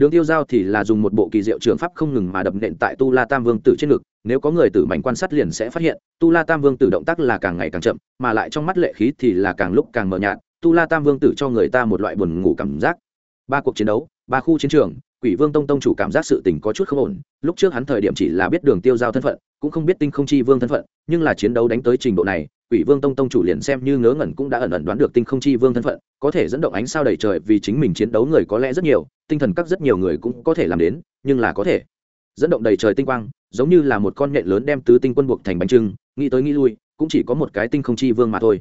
đường tiêu giao thì là dùng một bộ kỳ diệu trường pháp không ngừng mà đập nện tại tu la tam vương tử trên ngực, nếu có người tử mảnh quan sát liền sẽ phát hiện, tu la tam vương tử động tác là càng ngày càng chậm, mà lại trong mắt lệ khí thì là càng lúc càng mờ nhạt, tu la tam vương tử cho người ta một loại buồn ngủ cảm giác. Ba cuộc chiến đấu, ba khu chiến trường, quỷ vương tông tông chủ cảm giác sự tình có chút không ổn, lúc trước hắn thời điểm chỉ là biết đường tiêu giao thân phận, cũng không biết tinh không chi vương thân phận, nhưng là chiến đấu đánh tới trình độ này quỷ vương tông tông chủ liền xem như ngớ ngẩn cũng đã ẩn ẩn đoán được tinh không chi vương thân phận, có thể dẫn động ánh sao đầy trời vì chính mình chiến đấu người có lẽ rất nhiều, tinh thần các rất nhiều người cũng có thể làm đến, nhưng là có thể. Dẫn động đầy trời tinh quang, giống như là một con nhện lớn đem tứ tinh quân buộc thành bánh trưng, nghĩ tới nghĩ lui, cũng chỉ có một cái tinh không chi vương mà thôi.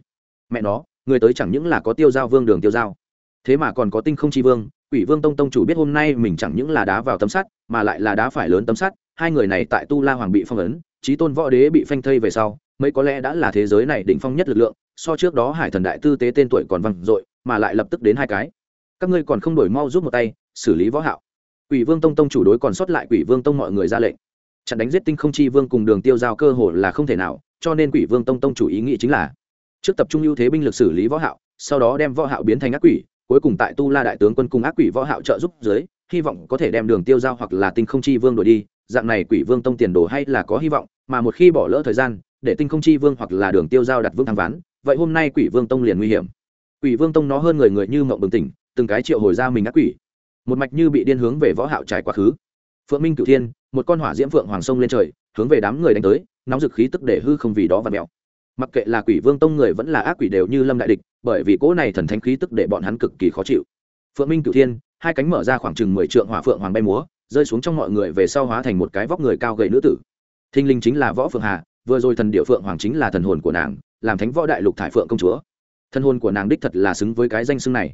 Mẹ nó, người tới chẳng những là có tiêu giao vương đường tiêu giao. Thế mà còn có tinh không chi vương, quỷ vương tông tông chủ biết hôm nay mình chẳng những là đá vào tấm sắt, mà lại là đá phải lớn tấm sắt, hai người này tại tu la hoàng bị phong ấn, Chí tôn võ đế bị phanh thây về sau mấy có lẽ đã là thế giới này đỉnh phong nhất lực lượng, so trước đó hải thần đại tư tế tên tuổi còn văng dội, mà lại lập tức đến hai cái. Các ngươi còn không đổi mau giúp một tay, xử lý võ hạo. Quỷ vương tông tông chủ đối còn sót lại quỷ vương tông mọi người ra lệnh. Chặn đánh giết tinh không chi vương cùng đường tiêu giao cơ hội là không thể nào, cho nên quỷ vương tông tông chủ ý nghĩ chính là, trước tập trung ưu thế binh lực xử lý võ hạo, sau đó đem võ hạo biến thành ác quỷ, cuối cùng tại tu la đại tướng quân cùng ác quỷ võ hạo trợ giúp dưới, hy vọng có thể đem đường tiêu giao hoặc là tinh không chi vương đổi đi. Dạng này quỷ vương tông tiền đồ hay là có hy vọng, mà một khi bỏ lỡ thời gian để tinh không chi vương hoặc là đường tiêu giao đặt vương thang ván, vậy hôm nay quỷ vương tông liền nguy hiểm. Quỷ vương tông nó hơn người người như mộng bừng tỉnh, từng cái triệu hồi ra mình ác quỷ. Một mạch như bị điên hướng về võ hạo trải quá khứ. Phượng minh cửu thiên, một con hỏa diễm phượng hoàng sông lên trời, hướng về đám người đánh tới, nóng dực khí tức để hư không vì đó và mèo. Mặc kệ là quỷ vương tông người vẫn là ác quỷ đều như lâm đại địch, bởi vì cỗ này thần thánh khí tức để bọn hắn cực kỳ khó chịu. Phượng minh cửu thiên, hai cánh mở ra khoảng chừng mười trượng hỏa phượng hoàng bay múa, rơi xuống trong mọi người về sau hóa thành một cái vóc người cao gầy nữ tử. Thinh linh chính là võ phượng hà vừa rồi thần địa phượng hoàng chính là thần hồn của nàng, làm thánh võ đại lục thải phượng công chúa. Thần hồn của nàng đích thật là xứng với cái danh xưng này.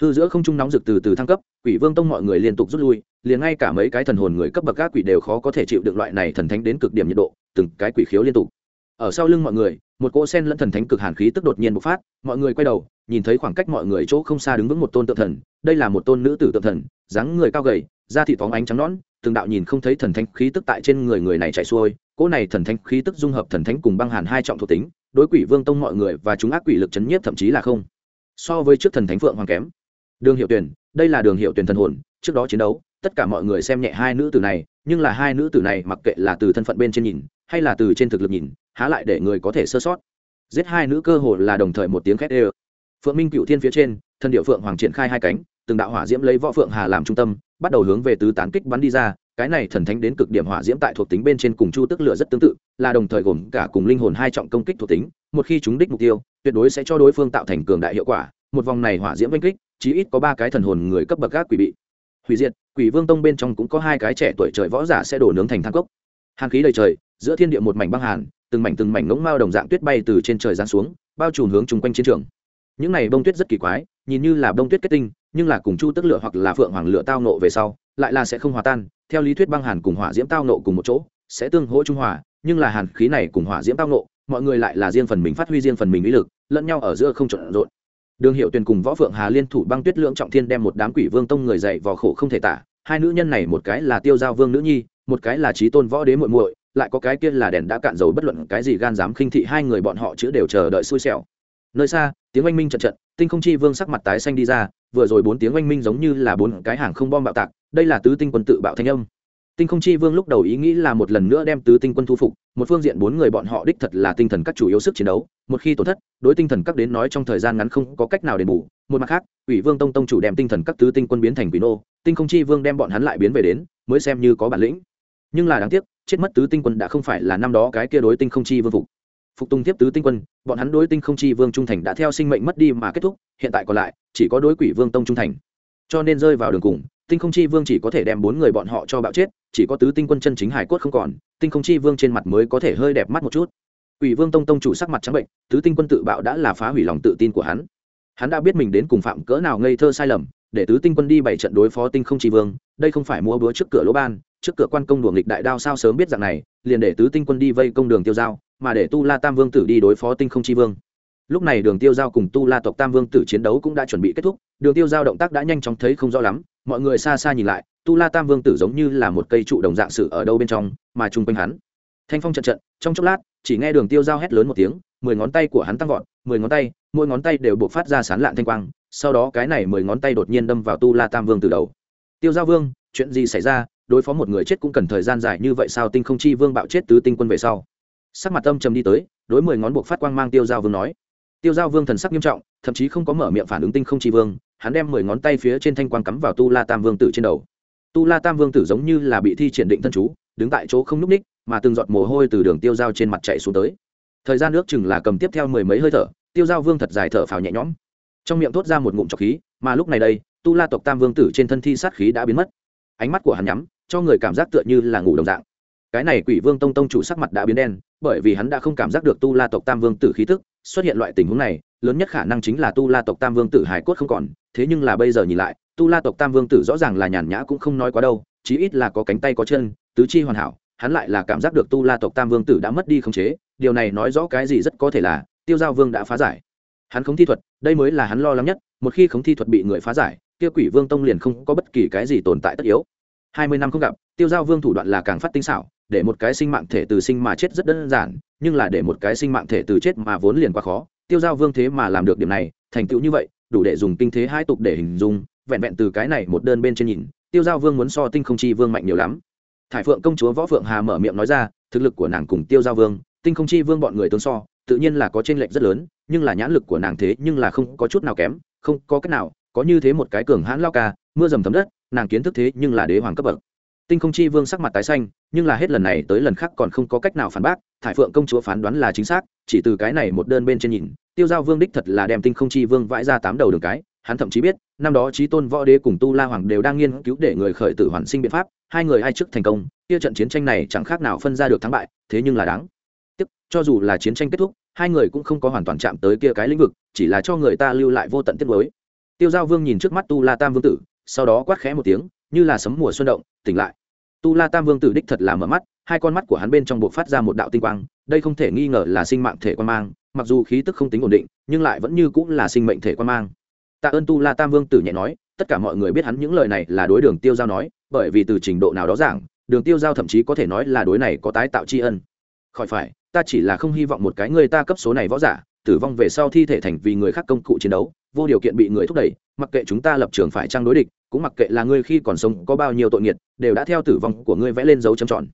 Hư giữa không trung nóng rực từ từ thăng cấp, quỷ vương tông mọi người liên tục rút lui, liền ngay cả mấy cái thần hồn người cấp bậc các quỷ đều khó có thể chịu được loại này thần thánh đến cực điểm nhiệt độ, từng cái quỷ khiếu liên tục. Ở sau lưng mọi người, một cỗ sen lẫn thần thánh cực hàn khí tức đột nhiên bộc phát, mọi người quay đầu, nhìn thấy khoảng cách mọi người chỗ không xa đứng vững một tôn tượng thần, đây là một tôn nữ tử tượng thần, dáng người cao gầy da thị phóng ánh trắng nõn, từng đạo nhìn không thấy thần thánh khí tức tại trên người người này chạy xuôi, cỗ này thần thánh khí tức dung hợp thần thánh cùng băng hàn hai trọng thuộc tính, đối quỷ vương tông mọi người và chúng ác quỷ lực chấn nhiếp thậm chí là không. So với trước thần thánh phượng hoàng kém. Đường hiệu tuyển đây là đường hiệu tuyển thần hồn, trước đó chiến đấu, tất cả mọi người xem nhẹ hai nữ tử này, nhưng là hai nữ tử này mặc kệ là từ thân phận bên trên nhìn, hay là từ trên thực lực nhìn, há lại để người có thể sơ sót. Giết hai nữ cơ hồ là đồng thời một tiếng khét ê phượng minh cựu thiên phía trên, thân điệu phượng hoàng triển khai hai cánh từng đạo hỏa diễm lấy võ phượng hà làm trung tâm, bắt đầu hướng về tứ tán kích bắn đi ra, cái này thần thánh đến cực điểm hỏa diễm tại thuộc tính bên trên cùng chu tức lửa rất tương tự, là đồng thời gồm cả cùng linh hồn hai trọng công kích thuộc tính, một khi chúng đích mục tiêu, tuyệt đối sẽ cho đối phương tạo thành cường đại hiệu quả, một vòng này hỏa diễm vanh kích, chí ít có ba cái thần hồn người cấp bậc gác quỷ bị. Hủy diệt, quỷ vương tông bên trong cũng có hai cái trẻ tuổi trời võ giả sẽ đổ nướng thành thang cốc. Hàn khí đầy trời, giữa thiên địa một mảnh băng hàn, từng mảnh từng mảnh ngỗng mao đồng dạng tuyết bay từ trên trời giáng xuống, bao trùm hướng chung quanh chiến trường. Những này bông tuyết rất kỳ quái, nhìn như là bông tuyết kết tinh nhưng là cùng chu tức lửa hoặc là phượng hoàng lửa tao nộ về sau, lại là sẽ không hòa tan. Theo lý thuyết băng hàn cùng hỏa diễm tao nộ cùng một chỗ, sẽ tương hỗ trung hòa, nhưng là hàn khí này cùng hỏa diễm tao nộ, mọi người lại là riêng phần mình phát huy riêng phần mình ý lực, lẫn nhau ở giữa không trộn rộn. Đường hiệu tuyền cùng võ phượng hà liên thủ băng tuyết lưỡng trọng thiên đem một đám quỷ vương tông người dậy vào khổ không thể tả. Hai nữ nhân này một cái là tiêu giao vương nữ nhi, một cái là trí tôn võ đế muội muội, lại có cái kia là đèn đã cạn dầu bất luận cái gì gan dám khinh thị hai người bọn họ chữ đều chờ đợi xui xẻo nơi xa, tiếng oanh minh trận trận, tinh không chi vương sắc mặt tái xanh đi ra, vừa rồi bốn tiếng oanh minh giống như là bốn cái hàng không bom bạo tạc, đây là tứ tinh quân tự bạo thanh âm. Tinh không chi vương lúc đầu ý nghĩ là một lần nữa đem tứ tinh quân thu phục, một phương diện bốn người bọn họ đích thật là tinh thần các chủ yếu sức chiến đấu, một khi tổn thất, đối tinh thần các đến nói trong thời gian ngắn không có cách nào đền bù, một mặt khác, ủy vương tông tông chủ đem tinh thần các tứ tinh quân biến thành quỷ nô, tinh không chi vương đem bọn hắn lại biến về đến, mới xem như có bản lĩnh. Nhưng là đáng tiếc, chết mất tứ tinh quân đã không phải là năm đó cái kia đối tinh không chi vương phục phục tùng tiếp tứ tinh quân, bọn hắn đối tinh không chi vương trung thành đã theo sinh mệnh mất đi mà kết thúc, hiện tại còn lại, chỉ có đối quỷ vương tông trung thành. Cho nên rơi vào đường cùng, tinh không chi vương chỉ có thể đem bốn người bọn họ cho bạo chết, chỉ có tứ tinh quân chân chính hải cốt không còn, tinh không chi vương trên mặt mới có thể hơi đẹp mắt một chút. Quỷ vương tông tông chủ sắc mặt trắng bệnh, tứ tinh quân tự bạo đã là phá hủy lòng tự tin của hắn. Hắn đã biết mình đến cùng phạm cỡ nào ngây thơ sai lầm, để tứ tinh quân đi bảy trận đối phó tinh không chi vương, đây không phải mua búa trước cửa lỗ ban, trước cửa quan công đùa nghịch đại đao sao sớm biết rằng này, liền để tứ tinh quân đi vây công đường tiêu giao mà để tu la tam vương tử đi đối phó tinh không chi vương. Lúc này đường tiêu giao cùng tu la tộc tam vương tử chiến đấu cũng đã chuẩn bị kết thúc, đường tiêu giao động tác đã nhanh chóng thấy không rõ lắm, mọi người xa xa nhìn lại, tu la tam vương tử giống như là một cây trụ đồng dạng sự ở đâu bên trong, mà chung quanh hắn. Thanh phong trận trận, trong chốc lát, chỉ nghe đường tiêu giao hét lớn một tiếng, mười ngón tay của hắn tăng vọt, mười ngón tay, mỗi ngón tay đều buộc phát ra sán lạn thanh quang, sau đó cái này mười ngón tay đột nhiên đâm vào tu la tam vương từ đầu. Tiêu giao vương, chuyện gì xảy ra? Đối phó một người chết cũng cần thời gian dài như vậy sao tinh không chi vương bạo chết tứ tinh quân về sau? Sắc mặt tâm trầm đi tới, đối mười ngón buộc phát quang mang tiêu giao vương nói. Tiêu giao vương thần sắc nghiêm trọng, thậm chí không có mở miệng phản ứng tinh không chi vương, hắn đem mười ngón tay phía trên thanh quang cắm vào tu la tam vương tử trên đầu. Tu la tam vương tử giống như là bị thi triển định thân chú, đứng tại chỗ không n ú c ních mà từng giọt mồ hôi từ đường tiêu dao trên mặt chạy xuống tới. Thời gian nước chừng là cầm tiếp theo mười mấy hơi thở, tiêu dao vương thật dài thở phào nhẹ nhõm. Trong miệng thốt ra một ngụm trọc khí, mà lúc này đây, tu la tộc tam vương tử trên thân thi sát khí đã biến mất. Ánh mắt của hắn nhắm, cho người cảm giác tựa như là ngủ đồng dạng cái này quỷ vương tông tông chủ sắc mặt đã biến đen, bởi vì hắn đã không cảm giác được tu la tộc tam vương tử khí tức, xuất hiện loại tình huống này, lớn nhất khả năng chính là tu la tộc tam vương tử hải cốt không còn. Thế nhưng là bây giờ nhìn lại, tu la tộc tam vương tử rõ ràng là nhàn nhã cũng không nói quá đâu, chí ít là có cánh tay có chân, tứ chi hoàn hảo, hắn lại là cảm giác được tu la tộc tam vương tử đã mất đi khống chế, điều này nói rõ cái gì rất có thể là, tiêu giao vương đã phá giải. Hắn không thi thuật, đây mới là hắn lo lắng nhất, một khi khống thi thuật bị người phá giải, kia quỷ vương tông liền không có bất kỳ cái gì tồn tại tất yếu. Hai mươi năm không gặp, tiêu giao vương thủ đoạn là càng phát tinh xảo để một cái sinh mạng thể từ sinh mà chết rất đơn giản, nhưng là để một cái sinh mạng thể từ chết mà vốn liền quá khó. Tiêu giao vương thế mà làm được điểm này, thành tựu như vậy, đủ để dùng kinh thế hai tục để hình dung, vẹn vẹn từ cái này một đơn bên trên nhìn, tiêu giao vương muốn so tinh không chi vương mạnh nhiều lắm. Thải phượng công chúa võ phượng hà mở miệng nói ra, thực lực của nàng cùng tiêu giao vương, tinh không chi vương bọn người tương so, tự nhiên là có tranh lệch rất lớn, nhưng là nhãn lực của nàng thế nhưng là không có chút nào kém, không có cách nào, có như thế một cái cường hãn lao ca, mưa dầm thấm đất, nàng kiến thức thế nhưng là đế hoàng cấp bậc tinh không chi vương sắc mặt tái xanh, nhưng là hết lần này tới lần khác còn không có cách nào phản bác, thải phượng công chúa phán đoán là chính xác, chỉ từ cái này một đơn bên trên nhìn, tiêu giao vương đích thật là đem tinh không chi vương vãi ra tám đầu đường cái, hắn thậm chí biết, năm đó trí tôn võ đế cùng tu la hoàng đều đang nghiên cứu để người khởi tử hoàn sinh biện pháp, hai người ai trước thành công, kia trận chiến tranh này chẳng khác nào phân ra được thắng bại, thế nhưng là đáng. Tiếc, cho dù là chiến tranh kết thúc, hai người cũng không có hoàn toàn chạm tới kia cái lĩnh vực, chỉ là cho người ta lưu lại vô tận tiết mới tiêu giao vương nhìn trước mắt tu la tam vương tử, sau đó quát khẽ một tiếng như là sấm mùa xuân động, tỉnh lại. Tu la tam vương tử đích thật là mở mắt, hai con mắt của hắn bên trong buộc phát ra một đạo tinh quang, đây không thể nghi ngờ là sinh mạng thể quan mang, mặc dù khí tức không tính ổn định, nhưng lại vẫn như cũng là sinh mệnh thể quan mang. Tạ ơn tu la tam vương tử nhẹ nói, tất cả mọi người biết hắn những lời này là đối đường tiêu giao nói, bởi vì từ trình độ nào đó giảng, đường tiêu giao thậm chí có thể nói là đối này có tái tạo tri ân. Khỏi phải, ta chỉ là không hy vọng một cái người ta cấp số này võ giả, tử vong về sau thi thể thành vì người khác công cụ chiến đấu, vô điều kiện bị người thúc đẩy, mặc kệ chúng ta lập trường phải trang đối địch cũng mặc kệ là ngươi khi còn sống có bao nhiêu tội nghiệt, đều đã theo tử vong của ngươi vẽ lên dấu chấm tròn.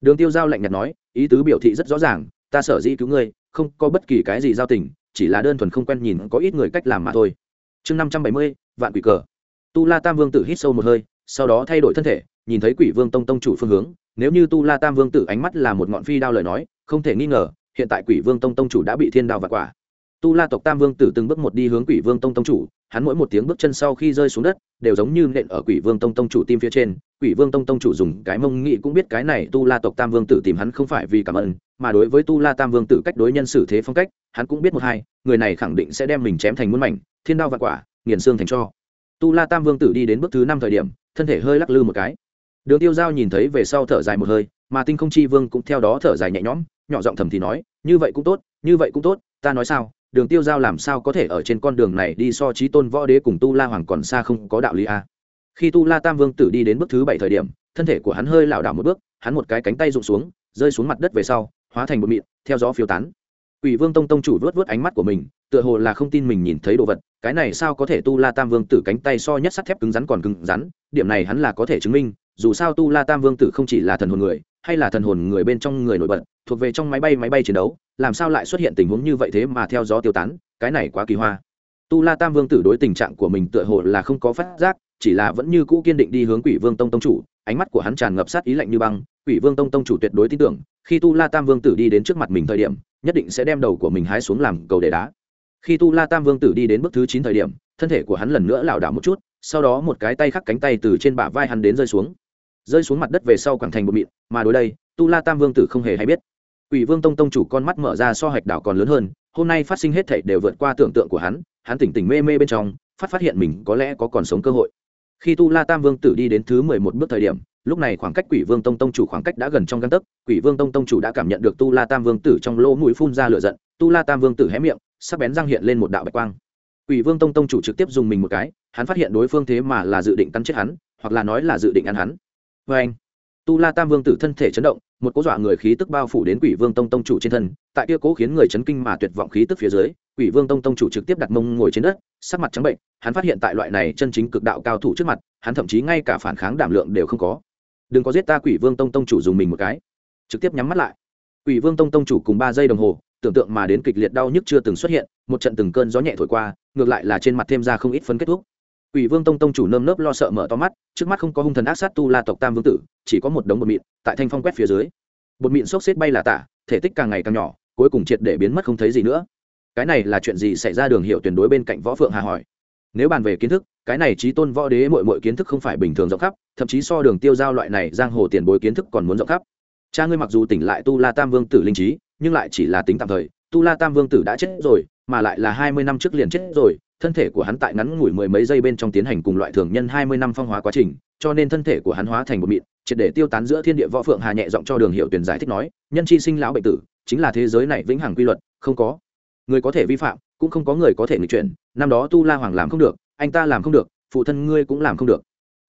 Đường tiêu giao lạnh nhạt nói, ý tứ biểu thị rất rõ ràng, ta sở dĩ cứu ngươi, không có bất kỳ cái gì giao tình, chỉ là đơn thuần không quen nhìn có ít người cách làm mà thôi. Chương năm trăm bảy mươi, vạn quỷ cờ. Tu la tam vương tử hít sâu một hơi, sau đó thay đổi thân thể, nhìn thấy quỷ vương tông tông chủ phương hướng, nếu như tu la tam vương tử ánh mắt là một ngọn phi đao lời nói, không thể nghi ngờ, hiện tại quỷ vương tông tông chủ đã bị thiên đao vặt quả tu la tộc tam vương tử từng bước một đi hướng quỷ vương tông tông chủ, hắn mỗi một tiếng bước chân sau khi rơi xuống đất, đều giống như nện ở quỷ vương tông tông chủ tim phía trên. Quỷ vương tông tông chủ dùng cái mông nghị cũng biết cái này tu la tộc tam vương tử tìm hắn không phải vì cảm ơn, mà đối với tu la tam vương tử cách đối nhân xử thế phong cách, hắn cũng biết một hai, người này khẳng định sẽ đem mình chém thành muôn mảnh, thiên đao và quả, nghiền xương thành cho. Tu la tam vương tử đi đến bước thứ năm thời điểm, thân thể hơi lắc lư một cái. Đường tiêu giao nhìn thấy về sau thở dài một hơi, mà tinh không chi vương cũng theo đó thở dài nhẹ nhõm, nhỏ giọng thầm thì nói, như vậy cũng tốt, như vậy cũng tốt, ta nói sao đường tiêu giao làm sao có thể ở trên con đường này đi so trí tôn võ đế cùng tu la hoàng còn xa không có đạo lý a? Khi tu la tam vương tử đi đến bước thứ bảy thời điểm thân thể của hắn hơi lảo đảo một bước hắn một cái cánh tay rụng xuống rơi xuống mặt đất về sau hóa thành một mịn theo gió phiêu tán. Quỷ Vương Tông tông chủ vớt vớt ánh mắt của mình, tựa hồ là không tin mình nhìn thấy đồ vật, cái này sao có thể Tu La Tam Vương tử cánh tay so nhất sắt thép cứng rắn còn cứng rắn, điểm này hắn là có thể chứng minh, dù sao Tu La Tam Vương tử không chỉ là thần hồn người, hay là thần hồn người bên trong người nổi bật, thuộc về trong máy bay máy bay chiến đấu, làm sao lại xuất hiện tình huống như vậy thế mà theo gió tiêu tán, cái này quá kỳ hoa. Tu La Tam Vương tử đối tình trạng của mình tựa hồ là không có phát giác, chỉ là vẫn như cũ kiên định đi hướng Quỷ Vương Tông tông chủ, ánh mắt của hắn tràn ngập sát ý lạnh như băng, Quỷ Vương Tông tông chủ tuyệt đối tin tưởng, khi Tu La Tam Vương tử đi đến trước mặt mình thời điểm, nhất định sẽ đem đầu của mình hái xuống làm cầu để đá. Khi tu la tam vương tử đi đến bước thứ chín thời điểm thân thể của hắn lần nữa lảo đảo một chút sau đó một cái tay khắc cánh tay từ trên bả vai hắn đến rơi xuống. Rơi xuống mặt đất về sau quảng thành một mịn mà đối đây tu la tam vương tử không hề hay biết. Quỷ Vương Tông tông chủ con mắt mở ra so hạch đảo còn lớn hơn, hôm nay phát sinh hết thảy đều vượt qua tưởng tượng của hắn, hắn tỉnh tỉnh mê mê bên trong, phát phát hiện mình có lẽ có còn sống cơ hội. Khi Tu La Tam Vương tử đi đến thứ mười một bước thời điểm, lúc này khoảng cách quỷ vương tông tông chủ khoảng cách đã gần trong găng tấc quỷ vương tông tông chủ đã cảm nhận được tu la tam vương tử trong lỗ mũi phun ra lửa giận tu la tam vương tử hé miệng sắc bén răng hiện lên một đạo bạch quang. Quỷ vương tông tông chủ trực tiếp dùng mình một cái hắn phát hiện đối phương thế mà là dự định cắn chết hắn hoặc là nói là dự định ăn hắn. Vê anh tu la tam vương tử thân thể chấn động, một cố dọa người khí tức bao phủ đến quỷ vương tông tông chủ trên thân, tại kia cố khiến người chấn kinh mà tuyệt vọng khí tức phía dưới, quỷ vương tông tông chủ trực tiếp đặt mông ngồi trên đất, sắc mặt trắng bệnh, hắn phát hiện tại loại này chân chính cực đạo cao thủ trước mặt, hắn thậm chí ngay cả phản kháng đảm lượng đều không có. Đừng có giết ta, quỷ vương tông tông chủ dùng mình một cái. Trực tiếp nhắm mắt lại. Quỷ vương tông tông chủ cùng ba giây đồng hồ, tưởng tượng mà đến kịch liệt đau nhức chưa từng xuất hiện, một trận từng cơn gió nhẹ thổi qua, ngược lại là trên mặt thêm ra không ít phấn kết thúc. Quỷ Vương Tông tông chủ nơm nớp lo sợ mở to mắt, trước mắt không có hung thần ác sát tu La tộc Tam vương tử, chỉ có một đống bột mịn, tại thanh phong quét phía dưới. Bột mịn xốc xếch bay là tả, thể tích càng ngày càng nhỏ, cuối cùng triệt để biến mất không thấy gì nữa. Cái này là chuyện gì xảy ra Đường Hiệu tuyển đối bên cạnh Võ Phượng Hà hỏi. Nếu bàn về kiến thức, cái này chí tôn võ đế muội muội kiến thức không phải bình thường rộng khắp, thậm chí so Đường Tiêu giao loại này giang hồ tiền bối kiến thức còn muốn rộng khắp. Cha ngươi mặc dù tỉnh lại tu La Tam vương tử linh trí, nhưng lại chỉ là tính tạm thời, tu La Tam vương tử đã chết rồi, mà lại là hai mươi năm trước liền chết rồi, thân thể của hắn tại ngắn ngủi mười mấy giây bên trong tiến hành cùng loại thường nhân hai mươi năm phong hóa quá trình, cho nên thân thể của hắn hóa thành một mịn, triệt để tiêu tán giữa thiên địa võ phượng hà nhẹ giọng cho Đường Hiểu Tuyền giải thích nói, nhân chi sinh lão bệnh tử, chính là thế giới này vĩnh hằng quy luật, không có người có thể vi phạm, cũng không có người có thể nghịch chuyển, năm đó Tu La Hoàng làm không được, anh ta làm không được, phụ thân ngươi cũng làm không được.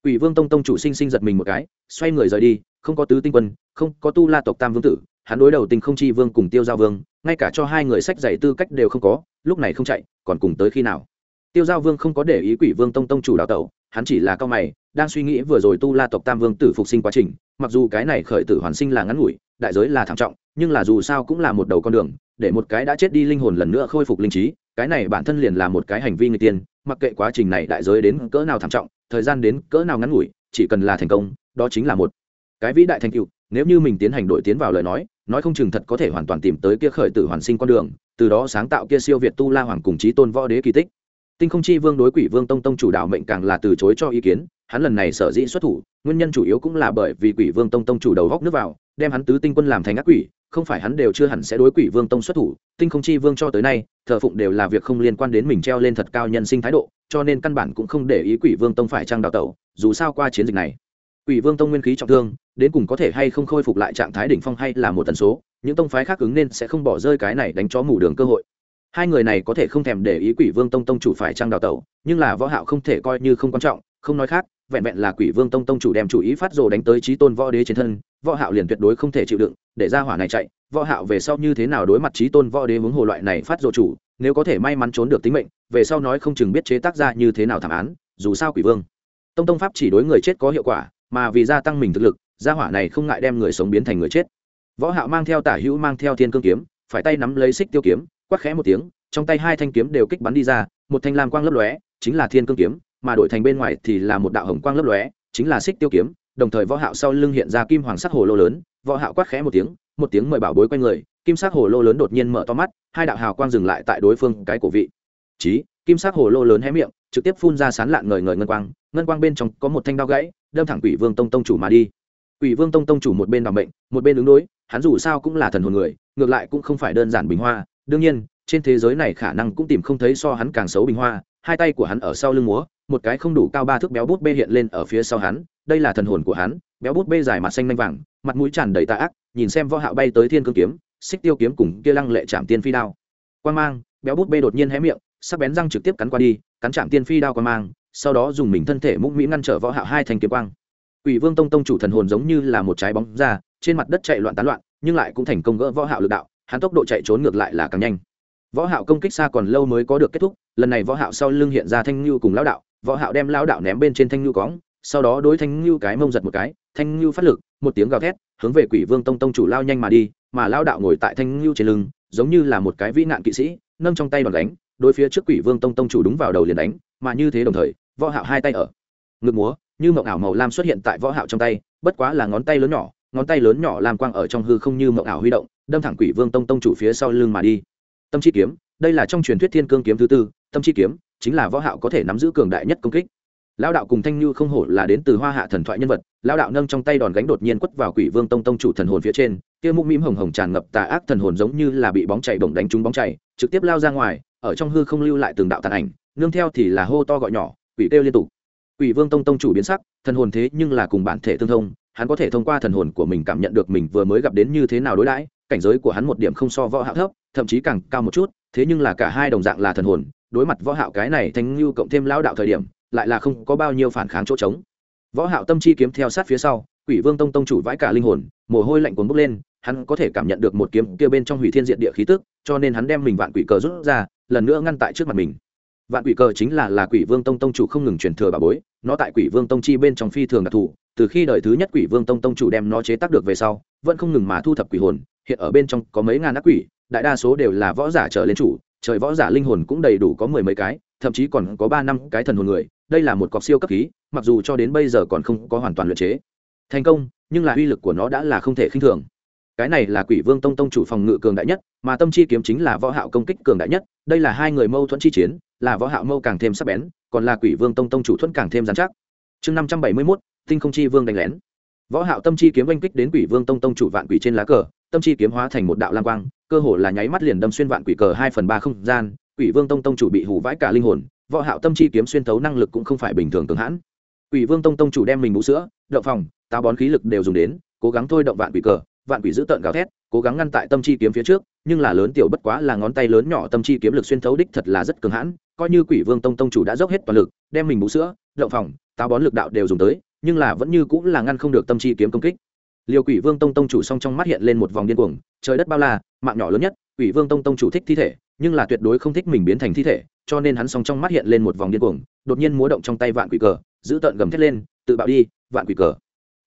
Quỷ Vương Tông tông chủ sinh sinh giật mình một cái, xoay người rời đi, không có tứ tinh quân, không có Tu La tộc Tam vương tử, hắn đối đầu tình không chi vương cùng Tiêu Giao vương, ngay cả cho hai người sách dạy tư cách đều không có, lúc này không chạy, còn cùng tới khi nào? Tiêu giao vương không có để ý quỷ vương tông tông chủ đào tẩu, hắn chỉ là cao mày, đang suy nghĩ vừa rồi tu la tộc tam vương tử phục sinh quá trình, mặc dù cái này khởi tử hoàn sinh là ngắn ngủi, đại giới là thảm trọng, nhưng là dù sao cũng là một đầu con đường, để một cái đã chết đi linh hồn lần nữa khôi phục linh trí, cái này bản thân liền là một cái hành vi người tiên, mặc kệ quá trình này đại giới đến cỡ nào thảm trọng, thời gian đến cỡ nào ngắn ngủi, chỉ cần là thành công, đó chính là một cái vĩ đại thành tựu. Nếu như mình tiến hành đổi tiến vào lời nói nói không chừng thật có thể hoàn toàn tìm tới kia khởi tử hoàn sinh con đường, từ đó sáng tạo kia siêu việt tu la hoàng cùng chí tôn võ đế kỳ tích tinh không chi vương đối quỷ vương tông tông chủ đạo mệnh càng là từ chối cho ý kiến, hắn lần này sở dĩ xuất thủ, nguyên nhân chủ yếu cũng là bởi vì quỷ vương tông tông chủ đầu góc nước vào, đem hắn tứ tinh quân làm thành ác quỷ, không phải hắn đều chưa hẳn sẽ đối quỷ vương tông xuất thủ, tinh không chi vương cho tới nay, thờ phụng đều là việc không liên quan đến mình treo lên thật cao nhân sinh thái độ, cho nên căn bản cũng không để ý quỷ vương tông phải trang đào tẩu, dù sao qua chiến dịch này, quỷ vương tông nguyên khí trọng thương, đến cùng có thể hay không khôi phục lại trạng thái đỉnh phong hay là một tần số, những tông phái khác ứng nên sẽ không bỏ rơi cái này đánh chó mù đường cơ hội hai người này có thể không thèm để ý quỷ vương tông tông chủ phải trang đào tẩu, nhưng là võ hạo không thể coi như không quan trọng, không nói khác, vẹn vẹn là quỷ vương tông tông chủ đem chủ ý phát rồ đánh tới trí tôn võ đế trên thân, võ hạo liền tuyệt đối không thể chịu đựng, để ra hỏa này chạy, võ hạo về sau như thế nào đối mặt trí tôn võ đế hướng hồ loại này phát rồ chủ, nếu có thể may mắn trốn được tính mệnh, về sau nói không chừng biết chế tác ra như thế nào thảm án, dù sao quỷ vương tông tông pháp chỉ đối người chết có hiệu quả, mà vì gia tăng mình thực lực, gia hỏa này không ngại đem người sống biến thành người chết. Võ hạo mang theo tả hữu mang theo thiên cương kiếm, phải tay nắm lấy xích tiêu kiếm quát khẽ một tiếng, trong tay hai thanh kiếm đều kích bắn đi ra, một thanh lam quang lấp lóe, chính là thiên cương kiếm, mà đổi thành bên ngoài thì là một đạo hồng quang lấp lóe, chính là xích tiêu kiếm, đồng thời võ hạo sau lưng hiện ra kim hoàng sắc hồ lô lớn, võ hạo quát khẽ một tiếng một tiếng mời bảo bối quanh người, kim sắc hồ lô lớn đột nhiên mở to mắt, hai đạo hào quang dừng lại tại đối phương cái cổ vị. Chí, kim sắc hồ lô lớn hé miệng, trực tiếp phun ra sán lạn ngời ngời ngân quang ngân quang bên trong có một thanh đao gãy, đâm thẳng quỷ vương tông tông chủ mà đi. Quỷ vương tông tông chủ một bên đảm bệnh, một bên ứng đối, hắn dù sao cũng là thần hồn người, ngược lại cũng không phải đơn giản bình hoa đương nhiên trên thế giới này khả năng cũng tìm không thấy so hắn càng xấu bình hoa hai tay của hắn ở sau lưng múa một cái không đủ cao ba thước béo bút bê hiện lên ở phía sau hắn đây là thần hồn của hắn béo bút bê dài mặt xanh lanh vàng mặt mũi tràn đầy tà ác nhìn xem võ hạo bay tới thiên cương kiếm xích tiêu kiếm cùng kia lăng lệ chạm tiên phi đao. Quan mang béo bút bê đột nhiên hé miệng sắc bén răng trực tiếp cắn qua đi cắn chạm tiên phi đao quan mang sau đó dùng mình thân thể mũm mỹ ngăn trở võ hạo hai thành kiếm quang. Quỷ Vương Tông tông chủ thần hồn giống như là một trái bóng ra, trên mặt đất chạy loạn tán loạn, nhưng lại cũng thành công gỡ võ hạo lực đạo, hắn tốc độ chạy trốn ngược lại là càng nhanh. Võ hạo công kích xa còn lâu mới có được kết thúc, lần này võ hạo sau lưng hiện ra thanh lưu cùng lão đạo, võ hạo đem lão đạo ném bên trên thanh lưu cõng, sau đó đối thanh lưu cái mông giật một cái, thanh lưu phát lực, một tiếng gào thét, hướng về quỷ vương tông tông chủ lao nhanh mà đi, mà lão đạo ngồi tại thanh lưu trên lưng, giống như là một cái vĩ nạn kỵ sĩ, nâng trong tay đòn đánh, đối phía trước quỷ vương tông tông chủ đúng vào đầu liền đánh, mà như thế đồng thời, võ hạo hai tay ở. Ngực múa, như mộng ảo màu lam xuất hiện tại võ hạo trong tay, bất quá là ngón tay lớn nhỏ ngón tay lớn nhỏ làm quang ở trong hư không như mộng ảo huy động, đâm thẳng quỷ vương tông tông chủ phía sau lưng mà đi. Tâm chi kiếm, đây là trong truyền thuyết thiên cương kiếm thứ tư, tâm chi kiếm chính là võ hạo có thể nắm giữ cường đại nhất công kích. Lão đạo cùng thanh như không hổ là đến từ hoa hạ thần thoại nhân vật, lão đạo nâng trong tay đòn gánh đột nhiên quất vào quỷ vương tông tông chủ thần hồn phía trên, kia mũm mĩm hồng hồng tràn ngập tà ác thần hồn giống như là bị bóng chảy bổng đánh trúng bóng chảy, trực tiếp lao ra ngoài, ở trong hư không lưu lại từng đạo tàn ảnh, nương theo thì là hô to gọi nhỏ, quỷ kêu liên tục. Quỷ vương tông tông chủ biến sắc, thần hồn thế nhưng là cùng bản thể tương thông hắn có thể thông qua thần hồn của mình cảm nhận được mình vừa mới gặp đến như thế nào đối đãi, cảnh giới của hắn một điểm không so võ hạo thấp, thậm chí càng cao một chút, thế nhưng là cả hai đồng dạng là thần hồn, đối mặt võ hạo cái này thanh lưu cộng thêm lão đạo thời điểm, lại là không có bao nhiêu phản kháng chỗ trống. Võ hạo tâm chi kiếm theo sát phía sau, quỷ vương tông tông chủ vãi cả linh hồn, mồ hôi lạnh cuốn bốc lên, hắn có thể cảm nhận được một kiếm kia bên trong hủy thiên diện địa khí tức, cho nên hắn đem mình vạn quỷ cờ rút ra, lần nữa ngăn tại trước mặt mình vạn quỷ cờ chính là là quỷ vương tông tông chủ không ngừng truyền thừa bà bối, nó tại quỷ vương tông chi bên trong phi thường đặc thù, từ khi đời thứ nhất quỷ vương tông tông chủ đem nó chế tác được về sau, vẫn không ngừng mà thu thập quỷ hồn, hiện ở bên trong có mấy ngàn ác quỷ, đại đa số đều là võ giả trở lên chủ, trời võ giả linh hồn cũng đầy đủ có mười mấy cái, thậm chí còn có ba năm cái thần hồn người, đây là một cọc siêu cấp khí, mặc dù cho đến bây giờ còn không có hoàn toàn luyện chế. Thành công, nhưng là uy lực của nó đã là không thể khinh thường cái này là quỷ vương tông tông chủ phòng ngự cường đại nhất mà tâm chi kiếm chính là võ hạo công kích cường đại nhất đây là hai người mâu thuẫn chi chiến là võ hạo mâu càng thêm sắc bén còn là quỷ vương tông tông chủ thuẫn càng thêm rắn chắc. Chương năm trăm bảy mươi 571, tinh không chi vương đánh lén. Võ hạo tâm chi kiếm oanh kích đến quỷ vương tông tông chủ vạn quỷ trên lá cờ tâm chi kiếm hóa thành một đạo lam quang cơ hồ là nháy mắt liền đâm xuyên vạn quỷ cờ hai phần ba không gian quỷ vương tông tông chủ bị hù vãi cả linh hồn võ hạo tâm chi kiếm xuyên thấu năng lực cũng không phải bình thường cường hãn. Quỷ vương tông tông chủ đem mình bú sữa động phòng táo bón khí lực đều dùng đến cố gắng thôi động vạn quỷ cờ vạn quỷ giữ tợn gào thét, cố gắng ngăn tại tâm chi kiếm phía trước, nhưng là lớn tiểu bất quá là ngón tay lớn nhỏ tâm chi kiếm lực xuyên thấu đích thật là rất cường hãn, coi như quỷ vương tông tông chủ đã dốc hết toàn lực, đem mình bú sữa, động phòng, táo bón lực đạo đều dùng tới, nhưng là vẫn như cũng là ngăn không được tâm chi kiếm công kích. Liều quỷ vương tông tông chủ song trong mắt hiện lên một vòng điên cuồng, trời đất bao la, mạng nhỏ lớn nhất, quỷ vương tông tông chủ thích thi thể, nhưng là tuyệt đối không thích mình biến thành thi thể, cho nên hắn song trong mắt hiện lên một vòng điên cuồng, đột nhiên múa động trong tay vạn quỷ cờ giữ tợn gầm thét lên, tự bạo đi, vạn quỷ cờ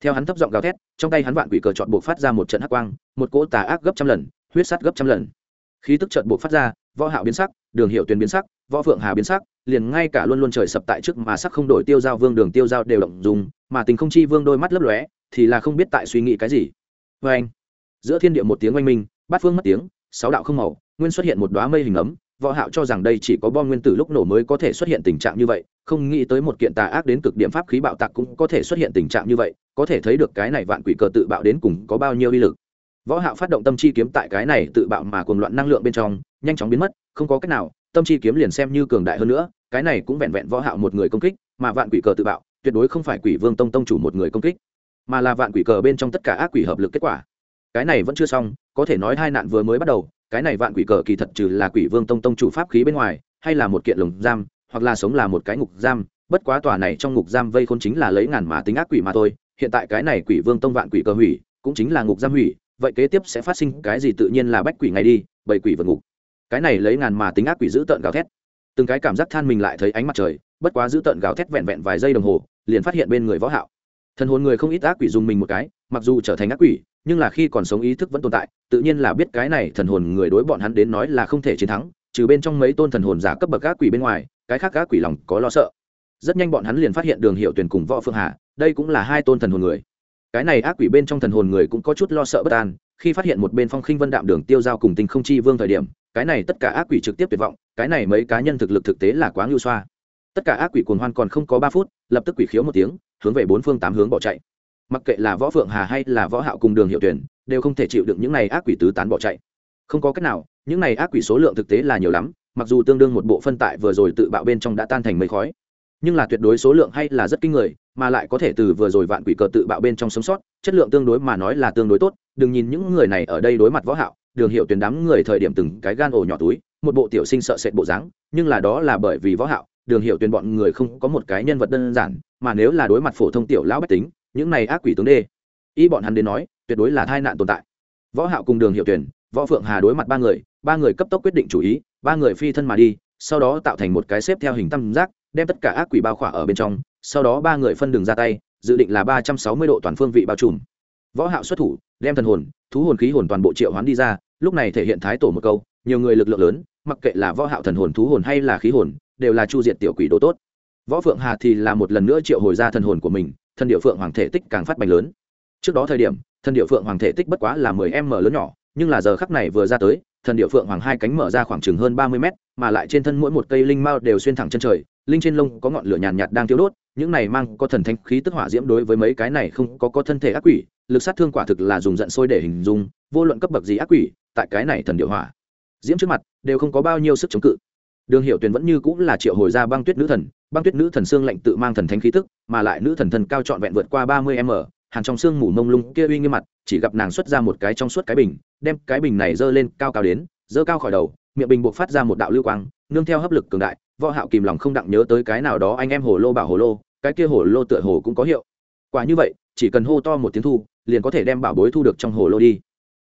theo hắn thấp giọng gào thét, trong tay hắn vạn quỷ cờ chọn buộc phát ra một trận hắc quang, một cỗ tà ác gấp trăm lần, huyết sắt gấp trăm lần. Khí tức trận buộc phát ra, võ hạo biến sắc, đường hiệu tuyền biến sắc, võ phượng hà biến sắc, liền ngay cả luôn luôn trời sập tại trước mà sắc không đổi tiêu giao vương đường tiêu giao đều động dùng, mà tình không chi vương đôi mắt lấp lóe, thì là không biết tại suy nghĩ cái gì. Với anh giữa thiên địa một tiếng oanh minh, bát phương mất tiếng, sáu đạo không màu, nguyên xuất hiện một đóa mây hình ấm võ hạo cho rằng đây chỉ có bom nguyên tử lúc nổ mới có thể xuất hiện tình trạng như vậy, không nghĩ tới một kiện tà ác đến cực điểm pháp khí bạo tạc cũng có thể xuất hiện tình trạng như vậy, có thể thấy được cái này vạn quỷ cờ tự bạo đến cùng có bao nhiêu uy lực. Võ hạo phát động tâm chi kiếm tại cái này tự bạo mà cuồng loạn năng lượng bên trong, nhanh chóng biến mất, không có cách nào, tâm chi kiếm liền xem như cường đại hơn nữa, cái này cũng vẹn vẹn võ hạo một người công kích, mà vạn quỷ cờ tự bạo, tuyệt đối không phải quỷ vương tông tông chủ một người công kích, mà là vạn quỷ cờ bên trong tất cả ác quỷ hợp lực kết quả. Cái này vẫn chưa xong, có thể nói hai nạn vừa mới bắt đầu cái này vạn quỷ cờ kỳ thật trừ là quỷ vương tông tông chủ pháp khí bên ngoài, hay là một kiện lồng giam, hoặc là sống là một cái ngục giam, bất quá tòa này trong ngục giam vây khôn chính là lấy ngàn mà tính ác quỷ mà thôi, hiện tại cái này quỷ vương tông vạn quỷ cờ hủy, cũng chính là ngục giam hủy, vậy kế tiếp sẽ phát sinh cái gì tự nhiên là bách quỷ ngày đi bảy quỷ vượt ngục. Cái này lấy ngàn mà tính ác quỷ giữ tợn gào thét. Từng cái cảm giác than mình lại thấy ánh mặt trời, bất quá giữ tợn gào thét vẹn vẹn vài giây đồng hồ, liền phát hiện bên người võ hạo. Thần hồn người không ít ác quỷ dùng mình một cái mặc dù trở thành ác quỷ, nhưng là khi còn sống ý thức vẫn tồn tại, tự nhiên là biết cái này thần hồn người đối bọn hắn đến nói là không thể chiến thắng, trừ bên trong mấy tôn thần hồn giả cấp bậc ác quỷ bên ngoài, cái khác ác quỷ lòng có lo sợ. Rất nhanh bọn hắn liền phát hiện đường hiệu tuyển cùng võ phương hà, đây cũng là hai tôn thần hồn người. Cái này ác quỷ bên trong thần hồn người cũng có chút lo sợ bất an, khi phát hiện một bên phong khinh vân đạm đường tiêu giao cùng tình không chi vương thời điểm, cái này tất cả ác quỷ trực tiếp tuyệt vọng, cái này mấy cá nhân thực lực thực tế là quá ngưu xoa. Tất cả ác quỷ cuồng hoan còn không có ba phút, lập tức quỷ khiếu một tiếng, hướng về bốn phương tám hướng bỏ chạy mặc kệ là võ phượng hà hay là võ hạo cùng đường hiệu tuyển, đều không thể chịu được những này ác quỷ tứ tán bỏ chạy. Không có cách nào, những này ác quỷ số lượng thực tế là nhiều lắm, mặc dù tương đương một bộ phân tại vừa rồi tự bạo bên trong đã tan thành mây khói. Nhưng là tuyệt đối số lượng hay là rất kinh người, mà lại có thể từ vừa rồi vạn quỷ cờ tự bạo bên trong sống sót, chất lượng tương đối mà nói là tương đối tốt, đừng nhìn những người này ở đây đối mặt võ hạo, đường hiệu tuyển đám người thời điểm từng cái gan ổ nhỏ túi, một bộ tiểu sinh sợ sệt bộ dáng, nhưng là đó là bởi vì võ hạo, đường hiệu tuyển bọn người không có một cái nhân vật đơn giản, mà nếu là đối mặt phổ thông tiểu lão bách tính những này ác quỷ tướng đê. Ý bọn hắn đến nói, tuyệt đối là tai nạn tồn tại. Võ hạo cùng đường hiệu tuyển võ phượng hà đối mặt ba người ba người cấp tốc quyết định chủ ý, ba người phi thân mà đi, sau đó tạo thành một cái xếp theo hình tam giác, đem tất cả ác quỷ bao khỏa ở bên trong, sau đó ba người phân đường ra tay, dự định là ba trăm sáu mươi độ toàn phương vị bao trùm. Võ hạo xuất thủ, đem thần hồn, thú hồn khí hồn toàn bộ triệu hoán đi ra, lúc này thể hiện thái tổ một câu, nhiều người lực lượng lớn, mặc kệ là võ hạo thần hồn, thú hồn hay là khí hồn, đều là chu diệt tiểu quỷ đồ tốt. Võ phượng hà thì là một lần nữa triệu hồi ra thần hồn của mình thần địa phượng hoàng thể tích càng phát bành lớn. Trước đó thời điểm thần địa phượng hoàng thể tích bất quá là mười m lớn nhỏ nhưng là giờ khắc này vừa ra tới thần địa phượng hoàng hai cánh mở ra khoảng chừng hơn ba mươi mét mà lại trên thân mỗi một cây linh mao đều xuyên thẳng chân trời linh trên lông có ngọn lửa nhàn nhạt, đang thiêu đốt những này mang có thần thanh khí tức hỏa diễm đối với mấy cái này không có có thân thể ác quỷ lực sát thương quả thực là dùng giận sôi để hình dung vô luận cấp bậc gì ác quỷ tại cái này thần điệu hỏa diễm trước mặt đều không có bao nhiêu sức chống cự đường hiệu tuyền vẫn như cũng là triệu hồi ra băng tuyết nữ thần, băng tuyết nữ thần xương lạnh tự mang thần thánh khí tức, mà lại nữ thần thần cao trọn vẹn vượt qua ba mươi m hàng trong xương mù mông lung kia uy nghiêm mặt, chỉ gặp nàng xuất ra một cái trong suốt cái bình, đem cái bình này dơ lên, cao cao đến, dơ cao khỏi đầu, miệng bình buộc phát ra một đạo lưu quang, nương theo hấp lực cường đại, võ hạo kìm lòng không đặng nhớ tới cái nào đó anh em hồ lô bảo hồ lô, cái kia hồ lô tựa hồ cũng có hiệu. Quả như vậy, chỉ cần hô to một tiếng thu, liền có thể đem bảo bối thu được trong hồ lô đi.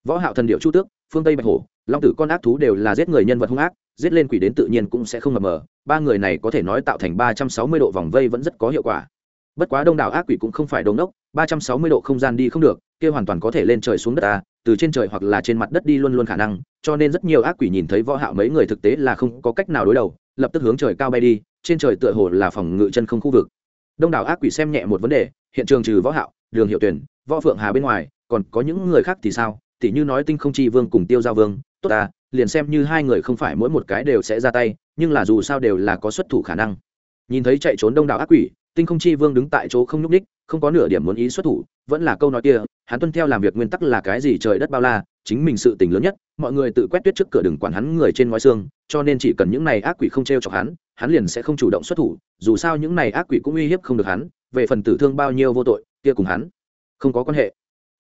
Võ hạo thần điệu chu tước, phương tây bạch hổ, long tử con ác thú đều là giết người nhân vật hung ác giết lên quỷ đến tự nhiên cũng sẽ không mập mờ, ba người này có thể nói tạo thành ba trăm sáu mươi độ vòng vây vẫn rất có hiệu quả. Bất quá đông đảo ác quỷ cũng không phải đông đốc ba trăm sáu mươi độ không gian đi không được, kia hoàn toàn có thể lên trời xuống đất ta từ trên trời hoặc là trên mặt đất đi luôn luôn khả năng, cho nên rất nhiều ác quỷ nhìn thấy võ hạo mấy người thực tế là không có cách nào đối đầu, lập tức hướng trời cao bay đi, trên trời tựa hồ là phòng ngự chân không khu vực. Đông đảo ác quỷ xem nhẹ một vấn đề, hiện trường trừ võ hạo, đường hiệu tuyển, võ phượng hà bên ngoài, còn có những người khác thì sao? Tỷ như nói tinh không chi vương cùng tiêu giao vương, tốt ta liền xem như hai người không phải mỗi một cái đều sẽ ra tay, nhưng là dù sao đều là có xuất thủ khả năng. Nhìn thấy chạy trốn đông đảo ác quỷ, tinh không chi vương đứng tại chỗ không nhúc ních không có nửa điểm muốn ý xuất thủ, vẫn là câu nói kia, hắn tuân theo làm việc nguyên tắc là cái gì trời đất bao la, chính mình sự tình lớn nhất, mọi người tự quét tuyết trước cửa đừng quản hắn người trên ngoài xương, cho nên chỉ cần những này ác quỷ không t r e o chọc hắn hắn liền sẽ không chủ động xuất thủ, dù sao những này ác quỷ cũng uy hiếp không được hắn, về phần tử thương bao nhiêu vô tội, kia cùng hắn không có quan hệ.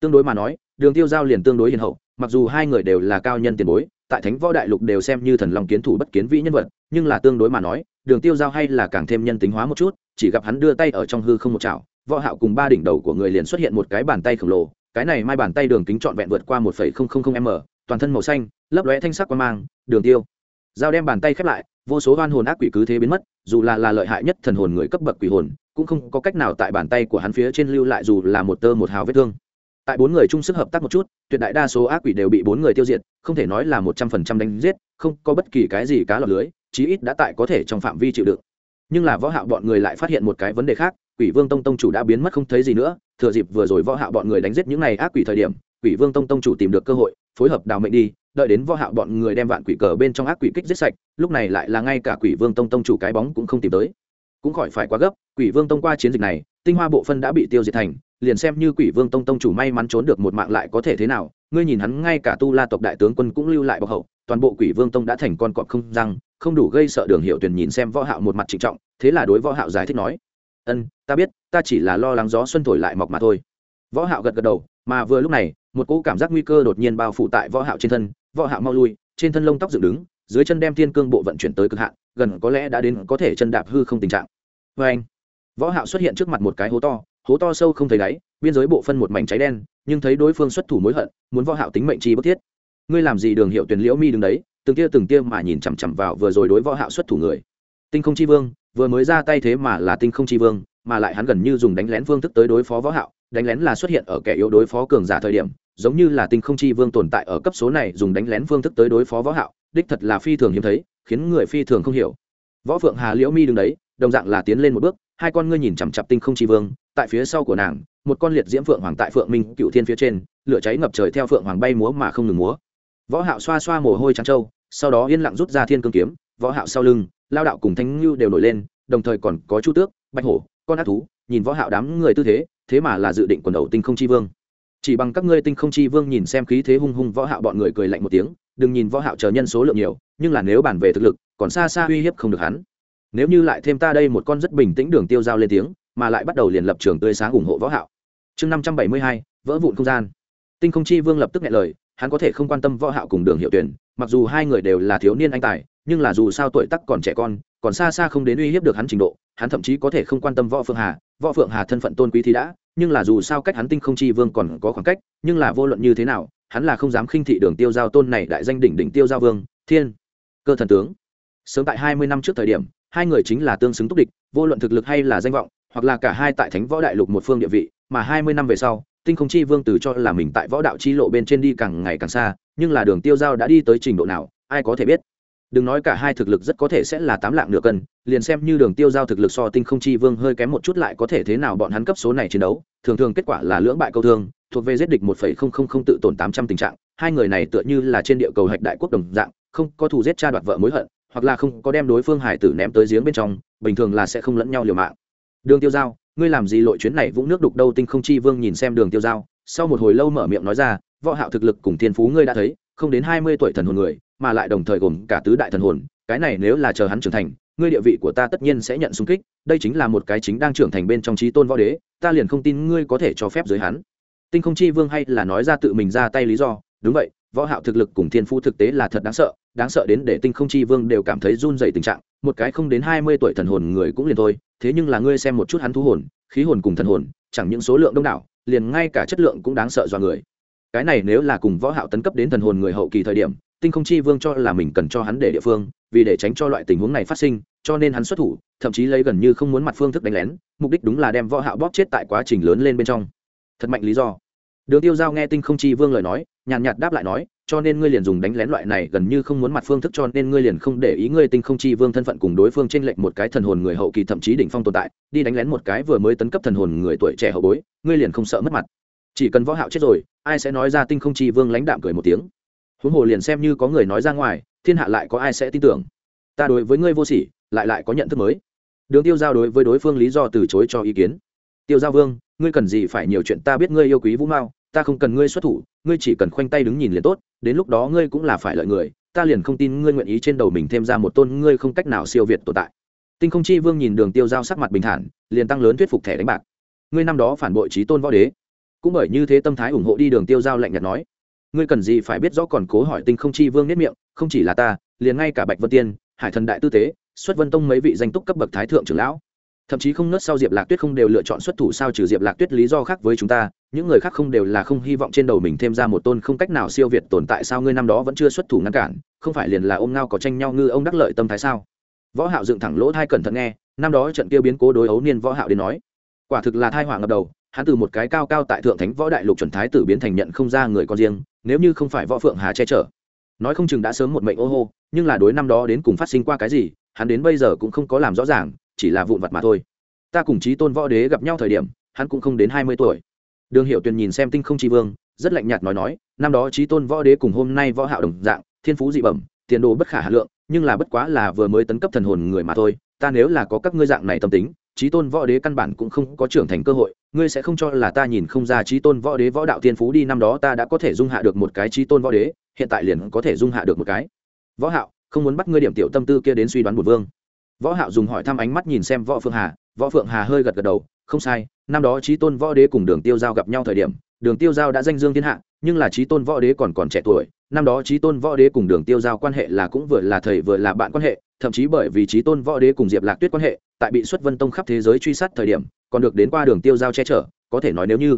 Tương đối mà nói đường tiêu giao liền tương đối hiền hậu, mặc dù hai người đều là cao nhân tiền bối, tại thánh võ đại lục đều xem như thần lòng kiến thủ bất kiến vĩ nhân vật, nhưng là tương đối mà nói, đường tiêu giao hay là càng thêm nhân tính hóa một chút, chỉ gặp hắn đưa tay ở trong hư không một chảo, võ hạo cùng ba đỉnh đầu của người liền xuất hiện một cái bàn tay khổng lồ, cái này mai bàn tay đường kính trọn vẹn vượt qua 1.000 m, toàn thân màu xanh, lấp lóe thanh sắc quang mang, đường tiêu. Giao đem bàn tay khép lại, vô số oan hồn ác quỷ cứ thế biến mất, dù là là lợi hại nhất thần hồn người cấp bậc quỷ hồn, cũng không có cách nào tại bàn tay của hắn phía trên lưu lại dù là một tơ một hào vết thương tại bốn người chung sức hợp tác một chút, tuyệt đại đa số ác quỷ đều bị bốn người tiêu diệt, không thể nói là một trăm phần trăm đánh giết, không có bất kỳ cái gì cá lọc lưới, chí ít đã tại có thể trong phạm vi chịu đựng. Nhưng là võ hạo bọn người lại phát hiện một cái vấn đề khác, quỷ vương tông tông chủ đã biến mất không thấy gì nữa, thừa dịp vừa rồi võ hạo bọn người đánh giết những này ác quỷ thời điểm, quỷ vương tông tông chủ tìm được cơ hội, phối hợp đào mệnh đi, đợi đến võ hạo bọn người đem vạn quỷ cờ bên trong ác quỷ kích giết sạch, lúc này lại là ngay cả quỷ vương tông tông chủ cái bóng cũng không tìm tới. Cũng khỏi phải quá gấp, quỷ vương tông qua chiến dịch này tinh hoa bộ phân đã bị tiêu diệt thành, liền xem như quỷ vương tông tông chủ may mắn trốn được một mạng lại có thể thế nào, ngươi nhìn hắn ngay cả tu la tộc đại tướng quân cũng lưu lại bọc hậu, toàn bộ quỷ vương tông đã thành con cọp không răng, không đủ gây sợ đường hiệu tuyển nhìn xem võ hạo một mặt trịnh trọng, thế là đối võ hạo giải thích nói, ân, ta biết, ta chỉ là lo lắng gió xuân thổi lại mọc mà thôi. Võ hạo gật gật đầu, mà vừa lúc này, một cỗ cảm giác nguy cơ đột nhiên bao phủ tại võ hạo trên thân, võ hạo mau lui, trên thân lông tóc dựng đứng, dưới chân đem thiên cương bộ vận chuyển tới cực hạn, gần có lẽ đã đến có thể chân đạp hư không tình trạng. Với anh võ hạo xuất hiện trước mặt một cái hố to hố to sâu không thấy đáy, biên giới bộ phân một mảnh cháy đen, nhưng thấy đối phương xuất thủ mối hận, muốn võ hạo tính mệnh chi bất thiết. Ngươi làm gì đường hiệu tuyển liễu mi đứng đấy, từng tia từng tia mà nhìn chằm chằm vào vừa rồi đối võ hạo xuất thủ người. Tinh không chi vương, vừa mới ra tay thế mà là tinh không chi vương, mà lại hắn gần như dùng đánh lén phương thức tới đối phó võ hạo, đánh lén là xuất hiện ở kẻ yếu đối phó cường giả thời điểm, giống như là tinh không chi vương tồn tại ở cấp số này dùng đánh lén phương thức tới đối phó võ hạo, đích thật là phi thường hiếm thấy, khiến người phi thường không hiểu. Võ phượng hà liễu mi đứng đấy đồng dạng là tiến lên một bước, hai con ngươi nhìn chằm chằm tinh không chi vương, tại phía sau của nàng, một con liệt diễm phượng hoàng tại phượng minh cựu thiên phía trên, lửa cháy ngập trời theo phượng hoàng bay múa mà không ngừng múa. Võ hạo xoa xoa mồ hôi trắng trâu, sau đó yên lặng rút ra thiên cương kiếm, võ hạo sau lưng, lao đạo cùng Thánh lưu đều nổi lên, đồng thời còn có chu tước, bạch hổ, con ác thú, nhìn võ hạo đám người tư thế thế mà là dự định quần đầu tinh không chi vương. Chỉ bằng các ngươi tinh không chi vương nhìn xem khí thế hung hung võ hạo bọn người cười lạnh một tiếng, đừng nhìn võ hạo chờ nhân số lượng nhiều, nhưng là nếu bàn về thực lực, còn xa xa uy hiếp không được hắn nếu như lại thêm ta đây một con rất bình tĩnh đường tiêu giao lên tiếng, mà lại bắt đầu liền lập trường tươi sáng ủng hộ võ hạo. Chương năm trăm bảy mươi hai, vỡ vụn không gian. Tinh không chi vương lập tức nghe lời, hắn có thể không quan tâm võ hạo cùng đường hiệu tuyển, mặc dù hai người đều là thiếu niên anh tài, nhưng là dù sao tuổi tác còn trẻ con, còn xa xa không đến uy hiếp được hắn trình độ, hắn thậm chí có thể không quan tâm võ phượng hà, võ phượng hà thân phận tôn quý thì đã, nhưng là dù sao cách hắn tinh không chi vương còn có khoảng cách, nhưng là vô luận như thế nào, hắn là không dám khinh thị đường tiêu giao tôn này đại danh đỉnh đỉnh tiêu giao vương, thiên, cơ thần tướng. Sớm tại hai mươi năm trước thời điểm hai người chính là tương xứng túc địch, vô luận thực lực hay là danh vọng, hoặc là cả hai tại thánh võ đại lục một phương địa vị, mà hai mươi năm về sau, tinh không chi vương từ cho là mình tại võ đạo chi lộ bên trên đi càng ngày càng xa, nhưng là đường tiêu giao đã đi tới trình độ nào, ai có thể biết. Đừng nói cả hai thực lực rất có thể sẽ là tám lạng nửa cân, liền xem như đường tiêu giao thực lực so tinh không chi vương hơi kém một chút lại có thể thế nào bọn hắn cấp số này chiến đấu, thường thường kết quả là lưỡng bại câu thương, thuộc về giết địch một phẩy không không không tự tổn tám trăm tình trạng, hai người này tựa như là trên địa cầu hạch đại quốc đồng dạng, không có thù giết cha đoạt vợ mối hận hoặc là không có đem đối phương hải tử ném tới giếng bên trong, bình thường là sẽ không lẫn nhau liều mạng. Đường tiêu giao, ngươi làm gì lội chuyến này vũng nước đục đâu tinh không chi vương nhìn xem đường tiêu giao, sau một hồi lâu mở miệng nói ra, võ hạo thực lực cùng thiên phú ngươi đã thấy, không đến hai mươi tuổi thần hồn người, mà lại đồng thời gồm cả tứ đại thần hồn, cái này nếu là chờ hắn trưởng thành, ngươi địa vị của ta tất nhiên sẽ nhận xung kích, đây chính là một cái chính đang trưởng thành bên trong trí tôn võ đế, ta liền không tin ngươi có thể cho phép dưới hắn. Tinh không chi vương hay là nói ra tự mình ra tay lý do, đúng vậy, võ hạo thực lực cùng thiên phú thực tế là thật đáng sợ đáng sợ đến để tinh không chi vương đều cảm thấy run rẩy tình trạng, một cái không đến hai mươi tuổi thần hồn người cũng liền thôi, thế nhưng là ngươi xem một chút hắn thu hồn, khí hồn cùng thần hồn, chẳng những số lượng đông đảo, liền ngay cả chất lượng cũng đáng sợ do người. Cái này nếu là cùng võ hạo tấn cấp đến thần hồn người hậu kỳ thời điểm, tinh không chi vương cho là mình cần cho hắn để địa phương, vì để tránh cho loại tình huống này phát sinh, cho nên hắn xuất thủ, thậm chí lấy gần như không muốn mặt phương thức đánh lén, mục đích đúng là đem võ hạo bóp chết tại quá trình lớn lên bên trong. Thật mạnh lý do. Đường tiêu giao nghe tinh không chi vương lời nói, nhàn nhạt đáp lại nói cho nên ngươi liền dùng đánh lén loại này gần như không muốn mặt phương thức cho nên ngươi liền không để ý ngươi tinh không chi vương thân phận cùng đối phương trên lệnh một cái thần hồn người hậu kỳ thậm chí đỉnh phong tồn tại, đi đánh lén một cái vừa mới tấn cấp thần hồn người tuổi trẻ hậu bối, ngươi liền không sợ mất mặt. Chỉ cần võ hạo chết rồi, ai sẽ nói ra tinh không chi vương lãnh đạm cười một tiếng? Huống hồ liền xem như có người nói ra ngoài, thiên hạ lại có ai sẽ tin tưởng? Ta đối với ngươi vô sỉ, lại lại có nhận thức mới. Đường tiêu giao đối với đối phương lý do từ chối cho ý kiến. Tiêu giao vương, ngươi cần gì phải nhiều chuyện ta biết ngươi yêu quý vũ mao ta không cần ngươi xuất thủ, ngươi chỉ cần khoanh tay đứng nhìn liền tốt, đến lúc đó ngươi cũng là phải lợi người, ta liền không tin ngươi nguyện ý trên đầu mình thêm ra một tôn ngươi không cách nào siêu việt tồn tại. Tinh không chi vương nhìn đường tiêu giao sắc mặt bình thản, liền tăng lớn thuyết phục thẻ đánh bạc. Ngươi năm đó phản bội trí tôn võ đế. Cũng bởi như thế tâm thái ủng hộ đi đường tiêu giao lạnh nhạt nói. Ngươi cần gì phải biết rõ còn cố hỏi tinh không chi vương nết miệng, không chỉ là ta, liền ngay cả bạch vân tiên, hải thần đại tư tế, xuất vân tông mấy vị danh túc cấp bậc thái thượng trưởng lão thậm chí không nớt sau diệp lạc tuyết không đều lựa chọn xuất thủ sao trừ diệp lạc tuyết lý do khác với chúng ta, những người khác không đều là không hy vọng trên đầu mình thêm ra một tôn không cách nào siêu việt tồn tại sao ngươi năm đó vẫn chưa xuất thủ ngăn cản, không phải liền là ôm ngao có tranh nhau ngư ông đắc lợi tâm thái sao? Võ hạo dựng thẳng lỗ thai cẩn thận nghe, năm đó trận kia biến cố đối ấu niên võ hạo đến nói, quả thực là thai hoàng ngập đầu, hắn từ một cái cao cao tại thượng thánh võ đại lục chuẩn thái tử biến thành nhận không ra người con riêng, nếu như không phải võ phượng hà che chở. Nói không chừng đã sớm một mệnh ô hô, nhưng là đối năm đó đến cùng phát sinh qua cái gì, hắn đến bây giờ cũng không có làm rõ ràng chỉ là vụn vặt mà thôi. Ta cùng chí tôn võ đế gặp nhau thời điểm, hắn cũng không đến hai mươi tuổi. Đường hiệu tuyền nhìn xem tinh không tri vương, rất lạnh nhạt nói nói, năm đó chí tôn võ đế cùng hôm nay võ hạo đồng dạng, thiên phú dị bẩm, tiền đồ bất khả hà lượng, nhưng là bất quá là vừa mới tấn cấp thần hồn người mà thôi. Ta nếu là có các ngươi dạng này tâm tính, chí tôn võ đế căn bản cũng không có trưởng thành cơ hội. Ngươi sẽ không cho là ta nhìn không ra chí tôn võ đế võ đạo thiên phú đi, năm đó ta đã có thể dung hạ được một cái chí tôn võ đế, hiện tại liền có thể dung hạ được một cái. Võ hạo, không muốn bắt ngươi điểm tiểu tâm tư kia đến suy đoán bổn vương võ hạo dùng hỏi thăm ánh mắt nhìn xem võ phượng hà, võ phượng hà hơi gật gật đầu, không sai, năm đó chí tôn võ đế cùng đường tiêu giao gặp nhau thời điểm, đường tiêu giao đã danh dương thiên hạ, nhưng là chí tôn võ đế còn còn trẻ tuổi, năm đó chí tôn võ đế cùng đường tiêu giao quan hệ là cũng vừa là thầy vừa là bạn quan hệ, thậm chí bởi vì chí tôn võ đế cùng diệp lạc tuyết quan hệ, tại bị xuất vân tông khắp thế giới truy sát thời điểm, còn được đến qua đường tiêu giao che chở, có thể nói nếu như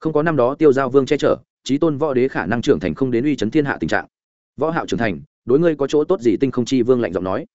không có năm đó tiêu giao vương che chở, chí tôn võ đế khả năng trưởng thành không đến uy chấn thiên hạ tình trạng. Võ hạo trưởng thành, đối ngươi có chỗ tốt gì tinh không chi vương lạnh giọng nói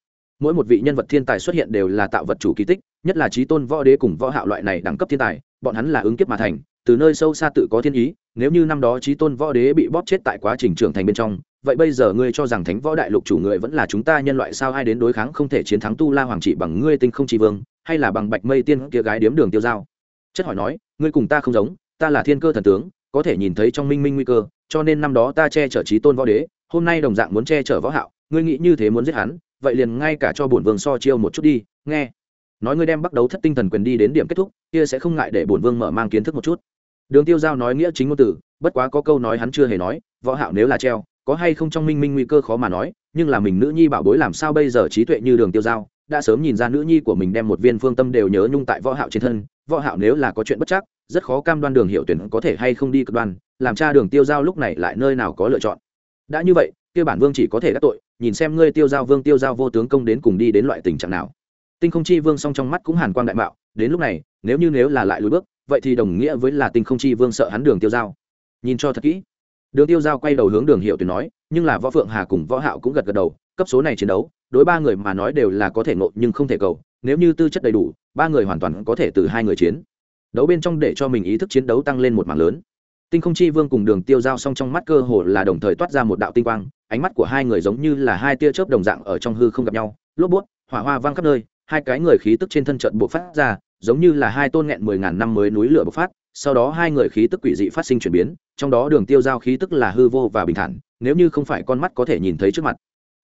mỗi một vị nhân vật thiên tài xuất hiện đều là tạo vật chủ kỳ tích, nhất là trí tôn võ đế cùng võ hạo loại này đẳng cấp thiên tài, bọn hắn là ứng kiếp mà thành, từ nơi sâu xa tự có thiên ý, nếu như năm đó trí tôn võ đế bị bóp chết tại quá trình trưởng thành bên trong, vậy bây giờ ngươi cho rằng thánh võ đại lục chủ người vẫn là chúng ta nhân loại sao ai đến đối kháng không thể chiến thắng tu la hoàng trị bằng ngươi tinh không chi vương, hay là bằng bạch mây tiên kia gái điếm đường tiêu giao chất hỏi nói, ngươi cùng ta không giống, ta là thiên cơ thần tướng, có thể nhìn thấy trong minh minh nguy cơ, cho nên năm đó ta che chở trí tôn võ đế, hôm nay đồng dạng muốn che chở võ hạo, ngươi nghĩ như thế muốn giết hắn vậy liền ngay cả cho bổn vương so chiêu một chút đi, nghe. Nói ngươi đem bắt đầu thất tinh thần quyền đi đến điểm kết thúc, kia sẽ không ngại để bổn vương mở mang kiến thức một chút. Đường tiêu giao nói nghĩa chính ngôn từ, bất quá có câu nói hắn chưa hề nói, võ hạo nếu là treo, có hay không trong minh minh nguy cơ khó mà nói, nhưng là mình nữ nhi bảo bối làm sao bây giờ trí tuệ như đường tiêu giao, đã sớm nhìn ra nữ nhi của mình đem một viên phương tâm đều nhớ nhung tại võ hạo trên thân, võ hạo nếu là có chuyện bất chắc, rất khó cam đoan đường hiệu tuyển có thể hay không đi cực đoan, làm cha đường tiêu giao lúc này lại nơi nào có lựa chọn. Đã như vậy, kia bản vương chỉ có thể đắc tội nhìn xem ngươi tiêu giao vương, tiêu giao vô tướng công đến cùng đi đến loại tình trạng nào. Tinh không chi vương song trong mắt cũng hàn quang đại mạo, đến lúc này, nếu như nếu là lại lùi bước, vậy thì đồng nghĩa với là tinh không chi vương sợ hắn đường tiêu giao. Nhìn cho thật kỹ. Đường tiêu giao quay đầu hướng đường hiệu tuyển nói, nhưng là võ phượng hà cùng võ hạo cũng gật gật đầu, cấp số này chiến đấu, đối ba người mà nói đều là có thể ngộ nhưng không thể cầu, nếu như tư chất đầy đủ, ba người hoàn toàn có thể từ hai người chiến. Đấu bên trong để cho mình ý thức chiến đấu tăng lên một mảng lớn. Tinh không chi vương cùng đường tiêu giao song trong mắt cơ hồ là đồng thời toát ra một đạo tinh quang ánh mắt của hai người giống như là hai tia chớp đồng dạng ở trong hư không gặp nhau. Lốp bút, hỏa hoa vang khắp nơi, hai cái người khí tức trên thân trận bộc phát ra, giống như là hai tôn nghẹn mười ngàn năm mới núi lửa bộc phát. Sau đó hai người khí tức quỷ dị phát sinh chuyển biến, trong đó đường tiêu giao khí tức là hư vô và bình thản, nếu như không phải con mắt có thể nhìn thấy trước mặt.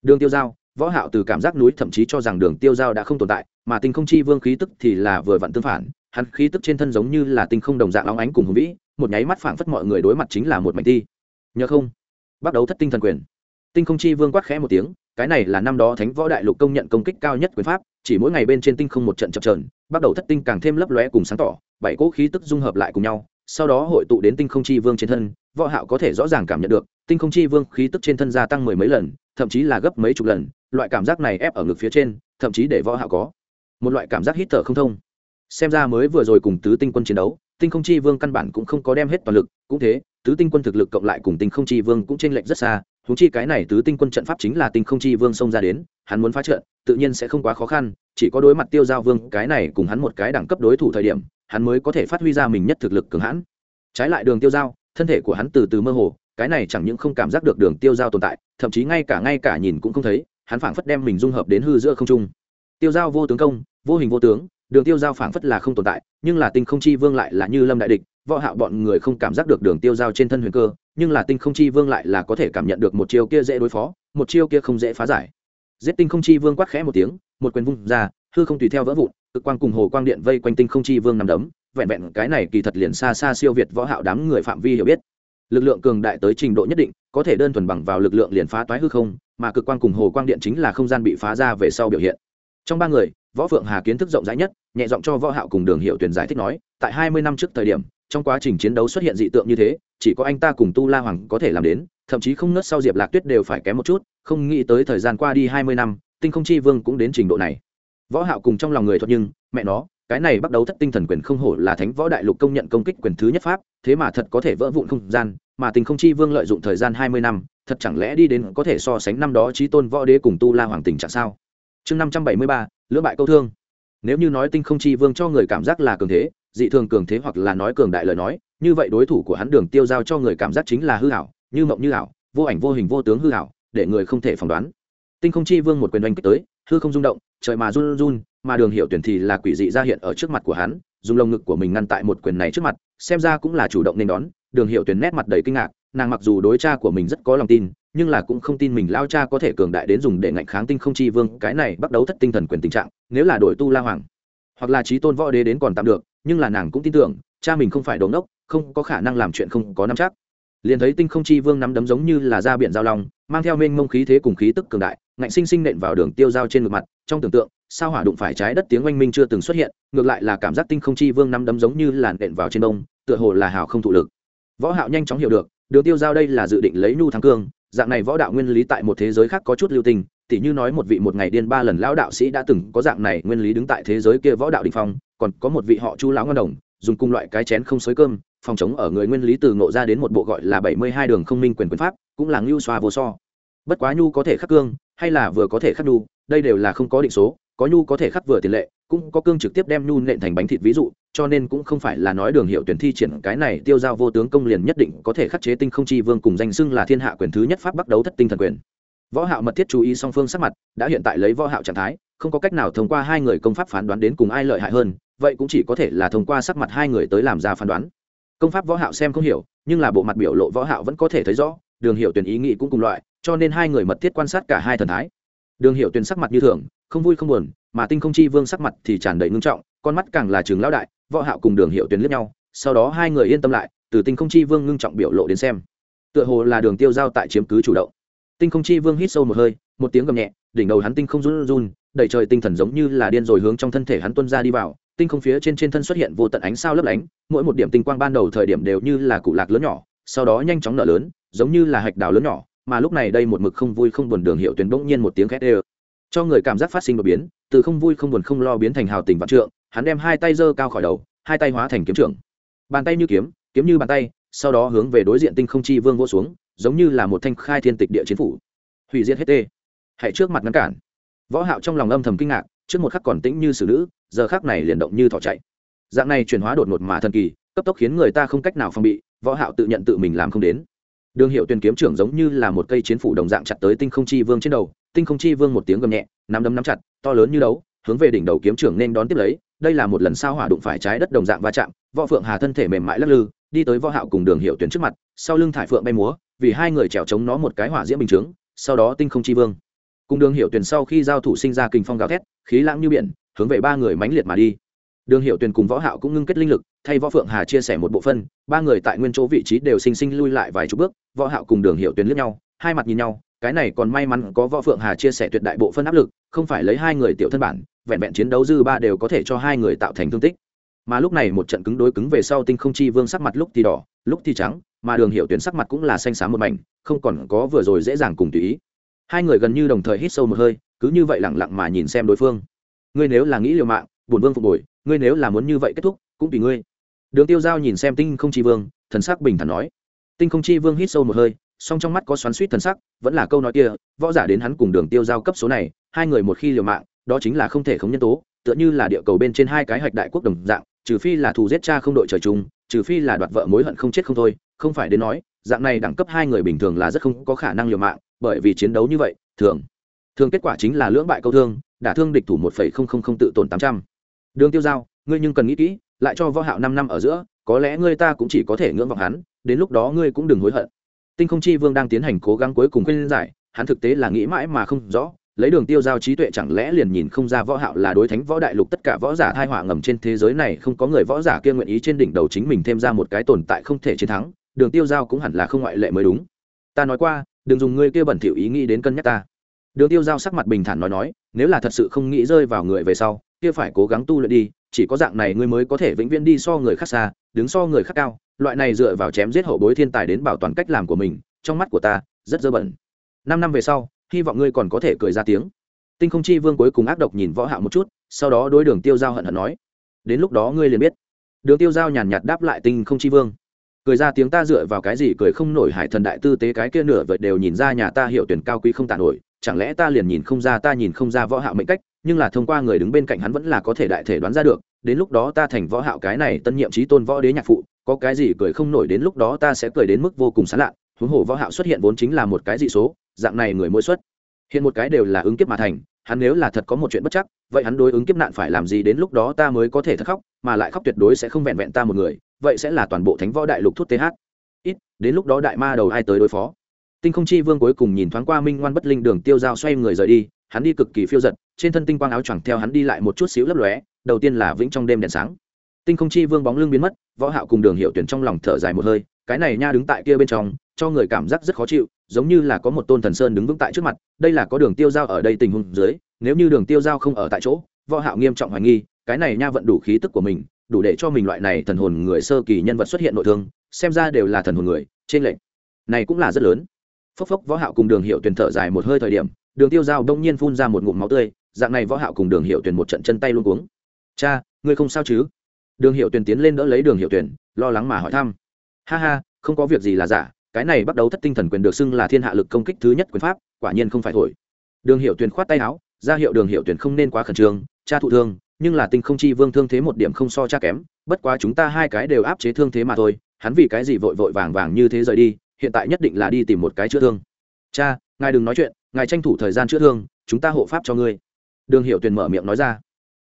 Đường tiêu giao, võ hạo từ cảm giác núi thậm chí cho rằng đường tiêu giao đã không tồn tại, mà tinh không chi vương khí tức thì là vừa vặn tương phản, hắn khí tức trên thân giống như là tinh không đồng dạng óng ánh cùng hùng vĩ, một nháy mắt phảng phất mọi người đối mặt chính là một mảnh ti. Nhớ không? Bắt đầu thất tinh thần quyền tinh không chi vương quát khẽ một tiếng, cái này là năm đó thánh võ đại lục công nhận công kích cao nhất quyền pháp, chỉ mỗi ngày bên trên tinh không một trận chập trờn bắt đầu thất tinh càng thêm lấp lóe cùng sáng tỏ, bảy cỗ khí tức dung hợp lại cùng nhau, sau đó hội tụ đến tinh không chi vương trên thân, võ hạo có thể rõ ràng cảm nhận được, tinh không chi vương khí tức trên thân gia tăng mười mấy lần, thậm chí là gấp mấy chục lần, loại cảm giác này ép ở ngực phía trên, thậm chí để võ hạo có một loại cảm giác hít thở không thông. Xem ra mới vừa rồi cùng tứ tinh quân chiến đấu, tinh không chi vương căn bản cũng không có đem hết toàn lực, cũng thế, tứ tinh quân thực lực cộng lại cùng tinh không chi vương cũng trên lệnh lệch rất xa húng chi cái này tứ tinh quân trận pháp chính là tinh không chi vương xông ra đến, hắn muốn phá trận, tự nhiên sẽ không quá khó khăn, chỉ có đối mặt tiêu giao vương, cái này cùng hắn một cái đẳng cấp đối thủ thời điểm, hắn mới có thể phát huy ra mình nhất thực lực cường hãn. Trái lại đường tiêu giao, thân thể của hắn từ từ mơ hồ, cái này chẳng những không cảm giác được đường tiêu giao tồn tại, thậm chí ngay cả ngay cả nhìn cũng không thấy, hắn phảng phất đem mình dung hợp đến hư giữa không trung. Tiêu giao vô tướng công, vô hình vô tướng đường tiêu giao phảng phất là không tồn tại, nhưng là tinh không chi vương lại là như lâm đại địch, võ hạo bọn người không cảm giác được đường tiêu giao trên thân huyền cơ, nhưng là tinh không chi vương lại là có thể cảm nhận được một chiêu kia dễ đối phó, một chiêu kia không dễ phá giải. Giết tinh không chi vương quát khẽ một tiếng, một quyền vung ra, hư không tùy theo vỡ vụn, cực quang cùng hồ quang điện vây quanh tinh không chi vương nằm đấm, vẹn vẹn cái này kỳ thật liền xa xa siêu việt võ hạo đám người phạm vi hiểu biết. Lực lượng cường đại tới trình độ nhất định, có thể đơn thuần bằng vào lực lượng liền phá toái hư không, mà cực quang cùng hồ quang điện chính là không gian bị phá ra về sau biểu hiện. Trong ba người võ phượng hà kiến thức rộng rãi nhất nhẹ giọng cho võ hạo cùng đường hiệu tuyển giải thích nói tại 20 năm trước thời điểm trong quá trình chiến đấu xuất hiện dị tượng như thế chỉ có anh ta cùng tu la hoàng có thể làm đến thậm chí không nớt sau diệp lạc tuyết đều phải kém một chút không nghĩ tới thời gian qua đi 20 năm tinh không chi vương cũng đến trình độ này. Võ hạo cùng trong lòng người thuật nhưng mẹ nó cái này bắt đầu thất tinh thần quyền không hổ là thánh võ đại lục công nhận công kích quyền thứ nhất pháp thế mà thật có thể vỡ vụn không gian mà tinh không chi vương lợi dụng thời gian 20 năm thật chẳng lẽ đi đến có thể so sánh năm đó chí tôn võ đế cùng tu la hoàng tình trạng sao? Chương 573, lưỡng bại câu thương. Nếu như nói tinh không chi vương cho người cảm giác là cường thế, dị thường cường thế hoặc là nói cường đại lời nói, như vậy đối thủ của hắn đường tiêu giao cho người cảm giác chính là hư hảo, như mộng như ảo, vô ảnh vô hình vô tướng hư hảo, để người không thể phỏng đoán. Tinh không chi vương một quyền đánh kích tới, hư không rung động, trời mà run run, mà đường hiệu tuyển thì là quỷ dị ra hiện ở trước mặt của hắn, dùng lồng ngực của mình ngăn tại một quyền này trước mặt, xem ra cũng là chủ động nên đón, đường hiệu tuyển nét mặt đầy kinh ngạc, nàng mặc dù đối cha của mình rất có lòng tin nhưng là cũng không tin mình lao cha có thể cường đại đến dùng để ngạnh kháng tinh không chi vương, cái này bắt đầu thất tinh thần quyền tình trạng, nếu là đổi tu la hoàng, hoặc là trí tôn võ đế đến còn tạm được, nhưng là nàng cũng tin tưởng, cha mình không phải đống đốc, không có khả năng làm chuyện không có nắm chắc. Liền thấy tinh không chi vương nắm đấm giống như là ra biển giao long, mang theo mênh mông khí thế cùng khí tức cường đại, ngạnh sinh sinh nện vào đường tiêu giao trên ngực mặt, trong tưởng tượng, sao hỏa đụng phải trái đất tiếng oanh minh chưa từng xuất hiện, ngược lại là cảm giác tinh không chi vương nắm đấm giống như là nện vào trên đông tựa hồ là hào không thụ lực. Võ hạo nhanh chóng hiểu được, đường tiêu giao đây là dự định lấy nhu thắng cương dạng này võ đạo nguyên lý tại một thế giới khác có chút lưu tình, tỉ như nói một vị một ngày điên ba lần lão đạo sĩ đã từng có dạng này nguyên lý đứng tại thế giới kia võ đạo đỉnh phong, còn có một vị họ chu lão ngân đồng, dùng cung loại cái chén không xới cơm, phòng chống ở người nguyên lý từ ngộ ra đến một bộ gọi là bảy mươi hai đường không minh quyền quyền pháp, cũng là ngưu xoa vô so. Bất quá nhu có thể khắc cương, hay là vừa có thể khắc nhu, đây đều là không có định số, có nhu có thể khắc vừa tiền lệ, cũng có cương trực tiếp đem nhu nện thành bánh thịt ví dụ cho nên cũng không phải là nói đường hiệu tuyển thi triển cái này tiêu giao vô tướng công liền nhất định có thể khắc chế tinh không chi vương cùng danh xưng là thiên hạ quyền thứ nhất pháp bắt đấu thất tinh thần quyền. Võ hạo mật thiết chú ý song phương sắc mặt, đã hiện tại lấy võ hạo trạng thái, không có cách nào thông qua hai người công pháp phán đoán đến cùng ai lợi hại hơn, vậy cũng chỉ có thể là thông qua sắc mặt hai người tới làm ra phán đoán. Công pháp võ hạo xem không hiểu, nhưng là bộ mặt biểu lộ võ hạo vẫn có thể thấy rõ, đường hiệu tuyển ý nghĩ cũng cùng loại, cho nên hai người mật thiết quan sát cả hai thần thái. Đường hiệu tuyển sắc mặt như thường, không vui không buồn, mà tinh không chi vương sắc mặt thì tràn đầy ngưng trọng, con mắt càng là trường lão đại võ hạo cùng đường hiệu tuyến liếc nhau, sau đó hai người yên tâm lại, từ tinh không chi vương ngưng trọng biểu lộ đến xem. Tựa hồ là đường tiêu giao tại chiếm cứ chủ động. Tinh không chi vương hít sâu một hơi, một tiếng gầm nhẹ, đỉnh đầu hắn tinh không run run đầy trời tinh thần giống như là điên rồi hướng trong thân thể hắn tuân ra đi vào, tinh không phía trên trên thân xuất hiện vô tận ánh sao lấp lánh, mỗi một điểm tinh quang ban đầu thời điểm đều như là cụ lạc lớn nhỏ, sau đó nhanh chóng nở lớn, giống như là hạch đào lớn nhỏ, mà lúc này đây một mực không vui không buồn đường hiệu tuyến bỗng nhiên một tiếng khét ê cho người cảm giác phát sinh đột biến, từ không vui không buồn không lo biến thành hào tình vạn trượng hắn đem hai tay giơ cao khỏi đầu, hai tay hóa thành kiếm trưởng. Bàn tay như kiếm kiếm như bàn tay, sau đó hướng về đối diện tinh không chi vương vô xuống, giống như là một thanh khai thiên tịch địa chiến phủ. Hủy diệt hết tê hãy trước mặt ngăn cản. Võ hạo trong lòng âm thầm kinh ngạc, trước một khắc còn tĩnh như xử nữ, giờ khắc này liền động như thỏ chạy. Dạng này chuyển hóa đột ngột mà thần kỳ, cấp tốc khiến người ta không cách nào phòng bị, võ hạo tự nhận tự mình làm không đến. Đường hiệu tuyên kiếm trưởng giống như là một cây chiến phủ đồng dạng chặt tới tinh không chi vương trên đầu, tinh không chi vương một tiếng gầm nhẹ, nắm đấm nắm chặt, to lớn như đấu, hướng về đỉnh đầu kiếm trưởng nên đón tiếp lấy đây là một lần sao hỏa đụng phải trái đất đồng dạng va chạm, võ phượng hà thân thể mềm mại lắc lư, đi tới võ hạo cùng đường hiệu tuyển trước mặt, sau lưng thải phượng bay múa, vì hai người trèo chống nó một cái hỏa diễm bình chướng, sau đó tinh không chi vương. Cùng đường hiệu tuyển sau khi giao thủ sinh ra kình phong gào thét, khí lãng như biển, hướng về ba người mãnh liệt mà đi. Đường hiệu tuyển cùng võ hạo cũng ngưng kết linh lực, thay võ phượng hà chia sẻ một bộ phân ba người tại nguyên chỗ vị trí đều sinh sinh lui lại vài chục bước, võ hạo cùng đường hiệu tuyển liếc nhau, hai mặt nhìn nhau, cái này còn may mắn có võ phượng hà chia sẻ tuyệt đại bộ phân áp lực, không phải lấy hai người tiểu thân bản vẹn vẹn chiến đấu dư ba đều có thể cho hai người tạo thành thương tích. Mà lúc này một trận cứng đối cứng về sau tinh không chi vương sắc mặt lúc thì đỏ, lúc thì trắng, mà đường hiệu tuyển sắc mặt cũng là xanh xám một mảnh, không còn có vừa rồi dễ dàng cùng tùy ý. Hai người gần như đồng thời hít sâu một hơi, cứ như vậy lẳng lặng mà nhìn xem đối phương. Ngươi nếu là nghĩ liều mạng, bổn vương phục hồi, ngươi nếu là muốn như vậy kết thúc, cũng tùy ngươi. Đường tiêu giao nhìn xem tinh không chi vương, thần sắc bình thản nói. Tinh không chi vương hít sâu một hơi, song trong mắt có xoắn suýt thần sắc, vẫn là câu nói kia, võ giả đến hắn cùng đường tiêu giao cấp số này, hai người một khi liều mạng đó chính là không thể không nhân tố, tựa như là địa cầu bên trên hai cái hạch đại quốc đồng dạng, trừ phi là thù giết cha không đội trời chung, trừ phi là đoạt vợ mối hận không chết không thôi, không phải đến nói, dạng này đẳng cấp hai người bình thường là rất không có khả năng liều mạng, bởi vì chiến đấu như vậy, thường thường kết quả chính là lưỡng bại câu thương, đả thương địch thủ một phẩy không không không tự tổn tám trăm. Đường tiêu giao, ngươi nhưng cần nghĩ kỹ, lại cho võ hạo năm năm ở giữa, có lẽ ngươi ta cũng chỉ có thể ngưỡng vọng hắn, đến lúc đó ngươi cũng đừng hối hận. Tinh không chi vương đang tiến hành cố gắng cuối cùng khuyên giải, hắn thực tế là nghĩ mãi mà không rõ lấy đường tiêu giao trí tuệ chẳng lẽ liền nhìn không ra võ hạo là đối thánh võ đại lục tất cả võ giả thai họa ngầm trên thế giới này không có người võ giả kia nguyện ý trên đỉnh đầu chính mình thêm ra một cái tồn tại không thể chiến thắng, đường tiêu giao cũng hẳn là không ngoại lệ mới đúng. Ta nói qua, đừng dùng ngươi kia bẩn thỉu ý nghĩ đến cân nhắc ta. Đường tiêu giao sắc mặt bình thản nói nói, nếu là thật sự không nghĩ rơi vào người về sau, kia phải cố gắng tu luyện đi, chỉ có dạng này ngươi mới có thể vĩnh viễn đi so người khác xa, đứng so người khác cao, loại này dựa vào chém giết hậu bối thiên tài đến bảo toàn cách làm của mình, trong mắt của ta, rất dơ bẩn. Năm năm về sau hy vọng ngươi còn có thể cười ra tiếng. Tinh không chi vương cuối cùng ác độc nhìn võ hạo một chút, sau đó đối đường tiêu giao hận hận nói, đến lúc đó ngươi liền biết. Đường tiêu giao nhàn nhạt đáp lại tinh không chi vương, cười ra tiếng ta dựa vào cái gì cười không nổi hải thần đại tư tế cái kia nửa vời đều nhìn ra nhà ta hiệu tuyển cao quý không tàn nổi, chẳng lẽ ta liền nhìn không ra ta nhìn không ra võ hạo mệnh cách, nhưng là thông qua người đứng bên cạnh hắn vẫn là có thể đại thể đoán ra được, đến lúc đó ta thành võ hạo cái này tân nhiệm trí tôn võ đế nhạc phụ, có cái gì cười không nổi đến lúc đó ta sẽ cười đến mức vô cùng sán lạ huống hồ võ hạo xuất hiện vốn chính là một cái dị số dạng này người mỗi xuất. Hiện một cái đều là ứng kiếp mà thành, hắn nếu là thật có một chuyện bất chắc, vậy hắn đối ứng kiếp nạn phải làm gì đến lúc đó ta mới có thể thật khóc, mà lại khóc tuyệt đối sẽ không vẹn vẹn ta một người, vậy sẽ là toàn bộ thánh võ đại lục thuốc th ít, đến lúc đó đại ma đầu ai tới đối phó? Tinh không chi vương cuối cùng nhìn thoáng qua minh ngoan bất linh đường tiêu dao xoay người rời đi, hắn đi cực kỳ phiêu giật, trên thân tinh quang áo choàng theo hắn đi lại một chút xíu lấp lóe, đầu tiên là vĩnh trong đêm đèn sáng. Tinh không chi vương bóng lưng biến mất, võ hạo cùng đường hiệu tuyển trong lòng thở dài một hơi, cái này nha đứng tại kia bên trong cho người cảm giác rất khó chịu, giống như là có một tôn thần sơn đứng vững tại trước mặt, đây là có đường tiêu giao ở đây tình huống dưới, nếu như đường tiêu giao không ở tại chỗ, võ hạo nghiêm trọng hoài nghi, cái này nha vận đủ khí tức của mình, đủ để cho mình loại này thần hồn người sơ kỳ nhân vật xuất hiện nội thương, xem ra đều là thần hồn người, trên lệnh. Này cũng là rất lớn. Phốc phốc, võ hạo cùng đường hiệu tuyển thở dài một hơi thời điểm, đường tiêu giao đông nhiên phun ra một ngụm máu tươi, dạng này võ hạo cùng đường hiệu tuyển một trận chân tay luôn cuống. Cha, ngươi không sao chứ? Đường hiệu tuyển tiến lên đỡ lấy đường hiệu tuyển, lo lắng mà hỏi thăm. Ha ha, không có việc gì là giả cái này bắt đầu thất tinh thần quyền được xưng là thiên hạ lực công kích thứ nhất quyền pháp, quả nhiên không phải thổi. Đường hiệu tuyển khoát tay áo, ra hiệu đường hiệu tuyển không nên quá khẩn trương, cha thụ thương, nhưng là tinh không chi vương thương thế một điểm không so cha kém, bất quá chúng ta hai cái đều áp chế thương thế mà thôi, hắn vì cái gì vội vội vàng vàng như thế rời đi, hiện tại nhất định là đi tìm một cái chữa thương. Cha, ngài đừng nói chuyện, ngài tranh thủ thời gian chữa thương, chúng ta hộ pháp cho ngươi. Đường hiệu tuyền mở miệng nói ra.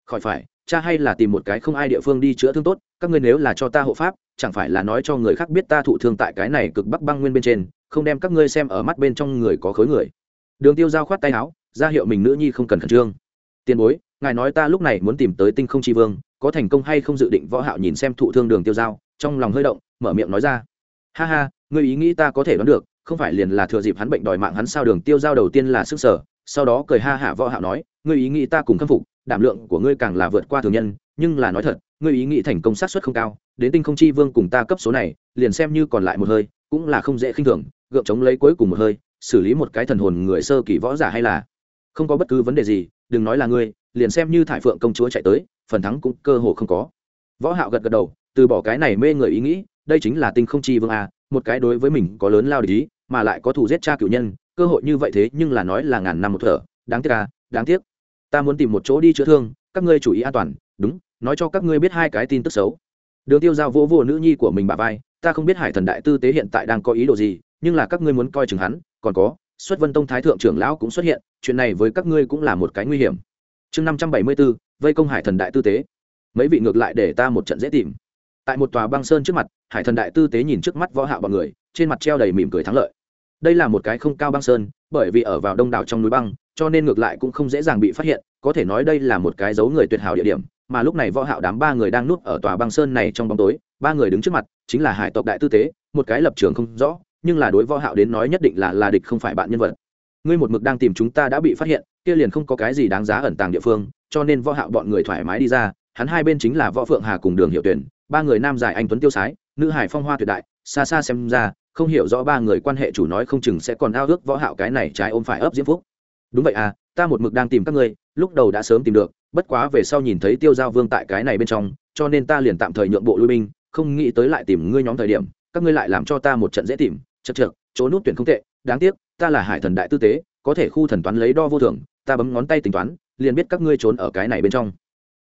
Khỏi phải, cha hay là tìm một cái không ai địa phương đi chữa thương tốt các ngươi nếu là cho ta hộ pháp, chẳng phải là nói cho người khác biết ta thụ thương tại cái này cực bắc băng nguyên bên trên, không đem các ngươi xem ở mắt bên trong người có khối người. Đường tiêu giao khoát tay áo, ra hiệu mình nữ nhi không cần khẩn trương. Tiền bối, ngài nói ta lúc này muốn tìm tới tinh không tri vương, có thành công hay không dự định võ hạo nhìn xem thụ thương đường tiêu giao, trong lòng hơi động, mở miệng nói ra. Ha ha, ngươi ý nghĩ ta có thể đoán được, không phải liền là thừa dịp hắn bệnh đòi mạng hắn sao đường tiêu giao đầu tiên là sức sở, sau đó cười ha hả võ hạo nói, ngươi ý nghĩ ta cùng khâm phục, đảm lượng của ngươi càng là vượt qua thường nhân, nhưng là nói thật ngươi ý nghĩ thành công sát suất không cao đến tinh không chi vương cùng ta cấp số này liền xem như còn lại một hơi cũng là không dễ khinh thường gượng chống lấy cuối cùng một hơi xử lý một cái thần hồn người sơ kỳ võ giả hay là? Không có bất cứ vấn đề gì đừng nói là ngươi liền xem như thải phượng công chúa chạy tới phần thắng cũng cơ hồ không có. Võ hạo gật gật đầu từ bỏ cái này mê người ý nghĩ đây chính là tinh không chi vương a một cái đối với mình có lớn lao ý, mà lại có thù giết cha cửu nhân cơ hội như vậy thế nhưng là nói là ngàn năm một thở đáng tiếc à đáng tiếc. Ta muốn tìm một chỗ đi chữa thương các ngươi chủ ý an toàn đúng nói cho các ngươi biết hai cái tin tức xấu. Đường tiêu giao vô vỗ nữ nhi của mình bà vai, ta không biết hải thần đại tư tế hiện tại đang có ý đồ gì, nhưng là các ngươi muốn coi chừng hắn, còn có, xuất vân tông thái thượng trưởng lão cũng xuất hiện, chuyện này với các ngươi cũng là một cái nguy hiểm. Chương năm trăm bảy mươi bốn vây công hải thần đại tư tế. Mấy vị ngược lại để ta một trận dễ tìm. Tại một tòa băng sơn trước mặt, hải thần đại tư tế nhìn trước mắt võ hạo bọn người, trên mặt treo đầy mỉm cười thắng lợi. Đây là một cái không cao băng sơn, bởi vì ở vào đông đảo trong núi băng, cho nên ngược lại cũng không dễ dàng bị phát hiện, có thể nói đây là một cái dấu người tuyệt hảo địa điểm mà lúc này võ hạo đám ba người đang núp ở tòa băng sơn này trong bóng tối, ba người đứng trước mặt, chính là hải tộc đại tư tế, một cái lập trường không rõ, nhưng là đối võ hạo đến nói nhất định là là địch không phải bạn nhân vật. Ngươi một mực đang tìm chúng ta đã bị phát hiện, kia liền không có cái gì đáng giá ẩn tàng địa phương, cho nên võ hạo bọn người thoải mái đi ra, hắn hai bên chính là võ phượng hà cùng đường hiệu tuyển, ba người nam giải anh tuấn tiêu sái, nữ hải phong hoa tuyệt đại, xa xa xem ra, không hiểu rõ ba người quan hệ chủ nói không chừng sẽ còn ao ước võ hạo cái này trái ôm phải ấp diễm phúc. Đúng vậy à ta một mực đang tìm các ngươi, lúc đầu đã sớm tìm được bất quá về sau nhìn thấy tiêu giao vương tại cái này bên trong, cho nên ta liền tạm thời nhượng bộ lui binh, không nghĩ tới lại tìm ngươi nhóm thời điểm, các ngươi lại làm cho ta một trận dễ tìm, chật chật chỗ nút tuyển không tệ, đáng tiếc, ta là hải thần đại tư tế, có thể khu thần toán lấy đo vô thường ta bấm ngón tay tính toán, liền biết các ngươi trốn ở cái này bên trong.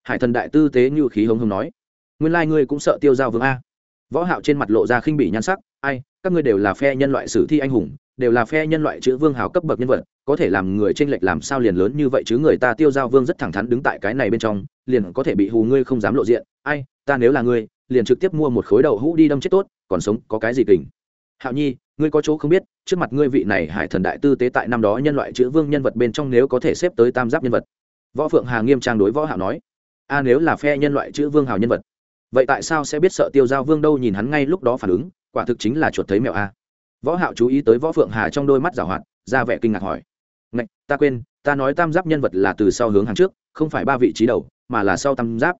Hải thần đại tư tế như khí hống hống nói. Nguyên lai、like、ngươi cũng sợ tiêu giao vương a. Võ hạo trên mặt lộ ra khinh bỉ nhan sắc, ai, các ngươi đều là phe nhân loại sử thi anh hùng đều là phe nhân loại chữ vương hào cấp bậc nhân vật, có thể làm người tranh lệch làm sao liền lớn như vậy chứ người ta tiêu giao vương rất thẳng thắn đứng tại cái này bên trong, liền có thể bị hù ngươi không dám lộ diện. Ai, ta nếu là ngươi, liền trực tiếp mua một khối đậu hũ đi đâm chết tốt, còn sống, có cái gì kình? Hạo nhi, ngươi có chỗ không biết, trước mặt ngươi vị này hải thần đại tư tế tại năm đó nhân loại chữ vương nhân vật bên trong nếu có thể xếp tới tam giáp nhân vật. Võ phượng hà nghiêm trang đối võ hạo nói, a, nếu là phe nhân loại chữ vương hào nhân vật, vậy tại sao sẽ biết sợ tiêu giao vương đâu? Nhìn hắn ngay lúc đó phản ứng, quả thực chính là chuột thấy mèo a võ hạo chú ý tới võ phượng hà trong đôi mắt giảo hoạt, ra vẻ kinh ngạc hỏi. Ngạch, ta quên, ta nói tam giáp nhân vật là từ sau hướng hàng trước, không phải ba vị trí đầu, mà là sau tam giáp.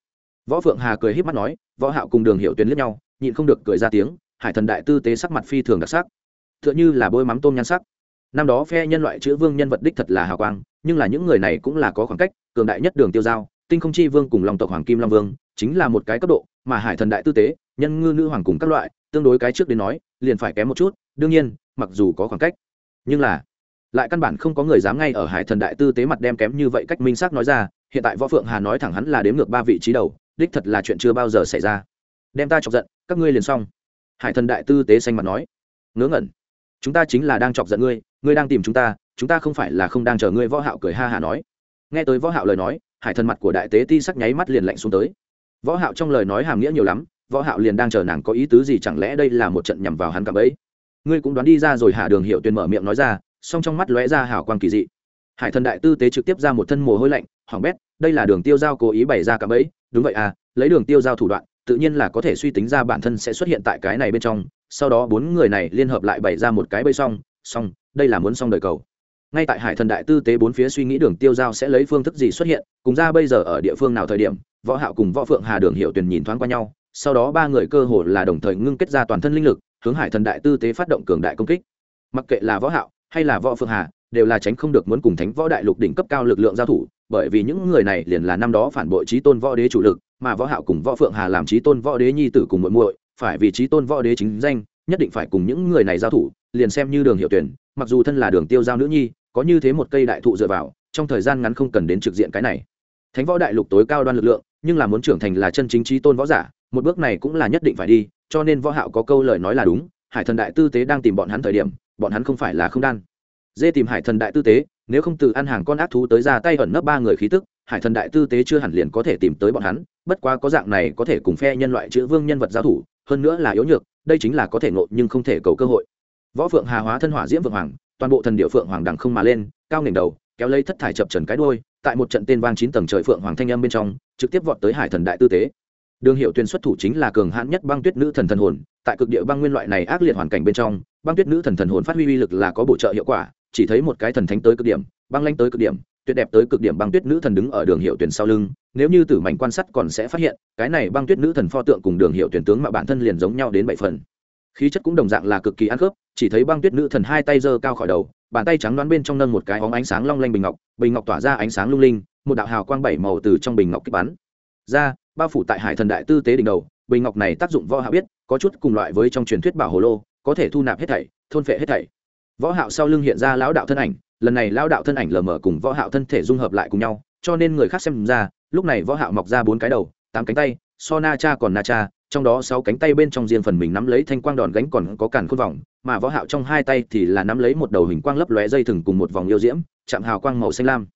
Võ phượng hà cười híp mắt nói, võ hạo cùng đường hiệu tuyến liếc nhau, nhịn không được cười ra tiếng, hải thần đại tư tế sắc mặt phi thường đặc sắc, tựa như là bôi mắm tôm nhan sắc. Năm đó phe nhân loại chữ vương nhân vật đích thật là hào quang, nhưng là những người này cũng là có khoảng cách, cường đại nhất đường tiêu giao, tinh không chi vương cùng lòng tộc hoàng kim long vương, chính là một cái cấp độ, mà hải thần đại tư tế, nhân ngư nữ hoàng cùng các loại, tương đối cái trước đến nói, liền phải kém một chút đương nhiên, mặc dù có khoảng cách, nhưng là lại căn bản không có người dám ngay ở hải thần đại tư tế mặt đem kém như vậy cách minh xác nói ra, hiện tại võ phượng hà nói thẳng hắn là đếm ngược ba vị trí đầu, đích thật là chuyện chưa bao giờ xảy ra. Đem ta chọc giận, các ngươi liền xong. Hải thần đại tư tế xanh mặt nói. Ngớ ngẩn. Chúng ta chính là đang chọc giận ngươi ngươi đang tìm chúng ta chúng ta không phải là không đang chờ ngươi võ hạo cười ha hà nói. Nghe tới võ hạo lời nói, hải thần mặt của đại tế ti sắc nháy mắt liền lạnh xuống tới. Võ hạo trong lời nói hàm nghĩa nhiều lắm, võ hạo liền đang chờ nàng có ý tứ gì chẳng lẽ đây là một trận nhằm vào hắn cả bấy ngươi cũng đoán đi ra rồi hạ đường hiệu Tuyền mở miệng nói ra, song trong mắt lóe ra hào quang kỳ dị. Hải thần đại tư tế trực tiếp ra một thân mồ hôi lạnh hỏng bét, đây là đường tiêu giao cố ý bày ra cả bấy đúng vậy à lấy đường tiêu giao thủ đoạn, tự nhiên là có thể suy tính ra bản thân sẽ xuất hiện tại cái này bên trong, sau đó bốn người này liên hợp lại bày ra một cái bẫy xong xong, đây là muốn xong đời cầu. Ngay tại hải thần đại tư tế bốn phía suy nghĩ đường tiêu giao sẽ lấy phương thức gì xuất hiện, cùng ra bây giờ ở địa phương nào thời điểm, võ hạo cùng võ phượng hà đường hiệu Tuyền nhìn thoáng qua nhau, sau đó ba người cơ hồ là đồng thời ngưng kết ra toàn thân linh lực hướng hải thần đại tư tế phát động cường đại công kích. Mặc kệ là võ hạo hay là võ phượng hà, đều là tránh không được muốn cùng thánh võ đại lục đỉnh cấp cao lực lượng giao thủ, bởi vì những người này liền là năm đó phản bội trí tôn võ đế chủ lực, mà võ hạo cùng võ phượng hà làm trí tôn võ đế nhi tử cùng muội muội, phải vì trí tôn võ đế chính danh, nhất định phải cùng những người này giao thủ, liền xem như đường hiệu tuyển, mặc dù thân là đường tiêu giao nữ nhi, có như thế một cây đại thụ dựa vào, trong thời gian ngắn không cần đến trực diện cái này. Thánh võ đại lục tối cao đoan lực lượng, nhưng là muốn trưởng thành là chân chính trí tôn võ giả, một bước này cũng là nhất định phải đi cho nên võ hạo có câu lời nói là đúng, hải thần đại tư tế đang tìm bọn hắn thời điểm, bọn hắn không phải là không đan. Dê tìm hải thần đại tư tế, nếu không từ ăn hàng con ác thú tới ra tay ẩn nấp ba người khí tức, hải thần đại tư tế chưa hẳn liền có thể tìm tới bọn hắn, bất quá có dạng này có thể cùng phe nhân loại chữ vương nhân vật giao thủ, hơn nữa là yếu nhược, đây chính là có thể ngộ nhưng không thể cầu cơ hội. Võ phượng hà hóa thân hỏa diễm vượng hoàng, toàn bộ thần địa phượng hoàng đằng không mà lên, cao nghềnh đầu, kéo lấy thất thải chập trần cái đuôi, tại một trận tên vang chín tầng trời phượng hoàng thanh âm bên trong, trực tiếp vọt tới hải thần đại tư tế đường hiệu tuyên xuất thủ chính là cường hãn nhất băng tuyết nữ thần thần hồn, tại cực địa băng nguyên loại này ác liệt hoàn cảnh bên trong, băng tuyết nữ thần thần hồn phát huy uy lực là có bổ trợ hiệu quả, chỉ thấy một cái thần thánh tới cực điểm, băng lanh tới cực điểm, tuyệt đẹp tới cực điểm băng tuyết nữ thần đứng ở đường hiệu tuyển sau lưng, nếu như tử mảnh quan sát còn sẽ phát hiện, cái này băng tuyết nữ thần pho tượng cùng đường hiệu tuyển tướng mà bản thân liền giống nhau đến bảy phần. Khí chất cũng đồng dạng là cực kỳ ăn khớp, chỉ thấy băng tuyết nữ thần hai tay giơ cao khỏi đầu, bàn tay trắng đoán bên trong nâng một cái óng ánh sáng long lanh bình ngọc bình ngọc tỏa ra ánh sáng lung linh, một đạo hào quang bảy màu từ trong bình ngọc kích bắn ra bao phủ tại hải thần đại tư tế đỉnh đầu bình ngọc này tác dụng võ hạ biết, có chút cùng loại với trong truyền thuyết bảo hồ lô, có thể thu nạp hết thảy, thôn phệ hết thảy. Võ hạo sau lưng hiện ra lão đạo thân ảnh, lần này lão đạo thân ảnh lờ mờ cùng võ hạo thân thể dung hợp lại cùng nhau, cho nên người khác xem ra, lúc này võ hạo mọc ra bốn cái đầu, tám cánh tay, so na cha còn na cha, trong đó sáu cánh tay bên trong riêng phần mình nắm lấy thanh quang đòn gánh còn có cản khôn vòng, mà võ hạo trong hai tay thì là nắm lấy một đầu hình quang lấp lóe dây thừng cùng một vòng yêu diễm, chạm hào quang màu xanh lam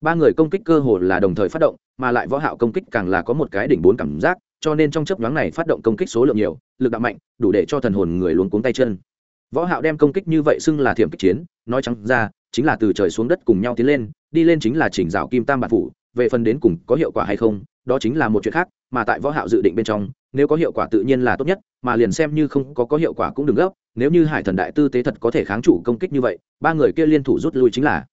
ba người công kích cơ hồ là đồng thời phát động, mà lại võ hạo công kích càng là có một cái đỉnh bốn cảm giác, cho nên trong chớp nhoáng này phát động công kích số lượng nhiều, lực đạo mạnh, đủ để cho thần hồn người luống cuống tay chân. Võ hạo đem công kích như vậy xưng là thiểm kích chiến, nói trắng ra, chính là từ trời xuống đất cùng nhau tiến lên, đi lên chính là chỉnh rào kim tam bản phủ, về phần đến cùng có hiệu quả hay không, đó chính là một chuyện khác, mà tại võ hạo dự định bên trong, nếu có hiệu quả tự nhiên là tốt nhất, mà liền xem như không có có hiệu quả cũng đừng gấp, nếu như hải thần đại tư tế thật có thể kháng chủ công kích như vậy, ba người kia liên thủ rút lui chính là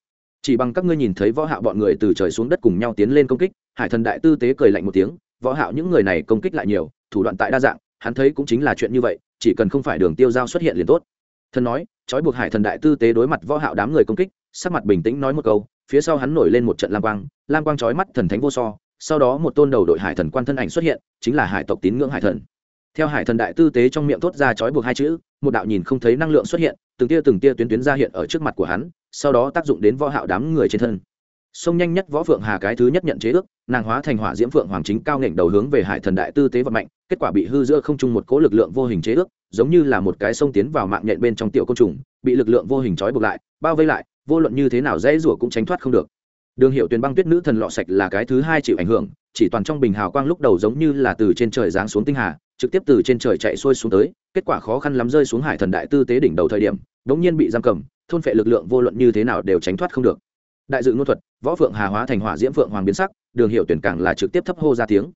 chỉ bằng các ngươi nhìn thấy võ hạo bọn người từ trời xuống đất cùng nhau tiến lên công kích, hải thần đại tư tế cười lạnh một tiếng, võ hạo những người này công kích lại nhiều, thủ đoạn tại đa dạng, hắn thấy cũng chính là chuyện như vậy, chỉ cần không phải đường tiêu giao xuất hiện liền tốt. Thần nói, trói buộc hải thần đại tư tế đối mặt võ hạo đám người công kích, sắc mặt bình tĩnh nói một câu, phía sau hắn nổi lên một trận lam quang lam quang trói mắt thần thánh vô so, sau đó một tôn đầu đội hải thần quan thân ảnh xuất hiện, chính là hải tộc tín ngưỡng hải thần. Theo hải thần đại tư tế trong miệng thốt ra chói buộc hai chữ, một đạo nhìn không thấy năng lượng xuất hiện, từng tia từng tia tuyến tuyến ra hiện ở trước mặt của hắn sau đó tác dụng đến võ hạo đám người trên thân. Sông nhanh nhất võ phượng hà cái thứ nhất nhận chế ước, nàng hóa thành hỏa diễm phượng hoàng chính cao nghển đầu hướng về hải thần đại tư tế vận mạnh kết quả bị hư giữa không trung một cỗ lực lượng vô hình chế ước, giống như là một cái sông tiến vào mạng nhện bên trong tiểu côn trùng, bị lực lượng vô hình trói buộc lại, bao vây lại, vô luận như thế nào dễ rủa cũng tránh thoát không được. Đường hiệu tuyền băng tuyết nữ thần lọ sạch là cái thứ hai chịu ảnh hưởng, chỉ toàn trong bình hào quang lúc đầu giống như là từ trên trời giáng xuống tinh hà, trực tiếp từ trên trời chạy xuôi xuống tới, kết quả khó khăn lắm rơi xuống hải thần đại tư tế đỉnh đầu thời điểm đống nhiên bị giam cầm thôn phệ lực lượng vô luận như thế nào đều tránh thoát không được. Đại dự ngôn thuật, võ phượng hà hóa thành hỏa diễm phượng hoàng biến sắc, đường hiệu tuyển càng là trực tiếp thấp hô ra tiếng.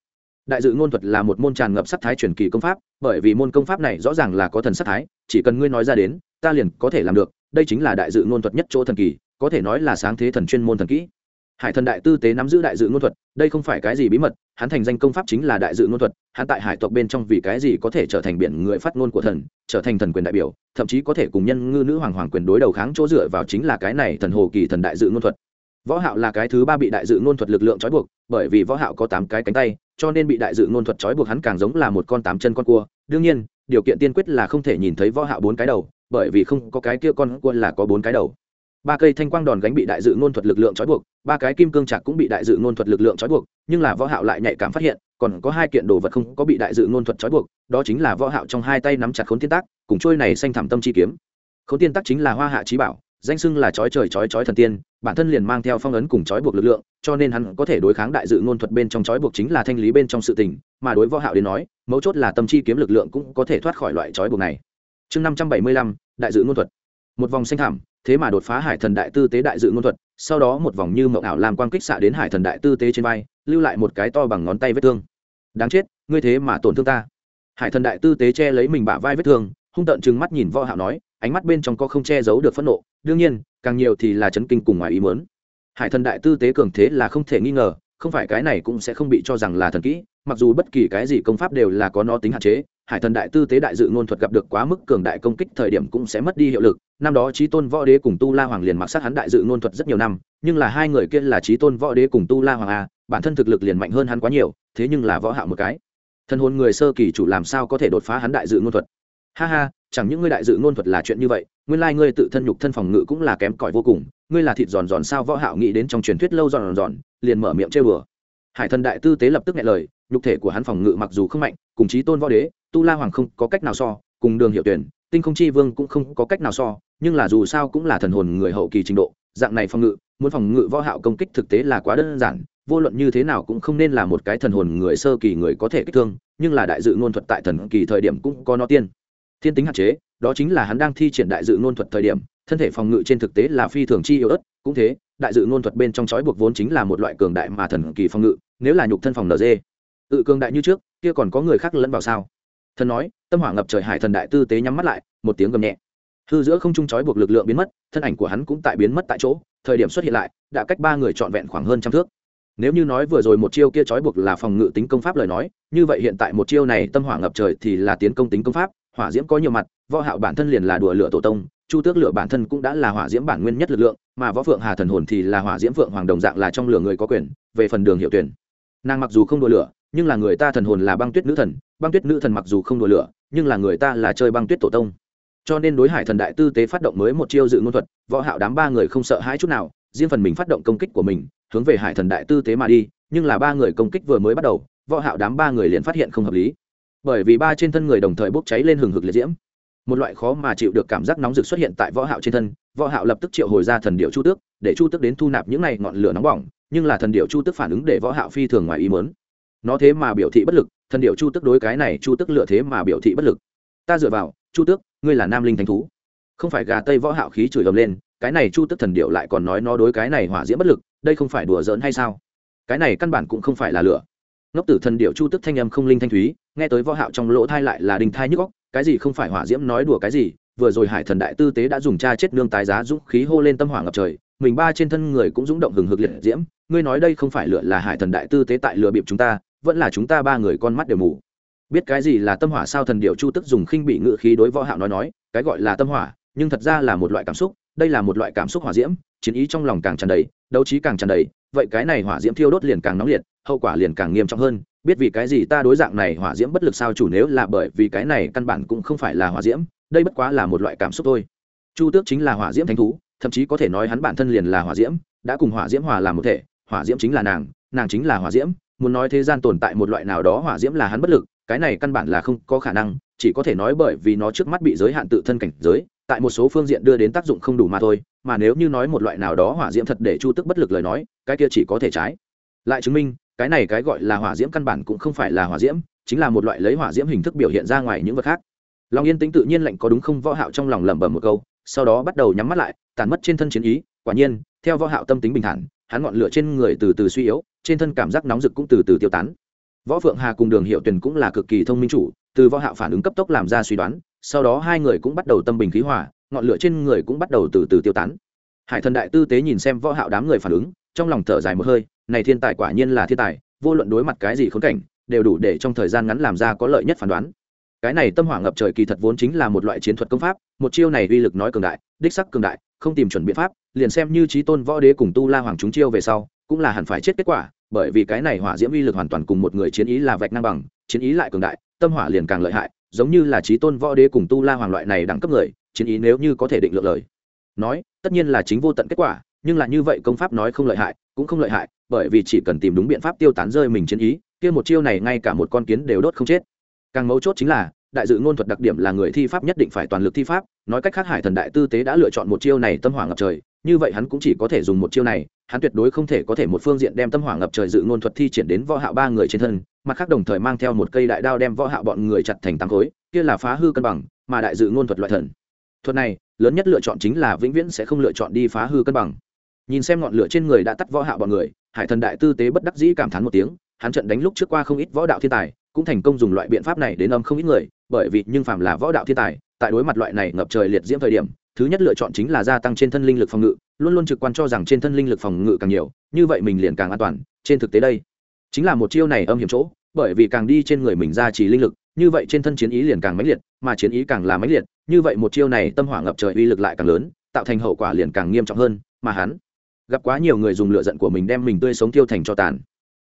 Đại dự ngôn thuật là một môn tràn ngập sắc thái truyền kỳ công pháp, bởi vì môn công pháp này rõ ràng là có thần sắc thái, chỉ cần ngươi nói ra đến, ta liền có thể làm được, đây chính là đại dự ngôn thuật nhất chỗ thần kỳ, có thể nói là sáng thế thần chuyên môn thần kỹ hải thần đại tư tế nắm giữ đại dự ngôn thuật, đây không phải cái gì bí mật, hắn thành danh công pháp chính là đại dự ngôn thuật, hắn tại hải tộc bên trong vì cái gì có thể trở thành biển người phát ngôn của thần, trở thành thần quyền đại biểu, thậm chí có thể cùng nhân ngư nữ hoàng hoàng quyền đối đầu kháng chỗ dựa vào chính là cái này thần hồ kỳ thần đại dự ngôn thuật. Võ hạo là cái thứ ba bị đại dự ngôn thuật lực lượng trói buộc, bởi vì võ hạo có tám cái cánh tay, cho nên bị đại dự ngôn thuật trói buộc hắn càng giống là một con tám chân con cua. Đương nhiên, điều kiện tiên quyết là không thể nhìn thấy võ hạo bốn cái đầu, bởi vì không có cái kia con cua là có bốn cái đầu ba cây thanh quang đòn gánh bị đại dự ngôn thuật lực lượng trói buộc ba cái kim cương chặt cũng bị đại dự ngôn thuật lực lượng trói buộc nhưng là võ hạo lại nhạy cảm phát hiện còn có hai kiện đồ vật không có bị đại dự ngôn thuật trói buộc đó chính là võ hạo trong hai tay nắm chặt khốn tiên tác cùng trôi này xanh thẳm tâm chi kiếm. Khốn tiên tác chính là hoa hạ trí bảo danh xưng là chói trời chói chói thần tiên bản thân liền mang theo phong ấn cùng chói buộc lực lượng cho nên hắn có thể đối kháng đại dự ngôn thuật bên trong chói buộc chính là thanh lý bên trong sự tình mà đối võ hạo đến nói mấu chốt là tâm chi kiếm lực lượng cũng có thể thoát khỏi loại chói buộc này. Chương 575, đại dự ngôn thuật. Một vòng xanh thẳm thế mà đột phá hải thần đại tư tế đại dự ngôn thuật, sau đó một vòng như mộng ảo làm quang kích xạ đến hải thần đại tư tế trên vai, lưu lại một cái to bằng ngón tay vết thương. Đáng chết, ngươi thế mà tổn thương ta. Hải thần đại tư tế che lấy mình bả vai vết thương, hung tợn chừng mắt nhìn võ hạo nói, ánh mắt bên trong có không che giấu được phẫn nộ, đương nhiên, càng nhiều thì là chấn kinh cùng ngoài ý muốn. Hải thần đại tư tế cường thế là không thể nghi ngờ, không phải cái này cũng sẽ không bị cho rằng là thần kỹ, mặc dù bất kỳ cái gì công pháp đều là có nó tính hạn chế, hải thần đại tư tế đại dự ngôn thuật gặp được quá mức cường đại công kích thời điểm cũng sẽ mất đi hiệu lực năm đó trí tôn võ đế cùng tu la hoàng liền mặc sát hắn đại dự ngôn thuật rất nhiều năm, nhưng là hai người kia là trí tôn võ đế cùng tu la hoàng a, bản thân thực lực liền mạnh hơn hắn quá nhiều, thế nhưng là võ hạo một cái. Thân hồn người sơ kỳ chủ làm sao có thể đột phá hắn đại dự ngôn thuật? Ha ha, chẳng những ngươi đại dự ngôn thuật là chuyện như vậy, nguyên lai ngươi tự thân nhục thân phòng ngự cũng là kém cỏi vô cùng, ngươi là thịt giòn giòn sao võ hạo nghĩ đến trong truyền thuyết lâu giòn giòn, liền mở miệng trêu đùa. Hải thần đại tư tế lập tức nghe lời, nhục thể của hắn phòng ngự mặc dù không mạnh, cùng chí tôn võ đế, tu la hoàng không có cách nào so, cùng đường hiệu tuyển, tinh không chi vương cũng không có cách nào so nhưng là dù sao cũng là thần hồn người hậu kỳ trình độ, dạng này phòng ngự, muốn phòng ngự võ hạo công kích thực tế là quá đơn giản, vô luận như thế nào cũng không nên là một cái thần hồn người sơ kỳ người có thể kích thương, nhưng là đại dự ngôn thuật tại thần kỳ thời điểm cũng có nó tiên. Thiên tính hạn chế, đó chính là hắn đang thi triển đại dự ngôn thuật thời điểm, thân thể phòng ngự trên thực tế là phi thường chi yếu ớt, cũng thế, đại dự ngôn thuật bên trong chói buộc vốn chính là một loại cường đại mà thần kỳ phòng ngự, nếu là nhục thân phòng nd tự ừ, cường đại như trước, kia còn có người khác lẫn vào sao? Thần nói, tâm hỏa ngập trời hải thần đại tư tế nhắm mắt lại, một tiếng gầm nhẹ hư giữa không trung chói buộc lực lượng biến mất, thân ảnh của hắn cũng tại biến mất tại chỗ, thời điểm xuất hiện lại, đã cách ba người trọn vẹn khoảng hơn trăm thước. Nếu như nói vừa rồi một chiêu kia trói buộc là phòng ngự tính công pháp lời nói, như vậy hiện tại một chiêu này tâm hỏa ngập trời thì là tiến công tính công pháp, hỏa diễm có nhiều mặt, võ hạo bản thân liền là đùa lửa tổ tông, chu tước lửa bản thân cũng đã là hỏa diễm bản nguyên nhất lực lượng, mà võ phượng hà thần hồn thì là hỏa diễm phượng hoàng đồng dạng là trong lửa người có quyền, về phần đường hiệu tuyển. Nàng mặc dù không đùa lửa, nhưng là người ta thần hồn là băng tuyết nữ thần, băng tuyết nữ thần mặc dù không đùa lửa, nhưng là người ta là chơi băng tuyết tổ tông cho nên đối hải thần đại tư tế phát động mới một chiêu dự ngôn thuật, võ hạo đám ba người không sợ hãi chút nào, riêng phần mình phát động công kích của mình, hướng về hải thần đại tư tế mà đi, nhưng là ba người công kích vừa mới bắt đầu, võ hạo đám ba người liền phát hiện không hợp lý. Bởi vì ba trên thân người đồng thời bốc cháy lên hừng hực liệt diễm. Một loại khó mà chịu được cảm giác nóng rực xuất hiện tại võ hạo trên thân, võ hạo lập tức triệu hồi ra thần điệu chu tước, để chu tước đến thu nạp những này ngọn lửa nóng bỏng, nhưng là thần điệu chu tước phản ứng để võ hạo phi thường ngoài ý muốn. Nó thế mà biểu thị bất lực, thần điệu chu tước đối cái này chu tước lựa thế mà biểu thị bất lực. Ta dựa vào, chu tước ngươi là nam linh thánh thú. Không phải gà tây võ hạo khí chửi ầm lên, cái này chu Tức thần điệu lại còn nói nó đối cái này hỏa diễm bất lực, đây không phải đùa giỡn hay sao? Cái này căn bản cũng không phải là lửa. Ngốc tử thần điệu chu tức thanh âm không linh thanh thúy, nghe tới võ hạo trong lỗ thai lại là đình thai nhức óc, cái gì không phải hỏa diễm nói đùa cái gì, vừa rồi hải thần đại tư tế đã dùng cha chết nương tái giá dũng khí hô lên tâm hỏa ngập trời, mình ba trên thân người cũng dũng động hừng hực liệt diễm, ngươi nói đây không phải lửa là hải thần đại tư tế tại lửa bịp chúng ta, vẫn là chúng ta ba người con mắt đều mù biết cái gì là tâm hỏa sao thần điệu chu tức dùng khinh bị ngự khí đối võ hạo nói nói, cái gọi là tâm hỏa, nhưng thật ra là một loại cảm xúc, đây là một loại cảm xúc hỏa diễm, chiến ý trong lòng càng tràn đầy, đấu trí càng tràn đầy, vậy cái này hỏa diễm thiêu đốt liền càng nóng liệt, hậu quả liền càng nghiêm trọng hơn, biết vì cái gì ta đối dạng này hỏa diễm bất lực sao chủ nếu là bởi vì cái này căn bản cũng không phải là hỏa diễm, đây bất quá là một loại cảm xúc thôi. Chu tước chính là hỏa diễm thánh thú, thậm chí có thể nói hắn bản thân liền là hỏa diễm, đã cùng hỏa diễm hòa làm một thể, hỏa diễm chính là nàng nàng chính là hỏa diễm muốn nói thế gian tồn tại một loại nào đó hỏa diễm là hắn bất lực, cái này căn bản là không có khả năng, chỉ có thể nói bởi vì nó trước mắt bị giới hạn tự thân cảnh giới, tại một số phương diện đưa đến tác dụng không đủ mà thôi, mà nếu như nói một loại nào đó hỏa diễm thật để chu tức bất lực lời nói, cái kia chỉ có thể trái. Lại chứng minh, cái này cái gọi là hỏa diễm căn bản cũng không phải là hỏa diễm, chính là một loại lấy hỏa diễm hình thức biểu hiện ra ngoài những vật khác. Lòng yên tĩnh tự nhiên lạnh có đúng không võ hạo trong lòng lẩm bẩm một câu, sau đó bắt đầu nhắm mắt lại tàn mất trên thân chiến ý, quả nhiên, theo võ hạo tâm tính bình thản hắn ngọn lửa trên người từ từ suy yếu, trên thân cảm giác nóng rực cũng từ từ tiêu tán. Võ phượng hà cùng đường hiệu tuyền cũng là cực kỳ thông minh chủ, từ võ hạo phản ứng cấp tốc làm ra suy đoán, sau đó hai người cũng bắt đầu tâm bình khí hòa, ngọn lửa trên người cũng bắt đầu từ từ tiêu tán. Hải thần đại tư tế nhìn xem võ hạo đám người phản ứng, trong lòng thở dài một hơi, này thiên tài quả nhiên là thiên tài, vô luận đối mặt cái gì khốn cảnh, đều đủ để trong thời gian ngắn làm ra có lợi nhất phán đoán. Cái này tâm hỏa ngập trời kỳ thật vốn chính là một loại chiến thuật công pháp, một chiêu này uy lực nói cường đại, đích sắc cường đại, không tìm chuẩn biện pháp liền xem như trí tôn võ đế cùng tu la hoàng chúng chiêu về sau, cũng là hẳn phải chết kết quả, bởi vì cái này hỏa diễm uy lực hoàn toàn cùng một người chiến ý là vạch ngang bằng, chiến ý lại cường đại, tâm hỏa liền càng lợi hại, giống như là trí tôn võ đế cùng tu la hoàng loại này đẳng cấp người, chiến ý nếu như có thể định lượng lời. Nói, tất nhiên là chính vô tận kết quả, nhưng là như vậy công pháp nói không lợi hại, cũng không lợi hại, bởi vì chỉ cần tìm đúng biện pháp tiêu tán rơi mình chiến ý, kia một chiêu này ngay cả một con kiến đều đốt không chết. Càng mấu chốt chính là, đại dự ngôn thuật đặc điểm là người thi pháp nhất định phải toàn lực thi pháp, nói cách khác hải thần đại tư tế đã lựa chọn một chiêu này tâm hỏa ngập trời như vậy hắn cũng chỉ có thể dùng một chiêu này, hắn tuyệt đối không thể có thể một phương diện đem tâm hỏa ngập trời dự ngôn thuật thi triển đến võ hạo ba người trên thân, mặt khác đồng thời mang theo một cây đại đao đem võ hạo bọn người chặt thành tám khối, kia là phá hư cân bằng, mà đại dự ngôn thuật loại thần. Thuật này, lớn nhất lựa chọn chính là vĩnh viễn sẽ không lựa chọn đi phá hư cân bằng. Nhìn xem ngọn lửa trên người đã tắt võ hạo bọn người, hải thần đại tư tế bất đắc dĩ cảm thán một tiếng, hắn trận đánh lúc trước qua không ít võ đạo thiên tài, cũng thành công dùng loại biện pháp này đến âm không ít người, bởi vì nhưng phàm là võ đạo thiên tài tại đối mặt loại này ngập trời liệt diễm thời điểm, thứ nhất lựa chọn chính là gia tăng trên thân linh lực phòng ngự, luôn luôn trực quan cho rằng trên thân linh lực phòng ngự càng nhiều, như vậy mình liền càng an toàn, trên thực tế đây chính là một chiêu này âm hiểm chỗ, bởi vì càng đi trên người mình ra chỉ linh lực, như vậy trên thân chiến ý liền càng mãnh liệt, mà chiến ý càng là mãnh liệt, như vậy một chiêu này tâm hỏa ngập trời uy lực lại càng lớn, tạo thành hậu quả liền càng nghiêm trọng hơn, mà hắn gặp quá nhiều người dùng lựa giận của mình đem mình tươi sống tiêu thành cho tàn.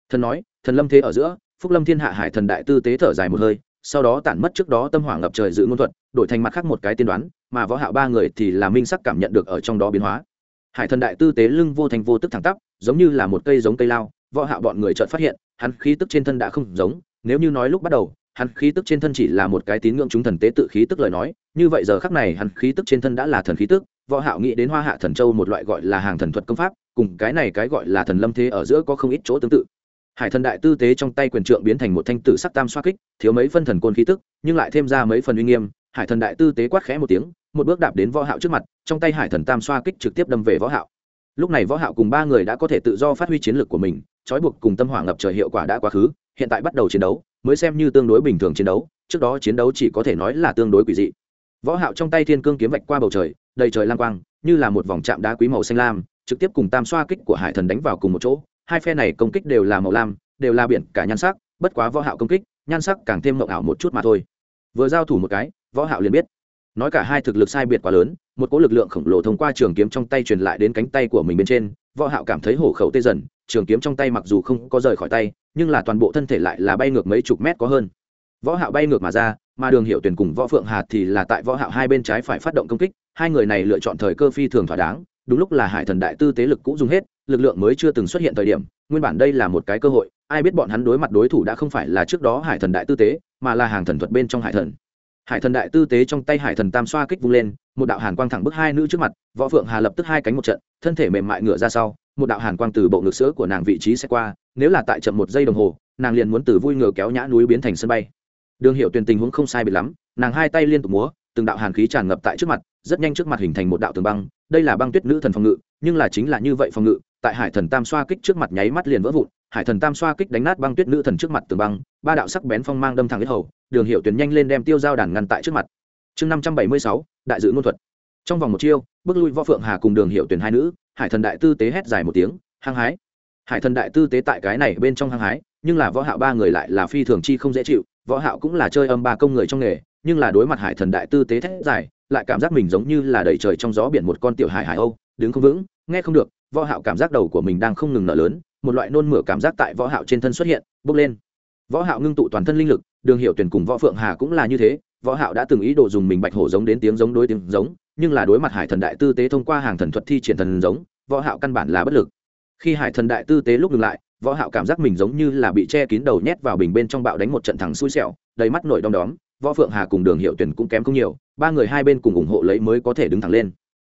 Thần nói, thần lâm thế ở giữa, phúc lâm thiên hạ hải thần đại tư tế thở dài một hơi sau đó tản mất trước đó tâm hỏa ngập trời dự ngôn thuật, đổi thành mặt khác một cái tiên đoán, mà võ hạo ba người thì là minh sắc cảm nhận được ở trong đó biến hóa. Hải thần đại tư tế lưng vô thành vô tức thẳng tắp, giống như là một cây giống cây lao, võ hạo bọn người chợt phát hiện, hắn khí tức trên thân đã không giống, nếu như nói lúc bắt đầu, hắn khí tức trên thân chỉ là một cái tín ngưỡng chúng thần tế tự khí tức lời nói, như vậy giờ khắc này hắn khí tức trên thân đã là thần khí tức, võ hạo nghĩ đến hoa hạ thần châu một loại gọi là hàng thần thuật công pháp, cùng cái này cái gọi là thần lâm thế ở giữa có không ít chỗ tương tự hải thần đại tư tế trong tay quyền trượng biến thành một thanh tử sắc tam xoa kích, thiếu mấy phân thần côn khí tức, nhưng lại thêm ra mấy phần uy nghiêm. Hải thần đại tư tế quát khẽ một tiếng, một bước đạp đến võ hạo trước mặt, trong tay hải thần tam xoa kích trực tiếp đâm về võ hạo. Lúc này võ hạo cùng ba người đã có thể tự do phát huy chiến lược của mình, trói buộc cùng tâm hỏa ngập trời hiệu quả đã quá khứ, hiện tại bắt đầu chiến đấu, mới xem như tương đối bình thường chiến đấu, trước đó chiến đấu chỉ có thể nói là tương đối quỷ dị. Võ hạo trong tay thiên cương kiếm vạch qua bầu trời, đầy trời lang quang, như là một vòng chạm đá quý màu xanh lam, trực tiếp cùng tam xoa kích của hải thần đánh vào cùng một chỗ hai phe này công kích đều là màu lam, đều là biển, cả nhan sắc, bất quá võ hạo công kích, nhan sắc càng thêm mộng ảo một chút mà thôi. Vừa giao thủ một cái, võ hạo liền biết. Nói cả hai thực lực sai biệt quá lớn, một cỗ lực lượng khổng lồ thông qua trường kiếm trong tay truyền lại đến cánh tay của mình bên trên, võ hạo cảm thấy hổ khẩu tê dần, trường kiếm trong tay mặc dù không có rời khỏi tay, nhưng là toàn bộ thân thể lại là bay ngược mấy chục mét có hơn. Võ hạo bay ngược mà ra, mà đường hiệu tuyển cùng võ phượng hà thì là tại võ hạo hai bên trái phải phát động công kích, hai người này lựa chọn thời cơ phi thường thỏa đáng, đúng lúc là hải thần đại tư tế lực cũng dùng hết lực lượng mới chưa từng xuất hiện thời điểm, nguyên bản đây là một cái cơ hội, ai biết bọn hắn đối mặt đối thủ đã không phải là trước đó hải thần đại tư tế, mà là hàng thần thuật bên trong hải thần. Hải thần đại tư tế trong tay hải thần tam xoa kích vung lên, một đạo hàn quang thẳng bức hai nữ trước mặt, võ phượng hà lập tức hai cánh một trận, thân thể mềm mại ngửa ra sau, một đạo hàn quang từ bộ ngực sữa của nàng vị trí sẽ qua, nếu là tại chậm một giây đồng hồ, nàng liền muốn từ vui ngựa kéo nhã núi biến thành sân bay. Đường hiệu tuyển tình huống không sai biệt lắm, nàng hai tay liên tục múa, từng đạo hàn khí tràn ngập tại trước mặt, rất nhanh trước mặt hình thành một đạo tường băng, đây là băng tuyết nữ thần phòng ngự, nhưng là chính là như vậy phòng ngự tại hải thần tam xoa kích trước mặt nháy mắt liền vỡ vụn, hải thần tam xoa kích đánh nát băng tuyết nữ thần trước mặt tường băng, ba đạo sắc bén phong mang đâm thẳng hết hầu, đường hiệu Tuyền nhanh lên đem tiêu dao đàn ngăn tại trước mặt. Chương năm trăm bảy mươi sáu, đại dự ngôn thuật. Trong vòng một chiêu, bước lui võ phượng hà cùng đường hiệu tuyển hai nữ, hải thần đại tư tế hét dài một tiếng, hăng hái! Hải thần đại tư tế tại cái này bên trong hăng hái, nhưng là võ hạo ba người lại là phi thường chi không dễ chịu, võ hạo cũng là chơi âm ba công người trong nghề, nhưng là đối mặt hải thần đại tư tế thét dài, lại cảm giác mình giống như là đầy trời trong gió biển một con tiểu hải hải âu, đứng không vững, nghe không được võ hạo cảm giác đầu của mình đang không ngừng nở lớn, một loại nôn mửa cảm giác tại võ hạo trên thân xuất hiện, bốc lên. Võ hạo ngưng tụ toàn thân linh lực, đường hiệu tuyển cùng võ phượng hà cũng là như thế, võ hạo đã từng ý đồ dùng mình bạch hổ giống đến tiếng giống đối tiếng giống, nhưng là đối mặt hải thần đại tư tế thông qua hàng thần thuật thi triển thần giống, võ hạo căn bản là bất lực. Khi hải thần đại tư tế lúc ngừng lại, võ hạo cảm giác mình giống như là bị che kín đầu nhét vào bình bên trong bạo đánh một trận thẳng xui xẻo, đầy mắt nổi đom đóm, võ phượng hà cùng đường hiệu tuyển cũng kém không nhiều, ba người hai bên cùng ủng hộ lấy mới có thể đứng thẳng lên.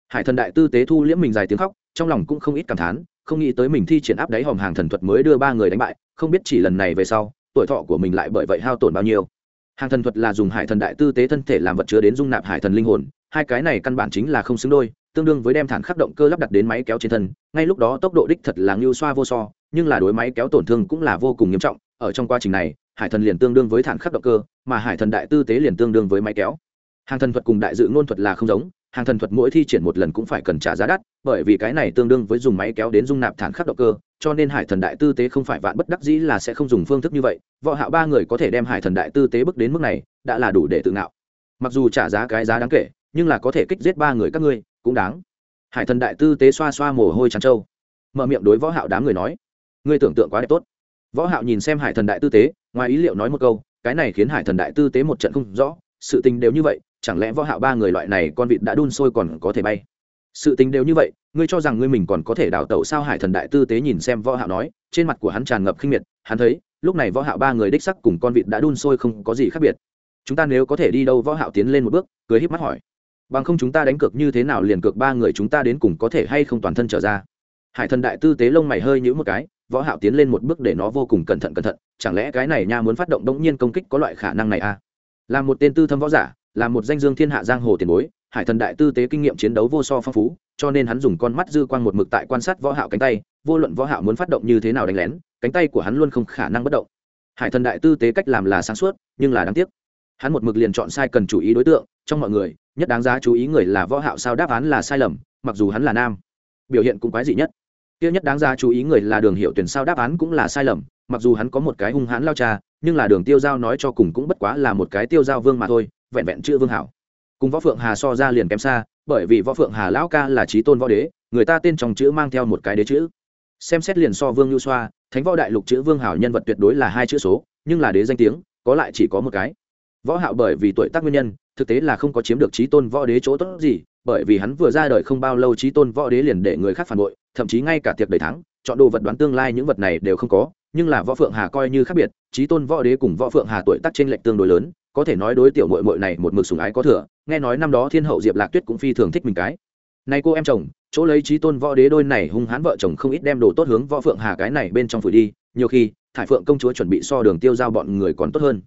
Hải thần đại tư tế thu liễm mình dài tiếng khóc trong lòng cũng không ít cảm thán, không nghĩ tới mình thi triển áp đáy hòm hàng thần thuật mới đưa ba người đánh bại, không biết chỉ lần này về sau, tuổi thọ của mình lại bởi vậy hao tổn bao nhiêu. Hàng thần thuật là dùng hải thần đại tư tế thân thể làm vật chứa đến dung nạp hải thần linh hồn, hai cái này căn bản chính là không xứng đôi, tương đương với đem thản khắc động cơ lắp đặt đến máy kéo trên thân, ngay lúc đó tốc độ đích thật là ngưu xoa vô so, nhưng là đối máy kéo tổn thương cũng là vô cùng nghiêm trọng, ở trong quá trình này, hải thần liền tương đương với thản khắc động cơ, mà hải thần đại tư tế liền tương đương với máy kéo. Hàng thần thuật cùng đại dự ngôn thuật là không giống hàng thần thuật mỗi thi triển một lần cũng phải cần trả giá đắt, bởi vì cái này tương đương với dùng máy kéo đến dung nạp thản khắc động cơ, cho nên hải thần đại tư tế không phải vạn bất đắc dĩ là sẽ không dùng phương thức như vậy. Võ hạo ba người có thể đem hải thần đại tư tế bước đến mức này, đã là đủ để tự ngạo. Mặc dù trả giá cái giá đáng kể, nhưng là có thể kích giết ba người các ngươi, cũng đáng. Hải thần đại tư tế xoa xoa mồ hôi trắng trâu, mở miệng đối võ hạo đám người nói, ngươi tưởng tượng quá đẹp tốt. Võ hạo nhìn xem hải thần đại tư tế, ngoài ý liệu nói một câu, cái này khiến hải thần đại tư tế một trận không rõ, sự tình đều như vậy chẳng lẽ võ hạo ba người loại này con vịt đã đun sôi còn có thể bay? Sự tình đều như vậy, ngươi cho rằng ngươi mình còn có thể đào tẩu sao? Hải thần đại tư tế nhìn xem võ hạo nói, trên mặt của hắn tràn ngập khinh miệt, hắn thấy, lúc này võ hạo ba người đích sắc cùng con vịt đã đun sôi không có gì khác biệt. Chúng ta nếu có thể đi đâu, võ hạo tiến lên một bước, cười híp mắt hỏi. Bằng không chúng ta đánh cược như thế nào liền cược ba người chúng ta đến cùng có thể hay không toàn thân trở ra? Hải thần đại tư tế lông mày hơi nhíu một cái, võ hạo tiến lên một bước để nó vô cùng cẩn thận cẩn thận, chẳng lẽ cái này nha muốn phát động đống nhiên công kích có loại khả năng này à? Làm một tên tư thâm võ giả là một danh dương thiên hạ giang hồ tiền bối, hải thần đại tư tế kinh nghiệm chiến đấu vô so phong phú, cho nên hắn dùng con mắt dư quan một mực tại quan sát võ hạo cánh tay, vô luận võ hạo muốn phát động như thế nào đánh lén, cánh tay của hắn luôn không khả năng bất động. Hải thần đại tư tế cách làm là sáng suốt, nhưng là đáng tiếc. Hắn một mực liền chọn sai cần chú ý đối tượng, trong mọi người, nhất đáng giá chú ý người là võ hạo sao đáp án là sai lầm, mặc dù hắn là nam. Biểu hiện cũng quái dị nhất. Kia nhất đáng giá chú ý người là đường hiệu tuyển sao đáp án cũng là sai lầm, mặc dù hắn có một cái hung hãn lao cha, nhưng là đường tiêu giao nói cho cùng cũng bất quá là một cái tiêu giao vương mà thôi vẹn vẹn chữ vương hảo. Cùng võ phượng hà so ra liền kém xa, bởi vì võ phượng hà lão ca là trí tôn võ đế, người ta tên trong chữ mang theo một cái đế chữ. Xem xét liền so vương lưu xoa, thánh võ đại lục chữ vương hảo nhân vật tuyệt đối là hai chữ số, nhưng là đế danh tiếng, có lại chỉ có một cái. Võ hạo bởi vì tuổi tác nguyên nhân, thực tế là không có chiếm được trí tôn võ đế chỗ tốt gì, bởi vì hắn vừa ra đời không bao lâu trí tôn võ đế liền để người khác phản bội, thậm chí ngay cả tiệc đầy thắng, chọn đồ vật đoán tương lai những vật này đều không có, nhưng là võ phượng hà coi như khác biệt trí tôn võ đế cùng võ phượng hà tuổi tác trên lệch tương đối lớn có thể nói đối tiểu mội mội này một mực sùng ái có thừa, nghe nói năm đó thiên hậu diệp lạc tuyết cũng phi thường thích mình cái. Nay cô em chồng, chỗ lấy trí tôn võ đế đôi này hung hãn vợ chồng không ít đem đồ tốt hướng võ phượng hà cái này bên trong phủ đi, nhiều khi, thải phượng công chúa chuẩn bị so đường tiêu giao bọn người còn tốt hơn.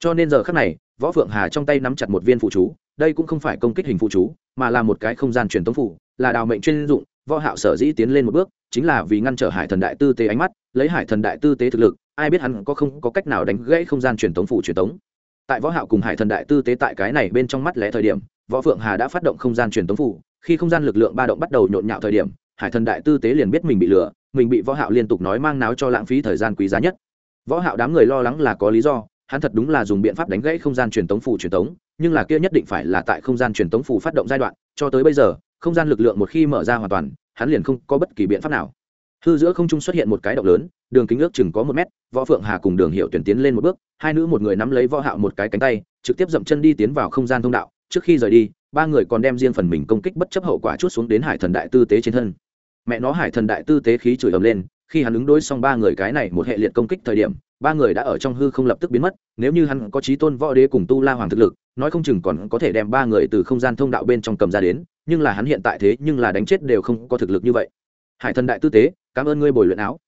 Cho nên giờ khác này, võ phượng hà trong tay nắm chặt một viên phụ chú, đây cũng không phải công kích hình phụ chú, mà là một cái không gian truyền tống phủ, là đào mệnh chuyên dụng, võ hạo sở dĩ tiến lên một bước, chính là vì ngăn trở hải thần đại tư tế ánh mắt, lấy hải thần đại tư tế thực lực, ai biết hắn có không có cách nào đánh gãy không gian truyền tống phủ truyền tống tại võ hạo cùng hải thần đại tư tế tại cái này bên trong mắt lẽ thời điểm, võ phượng hà đã phát động không gian truyền tống phủ, khi không gian lực lượng ba động bắt đầu nhộn nhạo thời điểm, hải thần đại tư tế liền biết mình bị lừa, mình bị võ hạo liên tục nói mang náo cho lãng phí thời gian quý giá nhất. Võ hạo đám người lo lắng là có lý do, hắn thật đúng là dùng biện pháp đánh gãy không gian truyền tống phủ truyền tống, nhưng là kia nhất định phải là tại không gian truyền tống phủ phát động giai đoạn, cho tới bây giờ, không gian lực lượng một khi mở ra hoàn toàn, hắn liền không có bất kỳ biện pháp nào hư giữa không trung xuất hiện một cái động lớn, đường kính ước chừng có một mét, võ phượng hà cùng đường hiệu tuyển tiến lên một bước, hai nữ một người nắm lấy võ hạo một cái cánh tay, trực tiếp dậm chân đi tiến vào không gian thông đạo. Trước khi rời đi, ba người còn đem riêng phần mình công kích bất chấp hậu quả chút xuống đến hải thần đại tư tế trên thân. Mẹ nó, hải thần đại tư tế khí chửi ầm lên, khi hắn ứng đối xong ba người cái này một hệ liệt công kích thời điểm, ba người đã ở trong hư không lập tức biến mất, nếu như hắn có trí tôn võ đế cùng tu la hoàng thực lực, nói không chừng còn có thể đem ba người từ không gian thông đạo bên trong cầm ra đến, nhưng là hắn hiện tại thế nhưng là đánh chết đều không có thực lực như vậy. Hải thần đại tư tế cảm ơn ngươi bồi luyện áo.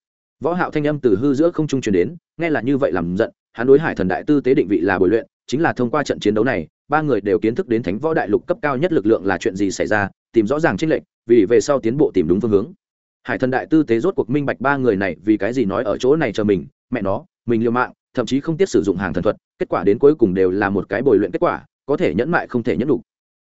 Võ hạo thanh âm từ hư giữa không trung truyền đến, nghe là như vậy làm giận, hắn đối hải thần đại tư tế định vị là bồi luyện, chính là thông qua trận chiến đấu này, ba người đều kiến thức đến thánh võ đại lục cấp cao nhất lực lượng là chuyện gì xảy ra, tìm rõ ràng trinh lệnh vì về sau tiến bộ tìm đúng phương hướng. Hải thần đại tư tế rốt cuộc minh bạch ba người này vì cái gì nói ở chỗ này chờ mình, mẹ nó, mình liều mạng, thậm chí không tiếc sử dụng hàng thần thuật, kết quả đến cuối cùng đều là một cái bồi luyện kết quả, có thể nhẫn mại không thể nhẫn đủ.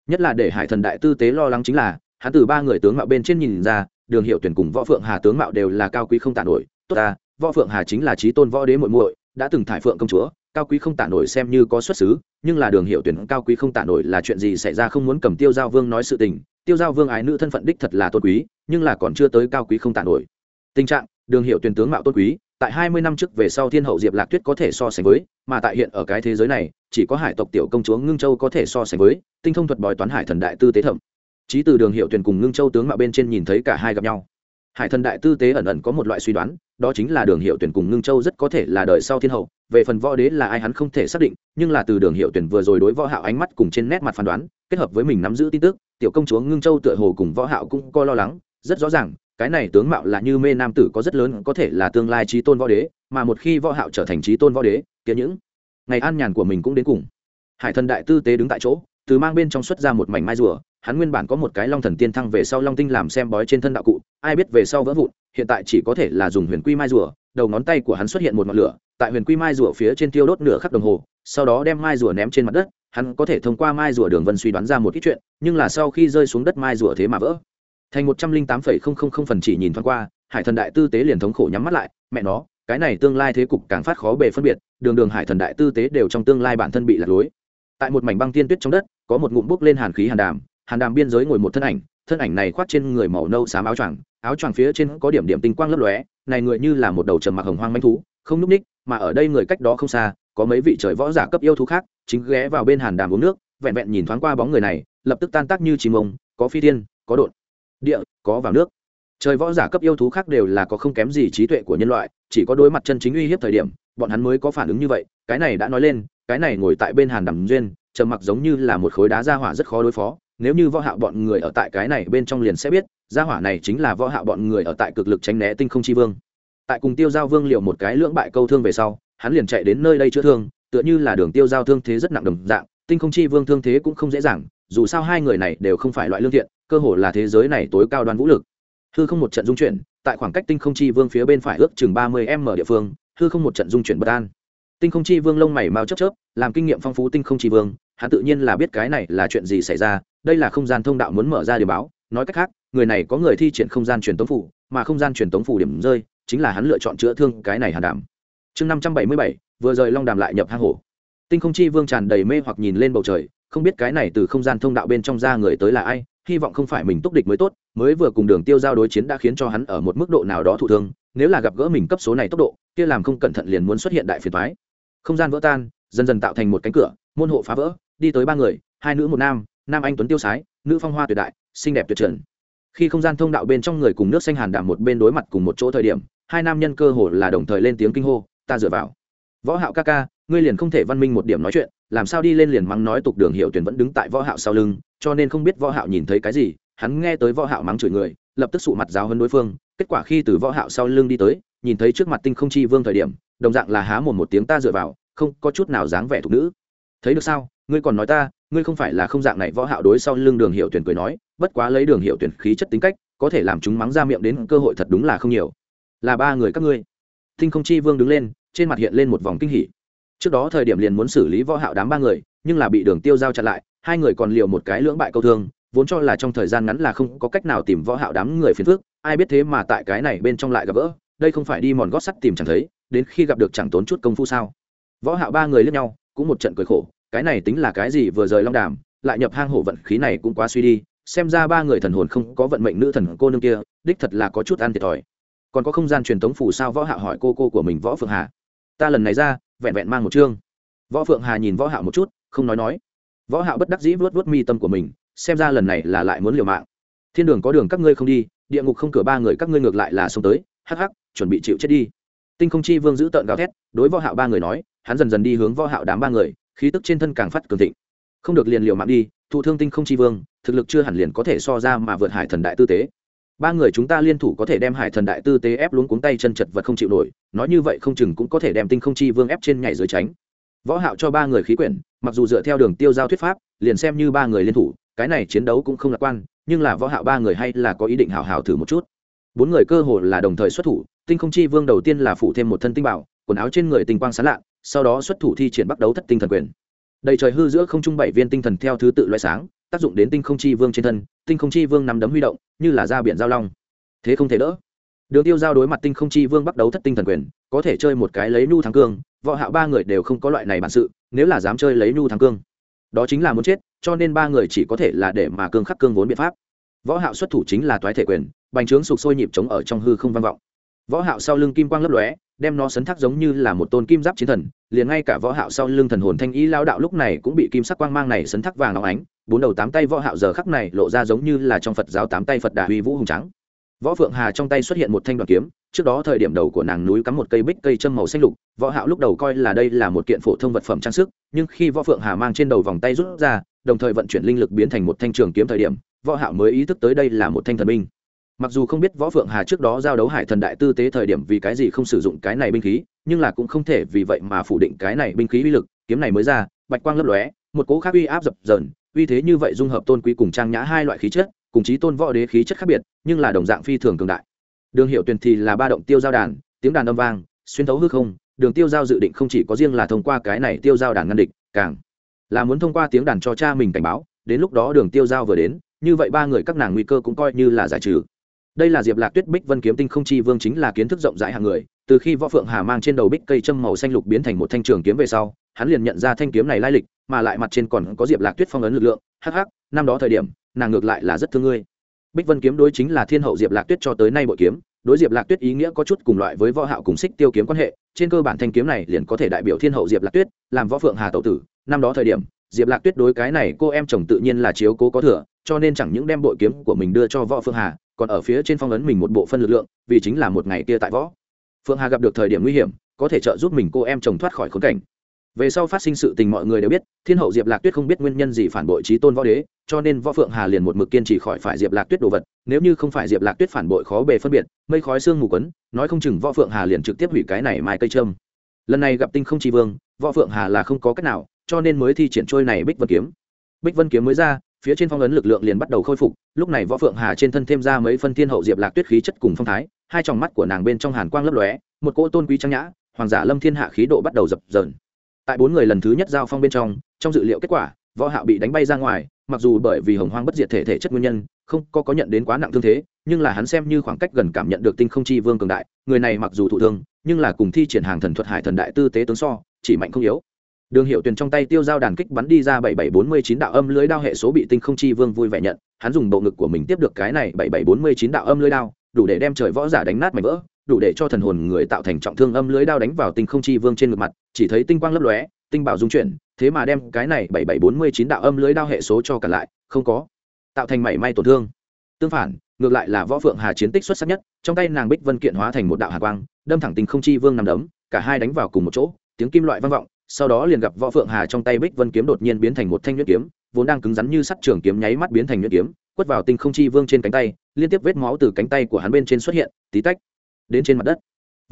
Nhất là để hải thần đại tư tế lo lắng chính là, hắn từ ba người tướng mạo bên trên nhìn ra đường hiệu tuyển cùng võ phượng hà tướng mạo đều là cao quý không tả nổi. Tốt ta, võ phượng hà chính là trí tôn võ đế muội muội, đã từng thải phượng công chúa, cao quý không tả nổi xem như có xuất xứ, nhưng là đường hiệu tuyển cao quý không tả nổi là chuyện gì xảy ra không muốn cầm tiêu giao vương nói sự tình. Tiêu giao vương ái nữ thân phận đích thật là tôn quý, nhưng là còn chưa tới cao quý không tả nổi. Tình trạng, đường hiệu tuyển tướng mạo tôn quý, tại hai mươi năm trước về sau thiên hậu diệp lạc tuyết có thể so sánh với, mà tại hiện ở cái thế giới này, chỉ có hải tộc tiểu công chúa ngưng châu có thể so sánh với, tinh thông thuật bói toán hải thần đại tư tế thẩm trí từ đường hiệu tuyển cùng ngưng châu tướng mạo bên trên nhìn thấy cả hai gặp nhau. Hải thần đại tư tế ẩn ẩn có một loại suy đoán, đó chính là đường hiệu tuyển cùng ngưng châu rất có thể là đời sau thiên hậu. Về phần võ đế là ai hắn không thể xác định, nhưng là từ đường hiệu tuyển vừa rồi đối võ hạo ánh mắt cùng trên nét mặt phán đoán, kết hợp với mình nắm giữ tin tức, tiểu công chúa ngưng châu tựa hồ cùng võ hạo cũng có lo lắng. Rất rõ ràng, cái này tướng mạo là như mê nam tử có rất lớn, có thể là tương lai trí tôn võ đế, mà một khi võ hạo trở thành trí tôn võ đế, kia những ngày an nhàn của mình cũng đến cùng. Hải thần đại tư tế đứng tại chỗ từ mang bên trong xuất ra một mảnh mai rùa, hắn nguyên bản có một cái long thần tiên thăng về sau long tinh làm xem bói trên thân đạo cụ, ai biết về sau vỡ vụn, hiện tại chỉ có thể là dùng huyền quy mai rùa, đầu ngón tay của hắn xuất hiện một ngọn lửa, tại huyền quy mai rùa phía trên tiêu đốt nửa khắc đồng hồ, sau đó đem mai rùa ném trên mặt đất, hắn có thể thông qua mai rùa đường vân suy đoán ra một ít chuyện, nhưng là sau khi rơi xuống đất mai rùa thế mà vỡ. Thành một trăm linh tám phẩy không không không phần chỉ nhìn thoáng qua, hải thần đại tư tế liền thống khổ nhắm mắt lại, mẹ nó, cái này tương lai thế cục càng phát khó bề phân biệt, đường đường hải thần đại tư tế đều trong tương lai bản thân bị lạc lối tại một mảnh băng tiên tuyết trong đất, có một ngụm bốc lên hàn khí hàn đàm hàn đàm biên giới ngồi một thân ảnh thân ảnh này khoác trên người màu nâu xám áo choàng áo choàng phía trên có điểm điểm tinh quang lấp lóe, này người như là một đầu trầm mặc hồng hoang manh thú, không núp ních mà ở đây người cách đó không xa, có mấy vị trời võ giả cấp yêu thú khác, chính ghé vào bên hàn đàm uống nước, vẹn vẹn nhìn thoáng qua bóng người này, lập tức tan tác như chim ông có phi tiên có đột, địa, có vào nước. Trời võ giả cấp yêu thú khác đều là có không kém gì trí tuệ của nhân loại, chỉ có đối mặt chân chính uy hiếp thời điểm, bọn hắn mới có phản ứng như vậy, cái này đã nói lên cái này ngồi tại bên hàn đàm duyên, trầm mặc giống như là một khối đá gia hỏa rất khó đối phó. Nếu như võ hạo bọn người ở tại cái này bên trong liền sẽ biết gia hỏa này chính là võ hạo bọn người ở tại cực lực tránh né tinh không chi vương. Tại cùng tiêu giao vương liệu một cái lưỡng bại câu thương về sau, hắn liền chạy đến nơi đây chữa thương, tựa như là đường tiêu giao thương thế rất nặng đồng dạng, tinh không chi vương thương thế cũng không dễ dàng, dù sao hai người này đều không phải loại lương thiện, cơ hồ là thế giới này tối cao đoan vũ lực. Hư không một trận dung chuyển, tại khoảng cách tinh không chi vương phía bên phải ước chừng ba mươi m địa phương, hư không một trận dung chuyển bất an tinh không chi vương lông mày mau chớp chớp, làm kinh nghiệm phong phú tinh không chi vương, hắn tự nhiên là biết cái này là chuyện gì xảy ra, đây là không gian thông đạo muốn mở ra để báo, nói cách khác, người này có người thi triển không gian truyền tống phủ, mà không gian truyền tống phủ điểm rơi, chính là hắn lựa chọn chữa thương cái này hàn đảm. Chương năm trăm bảy mươi bảy, vừa rời long đàm lại nhập hang hổ. Tinh không chi vương tràn đầy mê hoặc nhìn lên bầu trời, không biết cái này từ không gian thông đạo bên trong ra người tới là ai, hy vọng không phải mình túc địch mới tốt, mới vừa cùng đường tiêu giao đối chiến đã khiến cho hắn ở một mức độ nào đó thụ thương, nếu là gặp gỡ mình cấp số này tốc độ, kia làm không cẩn thận liền muốn xuất hiện đại phiền thoái không gian vỡ tan, dần dần tạo thành một cánh cửa, môn hộ phá vỡ, đi tới ba người, hai nữ một nam nam anh tuấn tiêu sái, nữ phong hoa tuyệt đại, xinh đẹp tuyệt trần. Khi không gian thông đạo bên trong người cùng nước xanh hàn đạm một bên đối mặt cùng một chỗ thời điểm, hai nam nhân cơ hồ là đồng thời lên tiếng kinh hô, ta dựa vào. Võ hạo ca ca, ngươi liền không thể văn minh một điểm nói chuyện, làm sao đi lên liền mắng nói tục đường hiệu tuyển vẫn đứng tại võ hạo sau lưng, cho nên không biết võ hạo nhìn thấy cái gì, hắn nghe tới võ hạo mắng chửi người, lập tức sụ mặt giáo hơn đối phương, kết quả khi từ võ hạo sau lưng đi tới, nhìn thấy trước mặt tinh không chi vương thời điểm đồng dạng là há mồm một tiếng ta dựa vào, không có chút nào dáng vẻ thuộc nữ. Thấy được sao? Ngươi còn nói ta, ngươi không phải là không dạng này võ hạo đối sau lưng đường hiệu tuyển cười nói, bất quá lấy đường hiệu tuyển khí chất tính cách, có thể làm chúng mắng ra miệng đến cơ hội thật đúng là không nhiều. Là ba người các ngươi. Thinh không chi vương đứng lên, trên mặt hiện lên một vòng kinh hỉ. Trước đó thời điểm liền muốn xử lý võ hạo đám ba người, nhưng là bị đường tiêu giao chặn lại, hai người còn liều một cái lưỡng bại câu thương, vốn cho là trong thời gian ngắn là không có cách nào tìm võ hạo đám người phiền phức, ai biết thế mà tại cái này bên trong lại gặp gỡ, đây không phải đi mòn gót sắt tìm chẳng thấy đến khi gặp được chẳng tốn chút công phu sao? Võ hạo ba người lẫn nhau, cũng một trận cười khổ, cái này tính là cái gì vừa rời long đàm, lại nhập hang hổ vận khí này cũng quá suy đi, xem ra ba người thần hồn không có vận mệnh nữ thần cô nương kia, đích thật là có chút ăn thiệt thòi. Còn có không gian truyền thống phủ sao võ hạo hỏi cô cô của mình võ phượng hà. Ta lần này ra, vẹn vẹn mang một chương. Võ phượng hà nhìn võ hạo một chút, không nói nói. Võ hạo bất đắc dĩ vuốt vuốt mi tâm của mình, xem ra lần này là lại muốn liều mạng. Thiên đường có đường các ngươi không đi, địa ngục không cửa ba người các ngươi ngược lại là xông tới, hắc hắc, chuẩn bị chịu chết đi tinh không chi vương giữ tợn gào thét, đối võ hạo ba người nói, hắn dần dần đi hướng võ hạo đám ba người, khí tức trên thân càng phát cường thịnh. Không được liền liều mạng đi, thụ thương tinh không chi vương, thực lực chưa hẳn liền có thể so ra mà vượt hải thần đại tư tế. Ba người chúng ta liên thủ có thể đem hải thần đại tư tế ép luống cuống tay chân chật vật không chịu nổi, nói như vậy không chừng cũng có thể đem tinh không chi vương ép trên nhảy dưới tránh. Võ hạo cho ba người khí quyển, mặc dù dựa theo đường tiêu giao thuyết pháp, liền xem như ba người liên thủ, cái này chiến đấu cũng không lạc quan, nhưng là võ hạo ba người hay là có ý định hảo hảo thử một chút bốn người cơ hồ là đồng thời xuất thủ, tinh không chi vương đầu tiên là phủ thêm một thân tinh bảo, quần áo trên người tinh quang sáng lạ, sau đó xuất thủ thi triển bắt đấu thất tinh thần quyền. Đầy trời hư giữa không trung bảy viên tinh thần theo thứ tự loại sáng, tác dụng đến tinh không chi vương trên thân, tinh không chi vương nằm đấm huy động, như là ra biển giao long. Thế không thể đỡ. Đường tiêu giao đối mặt tinh không chi vương bắt đấu thất tinh thần quyền, có thể chơi một cái lấy nhu thắng cương, võ hạo ba người đều không có loại này bản sự, nếu là dám chơi lấy nhu thắng cương, đó chính là muốn chết, cho nên ba người chỉ có thể là để mà cương khắc cương vốn biện pháp võ hạo xuất thủ chính là toái thể quyền, bành trướng sục sôi nhịp chống ở trong hư không vang vọng. Võ hạo sau lưng kim quang lấp lóe, đem nó sấn thác giống như là một tôn kim giáp chiến thần, liền ngay cả võ hạo sau lưng thần hồn thanh ý lao đạo lúc này cũng bị kim sắc quang mang này sấn thác vàng óng ánh, bốn đầu tám tay võ hạo giờ khắc này lộ ra giống như là trong phật giáo tám tay phật đà huy vũ hùng trắng võ phượng hà trong tay xuất hiện một thanh đoàn kiếm, trước đó thời điểm đầu của nàng núi cắm một cây bích cây châm màu xanh lục, võ hạo lúc đầu coi là đây là một kiện phổ thông vật phẩm trang sức, nhưng khi võ phượng hà mang trên đầu vòng tay rút ra, đồng thời vận chuyển linh lực biến thành một thanh trường kiếm thời điểm võ hạo mới ý thức tới đây là một thanh thần binh. Mặc dù không biết võ phượng hà trước đó giao đấu hải thần đại tư tế thời điểm vì cái gì không sử dụng cái này binh khí, nhưng là cũng không thể vì vậy mà phủ định cái này binh khí uy lực, kiếm này mới ra, bạch quang lấp lóe, một cỗ khác uy áp dập dờn, uy thế như vậy dung hợp tôn quý cùng trang nhã hai loại khí chất, cùng chí tôn võ đế khí chất khác biệt, nhưng là đồng dạng phi thường cường đại. Đường hiệu tuyền thì là ba động tiêu giao đàn, tiếng đàn âm vang, xuyên thấu hư không, đường tiêu giao dự định không chỉ có riêng là thông qua cái này tiêu giao đàn ngăn địch, càng là muốn thông qua tiếng đàn cho cha mình cảnh báo, đến lúc đó đường tiêu giao vừa đến như vậy ba người các nàng nguy cơ cũng coi như là giải trừ. Đây là diệp lạc tuyết bích vân kiếm tinh không chi vương chính là kiến thức rộng rãi hàng người, từ khi võ phượng hà mang trên đầu bích cây châm màu xanh lục biến thành một thanh trường kiếm về sau, hắn liền nhận ra thanh kiếm này lai lịch, mà lại mặt trên còn có diệp lạc tuyết phong ấn lực lượng hh năm đó thời điểm, nàng ngược lại là rất thương ngươi. Bích vân kiếm đối chính là thiên hậu diệp lạc tuyết cho tới nay bội kiếm, đối diệp lạc tuyết ý nghĩa có chút cùng loại với võ hạo cùng xích tiêu kiếm quan hệ, trên cơ bản thanh kiếm này liền có thể đại biểu thiên hậu diệp lạc tuyết, làm võ phượng hà tẩu tử, năm đó thời điểm, diệp lạc tuyết đối cái này cô em chồng tự nhiên là chiếu cố có thừa cho nên chẳng những đem bội kiếm của mình đưa cho võ phượng hà, còn ở phía trên phong ấn mình một bộ phân lực lượng, vì chính là một ngày kia tại võ. Phượng hà gặp được thời điểm nguy hiểm, có thể trợ giúp mình cô em chồng thoát khỏi khốn cảnh. Về sau phát sinh sự tình mọi người đều biết, thiên hậu diệp lạc tuyết không biết nguyên nhân gì phản bội trí tôn võ đế, cho nên võ phượng hà liền một mực kiên trì khỏi phải diệp lạc tuyết đồ vật. Nếu như không phải diệp lạc tuyết phản bội khó bề phân biệt, mây khói xương mù quấn, nói không chừng võ phượng hà liền trực tiếp hủy cái này mai cây trâm lần này gặp tinh không tri vương, võ phượng hà là không có cách nào, cho nên mới thi triển trôi này bích vân kiếm. Bích vân kiếm mới ra phía trên phong ấn lực lượng liền bắt đầu khôi phục, lúc này võ phượng hà trên thân thêm ra mấy phân thiên hậu diệp lạc tuyết khí chất cùng phong thái, hai tròng mắt của nàng bên trong hàn quang lấp lóe, một cỗ tôn quý trang nhã, hoàng giả lâm thiên hạ khí độ bắt đầu dập dờn. Tại bốn người lần thứ nhất giao phong bên trong trong dự liệu kết quả, võ hạo bị đánh bay ra ngoài, mặc dù bởi vì hồng hoang bất diệt thể thể chất nguyên nhân, không có có nhận đến quá nặng thương thế, nhưng là hắn xem như khoảng cách gần cảm nhận được tinh không chi vương cường đại, người này mặc dù thụ thương, nhưng là cùng thi triển hàng thần thuật hải thần đại tư tế tướng so, chỉ mạnh không yếu đường hiệu tuyền trong tay tiêu dao đàn kích bắn đi ra bảy bảy bốn mươi chín đạo âm lưới đao hệ số bị tinh không chi vương vui vẻ nhận, hắn dùng bộ ngực của mình tiếp được cái này bảy bảy bốn mươi chín đạo âm lưới đao, đủ để đem trời võ giả đánh nát mảnh vỡ, đủ để cho thần hồn người tạo thành trọng thương âm lưới đao đánh vào tinh không chi vương trên ngực mặt, chỉ thấy tinh quang lấp lóe, tinh bảo dung chuyển, thế mà đem cái này bảy bảy bốn mươi chín đạo âm lưới đao hệ số cho cả lại, không có, tạo thành mảy may tổn thương. Tương phản, ngược lại là võ phượng hà chiến tích xuất sắc nhất, trong tay nàng bích vân kiện hóa thành một đạo hà quang, đâm thẳng tinh không chi vương nằm đấm, cả hai đánh vào cùng một chỗ, tiếng kim loại vang vọng sau đó liền gặp võ phượng hà trong tay bích vân kiếm đột nhiên biến thành một thanh nhuyễn kiếm, vốn đang cứng rắn như sắt trường kiếm nháy mắt biến thành nhuyễn kiếm, quất vào tinh không chi vương trên cánh tay, liên tiếp vết máu từ cánh tay của hắn bên trên xuất hiện, tí tách, đến trên mặt đất.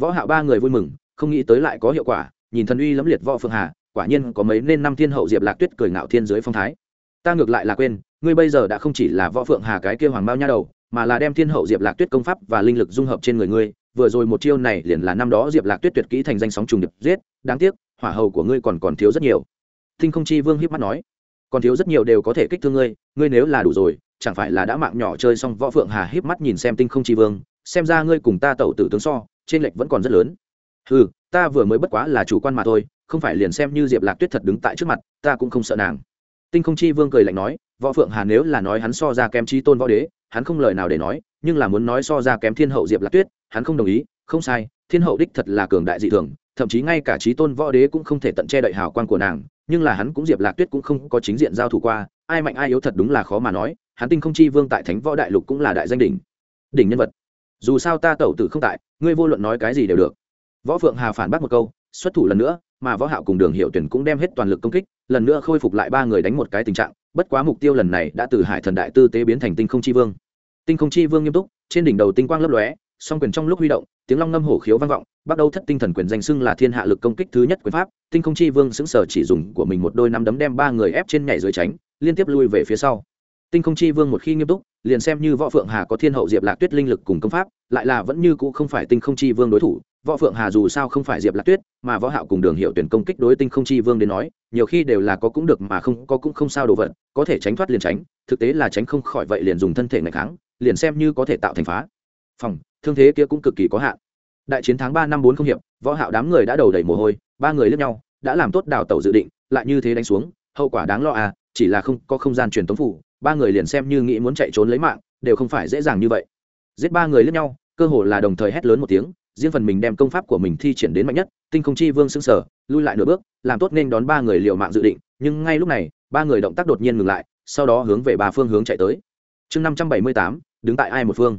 Võ hạo ba người vui mừng, không nghĩ tới lại có hiệu quả, nhìn thần uy lẫm liệt võ phượng hà, quả nhiên có mấy nên năm thiên hậu diệp lạc tuyết cười ngạo thiên dưới phong thái. Ta ngược lại là quên, ngươi bây giờ đã không chỉ là võ phượng hà cái kia hoàng bao nha đầu, mà là đem thiên hậu diệp lạc tuyết công pháp và linh lực dung hợp trên người ngươi, vừa rồi một chiêu này liền là năm đó diệp lạc tuyết tuyệt kỹ thành danh sóng trùng điệp giết, đáng tiếc hỏa hầu của ngươi còn còn thiếu rất nhiều. Thinh không chi vương hiếp mắt nói, còn thiếu rất nhiều đều có thể kích thương ngươi ngươi nếu là đủ rồi, chẳng phải là đã mạng nhỏ chơi xong võ phượng hà hiếp mắt nhìn xem tinh không chi vương, xem ra ngươi cùng ta tẩu tử tướng so, trên lệch vẫn còn rất lớn. Ừ ta vừa mới bất quá là chủ quan mà thôi, không phải liền xem như diệp lạc tuyết thật đứng tại trước mặt, ta cũng không sợ nàng. Tinh không chi vương cười lạnh nói, võ phượng hà nếu là nói hắn so ra kém trí tôn võ đế, hắn không lời nào để nói, nhưng là muốn nói so ra kém thiên hậu diệp lạc tuyết, hắn không đồng ý, không sai, thiên hậu đích thật là cường đại dị thường thậm chí ngay cả trí tôn võ đế cũng không thể tận che đậy hào quang của nàng, nhưng là hắn cũng diệp lạc tuyết cũng không có chính diện giao thủ qua, ai mạnh ai yếu thật đúng là khó mà nói, hắn tinh không chi vương tại thánh võ đại lục cũng là đại danh đỉnh. Đỉnh nhân vật. Dù sao ta tẩu tử không tại, ngươi vô luận nói cái gì đều được. Võ phượng hà phản bác một câu, xuất thủ lần nữa, mà võ hạo cùng đường hiệu tuyển cũng đem hết toàn lực công kích, lần nữa khôi phục lại ba người đánh một cái tình trạng, bất quá mục tiêu lần này đã từ hải thần đại tư tế biến thành tinh không chi vương. Tinh không chi vương nghiêm túc, trên đỉnh đầu tinh quang lấp lóe, song quyền trong lúc huy động, tiếng long ngâm hổ khiếu vang vọng bắt đầu thất tinh thần quyền danh xưng là thiên hạ lực công kích thứ nhất quyền pháp, tinh không chi vương xứng sở chỉ dùng của mình một đôi năm đấm đem ba người ép trên nhảy dưới tránh, liên tiếp lui về phía sau. Tinh không chi vương một khi nghiêm túc, liền xem như võ phượng hà có thiên hậu diệp lạc tuyết linh lực cùng công pháp, lại là vẫn như cũ không phải tinh không chi vương đối thủ. Võ phượng hà dù sao không phải diệp lạc tuyết, mà võ hạo cùng đường hiệu tuyển công kích đối tinh không chi vương đến nói, nhiều khi đều là có cũng được mà không có cũng không sao đồ vật, có thể tránh thoát liền tránh, thực tế là tránh không khỏi vậy liền dùng thân thể ngày kháng, liền xem như có thể tạo thành phá. Phòng, thương thế kia cũng cực kỳ có hạn đại chiến tháng ba năm bốn không hiệp, võ hạo đám người đã đầu đầy mồ hôi, ba người liếc nhau, đã làm tốt đào tẩu dự định, lại như thế đánh xuống, hậu quả đáng lo à chỉ là không có không gian truyền tống phủ, ba người liền xem như nghĩ muốn chạy trốn lấy mạng, đều không phải dễ dàng như vậy. Giết ba người liếc nhau, cơ hồ là đồng thời hét lớn một tiếng, riêng phần mình đem công pháp của mình thi triển đến mạnh nhất, tinh không chi vương xưng sở lui lại nửa bước, làm tốt nên đón ba người liều mạng dự định, nhưng ngay lúc này, ba người động tác đột nhiên ngừng lại, sau đó hướng về ba phương hướng chạy tới. Chương năm trăm bảy mươi tám, đứng tại ai một phương.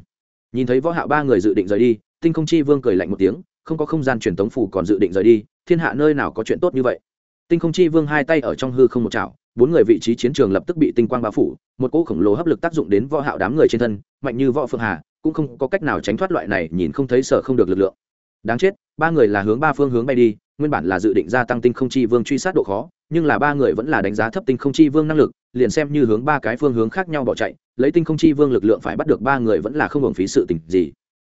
Nhìn thấy võ hạo ba người dự định rời đi tinh không chi vương cười lạnh một tiếng, không có không gian truyền tống phủ còn dự định rời đi, thiên hạ nơi nào có chuyện tốt như vậy? Tinh không chi vương hai tay ở trong hư không một chảo, bốn người vị trí chiến trường lập tức bị tinh quang bao phủ, một cỗ khổng lồ hấp lực tác dụng đến võ hạo đám người trên thân, mạnh như võ phương hà, cũng không có cách nào tránh thoát loại này, nhìn không thấy sở không được lực lượng. Đáng chết, ba người là hướng ba phương hướng bay đi, nguyên bản là dự định gia tăng tinh không chi vương truy sát độ khó, nhưng là ba người vẫn là đánh giá thấp tinh không chi vương năng lực, liền xem như hướng ba cái phương hướng khác nhau bỏ chạy, lấy tinh không chi vương lực lượng phải bắt được ba người vẫn là không hưởng phí sự tình gì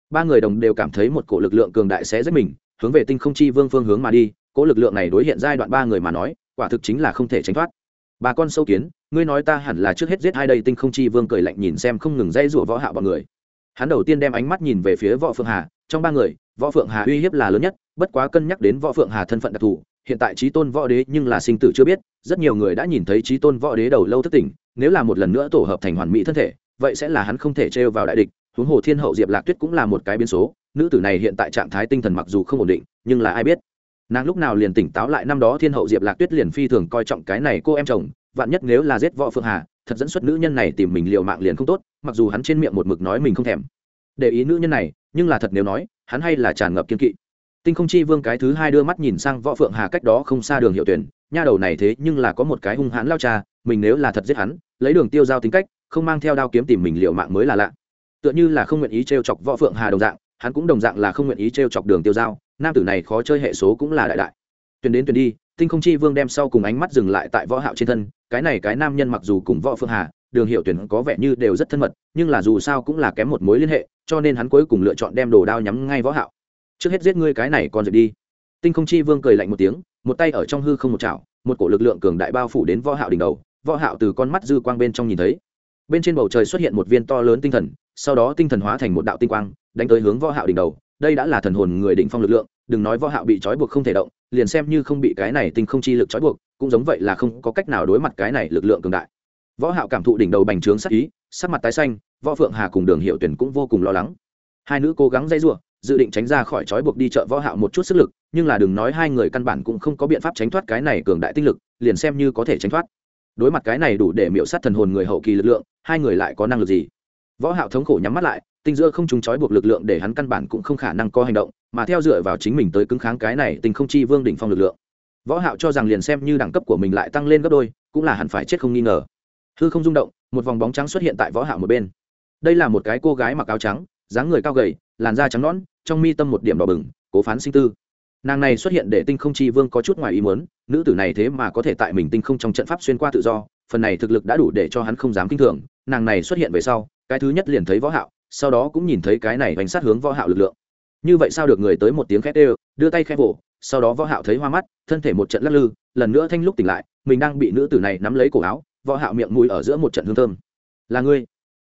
ba người đồng đều cảm thấy một cổ lực lượng cường đại sẽ giết mình, hướng về tinh không chi vương phương hướng mà đi cỗ lực lượng này đối hiện giai đoạn ba người mà nói, quả thực chính là không thể tránh thoát. Bà con sâu kiến, ngươi nói ta hẳn là trước hết giết hai đây tinh không chi vương cười lạnh nhìn xem không ngừng dây rủa võ hạ bọn người. Hắn đầu tiên đem ánh mắt nhìn về phía võ phượng hà, trong ba người, võ phượng hà uy hiếp là lớn nhất, bất quá cân nhắc đến võ phượng hà thân phận đặc thù, hiện tại trí tôn võ đế nhưng là sinh tử chưa biết, rất nhiều người đã nhìn thấy trí tôn võ đế đầu lâu thất tỉnh, nếu là một lần nữa tổ hợp thành hoàn mỹ thân thể, vậy sẽ là hắn không thể trêu vào đại địch huống hồ thiên hậu diệp lạc tuyết cũng là một cái biến số nữ tử này hiện tại trạng thái tinh thần mặc dù không ổn định nhưng là ai biết nàng lúc nào liền tỉnh táo lại năm đó thiên hậu diệp lạc tuyết liền phi thường coi trọng cái này cô em chồng vạn nhất nếu là giết võ phượng hà thật dẫn xuất nữ nhân này tìm mình liều mạng liền không tốt mặc dù hắn trên miệng một mực nói mình không thèm để ý nữ nhân này nhưng là thật nếu nói hắn hay là tràn ngập kiên kỵ tinh không chi vương cái thứ hai đưa mắt nhìn sang võ phượng hà cách đó không xa đường hiệu tuyển nha đầu này thế nhưng là có một cái hung hãn lao cha mình nếu là thật giết hắn lấy đường tiêu giao tính cách không mang theo đao kiếm tìm mình liệu mạng mới là lạ tựa như là không nguyện ý t r e o chọc võ phượng hà đồng dạng, hắn cũng đồng dạng là không nguyện ý t r e o chọc đường tiêu giao, nam tử này khó chơi hệ số cũng là đại đại. Tuyển đến tuyển đi, tinh không chi vương đem sau cùng ánh mắt dừng lại tại võ hạo trên thân, cái này cái nam nhân mặc dù cùng võ phượng hà, đường hiệu tuyển có vẻ như đều rất thân mật, nhưng là dù sao cũng là kém một mối liên hệ, cho nên hắn cuối cùng lựa chọn đem đồ đao nhắm ngay võ hạo. Trước hết giết ngươi cái này còn dậy đi. Tinh không chi vương cười lạnh một tiếng, một tay ở trong hư không một chảo, một cổ lực lượng cường đại bao phủ đến võ hạo đỉnh đầu, võ hạo từ con mắt dư quang bên trong nhìn thấy. Bên trên bầu trời xuất hiện một viên to lớn tinh thần sau đó tinh thần hóa thành một đạo tinh quang, đánh tới hướng võ hạo đỉnh đầu. Đây đã là thần hồn người đỉnh phong lực lượng, đừng nói võ hạo bị trói buộc không thể động, liền xem như không bị cái này tinh không chi lực trói buộc, cũng giống vậy là không có cách nào đối mặt cái này lực lượng cường đại. Võ hạo cảm thụ đỉnh đầu bành trướng sắc ý, sắc mặt tái xanh, võ phượng hà cùng đường hiệu tuyển cũng vô cùng lo lắng. Hai nữ cố gắng dây rủa, dự định tránh ra khỏi trói buộc đi chợ võ hạo một chút sức lực, nhưng là đừng nói hai người căn bản cũng không có biện pháp tránh thoát cái này cường đại tinh lực, liền xem như có thể tránh thoát. Đối mặt cái này đủ để miểu sát thần hồn người hậu kỳ lực lượng, hai người lại có năng lực gì? Võ hạo thống khổ nhắm mắt lại, tinh giữa không trùng trói buộc lực lượng để hắn căn bản cũng không khả năng có hành động, mà theo dựa vào chính mình tới cứng kháng cái này tình không chi vương đỉnh phong lực lượng. Võ hạo cho rằng liền xem như đẳng cấp của mình lại tăng lên gấp đôi, cũng là hẳn phải chết không nghi ngờ. Hư không rung động, một vòng bóng trắng xuất hiện tại võ hạo một bên. Đây là một cái cô gái mặc áo trắng, dáng người cao gầy, làn da trắng nõn, trong mi tâm một điểm đỏ bừng, cố phán sinh tư. Nàng này xuất hiện để tinh không chi vương có chút ngoài ý muốn, nữ tử này thế mà có thể tại mình tinh không trong trận pháp xuyên qua tự do, phần này thực lực đã đủ để cho hắn không dám kinh thường, nàng này xuất hiện về sau cái thứ nhất liền thấy võ hạo, sau đó cũng nhìn thấy cái này bánh sát hướng võ hạo lực lượng. Như vậy sao được người tới một tiếng khét đều, đưa tay khẽ vỗ, sau đó võ hạo thấy hoa mắt, thân thể một trận lắc lư, lần nữa thanh lúc tỉnh lại, mình đang bị nữ tử này nắm lấy cổ áo, võ hạo miệng mũi ở giữa một trận hương thơm. Là ngươi?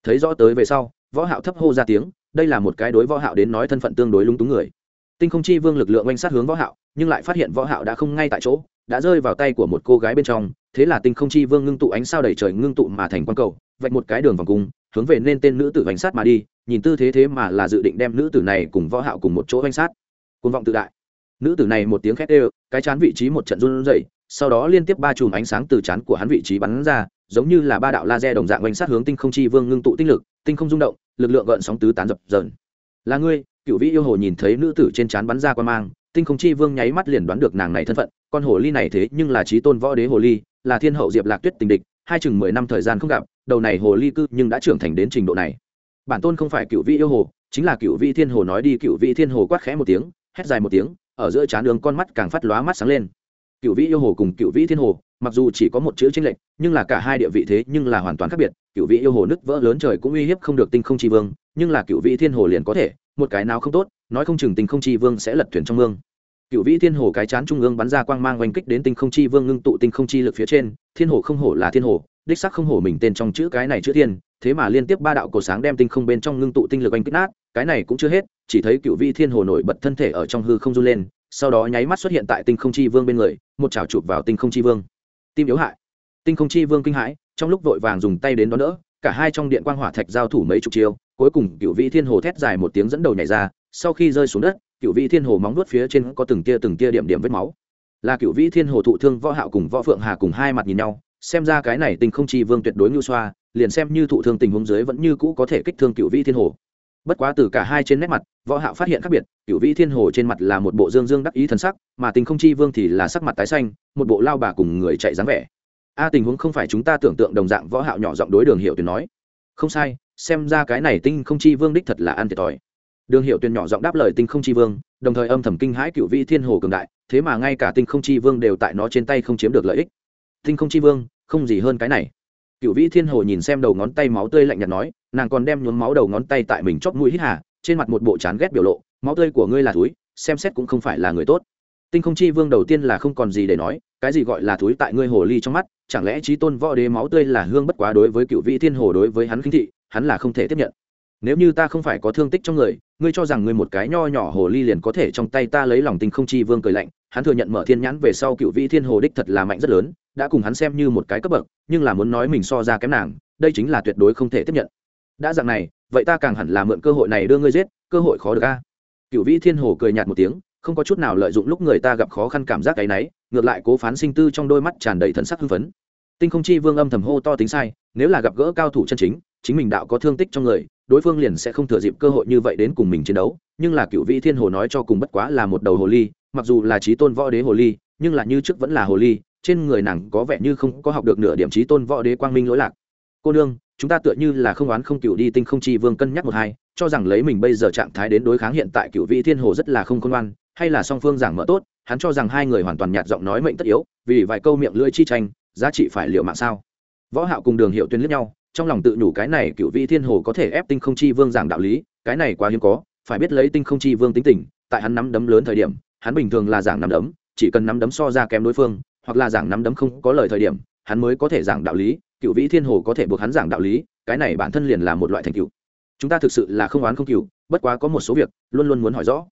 Thấy rõ tới về sau, võ hạo thấp hô ra tiếng, đây là một cái đối võ hạo đến nói thân phận tương đối lúng túng người. Tinh không chi vương lực lượng oanh sát hướng võ hạo, nhưng lại phát hiện võ hạo đã không ngay tại chỗ, đã rơi vào tay của một cô gái bên trong, thế là tinh không chi vương ngưng tụ ánh sao đầy trời ngưng tụ mà thành quan cầu, vạch một cái đường vòng cung hướng về nên tên nữ tử hoành sát mà đi, nhìn tư thế thế mà là dự định đem nữ tử này cùng võ hạo cùng một chỗ hoành sát. Côn vọng tự đại. Nữ tử này một tiếng khét đều, cái chán vị trí một trận run rẩy, sau đó liên tiếp ba chùm ánh sáng từ chán của hắn vị trí bắn ra, giống như là ba đạo laser đồng dạng hoành sát hướng tinh không chi vương ngưng tụ tinh lực, tinh không rung động, lực lượng gợn sóng tứ tán dập dờn. Là ngươi? Cựu vĩ yêu hồ nhìn thấy nữ tử trên chán bắn ra quan mang, tinh không chi vương nháy mắt liền đoán được nàng này thân phận, con hồ ly này thế nhưng là trí tôn võ đế hồ ly, là thiên hậu diệp lạc tuyết tình địch, hai chừng mười năm thời gian không gặp đầu này hồ ly cư nhưng đã trưởng thành đến trình độ này. Bản tôn không phải cựu vị yêu hồ, chính là cựu vị thiên hồ nói đi, cựu vị thiên hồ quát khẽ một tiếng, hét dài một tiếng, ở giữa trán đường con mắt càng phát lóa mắt sáng lên. Cựu vị yêu hồ cùng cựu vị thiên hồ, mặc dù chỉ có một chữ tranh lệch, nhưng là cả hai địa vị thế nhưng là hoàn toàn khác biệt. Cựu vị yêu hồ nứt vỡ lớn trời cũng uy hiếp không được tinh không chi vương, nhưng là cựu vị thiên hồ liền có thể, một cái nào không tốt, nói không chừng tinh không chi vương sẽ lật thuyền trong mương cựu vị thiên hồ cái chán trung ương bắn ra quang mang oanh kích đến tinh không chi vương ngưng tụ tinh không chi lực phía trên, thiên hồ không hổ là thiên hồ, đích sắc không hổ mình tên trong chữ cái này chữ thiên, thế mà liên tiếp ba đạo cổ sáng đem tinh không bên trong ngưng tụ tinh lực oanh kích nát, cái này cũng chưa hết, chỉ thấy cựu vị thiên hồ nổi bật thân thể ở trong hư không run lên, sau đó nháy mắt xuất hiện tại tinh không chi vương bên người, một chảo chụp vào tinh không chi vương. Tim yếu hại. Tinh không chi vương kinh hãi, trong lúc vội vàng dùng tay đến đó nữa cả hai trong điện quang hỏa thạch giao thủ mấy chục chiêu, cuối cùng cựu vị thiên hồ thét dài một tiếng dẫn đầu nhảy ra, sau khi rơi xuống đất cựu vĩ thiên hồ móng nuốt phía trên có từng tia từng tia điểm điểm vết máu. Là cựu vĩ thiên hồ thụ thương võ hạo cùng võ phượng hà cùng hai mặt nhìn nhau, xem ra cái này tình không chi vương tuyệt đối nhu xoa, liền xem như thụ thương tình huống dưới vẫn như cũ có thể kích thương cựu vĩ thiên hồ. Bất quá từ cả hai trên nét mặt, võ hạo phát hiện khác biệt cựu vĩ thiên hồ trên mặt là một bộ dương dương đắc ý thần sắc, mà tình không chi vương thì là sắc mặt tái xanh, một bộ lao bà cùng người chạy dáng vẻ. A, tình huống không phải chúng ta tưởng tượng đồng dạng võ hạo nhỏ giọng đối đường hiệu tuyển nói. Không sai, xem ra cái này tinh không chi vương đích thật là ăn thiệt thòi đường hiệu tuyền nhỏ giọng đáp lời tinh không chi vương, đồng thời âm thầm kinh hãi cựu vĩ thiên hồ cường đại, thế mà ngay cả tinh không chi vương đều tại nó trên tay không chiếm được lợi ích. Tinh không chi vương, không gì hơn cái này. Cựu vĩ thiên hồ nhìn xem đầu ngón tay máu tươi lạnh nhạt nói, nàng còn đem nhuốm máu đầu ngón tay tại mình chóp mũi hít hà, trên mặt một bộ chán ghét biểu lộ, máu tươi của ngươi là túi xem xét cũng không phải là người tốt. Tinh không chi vương đầu tiên là không còn gì để nói, cái gì gọi là túi tại ngươi hồ ly trong mắt, chẳng lẽ trí tôn võ đế máu tươi là hương bất quá đối với cựu vĩ thiên hồ đối với hắn khinh thị, hắn là không thể tiếp nhận nếu như ta không phải có thương tích trong người, ngươi cho rằng ngươi một cái nho nhỏ hồ ly liền có thể trong tay ta lấy lòng tinh không chi vương cười lạnh, hắn thừa nhận mở thiên nhãn về sau cựu vĩ thiên hồ đích thật là mạnh rất lớn, đã cùng hắn xem như một cái cấp bậc, nhưng là muốn nói mình so ra kém nàng, đây chính là tuyệt đối không thể tiếp nhận. Đã dạng này, vậy ta càng hẳn là mượn cơ hội này đưa ngươi giết, cơ hội khó được a. Cựu vĩ thiên hồ cười nhạt một tiếng, không có chút nào lợi dụng lúc người ta gặp khó khăn cảm giác cái náy ngược lại cố phán sinh tư trong đôi mắt tràn đầy thần sắc hưng phấn. Tinh không chi vương âm thầm hô to tính sai, nếu là gặp gỡ cao thủ chân chính chính mình đạo có thương tích trong người đối phương liền sẽ không thừa dịp cơ hội như vậy đến cùng mình chiến đấu, nhưng là cựu vĩ thiên hồ nói cho cùng bất quá là một đầu hồ ly, mặc dù là trí tôn võ đế hồ ly, nhưng là như trước vẫn là hồ ly, trên người nàng có vẻ như không có học được nửa điểm trí tôn võ đế quang minh lỗi lạc cô nương, chúng ta tựa như là không oán không cựu đi tinh không chi vương cân nhắc một hai, cho rằng lấy mình bây giờ trạng thái đến đối kháng hiện tại cựu vĩ thiên hồ rất là không công an. hay là song phương giảng mở tốt, hắn cho rằng hai người hoàn toàn nhạt giọng nói mệnh tất yếu, vì vài câu miệng lưỡi chi tranh, giá trị phải liệu mạng sao võ hạo cùng đường hiệu tuyên liếc nhau trong lòng tự nhủ cái này cựu vĩ thiên hồ có thể ép tinh không chi vương giảng đạo lý, cái này quá hiếm có, phải biết lấy tinh không chi vương tính tình, tại hắn nắm đấm lớn thời điểm, hắn bình thường là giảng nắm đấm, chỉ cần nắm đấm so ra kém đối phương, hoặc là giảng nắm đấm không có lời thời điểm, hắn mới có thể giảng đạo lý, cựu vĩ thiên hồ có thể buộc hắn giảng đạo lý, cái này bản thân liền là một loại thành cựu chúng ta thực sự là không oán không cựu bất quá có một số việc, luôn luôn muốn hỏi rõ.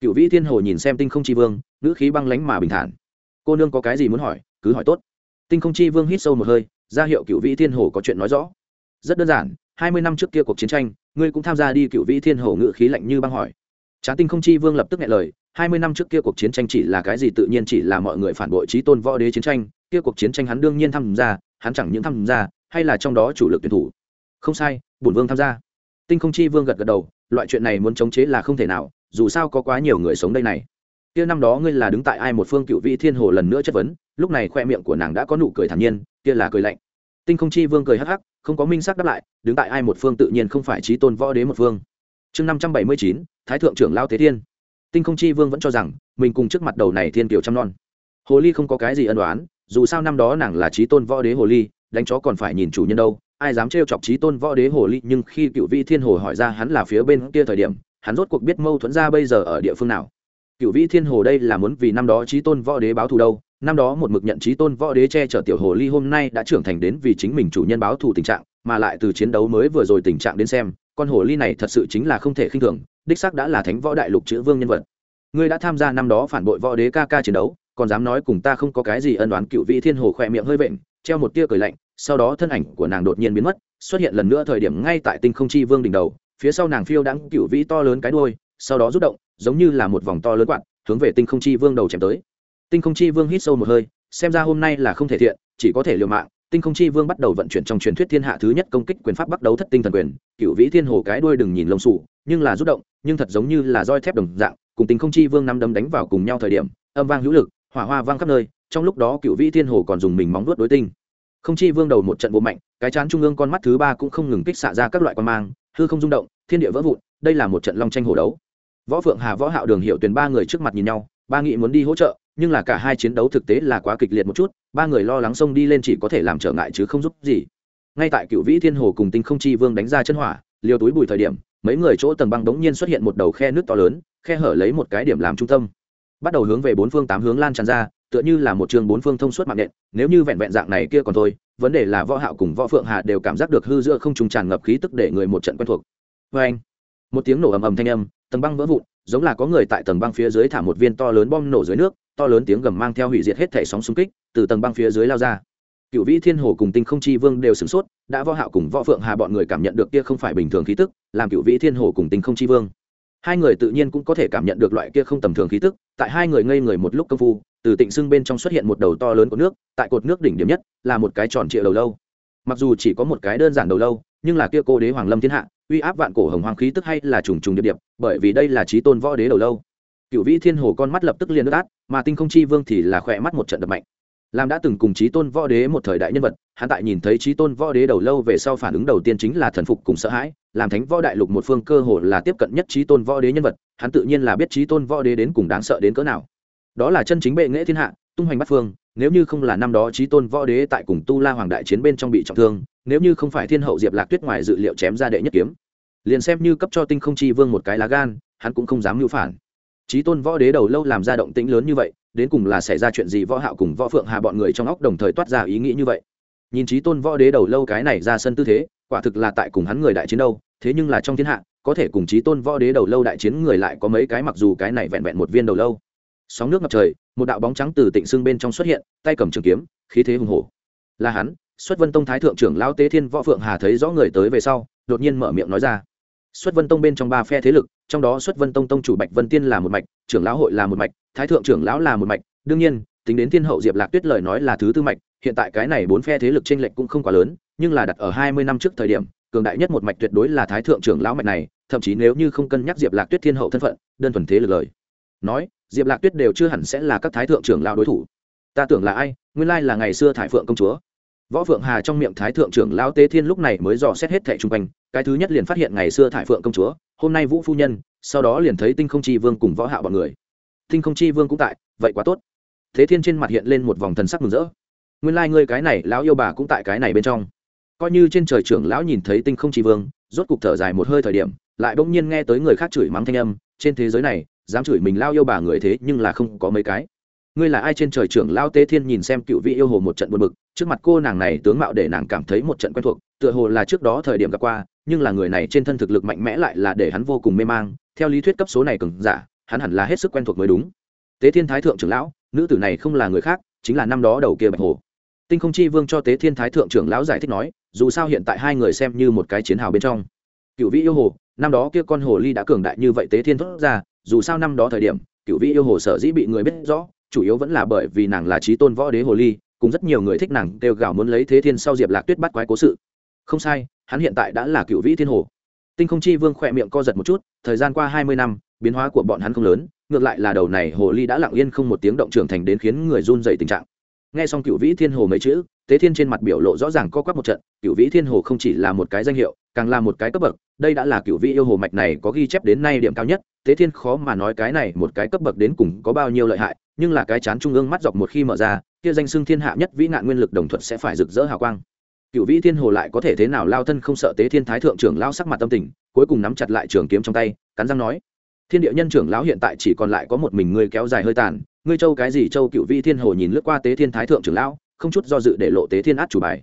Cựu vĩ thiên hồ nhìn xem tinh không chi vương, ngữ khí băng lánh mà bình thản. Cô nương có cái gì muốn hỏi, cứ hỏi tốt. Tinh không chi vương hít sâu một hơi, ra hiệu cựu vĩ thiên hồ có chuyện nói rõ rất đơn giản, hai mươi năm trước kia cuộc chiến tranh, ngươi cũng tham gia đi cựu vĩ thiên hồ ngự khí lạnh như băng hỏi. Trá tinh không chi vương lập tức nghe lời, hai mươi năm trước kia cuộc chiến tranh chỉ là cái gì tự nhiên chỉ là mọi người phản bội trí tôn võ đế chiến tranh, kia cuộc chiến tranh hắn đương nhiên tham gia, hắn chẳng những tham gia, hay là trong đó chủ lực tuyển thủ. Không sai, bổn vương tham gia. Tinh không chi vương gật gật đầu, loại chuyện này muốn chống chế là không thể nào, dù sao có quá nhiều người sống đây này. Kia năm đó ngươi là đứng tại ai một phương cựu vị thiên hồ lần nữa chất vấn, lúc này khoe miệng của nàng đã có nụ cười thản nhiên, kia là cười lạnh. Tinh không chi vương cười hắc hắc không có minh xác đáp lại, đứng tại ai một phương tự nhiên không phải trí tôn võ đế một phương. Chương năm trăm bảy mươi chín, thái thượng trưởng lao thế thiên. Tinh không chi vương vẫn cho rằng, mình cùng trước mặt đầu này thiên kiều chăm non. Hồ ly không có cái gì ân đoán dù sao năm đó nàng là trí tôn võ đế hồ ly, đánh chó còn phải nhìn chủ nhân đâu, ai dám trêu chọc trí tôn võ đế hồ ly, nhưng khi cựu vi thiên hồ hỏi ra hắn là phía bên kia thời điểm, hắn rốt cuộc biết mâu thuẫn ra bây giờ ở địa phương nào. Cựu vĩ thiên hồ đây là muốn vì năm đó trí tôn võ đế báo thù đâu năm đó một mực nhận trí tôn võ đế che chở tiểu hồ ly hôm nay đã trưởng thành đến vì chính mình chủ nhân báo thù tình trạng, mà lại từ chiến đấu mới vừa rồi tình trạng đến xem, con hồ ly này thật sự chính là không thể khinh thường, đích sắc đã là thánh võ đại lục chữ vương nhân vật. Ngươi đã tham gia năm đó phản bội võ đế ca ca chiến đấu, còn dám nói cùng ta không có cái gì ân đoán cựu vị thiên hồ khỏe miệng hơi vện, treo một tia cười lạnh, sau đó thân ảnh của nàng đột nhiên biến mất, xuất hiện lần nữa thời điểm ngay tại tinh không chi vương đỉnh đầu, phía sau nàng phiêu đãng cựu vĩ to lớn cái đuôi, sau đó rút động, giống như là một vòng to lớn quạt, hướng về tinh không chi vương đầu chém tới tinh không chi vương hít sâu một hơi, xem ra hôm nay là không thể thiện, chỉ có thể liều mạng. Tinh không chi vương bắt đầu vận chuyển trong truyền thuyết thiên hạ thứ nhất công kích quyền pháp bắt đầu thất tinh thần quyền. Cựu vĩ thiên hồ cái đuôi đừng nhìn lông sủ nhưng là rút động, nhưng thật giống như là roi thép đồng dạng. Cùng tinh không chi vương năm đấm đánh vào cùng nhau thời điểm, âm vang hữu lực, hỏa hoa vang khắp nơi, trong lúc đó cựu vĩ thiên hồ còn dùng mình móng vuốt đối tinh. Không chi vương đầu một trận bộ mạnh, cái chán trung ương con mắt thứ ba cũng không ngừng kích xạ ra các loại quan mang, hư không rung động, thiên địa vỡ vụn, đây là một trận long tranh hổ đấu. Võ phượng hà, võ hạo đường hiệu tuyển ba người trước mặt nhìn nhau, ba nghị muốn đi hỗ trợ nhưng là cả hai chiến đấu thực tế là quá kịch liệt một chút, ba người lo lắng xông đi lên chỉ có thể làm trở ngại chứ không giúp gì. Ngay tại cựu vĩ thiên hồ cùng tinh không chi vương đánh ra chân hỏa liều túi bùi thời điểm, mấy người chỗ tầng băng đống nhiên xuất hiện một đầu khe nước to lớn, khe hở lấy một cái điểm làm trung tâm. Bắt đầu hướng về bốn phương tám hướng lan tràn ra, tựa như là một trường bốn phương thông suốt mạng nện, nếu như vẹn vẹn dạng này kia còn thôi, vấn đề là võ hạo cùng võ phượng hà đều cảm giác được hư giữa không trùng tràn ngập khí tức để người một trận quen thuộc. Với anh, một tiếng nổ ầm ầm thanh âm, tầng băng vỡ vụn, giống là có người tại tầng băng phía dưới thả một viên to lớn bom nổ dưới nước to lớn tiếng gầm mang theo hủy diệt hết thảy sóng xung kích, từ tầng băng phía dưới lao ra. Cựu vĩ thiên hồ cùng tinh không chi vương đều sửng sốt, đã võ hạo cùng võ phượng hà bọn người cảm nhận được kia không phải bình thường khí tức, làm cựu vĩ thiên hồ cùng tinh không chi vương. Hai người tự nhiên cũng có thể cảm nhận được loại kia không tầm thường khí tức, tại hai người ngây người một lúc công phu, từ tịnh xưng bên trong xuất hiện một đầu to lớn của nước, tại cột nước đỉnh điểm nhất, là một cái tròn trịa đầu lâu. Mặc dù chỉ có một cái đơn giản đầu lâu, nhưng là kia cô đế hoàng lâm thiên hạ, uy áp vạn cổ hồng hoàng khí tức hay là trùng trùng điệp điệp, bởi vì đây là chí tôn võ đế đầu lâu cựu vĩ thiên hồ con mắt lập tức liền nước át, mà tinh không chi vương thì là khỏe mắt một trận đập mạnh. Làm đã từng cùng trí tôn võ đế một thời đại nhân vật, hắn tại nhìn thấy trí tôn võ đế đầu lâu về sau phản ứng đầu tiên chính là thần phục cùng sợ hãi, làm thánh võ đại lục một phương cơ hồ là tiếp cận nhất trí tôn võ đế nhân vật, hắn tự nhiên là biết trí tôn võ đế đến cùng đáng sợ đến cỡ nào. Đó là chân chính bệ nghệ thiên hạ, tung hoành bắt phương, nếu như không là năm đó trí tôn võ đế tại cùng tu la hoàng đại chiến bên trong bị trọng thương, nếu như không phải thiên hậu diệp lạc tuyết ngoài dự liệu chém ra đệ nhất kiếm. Liền xem như cấp cho tinh không chi vương một cái lá gan, hắn cũng không dám mưu phản trí tôn võ đế đầu lâu làm ra động tĩnh lớn như vậy, đến cùng là xảy ra chuyện gì võ hạo cùng võ phượng hà bọn người trong óc đồng thời toát ra ý nghĩ như vậy. Nhìn trí tôn võ đế đầu lâu cái này ra sân tư thế, quả thực là tại cùng hắn người đại chiến đâu, thế nhưng là trong thiên hạ, có thể cùng trí tôn võ đế đầu lâu đại chiến người lại có mấy cái mặc dù cái này vẹn vẹn một viên đầu lâu. Sóng nước ngập trời, một đạo bóng trắng từ tịnh xương bên trong xuất hiện, tay cầm trường kiếm, khí thế hùng hổ. Là hắn, xuất vân tông thái thượng trưởng lão tế thiên võ phượng hà thấy rõ người tới về sau, đột nhiên mở miệng nói ra xuất vân tông bên trong ba phe thế lực, trong đó xuất vân tông tông chủ bạch vân tiên là một mạch, trưởng lão hội là một mạch, thái thượng trưởng lão là một mạch. Đương nhiên, tính đến thiên hậu diệp lạc tuyết lời nói là thứ tư mạch, hiện tại cái này bốn phe thế lực tranh lệch cũng không quá lớn, nhưng là đặt ở hai mươi năm trước thời điểm, cường đại nhất một mạch tuyệt đối là thái thượng trưởng lão mạch này, thậm chí nếu như không cân nhắc diệp lạc tuyết thiên hậu thân phận, đơn thuần thế lực lời. Nói, diệp lạc tuyết đều chưa hẳn sẽ là các thái thượng trưởng lão đối thủ. Ta tưởng là ai? Nguyên lai là ngày xưa thải phượng công chúa võ phượng hà trong miệng thái thượng trưởng lão tế thiên lúc này mới dò xét hết thẻ chung quanh, cái thứ nhất liền phát hiện ngày xưa thải phượng công chúa, hôm nay vũ phu nhân, sau đó liền thấy tinh không chi vương cùng võ hạ bọn người. Tinh không chi vương cũng tại, vậy quá tốt. Thế thiên trên mặt hiện lên một vòng thần sắc mừng rỡ. Nguyên lai ngươi cái này, lão yêu bà cũng tại cái này bên trong. Coi như trên trời trưởng lão nhìn thấy tinh không chi vương, rốt cục thở dài một hơi thời điểm, lại bỗng nhiên nghe tới người khác chửi mắng thanh âm, trên thế giới này, dám chửi mình lao yêu bà người thế nhưng là không có mấy cái. Ngươi là ai trên trời trưởng lao tế thiên nhìn xem cựu vị yêu hồ một trận buồn bực trước mặt cô nàng này tướng mạo để nàng cảm thấy một trận quen thuộc, tựa hồ là trước đó thời điểm gặp qua, nhưng là người này trên thân thực lực mạnh mẽ lại là để hắn vô cùng mê mang, theo lý thuyết cấp số này cường giả, hắn hẳn là hết sức quen thuộc mới đúng. Tế thiên thái thượng trưởng lão, nữ tử này không là người khác, chính là năm đó đầu kia bạch hồ. Tinh không chi vương cho tế thiên thái thượng trưởng lão giải thích nói, dù sao hiện tại hai người xem như một cái chiến hào bên trong. Cựu vị yêu hồ, năm đó kia con hồ ly đã cường đại như vậy tế thiên thốt ra, dù sao năm đó thời điểm, cựu vị yêu hồ sở dĩ bị người biết rõ, chủ yếu vẫn là bởi vì nàng là trí tôn võ đế hồ ly cùng rất nhiều người thích nàng kêu gào muốn lấy thế thiên sau diệp lạc tuyết bắt quái cố sự. Không sai, hắn hiện tại đã là cựu vĩ thiên hồ. Tinh không chi vương khỏe miệng co giật một chút, thời gian qua hai mươi năm, biến hóa của bọn hắn không lớn, ngược lại là đầu này hồ ly đã lặng yên không một tiếng động trưởng thành đến khiến người run dày tình trạng nghe xong cựu vĩ thiên hồ mấy chữ, tế thiên trên mặt biểu lộ rõ ràng co quắp một trận cựu vĩ thiên hồ không chỉ là một cái danh hiệu, càng là một cái cấp bậc, đây đã là cựu vĩ yêu hồ mạch này có ghi chép đến nay điểm cao nhất. Tế thiên khó mà nói cái này một cái cấp bậc đến cùng có bao nhiêu lợi hại, nhưng là cái chán trung ương mắt dọc một khi mở ra, kia danh xưng thiên hạ nhất vĩ nạn nguyên lực đồng thuận sẽ phải rực rỡ hào quang. Cựu vĩ thiên hồ lại có thể thế nào lao thân không sợ tế thiên thái thượng trưởng lao sắc mặt tâm tình, cuối cùng nắm chặt lại trường kiếm trong tay, cắn răng nói, thiên địa nhân trưởng lão hiện tại chỉ còn lại có một mình ngươi kéo dài hơi tàn ngươi châu cái gì châu cựu Vi thiên hồ nhìn lướt qua tế thiên thái thượng trưởng lão, không chút do dự để lộ tế thiên át chủ bài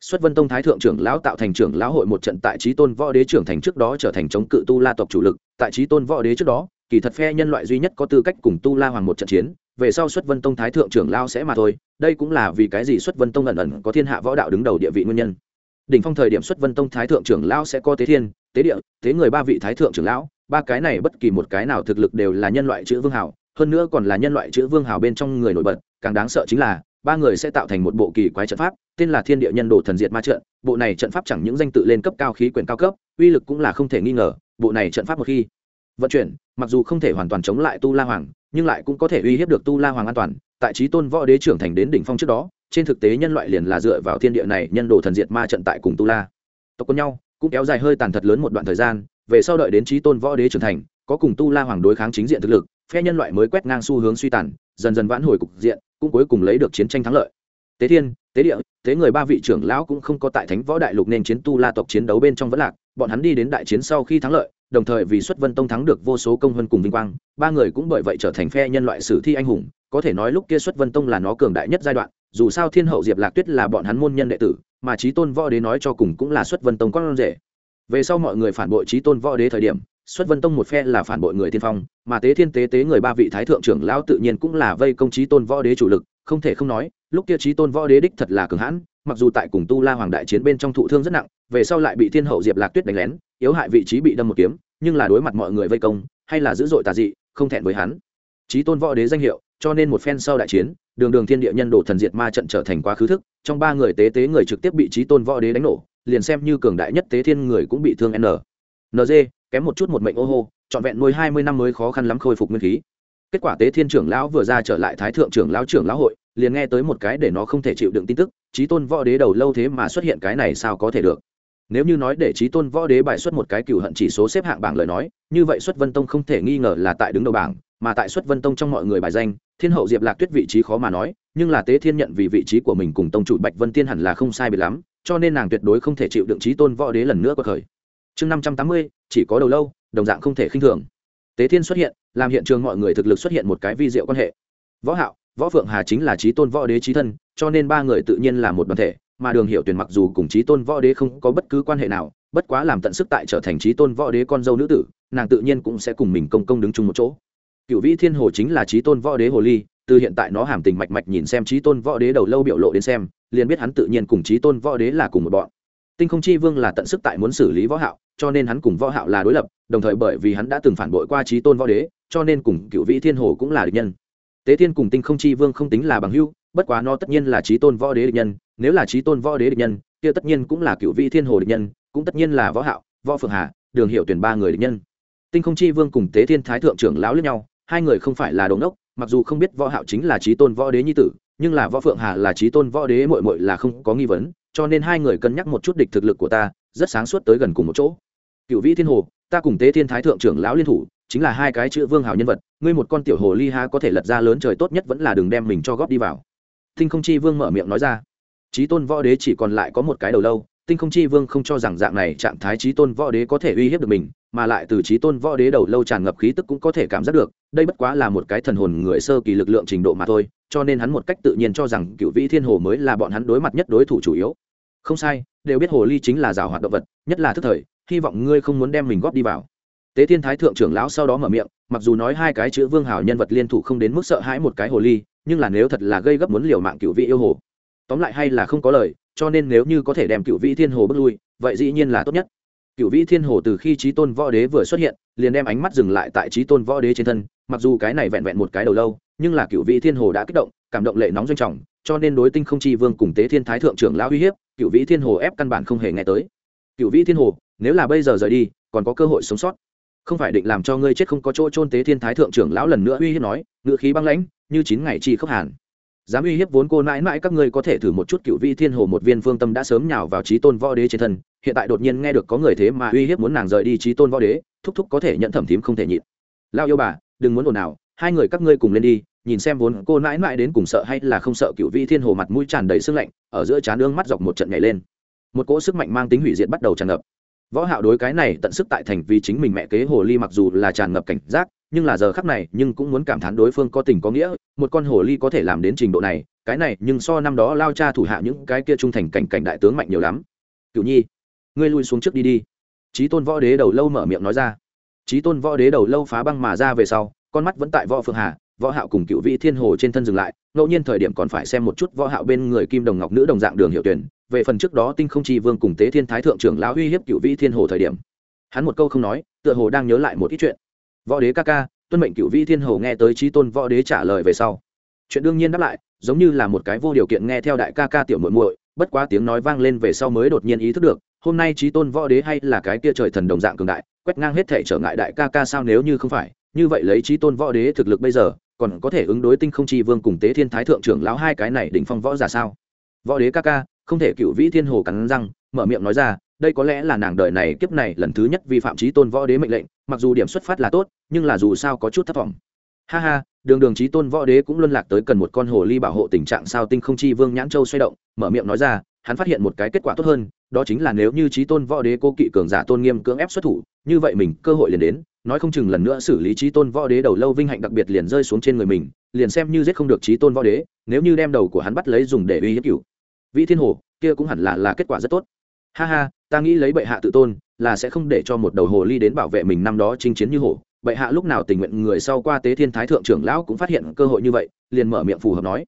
xuất vân tông thái thượng trưởng lão tạo thành trưởng lão hội một trận tại trí tôn võ đế trưởng thành trước đó trở thành chống cự tu la tộc chủ lực, tại trí tôn võ đế trước đó, kỳ thật phe nhân loại duy nhất có tư cách cùng tu la hoàng một trận chiến, về sau xuất vân tông thái thượng trưởng lao sẽ mà thôi, đây cũng là vì cái gì xuất vân tông ẩn ẩn có thiên hạ võ đạo đứng đầu địa vị nguyên nhân đỉnh phong thời điểm xuất vân tông thái thượng trưởng lão sẽ có tế thiên, tế địa, tế người ba vị thái thượng trưởng lão, ba cái này bất kỳ một cái nào thực lực đều là nhân loại chữ vương hảo hơn nữa còn là nhân loại chữ vương hào bên trong người nổi bật, càng đáng sợ chính là, ba người sẽ tạo thành một bộ kỳ quái trận pháp, tên là thiên địa nhân đồ thần diệt ma trận. Bộ này trận pháp chẳng những danh tự lên cấp cao, khí quyển cao cấp, uy lực cũng là không thể nghi ngờ, bộ này trận pháp một khi vận chuyển, mặc dù không thể hoàn toàn chống lại tu la hoàng, nhưng lại cũng có thể uy hiếp được tu la hoàng an toàn. Tại trí tôn võ đế trưởng thành đến đỉnh phong trước đó, trên thực tế nhân loại liền là dựa vào thiên địa này nhân đồ thần diệt ma trận tại cùng tu la tộc quân nhau, cũng kéo dài hơi tàn thật lớn một đoạn thời gian. Về sau đợi đến trí tôn võ đế trưởng thành, có cùng tu la hoàng đối kháng chính diện thực lực phe nhân loại mới quét ngang xu hướng suy tàn, dần dần vãn hồi cục diện, cũng cuối cùng lấy được chiến tranh thắng lợi. Tế thiên, tế địa, tế người ba vị trưởng lão cũng không có tại thánh võ đại lục nên chiến tu la tộc chiến đấu bên trong vẫn lạc, bọn hắn đi đến đại chiến sau khi thắng lợi, đồng thời vì xuất vân tông thắng được vô số công hơn cùng vinh quang, ba người cũng bởi vậy trở thành phe nhân loại sử thi anh hùng, có thể nói lúc kia xuất vân tông là nó cường đại nhất giai đoạn, dù sao thiên hậu diệp lạc tuyết là bọn hắn môn nhân đệ tử, mà trí tôn võ đế nói cho cùng cũng là xuất vân tông con rể. Về sau mọi người phản bội trí tôn võ đế thời điểm xuất vân tông một phe là phản bội người tiên phong, mà tế thiên tế tế người ba vị thái thượng trưởng lão tự nhiên cũng là vây công trí tôn võ đế chủ lực, không thể không nói, lúc kia trí tôn võ đế đích thật là cường hãn, mặc dù tại cùng tu la hoàng đại chiến bên trong thụ thương rất nặng, về sau lại bị thiên hậu diệp lạc tuyết đánh lén, yếu hại vị trí bị đâm một kiếm, nhưng là đối mặt mọi người vây công, hay là dữ dội tà dị, không thẹn với hắn. Trí tôn võ đế danh hiệu, cho nên một phen sau đại chiến, đường đường thiên địa nhân đồ thần diệt ma trận trở thành quá khứ thức, trong ba người tế tế người trực tiếp bị trí tôn võ đế đánh nổ, liền xem như cường đại nhất tế thiên người cũng bị thương n. Nd kém một chút một mệnh ô hô, trọn vẹn nuôi hai mươi năm mới khó khăn lắm khôi phục nguyên khí. Kết quả tế thiên trưởng lão vừa ra trở lại thái thượng trưởng lão trưởng lão hội, liền nghe tới một cái để nó không thể chịu đựng tin tức trí tôn võ đế đầu lâu thế mà xuất hiện cái này sao có thể được. Nếu như nói để trí tôn võ đế bài xuất một cái cựu hận chỉ số xếp hạng bảng lời nói, như vậy xuất vân tông không thể nghi ngờ là tại đứng đầu bảng, mà tại xuất vân tông trong mọi người bài danh, thiên hậu diệp lạc tuyết vị trí khó mà nói, nhưng là tế thiên nhận vì vị trí của mình cùng tông chủ bạch vân tiên hẳn là không sai biệt lắm, cho nên nàng tuyệt đối không thể chịu đựng trí tôn võ đế lần nữa có khởi chương năm trăm tám mươi chỉ có đầu lâu, đồng dạng không thể khinh thường. Tế thiên xuất hiện, làm hiện trường mọi người thực lực xuất hiện một cái vi diệu quan hệ. Võ hạo, võ phượng hà chính là trí tôn võ đế trí thân, cho nên ba người tự nhiên là một đoàn thể, mà đường hiệu tuyển mặc dù cùng trí tôn võ đế không có bất cứ quan hệ nào, bất quá làm tận sức tại trở thành trí tôn võ đế con dâu nữ tử, nàng tự nhiên cũng sẽ cùng mình công công đứng chung một chỗ. Cựu vĩ thiên hồ chính là trí tôn võ đế hồ ly, từ hiện tại nó hàm tình mạch mạch nhìn xem trí tôn võ đế đầu lâu biểu lộ đến xem, liền biết hắn tự nhiên cùng trí tôn võ đế là cùng một bọn tinh không chi vương là tận sức tại muốn xử lý võ hạo, cho nên hắn cùng võ hạo là đối lập, đồng thời bởi vì hắn đã từng phản bội qua trí tôn võ đế, cho nên cùng cựu vĩ thiên hồ cũng là địch nhân. Tế thiên cùng tinh không chi vương không tính là bằng hữu, bất quá nó tất nhiên là trí tôn võ đế địch nhân, nếu là trí tôn võ đế địch nhân, kia tất nhiên cũng là cựu vĩ thiên hồ địch nhân, cũng tất nhiên là võ hạo, võ phượng hà, đường hiệu tuyển ba người địch nhân. Tinh không chi vương cùng tế thiên thái thượng trưởng lão lẫn nhau, hai người không phải là đồng đốc mặc dù không biết võ hạo chính là trí tôn võ đế nhi tử, nhưng là võ phượng hà là trí tôn võ đế muội muội là không có nghi vấn cho nên hai người cân nhắc một chút địch thực lực của ta, rất sáng suốt tới gần cùng một chỗ. Cựu vĩ thiên hồ, ta cùng tế thiên thái thượng trưởng lão liên thủ, chính là hai cái chữ vương hào nhân vật, ngươi một con tiểu hồ ly ha có thể lật ra lớn trời tốt nhất vẫn là đừng đem mình cho góp đi vào. Tinh không chi vương mở miệng nói ra. Trí tôn võ đế chỉ còn lại có một cái đầu lâu, tinh không chi vương không cho rằng dạng này trạng thái trí tôn võ đế có thể uy hiếp được mình mà lại từ trí tôn võ đế đầu lâu tràn ngập khí tức cũng có thể cảm giác được, đây bất quá là một cái thần hồn người sơ kỳ lực lượng trình độ mà thôi, cho nên hắn một cách tự nhiên cho rằng cựu vĩ thiên hồ mới là bọn hắn đối mặt nhất đối thủ chủ yếu. Không sai, đều biết hồ ly chính là rào hoạt động vật, nhất là thức thời, hy vọng ngươi không muốn đem mình góp đi vào. Tế thiên thái thượng trưởng lão sau đó mở miệng, mặc dù nói hai cái chữ vương hào nhân vật liên thủ không đến mức sợ hãi một cái hồ ly, nhưng là nếu thật là gây gấp muốn liều mạng cựu vị yêu hồ, tóm lại hay là không có lời, cho nên nếu như có thể đem cựu vị thiên hồ bước lui, vậy dĩ nhiên là tốt nhất cựu vĩ thiên hồ từ khi trí tôn võ đế vừa xuất hiện, liền đem ánh mắt dừng lại tại trí tôn võ đế trên thân, mặc dù cái này vẹn vẹn một cái đầu lâu, nhưng là cựu vĩ thiên hồ đã kích động, cảm động lệ nóng doanh trọng, cho nên đối tinh không chi vương cùng tế thiên thái thượng trưởng lão uy hiếp cựu vĩ thiên hồ ép căn bản không hề nghe tới. Cựu vĩ thiên hồ, nếu là bây giờ rời đi, còn có cơ hội sống sót. Không phải định làm cho ngươi chết không có chỗ trôn tế thiên thái thượng trưởng lão lần nữa uy hiếp nói ngự khí băng lãnh, như chín ngày chi khốc hàn. Dám uy hiếp vốn cô mãi mãi các ngươi có thể thử một chút cựu vi thiên hồ một viên phương tâm đã sớm nhào vào trí tôn võ đế trên thân hiện tại đột nhiên nghe được có người thế mà uy hiếp muốn nàng rời đi trí tôn võ đế, thúc thúc có thể nhận thẩm thím không thể nhịn. Lao yêu bà, đừng muốn ồn nào hai người các ngươi cùng lên đi, nhìn xem vốn cô nãi nãi đến cùng sợ hay là không sợ cựu vi thiên hồ mặt mũi tràn đầy sưng lạnh, ở giữa trán ương mắt dọc một trận nhảy lên. Một cỗ sức mạnh mang tính hủy diệt bắt đầu tràn ngập. Võ hạo đối cái này tận sức tại thành vì chính mình mẹ kế hồ ly mặc dù là tràn ngập cảnh giác, nhưng là giờ khắc này nhưng cũng muốn cảm thán đối phương có tình có nghĩa, một con hồ ly có thể làm đến trình độ này, cái này nhưng so năm đó lao cha thủ hạ những cái kia trung thành cảnh cảnh đại tướng mạnh nhiều lắm. Cựu nhi ngươi lui xuống trước đi đi. Trí tôn võ đế đầu lâu mở miệng nói ra. Trí tôn võ đế đầu lâu phá băng mà ra về sau, con mắt vẫn tại võ phượng hà, võ hạo cùng cựu vị thiên hồ trên thân dừng lại, ngẫu nhiên thời điểm còn phải xem một chút võ hạo bên người kim đồng ngọc nữ đồng dạng đường hiệu tuyển, về phần trước đó tinh không chi vương cùng tế thiên thái thượng trưởng lão uy hiếp cựu vị thiên hồ thời điểm. Hắn một câu không nói, tựa hồ đang nhớ lại một ít chuyện. Võ đế ca ca, tuân mệnh cựu vị thiên hồ nghe tới trí tôn võ đế trả lời về sau. Chuyện đương nhiên đáp lại, giống như là một cái vô điều kiện nghe theo đại ca ca tiểu muội muội, bất quá tiếng nói vang lên về sau mới đột nhiên ý thức được hôm nay trí tôn võ đế hay là cái kia trời thần đồng dạng cường đại, quét ngang hết thể trở ngại đại ca ca sao nếu như không phải, như vậy lấy trí tôn võ đế thực lực bây giờ, còn có thể ứng đối tinh không chi vương cùng tế thiên thái thượng trưởng lão hai cái này đỉnh phong võ giả sao? Võ đế ca ca, không thể cựu vĩ thiên hồ cắn răng, mở miệng nói ra, đây có lẽ là nàng đời này kiếp này lần thứ nhất vi phạm trí tôn võ đế mệnh lệnh, mặc dù điểm xuất phát là tốt, nhưng là dù sao có chút thất vọng. Ha ha, đường đường trí tôn võ đế cũng luân lạc tới cần một con hồ ly bảo hộ tình trạng sao tinh không chi vương nhãn châu xoay động, mở miệng nói ra, hắn phát hiện một cái kết quả tốt hơn đó chính là nếu như trí tôn võ đế cô kỵ cường giả tôn nghiêm cưỡng ép xuất thủ, như vậy mình cơ hội liền đến. Nói không chừng lần nữa xử lý trí tôn võ đế đầu lâu vinh hạnh đặc biệt liền rơi xuống trên người mình, liền xem như giết không được trí tôn võ đế, nếu như đem đầu của hắn bắt lấy dùng để uy hiếp cựu vĩ thiên hồ, kia cũng hẳn là là kết quả rất tốt. Ha ha, ta nghĩ lấy bệ hạ tự tôn, là sẽ không để cho một đầu hồ ly đến bảo vệ mình năm đó chinh chiến như hồ. Bệ hạ lúc nào tình nguyện người sau qua tế thiên thái thượng trưởng lão cũng phát hiện cơ hội như vậy, liền mở miệng phù hợp nói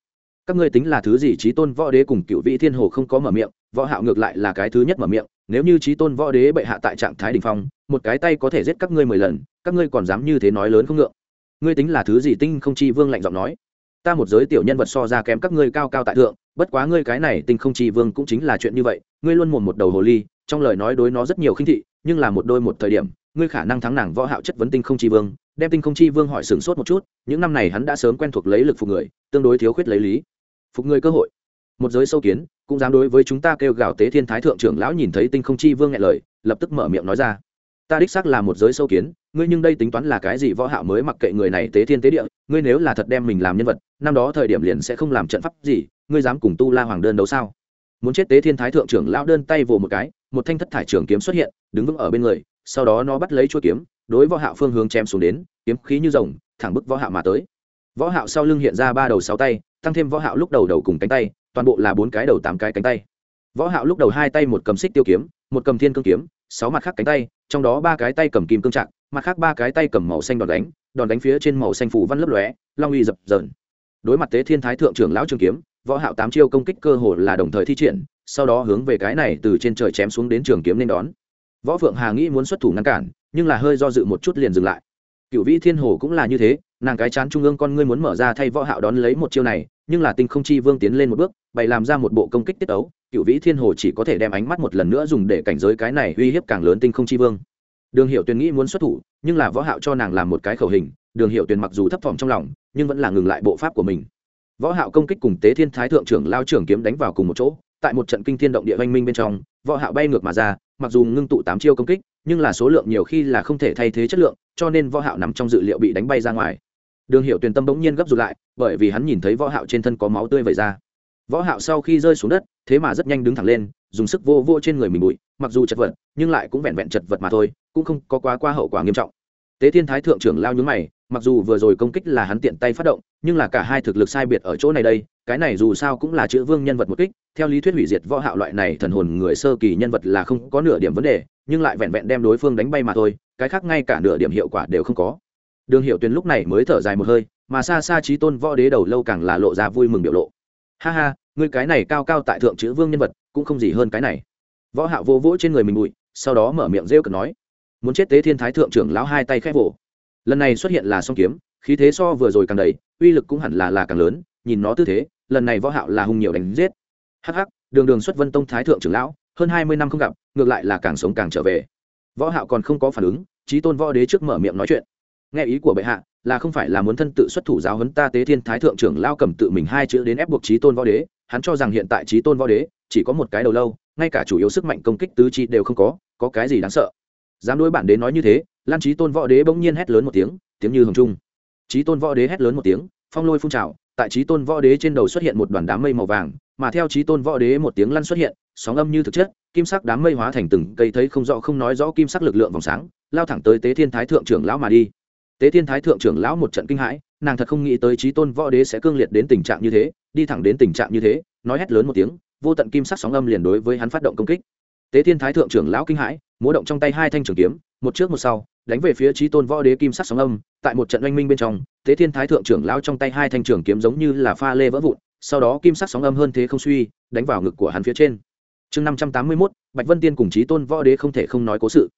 các ngươi tính là thứ gì trí tôn võ đế cùng cựu vị thiên hồ không có mở miệng, võ hạo ngược lại là cái thứ nhất mở miệng, nếu như trí tôn võ đế bệ hạ tại trạng thái đỉnh phong, một cái tay có thể giết các ngươi mười lần, các ngươi còn dám như thế nói lớn không ngượng. Ngươi tính là thứ gì tinh không chi vương lạnh giọng nói. Ta một giới tiểu nhân vật so ra kém các ngươi cao cao tại thượng, bất quá ngươi cái này tinh không chi vương cũng chính là chuyện như vậy, ngươi luôn mồm một đầu hồ ly, trong lời nói đối nó rất nhiều khinh thị, nhưng là một đôi một thời điểm, ngươi khả năng thắng nàng võ hạo chất vấn tinh không chi vương, đem tinh không chi vương hỏi sửng sốt một chút, những năm này hắn đã sớm quen thuộc lấy lực phục người, tương đối thiếu khuyết lấy lý phục người cơ hội. Một giới sâu kiến, cũng dám đối với chúng ta kêu gào tế thiên thái thượng trưởng lão nhìn thấy tinh không chi vương nghe lời, lập tức mở miệng nói ra. Ta đích xác là một giới sâu kiến, ngươi nhưng đây tính toán là cái gì võ hạo mới mặc kệ người này tế thiên tế địa, ngươi nếu là thật đem mình làm nhân vật, năm đó thời điểm liền sẽ không làm trận pháp gì, ngươi dám cùng tu la hoàng đơn đấu sao? Muốn chết tế thiên thái thượng trưởng lão đơn tay vồ một cái, một thanh thất thải trường kiếm xuất hiện, đứng vững ở bên người, sau đó nó bắt lấy chuôi kiếm, đối võ hạo phương hướng chém xuống đến, kiếm khí như rồng, thẳng bức võ hạo mà tới. Võ hạo sau lưng hiện ra ba đầu sáu tay tăng thêm võ hạo lúc đầu đầu cùng cánh tay, toàn bộ là bốn cái đầu tám cái cánh tay. Võ hạo lúc đầu hai tay một cầm xích tiêu kiếm, một cầm thiên cương kiếm, sáu mặt khác cánh tay, trong đó ba cái tay cầm kim cương trạng mặt khác ba cái tay cầm màu xanh đòn đánh đòn đánh phía trên màu xanh phủ văn lấp lóe, long uy dập dờn. Đối mặt tế thiên thái thượng trưởng lão trường kiếm, võ hạo tám chiêu công kích cơ hồ là đồng thời thi triển, sau đó hướng về cái này từ trên trời chém xuống đến trường kiếm nên đón. Võ phượng hà nghĩ muốn xuất thủ ngăn cản, nhưng là hơi do dự một chút liền dừng lại cựu vĩ thiên hồ cũng là như thế, nàng cái chán trung ương con ngươi muốn mở ra thay võ hạo đón lấy một chiêu này, nhưng là tinh không chi vương tiến lên một bước, bày làm ra một bộ công kích tiết ấu cựu vĩ thiên hồ chỉ có thể đem ánh mắt một lần nữa dùng để cảnh giới cái này uy hiếp càng lớn tinh không chi vương. Đường hiệu tuyền nghĩ muốn xuất thủ, nhưng là võ hạo cho nàng làm một cái khẩu hình, đường hiệu tuyền mặc dù thấp thỏm trong lòng, nhưng vẫn là ngừng lại bộ pháp của mình. Võ hạo công kích cùng tế thiên thái thượng trưởng lao trưởng kiếm đánh vào cùng một chỗ, tại một trận kinh thiên động địa oanh minh bên trong võ hạo bay ngược mà ra, mặc dù ngưng tụ tám chiêu công kích, nhưng là số lượng nhiều khi là không thể thay thế chất lượng, cho nên võ hạo nằm trong dự liệu bị đánh bay ra ngoài. Đường hiệu tuyền tâm bỗng nhiên gấp rụt lại, bởi vì hắn nhìn thấy võ hạo trên thân có máu tươi vẩy ra. Võ hạo sau khi rơi xuống đất, thế mà rất nhanh đứng thẳng lên, dùng sức vô vô trên người mình bụi, mặc dù chật vật, nhưng lại cũng vẹn vẹn chật vật mà thôi, cũng không có quá qua hậu quả nghiêm trọng tế thiên thái thượng trưởng lao nhúng mày, mặc dù vừa rồi công kích là hắn tiện tay phát động, nhưng là cả hai thực lực sai biệt ở chỗ này đây, cái này dù sao cũng là chữ vương nhân vật một kích, theo lý thuyết hủy diệt võ hạo loại này thần hồn người sơ kỳ nhân vật là không có nửa điểm vấn đề, nhưng lại vẹn vẹn đem đối phương đánh bay mà thôi, cái khác ngay cả nửa điểm hiệu quả đều không có. Đường hiệu tuyền lúc này mới thở dài một hơi, mà xa xa trí tôn võ đế đầu lâu càng là lộ ra vui mừng biểu lộ. Ha ha, ngươi cái này cao cao tại thượng chữ vương nhân vật, cũng không gì hơn cái này. Võ hạo vô vỗ trên người mình bụi, sau đó mở miệng rêu cực nói muốn chết tế thiên thái thượng trưởng lão hai tay khép vỗ. Lần này xuất hiện là song kiếm, khí thế so vừa rồi càng đầy, uy lực cũng hẳn là là càng lớn, nhìn nó tư thế, lần này võ hạo là hung nhiều đánh giết. Hắc hắc, đường đường xuất vân tông thái thượng trưởng lão, hơn hai mươi năm không gặp, ngược lại là càng sống càng trở về. Võ hạo còn không có phản ứng, chí tôn võ đế trước mở miệng nói chuyện. Nghe ý của bệ hạ, là không phải là muốn thân tự xuất thủ giáo huấn ta tế thiên thái thượng trưởng lao cầm tự mình hai chữ đến ép buộc chí tôn võ đế, hắn cho rằng hiện tại chí tôn võ đế chỉ có một cái đầu lâu, ngay cả chủ yếu sức mạnh công kích tứ chi đều không có có cái gì đáng sợ? Dám đối bản đế nói như thế, lan trí tôn võ đế bỗng nhiên hét lớn một tiếng tiếng như hồng trung. Trí tôn võ đế hét lớn một tiếng, phong lôi phun trào, tại trí tôn võ đế trên đầu xuất hiện một đoàn đám mây màu vàng, mà theo trí tôn võ đế một tiếng lăn xuất hiện, sóng âm như thực chất, kim sắc đám mây hóa thành từng cây thấy không rõ, không nói rõ kim sắc lực lượng vòng sáng, lao thẳng tới tế thiên thái thượng trưởng lão mà đi. Tế thiên thái thượng trưởng lão một trận kinh hãi, nàng thật không nghĩ tới trí tôn võ đế sẽ cương liệt đến tình trạng như thế, đi thẳng đến tình trạng như thế, nói hét lớn một tiếng, vô tận kim sắc sóng âm liền đối với hắn phát động công kích tế thiên thái thượng trưởng lão kinh hãi, múa động trong tay hai thanh trường kiếm, một trước một sau, đánh về phía trí tôn võ đế kim sắc sóng âm. Tại một trận oanh minh bên trong, tế thiên thái thượng trưởng lão trong tay hai thanh trường kiếm giống như là pha lê vỡ vụn, sau đó kim sắc sóng âm hơn thế không suy, đánh vào ngực của hắn phía trên. Chương năm trăm tám mươi mốt, bạch vân tiên cùng trí tôn võ đế không thể không nói cố sự.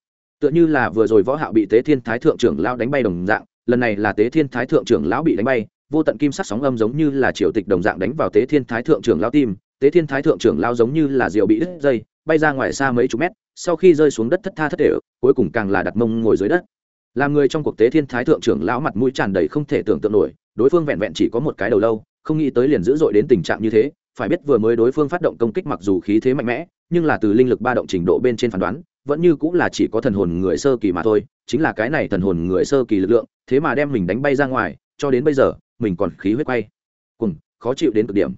Tựa như là vừa rồi võ hạo bị tế thiên thái thượng trưởng lão đánh bay đồng dạng, lần này là tế thiên thái thượng trưởng lão bị đánh bay, vô tận kim sắc sóng âm giống như là triều tịch đồng dạng đánh vào tế thiên thái thượng trưởng lão tim, tế thiên thái thượng trưởng lão giống như là diều bị đứt dây bay ra ngoài xa mấy chục mét, sau khi rơi xuống đất thất tha thất thể, cuối cùng càng là đặt mông ngồi dưới đất. Làm người trong cuộc tế thiên thái thượng trưởng lão mặt mũi tràn đầy không thể tưởng tượng nổi, đối phương vẹn vẹn chỉ có một cái đầu lâu, không nghĩ tới liền dữ dội đến tình trạng như thế, phải biết vừa mới đối phương phát động công kích mặc dù khí thế mạnh mẽ, nhưng là từ linh lực ba động trình độ bên trên phán đoán, vẫn như cũng là chỉ có thần hồn người sơ kỳ mà thôi, chính là cái này thần hồn người sơ kỳ lực lượng, thế mà đem mình đánh bay ra ngoài, cho đến bây giờ, mình còn khí huyết quay. Cùng, khó chịu đến cực điểm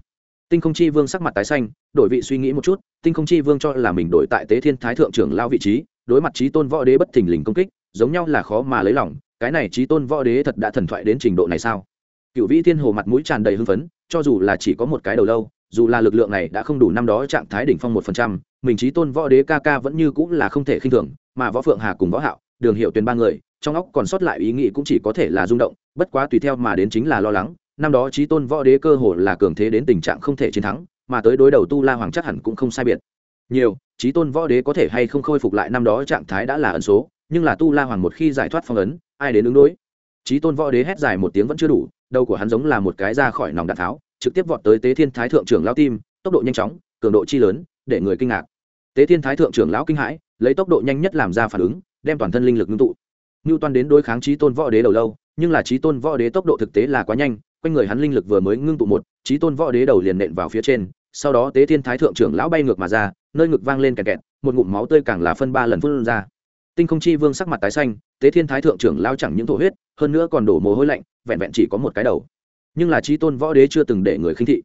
tinh không chi vương sắc mặt tái xanh, đổi vị suy nghĩ một chút, tinh không chi vương cho là mình đổi tại tế thiên thái thượng trưởng lao vị trí, đối mặt trí tôn võ đế bất thình lình công kích, giống nhau là khó mà lấy lòng, cái này trí tôn võ đế thật đã thần thoại đến trình độ này sao? Cựu vĩ thiên hồ mặt mũi tràn đầy hưng phấn, cho dù là chỉ có một cái đầu lâu, dù là lực lượng này đã không đủ năm đó trạng thái đỉnh phong một phần trăm, mình trí tôn võ đế ca ca vẫn như cũng là không thể khinh thường, mà võ phượng hà cùng võ hạo, đường hiệu tuyên ba người, trong óc còn sót lại ý nghĩ cũng chỉ có thể là rung động, bất quá tùy theo mà đến chính là lo lắng năm đó trí tôn võ đế cơ hồ là cường thế đến tình trạng không thể chiến thắng, mà tới đối đầu tu la hoàng chắc hẳn cũng không sai biệt. Nhiều trí tôn võ đế có thể hay không khôi phục lại năm đó trạng thái đã là ẩn số, nhưng là tu la hoàng một khi giải thoát phong ấn, ai đến ứng đối? Trí tôn võ đế hét dài một tiếng vẫn chưa đủ, đầu của hắn giống là một cái ra khỏi nòng đạn tháo, trực tiếp vọt tới tế thiên thái thượng trưởng lao tim, tốc độ nhanh chóng, cường độ chi lớn, để người kinh ngạc. Tế thiên thái thượng trưởng lão kinh hãi, lấy tốc độ nhanh nhất làm ra phản ứng, đem toàn thân linh lực ngưng tụ. Ngưu toan đến đối kháng trí tôn võ đế đầu lâu, nhưng là trí tôn võ đế tốc độ thực tế là quá nhanh quanh người hắn linh lực vừa mới ngưng tụ một trí tôn võ đế đầu liền nện vào phía trên, sau đó tế thiên thái thượng trưởng lão bay ngược mà ra, nơi ngực vang lên kẹt kẹt, một ngụm máu tươi càng là phân ba lần phun ra. Tinh không chi vương sắc mặt tái xanh, tế thiên thái thượng trưởng lao chẳng những thổ huyết, hơn nữa còn đổ mồ hôi lạnh, vẹn vẹn chỉ có một cái đầu. Nhưng là trí tôn võ đế chưa từng để người khinh thị.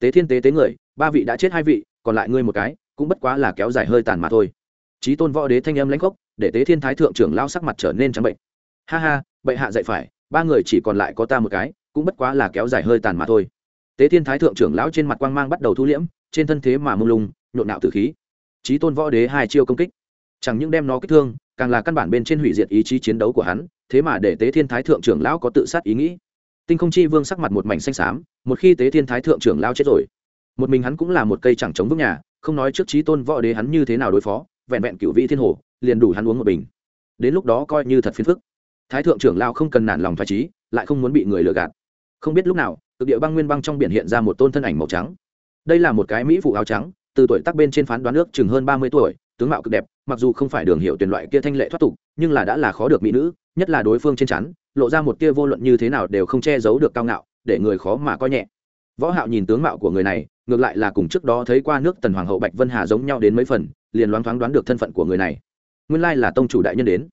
Tế thiên tế tế người, ba vị đã chết hai vị, còn lại ngươi một cái, cũng bất quá là kéo dài hơi tàn mà thôi. Trí tôn võ đế thanh âm lãnh khốc, để tế thiên thái thượng trưởng lao sắc mặt trở nên trắng bệnh. Ha ha, bệ hạ dạy phải, ba người chỉ còn lại có ta một cái cũng bất quá là kéo dài hơi tàn mà thôi. Tế thiên thái thượng trưởng lão trên mặt quang mang bắt đầu thu liễm, trên thân thế mà mông lung, nhộn nạo tử khí. Trí tôn võ đế hai chiêu công kích. Chẳng những đem nó kích thương, càng là căn bản bên trên hủy diệt ý chí chiến đấu của hắn, thế mà để tế thiên thái thượng trưởng lão có tự sát ý nghĩ. Tinh không chi vương sắc mặt một mảnh xanh xám, một khi tế thiên thái thượng trưởng lão chết rồi, một mình hắn cũng là một cây chẳng chống vững nhà, không nói trước trí tôn võ đế hắn như thế nào đối phó, vẹn vẹn cựu vị thiên hồ, liền đủ hắn uống một bình. Đến lúc đó coi như thật phiền phức. Thái thượng trưởng lão không cần nản lòng thoải trí lại không muốn bị người lừa gạt không biết lúc nào, cực địa băng nguyên băng trong biển hiện ra một tôn thân ảnh màu trắng. Đây là một cái mỹ phụ áo trắng, từ tuổi tác bên trên phán đoán nước chừng hơn ba mươi tuổi, tướng mạo cực đẹp, mặc dù không phải đường hiệu tuyển loại kia thanh lệ thoát tục, nhưng là đã là khó được mỹ nữ, nhất là đối phương trên chắn lộ ra một kia vô luận như thế nào đều không che giấu được cao ngạo, để người khó mà coi nhẹ. Võ hạo nhìn tướng mạo của người này, ngược lại là cùng trước đó thấy qua nước tần hoàng hậu bạch vân hà giống nhau đến mấy phần, liền loáng thoáng đoán được thân phận của người này. Nguyên lai là tông chủ đại nhân đến.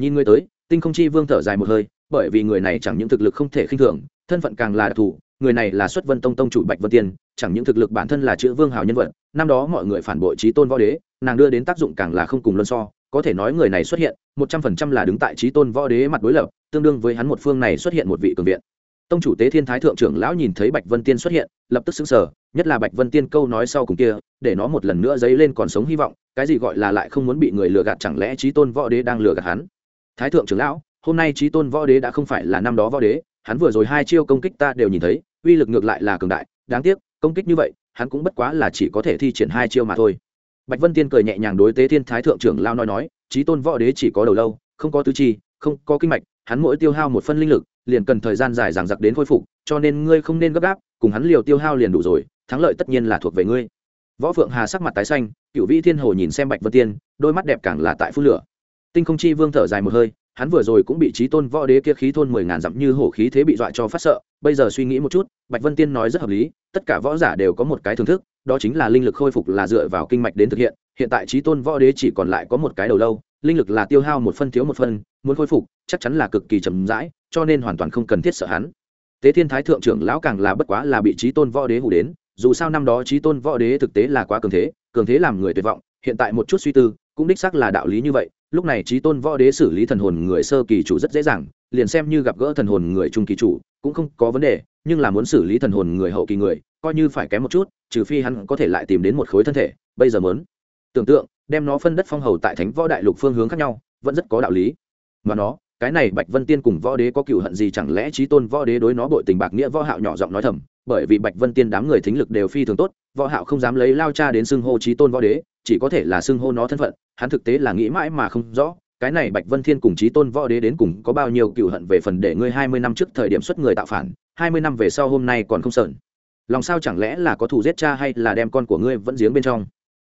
Nhìn người tới, tinh không chi vương thở dài một hơi bởi vì người này chẳng những thực lực không thể khinh thường, thân phận càng là đặc thù, người này là xuất vân tông tông chủ bạch vân tiên, chẳng những thực lực bản thân là chữ vương hào nhân vật, năm đó mọi người phản bội trí tôn võ đế, nàng đưa đến tác dụng càng là không cùng luân so, có thể nói người này xuất hiện, một trăm phần trăm là đứng tại trí tôn võ đế mặt đối lập, tương đương với hắn một phương này xuất hiện một vị cường viện. Tông chủ tế thiên thái thượng trưởng lão nhìn thấy bạch vân tiên xuất hiện, lập tức xứng sở nhất là bạch vân tiên câu nói sau cùng kia, để nó một lần nữa dấy lên còn sống hy vọng, cái gì gọi là lại không muốn bị người lừa gạt chẳng lẽ trí tôn võ đế đang lừa gạt hắn? Thái thượng trưởng lão hôm nay trí tôn võ đế đã không phải là năm đó võ đế, hắn vừa rồi hai chiêu công kích ta đều nhìn thấy, uy lực ngược lại là cường đại, đáng tiếc, công kích như vậy, hắn cũng bất quá là chỉ có thể thi triển hai chiêu mà thôi. Bạch vân tiên cười nhẹ nhàng đối tế thiên thái thượng trưởng lao nói nói, trí tôn võ đế chỉ có đầu lâu, không có tứ chi, không có kinh mạch, hắn mỗi tiêu hao một phân linh lực, liền cần thời gian dài dằng dặc đến khôi phục, cho nên ngươi không nên gấp gáp, cùng hắn liều tiêu hao liền đủ rồi, thắng lợi tất nhiên là thuộc về ngươi. Võ phượng hà sắc mặt tái xanh cựu vĩ thiên hồ nhìn xem bạch vân tiên, đôi mắt đẹp càng là tại phút lửa. Tinh không chi vương thở dài một hơi hắn vừa rồi cũng bị trí tôn võ đế kia khí thôn mười ngàn dặm như hổ khí thế bị dọa cho phát sợ, bây giờ suy nghĩ một chút, bạch vân tiên nói rất hợp lý, tất cả võ giả đều có một cái thưởng thức, đó chính là linh lực khôi phục là dựa vào kinh mạch đến thực hiện hiện tại trí tôn võ đế chỉ còn lại có một cái đầu lâu, linh lực là tiêu hao một phân thiếu một phân, muốn khôi phục, chắc chắn là cực kỳ chậm rãi, cho nên hoàn toàn không cần thiết sợ hắn. Tế thiên thái thượng trưởng lão càng là bất quá là bị trí tôn võ đế hủ đến, dù sao năm đó trí tôn võ đế thực tế là quá cường thế cường thế làm người tuyệt vọng, hiện tại một chút suy tư, cũng đích xác là đạo lý như vậy lúc này trí tôn võ đế xử lý thần hồn người sơ kỳ chủ rất dễ dàng, liền xem như gặp gỡ thần hồn người trung kỳ chủ cũng không có vấn đề, nhưng là muốn xử lý thần hồn người hậu kỳ người, coi như phải kém một chút, trừ phi hắn có thể lại tìm đến một khối thân thể, bây giờ muốn tưởng tượng, đem nó phân đất phong hầu tại thánh võ đại lục phương hướng khác nhau, vẫn rất có đạo lý. Mà nó cái này bạch vân tiên cùng võ đế có cựu hận gì chẳng lẽ trí tôn võ đế đối nó bội tình bạc nghĩa võ hạo nhỏ giọng nói thầm, bởi vì bạch vân tiên đám người thính lực đều phi thường tốt, võ hạo không dám lấy lao cha đến xưng hô trí tôn võ đế, chỉ có thể là xưng hô nó thân phận, hắn thực tế là nghĩ mãi mà không rõ, cái này bạch vân thiên cùng trí tôn võ đế đến cùng có bao nhiêu cựu hận về phần để ngươi hai mươi năm trước thời điểm xuất người tạo phản, hai mươi năm về sau hôm nay còn không sờn lòng sao chẳng lẽ là có thù giết cha hay là đem con của ngươi vẫn giếng bên trong?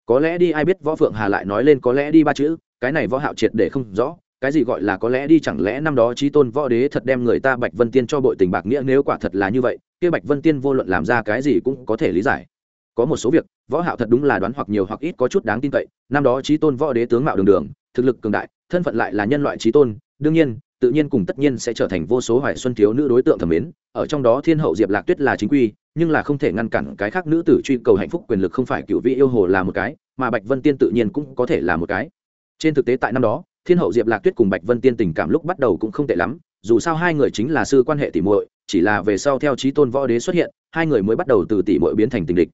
Có lẽ đi, ai biết võ phượng hà lại nói lên có lẽ đi ba chữ, cái này võ hạo triệt để không rõ cái gì gọi là có lẽ đi chẳng lẽ năm đó trí tôn võ đế thật đem người ta bạch vân tiên cho bội tình bạc nghĩa nếu quả thật là như vậy, kia bạch vân tiên vô luận làm ra cái gì cũng có thể lý giải. Có một số việc, võ hạo thật đúng là đoán hoặc nhiều hoặc ít có chút đáng tin cậy, năm đó trí tôn võ đế tướng mạo đường đường, thực lực cường đại, thân phận lại là nhân loại trí tôn, đương nhiên, tự nhiên cùng tất nhiên sẽ trở thành vô số hoài xuân thiếu nữ đối tượng thẩm mến, ở trong đó thiên hậu diệp lạc tuyết là chính quy, nhưng là không thể ngăn cản cái khác nữ tử truy cầu hạnh phúc quyền lực không phải cựu vị yêu hồ là một cái, mà bạch vân tiên tự nhiên cũng có thể là một cái. Trên thực tế tại năm đó thiên hậu diệp lạc tuyết cùng bạch vân tiên tình cảm lúc bắt đầu cũng không tệ lắm, dù sao hai người chính là sư quan hệ tỉ muội, chỉ là về sau theo trí tôn võ đế xuất hiện, hai người mới bắt đầu từ tỉ muội biến thành tình địch.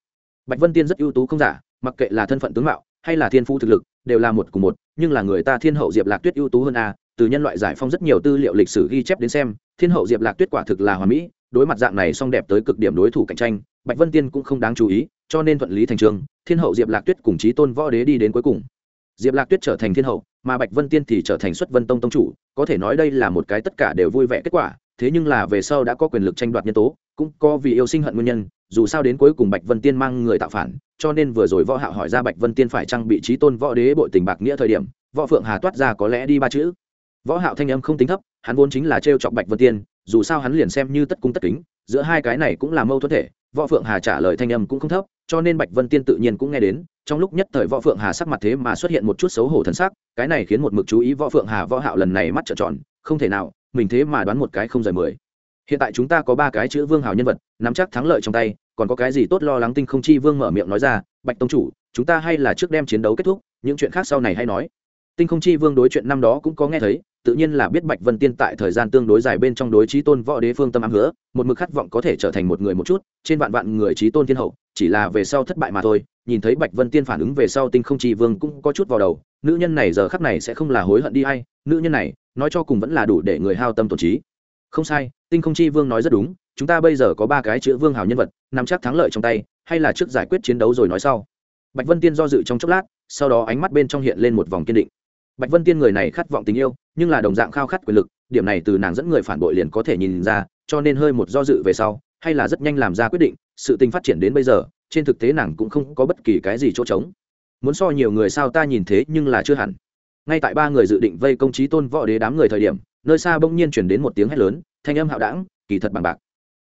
Bạch vân tiên rất ưu tú không giả, mặc kệ là thân phận tướng mạo hay là thiên phu thực lực, đều là một cùng một, nhưng là người ta thiên hậu diệp lạc tuyết ưu tú hơn a, từ nhân loại giải phong rất nhiều tư liệu lịch sử ghi chép đến xem, thiên hậu diệp lạc tuyết quả thực là hoàn mỹ, đối mặt dạng này song đẹp tới cực điểm đối thủ cạnh tranh, bạch vân tiên cũng không đáng chú ý, cho nên thuận lý thành trường, thiên hậu diệp lạc tuyết cùng chí tôn võ đế đi đến cuối cùng. Diệp lạc tuyết trở thành thiên hậu mà bạch vân tiên thì trở thành xuất vân tông tông chủ, có thể nói đây là một cái tất cả đều vui vẻ kết quả, thế nhưng là về sau đã có quyền lực tranh đoạt nhân tố, cũng có vì yêu sinh hận nguyên nhân, dù sao đến cuối cùng bạch vân tiên mang người tạo phản, cho nên vừa rồi võ hạo hỏi ra bạch vân tiên phải trang bị trí tôn võ đế bội tình bạc nghĩa thời điểm, võ phượng hà toát ra có lẽ đi ba chữ. Võ hạo thanh âm không tính thấp, hắn vốn chính là treo chọc bạch vân tiên, dù sao hắn liền xem như tất cung tất kính, giữa hai cái này cũng là mâu thuẫn thể, võ phượng hà trả lời thanh âm cũng không thấp, cho nên bạch vân tiên tự nhiên cũng nghe đến trong lúc nhất thời võ phượng hà sắc mặt thế mà xuất hiện một chút xấu hổ thần sắc, cái này khiến một mực chú ý võ phượng hà, võ hạo lần này mắt trợn tròn, không thể nào, mình thế mà đoán một cái không rời mười. Hiện tại chúng ta có ba cái chữ vương hào nhân vật, nắm chắc thắng lợi trong tay, còn có cái gì tốt lo lắng tinh không chi vương mở miệng nói ra, bạch tông chủ, chúng ta hay là trước đem chiến đấu kết thúc, những chuyện khác sau này hay nói tinh không chi vương đối chuyện năm đó cũng có nghe thấy, tự nhiên là biết bạch vân tiên tại thời gian tương đối dài bên trong đối trí tôn võ đế phương tâm ám hứa, một mực khát vọng có thể trở thành một người một chút, trên vạn vạn người trí tôn thiên hậu, chỉ là về sau thất bại mà thôi, nhìn thấy bạch vân tiên phản ứng về sau tinh không chi vương cũng có chút vào đầu, nữ nhân này giờ khắc này sẽ không là hối hận đi hay, nữ nhân này, nói cho cùng vẫn là đủ để người hao tâm tổn trí. Không sai, tinh không chi vương nói rất đúng, chúng ta bây giờ có ba cái chữ vương hào nhân vật, nắm chắc thắng lợi trong tay, hay là trước giải quyết chiến đấu rồi nói sau. Bạch vân tiên do dự trong chốc lát, sau đó ánh mắt bên trong hiện lên một vòng kiên định bạch vân tiên người này khát vọng tình yêu, nhưng là đồng dạng khao khát quyền lực, điểm này từ nàng dẫn người phản bội liền có thể nhìn ra, cho nên hơi một do dự về sau, hay là rất nhanh làm ra quyết định, sự tình phát triển đến bây giờ, trên thực tế nàng cũng không có bất kỳ cái gì chỗ trống. Muốn so nhiều người sao ta nhìn thế nhưng là chưa hẳn. Ngay tại ba người dự định vây công trí tôn võ đế đám người thời điểm, nơi xa bỗng nhiên chuyển đến một tiếng hét lớn, thanh âm hạo đảng, kỳ thật bằng bạc.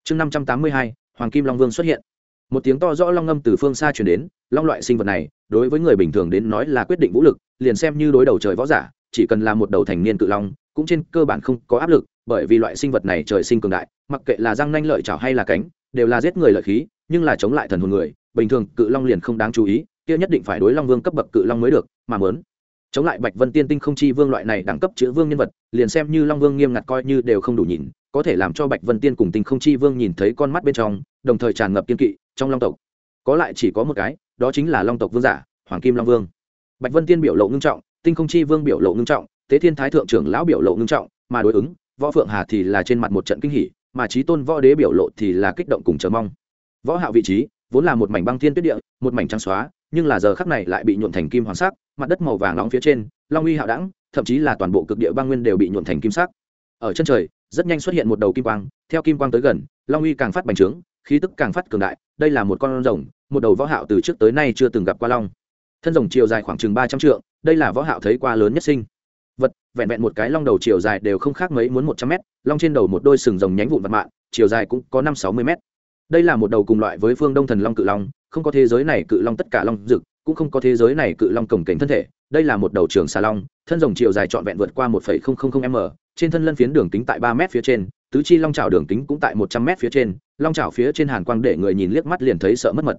Chương năm trăm tám mươi hai, hoàng kim long vương xuất hiện một tiếng to rõ long ngâm từ phương xa chuyển đến, long loại sinh vật này, đối với người bình thường đến nói là quyết định vũ lực, liền xem như đối đầu trời võ giả, chỉ cần là một đầu thành niên cự long, cũng trên cơ bản không có áp lực, bởi vì loại sinh vật này trời sinh cường đại, mặc kệ là răng nanh lợi chảo hay là cánh, đều là giết người lợi khí, nhưng là chống lại thần hồn người, bình thường cự long liền không đáng chú ý, kia nhất định phải đối long vương cấp bậc cự long mới được, mà mớn chống lại bạch vân tiên tinh không chi vương loại này đẳng cấp chữ vương nhân vật, liền xem như long vương nghiêm ngặt coi như đều không đủ nhìn, có thể làm cho bạch vân tiên cùng tinh không chi vương nhìn thấy con mắt bên trong đồng thời tràn ngập kiên kỵ trong long tộc. Có lại chỉ có một cái, đó chính là long tộc vương giả, hoàng kim long vương. Bạch vân tiên biểu lộ ngưng trọng, tinh không chi vương biểu lộ ngưng trọng, tế thiên thái thượng trưởng lão biểu lộ ngưng trọng, mà đối ứng, võ phượng hà thì là trên mặt một trận kinh hỉ, mà trí tôn võ đế biểu lộ thì là kích động cùng chờ mong. Võ hạo vị trí, vốn là một mảnh băng thiên tuyết địa, một mảnh trắng xóa, nhưng là giờ khắc này lại bị nhuộn thành kim hoàng sắc, mặt đất màu vàng nóng phía trên, long uy hạo đẳng, thậm chí là toàn bộ cực địa băng nguyên đều bị nhuộn thành kim sắc. Ở chân trời rất nhanh xuất hiện một đầu kim quang, theo kim quang tới gần, long uy càng phát bành trướng, khí tức càng phát cường đại, đây là một con rồng, một đầu võ hạo từ trước tới nay chưa từng gặp qua long. Thân rồng chiều dài khoảng chừng ba trăm trượng, đây là võ hạo thấy qua lớn nhất sinh. Vật, vẹn vẹn một cái long đầu chiều dài đều không khác mấy muốn một trăm mét, long trên đầu một đôi sừng rồng nhánh vụn vật mạng, chiều dài cũng có năm sáu mươi mét. Đây là một đầu cùng loại với phương đông thần long cự long, không có thế giới này cự long tất cả long rực cũng không có thế giới này cự long cổng cảnh thân thể, đây là một đầu trường xà long, thân rồng chiều dài trọn vẹn vượt qua một m trên thân lân phiến đường kính tại ba m phía trên, tứ chi long trào đường kính cũng tại một trăm m phía trên, long trào phía trên hàn quang để người nhìn liếc mắt liền thấy sợ mất mật.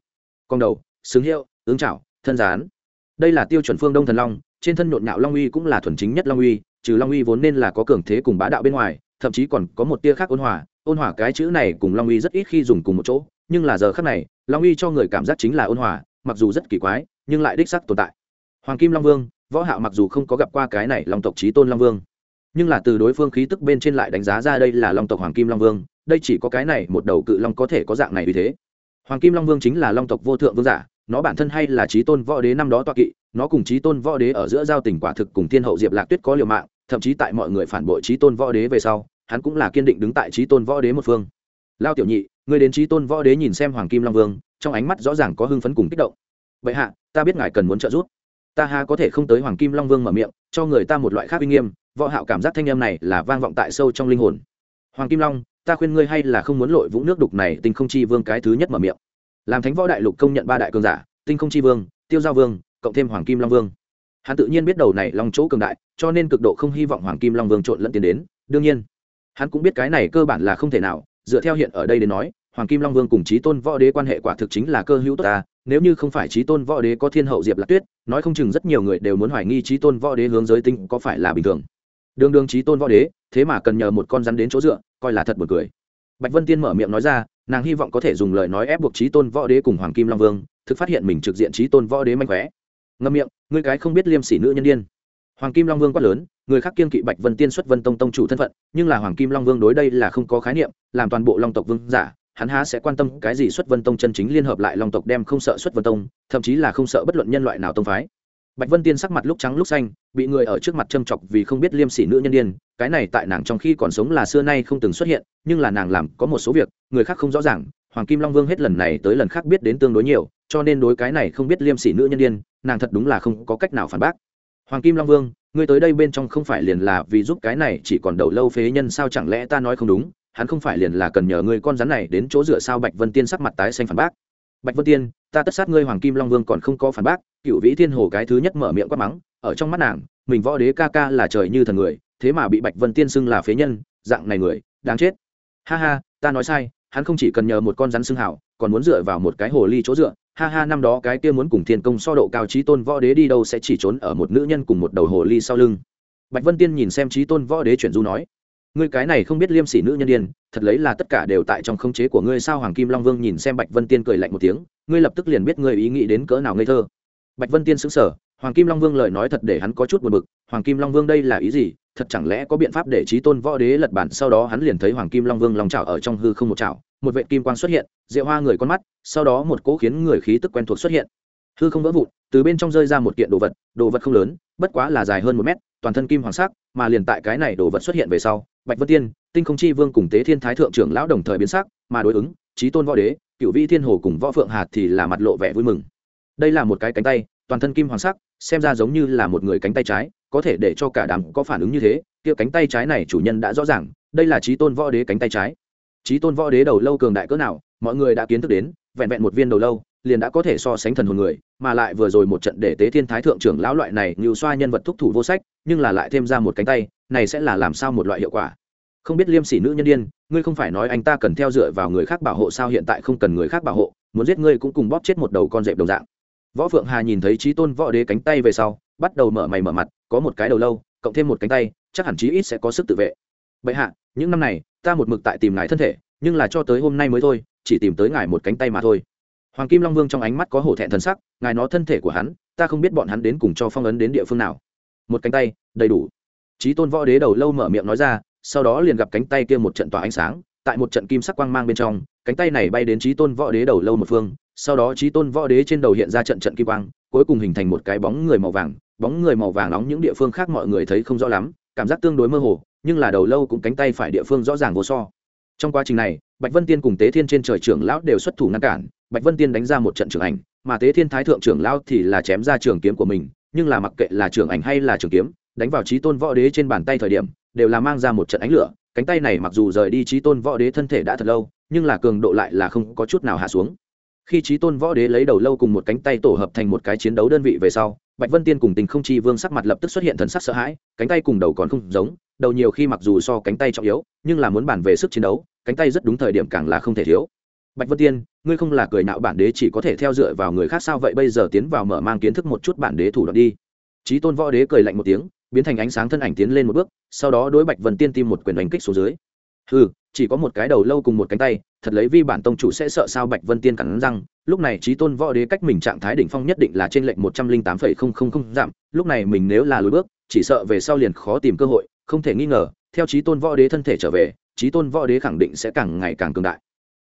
Con đầu, xứng hiệu, ứng trào thân rán đây là tiêu chuẩn phương đông thần long, trên thân nhộn nhạo long uy cũng là thuần chính nhất long uy, trừ long uy vốn nên là có cường thế cùng bá đạo bên ngoài, thậm chí còn có một tia khác ôn hòa ôn hòa cái chữ này cùng long uy rất ít khi dùng cùng một chỗ, nhưng là giờ khác này, long uy cho người cảm giác chính là ôn hòa, mặc dù rất kỳ quái, nhưng lại đích sắc tồn tại. Hoàng kim long vương, võ hạo mặc dù không có gặp qua cái này long tộc chí tôn long vương nhưng là từ đối phương khí tức bên trên lại đánh giá ra đây là long tộc hoàng kim long vương, đây chỉ có cái này một đầu cự long có thể có dạng này vì thế. Hoàng kim long vương chính là long tộc vô thượng vương giả, nó bản thân hay là chí tôn võ đế năm đó toa kỵ, nó cùng chí tôn võ đế ở giữa giao tình quả thực cùng thiên hậu diệp lạc tuyết có liều mạng, thậm chí tại mọi người phản bội chí tôn võ đế về sau, hắn cũng là kiên định đứng tại chí tôn võ đế một phương. Lao tiểu nhị người đến chí tôn võ đế nhìn xem hoàng kim long vương, trong ánh mắt rõ ràng có hưng phấn cùng kích động. Vậy hạ, ta biết ngài cần muốn trợ giúp. Ta ha có thể không tới hoàng kim long vương mở miệng, cho người ta một loại khác uy nghiêm võ hạo cảm giác thanh âm này là vang vọng tại sâu trong linh hồn. Hoàng kim long, ta khuyên ngươi hay là không muốn lội vũng nước đục này, tinh không chi vương cái thứ nhất mở miệng. Làm thánh võ đại lục công nhận ba đại cường giả, tinh không chi vương, tiêu giao vương, cộng thêm hoàng kim long vương. Hắn tự nhiên biết đầu này long chỗ cường đại, cho nên cực độ không hy vọng hoàng kim long vương trộn lẫn tiến đến. Đương nhiên, hắn cũng biết cái này cơ bản là không thể nào. Dựa theo hiện ở đây đến nói, hoàng kim long vương cùng chí tôn võ đế quan hệ quả thực chính là cơ hữu tốt ta. Nếu như không phải chí tôn võ đế có thiên hậu diệp lạc tuyết, nói không chừng rất nhiều người đều muốn hoài nghi chí tôn võ đế hướng giới tinh có phải là bình thường đường đường chí tôn võ đế, thế mà cần nhờ một con rắn đến chỗ dựa, coi là thật buồn cười. Bạch vân tiên mở miệng nói ra, nàng hy vọng có thể dùng lời nói ép buộc chí tôn võ đế cùng hoàng kim long vương, thực phát hiện mình trực diện chí tôn võ đế manh khóe ngâm miệng, ngươi cái không biết liêm sỉ nữ nhân điên. Hoàng kim long vương quát lớn, người khác kiên kỵ bạch vân tiên xuất vân tông tông chủ thân phận, nhưng là hoàng kim long vương đối đây là không có khái niệm, làm toàn bộ long tộc vương giả, hắn há sẽ quan tâm cái gì xuất vân tông chân chính liên hợp lại long tộc đem không sợ xuất vân tông, thậm chí là không sợ bất luận nhân loại nào tông phái bạch vân tiên sắc mặt lúc trắng lúc xanh, bị người ở trước mặt châm chọc vì không biết liêm sỉ nữ nhân đ i ê n cái này tại nàng trong khi còn sống là xưa nay không từng xuất hiện, nhưng là nàng làm có một số việc, người khác không rõ ràng, hoàng kim long vương hết lần này tới lần khác biết đến tương đối nhiều, cho nên đối cái này không biết liêm sỉ nữ nhân đ i ê n nàng thật đúng là không có cách nào phản bác. Hoàng kim long vương, ngươi tới đây bên trong không phải liền là vì giúp cái này chỉ còn đầu lâu phế nhân sao chẳng lẽ ta nói không đúng, hắn không phải liền là cần nhờ ngươi con rắn này đến chỗ dựa sao? Bạch vân tiên sắc mặt tái xanh phản bác. Bạch vân tiên ta tất sát ngươi hoàng kim long vương còn không có phản bác cựu vĩ thiên hồ cái thứ nhất mở miệng quát mắng, ở trong mắt nàng, mình võ đế ca ca là trời như thần người, thế mà bị bạch vân tiên xưng là phế nhân, dạng này người, đáng chết. Ha ha, ta nói sai, hắn không chỉ cần nhờ một con rắn xưng hảo, còn muốn dựa vào một cái hồ ly chỗ dựa. Ha ha, năm đó cái kia muốn cùng thiên công so độ cao trí tôn võ đế đi đâu sẽ chỉ trốn ở một nữ nhân cùng một đầu hồ ly sau lưng. Bạch vân tiên nhìn xem trí tôn võ đế chuyển du nói ngươi cái này không biết liêm sỉ nữ nhân điên, thật lấy là tất cả đều tại trong khống chế của ngươi sao? Hoàng kim long vương nhìn xem bạch vân tiên cười lạnh một tiếng, ngươi lập tức liền biết ngươi ý nghĩ đến cỡ nào ngây thơ. Bạch vân tiên xứng sở hoàng kim long vương lời nói thật để hắn có chút buồn bực, hoàng kim long vương đây là ý gì? Thật chẳng lẽ có biện pháp để trí tôn võ đế lật bản? Sau đó hắn liền thấy hoàng kim long vương lòng trào ở trong hư không một trào, một vệ kim quang xuất hiện rượu hoa người con mắt, sau đó một cỗ khiến người khí tức quen thuộc xuất hiện. Hư không vỡ vụn, từ bên trong rơi ra một kiện đồ vật đồ vật không lớn, bất quá là dài hơn một mét toàn thân kim hoàng sắc, mà liền tại cái này đồ vật xuất hiện về sau, bạch vân tiên, tinh không chi vương cùng tế thiên thái thượng trưởng lão đồng thời biến sắc, mà đối ứng trí tôn võ đế cựu vi thiên hồ cùng võ phượng hạt thì là mặt lộ vẻ vui mừng. Đây là một cái cánh tay, toàn thân kim hoàng sắc, xem ra giống như là một người cánh tay trái, có thể để cho cả đám có phản ứng như thế, kia cánh tay trái này chủ nhân đã rõ ràng, đây là trí tôn võ đế cánh tay trái. Trí tôn võ đế đầu lâu cường đại cỡ nào, mọi người đã kiến thức đến, vẹn vẹn một viên đầu lâu liền đã có thể so sánh thần hồn người, mà lại vừa rồi một trận để tế thiên thái thượng trưởng lão loại này như xoa nhân vật thúc thủ vô sách, nhưng là lại thêm ra một cánh tay, này sẽ là làm sao một loại hiệu quả? Không biết liêm sỉ nữ nhân đ i ê n ngươi không phải nói anh ta cần theo dựa vào người khác bảo hộ sao hiện tại không cần người khác bảo hộ, muốn giết ngươi cũng cùng bóp chết một đầu con dẹp đồng dạng. Võ phượng hà nhìn thấy trí tôn võ đế cánh tay về sau, bắt đầu mở mày mở mặt, có một cái đầu lâu, cộng thêm một cánh tay, chắc hẳn chí ít sẽ có sức tự vệ. Bệ hạ, những năm này, ta một mực tại tìm ngài thân thể, nhưng là cho tới hôm nay mới thôi, chỉ tìm tới ngài một cánh tay mà thôi hoàng kim long vương trong ánh mắt có hổ thẹn thần sắc, ngài nó thân thể của hắn, ta không biết bọn hắn đến cùng cho phong ấn đến địa phương nào. Một cánh tay, đầy đủ. Trí tôn võ đế đầu lâu mở miệng nói ra, sau đó liền gặp cánh tay kia một trận tỏa ánh sáng, tại một trận kim sắc quang mang bên trong, cánh tay này bay đến trí tôn võ đế đầu lâu một phương, sau đó trí tôn võ đế trên đầu hiện ra trận trận kim quang, cuối cùng hình thành một cái bóng người màu vàng, bóng người màu vàng nóng những địa phương khác mọi người thấy không rõ lắm, cảm giác tương đối mơ hồ, nhưng là đầu lâu cũng cánh tay phải địa phương rõ ràng vô so. Trong quá trình này bạch vân tiên cùng tế thiên trên trời trưởng lão đều xuất thủ ngăn cản, bạch vân tiên đánh ra một trận trưởng ảnh, mà tế thiên thái thượng trưởng lão thì là chém ra trường kiếm của mình, nhưng là mặc kệ là trưởng ảnh hay là trường kiếm, đánh vào trí tôn võ đế trên bàn tay thời điểm, đều là mang ra một trận ánh lửa, cánh tay này mặc dù rời đi trí tôn võ đế thân thể đã thật lâu, nhưng là cường độ lại là không có chút nào hạ xuống. Khi trí tôn võ đế lấy đầu lâu cùng một cánh tay tổ hợp thành một cái chiến đấu đơn vị về sau, bạch vân tiên cùng tình không chi vương sắc mặt lập tức xuất hiện thần sắc sợ hãi, cánh tay cùng đầu còn không giống, đầu nhiều khi mặc dù so cánh tay trọng yếu, nhưng là muốn bàn về sức chiến đấu cánh tay rất đúng thời điểm càng là không thể thiếu. Bạch vân tiên, ngươi không là cười nạo bản đế chỉ có thể theo dựa vào người khác sao vậy bây giờ tiến vào mở mang kiến thức một chút bản đế thủ đoạn đi. Trí tôn võ đế cười lạnh một tiếng, biến thành ánh sáng thân ảnh tiến lên một bước, sau đó đối bạch vân tiên tim một quyền đánh kích xuống dưới. Ừ chỉ có một cái đầu lâu cùng một cánh tay, thật lấy vi bản tông chủ sẽ sợ sao bạch vân tiên cắn răng. Lúc này trí tôn võ đế cách mình trạng thái đỉnh phong nhất định là trên lệnh một trăm linh tám phẩy không không không giảm, lúc này mình nếu là lùi bước, chỉ sợ về sau liền khó tìm cơ hội, không thể nghi ngờ, theo trí tôn võ đế thân thể trở về trí tôn võ đế khẳng định sẽ càng ngày càng cường đại.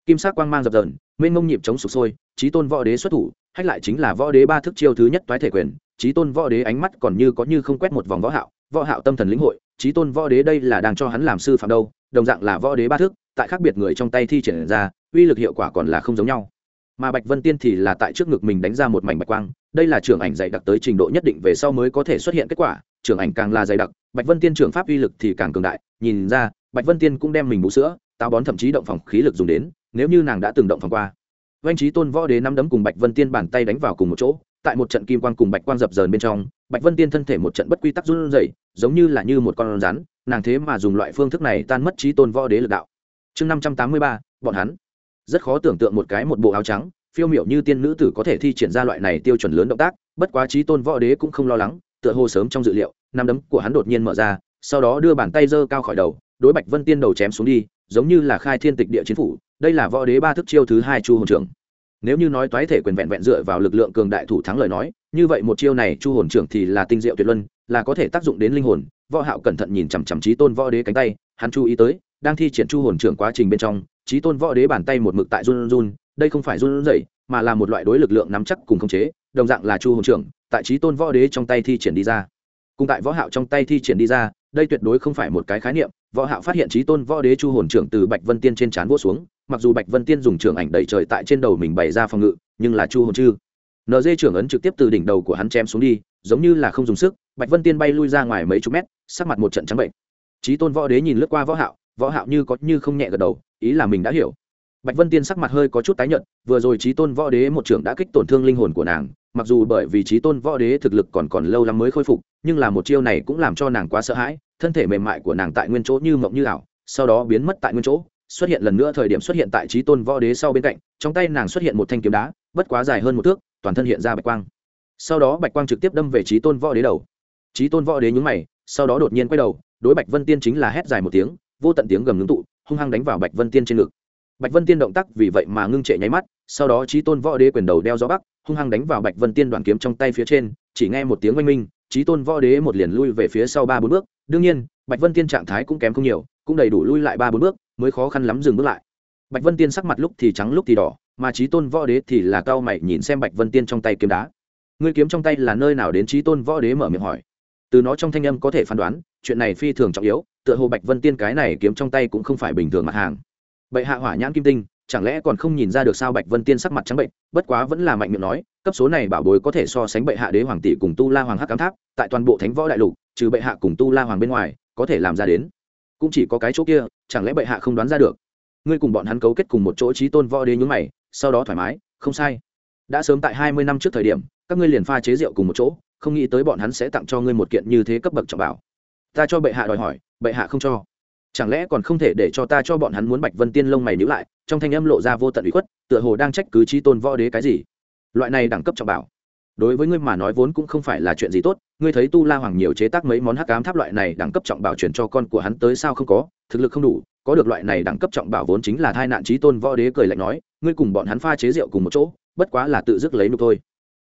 Kim sắc quang mang dập dờn, mênh mông nhịp chống sụp sôi, trí tôn võ đế xuất thủ, hách lại chính là võ đế ba thức chiêu thứ nhất toái thể quyền, trí tôn võ đế ánh mắt còn như có như không quét một vòng võ hạo võ hạo tâm thần lĩnh hội, trí tôn võ đế đây là đang cho hắn làm sư phạm đâu, đồng dạng là võ đế ba thức, tại khác biệt người trong tay thi triển ra, uy lực hiệu quả còn là không giống nhau. Mà bạch vân tiên thì là tại trước ngực mình đánh ra một mảnh bạch quang, đây là trưởng ảnh dày đặc tới trình độ nhất định về sau mới có thể xuất hiện kết quả, trưởng ảnh càng là dày đặc, bạch vân tiên trưởng pháp uy lực thì càng cường đại, nhìn ra bạch vân tiên cũng đem mình bú sữa, táo bón thậm chí động phòng khí lực dùng đến, nếu như nàng đã từng động phòng qua. Vanh trí tôn võ đế năm đấm cùng bạch vân tiên bàn tay đánh vào cùng một chỗ, tại một trận kim quan cùng bạch quan dập dờn bên trong, bạch vân tiên thân thể một trận bất quy tắc run rẩy, giống như là như một con rắn, nàng thế mà dùng loại phương thức này tan mất trí tôn võ đế lực đạo. Chương năm trăm tám mươi ba, bọn hắn. Rất khó tưởng tượng một cái một bộ áo trắng, phiêu miểu như tiên nữ tử có thể thi triển ra loại này tiêu chuẩn lớn động tác, bất quá trí tôn võ đế cũng không lo lắng, tựa hồ sớm trong dự liệu, nắm đấm của hắn đột nhiên mở ra, sau đó đưa bàn tay giơ cao khỏi đầu đối bạch vân tiên đầu chém xuống đi, giống như là khai thiên tịch địa chiến phủ, đây là võ đế ba thức chiêu thứ hai chu hồn trưởng. Nếu như nói toái thể quyền vẹn vẹn dựa vào lực lượng cường đại thủ thắng lời nói, như vậy một chiêu này chu hồn trưởng thì là tinh diệu tuyệt luân, là có thể tác dụng đến linh hồn. Võ hạo cẩn thận nhìn chằm chằm trí tôn võ đế cánh tay, hắn chú ý tới, đang thi triển chu hồn trưởng quá trình bên trong trí tôn võ đế bàn tay một mực tại run run, đây không phải run rẩy, mà là một loại đối lực lượng nắm chắc cùng khống chế, đồng dạng là chu hồn trưởng, tại trí tôn võ đế trong tay thi triển đi ra. Cùng tại võ hạo trong tay thi triển đi ra đây tuyệt đối không phải một cái khái niệm, võ hạo phát hiện trí tôn võ đế chu hồn trưởng từ bạch vân tiên trên chán vỗ xuống, mặc dù bạch vân tiên dùng trưởng ảnh đầy trời tại trên đầu mình bày ra phòng ngự, nhưng là chu hồn chư. Nd trưởng ấn trực tiếp từ đỉnh đầu của hắn chém xuống đi, giống như là không dùng sức, bạch vân tiên bay lui ra ngoài mấy chục mét, sắc mặt một trận trắng bệnh. Trí tôn võ đế nhìn lướt qua võ hạo võ hạo như có như không nhẹ gật đầu, ý là mình đã hiểu bạch vân tiên sắc mặt hơi có chút tái nhợt, vừa rồi trí tôn võ đế một trưởng đã kích tổn thương linh hồn của nàng, mặc dù bởi vì trí tôn võ đế thực lực còn còn lâu lắm mới khôi phục, nhưng là một chiêu này cũng làm cho nàng quá sợ hãi, thân thể mềm mại của nàng tại nguyên chỗ như mộng như ảo, sau đó biến mất tại nguyên chỗ, xuất hiện lần nữa thời điểm xuất hiện tại trí tôn võ đế sau bên cạnh, trong tay nàng xuất hiện một thanh kiếm đá, bất quá dài hơn một thước, toàn thân hiện ra bạch quang. Sau đó bạch quang trực tiếp đâm về trí tôn võ đế đầu. Trí tôn võ đế nhúng mày, sau đó đột nhiên quay đầu, đối bạch vân tiên chính là hét dài một tiếng, vô tận tiếng gầm ngưng tụ, hung hăng đánh vào bạch vân tiên trên ngực bạch vân tiên động tác vì vậy mà ngưng trệ nháy mắt, sau đó trí tôn võ đế quyền đầu đeo gió bắc, hung hăng đánh vào bạch vân tiên đoàn kiếm trong tay phía trên, chỉ nghe một tiếng oanh minh trí tôn võ đế một liền lui về phía sau ba bốn bước. Đương nhiên, bạch vân tiên trạng thái cũng kém không nhiều, cũng đầy đủ lui lại ba bốn bước, mới khó khăn lắm dừng bước lại. Bạch vân tiên sắc mặt lúc thì trắng lúc thì đỏ, mà trí tôn võ đế thì là cao mày nhìn xem bạch vân tiên trong tay kiếm đá. Ngươi kiếm trong tay là nơi nào đến trí tôn võ đế mở miệng hỏi. Từ nó trong thanh âm có thể phán đoán, chuyện này phi thường trọng yếu, tựa hồ bạch vân tiên cái này kiếm trong tay cũng không phải bình thường mặt hàng bệ hạ hỏa nhãn kim tinh, chẳng lẽ còn không nhìn ra được sao bạch vân tiên sắc mặt trắng bệnh, bất quá vẫn là mạnh miệng nói, cấp số này bảo bối có thể so sánh bệ hạ đế hoàng tỷ cùng tu la hoàng hắc cám tháp, tại toàn bộ thánh võ đại lục, trừ bệ hạ cùng tu la hoàng bên ngoài, có thể làm ra đến. Cũng chỉ có cái chỗ kia, chẳng lẽ bệ hạ không đoán ra được? Ngươi cùng bọn hắn cấu kết cùng một chỗ trí tôn võ đế nhúng mày, sau đó thoải mái, không sai. Đã sớm tại hai mươi năm trước thời điểm, các ngươi liền pha chế rượu cùng một chỗ, không nghĩ tới bọn hắn sẽ tặng cho ngươi một kiện như thế cấp bậc trọng bảo. Ta cho bệ hạ đòi hỏi, bệ hạ không cho chẳng lẽ còn không thể để cho ta cho bọn hắn muốn bạch vân tiên lông mày nhữ lại, trong thanh âm lộ ra vô tận ủy khuất, tựa hồ đang trách cứ trí tôn võ đế cái gì? Loại này đẳng cấp trọng bảo. Đối với ngươi mà nói vốn cũng không phải là chuyện gì tốt, ngươi thấy tu la hoàng nhiều chế tác mấy món hắc cám tháp loại này đẳng cấp trọng bảo chuyển cho con của hắn tới sao không có, thực lực không đủ, có được loại này đẳng cấp trọng bảo vốn chính là thai nạn trí tôn võ đế cười lạnh nói, ngươi cùng bọn hắn pha chế rượu cùng một chỗ, bất quá là tự dứt lấy nụ thôi.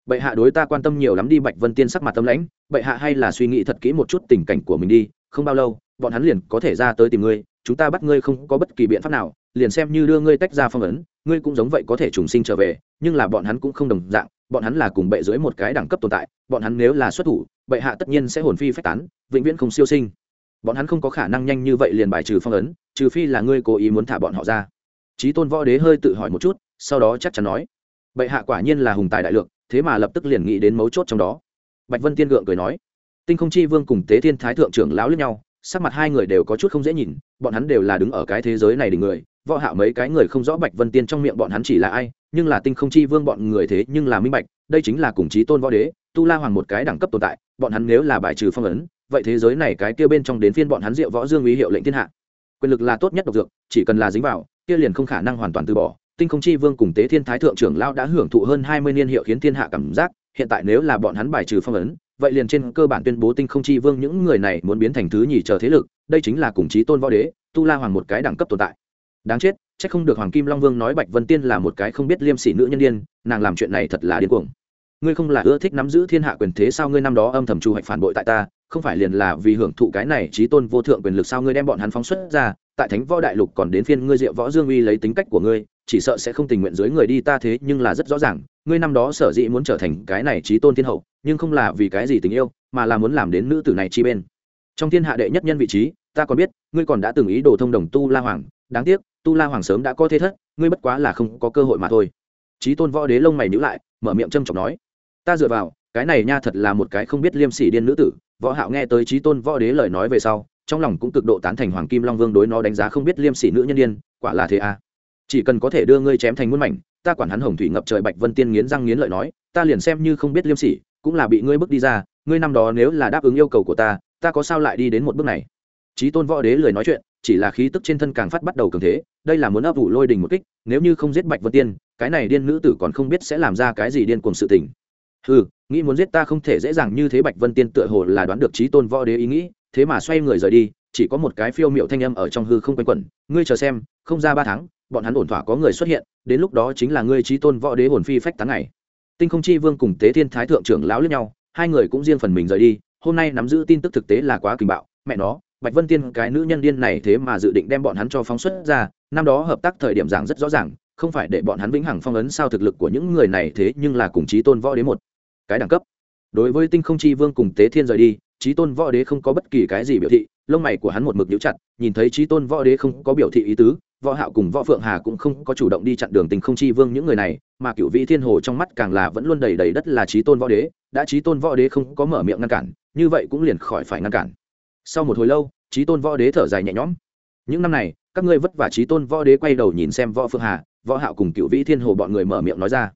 Bệ hạ đối ta quan tâm nhiều lắm đi bạch vân tiên sắc mặt tâm lãnh, bệ hạ hay là suy nghĩ thật kỹ một chút tình cảnh của mình đi không bao lâu, bọn hắn liền có thể ra tới tìm ngươi, chúng ta bắt ngươi không có bất kỳ biện pháp nào, liền xem như đưa ngươi tách ra phong ấn, ngươi cũng giống vậy có thể trùng sinh trở về, nhưng là bọn hắn cũng không đồng dạng, bọn hắn là cùng bệ dưới một cái đẳng cấp tồn tại, bọn hắn nếu là xuất thủ, bệ hạ tất nhiên sẽ hồn phi phách tán, vĩnh viễn không siêu sinh. Bọn hắn không có khả năng nhanh như vậy liền bài trừ phong ấn, trừ phi là ngươi cố ý muốn thả bọn họ ra. Trí tôn võ đế hơi tự hỏi một chút, sau đó chắc chắn nói, bệ hạ quả nhiên là hùng tài đại lượng, thế mà lập tức liền nghĩ đến mấu chốt trong đó. Bạch vân tiên gượng cười nói tinh không chi vương cùng tế thiên thái thượng trưởng lão lẫn nhau, sắc mặt hai người đều có chút không dễ nhìn, bọn hắn đều là đứng ở cái thế giới này đỉnh người, võ hạo mấy cái người không rõ bạch vân tiên trong miệng bọn hắn chỉ là ai, nhưng là tinh không chi vương bọn người thế nhưng là minh bạch, đây chính là cùng chí tôn võ đế, tu la hoàng một cái đẳng cấp tồn tại, bọn hắn nếu là bài trừ phong ấn, vậy thế giới này cái kia bên trong đến phiên bọn hắn diệu võ dương uy hiệu lệnh thiên hạ. Quyền lực là tốt nhất độc dược, chỉ cần là dính vào, kia liền không khả năng hoàn toàn từ bỏ. Tinh không chi vương cùng tế thiên thái thượng trưởng lão đã hưởng thụ hơn hai mươi niên hiệu khiến thiên hạ cảm giác, hiện tại nếu là bọn hắn bài trừ phong ấn vậy liền trên cơ bản tuyên bố tinh không chi vương những người này muốn biến thành thứ nhì chờ thế lực, đây chính là cùng chí tôn võ đế, tu la hoàng một cái đẳng cấp tồn tại. Đáng chết, chắc không được hoàng kim long vương nói bạch vân tiên là một cái không biết liêm sỉ nữ nhân điên, nàng làm chuyện này thật là điên cuồng. Ngươi không là ưa thích nắm giữ thiên hạ quyền thế sao ngươi năm đó âm thầm chu hạch phản bội tại ta, không phải liền là vì hưởng thụ cái này trí tôn vô thượng quyền lực sao ngươi đem bọn hắn phóng xuất ra, tại thánh võ đại lục còn đến phiên ngươi diệu võ dương uy lấy tính cách của ngươi, chỉ sợ sẽ không tình nguyện dưới người đi ta thế nhưng là rất rõ ràng ngươi năm đó sở dĩ muốn trở thành cái này trí tôn thiên hậu, nhưng không là vì cái gì tình yêu, mà là muốn làm đến nữ tử này chi bên. Trong thiên hạ đệ nhất nhân vị trí, ta còn biết, ngươi còn đã từng ý đồ thông đồng tu la hoàng, đáng tiếc, tu la hoàng sớm đã có thế thất, ngươi bất quá là không có cơ hội mà thôi. Trí tôn võ đế lông mày nhữ lại, mở miệng trâm trọng nói, ta dựa vào, cái này nha thật là một cái không biết liêm sỉ điên nữ tử. Võ hạo nghe tới trí tôn võ đế lời nói về sau, trong lòng cũng cực độ tán thành hoàng kim long vương đối nó đánh giá không biết liêm sỉ nữ nhân điên, quả là thế à? Chỉ cần có thể đưa ngươi chém thành muôn mảnh ta quản hắn hồng thủy ngập trời bạch vân tiên nghiến răng nghiến lợi nói, ta liền xem như không biết liêm sỉ, cũng là bị ngươi bước đi ra, ngươi năm đó nếu là đáp ứng yêu cầu của ta ta có sao lại đi đến một bước này? Trí tôn võ đế lười nói chuyện, chỉ là khí tức trên thân càng phát bắt đầu cường thế, đây là muốn ấp ủ lôi đình một kích, nếu như không giết bạch vân tiên, cái này điên nữ tử còn không biết sẽ làm ra cái gì điên cuồng sự tình. Ừ nghĩ muốn giết ta không thể dễ dàng như thế bạch vân tiên tựa hồ là đoán được trí tôn võ đế ý nghĩ, thế mà xoay người rời đi, chỉ có một cái phiêu miệu thanh âm ở trong hư không quanh quẩn, ngươi chờ xem, không ra ba tháng bọn hắn ổn thỏa có người xuất hiện, đến lúc đó chính là ngươi trí tôn võ đế hồn phi phách tán này. Tinh không chi vương cùng tế thiên thái thượng trưởng lão lẫn nhau, hai người cũng riêng phần mình rời đi, hôm nay nắm giữ tin tức thực tế là quá kinh bạo, mẹ nó, bạch vân tiên, cái nữ nhân điên này thế mà dự định đem bọn hắn cho phóng xuất ra, năm đó hợp tác thời điểm giảng rất rõ ràng, không phải để bọn hắn vĩnh hằng phong ấn sao thực lực của những người này thế nhưng là cùng chí tôn võ đế một cái đẳng cấp. Đối với tinh không chi vương cùng tế thiên rời đi chí tôn võ đế không có bất kỳ cái gì biểu thị, lông mày của hắn một mực nhíu chặt, nhìn thấy chí tôn võ đế không có biểu thị ý tứ võ hạo cùng võ phượng hà cũng không có chủ động đi chặn đường tình không chi vương những người này, mà cựu vị thiên hồ trong mắt càng là vẫn luôn đầy đầy đất là chí tôn võ đế, đã chí tôn võ đế không có mở miệng ngăn cản, như vậy cũng liền khỏi phải ngăn cản. Sau một hồi lâu, chí tôn võ đế thở dài nhẹ nhõm. Những năm này, các ngươi vất vả chí tôn võ đế quay đầu nhìn xem võ phượng hà, võ hạo cùng cựu vị thiên hồ bọn người mở miệng nói ra.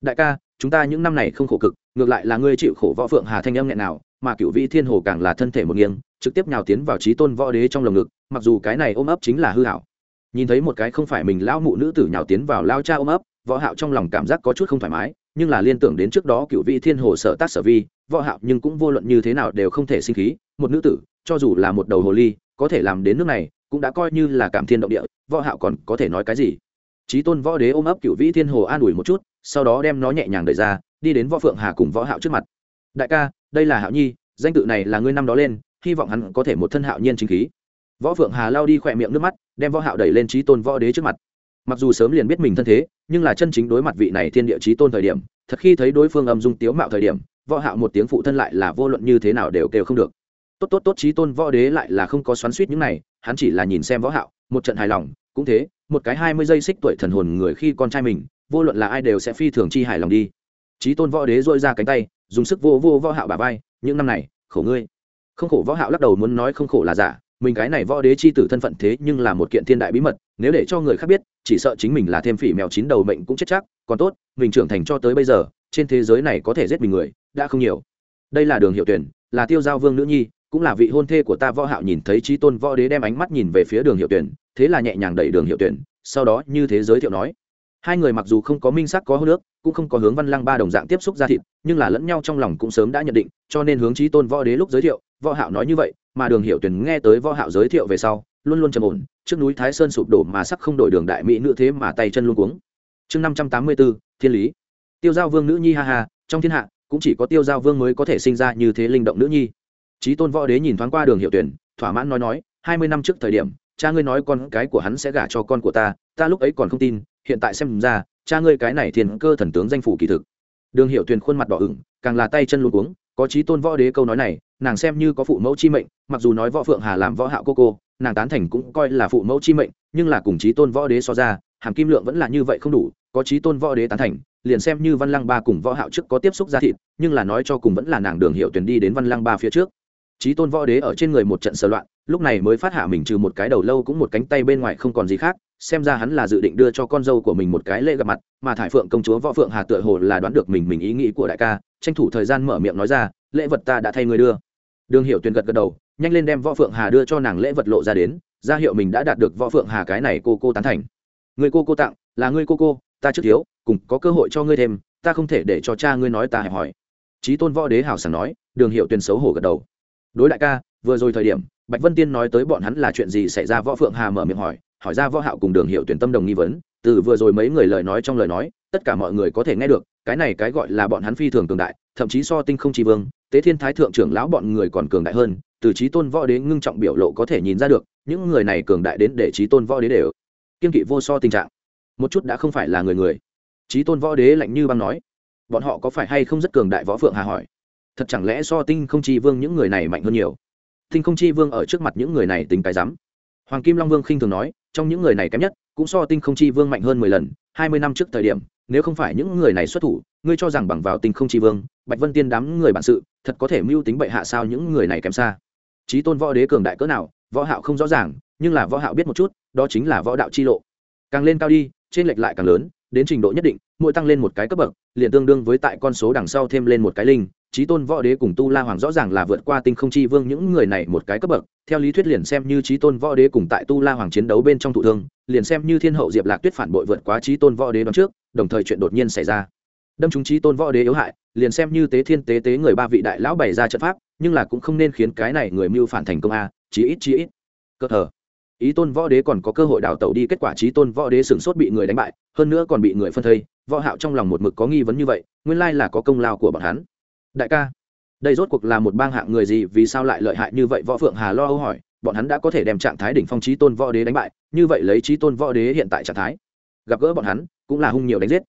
Đại ca, chúng ta những năm này không khổ cực, ngược lại là ngươi chịu khổ võ phượng hà thanh âm nhẹ nào, mà cựu vị thiên hồ càng là thân thể một nghiêng, trực tiếp nhào tiến vào chí tôn võ đế trong lồng ngực, mặc dù cái này ôm ấp chính là hư hảo nhìn thấy một cái không phải mình lão mụ nữ tử nhào tiến vào lao cha ôm ấp, võ hạo trong lòng cảm giác có chút không thoải mái, nhưng là liên tưởng đến trước đó cựu vị thiên hồ sở tác sở vi, võ hạo nhưng cũng vô luận như thế nào đều không thể sinh khí, một nữ tử, cho dù là một đầu hồ ly, có thể làm đến nước này, cũng đã coi như là cảm thiên động địa, võ hạo còn có thể nói cái gì? Chí tôn võ đế ôm ấp cựu vĩ thiên hồ an ủi một chút, sau đó đem nó nhẹ nhàng đẩy ra, đi đến võ phượng hà cùng võ hạo trước mặt. Đại ca, đây là hạo nhi, danh tự này là ngươi năm đó lên, hy vọng hắn có thể một thân hạo nhiên chính khí võ phượng hà lao đi khỏe miệng nước mắt, đem võ hạo đẩy lên trí tôn võ đế trước mặt. Mặc dù sớm liền biết mình thân thế, nhưng là chân chính đối mặt vị này thiên địa trí tôn thời điểm, thật khi thấy đối phương âm dung tiếu mạo thời điểm, võ hạo một tiếng phụ thân lại là vô luận như thế nào đều kêu không được. Tốt tốt tốt, trí tôn võ đế lại là không có xoắn xuýt những này, hắn chỉ là nhìn xem võ hạo, một trận hài lòng, cũng thế, một cái hai mươi giây xích tuổi thần hồn người khi con trai mình, vô luận là ai đều sẽ phi thường chi hài lòng đi. Trí tôn võ đế dội ra cánh tay, dùng sức vô vô võ hạo bả vai, những năm này, khổ ngươi. Không khổ võ hạo lắc đầu muốn nói không khổ là giả mình cái này võ đế chi tử thân phận thế nhưng là một kiện thiên đại bí mật, nếu để cho người khác biết, chỉ sợ chính mình là thêm phỉ mèo chín đầu mệnh cũng chết chắc, còn tốt, mình trưởng thành cho tới bây giờ, trên thế giới này có thể giết mình người, đã không nhiều. Đây là đường hiệu tuyển, là tiêu giao vương nữ nhi, cũng là vị hôn thê của ta võ hạo nhìn thấy Chi tôn võ đế đem ánh mắt nhìn về phía đường hiệu tuyển, thế là nhẹ nhàng đẩy đường hiệu tuyển, sau đó như thế giới thiệu nói. Hai người mặc dù không có minh sắc có hô nước, cũng không có hướng văn lăng ba đồng dạng tiếp xúc ra thịt, nhưng là lẫn nhau trong lòng cũng sớm đã nhận định, cho nên hướng Chi tôn võ đế lúc giới thiệu, võ hạo nói như vậy mà đường hiệu tuyển nghe tới võ hạo giới thiệu về sau luôn luôn trầm ổn trước núi thái sơn sụp đổ mà sắc không đổi đường đại mỹ nữ thế mà tay chân luôn cuống. Chương 584, thiên lý. Tiêu giao vương nữ nhi ha ha trong thiên hạ cũng chỉ có tiêu giao vương mới có thể sinh ra như thế linh động nữ nhi. Trí tôn võ đế nhìn thoáng qua đường hiệu tuyển thỏa mãn nói nói hai mươi năm trước thời điểm cha ngươi nói con cái của hắn sẽ gả cho con của ta ta lúc ấy còn không tin hiện tại xem ra cha ngươi cái này thiên cơ thần tướng danh phủ kỳ thực. Đường hiệu tuyền khuôn mặt đỏ ửng càng là tay chân luôn cuống có trí tôn võ đế câu nói này nàng xem như có phụ mẫu chi mệnh, mặc dù nói võ phượng hà làm võ hạo cô cô, nàng tán thành cũng coi là phụ mẫu chi mệnh, nhưng là cùng chí tôn võ đế so ra, hàm kim lượng vẫn là như vậy không đủ, có chí tôn võ đế tán thành, liền xem như văn lăng ba cùng võ hạo trước có tiếp xúc ra thịt, nhưng là nói cho cùng vẫn là nàng đường hiệu tuyển đi đến văn lăng ba phía trước. Chí tôn võ đế ở trên người một trận sờ loạn, lúc này mới phát hạ mình trừ một cái đầu lâu cũng một cánh tay bên ngoài không còn gì khác, xem ra hắn là dự định đưa cho con dâu của mình một cái lễ gặp mặt, mà thải phượng công chúa võ phượng hà tựa hồ là đoán được mình mình ý nghĩ của đại ca, tranh thủ thời gian mở miệng nói ra, lễ vật ta đã thay người đưa đường hiệu tuyền gật gật đầu, nhanh lên đem võ phượng hà đưa cho nàng lễ vật lộ ra đến, ra hiệu mình đã đạt được võ phượng hà cái này cô cô tán thành. Người cô cô tặng, là người cô cô, ta trước thiếu, cùng có cơ hội cho ngươi thêm, ta không thể để cho cha ngươi nói ta hẹp hỏi trí tôn võ đế hào sảng nói, đường hiệu tuyền xấu hổ gật đầu. Đối đại ca, vừa rồi thời điểm, bạch vân tiên nói tới bọn hắn là chuyện gì xảy ra, võ phượng hà mở miệng hỏi hỏi ra võ hạo cùng đường hiệu tuyển tâm đồng nghi vấn, từ vừa rồi mấy người lời nói trong lời nói, tất cả mọi người có thể nghe được, cái này cái gọi là bọn hắn phi thường cường đại, thậm chí so tinh không chi vương tế thiên thái thượng trưởng lão bọn người còn cường đại hơn, từ trí tôn võ đế ngưng trọng biểu lộ có thể nhìn ra được, những người này cường đại đến để trí tôn võ đế đều kiên kỵ vô so tình trạng. Một chút đã không phải là người người. Trí tôn võ đế lạnh như băng nói, bọn họ có phải hay không rất cường đại võ phượng hà hỏi? Thật chẳng lẽ so tinh không chi vương những người này mạnh hơn nhiều? Tinh không chi vương ở trước mặt những người này tính cái rắm. Hoàng kim long vương khinh thường nói, trong những người này kém nhất cũng so tinh không chi vương mạnh hơn mười lần, hai mươi năm trước thời điểm, nếu không phải những người này xuất thủ, ngươi cho rằng bằng vào tinh không chi vương, bạch vân tiên đám người bản sự, thật có thể mưu tính bệ hạ sao những người này kém xa. Trí tôn võ đế cường đại cỡ nào, võ hạo không rõ ràng, nhưng là võ hạo biết một chút, đó chính là võ đạo chi lộ. Càng lên cao đi, trên lệch lại càng lớn, đến trình độ nhất định, mỗi tăng lên một cái cấp bậc, liền tương đương với tại con số đằng sau thêm lên một cái linh. Trí tôn võ đế cùng tu la hoàng rõ ràng là vượt qua tinh không chi vương những người này một cái cấp bậc, theo lý thuyết liền xem như trí tôn võ đế cùng tại tu la hoàng chiến đấu bên trong thụ thương liền xem như thiên hậu diệp lạc tuyết phản bội vượt quá trí tôn võ đế đón trước, đồng thời chuyện đột nhiên xảy ra. Đâm chúng trí tôn võ đế yếu hại, liền xem như tế thiên tế tế người ba vị đại lão bày ra trận pháp, nhưng là cũng không nên khiến cái này người mưu phản thành công a, chí ít chí ít. Cơ thờ. Ý tôn võ đế còn có cơ hội đào tẩu đi, kết quả trí tôn võ đế sửng sốt bị người đánh bại, hơn nữa còn bị người phân thây, võ hạo trong lòng một mực có nghi vấn như vậy, nguyên lai là có công lao của bọn hắn. Đại ca, đây rốt cuộc là một bang hạng người gì, vì sao lại lợi hại như vậy? Võ phượng hà lo âu hỏi bọn hắn đã có thể đem trạng thái đỉnh phong trí tôn võ đế đánh bại, như vậy lấy trí tôn võ đế hiện tại trạng thái, gặp gỡ bọn hắn cũng là hung nhiều đánh giết.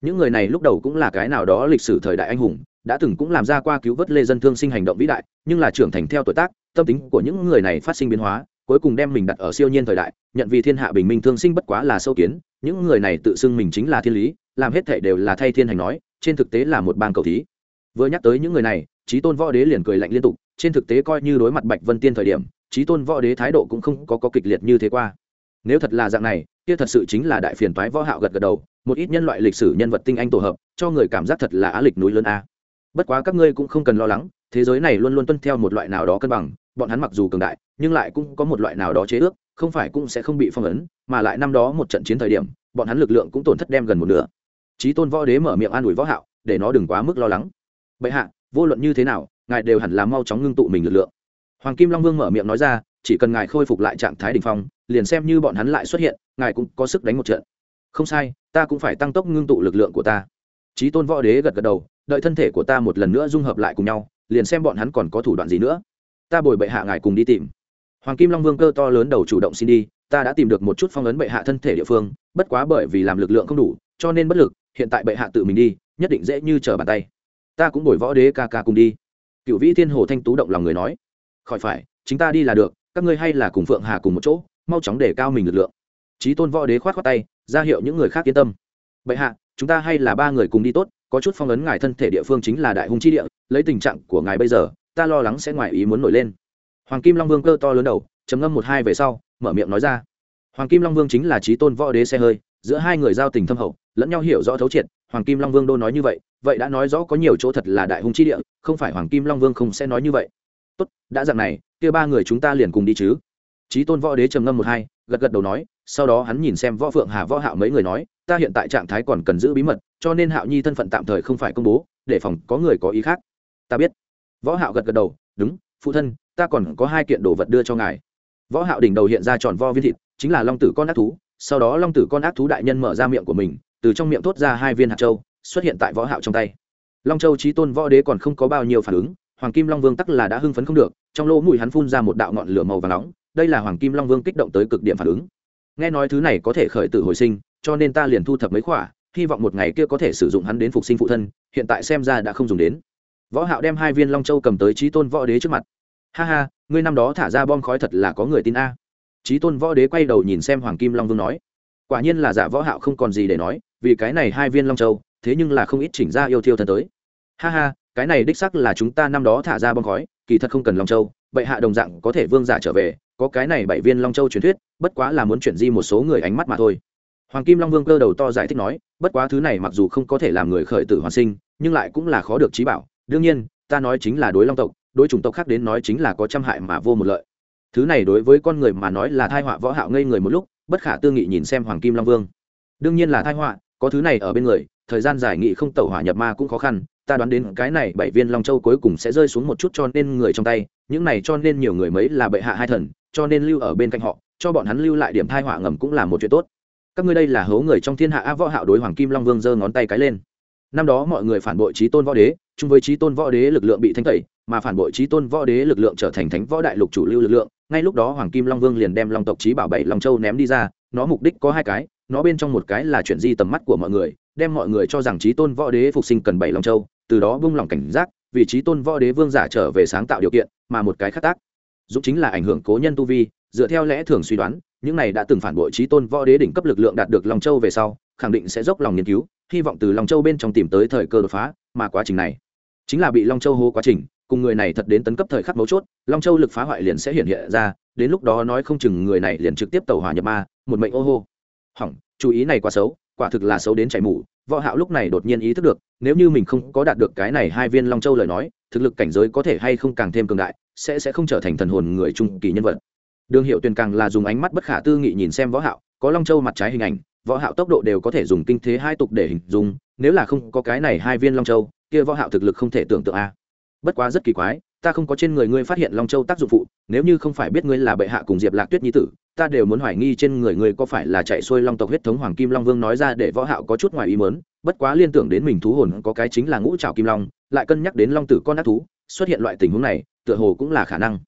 Những người này lúc đầu cũng là cái nào đó lịch sử thời đại anh hùng, đã từng cũng làm ra qua cứu vớt lê dân thương sinh hành động vĩ đại, nhưng là trưởng thành theo tuổi tác, tâm tính của những người này phát sinh biến hóa, cuối cùng đem mình đặt ở siêu nhiên thời đại, nhận vì thiên hạ bình minh thương sinh bất quá là sâu kiến, những người này tự xưng mình chính là thiên lý, làm hết thể đều là thay thiên hành nói, trên thực tế là một bang cầu thí. Vừa nhắc tới những người này, trí tôn võ đế liền cười lạnh liên tục, trên thực tế coi như đối mặt bạch vân tiên thời điểm trí tôn võ đế thái độ cũng không có, có kịch liệt như thế qua. Nếu thật là dạng này kia thật sự chính là đại phiền toái võ hạo gật gật đầu một ít nhân loại lịch sử nhân vật tinh anh tổ hợp cho người cảm giác thật là á lịch núi lớn a. Bất quá các ngươi cũng không cần lo lắng thế giới này luôn luôn tuân theo một loại nào đó cân bằng bọn hắn mặc dù cường đại nhưng lại cũng có một loại nào đó chế ước không phải cũng sẽ không bị phong ấn mà lại năm đó một trận chiến thời điểm bọn hắn lực lượng cũng tổn thất đem gần một nửa. Trí tôn võ đế mở miệng an ủi võ hạo để nó đừng quá mức lo lắng. Bệ hạ vô luận như thế nào ngài đều hẳn là mau chóng ngưng tụ mình lực lượng hoàng kim long vương mở miệng nói ra, chỉ cần ngài khôi phục lại trạng thái đỉnh phong, liền xem như bọn hắn lại xuất hiện, ngài cũng có sức đánh một trận. Không sai, ta cũng phải tăng tốc ngưng tụ lực lượng của ta. Trí tôn võ đế gật gật đầu, đợi thân thể của ta một lần nữa dung hợp lại cùng nhau, liền xem bọn hắn còn có thủ đoạn gì nữa. Ta bồi bệ hạ ngài cùng đi tìm. Hoàng kim long vương cơ to lớn đầu chủ động xin đi, ta đã tìm được một chút phong ấn bệ hạ thân thể địa phương, bất quá bởi vì làm lực lượng không đủ, cho nên bất lực, hiện tại bệ hạ tự mình đi, nhất định dễ như trở bàn tay. Ta cũng bồi võ đế ca ca cùng đi. Cựu vĩ thiên hồ thanh tú động lòng người nói khỏi phải, chính ta đi là được, các ngươi hay là cùng phượng hà cùng một chỗ, mau chóng để cao mình lực lượng. Trí tôn võ đế khoát khoát tay, ra hiệu những người khác yên tâm. Bệ hạ, chúng ta hay là ba người cùng đi tốt, có chút phong ấn ngài thân thể địa phương chính là đại hung chi địa, lấy tình trạng của ngài bây giờ, ta lo lắng sẽ ngoài ý muốn nổi lên. Hoàng kim long vương cơ to lớn đầu chấm ngâm một hai về sau, mở miệng nói ra. Hoàng kim long vương chính là trí tôn võ đế xe hơi, giữa hai người giao tình thâm hậu, lẫn nhau hiểu rõ thấu triệt, hoàng kim long vương đô nói như vậy vậy đã nói rõ có nhiều chỗ thật là đại hung chi địa, không phải hoàng kim long vương không sẽ nói như vậy tốt, đã dặn này, kia ba người chúng ta liền cùng đi chứ. Trí tôn võ đế trầm ngâm một hai, gật gật đầu nói, sau đó hắn nhìn xem võ phượng hà, võ hạo mấy người nói, ta hiện tại trạng thái còn cần giữ bí mật, cho nên hạo nhi thân phận tạm thời không phải công bố, để phòng có người có ý khác. Ta biết. Võ hạo gật gật đầu, đúng, phụ thân, ta còn có hai kiện đồ vật đưa cho ngài. Võ hạo đỉnh đầu hiện ra tròn vo viên thịt, chính là long tử con ác thú. Sau đó long tử con ác thú đại nhân mở ra miệng của mình, từ trong miệng thốt ra hai viên hạt châu, xuất hiện tại võ hạo trong tay. Long châu chí tôn võ đế còn không có bao nhiêu phản ứng hoàng kim long vương tắc là đã hưng phấn không được, trong lỗ mũi hắn phun ra một đạo ngọn lửa màu vàng nóng, đây là hoàng kim long vương kích động tới cực điểm phản ứng. Nghe nói thứ này có thể khởi tử hồi sinh, cho nên ta liền thu thập mấy khỏa, hy vọng một ngày kia có thể sử dụng hắn đến phục sinh phụ thân, hiện tại xem ra đã không dùng đến. Võ hạo đem hai viên long châu cầm tới chí tôn võ đế trước mặt. Ha ha, ngươi năm đó thả ra bom khói thật là có người tin a. Chí tôn võ đế quay đầu nhìn xem hoàng kim long vương nói. Quả nhiên là giả võ hạo không còn gì để nói, vì cái này hai viên long châu, thế nhưng là không ít chỉnh ra yêu thiêu thân tới. Ha ha cái này đích xác là chúng ta năm đó thả ra bom khói, kỳ thật không cần long châu, bệ hạ đồng dạng có thể vương giả trở về, có cái này bảy viên long châu truyền thuyết, bất quá là muốn chuyển di một số người ánh mắt mà thôi. Hoàng kim long vương cơ đầu to giải thích nói, bất quá thứ này mặc dù không có thể làm người khởi tử hoàn sinh, nhưng lại cũng là khó được trí bảo. Đương nhiên, ta nói chính là đối long tộc, đối chủng tộc khác đến nói chính là có trăm hại mà vô một lợi. Thứ này đối với con người mà nói là thai họa võ hạo ngây người một lúc, bất khả tư nghị nhìn xem hoàng kim long vương. Đương nhiên là thai họa, có thứ này ở bên người, thời gian giải nghị không tẩu hỏa nhập ma cũng khó khăn ta đoán đến cái này bảy viên long châu cuối cùng sẽ rơi xuống một chút cho nên người trong tay, những này cho nên nhiều người mấy là bệ hạ hai thần, cho nên lưu ở bên cạnh họ, cho bọn hắn lưu lại điểm thai họa ngầm cũng là một chuyện tốt. Các ngươi đây là hố người trong thiên hạ a võ hạo đối hoàng kim long vương giơ ngón tay cái lên. Năm đó mọi người phản bội trí tôn võ đế, chung với trí tôn võ đế lực lượng bị thanh tẩy, mà phản bội trí tôn võ đế lực lượng trở thành thánh võ đại lục chủ lưu lực lượng, ngay lúc đó hoàng kim long vương liền đem long tộc trí bảo bảy long châu ném đi ra, nó mục đích có hai cái, nó bên trong một cái là chuyển di tầm mắt của mọi người, đem mọi người cho rằng trí tôn võ đế phục sinh cần bảy long châu từ đó buông lòng cảnh giác, vị trí tôn võ đế vương giả trở về sáng tạo điều kiện, mà một cái khác tác. Dũng chính là ảnh hưởng cố nhân tu vi, dựa theo lẽ thường suy đoán, những này đã từng phản bội trí tôn võ đế đỉnh cấp lực lượng đạt được long châu về sau, khẳng định sẽ dốc lòng nghiên cứu, hy vọng từ long châu bên trong tìm tới thời cơ đột phá, mà quá trình này chính là bị long châu hô quá trình, cùng người này thật đến tấn cấp thời khắc mấu chốt, long châu lực phá hoại liền sẽ hiện hiện ra, đến lúc đó nói không chừng người này liền trực tiếp tẩu hỏa nhập ma, một mệnh ô hô. Hỏng, chú ý này quá xấu, quả thực là xấu đến chảy mù võ hạo lúc này đột nhiên ý thức được, nếu như mình không có đạt được cái này hai viên long châu lời nói, thực lực cảnh giới có thể hay không càng thêm cường đại, sẽ sẽ không trở thành thần hồn người trung kỳ nhân vật. Đường hiệu tuyền càng là dùng ánh mắt bất khả tư nghị nhìn xem võ hạo, có long châu mặt trái hình ảnh, võ hạo tốc độ đều có thể dùng kinh thế hai tục để hình dung, nếu là không có cái này hai viên long châu, kia võ hạo thực lực không thể tưởng tượng a. Bất quá rất kỳ quái, ta không có trên người ngươi phát hiện long châu tác dụng phụ, nếu như không phải biết ngươi là bệ hạ cùng diệp lạc tuyết nhi tử ta đều muốn hoài nghi trên người ngươi có phải là chạy xuôi long tộc huyết thống hoàng kim long vương nói ra để võ hạo có chút ngoài ý muốn, bất quá liên tưởng đến mình thú hồn có cái chính là ngũ trảo kim long, lại cân nhắc đến long tử con ác thú, xuất hiện loại tình huống này, tựa hồ cũng là khả năng.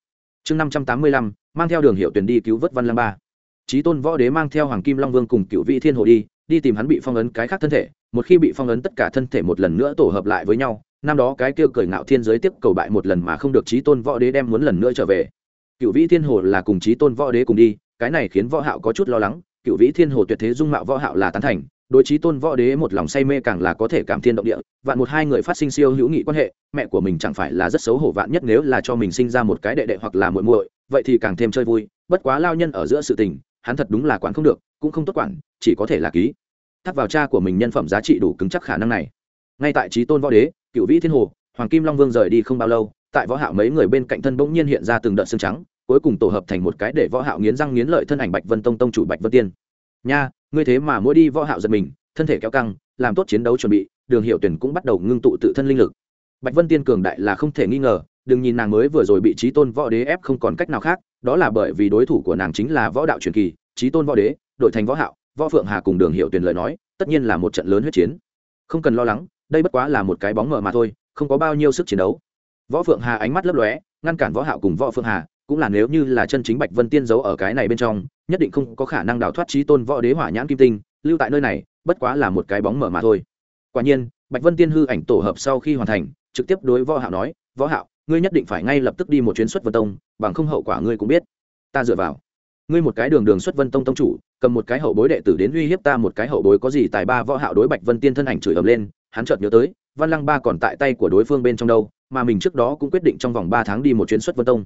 Chương năm trăm tám mươi lăm, mang theo đường hiệu tuyển đi cứu vớt văn lăng ba. Chí tôn võ đế mang theo hoàng kim long vương cùng cựu vị thiên hồ đi đi tìm hắn bị phong ấn cái khác thân thể, một khi bị phong ấn tất cả thân thể một lần nữa tổ hợp lại với nhau, năm đó cái kêu cười ngạo thiên giới tiếp cầu bại một lần mà không được Chí tôn võ đế đem muốn lần nữa trở về. Cựu vĩ thiên hồ là cùng Chí tôn võ đế cùng đi cái này khiến võ hạo có chút lo lắng, cựu vĩ thiên hồ tuyệt thế dung mạo võ hạo là tán thành, đối trí tôn võ đế một lòng say mê càng là có thể cảm thiên động địa, vạn một hai người phát sinh siêu hữu nghị quan hệ, mẹ của mình chẳng phải là rất xấu hổ vạn nhất nếu là cho mình sinh ra một cái đệ đệ hoặc là muội muội, vậy thì càng thêm chơi vui, bất quá lao nhân ở giữa sự tình, hắn thật đúng là quản không được, cũng không tốt quản, chỉ có thể là ký. Thắt vào cha của mình nhân phẩm giá trị đủ cứng chắc khả năng này. Ngay tại trí tôn võ đế, cựu vĩ thiên hồ, hoàng kim long vương rời đi không bao lâu, tại võ hạo mấy người bên cạnh thân bỗng nhiên hiện ra từng đợt xương trắng cuối cùng tổ hợp thành một cái để võ hạo nghiến răng nghiến lợi thân ảnh bạch vân tông tông chủ bạch vân tiên. Nha, ngươi thế mà mỗi đi võ hạo giật mình, thân thể kéo căng, làm tốt chiến đấu chuẩn bị, đường hiệu tuyển cũng bắt đầu ngưng tụ tự thân linh lực. Bạch vân tiên cường đại là không thể nghi ngờ, đừng nhìn nàng mới vừa rồi bị trí tôn võ đế ép không còn cách nào khác, đó là bởi vì đối thủ của nàng chính là võ đạo truyền kỳ trí tôn võ đế, đội thành võ hạo, võ phượng hà cùng đường hiệu tuyển lời nói, tất nhiên là một trận lớn huyết chiến. Không cần lo lắng, đây bất quá là một cái bóng mờ mà thôi, không có bao nhiêu sức chiến đấu. Võ phượng hà ánh mắt lấp lóe, ngăn cản võ hạo cùng võ phượng hà cũng là nếu như là chân chính bạch vân tiên giấu ở cái này bên trong, nhất định không có khả năng đào thoát trí tôn võ đế hỏa nhãn kim tinh, lưu tại nơi này, bất quá là một cái bóng mở mà thôi. Quả nhiên, bạch vân tiên hư ảnh tổ hợp sau khi hoàn thành, trực tiếp đối võ hạo nói, võ hạo, ngươi nhất định phải ngay lập tức đi một chuyến xuất vân tông, bằng không hậu quả ngươi cũng biết. Ta dựa vào. Ngươi một cái đường đường xuất vân tông tông chủ, cầm một cái hậu bối đệ tử đến uy hiếp ta một cái hậu bối có gì tài ba võ hạo đối bạch vân tiên thân ảnh chửi ầm lên, hắn chợt nhớ tới, văn lăng ba còn tại tay của đối phương bên trong đâu, mà mình trước đó cũng quyết định trong vòng ba tháng đi một chuyến xuất vân tông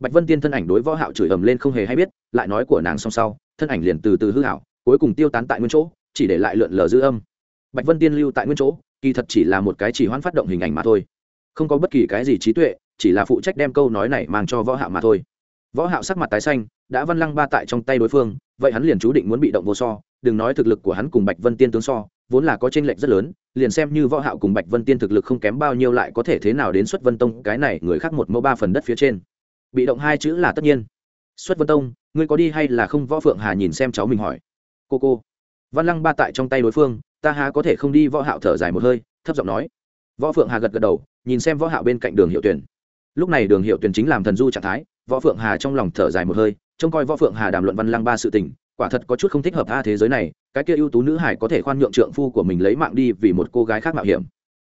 bạch vân tiên thân ảnh đối võ hạo chửi ầm lên không hề hay biết, lại nói của nàng song sau, thân ảnh liền từ từ hư hảo, cuối cùng tiêu tán tại nguyên chỗ, chỉ để lại lượn lờ dư âm. Bạch vân tiên lưu tại nguyên chỗ, kỳ thật chỉ là một cái chỉ hoãn phát động hình ảnh mà thôi. Không có bất kỳ cái gì trí tuệ, chỉ là phụ trách đem câu nói này mang cho võ hạo mà thôi. Võ hạo sắc mặt tái xanh, đã văn lăng ba tại trong tay đối phương, vậy hắn liền chú định muốn bị động vô so, đừng nói thực lực của hắn cùng bạch vân tiên tướng so, vốn là có chênh lệch rất lớn, liền xem như võ hạo cùng bạch vân tiên thực lực không kém bao nhiêu lại có thể thế nào đến xuất vân tông, cái này người khác một mẫu ba phần đất phía trên bị động hai chữ là tất nhiên. Xuất vân tông, ngươi có đi hay là không? Võ phượng hà nhìn xem cháu mình hỏi. Cô cô. Văn lăng ba tại trong tay đối phương, ta há có thể không đi? Võ hạo thở dài một hơi, thấp giọng nói. Võ phượng hà gật gật đầu, nhìn xem võ hạo bên cạnh đường hiệu tuyển lúc này đường hiệu tuyển chính làm thần du trạng thái, võ phượng hà trong lòng thở dài một hơi, trông coi võ phượng hà đàm luận văn lăng ba sự tình, quả thật có chút không thích hợp tha thế giới này, cái kia ưu tú nữ hải có thể khoan nhượng trượng phu của mình lấy mạng đi vì một cô gái khác mạo hiểm.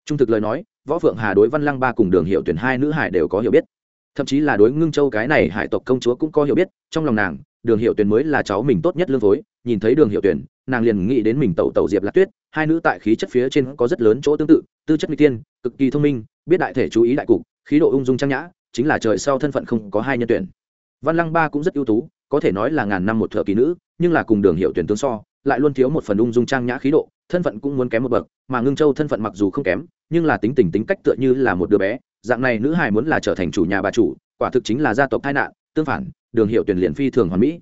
Trung thực lời nói, võ phượng hà đối văn lăng ba cùng đường hiệu tuyển hai nữ hải đều có hiểu biết thậm chí là đối ngưng châu cái này hải tộc công chúa cũng có hiểu biết, trong lòng nàng, đường hiệu tuyển mới là cháu mình tốt nhất lương phối, nhìn thấy đường hiệu tuyển, nàng liền nghĩ đến mình tẩu tẩu diệp lạc tuyết, hai nữ tại khí chất phía trên có rất lớn chỗ tương tự, tư chất nguy tiên cực kỳ thông minh, biết đại thể chú ý đại cục, khí độ ung dung trang nhã, chính là trời sau thân phận không có hai nhân tuyển. Văn lăng ba cũng rất ưu tú, có thể nói là ngàn năm một thợ kỳ nữ, nhưng là cùng đường hiệu tuyển tướng so, lại luôn thiếu một phần ung dung trang nhã khí độ, thân phận cũng muốn kém một bậc, mà ngưng châu thân phận mặc dù không kém, nhưng là tính tình tính cách tựa như là một đứa bé dạng này nữ hài muốn là trở thành chủ nhà bà chủ, quả thực chính là gia tộc tai nạn, tương phản, đường hiệu tuyển liền phi thường hoàn mỹ.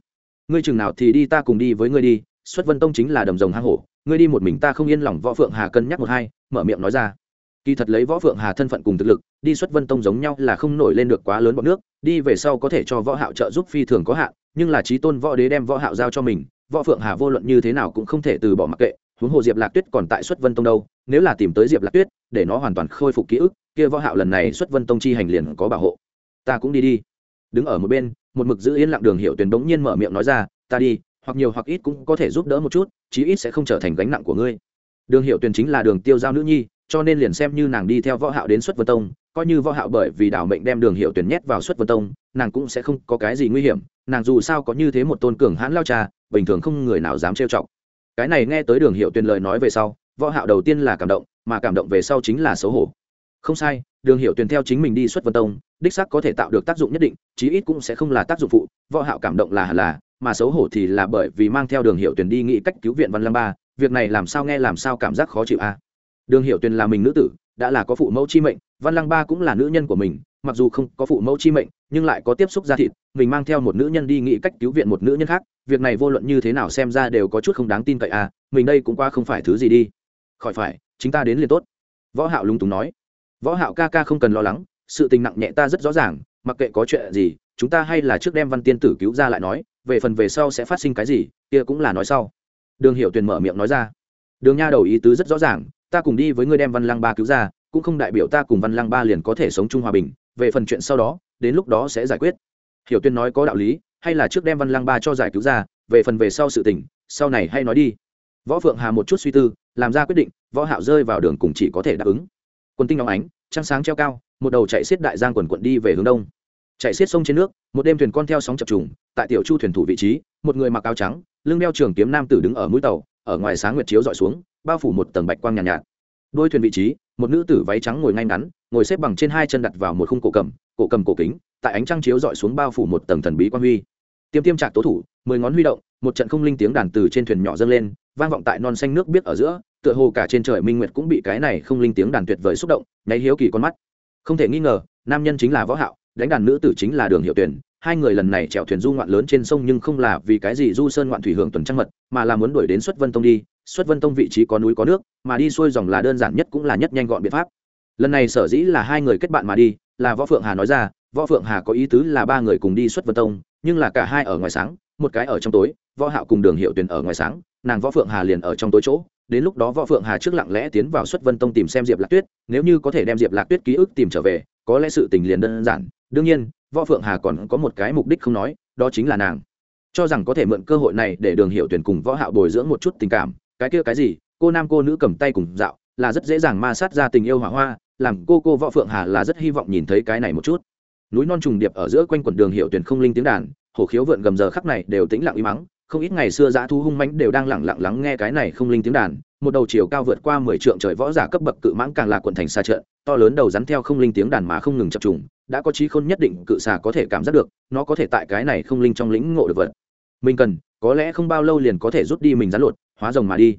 Ngươi chừng nào thì đi ta cùng đi với ngươi đi, xuất vân tông chính là đầm rồng hang hổ, ngươi đi một mình ta không yên lòng, võ phượng hà cân nhắc một hai, mở miệng nói ra. Kỳ thật lấy võ phượng hà thân phận cùng thực lực, đi xuất vân tông giống nhau là không nổi lên được quá lớn bọn nước, đi về sau có thể cho võ hạo trợ giúp phi thường có hạn, nhưng là trí tôn võ đế đem võ hạo giao cho mình, võ phượng hà vô luận như thế nào cũng không thể từ bỏ mặc kệ huống hồ diệp lạc tuyết còn tại xuất vân tông đâu, nếu là tìm tới diệp lạc tuyết, để nó hoàn toàn khôi phục ký ức, kia võ hạo lần này xuất vân tông chi hành liền có bảo hộ. Ta cũng đi đi. Đứng ở một bên, một mực giữ yên lặng đường hiệu tuyển đống nhiên mở miệng nói ra, ta đi, hoặc nhiều hoặc ít cũng có thể giúp đỡ một chút, chí ít sẽ không trở thành gánh nặng của ngươi. Đường hiệu tuyển chính là đường tiêu giao nữ nhi, cho nên liền xem như nàng đi theo võ hạo đến xuất vân tông, coi như võ hạo bởi vì đảo mệnh đem đường hiệu tuyển nhét vào xuất vân tông, nàng cũng sẽ không có cái gì nguy hiểm, nàng dù sao có như thế một tôn cường hãn lao trà bình thường không người nào dám trêu chọc cái này nghe tới đường hiệu tuyền lời nói về sau, võ hạo đầu tiên là cảm động, mà cảm động về sau chính là xấu hổ. Không sai, đường hiệu tuyền theo chính mình đi xuất vân tông, đích xác có thể tạo được tác dụng nhất định, chí ít cũng sẽ không là tác dụng phụ, võ hạo cảm động là là, mà xấu hổ thì là bởi vì mang theo đường hiệu tuyền đi nghĩ cách cứu viện văn lâm ba, việc này làm sao nghe làm sao cảm giác khó chịu a. Đường hiệu tuyền là mình nữ tử, đã là có phụ mẫu chi mệnh, văn lăng ba cũng là nữ nhân của mình mặc dù không có phụ mẫu chi mệnh, nhưng lại có tiếp xúc gia thịt, mình mang theo một nữ nhân đi nghĩ cách cứu viện một nữ nhân khác, việc này vô luận như thế nào xem ra đều có chút không đáng tin cậy à mình đây cũng qua không phải thứ gì đi. Khỏi phải, chính ta đến liền tốt. Võ hạo lúng túng nói. Võ hạo ca ca không cần lo lắng, sự tình nặng nhẹ ta rất rõ ràng, mặc kệ có chuyện gì, chúng ta hay là trước đem văn tiên tử cứu ra lại nói, về phần về sau sẽ phát sinh cái gì, kia cũng là nói sau. Đường hiểu tuyền mở miệng nói ra. Đường nha đầu ý tứ rất rõ ràng, ta cùng đi với ngươi đem văn lăng ba cứu ra, cũng không đại biểu ta cùng văn lăng ba liền có thể sống chung hòa bình về phần chuyện sau đó đến lúc đó sẽ giải quyết. Hiểu tuyên nói có đạo lý hay là trước đem văn lăng ba cho giải cứu ra về phần về sau sự tình sau này hay nói đi. Võ phượng hà một chút suy tư làm ra quyết định võ hạo rơi vào đường cùng chỉ có thể đáp ứng. Quân tinh nóng ánh trăng sáng treo cao một đầu chạy xiết đại giang quần quận đi về hướng đông. Chạy xiết sông trên nước một đêm thuyền con theo sóng chập trùng tại tiểu chu thuyền thủ vị trí một người mặc áo trắng lưng đeo trường kiếm nam tử đứng ở mũi tàu ở ngoài sáng nguyệt chiếu dọi xuống bao phủ một tầng bạch quang nhàn nhạt, nhạt. Đôi thuyền vị trí một nữ tử váy trắng ngồi ngay ngắn, ngồi xếp bằng trên hai chân đặt vào một khung cổ cầm cổ cầm cổ kính, tại ánh trăng chiếu dọi xuống bao phủ một tầng thần bí quang huy. Tiêm tiêm trạc tố thủ, mười ngón huy động, một trận không linh tiếng đàn từ trên thuyền nhỏ dâng lên, vang vọng tại non xanh nước biết ở giữa, tựa hồ cả trên trời minh nguyệt cũng bị cái này không linh tiếng đàn tuyệt vời xúc động, nháy hiếu kỳ con mắt. Không thể nghi ngờ, nam nhân chính là võ hạo, đánh đàn nữ tử chính là đường hiệu tuyển hai người lần này chèo thuyền du ngoạn lớn trên sông nhưng không là vì cái gì du sơn ngoạn thủy hưởng tuần trăng mật, mà là muốn đuổi đến xuất vân tông đi xuất vân tông vị trí có núi có nước, mà đi xuôi dòng là đơn giản nhất cũng là nhất nhanh gọn biện pháp. Lần này sở dĩ là hai người kết bạn mà đi, là võ phượng hà nói ra, võ phượng hà có ý tứ là ba người cùng đi xuất vân tông, nhưng là cả hai ở ngoài sáng, một cái ở trong tối, võ hạo cùng đường hiệu tuyển ở ngoài sáng, nàng võ phượng hà liền ở trong tối chỗ. Đến lúc đó võ phượng hà trước lặng lẽ tiến vào xuất vân tông tìm xem diệp lạc tuyết, nếu như có thể đem diệp lạc tuyết ký ức tìm trở về, có lẽ sự tình liền đơn giản. Đương nhiên, võ phượng hà còn có một cái mục đích không nói, đó chính là nàng. Cho rằng có thể mượn cơ hội này để đường hiệu tuyển cùng võ hạo bồi dưỡng một chút tình cảm cái kia cái gì, cô nam cô nữ cầm tay cùng dạo, là rất dễ dàng ma sát ra tình yêu hỏa hoa, làm cô cô võ phượng hà là rất hy vọng nhìn thấy cái này một chút. Núi non trùng điệp ở giữa quanh quần đường hiệu tuyển không linh tiếng đàn, hổ khiếu vượn gầm giờ khắc này đều tĩnh lặng im mắng, không ít ngày xưa dã thu hung mãnh đều đang lặng lặng lắng nghe cái này không linh tiếng đàn, một đầu chiều cao vượt qua mười trượng trời võ giả cấp bậc cự mãng càng là quận thành xa trận, to lớn đầu rắn theo không linh tiếng đàn mà không ngừng chập trùng, đã có trí khôn nhất định cự xà có thể cảm giác được, nó có thể tại cái này không linh trong lĩnh ngộ được vật. Mình cần, có lẽ không bao lâu liền có thể rút đi mình rắn lột hóa rồng mà đi.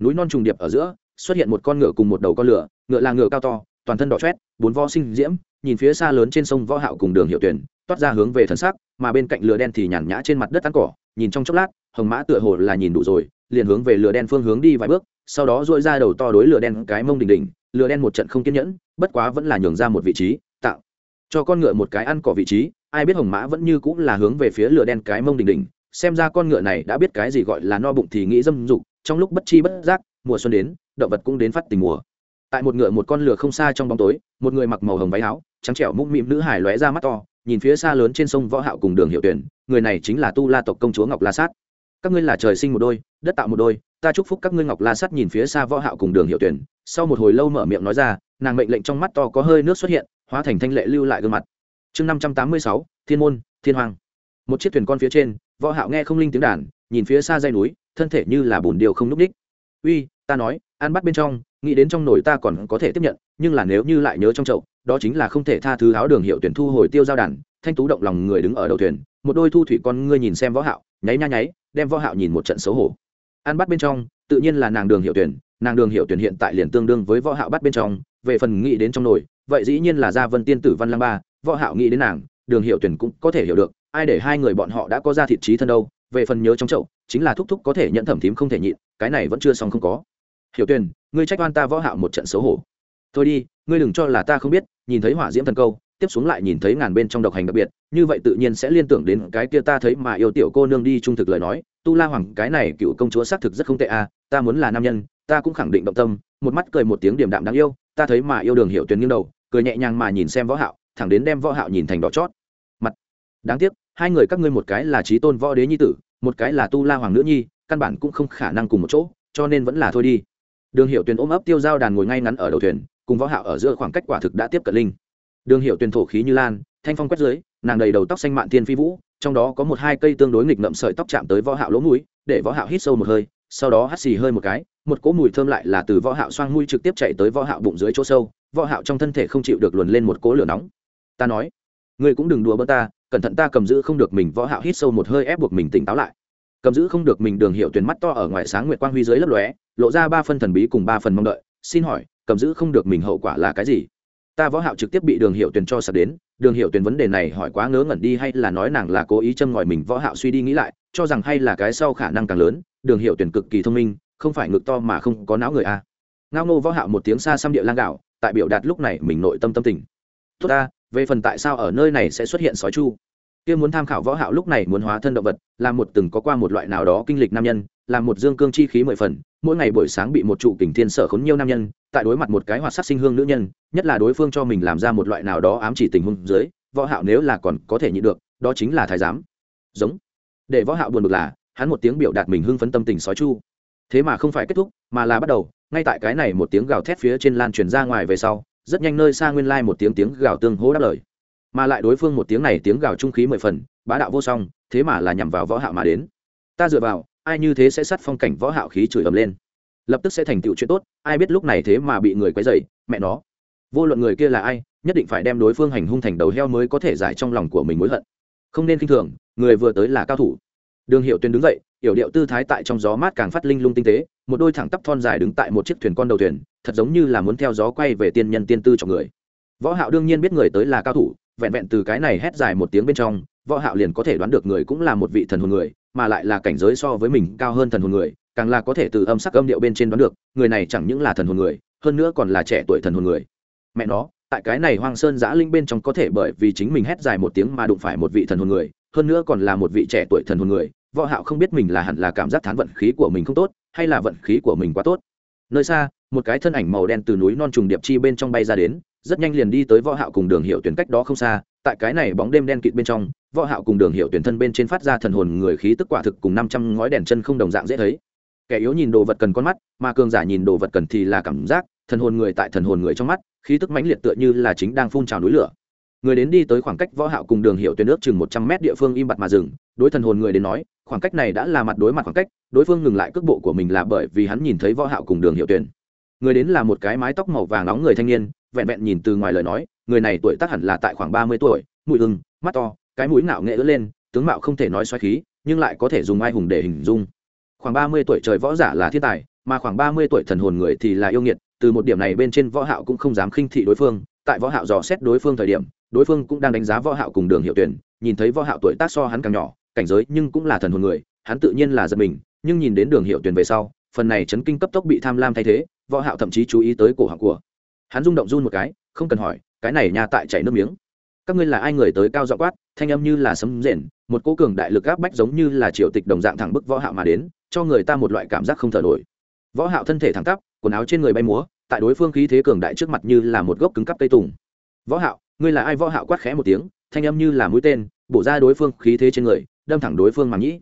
Núi non trùng điệp ở giữa, xuất hiện một con ngựa cùng một đầu con lửa, ngựa là ngựa cao to, toàn thân đỏ chét bốn vo sinh diễm, nhìn phía xa lớn trên sông võ hạo cùng đường hiệu tuyển, toát ra hướng về thần sắc, mà bên cạnh lửa đen thì nhàn nhã trên mặt đất ăn cỏ, nhìn trong chốc lát, hồng mã tựa hồ là nhìn đủ rồi, liền hướng về lửa đen phương hướng đi vài bước, sau đó duỗi ra đầu to đối lửa đen cái mông đỉnh đỉnh, lửa đen một trận không kiên nhẫn, bất quá vẫn là nhường ra một vị trí, tạo cho con ngựa một cái ăn cỏ vị trí, ai biết hồng mã vẫn như cũng là hướng về phía lửa đen cái mông đỉnh đỉnh xem ra con ngựa này đã biết cái gì gọi là no bụng thì nghĩ dâm dục, trong lúc bất chi bất giác, mùa xuân đến, động vật cũng đến phát tình mùa. Tại một ngựa một con lửa không xa trong bóng tối, một người mặc màu hồng váy áo, trắng trẻo mũm mịm nữ hải lóe ra mắt to, nhìn phía xa lớn trên sông võ hạo cùng đường hiệu tuyển, người này chính là tu la tộc công chúa ngọc la sát. Các ngươi là trời sinh một đôi, đất tạo một đôi, ta chúc phúc các ngươi ngọc la sát nhìn phía xa võ hạo cùng đường hiệu tuyển. Sau một hồi lâu mở miệng nói ra, nàng mệnh lệnh trong mắt to có hơi nước xuất hiện, hóa thành thanh lệ lưu lại gương mặt. Chương năm trăm tám mươi sáu, thiên môn, thiên hoàng. Một chiếc thuyền con phía trên võ hạo nghe không linh tiếng đàn, nhìn phía xa dây núi, thân thể như là bùn điều không núc đích uy, ta nói, ăn bắt bên trong, nghĩ đến trong nồi ta còn có thể tiếp nhận, nhưng là nếu như lại nhớ trong chậu, đó chính là không thể tha thứ áo đường hiệu tuyển thu hồi tiêu giao đàn. Thanh tú động lòng người đứng ở đầu thuyền, một đôi thu thủy con ngươi nhìn xem võ hạo, nháy nha nháy, đem võ hạo nhìn một trận xấu hổ. Ăn bắt bên trong, tự nhiên là nàng đường hiệu tuyển, nàng đường hiệu tuyển hiện tại liền tương đương với võ hạo bắt bên trong, về phần nghĩ đến trong nồi, vậy dĩ nhiên là gia vân tiên tử văn lăng ba, võ hạo nghĩ đến nàng, đường hiệu tuyển cũng có thể hiểu được ai để hai người bọn họ đã có ra thịt trí thân đâu về phần nhớ trong chậu chính là thúc thúc có thể nhận thẩm thím không thể nhịn cái này vẫn chưa xong không có. Hiểu Tuyền, ngươi trách oan ta võ hạo một trận xấu hổ. Thôi đi ngươi đừng cho là ta không biết nhìn thấy hỏa diễm thần câu tiếp xuống lại nhìn thấy ngàn bên trong độc hành đặc biệt như vậy tự nhiên sẽ liên tưởng đến cái kia ta thấy mà yêu tiểu cô nương đi trung thực lời nói tu la hoàng cái này cựu công chúa xác thực rất không tệ à ta muốn là nam nhân ta cũng khẳng định động tâm một mắt cười một tiếng điểm đạm đáng yêu ta thấy mà yêu đường hiểu Tuyền nghiêng đầu cười nhẹ nhàng mà nhìn xem võ hạo thẳng đến đem võ hạo nhìn thành đỏ chót đáng tiếc, hai người các ngươi một cái là trí tôn võ đế nhi tử, một cái là tu la hoàng nữ nhi, căn bản cũng không khả năng cùng một chỗ, cho nên vẫn là thôi đi. Đường hiệu tuyền ôm ấp tiêu giao đàn ngồi ngay ngắn ở đầu thuyền, cùng võ hạo ở giữa khoảng cách quả thực đã tiếp cận linh. Đường hiệu tuyền thổ khí như lan, thanh phong quét dưới, nàng đầy đầu tóc xanh mạn tiên phi vũ, trong đó có một hai cây tương đối nghịch ngậm sợi tóc chạm tới võ hạo lỗ mũi, để võ hạo hít sâu một hơi, sau đó hắt xì hơi một cái, một cỗ mùi thơm lại là từ võ hạo xoang mũi trực tiếp chạy tới võ hạo bụng dưới chỗ sâu, võ hạo trong thân thể không chịu được luồn lên một cỗ lửa nóng. Ta nói, ngươi cũng đừng đùa bỡn ta cẩn thận ta cầm giữ không được mình võ hạo hít sâu một hơi ép buộc mình tỉnh táo lại. Cầm giữ không được mình đường hiệu tuyển mắt to ở ngoài sáng nguyệt quang huy dưới lấp lóe, lộ ra ba phần thần bí cùng ba phần mong đợi, xin hỏi, cầm giữ không được mình hậu quả là cái gì? Ta võ hạo trực tiếp bị đường hiệu tuyển cho sập đến, đường hiệu tuyển vấn đề này hỏi quá ngớ ngẩn đi hay là nói nàng là cố ý châm ngòi mình võ hạo suy đi nghĩ lại, cho rằng hay là cái sau khả năng càng lớn, đường hiệu tuyển cực kỳ thông minh, không phải ngực to mà không có não người a. À. ngao nô võ hạo một tiếng xa xăm địa lang gạo, tại biểu đạt lúc này mình nội tâm tâm tình. Tốt ta về phần tại sao ở nơi này sẽ xuất hiện sói chu? Kia muốn tham khảo võ hạo lúc này muốn hóa thân động vật làm một từng có qua một loại nào đó kinh lịch nam nhân làm một dương cương chi khí mười phần, mỗi ngày buổi sáng bị một trụ kình thiên sở khốn nhiều nam nhân, tại đối mặt một cái hoạt sắc sinh hương nữ nhân, nhất là đối phương cho mình làm ra một loại nào đó ám chỉ tình huống dưới, võ hạo nếu là còn có thể nhịn được, đó chính là thái giám. Giống. Để võ hạo buồn bực là, hắn một tiếng biểu đạt mình hưng phấn tâm tình sói chu. Thế mà không phải kết thúc, mà là bắt đầu, ngay tại cái này một tiếng gào thét phía trên lan truyền ra ngoài về sau rất nhanh nơi xa nguyên lai một tiếng tiếng gào tương hỗ đáp lời. Mà lại đối phương một tiếng này tiếng gào trung khí mười phần, bá đạo vô song, thế mà là nhằm vào võ hạo mà đến. Ta dựa vào, ai như thế sẽ sát phong cảnh võ hạo khí chửi ầm lên? Lập tức sẽ thành tựu chuyện tốt, ai biết lúc này thế mà bị người quấy rầy, mẹ nó. Vô luận người kia là ai, nhất định phải đem đối phương hành hung thành đầu heo mới có thể giải trong lòng của mình mối hận. Không nên kinh thường, người vừa tới là cao thủ. Đường hiệu tuyên đứng dậy yểu điệu tư thái tại trong gió mát càng phát linh lung tinh tế, một đôi thẳng tắp thon dài đứng tại một chiếc thuyền con đầu thuyền, thật giống như là muốn theo gió quay về tiên nhân tiên tư cho người. Võ hạo đương nhiên biết người tới là cao thủ, vẹn vẹn từ cái này hét dài một tiếng bên trong, võ hạo liền có thể đoán được người cũng là một vị thần hồn người, mà lại là cảnh giới so với mình cao hơn thần hồn người, càng là có thể từ âm sắc âm điệu bên trên đoán được, người này chẳng những là thần hồn người, hơn nữa còn là trẻ tuổi thần hồn người. Mẹ nó, tại cái này hoang sơn giã linh bên trong có thể bởi vì chính mình hét dài một tiếng mà đụng phải một vị thần hồn người, hơn nữa còn là một vị trẻ tuổi thần hồn người võ hạo không biết mình là hẳn là cảm giác thán vận khí của mình không tốt, hay là vận khí của mình quá tốt. Nơi xa, một cái thân ảnh màu đen từ núi non trùng điệp chi bên trong bay ra đến, rất nhanh liền đi tới võ hạo cùng đường hiệu tuyển cách đó không xa. Tại cái này bóng đêm đen kịt bên trong, võ hạo cùng đường hiệu tuyển thân bên trên phát ra thần hồn người khí tức quả thực cùng 500 ngói đèn chân không đồng dạng dễ thấy. Kẻ yếu nhìn đồ vật cần con mắt, mà cường giả nhìn đồ vật cần thì là cảm giác, thần hồn người tại thần hồn người trong mắt, khí tức mãnh liệt tựa như là chính đang phun trào núi lửa người đến đi tới khoảng cách võ hạo cùng đường hiệu tuyến nước chừng 100 mét địa phương im bặt mà dừng, đối thần hồn người đến nói, khoảng cách này đã là mặt đối mặt khoảng cách, đối phương ngừng lại cước bộ của mình là bởi vì hắn nhìn thấy võ hạo cùng đường hiệu tuyển người đến là một cái mái tóc màu vàng nóng người thanh niên, vẹn vẹn nhìn từ ngoài lời nói, người này tuổi tác hẳn là tại khoảng 30 tuổi, mũi ưng mắt to, cái mũi ngạo nghệ ưỡn lên, tướng mạo không thể nói xoáy khí, nhưng lại có thể dùng ai hùng để hình dung. Khoảng 30 tuổi trời võ giả là thiên tài, mà khoảng 30 tuổi thần hồn người thì là yêu nghiệt, từ một điểm này bên trên võ hạo cũng không dám khinh thị đối phương, tại võ hạo dò xét đối phương thời điểm đối phương cũng đang đánh giá võ hạo cùng đường hiệu tuyển, nhìn thấy võ hạo tuổi tác so hắn càng nhỏ, cảnh giới nhưng cũng là thần hồn người, hắn tự nhiên là giật mình, nhưng nhìn đến đường hiệu tuyển về sau, phần này chấn kinh cấp tốc bị tham lam thay thế, võ hạo thậm chí chú ý tới cổ họng của hắn, rung động run một cái, không cần hỏi, cái này nhà tại chảy nước miếng. Các ngươi là ai người tới cao giọng quát, thanh âm như là sấm rền, một cỗ cường đại lực áp bách giống như là triều tịch đồng dạng thẳng bức võ hạo mà đến, cho người ta một loại cảm giác không thở nổi. Võ hạo thân thể thẳng tắp, quần áo trên người bay múa, tại đối phương khí thế cường đại trước mặt như là một gốc cứng cắp cây tùng. Võ hạo ngươi là ai? Võ hạo quát khẽ một tiếng, thanh âm như là mũi tên, bổ ra đối phương khí thế trên người, đâm thẳng đối phương mà nhĩ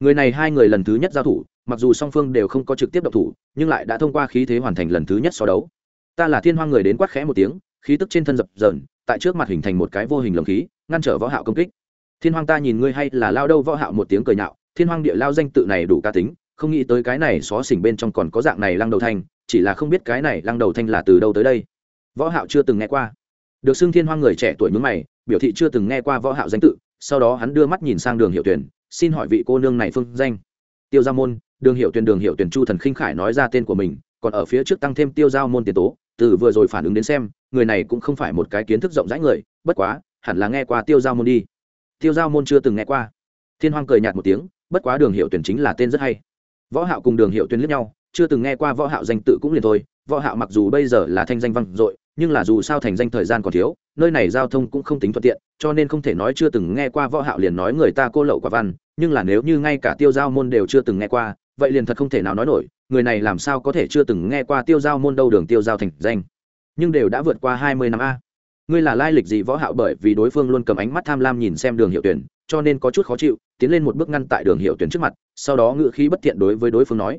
người này hai người lần thứ nhất giao thủ, mặc dù song phương đều không có trực tiếp động thủ, nhưng lại đã thông qua khí thế hoàn thành lần thứ nhất so đấu. Ta là thiên hoang người đến quát khẽ một tiếng, khí tức trên thân dập dờn, tại trước mặt hình thành một cái vô hình lồng khí, ngăn trở võ hạo công kích. Thiên hoang ta nhìn ngươi hay là lao đâu? Võ hạo một tiếng cười nhạo, thiên hoang địa lao danh tự này đủ ca tính, không nghĩ tới cái này xó xỉnh bên trong còn có dạng này lăng đầu thanh, chỉ là không biết cái này lăng đầu thanh là từ đâu tới đây. Võ hạo chưa từng nghe qua được xưng thiên hoang người trẻ tuổi nhướng mày, biểu thị chưa từng nghe qua võ hạo danh tự, sau đó hắn đưa mắt nhìn sang đường hiệu tuyển xin hỏi vị cô nương này phương danh? Tiêu giao môn, đường hiệu tuyển đường hiệu tuyển chu thần khinh khải nói ra tên của mình, còn ở phía trước tăng thêm tiêu giao môn tiền tố, từ vừa rồi phản ứng đến xem, người này cũng không phải một cái kiến thức rộng rãi người, bất quá, hẳn là nghe qua tiêu giao môn đi. Tiêu giao môn chưa từng nghe qua. Thiên hoang cười nhạt một tiếng, bất quá đường hiệu tuyển chính là tên rất hay. Võ hạo cùng đường hiệu tuyển liếc nhau, chưa từng nghe qua võ hạo danh tự cũng liền thôi võ hạo mặc dù bây giờ là thanh danh vang dội, nhưng là dù sao thành danh thời gian còn thiếu, nơi này giao thông cũng không tính thuận tiện, cho nên không thể nói chưa từng nghe qua võ hạo liền nói người ta cô lậu quả văn, nhưng là nếu như ngay cả tiêu giao môn đều chưa từng nghe qua, vậy liền thật không thể nào nói nổi, người này làm sao có thể chưa từng nghe qua tiêu giao môn đâu đường tiêu giao thành danh. Nhưng đều đã vượt qua 20 năm a. Ngươi là lai lịch gì võ hạo bởi vì đối phương luôn cầm ánh mắt tham lam nhìn xem đường hiệu tuyển, cho nên có chút khó chịu, tiến lên một bước ngăn tại đường hiệu tuyển trước mặt, sau đó ngự khí bất thiện đối với đối phương nói.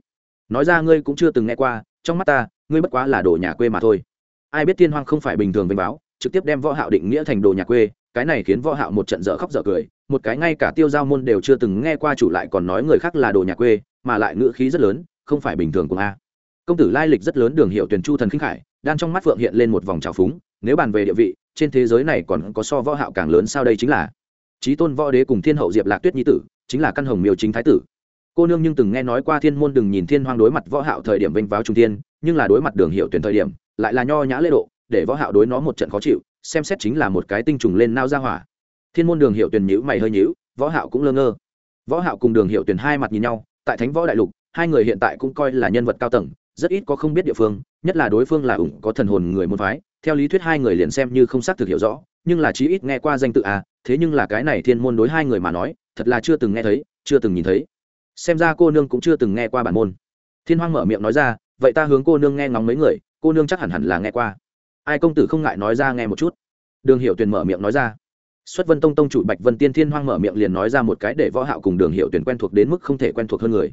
Nói ra ngươi cũng chưa từng nghe qua, trong mắt ta ngươi bất quá là đồ nhà quê mà thôi. Ai biết tiên hoang không phải bình thường vinh báo, trực tiếp đem võ hạo định nghĩa thành đồ nhà quê, cái này khiến võ hạo một trận dở khóc dở cười, một cái ngay cả tiêu giao môn đều chưa từng nghe qua chủ lại còn nói người khác là đồ nhà quê, mà lại ngữ khí rất lớn, không phải bình thường của a. Công tử lai lịch rất lớn đường hiệu tuyển chu thần khinh khải, đang trong mắt phượng hiện lên một vòng trào phúng, nếu bàn về địa vị, trên thế giới này còn có so võ hạo càng lớn sao đây chính là. Trí tôn võ đế cùng thiên hậu diệp lạc tuyết nhi tử, chính là căn hồng miêu chính thái tử cô nương nhưng từng nghe nói qua thiên môn đừng nhìn thiên hoang đối mặt võ hạo thời điểm vinh váo trung thiên, nhưng là đối mặt đường hiệu tuyển thời điểm, lại là nho nhã lễ độ, để võ hạo đối nó một trận khó chịu, xem xét chính là một cái tinh trùng lên nao ra hỏa. Thiên môn đường hiệu tuyển nhíu mày hơi nhíu, võ hạo cũng lơ ngơ. Võ hạo cùng đường hiệu tuyển hai mặt nhìn nhau, tại thánh võ đại lục, hai người hiện tại cũng coi là nhân vật cao tầng, rất ít có không biết địa phương, nhất là đối phương là ủng có thần hồn người môn phái, theo lý thuyết hai người liền xem như không xác thực hiểu rõ, nhưng là chí ít nghe qua danh tự à thế nhưng là cái này thiên môn đối hai người mà nói, thật là chưa từng nghe thấy, chưa từng nhìn thấy xem ra cô nương cũng chưa từng nghe qua bản môn. Thiên hoang mở miệng nói ra, vậy ta hướng cô nương nghe ngóng mấy người, cô nương chắc hẳn hẳn là nghe qua. Ai công tử không ngại nói ra nghe một chút. Đường hiệu tuyền mở miệng nói ra. Xuất vân tông tông chủ bạch vân tiên thiên hoang mở miệng liền nói ra một cái để võ hạo cùng đường hiệu tuyển quen thuộc đến mức không thể quen thuộc hơn người.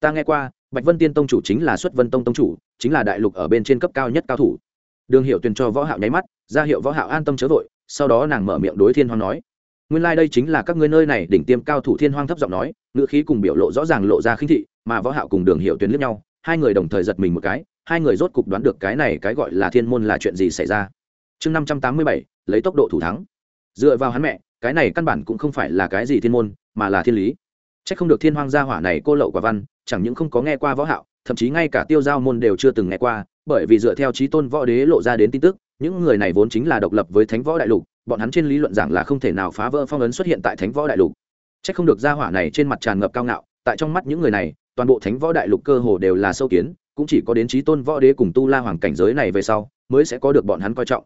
Ta nghe qua, bạch vân tiên tông chủ chính là xuất vân tông tông chủ, chính là đại lục ở bên trên cấp cao nhất cao thủ. Đường hiệu tuyển cho võ hạo nháy mắt, ra hiệu võ hạo an tâm chớ vội, sau đó nàng mở miệng đối thiên hoang nói. Nguyên lai like đây chính là các ngươi nơi này đỉnh tiêm cao thủ thiên hoang thấp giọng nói ngữ khí cùng biểu lộ rõ ràng lộ ra khinh thị, mà võ hạo cùng đường hiệu tuyến liếc nhau, hai người đồng thời giật mình một cái, hai người rốt cục đoán được cái này cái gọi là thiên môn là chuyện gì xảy ra. Chương năm trăm tám mươi bảy, lấy tốc độ thủ thắng. Dựa vào hắn mẹ, cái này căn bản cũng không phải là cái gì thiên môn, mà là thiên lý. Chắc không được thiên hoang gia hỏa này cô lậu quả văn, chẳng những không có nghe qua võ hạo, thậm chí ngay cả tiêu giao môn đều chưa từng nghe qua, bởi vì dựa theo trí tôn võ đế lộ ra đến tin tức, những người này vốn chính là độc lập với thánh võ đại lục, bọn hắn trên lý luận rằng là không thể nào phá vỡ phong ấn xuất hiện tại thánh võ đại lục c h ắ c không được gia hỏa này trên mặt tràn ngập cao ngạo, tại trong mắt những người này, toàn bộ thánh võ đại lục cơ hồ đều là sâu kiến, cũng chỉ có đến trí tôn võ đế cùng tu la hoàng cảnh giới này về sau, mới sẽ có được bọn hắn coi trọng.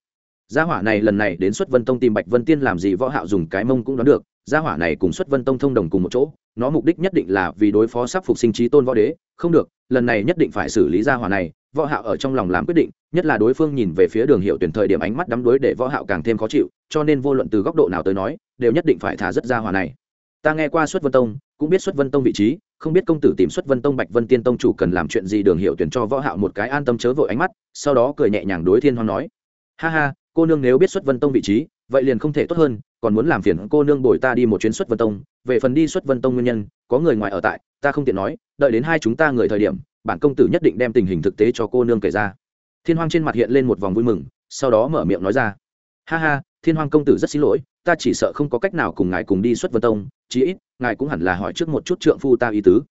Gia hỏa này lần này đến xuất vân tông tìm bạch vân tiên làm gì võ hạo dùng cái mông cũng đoán được, gia hỏa này cùng xuất vân tông thông đồng cùng một chỗ, nó mục đích nhất định là vì đối phó sắp phục sinh trí tôn võ đế, không được, lần này nhất định phải xử lý gia hỏa này, võ hạo ở trong lòng làm quyết định, nhất là đối phương nhìn về phía đường hiệu tuyển thời điểm ánh mắt đắm đuối để võ hạo càng thêm khó chịu, cho nên vô luận từ góc độ nào tới nói, đều nhất định phải thả rất gia hỏa này ta nghe qua xuất vân tông, cũng biết xuất vân tông vị trí, không biết công tử tìm xuất vân tông bạch vân tiên tông chủ cần làm chuyện gì đường hiệu tuyển cho võ hạo một cái an tâm chớ vội ánh mắt, sau đó cười nhẹ nhàng đối thiên hoang nói. Ha ha, cô nương nếu biết xuất vân tông vị trí, vậy liền không thể tốt hơn, còn muốn làm phiền cô nương bồi ta đi một chuyến xuất vân tông. Về phần đi xuất vân tông nguyên nhân, có người ngoài ở tại, ta không tiện nói, đợi đến hai chúng ta người thời điểm, bản công tử nhất định đem tình hình thực tế cho cô nương kể ra. Thiên hoang trên mặt hiện lên một vòng vui mừng, sau đó mở miệng nói ra. Ha ha, thiên hoang công tử rất xin lỗi ta chỉ sợ không có cách nào cùng ngài cùng đi xuất vân tông, chí ít, ngài cũng hẳn là hỏi trước một chút trượng phu ta ý tứ.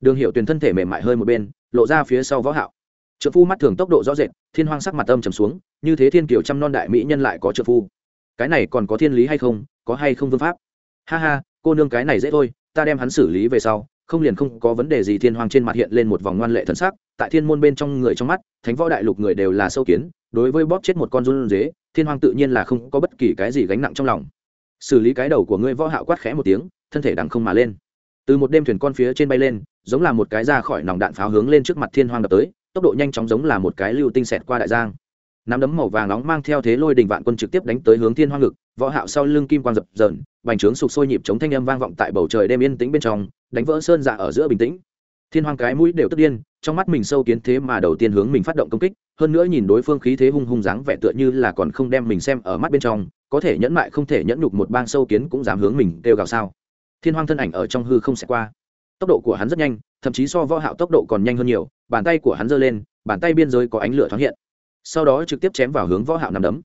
Đường hiệu tuyền thân thể mềm mại hơi một bên, lộ ra phía sau võ hạo. Trượng phu mắt thường tốc độ rõ rệt, thiên hoang sắc mặt âm trầm xuống, như thế thiên kiều trăm non đại mỹ nhân lại có trượng phu. Cái này còn có thiên lý hay không, có hay không vương pháp? Ha ha, cô nương cái này dễ thôi, ta đem hắn xử lý về sau, không liền không có vấn đề gì. Thiên hoang trên mặt hiện lên một vòng ngoan lệ thần sắc, tại thiên môn bên trong người trong mắt, thánh võ đại lục người đều là sâu kiến, đối với bóp chết một con run dế thiên hoang tự nhiên là không có bất kỳ cái gì gánh nặng trong lòng xử lý cái đầu của ngươi võ hạo quát khẽ một tiếng, thân thể đằng không mà lên. Từ một đêm thuyền con phía trên bay lên, giống là một cái ra khỏi nòng đạn pháo hướng lên trước mặt thiên hoang đập tới, tốc độ nhanh chóng giống là một cái lưu tinh xẹt qua đại giang. Nắm đấm màu vàng nóng mang theo thế lôi đình vạn quân trực tiếp đánh tới hướng thiên hoang ngực, võ hạo sau lưng kim quang dập dờn, bành trướng sục sôi nhịp chống thanh âm vang vọng tại bầu trời đêm yên tĩnh bên trong, đánh vỡ sơn dạ ở giữa bình tĩnh. Thiên hoang cái mũi đều tức điên, trong mắt mình sâu kiến thế mà đầu tiên hướng mình phát động công kích, hơn nữa nhìn đối phương khí thế hung hung dáng vẻ tựa như là còn không đem mình xem ở mắt bên trong có thể nhẫn mại không thể nhẫn nhục một bang sâu kiến cũng dám hướng mình kêu gào sao? Thiên hoang thân ảnh ở trong hư không sẽ qua. Tốc độ của hắn rất nhanh, thậm chí so võ hạo tốc độ còn nhanh hơn nhiều, bàn tay của hắn giơ lên, bàn tay biên giới có ánh lửa thoáng hiện. Sau đó trực tiếp chém vào hướng võ hạo nằm đấm.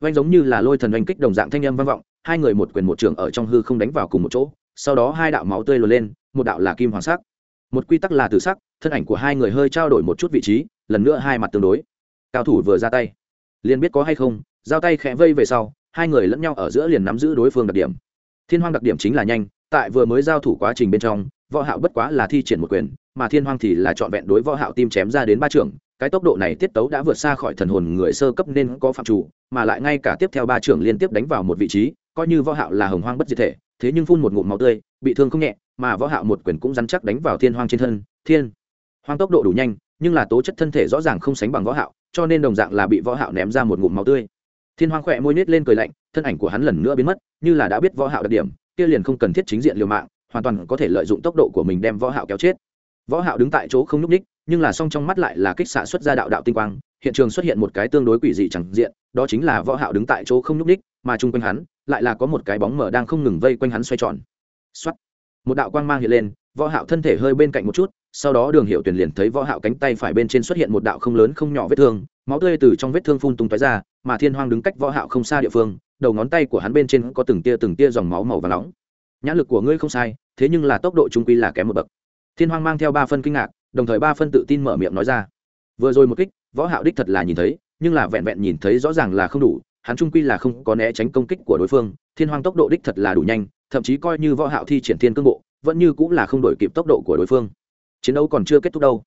Vang giống như là lôi thần oanh kích đồng dạng thanh âm vang vọng, hai người một quyền một trường ở trong hư không đánh vào cùng một chỗ, sau đó hai đạo máu tươi lùa lên, một đạo là kim hoàng sắc. Một quy tắc là tử sắc, thân ảnh của hai người hơi trao đổi một chút vị trí, lần nữa hai mặt tương đối. Cao thủ vừa ra tay. Liền biết có hay không, giao tay khẽ vây về sau hai người lẫn nhau ở giữa liền nắm giữ đối phương đặc điểm. Thiên hoang đặc điểm chính là nhanh, tại vừa mới giao thủ quá trình bên trong, võ hạo bất quá là thi triển một quyền, mà thiên hoang thì là trọn vẹn đối võ hạo tim chém ra đến ba trưởng, cái tốc độ này tiết tấu đã vượt xa khỏi thần hồn người sơ cấp nên có phạm chủ, mà lại ngay cả tiếp theo ba trưởng liên tiếp đánh vào một vị trí, coi như võ hạo là hồng hoang bất diệt thể, thế nhưng phun một ngụm máu tươi, bị thương không nhẹ, mà võ hạo một quyền cũng rắn chắc đánh vào thiên hoang trên thân, thiên hoang tốc độ đủ nhanh, nhưng là tố chất thân thể rõ ràng không sánh bằng võ hạo, cho nên đồng dạng là bị võ hạo ném ra một ngụm máu tươi thiên hoang khỏe môi nết lên cười lạnh, thân ảnh của hắn lần nữa biến mất, như là đã biết võ hạo đặc điểm, kia liền không cần thiết chính diện liều mạng, hoàn toàn có thể lợi dụng tốc độ của mình đem võ hạo kéo chết võ hạo đứng tại chỗ không núc ních nhưng là song trong mắt lại là kích xạ xuất ra đạo đạo tinh quang, hiện trường xuất hiện một cái tương đối quỷ dị chẳng diện, đó chính là võ hạo đứng tại chỗ không núc ních mà chung quanh hắn, lại là có một cái bóng mờ đang không ngừng vây quanh hắn xoay tròn Soát. một đạo quang mang hiện lên, võ hạo thân thể hơi bên cạnh một chút, sau đó đường hiệu tuyển liền thấy võ hạo cánh tay phải bên trên xuất hiện một đạo không lớn không nhỏ vết thương máu tươi từ trong vết thương phun tung tóe ra, mà thiên hoang đứng cách võ hạo không xa địa phương, đầu ngón tay của hắn bên trên có từng tia từng tia dòng máu màu vàng nóng. Nhãn lực của ngươi không sai, thế nhưng là tốc độ trung quy là kém một bậc. Thiên hoang mang theo ba phân kinh ngạc, đồng thời ba phân tự tin mở miệng nói ra. Vừa rồi một kích, võ hạo đích thật là nhìn thấy, nhưng là vẹn vẹn nhìn thấy rõ ràng là không đủ, hắn trung quy là không có né tránh công kích của đối phương, thiên hoang tốc độ đích thật là đủ nhanh, thậm chí coi như võ hạo thi triển thiên cương bộ, vẫn như cũng là không đổi kịp tốc độ của đối phương. Chiến đấu còn chưa kết thúc đâu.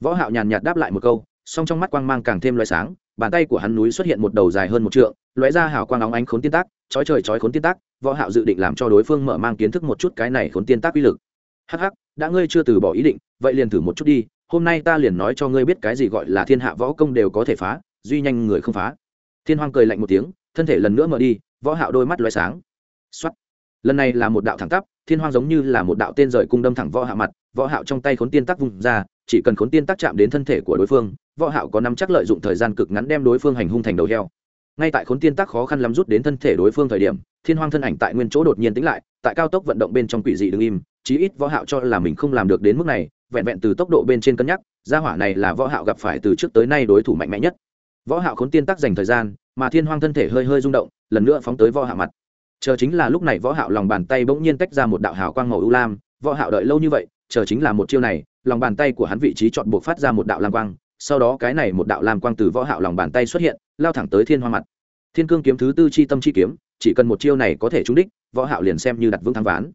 Võ hạo nhàn nhạt đáp lại một câu song trong mắt quang mang càng thêm loé sáng, bàn tay của hắn núi xuất hiện một đầu dài hơn một trượng loại ra hào quang óng ánh khốn tiên tác, chói trời chói khốn tiên tác, võ hạo dự định làm cho đối phương mở mang kiến thức một chút cái này khốn tiên tác uy lực. Hắc hắc, đã ngươi chưa từ bỏ ý định, vậy liền thử một chút đi, hôm nay ta liền nói cho ngươi biết cái gì gọi là thiên hạ võ công đều có thể phá, duy nhanh người không phá. Thiên hoang cười lạnh một tiếng, thân thể lần nữa mở đi, võ hạo đôi mắt loé sáng. Xuất lần này là một đạo thẳng tắp, thiên hoang giống như là một đạo tên rời cung đâm thẳng võ hạ mặt, võ hạo trong tay khốn tiên tác vùng ra, chỉ cần khốn tiên tác chạm đến thân thể của đối phương võ hạo có nắm chắc lợi dụng thời gian cực ngắn đem đối phương hành hung thành đầu heo. Ngay tại khốn tiên tắc khó khăn lắm rút đến thân thể đối phương thời điểm, thiên hoang thân ảnh tại nguyên chỗ đột nhiên tĩnh lại, tại cao tốc vận động bên trong quỷ dị đứng im, chí ít võ hạo cho là mình không làm được đến mức này, vẹn vẹn từ tốc độ bên trên cân nhắc, gia hỏa này là võ hạo gặp phải từ trước tới nay đối thủ mạnh mẽ nhất. Võ hạo khốn tiên tắc dành thời gian, mà thiên hoang thân thể hơi hơi rung động, lần nữa phóng tới võ hạo mặt. Chờ chính là lúc này võ hạo lòng bàn tay bỗng nhiên tách ra một đạo hào quang màu u lam, võ hạo đợi lâu như vậy, chờ chính là một chiêu này, lòng bàn tay của hắn vị trí chọn buộc phát ra một đạo lam quang sau đó cái này một đạo lam quang từ võ hạo lòng bàn tay xuất hiện, lao thẳng tới thiên hoa mặt. Thiên cương kiếm thứ tư chi tâm chi kiếm, chỉ cần một chiêu này có thể trúng đích, võ hạo liền xem như đặt vững thắng ván.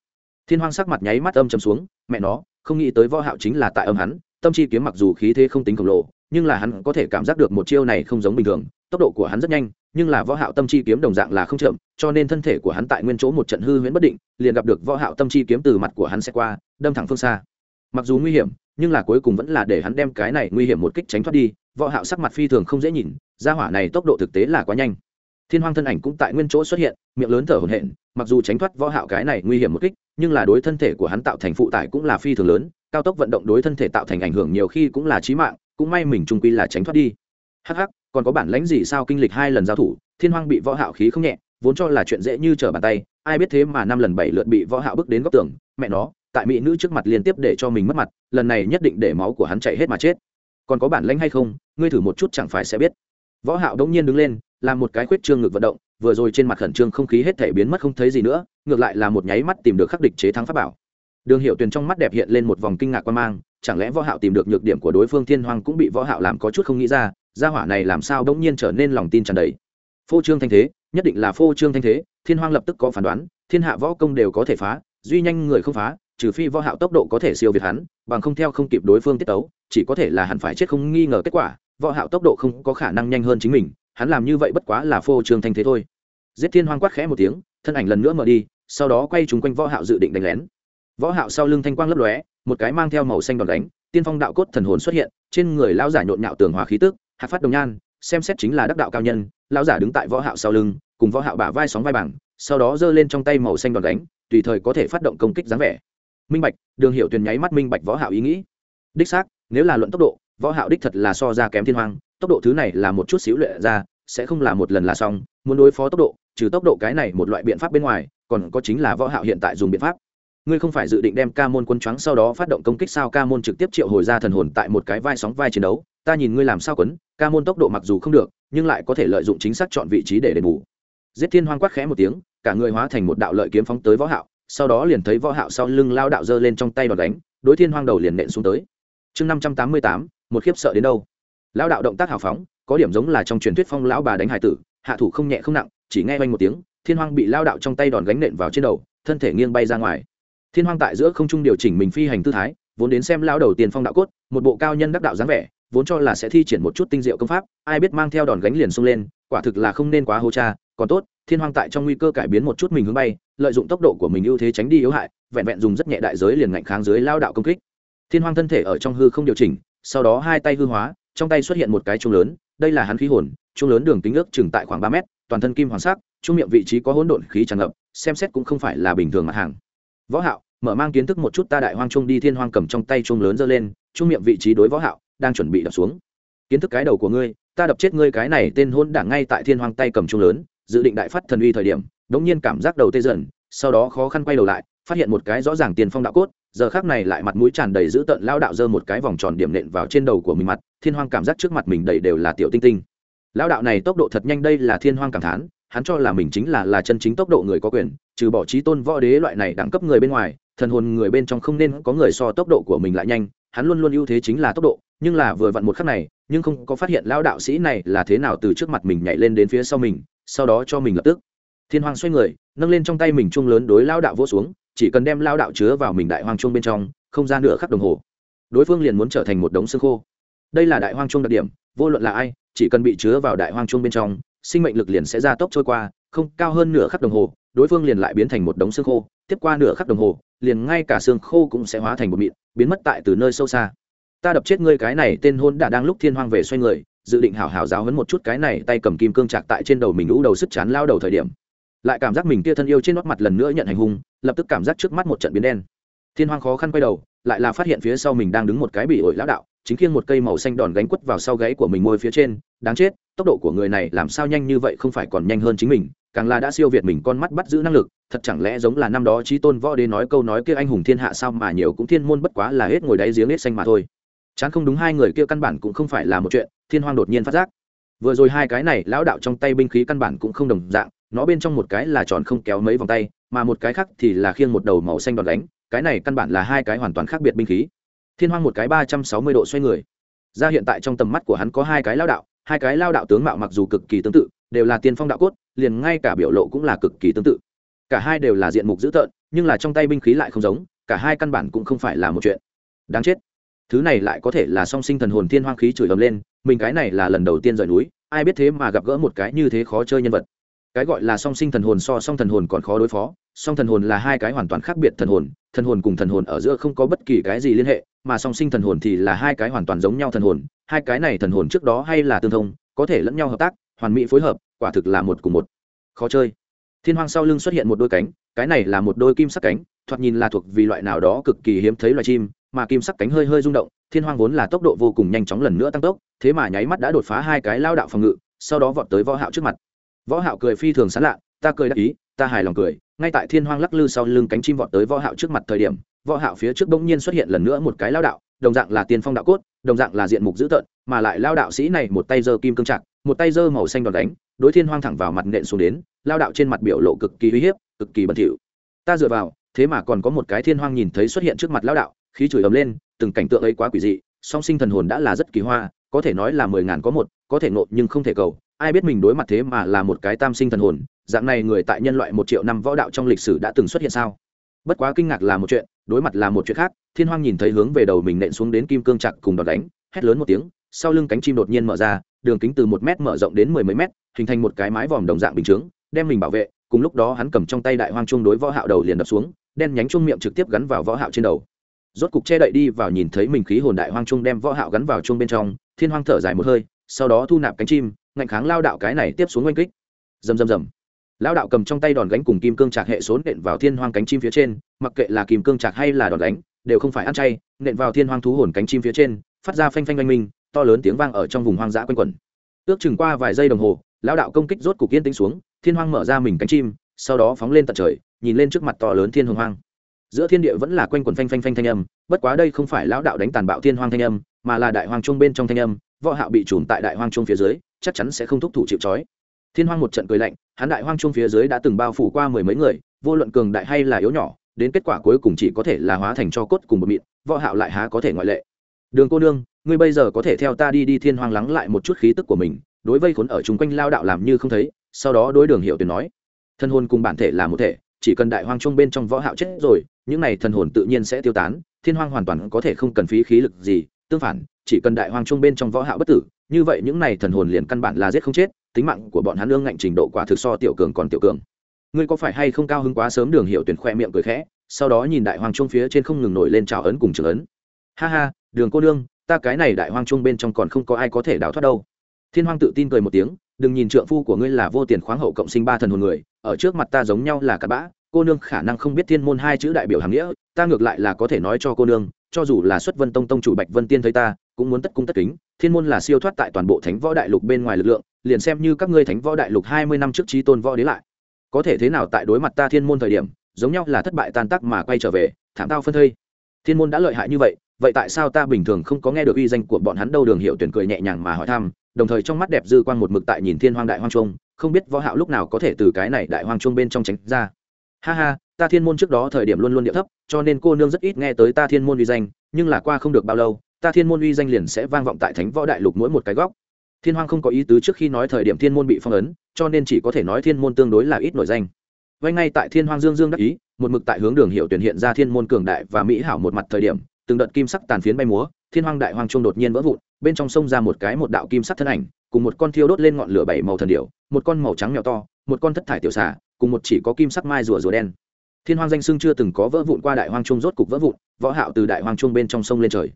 Thiên hoang sắc mặt nháy mắt âm trầm xuống, mẹ nó, không nghĩ tới võ hạo chính là tại âm hắn, tâm chi kiếm mặc dù khí thế không tính khổng lồ, nhưng là hắn có thể cảm giác được một chiêu này không giống bình thường, tốc độ của hắn rất nhanh, nhưng là võ hạo tâm chi kiếm đồng dạng là không chậm, cho nên thân thể của hắn tại nguyên chỗ một trận hư huyễn bất định, liền gặp được võ hạo tâm chi kiếm từ mặt của hắn sẽ qua, đâm thẳng phương xa. Mặc dù nguy hiểm nhưng là cuối cùng vẫn là để hắn đem cái này nguy hiểm một kích tránh thoát đi, võ hạo sắc mặt phi thường không dễ nhìn, gia hỏa này tốc độ thực tế là quá nhanh. Thiên hoang thân ảnh cũng tại nguyên chỗ xuất hiện, miệng lớn thở hổn hển, mặc dù tránh thoát võ hạo cái này nguy hiểm một kích, nhưng là đối thân thể của hắn tạo thành phụ tải cũng là phi thường lớn, cao tốc vận động đối thân thể tạo thành ảnh hưởng nhiều khi cũng là chí mạng, cũng may mình trung quy là tránh thoát đi. Hắc hắc, còn có bản lãnh gì sao kinh lịch hai lần giao thủ, thiên hoang bị võ hạo khí không nhẹ, vốn cho là chuyện dễ như trở bàn tay, ai biết thế mà năm lần bảy lượt bị võ hạo bước đến góc tường, mẹ nó tại mỹ nữ trước mặt liên tiếp để cho mình mất mặt, lần này nhất định để máu của hắn chạy hết mà chết. Còn có bản lãnh hay không, ngươi thử một chút chẳng phải sẽ biết. Võ hạo đống nhiên đứng lên, làm một cái khuyết trương ngực vận động, vừa rồi trên mặt khẩn trương không khí hết thể biến mất không thấy gì nữa, ngược lại là một nháy mắt tìm được khắc địch chế thắng pháp bảo. Đường hiệu tuyền trong mắt đẹp hiện lên một vòng kinh ngạc quan mang, chẳng lẽ võ hạo tìm được nhược điểm của đối phương thiên hoàng cũng bị võ hạo làm có chút không nghĩ ra, gia hỏa này làm sao đống nhiên trở nên lòng tin tràn đầy. Phô trương thanh thế, nhất định là phô trương thanh thế, thiên hoàng lập tức có phán đoán, thiên hạ võ công đều có thể phá, duy nhanh người không phá trừ phi võ hạo tốc độ có thể siêu việt hắn, bằng không theo không kịp đối phương tiết tấu, chỉ có thể là hắn phải chết không nghi ngờ kết quả, võ hạo tốc độ không có khả năng nhanh hơn chính mình, hắn làm như vậy bất quá là phô trương thanh thế thôi. Giết thiên hoang quát khẽ một tiếng, thân ảnh lần nữa mở đi, sau đó quay trúng quanh võ hạo dự định đánh lén. Võ hạo sau lưng thanh quang lấp lóe, một cái mang theo màu xanh đòn đánh, tiên phong đạo cốt thần hồn xuất hiện, trên người lão giả nhộn nhạo tường hòa khí tức, hạt phát đồng nhan, xem xét chính là đắc đạo cao nhân, lão giả đứng tại võ hạo sau lưng, cùng võ hạo bả vai sóng vai bằng, sau đó giơ lên trong tay màu xanh đòn đánh, tùy thời có thể phát động công kích dáng vẻ minh bạch đường hiểu tuyền nháy mắt minh bạch võ hạo ý nghĩ. Đích xác nếu là luận tốc độ võ hạo đích thật là so ra kém thiên hoàng, tốc độ thứ này là một chút xíu luyện ra sẽ không là một lần là xong muốn đối phó tốc độ trừ tốc độ cái này một loại biện pháp bên ngoài còn có chính là võ hạo hiện tại dùng biện pháp. Ngươi không phải dự định đem ca môn quân choáng sau đó phát động công kích sao ca môn trực tiếp triệu hồi ra thần hồn tại một cái vai sóng vai chiến đấu ta nhìn ngươi làm sao quấn ca môn tốc độ mặc dù không được nhưng lại có thể lợi dụng chính xác chọn vị trí để đền bù. Giết thiên hoang quát khẽ một tiếng cả người hóa thành một đạo lợi kiếm phóng tới võ hạo sau đó liền thấy võ hạo sau lưng lao đạo giơ lên trong tay đòn đánh, đối thiên hoang đầu liền nện xuống tới. Chương năm trăm tám mươi tám, một khiếp sợ đến đâu? Lao đạo động tác hào phóng, có điểm giống là trong truyền thuyết phong lão bà đánh hải tử, hạ thủ không nhẹ không nặng, chỉ nghe oanh một tiếng, thiên hoang bị lao đạo trong tay đòn gánh nện vào trên đầu, thân thể nghiêng bay ra ngoài. Thiên hoang tại giữa không trung điều chỉnh mình phi hành tư thái, vốn đến xem lao đầu tiền phong đạo cốt, một bộ cao nhân đắc đạo dáng vẻ, vốn cho là sẽ thi triển một chút tinh diệu công pháp, ai biết mang theo đòn gánh liền xông lên, quả thực là không nên quá hô cha, còn tốt, thiên hoang tại trong nguy cơ cải biến một chút mình hướng bay lợi dụng tốc độ của mình ưu thế tránh đi yếu hại, vẹn vẹn dùng rất nhẹ đại giới liền ngạnh kháng dưới lao đạo công kích. Thiên hoang thân thể ở trong hư không điều chỉnh, sau đó hai tay hư hóa, trong tay xuất hiện một cái chuông lớn, đây là hắn khí hồn, chuông lớn đường kính ước chừng tại khoảng ba mét, toàn thân kim hoàng sắc trung miệng vị trí có hỗn độn khí tràn ngập, xem xét cũng không phải là bình thường mặt hàng. Võ hạo, mở mang kiến thức một chút ta đại hoang trung đi, thiên hoang cầm trong tay chuông lớn giơ lên trung miệng vị trí đối võ hạo, đang chuẩn bị đập xuống. Kiến thức cái đầu của ngươi, ta đập chết ngươi cái này tên hôn đảng ngay tại thiên hoang tay cầm chuông lớn, dự định đại phát thần uy thời điểm đống nhiên cảm giác đầu tê dần, sau đó khó khăn quay đầu lại, phát hiện một cái rõ ràng tiền phong đạo cốt, giờ khác này lại mặt mũi tràn đầy dữ tợn lao đạo dơ một cái vòng tròn điểm nện vào trên đầu của mình mặt, thiên hoang cảm giác trước mặt mình đầy đều là tiểu tinh tinh. Lao đạo này tốc độ thật nhanh đây là thiên hoang cảm thán, hắn cho là mình chính là là chân chính tốc độ người có quyền, trừ bỏ trí tôn võ đế loại này đẳng cấp người bên ngoài, thần hồn người bên trong không nên có người so tốc độ của mình lại nhanh, hắn luôn luôn ưu thế chính là tốc độ, nhưng là vừa vặn một khắc này, nhưng không có phát hiện lao đạo sĩ này là thế nào từ trước mặt mình nhảy lên đến phía sau mình, sau đó cho mình lập tức thiên hoàng xoay người, nâng lên trong tay mình chung lớn đối lao đạo vỗ xuống, chỉ cần đem lao đạo chứa vào mình đại hoang chuông bên trong, không ra nửa khắc đồng hồ. Đối phương liền muốn trở thành một đống xương khô. Đây là đại hoang chuông đặc điểm, vô luận là ai, chỉ cần bị chứa vào đại hoang chuông bên trong, sinh mệnh lực liền sẽ ra tốc trôi qua, không cao hơn nửa khắc đồng hồ, đối phương liền lại biến thành một đống xương khô, tiếp qua nửa khắc đồng hồ, liền ngay cả xương khô cũng sẽ hóa thành một mịn, biến mất tại từ nơi sâu xa. Ta đập chết ngươi cái này tên hôn đã đang lúc thiên hoang về xoay người, dự định hảo hảo giáo hấn một chút cái này tay cầm kim cương chặt tại trên đầu mình lũ đầu sức chán lao đầu thời điểm lại cảm giác mình kia thân yêu trên nót mặt lần nữa nhận hành hung, lập tức cảm giác trước mắt một trận biến đen. Thiên hoang khó khăn quay đầu, lại là phát hiện phía sau mình đang đứng một cái bị ổi lão đạo, chính khiêng một cây màu xanh đòn gánh quất vào sau gáy của mình môi phía trên, đáng chết, tốc độ của người này làm sao nhanh như vậy không phải còn nhanh hơn chính mình, càng là đã siêu việt mình con mắt bắt giữ năng lực, thật chẳng lẽ giống là năm đó trí tôn võ đế nói câu nói kia anh hùng thiên hạ sao mà nhiều cũng thiên môn bất quá là hết ngồi đáy giếng hết xanh mà thôi. Chán không đúng hai người kia căn bản cũng không phải là một chuyện, thiên hoang đột nhiên phát giác. Vừa rồi hai cái này, lão đạo trong tay binh khí căn bản cũng không đồng dạng nó bên trong một cái là tròn không kéo mấy vòng tay, mà một cái khác thì là khiêng một đầu màu xanh đòn đánh cái này căn bản là hai cái hoàn toàn khác biệt binh khí. Thiên hoang một cái ba trăm sáu mươi độ xoay người. Ra hiện tại trong tầm mắt của hắn có hai cái lao đạo, hai cái lao đạo tướng mạo mặc dù cực kỳ tương tự, đều là tiên phong đạo cốt, liền ngay cả biểu lộ cũng là cực kỳ tương tự. Cả hai đều là diện mục dữ tợn, nhưng là trong tay binh khí lại không giống, cả hai căn bản cũng không phải là một chuyện. Đáng chết. Thứ này lại có thể là song sinh thần hồn thiên hoang khí chửi ầm lên, mình cái này là lần đầu tiên rời núi, ai biết thế mà gặp gỡ một cái như thế khó chơi nhân vật cái gọi là song sinh thần hồn so song thần hồn còn khó đối phó, song thần hồn là hai cái hoàn toàn khác biệt thần hồn thần hồn cùng thần hồn ở giữa không có bất kỳ cái gì liên hệ, mà song sinh thần hồn thì là hai cái hoàn toàn giống nhau thần hồn, hai cái này thần hồn trước đó hay là tương thông, có thể lẫn nhau hợp tác, hoàn mỹ phối hợp, quả thực là một cùng một. Khó chơi. Thiên hoang sau lưng xuất hiện một đôi cánh, cái này là một đôi kim sắc cánh, thoạt nhìn là thuộc vì loại nào đó cực kỳ hiếm thấy loài chim, mà kim sắc cánh hơi hơi rung động, thiên hoang vốn là tốc độ vô cùng nhanh chóng lần nữa tăng tốc, thế mà nháy mắt đã đột phá hai cái lao đạo phòng ngự, sau đó vọt tới võ hạo trước mặt võ hạo cười phi thường sán lạ, ta cười đắc ý, ta hài lòng cười. Ngay tại thiên hoang lắc lư sau lưng cánh chim vọt tới võ hạo trước mặt thời điểm, võ hạo phía trước bỗng nhiên xuất hiện lần nữa một cái lao đạo, đồng dạng là tiên phong đạo cốt, đồng dạng là diện mục dữ tợn, mà lại lao đạo sĩ này một tay giơ kim cương trạng một tay giơ màu xanh đòn đánh, đối thiên hoang thẳng vào mặt nện xuống đến, lao đạo trên mặt biểu lộ cực kỳ uy hiếp, cực kỳ bẩn thỉu. Ta dựa vào, thế mà còn có một cái thiên hoang nhìn thấy xuất hiện trước mặt lao đạo, khí chửi ầm lên, từng cảnh tượng ấy quá quỷ dị, song sinh thần hồn đã là rất kỳ hoa, có thể nói là mười ngàn có một, có thể nộ nhưng không thể cầu ai biết mình đối mặt thế mà là một cái tam sinh thần hồn, dạng này người tại nhân loại một triệu năm võ đạo trong lịch sử đã từng xuất hiện sao? Bất quá kinh ngạc là một chuyện, đối mặt là một chuyện khác, thiên hoang nhìn thấy hướng về đầu mình nện xuống đến kim cương chặt cùng đòn đánh, hét lớn một tiếng, sau lưng cánh chim đột nhiên mở ra, đường kính từ một mét mở rộng đến mười mấy mét, hình thành một cái mái vòm đồng dạng bình chướng, đem mình bảo vệ, cùng lúc đó hắn cầm trong tay đại hoang trung đối võ hạo đầu liền đập xuống, đen nhánh trung miệng trực tiếp gắn vào võ hạo trên đầu. Rốt cục che đậy đi vào nhìn thấy mình khí hồn đại hoang trung đem võ hạo gắn vào trung bên trong, thiên hoang thở dài một hơi, sau đó thu nạp cánh chim ngạnh kháng lao đạo cái này tiếp xuống oanh kích. Rầm rầm rầm. Lao đạo cầm trong tay đòn gánh cùng kim cương trạc hệ số nện vào thiên hoang cánh chim phía trên, mặc kệ là kim cương trạc hay là đòn gánh, đều không phải ăn chay, nện vào thiên hoang thú hồn cánh chim phía trên, phát ra phanh phanh oanh minh, to lớn tiếng vang ở trong vùng hoang dã quanh quẩn. Ước chừng qua vài giây đồng hồ, lao đạo công kích rốt cục yên tĩnh xuống, thiên hoang mở ra mình cánh chim, sau đó phóng lên tận trời, nhìn lên trước mặt to lớn thiên hồng hoang. Giữa thiên địa vẫn là quanh quần phanh phanh phanh thanh âm, bất quá đây không phải lão đạo đánh tàn bạo thiên hoang thanh âm, mà là đại hoàng trung bên trong thanh âm võ hạo bị trùm tại đại hoang trung phía dưới, chắc chắn sẽ không thúc thủ chịu trói. Thiên hoang một trận cười lạnh, hắn đại hoang trung phía dưới đã từng bao phủ qua mười mấy người, vô luận cường đại hay là yếu nhỏ, đến kết quả cuối cùng chỉ có thể là hóa thành cho cốt cùng một mịn, võ hạo lại há có thể ngoại lệ. Đường cô nương, ngươi bây giờ có thể theo ta đi đi thiên hoang lắng lại một chút khí tức của mình, đối vây khốn ở chung quanh lao đạo làm như không thấy, sau đó đối đường hiệu tuyển nói thân hồn cùng bản thể là một thể, chỉ cần đại hoang trung bên trong võ hạo chết rồi, những này thần hồn tự nhiên sẽ tiêu tán, thiên hoang hoàn toàn có thể không cần phí khí lực gì, tương phản chỉ cần đại hoàng trung bên trong võ hạo bất tử, như vậy những này thần hồn liền căn bản là giết không chết, tính mạng của bọn hắn lương ngạnh trình độ quả thực so tiểu cường còn tiểu cường. Ngươi có phải hay không cao hứng quá sớm đường hiệu tuyển khoe miệng cười khẽ, sau đó nhìn đại hoàng trung phía trên không ngừng nổi lên trào ấn cùng trường ấn. Ha ha, đường cô nương, ta cái này đại hoàng trung bên trong còn không có ai có thể đào thoát đâu. Thiên hoàng tự tin cười một tiếng, đừng nhìn trượng phu của ngươi là vô tiền khoáng hậu cộng sinh ba thần hồn người, ở trước mặt ta giống nhau là cặn bã, cô nương khả năng không biết thiên môn hai chữ đại biểu hàm nghĩa, ta ngược lại là có thể nói cho cô nương cho dù là xuất vân tông tông chủ bạch vân tiên thấy ta, cũng muốn tất cung tất kính. Thiên môn là siêu thoát tại toàn bộ thánh võ đại lục bên ngoài lực lượng, liền xem như các ngươi thánh võ đại lục hai mươi năm trước trí tôn võ đế lại. Có thể thế nào tại đối mặt ta thiên môn thời điểm, giống nhau là thất bại tan tác mà quay trở về, thảm tao phân thây. Thiên môn đã lợi hại như vậy vậy tại sao ta bình thường không có nghe được uy danh của bọn hắn đâu? Đường hiệu tuyển cười nhẹ nhàng mà hỏi thăm, đồng thời trong mắt đẹp dư quang một mực tại nhìn thiên hoang đại hoang trung, không biết võ hạo lúc nào có thể từ cái này đại hoang trung bên trong tránh ra. Ha ha ta thiên môn trước đó thời điểm luôn luôn địa thấp, cho nên cô nương rất ít nghe tới ta thiên môn uy danh, nhưng là qua không được bao lâu, ta thiên môn uy danh liền sẽ vang vọng tại thánh võ đại lục mỗi một cái góc. Thiên hoang không có ý tứ trước khi nói thời điểm thiên môn bị phong ấn, cho nên chỉ có thể nói thiên môn tương đối là ít nổi danh. Vay ngay tại thiên hoang dương dương đắc ý, một mực tại hướng đường hiệu tuyển hiện ra thiên môn cường đại và mỹ hảo một mặt thời điểm, từng đợt kim sắc tàn phiến bay múa, thiên hoang đại hoang trung đột nhiên vỡ vụn, bên trong sông ra một cái một đạo kim sắc thân ảnh, cùng một con thiêu đốt lên ngọn lửa bảy màu thần điểu, một con màu trắng mèo to, một con thất thải tiểu xà, cùng một chỉ có kim sắc mai rùa rùa đen thiên hoang danh sưng chưa từng có vỡ vụn qua đại hoang trung rốt cục vỡ vụn, võ hạo từ đại hoang trung bên trong sông lên trời.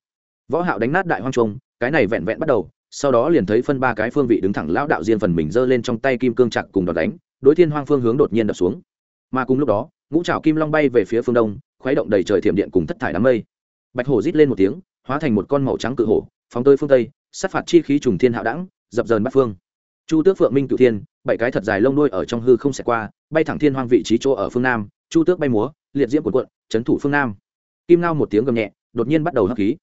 Võ hạo đánh nát đại hoang trung cái này vẹn vẹn bắt đầu, sau đó liền thấy phân ba cái phương vị đứng thẳng lão đạo diên phần mình giơ lên trong tay kim cương chặt cùng đòn đánh, đối thiên hoang phương hướng đột nhiên đập xuống. Mà cùng lúc đó, ngũ trảo kim long bay về phía phương đông, khuấy động đầy trời thiểm điện cùng thất thải đám mây. Bạch hổ rít lên một tiếng, hóa thành một con màu trắng cự hổ, phóng tới phương tây, sát phạt chi khí trùng thiên hạo đẳng, dập dờn bắt phương. Chu tước phượng minh cựu thiên, bảy cái thật dài lông đuôi ở trong hư không xẹt qua, bay thẳng thiên hoang vị trí chỗ ở phương nam chu tước bay múa, liệt diễm cuộn cuộn trấn thủ phương nam. Kim ngao một tiếng gầm nhẹ, đột nhiên bắt đầu hấp khí.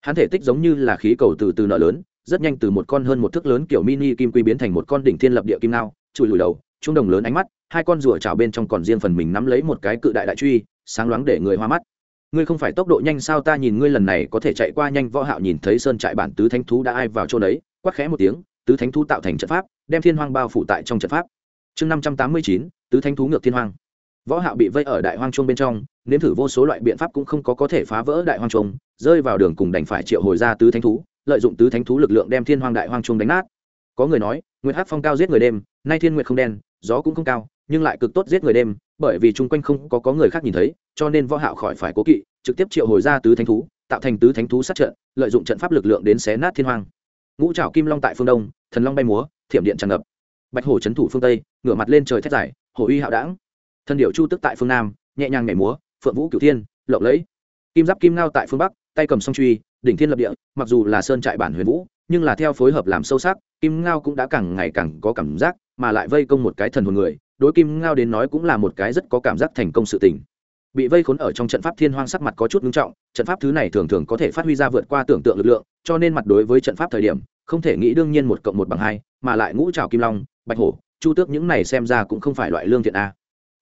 Hắn thể tích giống như là khí cầu từ từ nợ lớn, rất nhanh từ một con hơn một thước lớn kiểu mini kim quy biến thành một con đỉnh thiên lập địa kim ngao, chùi lùi đầu trung đồng lớn ánh mắt, hai con rùa trào bên trong còn riêng phần mình nắm lấy một cái cự đại đại truy, sáng loáng để người hoa mắt. Ngươi không phải tốc độ nhanh sao ta nhìn ngươi lần này có thể chạy qua nhanh võ hạo nhìn thấy sơn trại bản tứ thánh thú đã ai vào chỗ đấy, quát khẽ một tiếng, tứ thánh thú tạo thành trận pháp, đem thiên hoang bao phủ tại trong trận pháp. Chương năm trăm tám mươi chín, tứ thánh thú ngược thiên hoang võ hạo bị vây ở đại hoang trung bên trong, nếm thử vô số loại biện pháp cũng không có có thể phá vỡ đại hoang trung rơi vào đường cùng đành phải triệu hồi ra tứ thánh thú, lợi dụng tứ thánh thú lực lượng đem thiên hoang đại hoang trung đánh nát. Có người nói, nguyệt hắc phong cao giết người đêm, nay thiên nguyệt không đen, gió cũng không cao, nhưng lại cực tốt giết người đêm, bởi vì chung quanh không có có người khác nhìn thấy, cho nên võ hạo khỏi phải cố kỵ, trực tiếp triệu hồi ra tứ thánh thú, tạo thành tứ thánh thú sát trận, lợi dụng trận pháp lực lượng đến xé nát thiên hoang. Ngũ trảo kim long tại phương đông, thần long bay múa, thiểm điện tràn ngập. Bạch hổ trấn thủ phương tây, ngửa mặt lên trời thét dài, hổ uy hạo Đãng thân điệu chu tức tại phương nam, nhẹ nhàng nhảy múa, phượng vũ cửu thiên, lộng lẫy. Kim giáp kim ngao tại phương bắc, tay cầm song truy, đỉnh thiên lập địa, mặc dù là sơn trại bản huyền vũ, nhưng là theo phối hợp làm sâu sắc, kim ngao cũng đã càng ngày càng có cảm giác, mà lại vây công một cái thần hồn người, đối kim ngao đến nói cũng là một cái rất có cảm giác thành công sự tình. Bị vây khốn ở trong trận pháp thiên hoang sắc mặt có chút ngưng trọng, trận pháp thứ này thường thường có thể phát huy ra vượt qua tưởng tượng lực lượng, cho nên mặt đối với trận pháp thời điểm, không thể nghĩ đương nhiên một cộng một bằng hai, mà lại ngũ trào kim long, bạch hổ, chu tước những này xem ra cũng không phải loại lương thiện a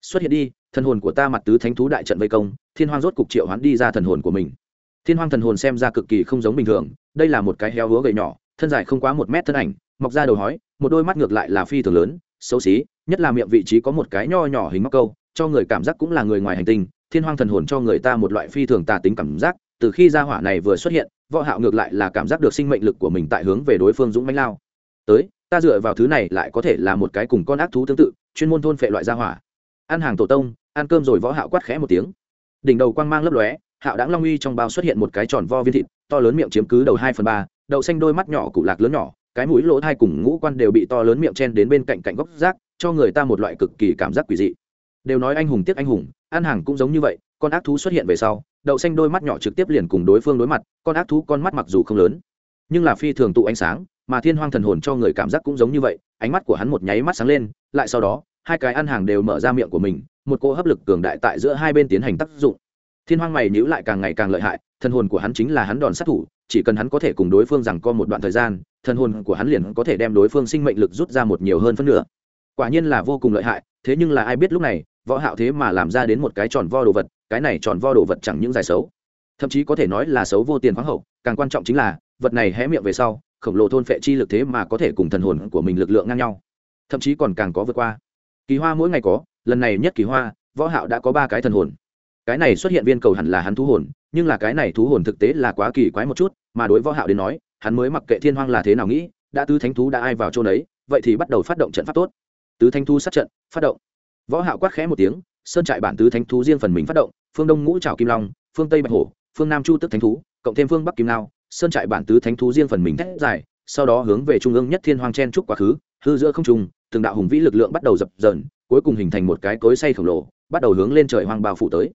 xuất hiện đi, thần hồn của ta mặt tứ thánh thú đại trận vây công, thiên hoang rốt cục triệu hoán đi ra thần hồn của mình. Thiên hoang thần hồn xem ra cực kỳ không giống bình thường, đây là một cái heo húa gầy nhỏ, thân dài không quá một mét thân ảnh, mọc ra đầu hói, một đôi mắt ngược lại là phi thường lớn, xấu xí, nhất là miệng vị trí có một cái nho nhỏ hình móc câu, cho người cảm giác cũng là người ngoài hành tinh, thiên hoang thần hồn cho người ta một loại phi thường tà tính cảm giác, từ khi gia hỏa này vừa xuất hiện, võ hạo ngược lại là cảm giác được sinh mệnh lực của mình tại hướng về đối phương dũng mãnh lao. Tới, ta dựa vào thứ này lại có thể là một cái cùng con ác thú tương tự, chuyên môn thôn phệ loại gia hỏa ăn hàng tổ tông, ăn cơm rồi võ hạo quát khẽ một tiếng. Đỉnh đầu quang mang lấp lóe, hạo đãng long uy trong bao xuất hiện một cái tròn vo viên thịt, to lớn miệng chiếm cứ đầu hai phần ba, đậu xanh đôi mắt nhỏ cụ lạc lớn nhỏ, cái mũi lỗ thai cùng ngũ quan đều bị to lớn miệng chen đến bên cạnh cạnh góc rác, cho người ta một loại cực kỳ cảm giác quỷ dị. Đều nói anh hùng tiếc anh hùng, ăn hàng cũng giống như vậy, con ác thú xuất hiện về sau, đậu xanh đôi mắt nhỏ trực tiếp liền cùng đối phương đối mặt, con ác thú con mắt mặc dù không lớn, nhưng là phi thường tụ ánh sáng, mà thiên hoang thần hồn cho người cảm giác cũng giống như vậy, ánh mắt của hắn một nháy mắt sáng lên, lại sau đó hai cái ăn hàng đều mở ra miệng của mình, một cỗ hấp lực cường đại tại giữa hai bên tiến hành tác dụng. Thiên hoang mày nhữ lại càng ngày càng lợi hại, thần hồn của hắn chính là hắn đòn sát thủ, chỉ cần hắn có thể cùng đối phương rằng co một đoạn thời gian, thần hồn của hắn liền có thể đem đối phương sinh mệnh lực rút ra một nhiều hơn phân nửa. Quả nhiên là vô cùng lợi hại, thế nhưng là ai biết lúc này, võ hạo thế mà làm ra đến một cái tròn vo đồ vật, cái này tròn vo đồ vật chẳng những dài xấu, thậm chí có thể nói là xấu vô tiền khoáng hậu, càng quan trọng chính là, vật này hé miệng về sau, khổng lồ thôn phệ chi lực thế mà có thể cùng thần hồn của mình lực lượng ngang nhau, thậm chí còn càng có vượt qua kỳ hoa mỗi ngày có, lần này nhất kỳ hoa, võ hạo đã có ba cái thần hồn. Cái này xuất hiện viên cầu hẳn là hắn thú hồn, nhưng là cái này thú hồn thực tế là quá kỳ quái một chút, mà đối võ hạo đến nói, hắn mới mặc kệ thiên hoang là thế nào nghĩ, đã tứ thánh thú đã ai vào chỗ đấy vậy thì bắt đầu phát động trận pháp tốt. Tứ thánh thú sát trận, phát động. Võ hạo quát khẽ một tiếng, sơn trại bản tứ thánh thú riêng phần mình phát động, phương đông ngũ trảo kim long, phương tây bạch hổ, phương nam chu tức thánh thú, cộng thêm phương bắc kim lao sơn trại bản tứ thánh thú riêng phần mình thét dài, sau đó hướng về trung ương nhất thiên hoang chen trúc quá khứ, hư giữa không trung từng đạo hùng vĩ lực lượng bắt đầu dập dờn, cuối cùng hình thành một cái cối say khổng lồ, bắt đầu hướng lên trời hoang bao phủ tới.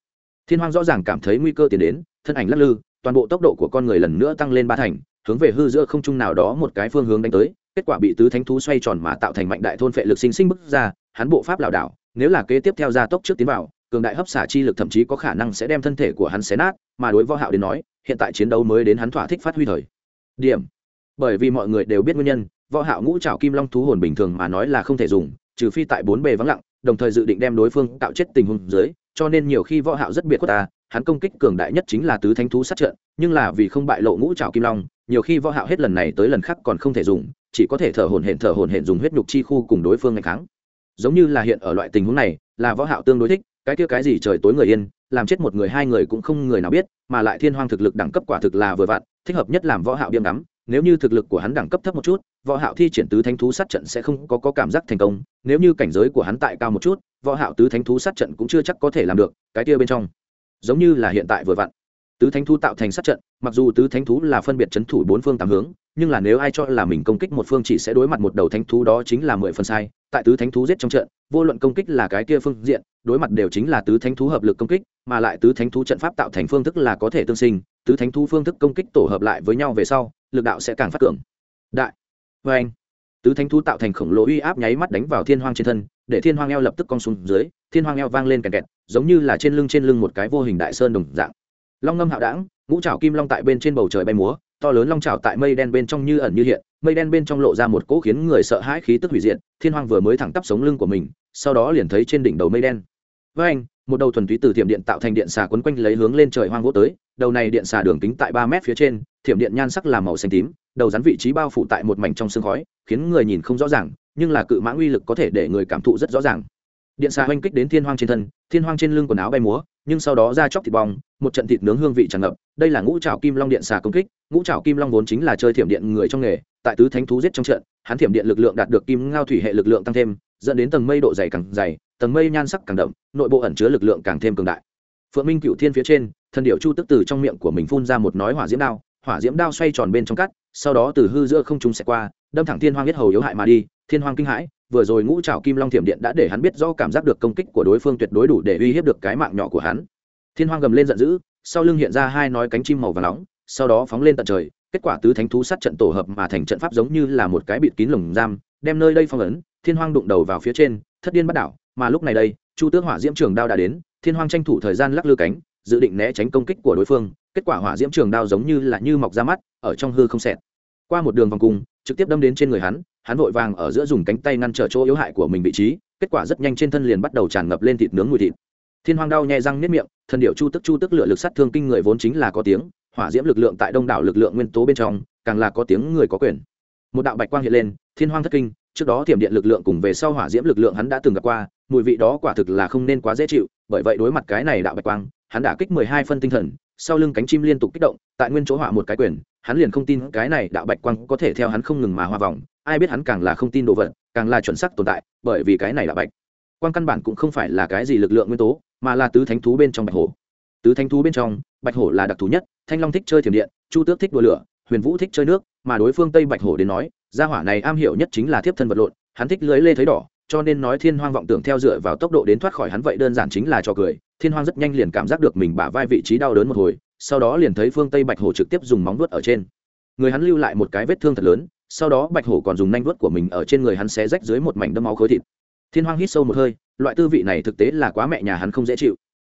Thiên hoang rõ ràng cảm thấy nguy cơ tiến đến, thân ảnh lắc lư, toàn bộ tốc độ của con người lần nữa tăng lên ba thành, hướng về hư giữa không trung nào đó một cái phương hướng đánh tới, kết quả bị tứ thánh thú xoay tròn mà tạo thành mạnh đại thôn phệ lực sinh sinh bức ra, hắn bộ pháp lảo đảo, nếu là kế tiếp theo gia tốc trước tiến vào, cường đại hấp xả chi lực thậm chí có khả năng sẽ đem thân thể của hắn xé nát, mà đối võ hạo đến nói, hiện tại chiến đấu mới đến hắn thỏa thích phát huy thời điểm. Bởi vì mọi người đều biết nguyên nhân võ hạo ngũ trảo kim long thú hồn bình thường mà nói là không thể dùng, trừ phi tại bốn bề vắng lặng, đồng thời dự định đem đối phương tạo chết tình huống dưới, cho nên nhiều khi võ hạo rất biệt của ta, hắn công kích cường đại nhất chính là tứ thánh thú sát trận, nhưng là vì không bại lộ ngũ trảo kim long, nhiều khi võ hạo hết lần này tới lần khác còn không thể dùng, chỉ có thể thở hồn hển, thở hồn hển dùng huyết nhục chi khu cùng đối phương ngày kháng. Giống như là hiện ở loại tình huống này, là võ hạo tương đối thích, cái kia cái gì trời tối người yên, làm chết một người hai người cũng không người nào biết, mà lại thiên hoang thực lực đẳng cấp quả thực là vừa vặn, thích hợp nhất làm võ hạo biêm đắm nếu như thực lực của hắn đẳng cấp thấp một chút võ hạo thi triển tứ thánh thú sát trận sẽ không có, có cảm giác thành công. Nếu như cảnh giới của hắn tại cao một chút võ hạo tứ thánh thú sát trận cũng chưa chắc có thể làm được cái kia bên trong. Giống như là hiện tại vừa vặn tứ thánh thú tạo thành sát trận, mặc dù tứ thánh thú là phân biệt chấn thủ bốn phương tám hướng, nhưng là nếu ai cho là mình công kích một phương chỉ sẽ đối mặt một đầu thánh thú đó chính là mười phần sai. Tại tứ thánh thú giết trong trận, vô luận công kích là cái kia phương diện, đối mặt đều chính là tứ thánh thú hợp lực công kích, mà lại tứ thánh thú trận pháp tạo thành phương thức là có thể tương sinh, tứ thánh thú phương thức công kích tổ hợp lại với nhau về sau, lực đạo sẽ càng phát cường. Đại. Vê anh, tứ thánh thú tạo thành khổng lồ uy áp nháy mắt đánh vào thiên hoang trên thân, để thiên hoang eo lập tức cong xuống dưới, thiên hoang eo vang lên kẹt kẹt, giống như là trên lưng trên lưng một cái vô hình đại sơn đồng dạng long ngâm hạo đảng, ngũ trào kim long tại bên trên bầu trời bay múa, to lớn long trào tại mây đen bên trong như ẩn như hiện, mây đen bên trong lộ ra một cỗ khiến người sợ hãi khí tức hủy diệt, thiên hoàng vừa mới thẳng tắp sống lưng của mình, sau đó liền thấy trên đỉnh đầu mây đen. Với anh, một đầu thuần túy từ thiểm điện tạo thành điện xà quấn quanh lấy hướng lên trời hoang vô tới, đầu này điện xà đường kính tại ba mét phía trên, thiểm điện nhan sắc làm màu xanh tím, đầu rắn vị trí bao phủ tại một mảnh trong sương khói, khiến người nhìn không rõ ràng, nhưng là cự mãng uy lực có thể để người cảm thụ rất rõ ràng. Điện xà oanh kích đến thiên hoang trên thân, thiên hoang trên lưng quần áo bay múa nhưng sau đó ra chóc thịt bong, một trận thịt nướng hương vị tràn ngập, đây là ngũ trào kim long điện xà công kích, ngũ trào kim long vốn chính là chơi thiểm điện người trong nghề, tại tứ thánh thú giết trong trận, hắn thiểm điện lực lượng đạt được kim ngao thủy hệ lực lượng tăng thêm, dẫn đến tầng mây độ dày càng dày, tầng mây nhan sắc càng đậm, nội bộ ẩn chứa lực lượng càng thêm cường đại. Phượng minh cựu thiên phía trên, thần điệu chu tức từ trong miệng của mình phun ra một nói hỏa diễm đao, hỏa diễm đao xoay tròn bên trong cắt, sau đó từ hư giữa không trung sẽ qua, đâm thẳng thiên hoang biết hầu yếu hại mà đi thiên hoang kinh hãi, vừa rồi ngũ trảo kim long thiểm điện đã để hắn biết rõ cảm giác được công kích của đối phương tuyệt đối đủ để uy hiếp được cái mạng nhỏ của hắn. Thiên hoang gầm lên giận dữ, sau lưng hiện ra hai nói cánh chim màu và nóng, sau đó phóng lên tận trời, kết quả tứ thánh thú sát trận tổ hợp mà thành trận pháp giống như là một cái bịt kín lồng giam, đem nơi đây phong ấn, thiên hoang đụng đầu vào phía trên, thất điên bắt đảo, mà lúc này đây, chu tước hỏa diễm trường đao đã đến, thiên hoang tranh thủ thời gian lắc lư cánh, dự định né tránh công kích của đối phương, kết quả hỏa diễm trường đao giống như là như mọc ra mắt, ở trong hư không xẹt. Qua một đường vòng cung trực tiếp đâm đến trên người hắn hắn vội vàng ở giữa dùng cánh tay ngăn trở chỗ yếu hại của mình vị trí, kết quả rất nhanh trên thân liền bắt đầu tràn ngập lên thịt nướng mùi thịt. Thiên hoang đau nhẹ răng nếp miệng thần điệu chu tức chu tức lựa lực sát thương kinh người vốn chính là có tiếng, hỏa diễm lực lượng tại đông đảo lực lượng nguyên tố bên trong, càng là có tiếng người có quyền. Một đạo bạch quang hiện lên, thiên hoang thất kinh, trước đó tiềm điện lực lượng cùng về sau hỏa diễm lực lượng hắn đã từng gặp qua, mùi vị đó quả thực là không nên quá dễ chịu, bởi vậy đối mặt cái này đạo bạch quang, hắn đã kích mười hai phân tinh thần, sau lưng cánh chim liên tục kích động, tại nguyên chỗ hỏa một cái quyền hắn liền không tin cái này đạo bạch quang có thể theo hắn không ngừng mà hoa vòng, ai biết hắn càng là không tin đồ vật, càng là chuẩn xác tồn tại, bởi vì cái này là bạch quang căn bản cũng không phải là cái gì lực lượng nguyên tố, mà là tứ thánh thú bên trong bạch hổ. Tứ thánh thú bên trong, bạch hổ là đặc thù nhất, thanh long thích chơi thiểm điện, chu tước thích đua lửa, huyền vũ thích chơi nước, mà đối phương tây bạch hổ đến nói, gia hỏa này am hiểu nhất chính là thiếp thân vật lộn, hắn thích lưới lê thấy đỏ, cho nên nói thiên hoang vọng tưởng theo dựa vào tốc độ đến thoát khỏi hắn vậy đơn giản chính là cho cười, thiên hoang rất nhanh liền cảm giác được mình bả vai vị trí đau đớn một hồi sau đó liền thấy phương tây bạch hổ trực tiếp dùng móng vuốt ở trên người hắn lưu lại một cái vết thương thật lớn sau đó bạch hổ còn dùng nanh vuốt của mình ở trên người hắn xé rách dưới một mảnh đâm máu khối thịt thiên hoang hít sâu một hơi loại tư vị này thực tế là quá mẹ nhà hắn không dễ chịu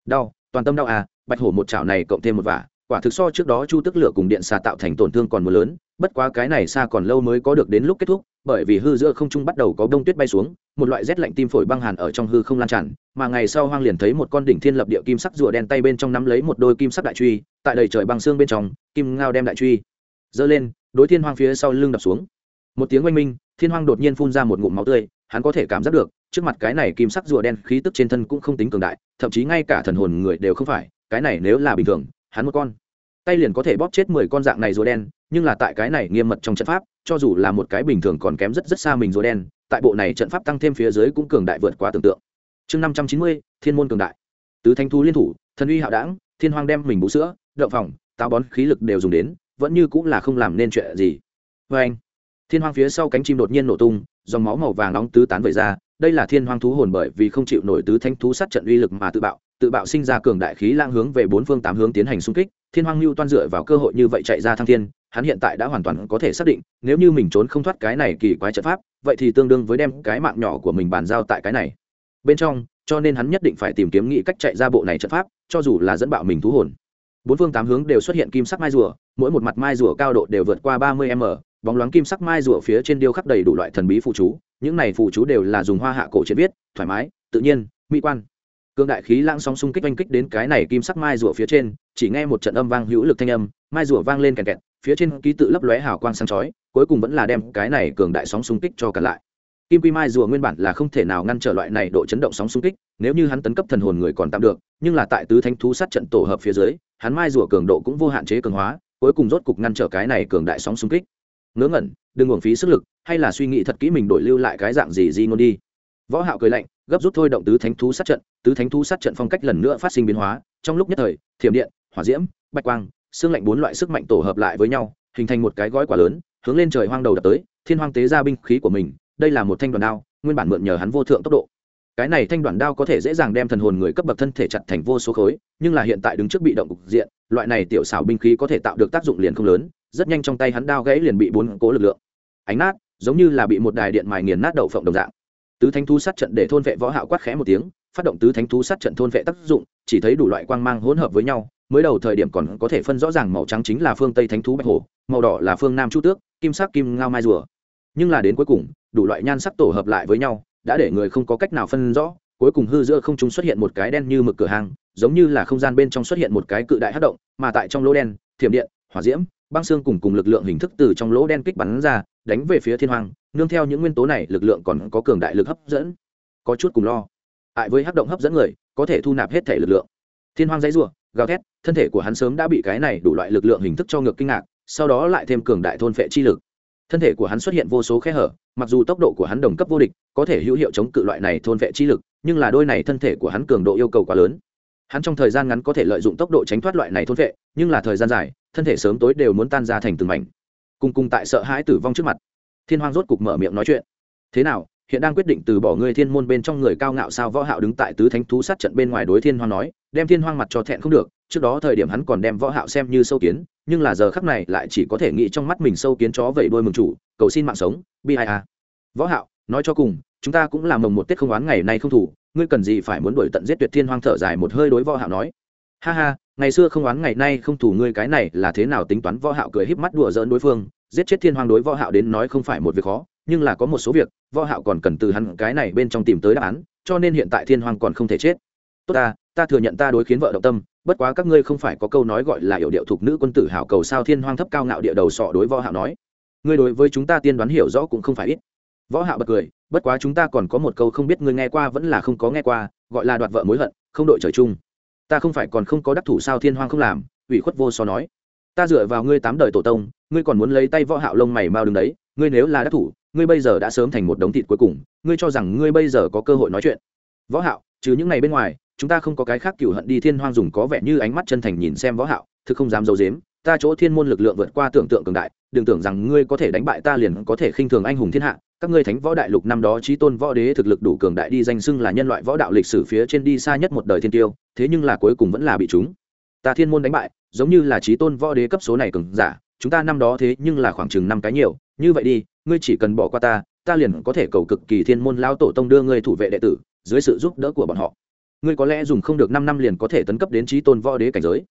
đau toàn tâm đau à bạch hổ một chảo này cộng thêm một vả quả thực so trước đó chu tức lửa cùng điện xà tạo thành tổn thương còn mưa lớn bất quá cái này xa còn lâu mới có được đến lúc kết thúc bởi vì hư giữa không trung bắt đầu có đông tuyết bay xuống, một loại rét lạnh tim phổi băng hàn ở trong hư không lan tràn, mà ngày sau hoang liền thấy một con đỉnh thiên lập địa kim sắc rùa đen tay bên trong nắm lấy một đôi kim sắc đại truy, tại đầy trời băng xương bên trong, kim ngao đem đại truy giơ lên, đối thiên hoang phía sau lưng đập xuống. Một tiếng oanh minh, thiên hoang đột nhiên phun ra một ngụm máu tươi, hắn có thể cảm giác được, trước mặt cái này kim sắc rùa đen khí tức trên thân cũng không tính cường đại, thậm chí ngay cả thần hồn người đều không phải, cái này nếu là bình thường, hắn một con, tay liền có thể bóp chết mười con dạng này rùa đen, nhưng là tại cái này nghiêm mật trong trận pháp cho dù là một cái bình thường còn kém rất rất xa mình rồi đen, tại bộ này trận pháp tăng thêm phía dưới cũng cường đại vượt quá tưởng tượng. Chương năm trăm chín mươi, thiên môn cường đại. Tứ thanh thu liên thủ, thần uy hạo đảng thiên hoang đem mình bú sữa đậu phòng, táo bón khí lực đều dùng đến, vẫn như cũng là không làm nên chuyện gì. Vê anh, thiên hoang phía sau cánh chim đột nhiên nổ tung, dòng máu màu vàng nóng tứ tán về ra, đây là thiên hoang thú hồn bởi vì không chịu nổi tứ thanh thú sát trận uy lực mà tự bạo tự bạo sinh ra cường đại khí lang hướng về bốn phương tám hướng tiến hành xung kích, thiên hoang lưu toan dựa vào cơ hội như vậy chạy ra thăng thiên hắn hiện tại đã hoàn toàn có thể xác định, nếu như mình trốn không thoát cái này kỳ quái trận pháp, vậy thì tương đương với đem cái mạng nhỏ của mình bàn giao tại cái này. Bên trong, cho nên hắn nhất định phải tìm kiếm nghĩ cách chạy ra bộ này trận pháp, cho dù là dẫn bạo mình thú hồn. Bốn phương tám hướng đều xuất hiện kim sắc mai rùa, mỗi một mặt mai rùa cao độ đều vượt qua ba mươi m, bóng loáng kim sắc mai rùa phía trên điêu khắc đầy đủ loại thần bí phụ chú, những này phụ chú đều là dùng hoa hạ cổ chế viết, thoải mái, tự nhiên, mỹ quan cương đại khí lãng sóng xung kích oanh kích đến cái này kim sắc mai rùa phía trên, chỉ nghe một trận âm vang hữu lực thanh âm, mai rùa vang lên kèn kẹt, phía trên ký tự lấp lóe hào quang sáng chói, cuối cùng vẫn là đem cái này cường đại sóng xung kích cho cả lại. Kim quy mai rùa nguyên bản là không thể nào ngăn trở loại này độ chấn động sóng xung kích, nếu như hắn tấn cấp thần hồn người còn tạm được, nhưng là tại tứ thánh thú sát trận tổ hợp phía dưới, hắn mai rùa cường độ cũng vô hạn chế cường hóa, cuối cùng rốt cục ngăn trở cái này cường đại sóng xung kích. Ngớ ngẩn, đừng uổng phí sức lực, hay là suy nghĩ thật kỹ mình đổi lưu lại cái dạng gì di ngôn đi võ hạo cười lạnh, gấp rút thôi động tứ thánh thú sát trận, tứ thánh thú sát trận phong cách lần nữa phát sinh biến hóa, trong lúc nhất thời, thiểm điện, hỏa diễm, bạch quang, xương lạnh bốn loại sức mạnh tổ hợp lại với nhau, hình thành một cái gói quả lớn, hướng lên trời hoang đầu đập tới, thiên hoang tế ra binh khí của mình, đây là một thanh đoàn đao, nguyên bản mượn nhờ hắn vô thượng tốc độ. Cái này thanh đoàn đao có thể dễ dàng đem thần hồn người cấp bậc thân thể chặt thành vô số khối, nhưng là hiện tại đứng trước bị động cục diện, loại này tiểu xảo binh khí có thể tạo được tác dụng liền không lớn, rất nhanh trong tay hắn đao gãy liền bị bốn cố lực lượng. Ánh nát, giống như là bị một đài điện mài nghiền nát đậu phộng đồng dạng tứ thánh thú sát trận để thôn vệ võ hạo quát khẽ một tiếng, phát động tứ thánh thú sát trận thôn vệ tác dụng, chỉ thấy đủ loại quang mang hỗn hợp với nhau, mới đầu thời điểm còn có thể phân rõ ràng màu trắng chính là phương tây thánh thú bạch hổ, màu đỏ là phương nam chu tước, kim sắc kim ngao mai rùa. Nhưng là đến cuối cùng, đủ loại nhan sắc tổ hợp lại với nhau, đã để người không có cách nào phân rõ, cuối cùng hư giữa không trung xuất hiện một cái đen như mực cửa hàng, giống như là không gian bên trong xuất hiện một cái cự đại hất động, mà tại trong lỗ đen, thiểm điện, hỏa diễm, băng xương cùng cùng lực lượng hình thức từ trong lỗ đen kích bắn ra đánh về phía thiên hoàng nương theo những nguyên tố này, lực lượng còn có cường đại lực hấp dẫn. Có chút cùng lo. Ại với hắc động hấp dẫn người, có thể thu nạp hết thể lực lượng. Thiên hoàng dãy rủa, gào thét, thân thể của hắn sớm đã bị cái này đủ loại lực lượng hình thức cho ngược kinh ngạc, sau đó lại thêm cường đại thôn phệ chi lực. Thân thể của hắn xuất hiện vô số khe hở, mặc dù tốc độ của hắn đồng cấp vô địch, có thể hữu hiệu chống cự loại này thôn vệ chi lực, nhưng là đôi này thân thể của hắn cường độ yêu cầu quá lớn. Hắn trong thời gian ngắn có thể lợi dụng tốc độ tránh thoát loại này thôn vệ nhưng là thời gian dài, thân thể sớm tối đều muốn tan ra thành từng mảnh cùng cùng tại sợ hãi tử vong trước mặt. Thiên hoang rốt cục mở miệng nói chuyện. Thế nào, hiện đang quyết định từ bỏ ngươi thiên môn bên trong người cao ngạo sao võ hạo đứng tại tứ thánh thú sát trận bên ngoài đối thiên hoang nói, đem thiên hoang mặt cho thẹn không được, trước đó thời điểm hắn còn đem võ hạo xem như sâu kiến, nhưng là giờ khắc này lại chỉ có thể nghĩ trong mắt mình sâu kiến chó vậy đôi mừng chủ, cầu xin mạng sống, bi ai a võ hạo, nói cho cùng, chúng ta cũng làm mồng một tết không oán ngày nay không thủ, ngươi cần gì phải muốn đuổi tận giết tuyệt thiên hoang thở dài một hơi đối võ hạo nói. Ha ha ngày xưa không oán ngày nay không thủ ngươi cái này là thế nào tính toán võ hạo cười híp mắt đùa giỡn đối phương, giết chết thiên hoàng đối võ hạo đến nói không phải một việc khó, nhưng là có một số việc, võ hạo còn cần từ hắn cái này bên trong tìm tới đáp án, cho nên hiện tại thiên hoàng còn không thể chết. Tốt ta ta thừa nhận ta đối khiến vợ động tâm, bất quá các ngươi không phải có câu nói gọi là hiểu điệu thuộc nữ quân tử hảo cầu sao thiên hoàng thấp cao ngạo địa đầu sọ đối võ hạo nói. Ngươi đối với chúng ta tiên đoán hiểu rõ cũng không phải ít. Võ hạo bật cười, bất quá chúng ta còn có một câu không biết ngươi nghe qua vẫn là không có nghe qua, gọi là đoạt vợ mối hận, không đội trời chung ta không phải còn không có đắc thủ sao thiên hoang không làm, ủy khuất vô so nói. Ta dựa vào ngươi tám đời tổ tông, ngươi còn muốn lấy tay võ hạo lông mày mau đứng đấy, ngươi nếu là đắc thủ, ngươi bây giờ đã sớm thành một đống thịt cuối cùng, ngươi cho rằng ngươi bây giờ có cơ hội nói chuyện. Võ hạo, trừ những này bên ngoài, chúng ta không có cái khác cửu hận đi, thiên hoang dùng có vẻ như ánh mắt chân thành nhìn xem võ hạo, thực không dám giấu giếm, ta chỗ thiên môn lực lượng vượt qua tưởng tượng cường đại đừng tưởng rằng ngươi có thể đánh bại ta liền có thể khinh thường anh hùng thiên hạ. Các ngươi thánh võ đại lục năm đó trí tôn võ đế thực lực đủ cường đại đi danh xưng là nhân loại võ đạo lịch sử phía trên đi xa nhất một đời thiên tiêu, thế nhưng là cuối cùng vẫn là bị chúng ta thiên môn đánh bại, giống như là trí tôn võ đế cấp số này cường giả, chúng ta năm đó thế nhưng là khoảng chừng năm cái nhiều. Như vậy đi, ngươi chỉ cần bỏ qua ta ta liền có thể cầu cực kỳ thiên môn lao tổ tông đưa ngươi thủ vệ đệ tử, dưới sự giúp đỡ của bọn họ. Ngươi có lẽ dùng không được năm năm liền có thể tấn cấp đến trí tôn võ đế cảnh giới.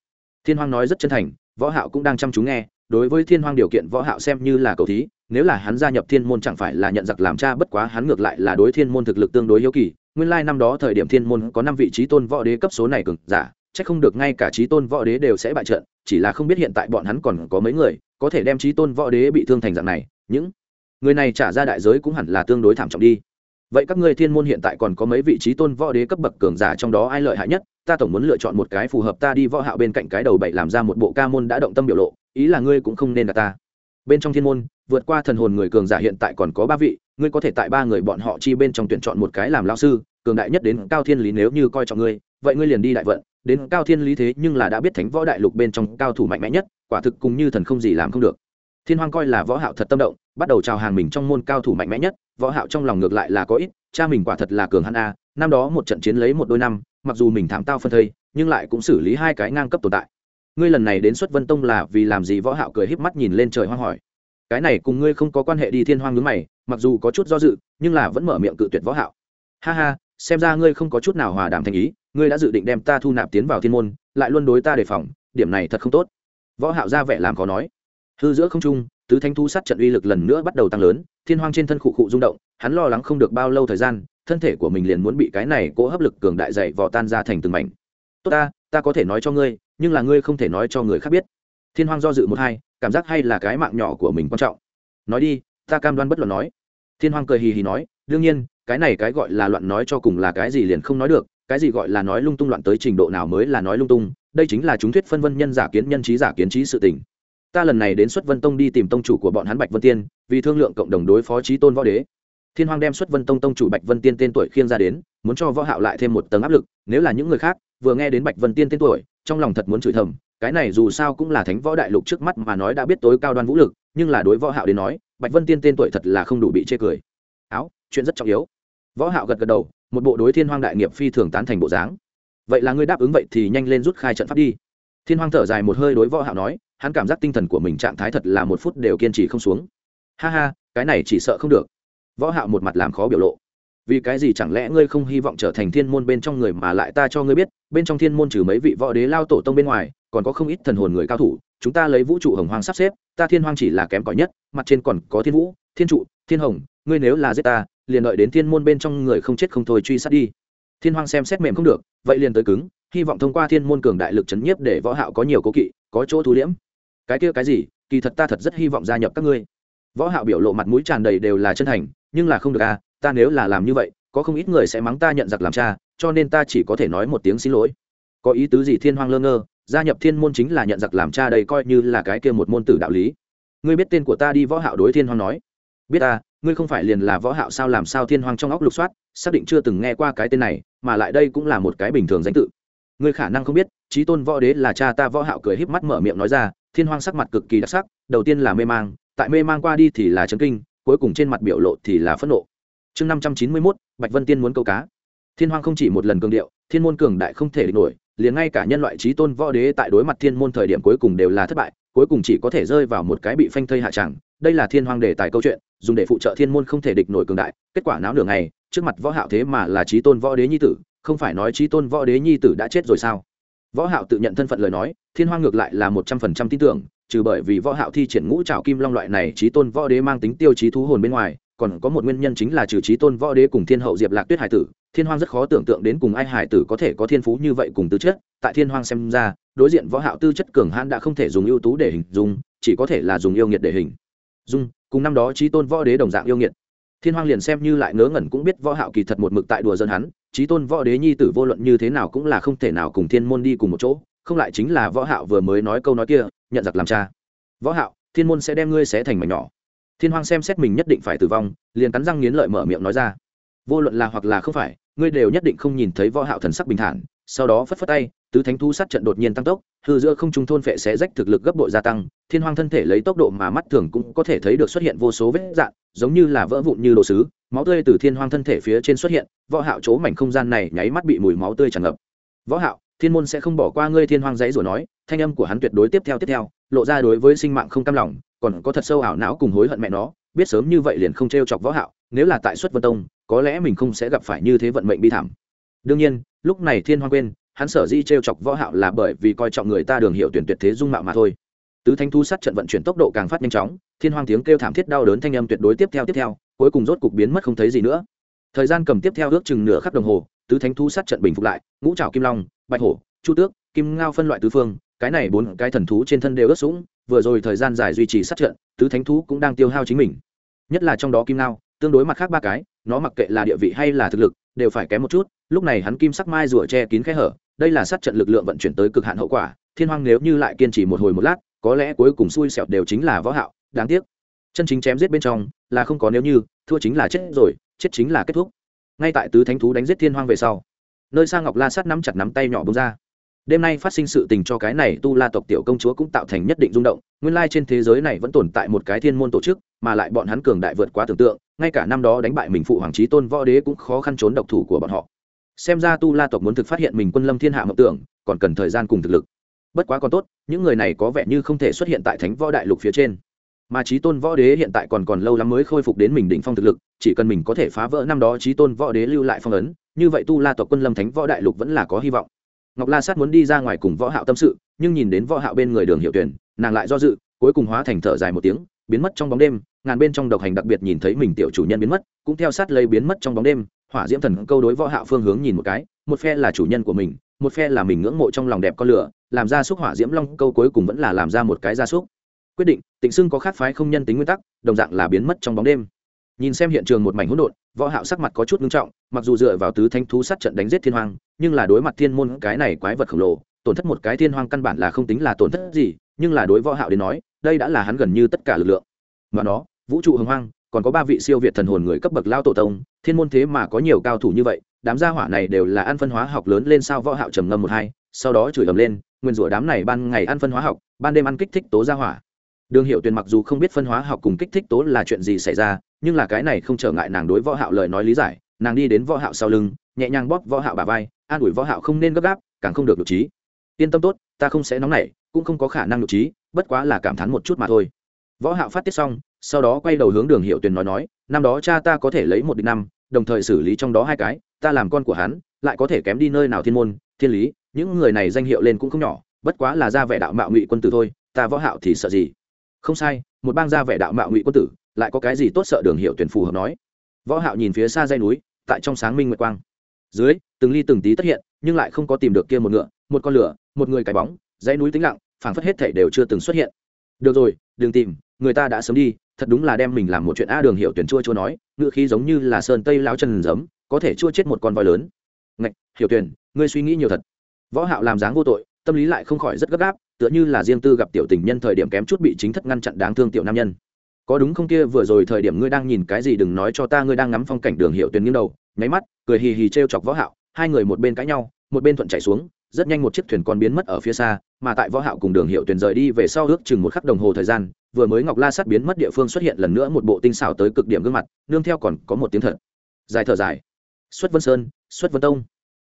Thiên Hoang nói rất chân thành, võ hạo cũng đang chăm chú nghe đối với thiên hoang điều kiện võ hạo xem như là cầu thí, nếu là hắn gia nhập thiên môn chẳng phải là nhận giặc làm cha, bất quá hắn ngược lại là đối thiên môn thực lực tương đối yếu kỳ. Nguyên lai năm đó thời điểm thiên môn có năm vị trí tôn võ đế cấp số này cường giả, chắc không được ngay cả trí tôn võ đế đều sẽ bại trận, chỉ là không biết hiện tại bọn hắn còn có mấy người, có thể đem trí tôn võ đế bị thương thành dạng này, những người này trả ra đại giới cũng hẳn là tương đối thảm trọng đi vậy các ngươi thiên môn hiện tại còn có mấy vị trí tôn võ đế cấp bậc cường giả trong đó ai lợi hại nhất? Ta tổng muốn lựa chọn một cái phù hợp ta đi võ hạo bên cạnh cái đầu bảy làm ra một bộ ca môn đã động tâm biểu lộ, ý là ngươi cũng không nên là ta. Bên trong thiên môn, vượt qua thần hồn người cường giả hiện tại còn có ba vị, ngươi có thể tại ba người bọn họ chi bên trong tuyển chọn một cái làm lao sư, cường đại nhất đến cao thiên lý nếu như coi trọng ngươi, vậy ngươi liền đi đại vận. Đến cao thiên lý thế nhưng là đã biết thánh võ đại lục bên trong cao thủ mạnh mẽ nhất, quả thực cùng như thần không gì làm không được thiên hoàng coi là võ hạo thật tâm động, bắt đầu chào hàng mình trong môn cao thủ mạnh mẽ nhất, võ hạo trong lòng ngược lại là có ít, cha mình quả thật là cường hắn a, năm đó một trận chiến lấy một đôi năm, mặc dù mình thảm tao phân thây, nhưng lại cũng xử lý hai cái ngang cấp tồn tại. Ngươi lần này đến xuất vân tông là vì làm gì? Võ hạo cười híp mắt nhìn lên trời hoang hỏi. Cái này cùng ngươi không có quan hệ đi, thiên hoang nhướng mày, mặc dù có chút do dự, nhưng là vẫn mở miệng cự tuyệt võ hạo. Ha ha, xem ra ngươi không có chút nào hòa đàm thành ý, ngươi đã dự định đem ta thu nạp tiến vào thiên môn, lại luôn đối ta đề phòng, điểm này thật không tốt. Võ hạo ra vẻ làm khó nói hư giữa không trung, tứ thanh thu sát trận uy lực lần nữa bắt đầu tăng lớn, thiên hoang trên thân khụ khụ rung động, hắn lo lắng không được bao lâu thời gian, thân thể của mình liền muốn bị cái này cố hấp lực cường đại dày vò tan ra thành từng mảnh. Tốt ta ta có thể nói cho ngươi, nhưng là ngươi không thể nói cho người khác biết. Thiên hoang do dự một hai, cảm giác hay là cái mạng nhỏ của mình quan trọng. Nói đi, ta cam đoan bất luận nói. Thiên hoang cười hì hì nói, đương nhiên, cái này cái gọi là loạn nói cho cùng là cái gì liền không nói được, cái gì gọi là nói lung tung loạn tới trình độ nào mới là nói lung tung, đây chính là chúng thuyết phân vân nhân giả kiến nhân trí giả kiến trí sự tình ta lần này đến xuất vân tông đi tìm tông chủ của bọn hắn bạch vân tiên, vì thương lượng cộng đồng đối phó trí tôn võ đế. Thiên hoàng đem xuất vân tông tông chủ bạch vân tiên tên tuổi khiêng ra đến, muốn cho võ hạo lại thêm một tầng áp lực, nếu là những người khác, vừa nghe đến bạch vân tiên tên tuổi, trong lòng thật muốn chửi thầm, cái này dù sao cũng là thánh võ đại lục trước mắt mà nói đã biết tối cao đoan vũ lực, nhưng là đối võ hạo đến nói, bạch vân tiên tên tuổi thật là không đủ bị chê cười. Áo, chuyện rất trọng yếu. Võ hạo gật gật đầu, một bộ đối thiên hoàng đại nghiệp phi thường tán thành bộ dáng. Vậy là ngươi đáp ứng vậy thì nhanh lên rút khai trận pháp đi. Thiên hoàng thở dài một hơi đối võ hạo nói hắn cảm giác tinh thần của mình trạng thái thật là một phút đều kiên trì không xuống. Ha ha, cái này chỉ sợ không được. Võ hạo một mặt làm khó biểu lộ. Vì cái gì chẳng lẽ ngươi không hy vọng trở thành thiên môn bên trong người mà lại ta cho ngươi biết, bên trong thiên môn trừ mấy vị võ đế lao tổ tông bên ngoài, còn có không ít thần hồn người cao thủ, chúng ta lấy vũ trụ hồng hoang sắp xếp, ta thiên hoang chỉ là kém cỏi nhất, mặt trên còn có thiên vũ, thiên trụ, thiên hồng, ngươi nếu là giết ta, liền đợi đến thiên môn bên trong người không chết không thôi truy sát đi. Thiên hoang xem xét mềm không được, vậy liền tới cứng, hy vọng thông qua thiên môn cường đại lực chấn nhiếp để võ hạo có nhiều cố kỵ, có chỗ thu liễm cái kia cái gì, kỳ thật ta thật rất hy vọng gia nhập các ngươi. Võ hạo biểu lộ mặt mũi tràn đầy đều là chân thành, nhưng là không được à ta nếu là làm như vậy, có không ít người sẽ mắng ta nhận giặc làm cha, cho nên ta chỉ có thể nói một tiếng xin lỗi. Có ý tứ gì thiên hoang lơ ngơ, gia nhập thiên môn chính là nhận giặc làm cha đây coi như là cái kia một môn tử đạo lý. Ngươi biết tên của ta đi võ hạo đối thiên hoang nói. Biết ta ngươi không phải liền là võ hạo sao làm sao thiên hoang trong óc lục soát, xác định chưa từng nghe qua cái tên này, mà lại đây cũng là một cái bình thường danh tự. Ngươi khả năng không biết trí tôn võ đế là cha ta võ hạo cười híp mắt mở miệng nói ra thiên hoang sắc mặt cực kỳ đặc sắc, đầu tiên là mê mang, tại mê mang qua đi thì là chấn kinh, cuối cùng trên mặt biểu lộ thì là phẫn nộ. Chương năm trăm chín mươi mốt, bạch vân tiên muốn câu cá. Thiên hoang không chỉ một lần cường điệu, thiên môn cường đại không thể địch nổi, liền ngay cả nhân loại trí tôn võ đế tại đối mặt thiên môn thời điểm cuối cùng đều là thất bại, cuối cùng chỉ có thể rơi vào một cái bị phanh thây hạ tràng đây là thiên hoang đề tài câu chuyện, dùng để phụ trợ thiên môn không thể địch nổi cường đại, kết quả não nửa ngày, trước mặt võ hạo thế mà là trí tôn võ đế nhi tử, không phải nói trí tôn võ đế nhi tử đã chết rồi sao? Võ hạo tự nhận thân phận lời nói, thiên hoang ngược lại là một trăm phần trăm tin tưởng, trừ bởi vì võ hạo thi triển ngũ trảo kim long loại này trí tôn võ đế mang tính tiêu chí thú hồn bên ngoài, còn có một nguyên nhân chính là trừ trí tôn võ đế cùng thiên hậu diệp lạc tuyết hải tử, thiên hoang rất khó tưởng tượng đến cùng ai hải tử có thể có thiên phú như vậy cùng tư chất. Tại thiên hoang xem ra, đối diện võ hạo tư chất cường hãn đã không thể dùng ưu tú để hình dung, chỉ có thể là dùng yêu nghiệt để hình dung. Cùng năm đó trí tôn võ đế đồng dạng yêu nghiệt thiên hoang liền xem như lại ngớ ngẩn cũng biết võ hạo kỳ thật một mực tại đùa dân hắn trí tôn võ đế nhi tử vô luận như thế nào cũng là không thể nào cùng thiên môn đi cùng một chỗ, không lại chính là võ hạo vừa mới nói câu nói kia, nhận giặc làm cha. Võ hạo, thiên môn sẽ đem ngươi xé thành mảnh nhỏ. Thiên hoang xem xét mình nhất định phải tử vong, liền cắn răng nghiến lợi mở miệng nói ra. Vô luận là hoặc là không phải, ngươi đều nhất định không nhìn thấy võ hạo thần sắc bình thản, sau đó phất phất tay tứ thánh Thú sát trận đột nhiên tăng tốc, hư giữa không trung thôn phệ sẽ rách thực lực gấp bội gia tăng, thiên hoang thân thể lấy tốc độ mà mắt thường cũng có thể thấy được xuất hiện vô số vết dạn, giống như là vỡ vụn như đồ sứ, máu tươi từ thiên hoang thân thể phía trên xuất hiện, võ hạo chỗ mảnh không gian này nháy mắt bị mùi máu tươi tràn ngập. Võ hạo, thiên môn sẽ không bỏ qua ngươi, thiên hoang giấy rồi nói, thanh âm của hắn tuyệt đối tiếp theo tiếp theo, lộ ra đối với sinh mạng không cam lòng, còn có thật sâu ảo não cùng hối hận mẹ nó, biết sớm như vậy liền không treo chọc võ hạo, nếu là tại xuất vân tông, có lẽ mình không sẽ gặp phải như thế vận mệnh bi thảm. Đương nhiên, lúc này thiên hoang quên hắn sở di trêu chọc võ hạo là bởi vì coi trọng người ta đường hiệu tuyển tuyệt thế dung mạo mà thôi. Tứ thanh thu sát trận vận chuyển tốc độ càng phát nhanh chóng, thiên hoang tiếng kêu thảm thiết đau đớn thanh âm tuyệt đối tiếp theo tiếp theo, cuối cùng rốt cục biến mất không thấy gì nữa. Thời gian cầm tiếp theo ước chừng nửa khắc đồng hồ, tứ thánh thu sát trận bình phục lại, ngũ trảo kim long, bạch hổ, chu tước, kim ngao phân loại tứ phương, cái này bốn cái thần thú trên thân đều ướt sũng, vừa rồi thời gian dài duy trì sát trận, tứ thánh thú cũng đang tiêu hao chính mình. Nhất là trong đó kim ngao, tương đối mặt khác ba cái, nó mặc kệ là địa vị hay là thực lực đều phải kém một chút, lúc này hắn kim sắc mai rủa che kín khe hở, đây là sát trận lực lượng vận chuyển tới cực hạn hậu quả, thiên hoang nếu như lại kiên trì một hồi một lát, có lẽ cuối cùng xui xẻo đều chính là võ hạo, đáng tiếc. Chân chính chém giết bên trong, là không có nếu như, thua chính là chết rồi, chết chính là kết thúc. Ngay tại tứ thánh thú đánh giết thiên hoang về sau, nơi Sa ngọc la sát nắm chặt nắm tay nhỏ bông ra đêm nay phát sinh sự tình cho cái này tu la tộc tiểu công chúa cũng tạo thành nhất định rung động, nguyên lai trên thế giới này vẫn tồn tại một cái thiên môn tổ chức, mà lại bọn hắn cường đại vượt quá tưởng tượng, ngay cả năm đó đánh bại mình phụ hoàng trí tôn võ đế cũng khó khăn trốn độc thủ của bọn họ. Xem ra tu la tộc muốn thực phát hiện mình quân lâm thiên hạ mộng tưởng, còn cần thời gian cùng thực lực. Bất quá còn tốt, những người này có vẻ như không thể xuất hiện tại thánh võ đại lục phía trên. Mà trí tôn võ đế hiện tại còn còn lâu lắm mới khôi phục đến mình đỉnh phong thực lực, chỉ cần mình có thể phá vỡ năm đó trí tôn võ đế lưu lại phong ấn, như vậy tu la tộc quân lâm thánh võ đại lục vẫn là có hy vọng ngọc la sát muốn đi ra ngoài cùng võ hạo tâm sự, nhưng nhìn đến võ hạo bên người đường hiệu tuyển nàng lại do dự, cuối cùng hóa thành thở dài một tiếng, biến mất trong bóng đêm, ngàn bên trong độc hành đặc biệt nhìn thấy mình tiểu chủ nhân biến mất, cũng theo sát lấy biến mất trong bóng đêm, hỏa diễm thần câu đối võ hạo phương hướng nhìn một cái, một phe là chủ nhân của mình, một phe là mình ngưỡng mộ trong lòng đẹp con lửa, làm ra xúc hỏa diễm long câu cuối cùng vẫn là làm ra một cái gia súc quyết định, tịnh xưng có khác phái không nhân tính nguyên tắc, đồng dạng là biến mất trong bóng đêm nhìn xem hiện trường một mảnh hỗn độn, võ hạo sắc mặt có chút nghiêm trọng, mặc dù dựa vào tứ thanh thú sát trận đánh giết thiên hoàng nhưng là đối mặt thiên môn cái này quái vật khổng lồ, tổn thất một cái thiên hoàng căn bản là không tính là tổn thất gì, nhưng là đối võ hạo đến nói, đây đã là hắn gần như tất cả lực lượng. Mà nó, vũ trụ hồng hoang, còn có ba vị siêu việt thần hồn người cấp bậc lao tổ tông, thiên môn thế mà có nhiều cao thủ như vậy, đám gia hỏa này đều là ăn phân hóa học lớn lên sao võ hạo trầm ngâm một hai, sau đó chửi ầm lên, nguyên rủa đám này ban ngày ăn phân hóa học, ban đêm ăn kích thích tố gia hỏa đường hiệu tuyền mặc dù không biết phân hóa học cùng kích thích tố là chuyện gì xảy ra, nhưng là cái này không trở ngại nàng đối võ hạo lời nói lý giải, nàng đi đến võ hạo sau lưng, nhẹ nhàng bóp võ hạo bả vai, an ủi võ hạo không nên gấp gáp, càng không được nhục trí. Yên tâm tốt, ta không sẽ nóng nảy, cũng không có khả năng nhục trí, bất quá là cảm thán một chút mà thôi. Võ hạo phát tiết xong, sau đó quay đầu hướng đường hiệu tuyền nói nói, năm đó cha ta có thể lấy một địch năm, đồng thời xử lý trong đó hai cái, ta làm con của hắn, lại có thể kém đi nơi nào thiên môn, thiên lý, những người này danh hiệu lên cũng không nhỏ, bất quá là ra vẻ đạo mạo ngụy quân tử thôi, ta võ hạo thì sợ gì? Không sai, một bang gia vẻ đạo mạo ngụy quân tử, lại có cái gì tốt sợ đường hiệu tuyển phù hợp nói. Võ hạo nhìn phía xa dây núi, tại trong sáng minh nguyệt quang. Dưới, từng ly từng tí tất hiện, nhưng lại không có tìm được kia một ngựa, một con lửa, một người cái bóng, dãy núi tĩnh lặng, phảng phất hết thảy đều chưa từng xuất hiện. Được rồi, đừng tìm, người ta đã sớm đi, thật đúng là đem mình làm một chuyện a đường hiệu tuyển chua chua nói, ngựa khí giống như là sơn tây lão chân giấm, có thể chua chết một con voi lớn. Ngạch, hiểu tuyển, ngươi suy nghĩ nhiều thật. Võ hạo làm dáng vô tội tâm lý lại không khỏi rất gấp gáp, tựa như là riêng tư gặp tiểu tình nhân thời điểm kém chút bị chính thất ngăn chặn đáng thương tiểu nam nhân. Có đúng không kia vừa rồi thời điểm ngươi đang nhìn cái gì đừng nói cho ta, ngươi đang ngắm phong cảnh đường hiệu tuyền nghiêng đầu, nháy mắt, cười hì hì trêu chọc võ hạo, hai người một bên cãi nhau, một bên thuận chạy xuống, rất nhanh một chiếc thuyền còn biến mất ở phía xa, mà tại võ hạo cùng đường hiệu tuyền rời đi về sau ước chừng một khắc đồng hồ thời gian, vừa mới ngọc la sát biến mất địa phương xuất hiện lần nữa một bộ tinh xảo tới cực điểm gương mặt, nương theo còn có một tiếng thật dài thở dài. Xuất vân sơn, xuất vân tông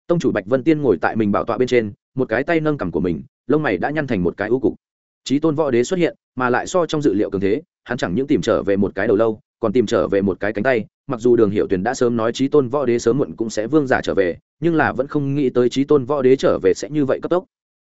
tông chủ bạch vân tiên ngồi tại mình bảo tọa bên trên một cái tay nâng cằm của mình lông mày đã nhăn thành một cái u cục trí tôn võ đế xuất hiện mà lại so trong dự liệu cường thế hắn chẳng những tìm trở về một cái đầu lâu còn tìm trở về một cái cánh tay mặc dù đường hiệu tuyển đã sớm nói trí tôn võ đế sớm muộn cũng sẽ vương giả trở về nhưng là vẫn không nghĩ tới trí tôn võ đế trở về sẽ như vậy cấp tốc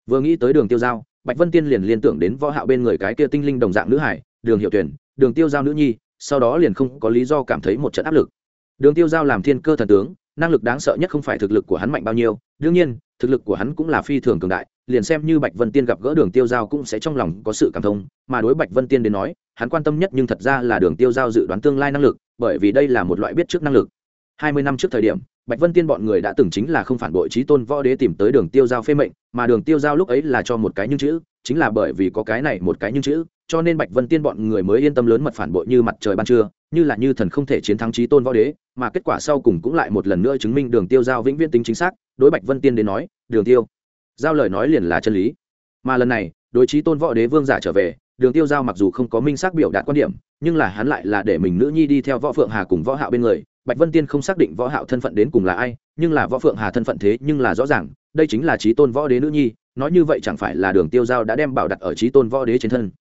vừa nghĩ tới đường tiêu giao bạch vân tiên liền liên tưởng đến võ hạo bên người cái kia tinh linh đồng dạng nữ hải đường hiệu tuyển đường tiêu giao nữ nhi sau đó liền không có lý do cảm thấy một trận áp lực đường tiêu giao làm thiên cơ thần tướng năng lực đáng sợ nhất không phải thực lực của hắn mạnh bao nhiêu, đương nhiên, thực lực của hắn cũng là phi thường cường đại, liền xem như bạch vân tiên gặp gỡ đường tiêu giao cũng sẽ trong lòng có sự cảm thông, mà đối bạch vân tiên đến nói, hắn quan tâm nhất nhưng thật ra là đường tiêu giao dự đoán tương lai năng lực, bởi vì đây là một loại biết trước năng lực. Hai mươi năm trước thời điểm, bạch vân tiên bọn người đã từng chính là không phản bội trí tôn võ đế tìm tới đường tiêu giao phê mệnh, mà đường tiêu giao lúc ấy là cho một cái nhưng chữ chính là bởi vì có cái này một cái nhưng chữ, cho nên bạch vân tiên bọn người mới yên tâm lớn mật phản bội như mặt trời ban trưa, như là như thần không thể chiến thắng trí tôn võ đế, mà kết quả sau cùng cũng lại một lần nữa chứng minh đường tiêu giao vĩnh viễn tính chính xác, đối bạch vân tiên đến nói, đường tiêu, giao lời nói liền là chân lý. Mà lần này, đối trí tôn võ đế vương giả trở về, đường tiêu giao mặc dù không có minh xác biểu đạt quan điểm, nhưng là hắn lại là để mình nữ nhi đi theo võ phượng hà cùng võ hạo bên người. Bạch vân tiên không xác định võ hạo thân phận đến cùng là ai, nhưng là võ phượng hà thân phận thế nhưng là rõ ràng, đây chính là trí tôn võ đế nữ nhi nói như vậy chẳng phải là đường tiêu giao đã đem bảo đặt ở trí tôn võ đế trên thân.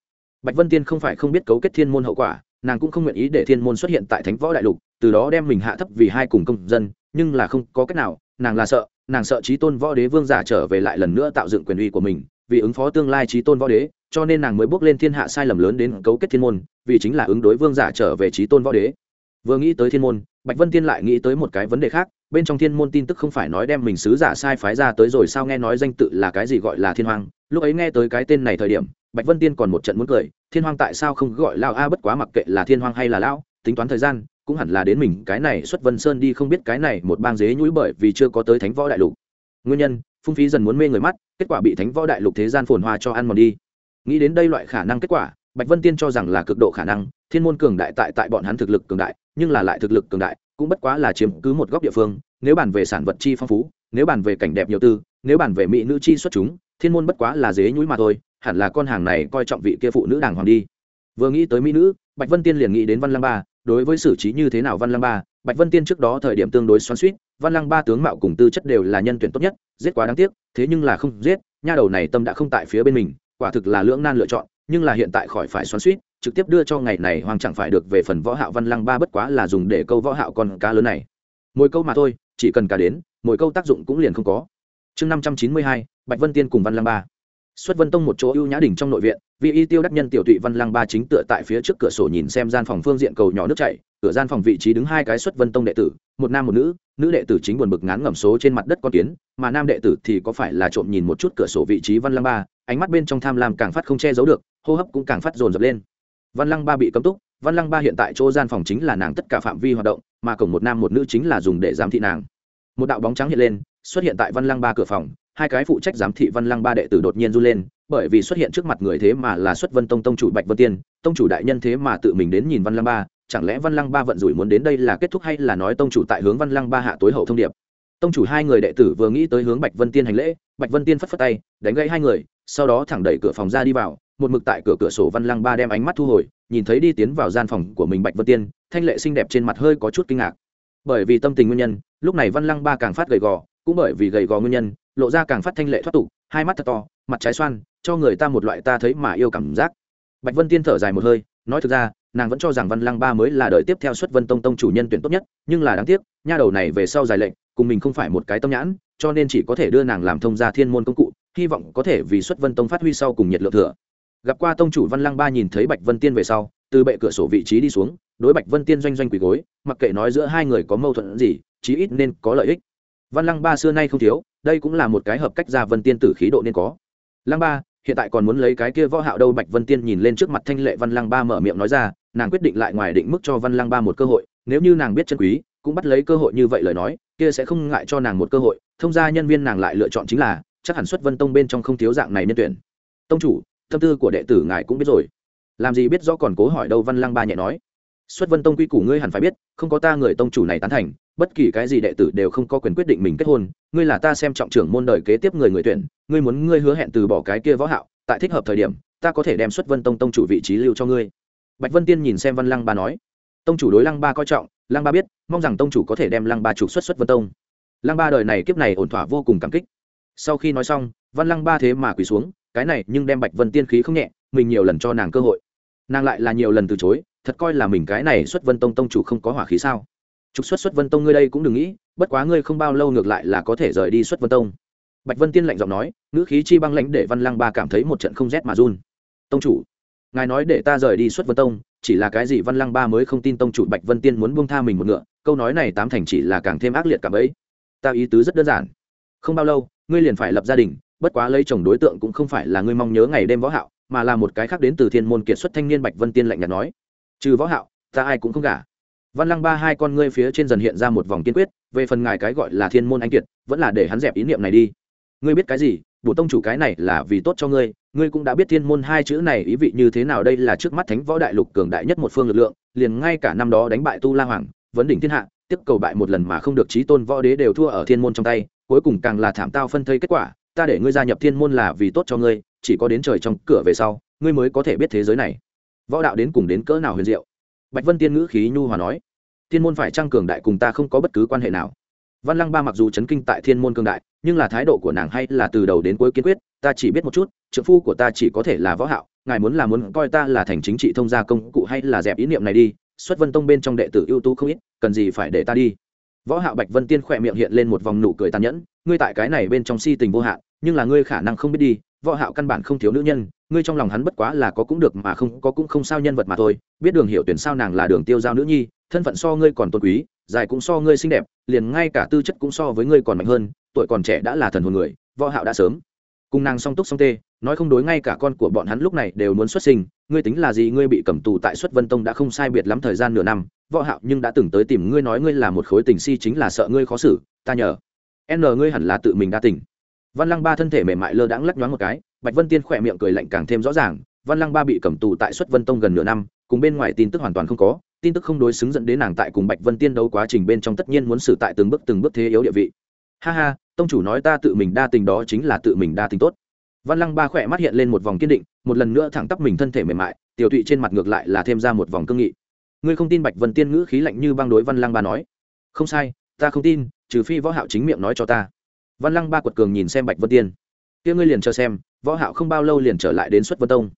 Bạch vân tiên không phải không biết cấu kết thiên môn hậu quả, nàng cũng không nguyện ý để thiên môn xuất hiện tại thánh võ đại lục, từ đó đem mình hạ thấp vì hai cùng công dân, nhưng là không có cách nào, nàng là sợ, nàng sợ trí tôn võ đế vương giả trở về lại lần nữa tạo dựng quyền uy của mình, vì ứng phó tương lai trí tôn võ đế, cho nên nàng mới bước lên thiên hạ sai lầm lớn đến cấu kết thiên môn, vì chính là ứng đối vương giả trở về trí tôn võ đế. Vừa nghĩ tới thiên môn, bạch vân tiên lại nghĩ tới một cái vấn đề khác bên trong thiên môn tin tức không phải nói đem mình sứ giả sai phái ra tới rồi sao nghe nói danh tự là cái gì gọi là thiên hoàng lúc ấy nghe tới cái tên này thời điểm, bạch vân tiên còn một trận muốn cười, thiên hoàng tại sao không gọi lao a bất quá mặc kệ là thiên hoàng hay là lão, tính toán thời gian, cũng hẳn là đến mình, cái này xuất vân sơn đi không biết cái này một bang dế nhũi bởi vì chưa có tới thánh võ đại lục. Nguyên nhân, phung phí dần muốn mê người mắt, kết quả bị thánh võ đại lục thế gian phồn hoa cho ăn mòn đi. Nghĩ đến đây loại khả năng kết quả, bạch vân tiên cho rằng là cực độ khả năng, thiên môn cường đại tại tại bọn hắn thực lực cường đại, nhưng là lại thực lực cường đại cũng bất quá là chiếm cứ một góc địa phương, nếu bàn về sản vật chi phong phú, nếu bàn về cảnh đẹp nhiều tư, nếu bàn về mỹ nữ chi xuất chúng, thiên môn bất quá là dế nhũi mà thôi, hẳn là con hàng này coi trọng vị kia phụ nữ đàng hoàng đi. Vừa nghĩ tới mỹ nữ, bạch vân tiên liền nghĩ đến văn lăng ba, đối với xử trí như thế nào văn lăng ba, bạch vân tiên trước đó thời điểm tương đối xoắn suýt văn lăng ba tướng mạo cùng tư chất đều là nhân tuyển tốt nhất, giết quá đáng tiếc, thế nhưng là không giết, nha đầu này tâm đã không tại phía bên mình, quả thực là lưỡng nan lựa chọn, nhưng là hiện tại khỏi phải xoắn suýt trực tiếp đưa cho ngày này hoàng chẳng phải được về phần võ hạo văn lăng ba bất quá là dùng để câu võ hạo con cá lớn này. Mỗi câu mà thôi, chỉ cần cá đến, mỗi câu tác dụng cũng liền không có. Chương năm trăm chín mươi hai, bạch vân tiên cùng văn lăng ba. Xuất vân tông một chỗ ưu nhã đỉnh trong nội viện vị y tiêu đắc nhân tiểu tụy văn lăng ba chính tựa tại phía trước cửa sổ nhìn xem gian phòng phương diện cầu nhỏ nước chảy, cửa gian phòng vị trí đứng hai cái xuất vân tông đệ tử, một nam một nữ nữ đệ tử chính buồn bực ngán ngẩm số trên mặt đất con kiến, mà nam đệ tử thì có phải là trộm nhìn một chút cửa sổ vị trí văn lăng ba, ánh mắt bên trong tham lam càng phát không che giấu được, hô hấp cũng càng phát dồn dập lên văn lăng ba bị cấm túc, văn lăng ba hiện tại chỗ gian phòng chính là nàng tất cả phạm vi hoạt động, mà cổng một nam một nữ chính là dùng để giám thị nàng. Một đạo bóng trắng hiện lên, xuất hiện tại văn lăng ba cửa phòng, hai cái phụ trách giám thị văn lăng ba đệ tử đột nhiên run lên, bởi vì xuất hiện trước mặt người thế mà là xuất vân tông tông chủ bạch vân tiên, tông chủ đại nhân thế mà tự mình đến nhìn văn lăng ba, chẳng lẽ văn lăng ba vận rủi muốn đến đây là kết thúc hay là nói tông chủ tại hướng văn lăng ba hạ tối hậu thông điệp? Tông chủ hai người đệ tử vừa nghĩ tới hướng bạch vân tiên hành lễ, bạch vân tiên phất phất tay, đánh gãy hai người, sau đó thẳng đẩy cửa phòng ra đi vào một mực tại cửa cửa sổ văn lăng ba đem ánh mắt thu hồi, nhìn thấy đi tiến vào gian phòng của mình bạch vân tiên, thanh lệ xinh đẹp trên mặt hơi có chút kinh ngạc. Bởi vì tâm tình nguyên nhân, lúc này văn lăng ba càng phát gầy gò, cũng bởi vì gầy gò nguyên nhân, lộ ra càng phát thanh lệ thoát tục, hai mắt thật to, mặt trái xoan, cho người ta một loại ta thấy mà yêu cảm giác. Bạch vân tiên thở dài một hơi, nói thực ra, nàng vẫn cho rằng văn lăng ba mới là đời tiếp theo xuất vân tông tông chủ nhân tuyển tốt nhất, nhưng là đáng tiếc, nha đầu này về sau dài lệnh, cùng mình không phải một cái tâm nhãn, cho nên chỉ có thể đưa nàng làm thông gia thiên môn công cụ, hy vọng có thể vì xuất vân tông phát huy sau cùng nhiệt lượng thừa gặp qua tông chủ văn lăng ba nhìn thấy bạch vân tiên về sau, từ bệ cửa sổ vị trí đi xuống, đối bạch vân tiên doanh doanh quỳ gối, mặc kệ nói giữa hai người có mâu thuẫn gì, chí ít nên có lợi ích. Văn lăng ba xưa nay không thiếu, đây cũng là một cái hợp cách ra vân tiên tử khí độ nên có. Lăng ba, hiện tại còn muốn lấy cái kia võ hạo đâu? Bạch vân tiên nhìn lên trước mặt thanh lệ văn lăng ba mở miệng nói ra, nàng quyết định lại ngoài định mức cho văn lăng ba một cơ hội, nếu như nàng biết chân quý, cũng bắt lấy cơ hội như vậy lời nói, kia sẽ không ngại cho nàng một cơ hội, thông gia nhân viên nàng lại lựa chọn chính là, chắc hẳn xuất vân tông bên trong không thiếu dạng này nhân tuyển. Tông chủ tâm tư của đệ tử ngài cũng biết rồi. Làm gì biết rõ còn cố hỏi đâu, văn lăng ba nhẹ nói. Xuất vân tông quy củ ngươi hẳn phải biết, không có ta người tông chủ này tán thành, bất kỳ cái gì đệ tử đều không có quyền quyết định mình kết hôn. Ngươi là ta xem trọng trưởng môn đời kế tiếp người người tuyển, ngươi muốn ngươi hứa hẹn từ bỏ cái kia võ hạo, tại thích hợp thời điểm, ta có thể đem xuất vân tông tông chủ vị trí lưu cho ngươi. Bạch vân tiên nhìn xem văn lăng ba nói. Tông chủ đối lăng ba coi trọng, lăng ba biết, mong rằng tông chủ có thể đem lăng ba trục xuất xuất vân tông. Lăng ba đời này kiếp này ổn thỏa vô cùng cảm kích. Sau khi nói xong, văn lăng ba thế mà quỳ xuống cái này nhưng đem bạch vân tiên khí không nhẹ, mình nhiều lần cho nàng cơ hội. Nàng lại là nhiều lần từ chối, thật coi là mình cái này xuất vân tông tông chủ không có hỏa khí sao? Trục xuất xuất vân tông ngươi đây cũng đừng nghĩ, bất quá ngươi không bao lâu ngược lại là có thể rời đi xuất vân tông. Bạch vân tiên lạnh giọng nói, ngữ khí chi băng lãnh để văn lăng ba cảm thấy một trận không rét mà run. Tông chủ, ngài nói để ta rời đi xuất vân tông, chỉ là cái gì văn lăng ba mới không tin tông chủ bạch vân tiên muốn buông tha mình một ngựa, câu nói này tám thành chỉ là càng thêm ác liệt cảm ấy ta ý tứ rất đơn giản. Không bao lâu, ngươi liền phải lập gia đình bất quá lấy chồng đối tượng cũng không phải là ngươi mong nhớ ngày đêm võ hạo, mà là một cái khác đến từ thiên môn kiệt xuất thanh niên bạch vân tiên lạnh nhạt nói. Trừ võ hạo, ta ai cũng không gả. Văn lăng ba hai con ngươi phía trên dần hiện ra một vòng kiên quyết, về phần ngài cái gọi là thiên môn anh kiệt, vẫn là để hắn dẹp ý niệm này đi. Ngươi biết cái gì, bổ tông chủ cái này là vì tốt cho ngươi ngươi cũng đã biết thiên môn hai chữ này ý vị như thế nào đây là trước mắt thánh võ đại lục cường đại nhất một phương lực lượng, liền ngay cả năm đó đánh bại tu la hoàng, vấn đỉnh thiên hạ, tiếp cầu bại một lần mà không được trí tôn võ đế đều thua ở thiên môn trong tay, cuối cùng càng là thảm tao phân thây kết quả ta để ngươi gia nhập thiên môn là vì tốt cho ngươi, chỉ có đến trời trong cửa về sau, ngươi mới có thể biết thế giới này. Võ đạo đến cùng đến cỡ nào huyền diệu. Bạch vân tiên ngữ khí nhu hòa nói, thiên môn phải trăng cường đại cùng ta không có bất cứ quan hệ nào. Văn lăng ba mặc dù chấn kinh tại thiên môn cường đại, nhưng là thái độ của nàng hay là từ đầu đến cuối kiên quyết, ta chỉ biết một chút trợ phu của ta chỉ có thể là võ hạo, ngài muốn là muốn coi ta là thành chính trị thông gia công cụ hay là dẹp ý niệm này đi, xuất vân tông bên trong đệ tử ưu tú không ít, cần gì phải để ta đi. Võ hạo bạch vân tiên khỏe miệng hiện lên một vòng nụ cười tàn nhẫn ngươi tại cái này bên trong si tình vô hạn, nhưng là ngươi khả năng không biết đi, võ hạo căn bản không thiếu nữ nhân, ngươi trong lòng hắn bất quá là có cũng được mà không, có cũng không sao nhân vật mà thôi, biết đường hiểu tuyển sao nàng là đường tiêu giao nữ nhi, thân phận so ngươi còn tôn quý, dài cũng so ngươi xinh đẹp, liền ngay cả tư chất cũng so với ngươi còn mạnh hơn, tuổi còn trẻ đã là thần hồn người, võ hạo đã sớm cùng nàng song túc song tê, nói không đối ngay cả con của bọn hắn lúc này đều muốn xuất sinh, ngươi tính là gì, ngươi bị cầm tù tại xuất vân tông đã không sai biệt lắm thời gian nửa năm, võ hạo nhưng đã từng tới tìm ngươi nói ngươi là một khối tình si chính là sợ ngươi khó xử, ta nhờ n ngươi hẳn là tự mình đa tình. Văn lăng ba thân thể mềm mại lơ đãng lắc nhoáng một cái, bạch vân tiên khỏe miệng cười lạnh càng thêm rõ ràng, văn lăng ba bị cầm tù tại xuất vân tông gần nửa năm, cùng bên ngoài tin tức hoàn toàn không có, tin tức không đối xứng dẫn đến nàng tại cùng bạch vân tiên đấu quá trình bên trong tất nhiên muốn xử tại từng bước từng bước thế yếu địa vị. Ha ha, tông chủ nói ta tự mình đa tình đó chính là tự mình đa tình tốt. Văn lăng ba khỏe mắt hiện lên một vòng kiên định, một lần nữa thẳng tắp mình thân thể mềm mại, tiểu thụy trên mặt ngược lại là thêm ra một vòng cương nghị. Ngươi không tin bạch vân tiên ngữ khí lạnh như băng đối văn lăng ba nói. Không sai, ta không tin trừ phi võ hạo chính miệng nói cho ta. Văn lăng ba quật cường nhìn xem bạch vân tiên. Kia ngươi liền chờ xem, võ hạo không bao lâu liền trở lại đến xuất vân tông.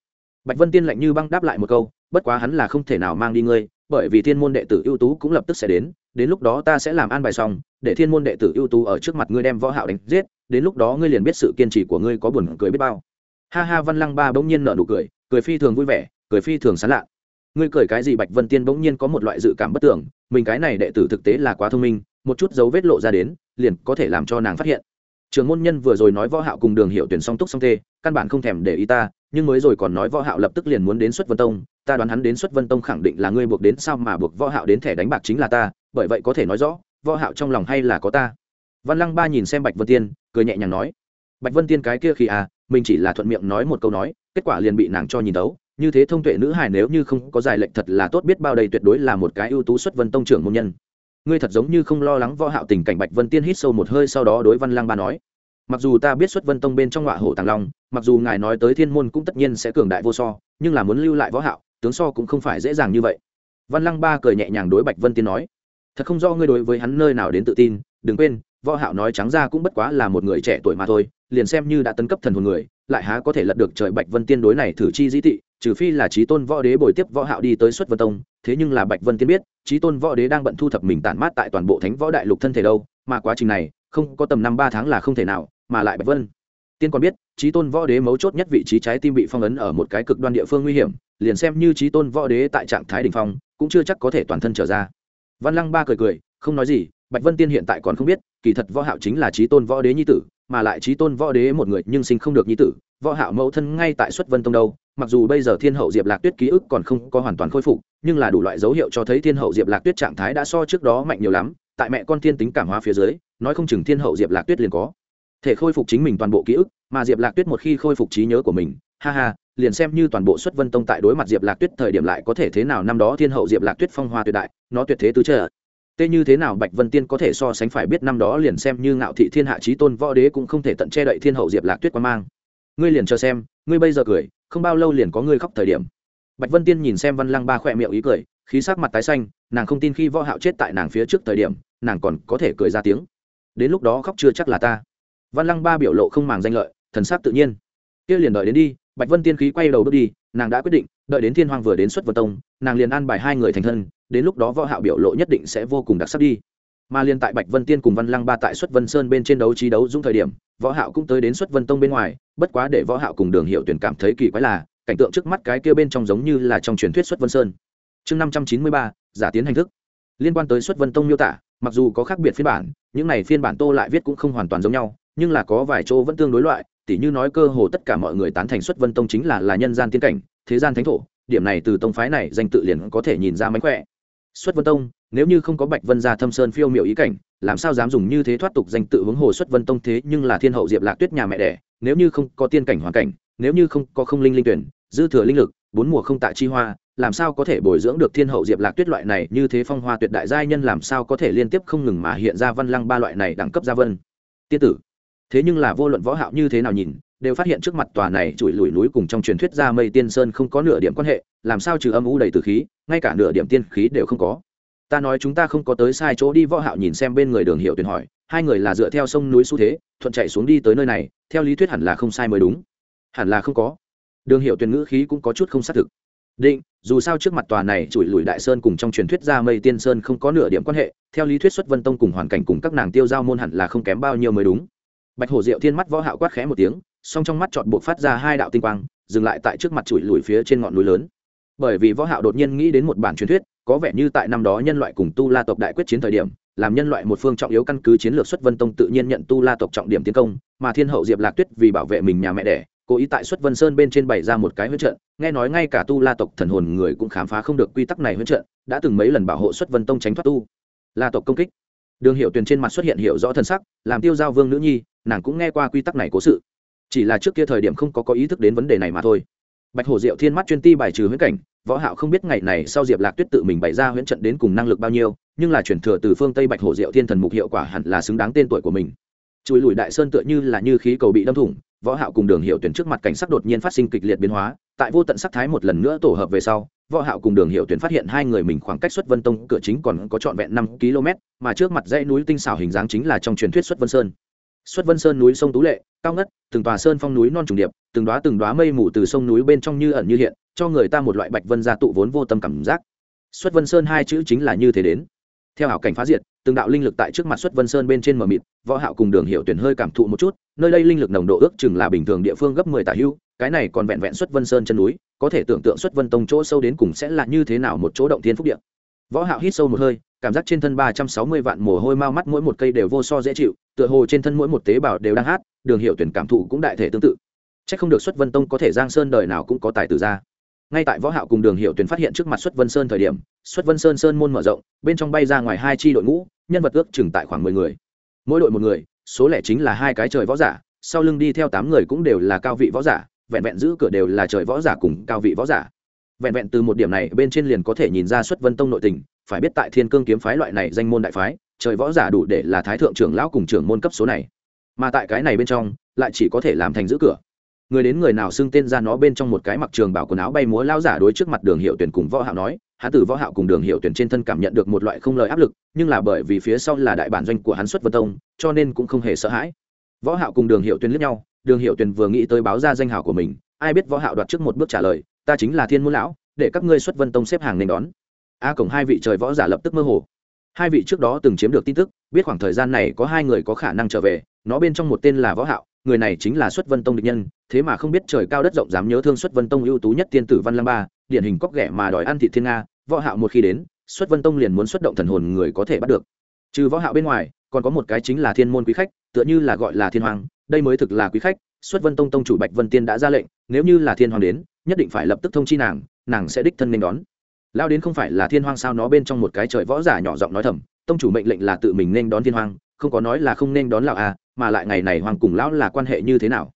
Bạch vân tiên lạnh như băng đáp lại một câu, bất quá hắn là không thể nào mang đi ngươi, bởi vì thiên môn đệ tử ưu tú cũng lập tức sẽ đến đến lúc đó ta sẽ làm an bài xong, để thiên môn đệ tử ưu tú ở trước mặt ngươi đem võ hạo đánh giết, đến lúc đó ngươi liền biết sự kiên trì của ngươi có buồn cười biết bao. Ha ha, văn lăng ba bỗng nhiên nở nụ cười cười phi thường vui vẻ, cười phi thường sán lạ. Ngươi cười cái gì bạch vân tiên bỗng nhiên có một loại dự cảm bất tưởng mình cái này đệ tử thực tế là quá thông minh một chút dấu vết lộ ra đến, liền có thể làm cho nàng phát hiện. Trường môn nhân vừa rồi nói võ hạo cùng đường hiệu tuyển song túc song tê, căn bản không thèm để ý ta, nhưng mới rồi còn nói võ hạo lập tức liền muốn đến xuất vân tông, ta đoán hắn đến xuất vân tông khẳng định là ngươi buộc đến, sao mà buộc võ hạo đến thẻ đánh bạc chính là ta, bởi vậy có thể nói rõ, võ hạo trong lòng hay là có ta. Văn lăng ba nhìn xem bạch vân tiên, cười nhẹ nhàng nói, bạch vân tiên cái kia khi à mình chỉ là thuận miệng nói một câu nói, kết quả liền bị nàng cho nhìn đấu như thế thông tuệ nữ hài nếu như không có giải lệnh thật là tốt biết bao đây tuyệt đối là một cái ưu tú xuất vân tông trưởng môn nhân ngươi thật giống như không lo lắng võ hạo tình cảnh bạch vân tiên hít sâu một hơi sau đó đối văn lang ba nói. Mặc dù ta biết xuất vân tông bên trong ngọa hổ tàng long, mặc dù ngài nói tới thiên môn cũng tất nhiên sẽ cường đại vô so, nhưng là muốn lưu lại võ hạo, tướng so cũng không phải dễ dàng như vậy. Văn lăng ba cười nhẹ nhàng đối bạch vân tiên nói. Thật không do ngươi đối với hắn nơi nào đến tự tin, đừng quên, võ hạo nói trắng ra cũng bất quá là một người trẻ tuổi mà thôi, liền xem như đã tấn cấp thần hồn người, lại há có thể lật được trời bạch vân tiên đối này thử chi dĩ thị trừ phi là trí tôn võ đế bồi tiếp võ hạo đi tới xuất vân tông, thế nhưng là bạch vân tiên biết, trí tôn võ đế đang bận thu thập mình tản mát tại toàn bộ thánh võ đại lục thân thể đâu, mà quá trình này, không có tầm năm ba tháng là không thể nào, mà lại bạch vân tiên còn biết, trí tôn võ đế mấu chốt nhất vị trí trái tim bị phong ấn ở một cái cực đoan địa phương nguy hiểm, liền xem như trí tôn võ đế tại trạng thái đỉnh phong, cũng chưa chắc có thể toàn thân trở ra. Văn lăng ba cười cười, không nói gì, bạch vân tiên hiện tại còn không biết, kỳ thật võ hạo chính là trí tôn võ đế nhi tử mà lại trí tôn võ đế một người nhưng sinh không được nhi tử, võ hạo mẫu thân ngay tại xuất vân tông đâu, mặc dù bây giờ thiên hậu diệp lạc tuyết ký ức còn không có hoàn toàn khôi phục, nhưng là đủ loại dấu hiệu cho thấy thiên hậu diệp lạc tuyết trạng thái đã so trước đó mạnh nhiều lắm, tại mẹ con thiên tính cảm hóa phía dưới, nói không chừng thiên hậu diệp lạc tuyết liền có thể khôi phục chính mình toàn bộ ký ức, mà diệp lạc tuyết một khi khôi phục trí nhớ của mình, ha ha, liền xem như toàn bộ xuất vân tông tại đối mặt diệp lạc tuyết thời điểm lại có thể thế nào năm đó thiên hậu diệp lạc tuyết phong hoa tuyệt đại, nó tuyệt thế tứ trợ tê như thế nào bạch vân tiên có thể so sánh phải biết năm đó liền xem như ngạo thị thiên hạ trí tôn võ đế cũng không thể tận che đậy thiên hậu diệp lạc tuyết qua mang. Ngươi liền chờ xem, ngươi bây giờ cười, không bao lâu liền có ngươi khóc thời điểm. Bạch vân tiên nhìn xem văn lăng ba khỏe miệng ý cười, khí sắc mặt tái xanh, nàng không tin khi võ hạo chết tại nàng phía trước thời điểm, nàng còn có thể cười ra tiếng. Đến lúc đó khóc chưa chắc là ta. Văn lăng ba biểu lộ không màng danh lợi, thần sắc tự nhiên. Kia liền đợi đến đi, bạch vân tiên khí quay đầu bước đi, nàng đã quyết định, đợi đến thiên hoàng vừa đến xuất vân tông, nàng liền an bài hai người thành thân đến lúc đó võ hạo biểu lộ nhất định sẽ vô cùng đặc sắc đi. Mà liên tại bạch vân tiên cùng văn lăng ba tại xuất vân sơn bên trên đấu trí đấu dũng thời điểm, võ hạo cũng tới đến xuất vân tông bên ngoài, bất quá để võ hạo cùng đường hiệu tuyển cảm thấy kỳ quái là, cảnh tượng trước mắt cái kia bên trong giống như là trong truyền thuyết xuất vân sơn. Chương 593 giả tiến hành thức. Liên quan tới xuất vân tông miêu tả, mặc dù có khác biệt phiên bản, những này phiên bản tô lại viết cũng không hoàn toàn giống nhau, nhưng là có vài chỗ vẫn tương đối loại, tỉ như nói cơ hồ tất cả mọi người tán thành xuất vân tông chính là là nhân gian tiên cảnh, thế gian thánh thổ, điểm này từ tông phái này danh tự liền có thể nhìn ra mánh khỏe xuất vân tông, nếu như không có bạch vân gia thâm sơn phiêu miệu ý cảnh, làm sao dám dùng như thế thoát tục danh tự hướng hồ xuất vân tông thế nhưng là thiên hậu diệp lạc tuyết nhà mẹ đẻ, nếu như không có tiên cảnh hoàn cảnh, nếu như không có không linh linh tuyển, dư thừa linh lực, bốn mùa không tại chi hoa, làm sao có thể bồi dưỡng được thiên hậu diệp lạc tuyết loại này như thế phong hoa tuyệt đại giai nhân làm sao có thể liên tiếp không ngừng mà hiện ra văn lăng ba loại này đẳng cấp gia vân? Tiên tử, thế nhưng là vô luận võ hạo như thế nào nhìn đều phát hiện trước mặt tòa này chùi lùi núi cùng trong truyền thuyết ra mây tiên sơn không có nửa điểm quan hệ, làm sao trừ âm u đầy từ khí, ngay cả nửa điểm tiên khí đều không có. Ta nói chúng ta không có tới sai chỗ đi, võ hạo nhìn xem bên người đường hiệu tuyển hỏi, hai người là dựa theo sông núi xu thế, thuận chạy xuống đi tới nơi này, theo lý thuyết hẳn là không sai mới đúng. Hẳn là không có. Đường hiệu tuyển ngữ khí cũng có chút không xác thực. Định, dù sao trước mặt tòa này chùi lùi đại sơn cùng trong truyền thuyết ra mây tiên sơn không có nửa điểm quan hệ, theo lý thuyết xuất vân tông cùng hoàn cảnh cùng các nàng tiêu giao môn hẳn là không kém bao nhiêu mới đúng. Bạch hổ diệu thiên mắt võ hạo quát khẽ một tiếng song trong mắt chọn buộc phát ra hai đạo tinh quang, dừng lại tại trước mặt chùi lùi phía trên ngọn núi lớn. Bởi vì võ hạo đột nhiên nghĩ đến một bản truyền thuyết, có vẻ như tại năm đó nhân loại cùng tu la tộc đại quyết chiến thời điểm, làm nhân loại một phương trọng yếu căn cứ chiến lược xuất vân tông tự nhiên nhận tu la tộc trọng điểm tiến công, mà thiên hậu diệp lạc tuyết vì bảo vệ mình nhà mẹ đẻ, cố ý tại xuất vân sơn bên trên bày ra một cái huyết trận, nghe nói ngay cả tu la tộc thần hồn người cũng khám phá không được quy tắc này huyết trận, đã từng mấy lần bảo hộ xuất vân tông tránh thoát tu la tộc công kích. Đường hiệu tuyền trên mặt xuất hiện hiệu rõ thân sắc, làm tiêu giao vương nữ nhi, nàng cũng nghe qua quy tắc này cố sự chỉ là trước kia thời điểm không có có ý thức đến vấn đề này mà thôi. Bạch hổ diệu thiên mắt chuyên ti bài trừ huyễn cảnh, võ hạo không biết ngày này sau diệp lạc tuyết tự mình bày ra huyễn trận đến cùng năng lực bao nhiêu, nhưng là chuyển thừa từ phương tây bạch hổ diệu thiên thần mục hiệu quả hẳn là xứng đáng tên tuổi của mình. Chùi lùi đại sơn tựa như là như khí cầu bị đâm thủng, võ hạo cùng đường hiệu tuyển trước mặt cảnh sắc đột nhiên phát sinh kịch liệt biến hóa, tại vô tận sắc thái một lần nữa tổ hợp về sau, võ hạo cùng đường hiệu tuyển phát hiện hai người mình khoảng cách xuất vân tông cửa chính còn có trọn vẹn 5 km, mà trước mặt dãy núi tinh xảo hình dáng chính là trong truyền thuyết xuất vân sơn. Xuất vân sơn núi sông tú lệ cao ngất, từng tòa sơn phong núi non trùng điệp, từng đóa từng đóa mây mù từ sông núi bên trong như ẩn như hiện, cho người ta một loại bạch vân gia tụ vốn vô tâm cảm giác. Xuất vân sơn hai chữ chính là như thế đến. Theo hảo cảnh phá diệt, từng đạo linh lực tại trước mặt xuất vân sơn bên trên mờ mịt, võ hạo cùng đường hiệu tuyển hơi cảm thụ một chút, nơi đây linh lực nồng độ ước chừng là bình thường địa phương gấp 10 tả hưu, cái này còn vẹn vẹn xuất vân sơn chân núi, có thể tưởng tượng xuất vân tông chỗ sâu đến cùng sẽ là như thế nào một chỗ động thiên phúc địa. Võ hạo hít sâu một hơi cảm giác trên thân 360 vạn mồ hôi mau mắt mỗi một cây đều vô so dễ chịu, tựa hồ trên thân mỗi một tế bào đều đang hát, đường hiệu tuyển cảm thụ cũng đại thể tương tự. Chắc không được xuất vân tông có thể giang sơn đời nào cũng có tài tử ra. Ngay tại võ hạo cùng đường hiệu tuyển phát hiện trước mặt xuất vân sơn thời điểm, xuất vân sơn sơn môn mở rộng, bên trong bay ra ngoài hai chi đội ngũ, nhân vật ước chừng tại khoảng 10 người. Mỗi đội một người, số lẻ chính là hai cái trời võ giả, sau lưng đi theo tám người cũng đều là cao vị võ giả, vẹn vẹn giữ cửa đều là trời võ giả cùng cao vị võ giả vẹn vẹn từ một điểm này bên trên liền có thể nhìn ra xuất vân tông nội tình, phải biết tại thiên cương kiếm phái loại này danh môn đại phái, trời võ giả đủ để là thái thượng trưởng lão cùng trưởng môn cấp số này. Mà tại cái này bên trong, lại chỉ có thể làm thành giữ cửa. Người đến người nào xưng tên ra nó bên trong một cái mặc trường bảo quần áo bay múa lao giả đối trước mặt đường hiệu tuyển cùng võ hạo nói, hắn từ võ hạo cùng đường hiệu tuyển trên thân cảm nhận được một loại không lời áp lực, nhưng là bởi vì phía sau là đại bản doanh của hắn xuất vân tông, cho nên cũng không hề sợ hãi. Võ hạo cùng đường hiệu tuyển liếc nhau, đường hiệu tuyển vừa nghĩ tới báo ra danh hào của mình, ai biết võ hạo đoạt trước một bước trả lời ta chính là thiên môn lão, để các ngươi xuất vân tông xếp hàng nên đón. A cổng hai vị trời võ giả lập tức mơ hồ. Hai vị trước đó từng chiếm được tin tức, biết khoảng thời gian này có hai người có khả năng trở về, nó bên trong một tên là võ hạo, người này chính là xuất vân tông địch nhân, thế mà không biết trời cao đất rộng dám nhớ thương xuất vân tông ưu tú nhất tiên tử văn lăng ba, điển hình cóc ghẻ mà đòi ăn thị thiên nga, võ hạo một khi đến, xuất vân tông liền muốn xuất động thần hồn người có thể bắt được. Trừ võ hạo bên ngoài, còn có một cái chính là thiên môn quý khách, tựa như là gọi là thiên hoàng, đây mới thực là quý khách, xuất vân tông tông chủ bạch vân tiên đã ra lệnh, nếu như là thiên hoàng đến nhất định phải lập tức thông chi nàng nàng sẽ đích thân nên đón. Lao đến không phải là thiên hoàng sao nó bên trong một cái trời võ giả nhỏ giọng nói thầm, tông chủ mệnh lệnh là tự mình nên đón thiên hoàng không có nói là không nên đón lão à mà lại ngày này hoàng cùng lão là quan hệ như thế nào?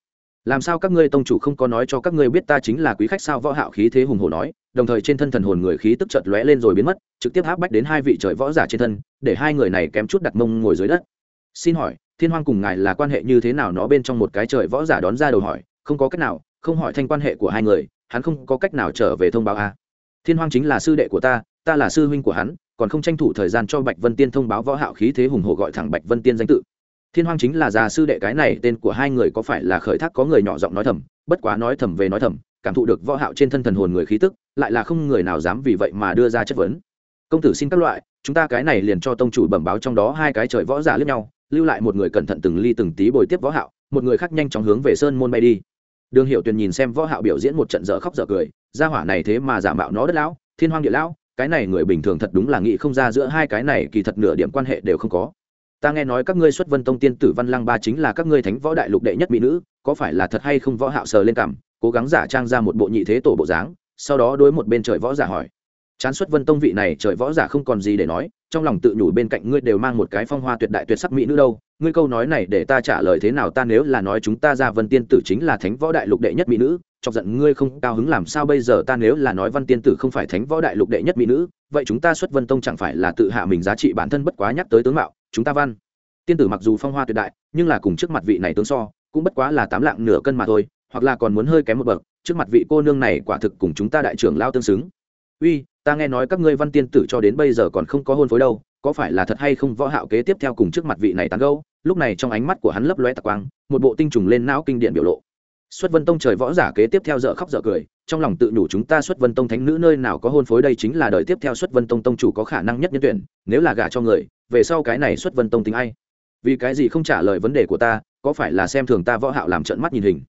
Làm sao các ngươi tông chủ không có nói cho các ngươi biết ta chính là quý khách sao võ hạo khí thế hùng hổ nói, đồng thời trên thân thần hồn người khí tức chợt lóe lên rồi biến mất, trực tiếp áp bách đến hai vị trời võ giả trên thân, để hai người này kém chút đặt mông ngồi dưới đất. Xin hỏi, thiên hoàng cùng ngài là quan hệ như thế nào nó bên trong một cái trời võ giả đón ra đầu hỏi, không có cách nào, không hỏi thanh quan hệ của hai người hắn không có cách nào trở về thông báo a. Thiên Hoang chính là sư đệ của ta ta là sư huynh của hắn, còn không tranh thủ thời gian cho bạch vân tiên thông báo võ hạo khí thế hùng hổ gọi thẳng bạch vân tiên danh tự. Thiên Hoang chính là già sư đệ cái này, tên của hai người có phải là khởi thác có người nhỏ giọng nói thầm, bất quá nói thầm về nói thầm, cảm thụ được võ hạo trên thân thần hồn người khí tức, lại là không người nào dám vì vậy mà đưa ra chất vấn. Công tử xin các loại, chúng ta cái này liền cho tông chủ bẩm báo trong đó hai cái trời võ giả lướt nhau, lưu lại một người cẩn thận từng ly từng tí bồi tiếp võ hạo, một người khác nhanh chóng hướng về sơn môn bay đi đường hiệu tuyền nhìn xem võ hạo biểu diễn một trận dở khóc dở cười gia hỏa này thế mà giả mạo nó đất lão thiên hoang địa lão cái này người bình thường thật đúng là nghĩ không ra giữa hai cái này kỳ thật nửa điểm quan hệ đều không có. Ta nghe nói các ngươi xuất vân tông tiên tử văn lăng ba chính là các ngươi thánh võ đại lục đệ nhất mỹ nữ có phải là thật hay không võ hạo sờ lên cằm, cố gắng giả trang ra một bộ nhị thế tổ bộ dáng sau đó đối một bên trời võ giả hỏi. Chán xuất vân tông vị này trời võ giả không còn gì để nói trong lòng tự nhủ bên cạnh ngươi đều mang một cái phong hoa tuyệt đại tuyệt sắc mỹ nữ đâu ngươi câu nói này để ta trả lời thế nào? Ta nếu là nói chúng ta ra vân tiên tử chính là thánh võ đại lục đệ nhất mỹ nữ, chọc giận ngươi không cao hứng làm sao bây giờ? Ta nếu là nói văn tiên tử không phải thánh võ đại lục đệ nhất mỹ nữ, vậy chúng ta xuất vân tông chẳng phải là tự hạ mình giá trị bản thân bất quá nhắc tới tướng mạo, chúng ta văn. Tiên tử mặc dù phong hoa tuyệt đại, nhưng là cùng trước mặt vị này tướng so, cũng bất quá là tám lạng nửa cân mà thôi, hoặc là còn muốn hơi kém một bậc, trước mặt vị cô nương này quả thực cùng chúng ta đại trưởng lao tương xứng. Uy, ta nghe nói các ngươi văn tiên tử cho đến bây giờ còn không có hôn phối đâu, có phải là thật hay không? Võ hạo kế tiếp theo cùng trước mặt vị này tán gẫu lúc này trong ánh mắt của hắn lấp lóe tạc quang, một bộ tinh trùng lên não kinh điện biểu lộ. Xuất vân tông trời võ giả kế tiếp theo dở khóc dở cười, trong lòng tự nhủ chúng ta xuất vân tông thánh nữ nơi nào có hôn phối đây chính là đời tiếp theo xuất vân tông tông chủ có khả năng nhất nhân tuyển, nếu là gả cho người, về sau cái này xuất vân tông tính ai? Vì cái gì không trả lời vấn đề của ta, có phải là xem thường ta võ hạo làm trận mắt nhìn hình?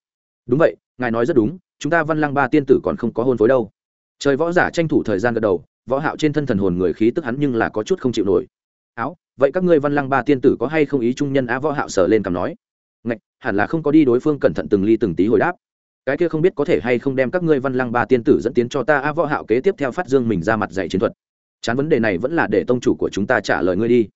Đúng vậy, ngài nói rất đúng, chúng ta văn lăng ba tiên tử còn không có hôn phối đâu. Trời võ giả tranh thủ thời gian gật đầu, võ hạo trên thân thần hồn người khí tức hắn nhưng là có chút không chịu nổi áo, vậy các ngươi văn lăng ba tiên tử có hay không ý trung nhân á võ hạo sở lên cầm nói, ngạch, hẳn là không có đi đối phương cẩn thận từng ly từng tí hồi đáp. Cái kia không biết có thể hay không đem các ngươi văn lăng ba tiên tử dẫn tiến cho ta a võ hạo kế tiếp theo phát dương mình ra mặt dạy chiến thuật. Chán vấn đề này vẫn là để tông chủ của chúng ta trả lời ngươi đi.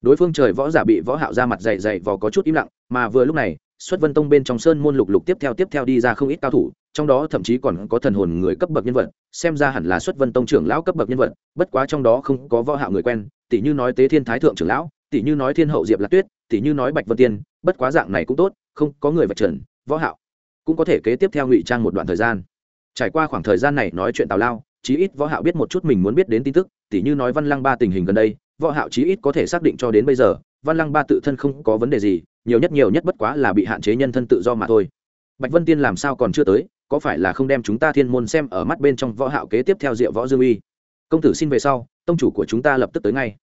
Đối phương trời võ giả bị võ hạo ra mặt dạy dạy vò có chút im lặng, mà vừa lúc này xuất vân tông bên trong sơn môn lục lục tiếp theo tiếp theo đi ra không ít cao thủ, trong đó thậm chí còn có thần hồn người cấp bậc nhân vật, xem ra hẳn là xuất vân tông trưởng lão cấp bậc nhân vật, bất quá trong đó không có võ hạo người quen tỷ như nói tế thiên thái thượng trưởng lão tỷ như nói thiên hậu diệp lạc tuyết tỷ như nói bạch vân tiên, bất quá dạng này cũng tốt, không có người vạch trần, võ hạo cũng có thể kế tiếp theo ngụy trang một đoạn thời gian. Trải qua khoảng thời gian này nói chuyện tào lao, chí ít võ hạo biết một chút mình muốn biết đến tin tức tỷ như nói văn lăng ba tình hình gần đây, võ hạo chí ít có thể xác định cho đến bây giờ văn lăng ba tự thân không có vấn đề gì, nhiều nhất nhiều nhất bất quá là bị hạn chế nhân thân tự do mà thôi. Bạch vân tiên làm sao còn chưa tới, có phải là không đem chúng ta thiên môn xem ở mắt bên trong võ hạo kế tiếp theo diệu võ dương uy? Công tử xin về sau, tông chủ của chúng ta lập tức tới ngay.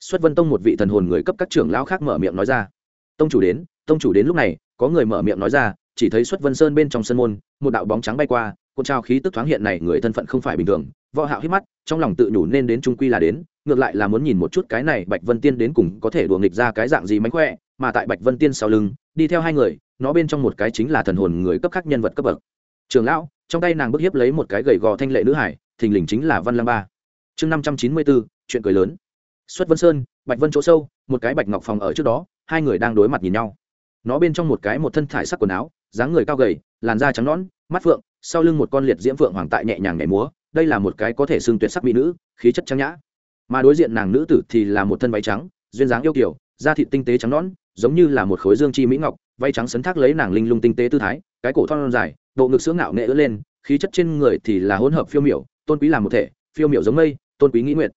Xuất vân tông một vị thần hồn người cấp các trưởng lão khác mở miệng nói ra. Tông chủ đến, tông chủ đến lúc này, có người mở miệng nói ra, chỉ thấy xuất vân sơn bên trong sân môn, một đạo bóng trắng bay qua, cuộn trào khí tức thoáng hiện này người thân phận không phải bình thường. Võ hạo hít mắt, trong lòng tự nhủ nên đến trung quy là đến ngược lại là muốn nhìn một chút cái này bạch vân tiên đến cùng có thể đùa nghịch ra cái dạng gì mánh khỏe, mà tại bạch vân tiên sau lưng, đi theo hai người, nó bên trong một cái chính là thần hồn người cấp khác nhân vật cấp bậc. Trường lão, trong tay nàng bức hiếp lấy một cái gầy gò thanh lệ nữ hải, thình lình chính là văn lăng ba. Chương năm trăm chín mươi bốn, chuyện cười lớn. Xuất vân sơn, bạch vân chỗ sâu, một cái bạch ngọc phòng ở trước đó, hai người đang đối mặt nhìn nhau. Nó bên trong một cái một thân thải sắc quần áo, dáng người cao gầy, làn da trắng nõn, mắt phượng, sau lưng một con liệt diễm phượng hoàng tại nhẹ nhàng nhảy múa, đây là một cái có thể xưng tuyệt sắc mỹ nữ, khí chất trang nhã mà đối diện nàng nữ tử thì là một thân váy trắng, duyên dáng yêu kiểu da thịt tinh tế trắng nõn, giống như là một khối dương chi mỹ ngọc, váy trắng sấn thác lấy nàng linh lung tinh tế tư thái, cái cổ thon dài, bộ ngực sữa ngạo nghệ ứa lên, khí chất trên người thì là hỗn hợp phiêu miểu, tôn quý làm một thể, phiêu miểu giống mây, tôn quý nghĩ nguyện.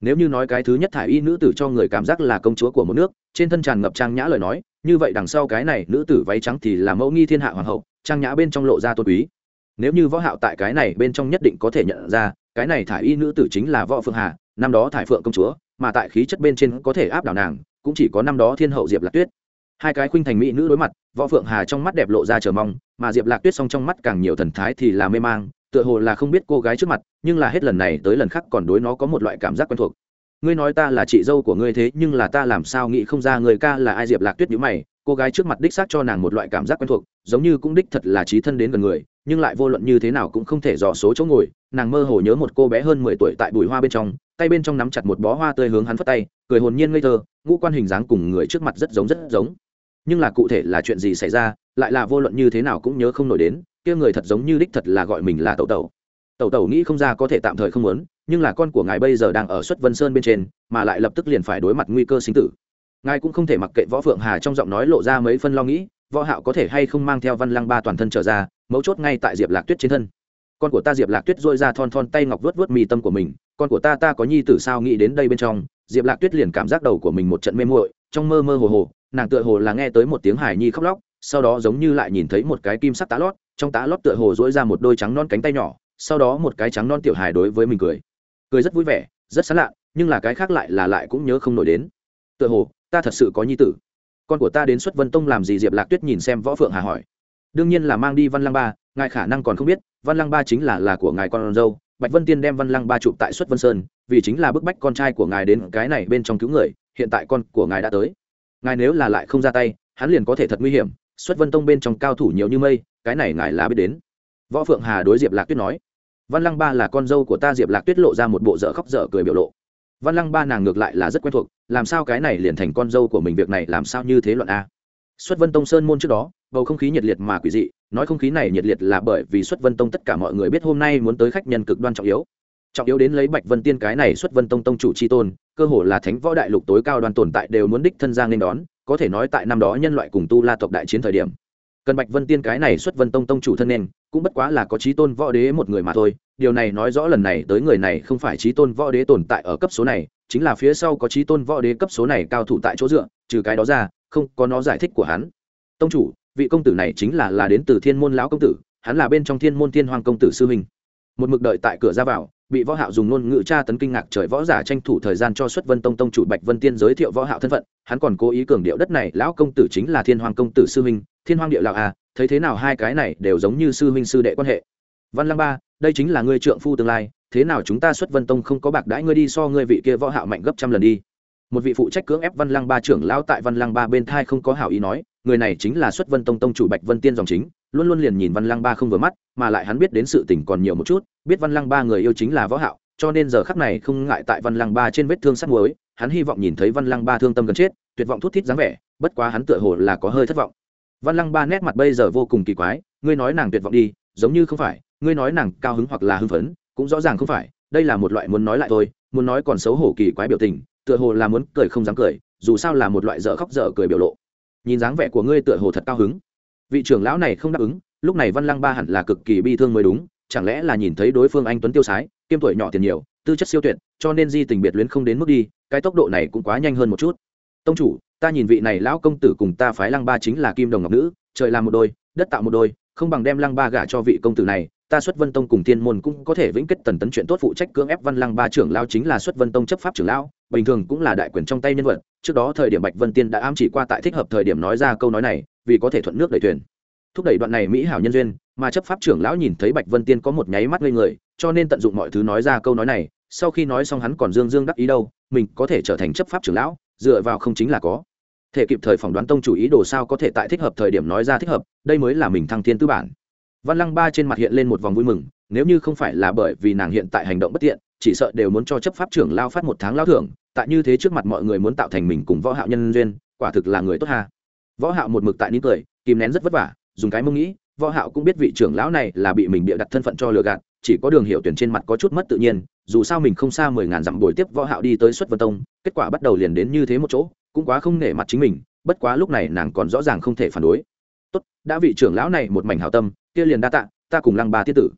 Nếu như nói cái thứ nhất thải y nữ tử cho người cảm giác là công chúa của một nước, trên thân tràn ngập trang nhã lời nói, như vậy đằng sau cái này nữ tử váy trắng thì là mẫu nghi thiên hạ hoàng hậu, trang nhã bên trong lộ ra tôn quý nếu như võ hạo tại cái này bên trong nhất định có thể nhận ra, cái này thải y nữ tử chính là võ phượng hà, năm đó thải phượng công chúa, mà tại khí chất bên trên có thể áp đảo nàng, cũng chỉ có năm đó thiên hậu diệp lạc tuyết. Hai cái khuynh thành mỹ nữ đối mặt, võ phượng hà trong mắt đẹp lộ ra chờ mong, mà diệp lạc tuyết song trong mắt càng nhiều thần thái thì là mê mang, tựa hồ là không biết cô gái trước mặt, nhưng là hết lần này tới lần khác còn đối nó có một loại cảm giác quen thuộc. Ngươi nói ta là chị dâu của ngươi thế, nhưng là ta làm sao nghĩ không ra người ca là ai diệp lạc tuyết như mày, cô gái trước mặt đích xác cho nàng một loại cảm giác quen thuộc, giống như cũng đích thật là trí thân đến gần người nhưng lại vô luận như thế nào cũng không thể dò số chỗ ngồi, nàng mơ hồ nhớ một cô bé hơn mười tuổi tại bụi hoa bên trong, tay bên trong nắm chặt một bó hoa tươi hướng hắn phất tay, cười hồn nhiên ngây thơ, ngũ quan hình dáng cùng người trước mặt rất giống rất giống. Nhưng là cụ thể là chuyện gì xảy ra, lại là vô luận như thế nào cũng nhớ không nổi đến, kia người thật giống như đích thật là gọi mình là tẩu tẩu. Tẩu tẩu nghĩ không ra có thể tạm thời không muốn, nhưng là con của ngài bây giờ đang ở xuất vân sơn bên trên, mà lại lập tức liền phải đối mặt nguy cơ sinh tử. Ngài cũng không thể mặc kệ võ phượng hà trong giọng nói lộ ra mấy phân lo nghĩ, võ hạo có thể hay không mang theo văn lăng ba toàn thân trở ra mấu chốt ngay tại diệp lạc tuyết trên thân con của ta diệp lạc tuyết dôi ra thon thon tay ngọc vớt vớt mì tâm của mình con của ta ta có nhi tử sao nghĩ đến đây bên trong diệp lạc tuyết liền cảm giác đầu của mình một trận mê muội trong mơ mơ hồ hồ nàng tựa hồ là nghe tới một tiếng hải nhi khóc lóc sau đó giống như lại nhìn thấy một cái kim sắc tá lót trong tá lót tựa hồ dỗi ra một đôi trắng non cánh tay nhỏ sau đó một cái trắng non tiểu hài đối với mình cười cười rất vui vẻ rất xán lạ nhưng là cái khác lại là lại cũng nhớ không nổi đến tựa hồ ta thật sự có nhi tử con của ta đến xuất vân tông làm gì diệp lạc tuyết nhìn xem võ phượng hà hỏi đương nhiên là mang đi văn lăng ba, ngài khả năng còn không biết, văn lăng ba chính là là của ngài con dâu. Bạch vân tiên đem văn lăng ba chụp tại xuất vân sơn, vì chính là bức bách con trai của ngài đến cái này bên trong cứu người, hiện tại con của ngài đã tới. Ngài nếu là lại không ra tay, hắn liền có thể thật nguy hiểm. Xuất vân tông bên trong cao thủ nhiều như mây, cái này ngài là biết đến. Võ phượng hà đối diệp lạc tuyết nói, văn lăng ba là con dâu của ta. Diệp lạc tuyết lộ ra một bộ dở khóc dở cười biểu lộ. Văn lăng ba nàng ngược lại là rất quen thuộc, làm sao cái này liền thành con dâu của mình việc này, làm sao như thế luận a? Xuất vân tông sơn môn trước đó bầu không khí nhiệt liệt mà quỷ dị, nói không khí này nhiệt liệt là bởi vì xuất vân tông tất cả mọi người biết hôm nay muốn tới khách nhân cực đoan trọng yếu. Trọng yếu đến lấy bạch vân tiên cái này xuất vân tông tông chủ c h i tôn, cơ hồ là thánh võ đại lục tối cao đoàn tồn tại đều muốn đích thân giang nên đón, có thể nói tại năm đó nhân loại cùng tu la tộc đại chiến thời điểm. Cần bạch vân tiên cái này xuất vân tông tông chủ thân nên, cũng bất quá là có trí tôn võ đế một người mà thôi, điều này nói rõ lần này tới người này không phải trí tôn võ đế tồn tại ở cấp số này, chính là phía sau có trí tôn võ đế cấp số này cao thủ tại chỗ dựa, trừ cái đó ra, không có nó giải thích của hắn. Tông chủ vị công tử này chính là là đến từ thiên môn lão công tử, hắn là bên trong thiên môn thiên hoàng công tử sư huynh. Một mực đợi tại cửa ra vào, bị võ hạo dùng ngôn ngữ tra tấn kinh ngạc trời võ giả tranh thủ thời gian cho xuất vân tông tông chủ bạch vân tiên giới thiệu võ hạo thân phận, hắn còn cố ý cường điệu đất này, lão công tử chính là thiên hoàng công tử sư huynh, thiên hoàng điệu lão à thấy thế nào hai cái này đều giống như sư huynh sư đệ quan hệ. Văn lăng ba, đây chính là ngươi trượng phu tương lai, thế nào chúng ta xuất vân tông không có bạc đãi ngươi đi so ngươi vị kia võ hạo mạnh gấp trăm lần đi. Một vị phụ trách cưỡng ép văn lăng ba trưởng lão tại văn lăng ba bên thai không có hảo ý nói người này chính là xuất vân tông tông chủ bạch vân tiên dòng chính, luôn luôn liền nhìn văn lăng ba không vừa mắt, mà lại hắn biết đến sự tình còn nhiều một chút, biết văn lăng ba người yêu chính là võ hạo, cho nên giờ khắc này không ngại tại văn lăng ba trên vết thương sắc muối, hắn hy vọng nhìn thấy văn lăng ba thương tâm gần chết, tuyệt vọng thút thít dáng vẻ, bất quá hắn tựa hồ là có hơi thất vọng. Văn lăng ba nét mặt bây giờ vô cùng kỳ quái, ngươi nói nàng tuyệt vọng đi, giống như không phải, ngươi nói nàng cao hứng hoặc là hưng phấn, cũng rõ ràng không phải, đây là một loại muốn nói lại thôi, muốn nói còn xấu hổ kỳ quái biểu tình, tựa hồ là muốn cười không dám cười, dù sao là một loại dở khóc dở cười biểu lộ nhìn dáng vẻ của ngươi tựa hồ thật cao hứng. Vị trưởng lão này không đáp ứng, lúc này văn lăng ba hẳn là cực kỳ bi thương mới đúng, chẳng lẽ là nhìn thấy đối phương anh tuấn tiêu sái, kiêm tuổi nhỏ tiền nhiều, tư chất siêu tuyệt, cho nên di tình biệt luyến không đến mức đi, cái tốc độ này cũng quá nhanh hơn một chút. Tông chủ, ta nhìn vị này lão công tử cùng ta phái lăng ba chính là kim đồng ngọc nữ, trời làm một đôi, đất tạo một đôi, không bằng đem lăng ba gả cho vị công tử này, ta xuất vân tông cùng thiên môn cũng có thể vĩnh kết tần tấn chuyện tốt phụ trách cưỡng ép văn lăng ba trưởng lao chính là xuất vân tông chấp pháp trưởng lão bình thường cũng là đại quyền trong tay nhân vật, trước đó thời điểm bạch vân tiên đã ám chỉ qua tại thích hợp thời điểm nói ra câu nói này, vì có thể thuận nước đẩy thuyền. Thúc đẩy đoạn này mỹ hảo nhân duyên, mà chấp pháp trưởng lão nhìn thấy bạch vân tiên có một nháy mắt ngây người, cho nên tận dụng mọi thứ nói ra câu nói này, sau khi nói xong hắn còn dương dương đắc ý đâu, mình có thể trở thành chấp pháp trưởng lão, dựa vào không chính là có. Thể kịp thời phỏng đoán tông chủ ý đồ sao có thể tại thích hợp thời điểm nói ra thích hợp, đây mới là mình thăng thiên tư bản. Văn lăng ba trên mặt hiện lên một vòng vui mừng, nếu như không phải là bởi vì nàng hiện tại hành động bất tiện chỉ sợ đều muốn cho chấp pháp trưởng lao phát một tháng lao thưởng, tại như thế trước mặt mọi người muốn tạo thành mình cùng võ hạo nhân duyên, quả thực là người tốt ha. Võ hạo một mực tại nín cười, kìm nén rất vất vả, dùng cái mông nghĩ, võ hạo cũng biết vị trưởng lão này là bị mình bịa đặt thân phận cho lừa gạt, chỉ có đường hiểu tuyển trên mặt có chút mất tự nhiên, dù sao mình không xa mười ngàn dặm buổi tiếp võ hạo đi tới xuất vân tông, kết quả bắt đầu liền đến như thế một chỗ, cũng quá không nể mặt chính mình, bất quá lúc này nàng còn rõ ràng không thể phản đối. Tốt, đã vị trưởng lão này một mảnh hảo tâm, kia liền đa tạ, ta cùng lăng ba tiết tử.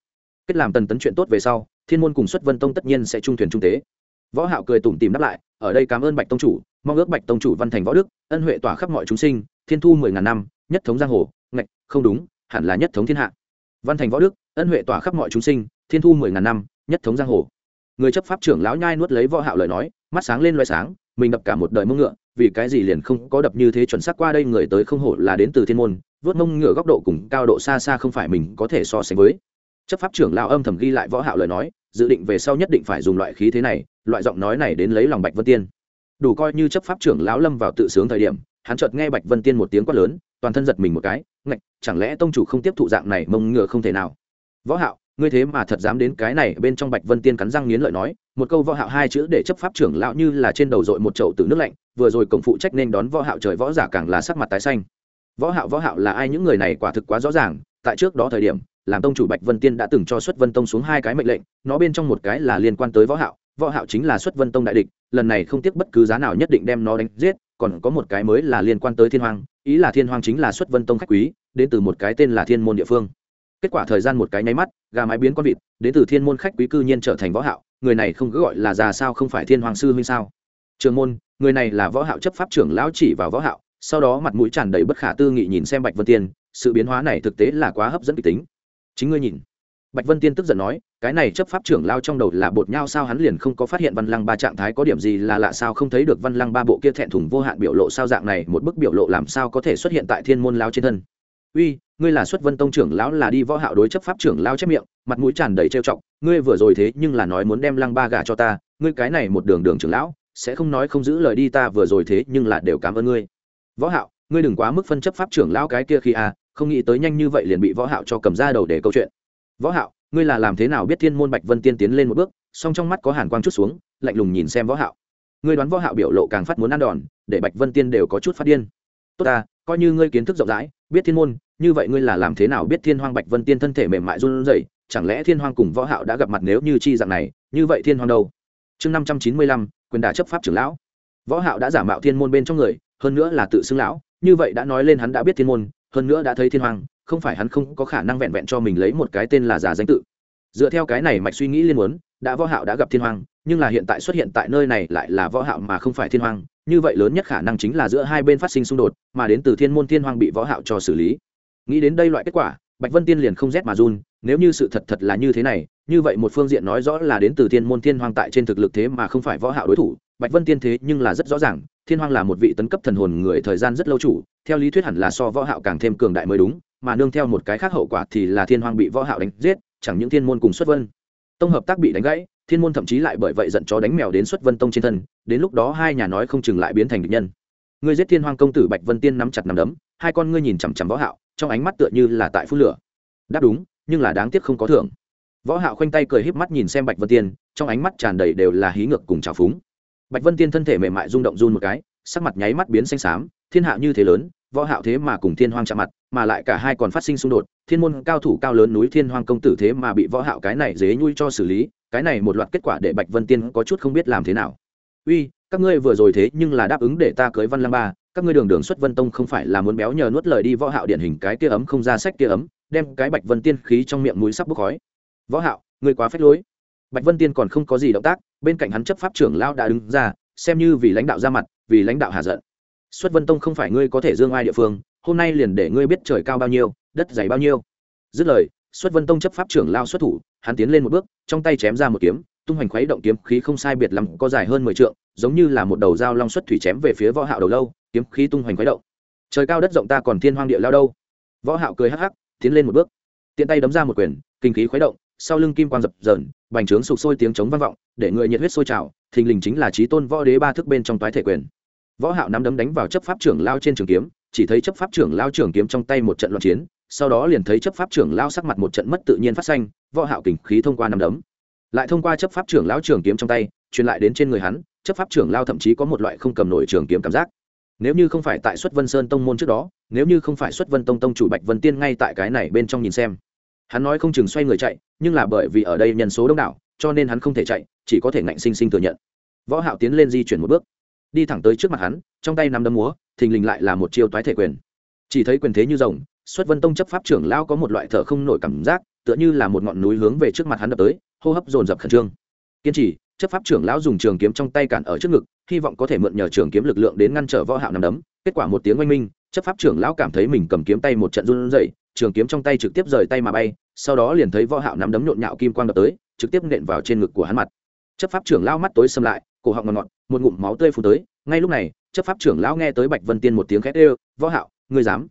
Kết làm tần tấn chuyện tốt về sau thiên môn cùng xuất vân tông tất nhiên sẽ trung thuyền trung tế. Võ hạo cười tủm tỉm đáp lại, ở đây cảm ơn bạch tông chủ, mong ước bạch tông chủ văn thành võ đức, ân huệ tỏa khắp mọi chúng sinh, thiên thu mười ngàn năm, nhất thống giang hồ, ngạch, không đúng, hẳn là nhất thống thiên hạ. Văn thành võ đức, ân huệ tỏa khắp mọi chúng sinh, thiên thu mười ngàn năm, nhất thống giang hồ. Người chấp pháp trưởng lão nhai nuốt lấy võ hạo lời nói, mắt sáng lên loé sáng, mình đập cả một đời mông ngựa, vì cái gì liền không có đập như thế chuẩn xác qua đây người tới không hổ là đến từ thiên môn vớt mông ngựa góc độ cùng cao độ xa xa không phải mình có thể so sánh với. Chấp pháp trưởng lão âm thầm ghi lại võ hạo lời nói dự định về sau nhất định phải dùng loại khí thế này, loại giọng nói này đến lấy lòng bạch vân tiên. Đủ coi như chấp pháp trưởng lão lâm vào tự sướng thời điểm, hắn chợt nghe bạch vân tiên một tiếng quát lớn, toàn thân giật mình một cái, ngạch, chẳng lẽ tông chủ không tiếp thụ dạng này mông ngựa không thể nào? Võ hạo, ngươi thế mà thật dám đến cái này bên trong bạch vân tiên cắn răng nghiến lợi nói, một câu võ hạo hai chữ để chấp pháp trưởng lão như là trên đầu dội một chậu từ nước lạnh, vừa rồi cổng phụ trách nên đón võ hạo trời võ giả càng là sắc mặt tái xanh. Võ hạo võ hạo là ai? Những người này quả thực quá rõ ràng, tại trước đó thời điểm làm tông chủ bạch vân tiên đã từng cho xuất vân tông xuống hai cái mệnh lệnh, nó bên trong một cái là liên quan tới võ hạo võ hạo chính là xuất vân tông đại địch, lần này không tiếc bất cứ giá nào nhất định đem nó đánh giết, còn có một cái mới là liên quan tới thiên hoàng ý là thiên hoàng chính là xuất vân tông khách quý, đến từ một cái tên là thiên môn địa phương. Kết quả thời gian một cái nháy mắt, gà mái biến con vịt, đến từ thiên môn khách quý cư nhiên trở thành võ hạo, người này không cứ gọi là già sao không phải thiên hoàng sư huynh sao? Trường môn, người này là võ hạo chấp pháp trưởng lão chỉ vào võ hạo, sau đó mặt mũi tràn đầy bất khả tư nghị nhìn xem bạch vân tiên, sự biến hóa này thực tế là quá hấp dẫn kịch tính chính ngươi nhìn. Bạch vân tiên tức giận nói, cái này chấp pháp trưởng lao trong đầu là bột nhau sao hắn liền không có phát hiện văn lăng ba trạng thái có điểm gì là lạ sao không thấy được văn lăng ba bộ kia thẹn thùng vô hạn biểu lộ sao dạng này, một bức biểu lộ làm sao có thể xuất hiện tại thiên môn lao trên thân. Uy, ngươi là xuất vân tông trưởng lão là đi võ hạo đối chấp pháp trưởng lao chép miệng, mặt mũi tràn đầy trêu chọc, ngươi vừa rồi thế nhưng là nói muốn đem lăng ba gả cho ta, ngươi cái này một đường đường trưởng lão, sẽ không nói không giữ lời đi ta vừa rồi thế nhưng là đều cảm ơn ngươi. Võ hạo, ngươi đừng quá mức phân chấp pháp trưởng lão cái kia khi à không nghĩ tới nhanh như vậy liền bị võ hạo cho cầm ra đầu để câu chuyện. Võ hạo, ngươi là làm thế nào biết thiên môn bạch vân tiên tiến lên một bước, song trong mắt có hàn quang chút xuống, lạnh lùng nhìn xem võ hạo. Ngươi đoán võ hạo biểu lộ càng phát muốn ăn đòn, để bạch vân tiên đều có chút phát điên. Tốt ta, coi như ngươi kiến thức rộng rãi, biết thiên môn, như vậy ngươi là làm thế nào biết thiên hoang bạch vân tiên thân thể mềm mại run rẩy, chẳng lẽ thiên hoang cùng võ hạo đã gặp mặt nếu như chi dạng này, như vậy thiên hoang đâu? Chương 595 quyền đả chấp pháp trưởng lão. Võ hạo đã giả mạo thiên môn bên trong người, hơn nữa là tự xưng lão, như vậy đã nói lên hắn đã biết thiên môn hơn nữa đã thấy thiên hoàng không phải hắn không có khả năng vẹn vẹn cho mình lấy một cái tên là giả danh tự. Dựa theo cái này mạch suy nghĩ liên muốn, đã võ hạo đã gặp thiên hoàng nhưng là hiện tại xuất hiện tại nơi này lại là võ hạo mà không phải thiên hoàng như vậy lớn nhất khả năng chính là giữa hai bên phát sinh xung đột, mà đến từ thiên môn thiên hoàng bị võ hạo cho xử lý. Nghĩ đến đây loại kết quả, bạch vân tiên liền không rét mà run, nếu như sự thật thật là như thế này, như vậy một phương diện nói rõ là đến từ thiên môn thiên hoàng tại trên thực lực thế mà không phải võ hạo đối thủ, bạch vân tiên thế nhưng là rất rõ ràng thiên hoang là một vị tấn cấp thần hồn người thời gian rất lâu chủ, theo lý thuyết hẳn là so võ hạo càng thêm cường đại mới đúng, mà nương theo một cái khác hậu quả thì là thiên hoang bị võ hạo đánh giết, chẳng những thiên môn cùng xuất vân tông hợp tác bị đánh gãy, thiên môn thậm chí lại bởi vậy giận chó đánh mèo đến xuất vân tông trên thân, đến lúc đó hai nhà nói không chừng lại biến thành địch nhân. Ngươi giết thiên hoang công tử bạch vân tiên nắm chặt nắm đấm, hai con ngươi nhìn chằm chằm võ hạo, trong ánh mắt tựa như là tại phun lửa. Đáp đúng, nhưng là đáng tiếc không có thưởng. Võ hạo khoanh tay cười híp mắt nhìn xem bạch vân tiên, trong ánh mắt tràn đầy đều là hí ngược cùng trào phúng bạch vân tiên thân thể mềm mại rung động run một cái, sắc mặt nháy mắt biến xanh xám, thiên hạ như thế lớn, võ hạo thế mà cùng thiên hoang chạm mặt, mà lại cả hai còn phát sinh xung đột, thiên môn cao thủ cao lớn núi thiên hoang công tử thế mà bị võ hạo cái này dế nhui cho xử lý, cái này một loạt kết quả để bạch vân tiên có chút không biết làm thế nào. Uy, các ngươi vừa rồi thế nhưng là đáp ứng để ta cưới văn Lăng ba, các ngươi đường đường xuất vân tông không phải là muốn béo nhờ nuốt lời đi võ hạo điển hình cái kia ấm không ra sách kia ấm, đem cái bạch vân tiên khí trong miệng mũi sắp bốc khói. Võ hạo, ngươi quá phách lối bạch vân tiên còn không có gì động tác, bên cạnh hắn chấp pháp trưởng lão đã đứng ra, xem như vì lãnh đạo ra mặt, vì lãnh đạo hạ giận. Xuất vân tông không phải ngươi có thể dương ai địa phương, hôm nay liền để ngươi biết trời cao bao nhiêu, đất dày bao nhiêu. Dứt lời, xuất vân tông chấp pháp trưởng lao xuất thủ, hắn tiến lên một bước, trong tay chém ra một kiếm, tung hoành khuấy động kiếm khí không sai biệt lắm, có dài hơn mười trượng, giống như là một đầu dao long xuất thủy chém về phía võ hạo đầu lâu, kiếm khí tung hoành khuấy động. Trời cao đất rộng ta còn thiên hoang địa lao đâu? Võ hạo cười hắc hắc, tiến lên một bước. Tiện tay đấm ra một quyền, kinh khí khuấy động sau lưng kim quang dập dờn, bành trướng sụp sôi tiếng chống vang vọng, để người nhiệt huyết sôi trào, thình lình chính là trí tôn võ đế ba thức bên trong toái thể quyền. Võ hạo nắm đấm đánh vào chấp pháp trưởng lao trên trường kiếm, chỉ thấy chấp pháp trưởng lao trường kiếm trong tay một trận loạn chiến, sau đó liền thấy chấp pháp trưởng lao sắc mặt một trận mất tự nhiên phát xanh, võ hạo kình khí thông qua nắm đấm. Lại thông qua chấp pháp trưởng lao trường kiếm trong tay, truyền lại đến trên người hắn, chấp pháp trưởng lao thậm chí có một loại không cầm nổi trường kiếm cảm giác. Nếu như không phải tại xuất vân sơn tông môn trước đó, nếu như không phải xuất vân tông tông chủ bạch vân tiên ngay tại cái này bên trong nhìn xem hắn nói không chừng xoay người chạy, nhưng là bởi vì ở đây nhân số đông đảo, cho nên hắn không thể chạy, chỉ có thể ngạnh sinh sinh thừa nhận. Võ hạo tiến lên di chuyển một bước. Đi thẳng tới trước mặt hắn, trong tay nắm đấm múa, thình lình lại là một chiêu toái thể quyền. Chỉ thấy quyền thế như rồng, xuất vân tông chấp pháp trưởng lao có một loại thở không nổi cảm giác, tựa như là một ngọn núi hướng về trước mặt hắn đập tới, hô hấp dồn dập khẩn trương. Kiên trì, chấp pháp trưởng lão dùng trường kiếm trong tay cản ở trước ngực, hy vọng có thể mượn nhờ trường kiếm lực lượng đến ngăn trở võ hạo nằm đấm. Kết quả một tiếng oanh minh, chấp pháp trưởng lão cảm thấy mình cầm kiếm tay một trận run rẩy trường kiếm trong tay trực tiếp rời tay mà bay, sau đó liền thấy võ hạo nắm đấm nhộn nhạo kim quang đập tới, trực tiếp nện vào trên ngực của hắn mặt. Chấp pháp trưởng lao mắt tối sầm lại, cổ họng ngọt ngọt, một ngụm máu tươi phun tới, ngay lúc này, chấp pháp trưởng lão nghe tới bạch vân tiên một tiếng khét ê võ hạo, ngươi dám?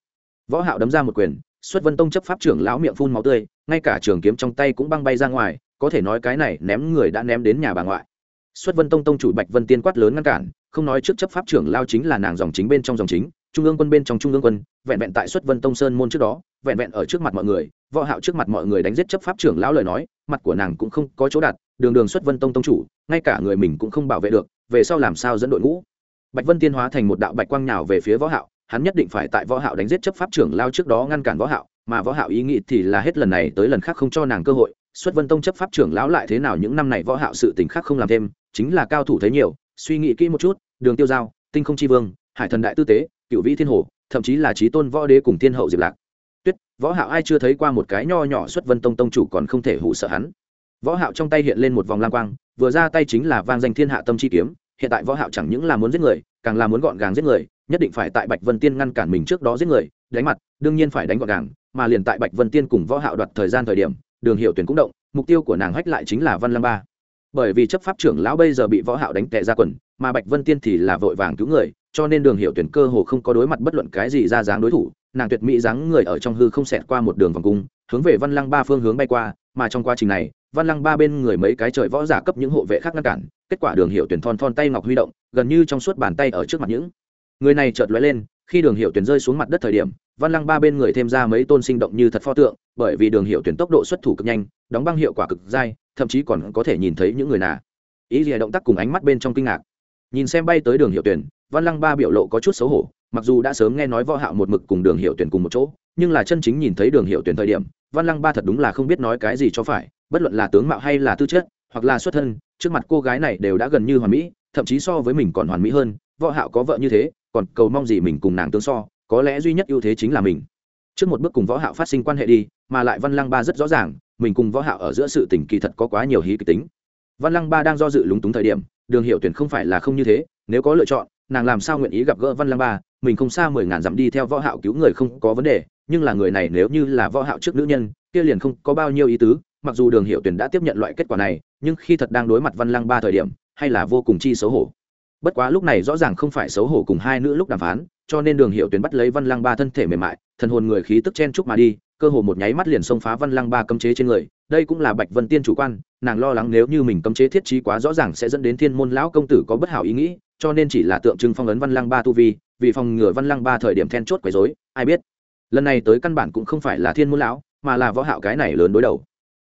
Võ hạo đấm ra một quyền, xuất vân tông chấp pháp trưởng lão miệng phun máu tươi, ngay cả trường kiếm trong tay cũng băng bay ra ngoài, có thể nói cái này ném người đã ném đến nhà bà ngoại. Xuất vân tông tông chủ bạch vân tiên quát lớn ngăn cản, không nói trước chấp pháp trưởng lao chính là nàng dòng chính bên trong dòng chính trung ương quân bên trong trung ương quân, vẹn vẹn tại xuất vân tông sơn môn trước đó, vẹn vẹn ở trước mặt mọi người, võ hạo trước mặt mọi người đánh giết chấp pháp trưởng lão lời nói, mặt của nàng cũng không có chỗ đặt, đường đường xuất vân tông tông chủ, ngay cả người mình cũng không bảo vệ được, về sau làm sao dẫn đội ngũ? Bạch vân tiên hóa thành một đạo bạch quang nhào về phía võ hạo, hắn nhất định phải tại võ hạo đánh giết chấp pháp trưởng lao trước đó ngăn cản võ hạo, mà võ hạo ý nghĩ thì là hết lần này tới lần khác không cho nàng cơ hội. Xuất vân tông chấp pháp trưởng lão lại thế nào những năm này võ hạo sự tình khác không làm thêm, chính là cao thủ thấy nhiều, suy nghĩ kỹ một chút, đường tiêu giao, tinh không chi vương, hải thần đại tư tế cựu vĩ thiên hồ, thậm chí là trí tôn võ đế cùng thiên hậu diệp lạc. Tuyết, võ hạo ai chưa thấy qua một cái nho nhỏ xuất vân tông tông chủ còn không thể hủ sợ hắn. Võ hạo trong tay hiện lên một vòng lam quang, vừa ra tay chính là vang danh thiên hạ tâm chi kiếm, hiện tại võ hạo chẳng những là muốn giết người, càng là muốn gọn gàng giết người, nhất định phải tại bạch vân tiên ngăn cản mình trước đó giết người, đánh mặt, đương nhiên phải đánh gọn gàng, mà liền tại bạch vân tiên cùng võ hạo đoạt thời gian thời điểm, đường hiệu tuyển cũng động, mục tiêu của nàng hách lại chính là văn lam ba. Bởi vì chấp pháp trưởng lão bây giờ bị võ hạo đánh tè ra quần, mà bạch vân tiên thì là vội vàng cứu người cho nên đường hiệu tuyển cơ hồ không có đối mặt bất luận cái gì ra dáng đối thủ, nàng tuyệt mỹ dáng người ở trong hư không xẹt qua một đường vòng cung, hướng về văn lăng ba phương hướng bay qua, mà trong quá trình này, văn lăng ba bên người mấy cái trời võ giả cấp những hộ vệ khác ngăn cản, kết quả đường hiệu tuyển thon thon tay ngọc huy động, gần như trong suốt bàn tay ở trước mặt những người này chợt lóe lên, khi đường hiệu tuyển rơi xuống mặt đất thời điểm, văn lăng ba bên người thêm ra mấy tôn sinh động như thật pho tượng, bởi vì đường hiệu tuyển tốc độ xuất thủ cực nhanh, đóng băng hiệu quả cực dai, thậm chí còn có thể nhìn thấy những người nà. Ý gì động tác cùng ánh mắt bên trong kinh ngạc. Nhìn xem bay tới đường hiệu tuyển văn lăng ba biểu lộ có chút xấu hổ, mặc dù đã sớm nghe nói võ hạo một mực cùng đường hiệu tuyển cùng một chỗ, nhưng là chân chính nhìn thấy đường hiệu tuyển thời điểm, văn lăng ba thật đúng là không biết nói cái gì cho phải, bất luận là tướng mạo hay là tư chất, hoặc là xuất thân, trước mặt cô gái này đều đã gần như hoàn mỹ, thậm chí so với mình còn hoàn mỹ hơn, võ hạo có vợ như thế, còn cầu mong gì mình cùng nàng tương so, có lẽ duy nhất ưu thế chính là mình. Trước một bước cùng võ hạo phát sinh quan hệ đi, mà lại văn lăng ba rất rõ ràng, mình cùng võ hạo ở giữa sự tình kỳ thật có quá nhiều hí kịch tính. Văn lăng ba đang do dự lúng túng thời điểm, đường hiệu tuyển không phải là không như thế, nếu có lựa chọn nàng làm sao nguyện ý gặp gỡ văn lăng ba? Mình không xa mười ngàn dặm đi theo võ hạo cứu người không có vấn đề, nhưng là người này nếu như là võ hạo trước nữ nhân, kia liền không có bao nhiêu ý tứ. Mặc dù đường hiệu tuyển đã tiếp nhận loại kết quả này, nhưng khi thật đang đối mặt văn lăng ba thời điểm, hay là vô cùng chi xấu hổ. Bất quá lúc này rõ ràng không phải xấu hổ cùng hai nữ lúc đàm phán, cho nên đường hiệu tuyển bắt lấy văn lăng ba thân thể mềm mại, thần hồn người khí tức chen chúc mà đi, cơ hồ một nháy mắt liền xông phá văn lăng ba cấm chế trên người. Đây cũng là bạch vân tiên chủ quan, nàng lo lắng nếu như mình cấm chế thiết trí quá rõ ràng sẽ dẫn đến thiên môn lão công tử có bất hảo ý nghĩ cho nên chỉ là tượng trưng phong ấn văn lăng ba tu vi, vì phòng ngừa văn lăng ba thời điểm then chốt quấy dối ai biết. Lần này tới căn bản cũng không phải là thiên môn lão, mà là võ hạo cái này lớn đối đầu.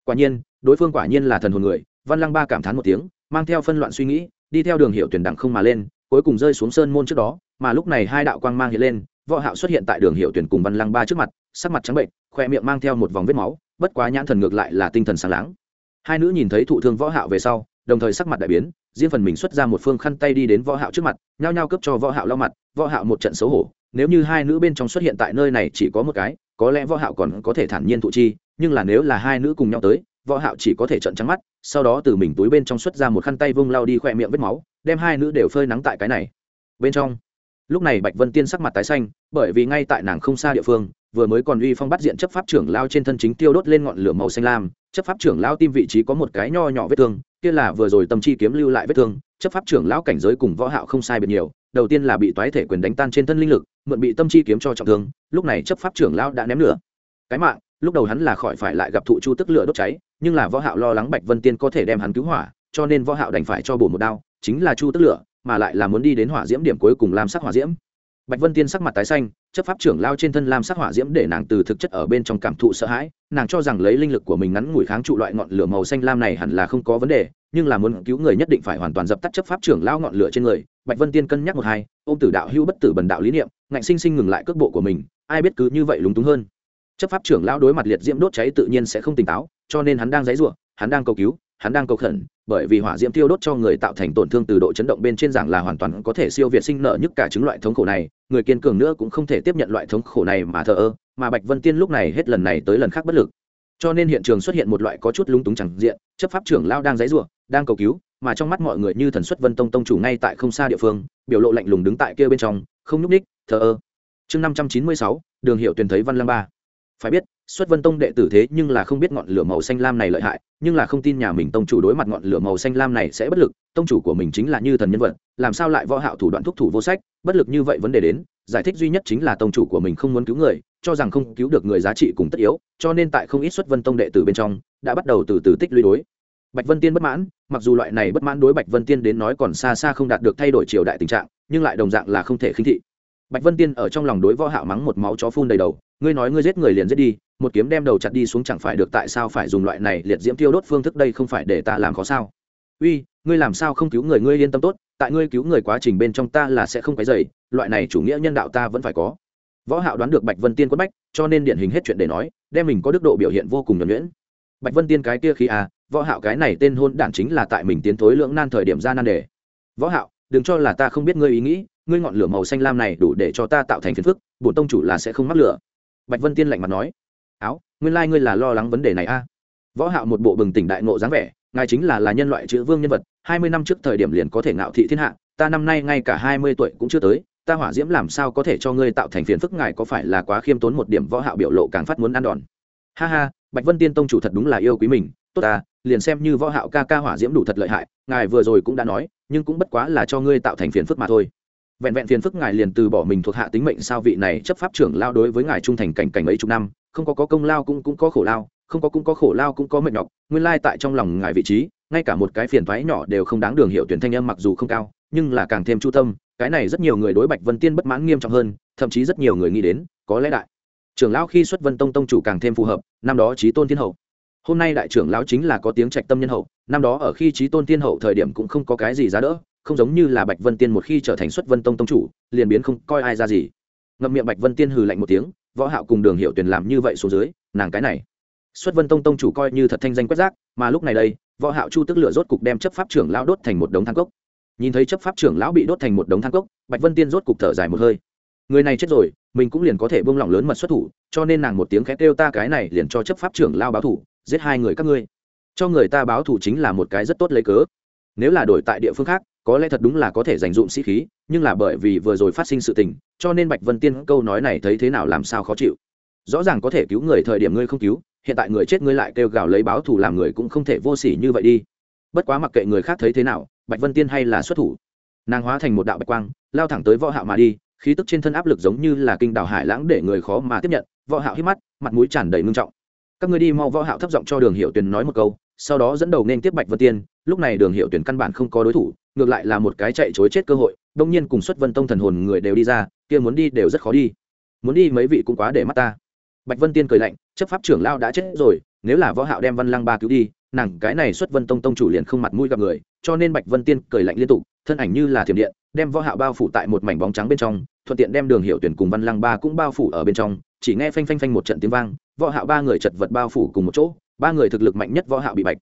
Quả nhiên, đối phương quả nhiên là thần hồn người, văn lăng ba cảm thán một tiếng, mang theo phân loạn suy nghĩ, đi theo đường hiệu tuyển đẳng không mà lên, cuối cùng rơi xuống sơn môn trước đó, mà lúc này hai đạo quang mang hiện lên, võ hạo xuất hiện tại đường hiệu tuyển cùng văn lăng ba trước mặt, sắc mặt trắng bệnh khoe miệng mang theo một vòng vết máu, bất quá nhãn thần ngược lại là tinh thần sáng láng. Hai nữ nhìn thấy thụ thương võ hạo về sau, đồng thời sắc mặt đại biến riêng phần mình xuất ra một phương khăn tay đi đến võ hạo trước mặt, nhao nhao cấp cho võ hạo lau mặt, võ hạo một trận xấu hổ, nếu như hai nữ bên trong xuất hiện tại nơi này chỉ có một cái, có lẽ võ hạo còn có thể thản nhiên thụ chi, nhưng là nếu là hai nữ cùng nhau tới, võ hạo chỉ có thể trợn trắng mắt, sau đó từ mình túi bên trong xuất ra một khăn tay vung lau đi khỏe miệng vết máu, đem hai nữ đều phơi nắng tại cái này. Bên trong, lúc này bạch vân tiên sắc mặt tái xanh, bởi vì ngay tại nàng không xa địa phương, vừa mới còn uy phong bắt diện chấp pháp trưởng lao trên thân chính tiêu đốt lên ngọn lửa màu xanh lam, chấp pháp trưởng lao tim vị trí có một cái nho nhỏ vết thương kia là vừa rồi tâm chi kiếm lưu lại vết thương, chấp pháp trưởng lão cảnh giới cùng võ hạo không sai biệt nhiều, đầu tiên là bị toái thể quyền đánh tan trên thân linh lực, mượn bị tâm chi kiếm cho trọng thương, lúc này chấp pháp trưởng lão đã ném lửa. Cái mạng, lúc đầu hắn là khỏi phải lại gặp thụ chu tức lửa đốt cháy, nhưng là võ hạo lo lắng bạch vân tiên có thể đem hắn cứu hỏa, cho nên võ hạo đành phải cho bổ một đao, chính là chu tức lửa, mà lại là muốn đi đến hỏa diễm điểm cuối cùng làm sắc hỏa diễm. Bạch vân tiên sắc mặt tái xanh chấp pháp trưởng lao trên thân lam sắc hỏa diễm để nàng từ thực chất ở bên trong cảm thụ sợ hãi. Nàng cho rằng lấy linh lực của mình ngắn ngủi kháng trụ loại ngọn lửa màu xanh lam này hẳn là không có vấn đề, nhưng là muốn cứu người nhất định phải hoàn toàn dập tắt chấp pháp trưởng lao ngọn lửa trên người. Bạch vân tiên cân nhắc một hai, ôm tử đạo hữu bất tử bần đạo lý niệm, ngạnh sinh sinh ngừng lại cước bộ của mình, ai biết cứ như vậy lúng túng hơn. Chấp pháp trưởng lao đối mặt liệt diễm đốt cháy tự nhiên sẽ không tỉnh táo, cho nên hắn đang dãy ruộng hắn đang cầu cứu, hắn đang cầu khẩn, bởi vì hỏa diễm tiêu đốt cho người tạo thành tổn thương từ độ chấn động bên trên giảng là hoàn toàn có thể siêu việt sinh nợ nhất cả chứng loại thống khổ này người kiên cường nữa cũng không thể tiếp nhận loại thống khổ này mà thờ ơ, mà bạch vân tiên lúc này hết lần này tới lần khác bất lực. Cho nên hiện trường xuất hiện một loại có chút lúng túng chẳng diện, chấp pháp trưởng lao đang dãy ruộng đang cầu cứu, mà trong mắt mọi người như thần xuất vân tông tông chủ ngay tại không xa địa phương, biểu lộ lạnh lùng đứng tại kia bên trong, không nhúc ních thờ ơ. Chương năm trăm chín mươi sáu, đường hiệu tuyển thấy văn Lăng ba phải biết, xuất vân tông đệ tử thế nhưng là không biết ngọn lửa màu xanh lam này lợi hại, nhưng là không tin nhà mình tông chủ đối mặt ngọn lửa màu xanh lam này sẽ bất lực, tông chủ của mình chính là như thần nhân vật, làm sao lại võ hạo thủ đoạn thúc thủ vô sách, bất lực như vậy vấn đề đến, giải thích duy nhất chính là tông chủ của mình không muốn cứu người, cho rằng không cứu được người giá trị cùng tất yếu, cho nên tại không ít xuất vân tông đệ tử bên trong, đã bắt đầu từ từ tích lũy đối. Bạch vân tiên bất mãn, mặc dù loại này bất mãn đối bạch vân tiên đến nói còn xa xa không đạt được thay đổi triều đại tình trạng, nhưng lại đồng dạng là không thể khinh thị. Bạch vân tiên ở trong lòng đối võ hạo mắng một máu chó phun đầy đầu ngươi nói ngươi giết người liền giết đi, một kiếm đem đầu chặt đi xuống chẳng phải được tại sao phải dùng loại này liệt diễm tiêu đốt phương thức đây không phải để ta làm khó sao? Uy, ngươi làm sao không cứu người, ngươi yên tâm tốt, tại ngươi cứu người quá trình bên trong ta là sẽ không cái dày loại này chủ nghĩa nhân đạo ta vẫn phải có. Võ hạo đoán được bạch vân tiên quất bách, cho nên điển hình hết chuyện để nói, đem mình có đức độ biểu hiện vô cùng nhuần nhuyễn. Bạch vân tiên cái kia khi à võ hạo cái này tên hôn đản chính là tại mình tiến thối lưỡng nan thời điểm ra nan đề. Võ hạo, đừng cho là ta không biết ngươi ý nghĩ, ngươi ngọn lửa màu xanh lam này đủ để cho ta tạo thành phiền phức, bổn tông chủ là sẽ không mắc lửa bạch vân tiên lạnh mặt nói, áo, nguyên lai ngươi là lo lắng vấn đề này a. À? võ hạo một bộ bừng tỉnh đại ngộ dáng vẻ, ngài chính là là nhân loại chữ vương nhân vật, hai mươi năm trước thời điểm liền có thể ngạo thị thiên hạ, ta năm nay ngay cả hai mươi tuổi cũng chưa tới, ta hỏa diễm làm sao có thể cho ngươi tạo thành phiền phức, ngài có phải là quá khiêm tốn một điểm? Võ hạo biểu lộ càng phát muốn ăn đòn. Ha ha, bạch vân tiên tông chủ thật đúng là yêu quý mình, tốt ta, liền xem như võ hạo ca ca hỏa diễm đủ thật lợi hại, ngài vừa rồi cũng đã nói, nhưng cũng bất quá là cho ngươi tạo thành phiền phức mà thôi vẹn vẹn phiền phức ngài liền từ bỏ mình thuộc hạ tính mệnh sao vị này chấp pháp trưởng lao đối với ngài trung thành cảnh cảnh mấy chục năm, không có có công lao cũng cũng có khổ lao, không có cũng có khổ lao cũng có mệnh nhọc, nguyên lai tại trong lòng ngài vị trí, ngay cả một cái phiền thoái nhỏ đều không đáng đường hiệu tuyển thanh âm mặc dù không cao, nhưng là càng thêm chu tâm, cái này rất nhiều người đối bạch vân tiên bất mãn nghiêm trọng hơn, thậm chí rất nhiều người nghĩ đến, có lẽ đại trưởng lão khi xuất vân tông tông chủ càng thêm phù hợp, năm đó trí tôn thiên hậu. Hôm nay đại trưởng lão chính là có tiếng trạch tâm nhân hậu, năm đó ở khi trí tôn thiên hậu thời điểm cũng không có cái gì giá đỡ không giống như là bạch vân tiên một khi trở thành xuất vân tông tông chủ, liền biến không coi ai ra gì. Ngậm miệng bạch vân tiên hừ lạnh một tiếng, võ hạo cùng đường hiệu tuyển làm như vậy xuống dưới, nàng cái này. Xuất vân tông tông chủ coi như thật thanh danh quét rác, mà lúc này đây, võ hạo chu tức lửa rốt cục đem chấp pháp trưởng lão đốt thành một đống than cốc. Nhìn thấy chấp pháp trưởng lão bị đốt thành một đống than cốc, bạch vân tiên rốt cục thở dài một hơi. Người này chết rồi, mình cũng liền có thể buông lỏng lớn mật xuất thủ, cho nên nàng một tiếng khét kêu ta cái này liền cho chấp pháp trưởng lao báo thủ, giết hai người các ngươi. Cho người ta báo thủ chính là một cái rất tốt lấy cớ. Nếu là đổi tại địa phương khác có lẽ thật đúng là có thể dành dụm sĩ khí, nhưng là bởi vì vừa rồi phát sinh sự tình, cho nên bạch vân tiên câu nói này thấy thế nào làm sao khó chịu. Rõ ràng có thể cứu người thời điểm ngươi không cứu, hiện tại người chết ngươi lại kêu gào lấy báo thù làm người cũng không thể vô s ỉ như vậy đi. Bất quá mặc kệ người khác thấy thế nào, bạch vân tiên hay là xuất thủ. Nàng hóa thành một đạo bạch quang, lao thẳng tới võ hạo mà đi, khí tức trên thân áp lực giống như là kinh đảo hải lãng để người khó mà tiếp nhận, võ hạo hít mắt, mặt mũi tràn đầy ngưng trọng. Các ngươi đi mau võ hạo thấp giọng cho đường hiệu tuyền nói một câu, sau đó dẫn đầu nên tiếp bạch vân tiên lúc này đường hiệu tuyển căn bản không có đối thủ, ngược lại là một cái chạy chối chết cơ hội đông nhiên cùng xuất vân tông thần hồn người đều đi ra, kia muốn đi đều rất khó đi. Muốn đi mấy vị cũng quá để mắt ta. Bạch vân tiên cười lạnh, chấp pháp trưởng lao đã chết rồi, nếu là võ hạo đem văn lăng ba cứu đi, nàng cái này xuất vân tông tông chủ liền không mặt mũi gặp người, cho nên bạch vân tiên cười lạnh liên tục, thân ảnh như là thiểm điện, đem võ hạo bao phủ tại một mảnh bóng trắng bên trong, thuận tiện đem đường hiệu tuyển cùng văn lăng ba cũng bao phủ ở bên trong, chỉ nghe phanh phanh phanh một trận tiếng vang, võ hạo ba người chật vật bao phủ cùng một chỗ, ba người thực lực mạnh nhất võ hạo bị bạch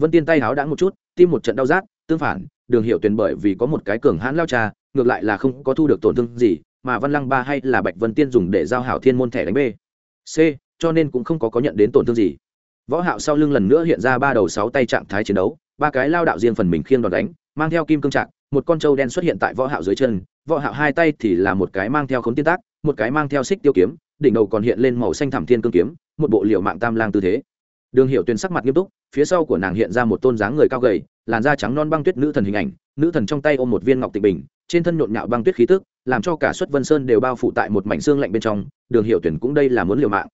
vân tiên tay háo đãng một chút tim một trận đau rát tương phản đường hiệu tuyển bởi vì có một cái cường hãn lao trà, ngược lại là không có thu được tổn thương gì mà văn lăng ba hay là bạch vân tiên dùng để giao hảo thiên môn thẻ đánh b. C cho nên cũng không có có nhận đến tổn thương gì. Võ hạo sau lưng lần nữa hiện ra ba đầu sáu tay trạng thái chiến đấu ba cái lao đạo riêng phần mình khiêng đòn đánh mang theo kim cương trạng một con trâu đen xuất hiện tại võ hạo dưới chân võ hạo hai tay thì là một cái mang theo khốn tiên tác một cái mang theo xích tiêu kiếm đỉnh đầu còn hiện lên màu xanh thẳm thiên cương kiếm một bộ liều mạng tam lang tư thế đường hiệu tuyền sắc mặt nghiêm túc, phía sau của nàng hiện ra một tôn dáng người cao gầy, làn da trắng non băng tuyết nữ thần hình ảnh, nữ thần trong tay ôm một viên ngọc tịnh bình, trên thân nhộn nhạo băng tuyết khí tức, làm cho cả xuất vân sơn đều bao phủ tại một mảnh xương lạnh bên trong, đường hiệu tuyển cũng đây là muốn liều mạng.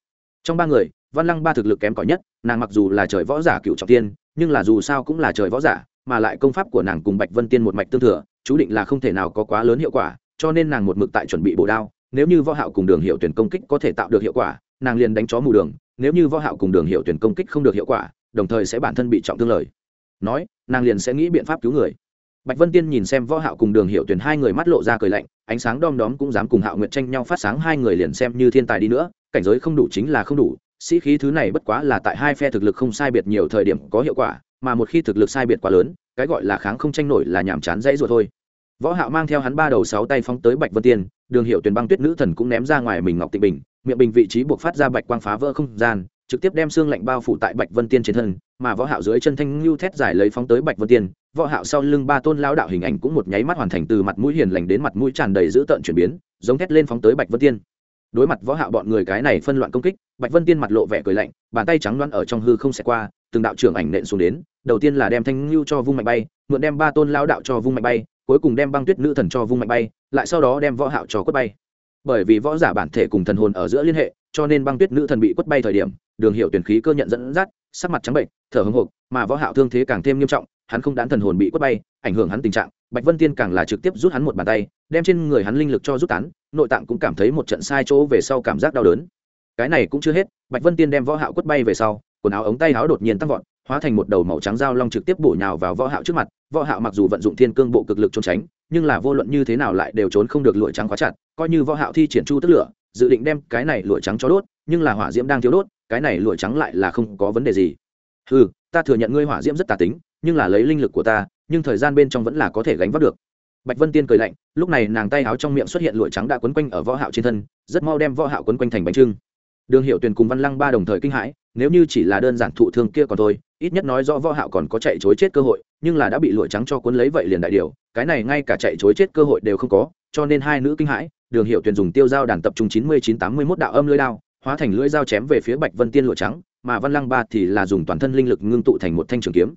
Trong ba người, văn lăng ba thực lực kém cỏi nhất, nàng mặc dù là trời võ giả cựu trọng tiên, nhưng là dù sao cũng là trời võ giả, mà lại công pháp của nàng cùng bạch vân tiên một mạch tương thừa, chú định là không thể nào có quá lớn hiệu quả, cho nên nàng một mực tại chuẩn bị bổ đao, nếu như võ hạo cùng đường hiệu tuyển công kích có thể tạo được hiệu quả nàng liền đánh chó mù đường, nếu như võ hạo cùng đường hiệu tuyển công kích không được hiệu quả, đồng thời sẽ bản thân bị trọng thương lời. Nói, nàng liền sẽ nghĩ biện pháp cứu người. Bạch vân tiên nhìn xem võ hạo cùng đường hiệu tuyển hai người mắt lộ ra cười lạnh, ánh sáng đom đóm cũng dám cùng hạo nguyệt tranh nhau phát sáng hai người liền xem như thiên tài đi nữa, cảnh giới không đủ chính là không đủ, sĩ khí thứ này bất quá là tại hai phe thực lực không sai biệt nhiều thời điểm có hiệu quả, mà một khi thực lực sai biệt quá lớn, cái gọi là kháng không tranh nổi là nhảm chán dãy rồi thôi. Võ hạo mang theo hắn ba đầu sáu tay phóng tới bạch vân tiên đường hiệu tuyển băng tuyết nữ thần cũng ném ra ngoài mình ngọc tịnh bình, miệng bình vị trí buộc phát ra bạch quang phá vỡ không gian, trực tiếp đem xương lạnh bao phủ tại bạch vân tiên trên thân, mà võ hạo dưới chân thanh lưu thét giải lấy phóng tới bạch vân tiên, võ hạo sau lưng ba tôn lão đạo hình ảnh cũng một nháy mắt hoàn thành từ mặt mũi hiền lành đến mặt mũi tràn đầy dữ tợn chuyển biến, giống thét lên phóng tới bạch vân tiên. Đối mặt võ hạo bọn người cái này phân loạn công kích, bạch vân tiên mặt lộ vẻ cười lạnh, bàn tay trắng loáng ở trong hư không sẽ qua, từng đạo trưởng ảnh nện xuống đến, đầu tiên là đem thanh lưu cho vung mạnh bay, mượn đem ba tôn lão đạo cho vung mạnh bay cuối cùng đem băng tuyết nữ thần cho vung mạnh bay, lại sau đó đem võ hạo cho quất bay. Bởi vì võ giả bản thể cùng thần hồn ở giữa liên hệ, cho nên băng tuyết nữ thần bị quất bay thời điểm, đường hiệu tuyển khí cơ nhận dẫn dắt, sắc mặt trắng bệnh, thở hồng hộc, mà võ hạo thương thế càng thêm nghiêm trọng, hắn không đán thần hồn bị quất bay, ảnh hưởng hắn tình trạng, bạch vân tiên càng là trực tiếp rút hắn một bàn tay, đem trên người hắn linh lực cho rút tán, nội tạng cũng cảm thấy một trận sai chỗ về sau cảm giác đau đớn. Cái này cũng chưa hết, bạch vân tiên đem võ hạo quất bay về sau, quần áo ống tay áo đột nhiên tăng vọt hóa thành một đầu màu trắng dao long trực tiếp bổ nhào vào võ hạo trước mặt. Võ hạo mặc dù vận dụng thiên cương bộ cực lực trốn tránh, nhưng là vô luận như thế nào lại đều trốn không được lụa trắng quá chặt, coi như võ hạo thi triển chu tức lửa, dự định đem cái này lụa trắng cho đốt, nhưng là hỏa diễm đang thiếu đốt, cái này lụa trắng lại là không có vấn đề gì. Hừ, ta thừa nhận ngươi hỏa diễm rất tà tính, nhưng là lấy linh lực của ta, nhưng thời gian bên trong vẫn là có thể gánh vác được. Bạch vân tiên cười lạnh, lúc này nàng tay áo trong miệng xuất hiện lụa trắng đã quấn quanh ở võ hạo trên thân, rất mau đem võ hạo quấn quanh thành bánh trưng. Đường hiệu tuyền cùng văn lăng ba đồng thời kinh hãi, nếu như chỉ là đơn giản thụ thương kia còn thôi ít nhất nói rõ võ hạo còn có chạy chối chết cơ hội, nhưng là đã bị lụa trắng cho cuốn lấy vậy liền đại điều, cái này ngay cả chạy chối chết cơ hội đều không có, cho nên hai nữ kinh hãi, đường hiệu tuyền dùng tiêu dao đàn tập trung chín mươi chín tám mươi mốt đạo âm lưỡi đao, hóa thành lưỡi dao chém về phía bạch vân tiên lụa trắng, mà văn lăng ba thì là dùng toàn thân linh lực ngưng tụ thành một thanh trường kiếm.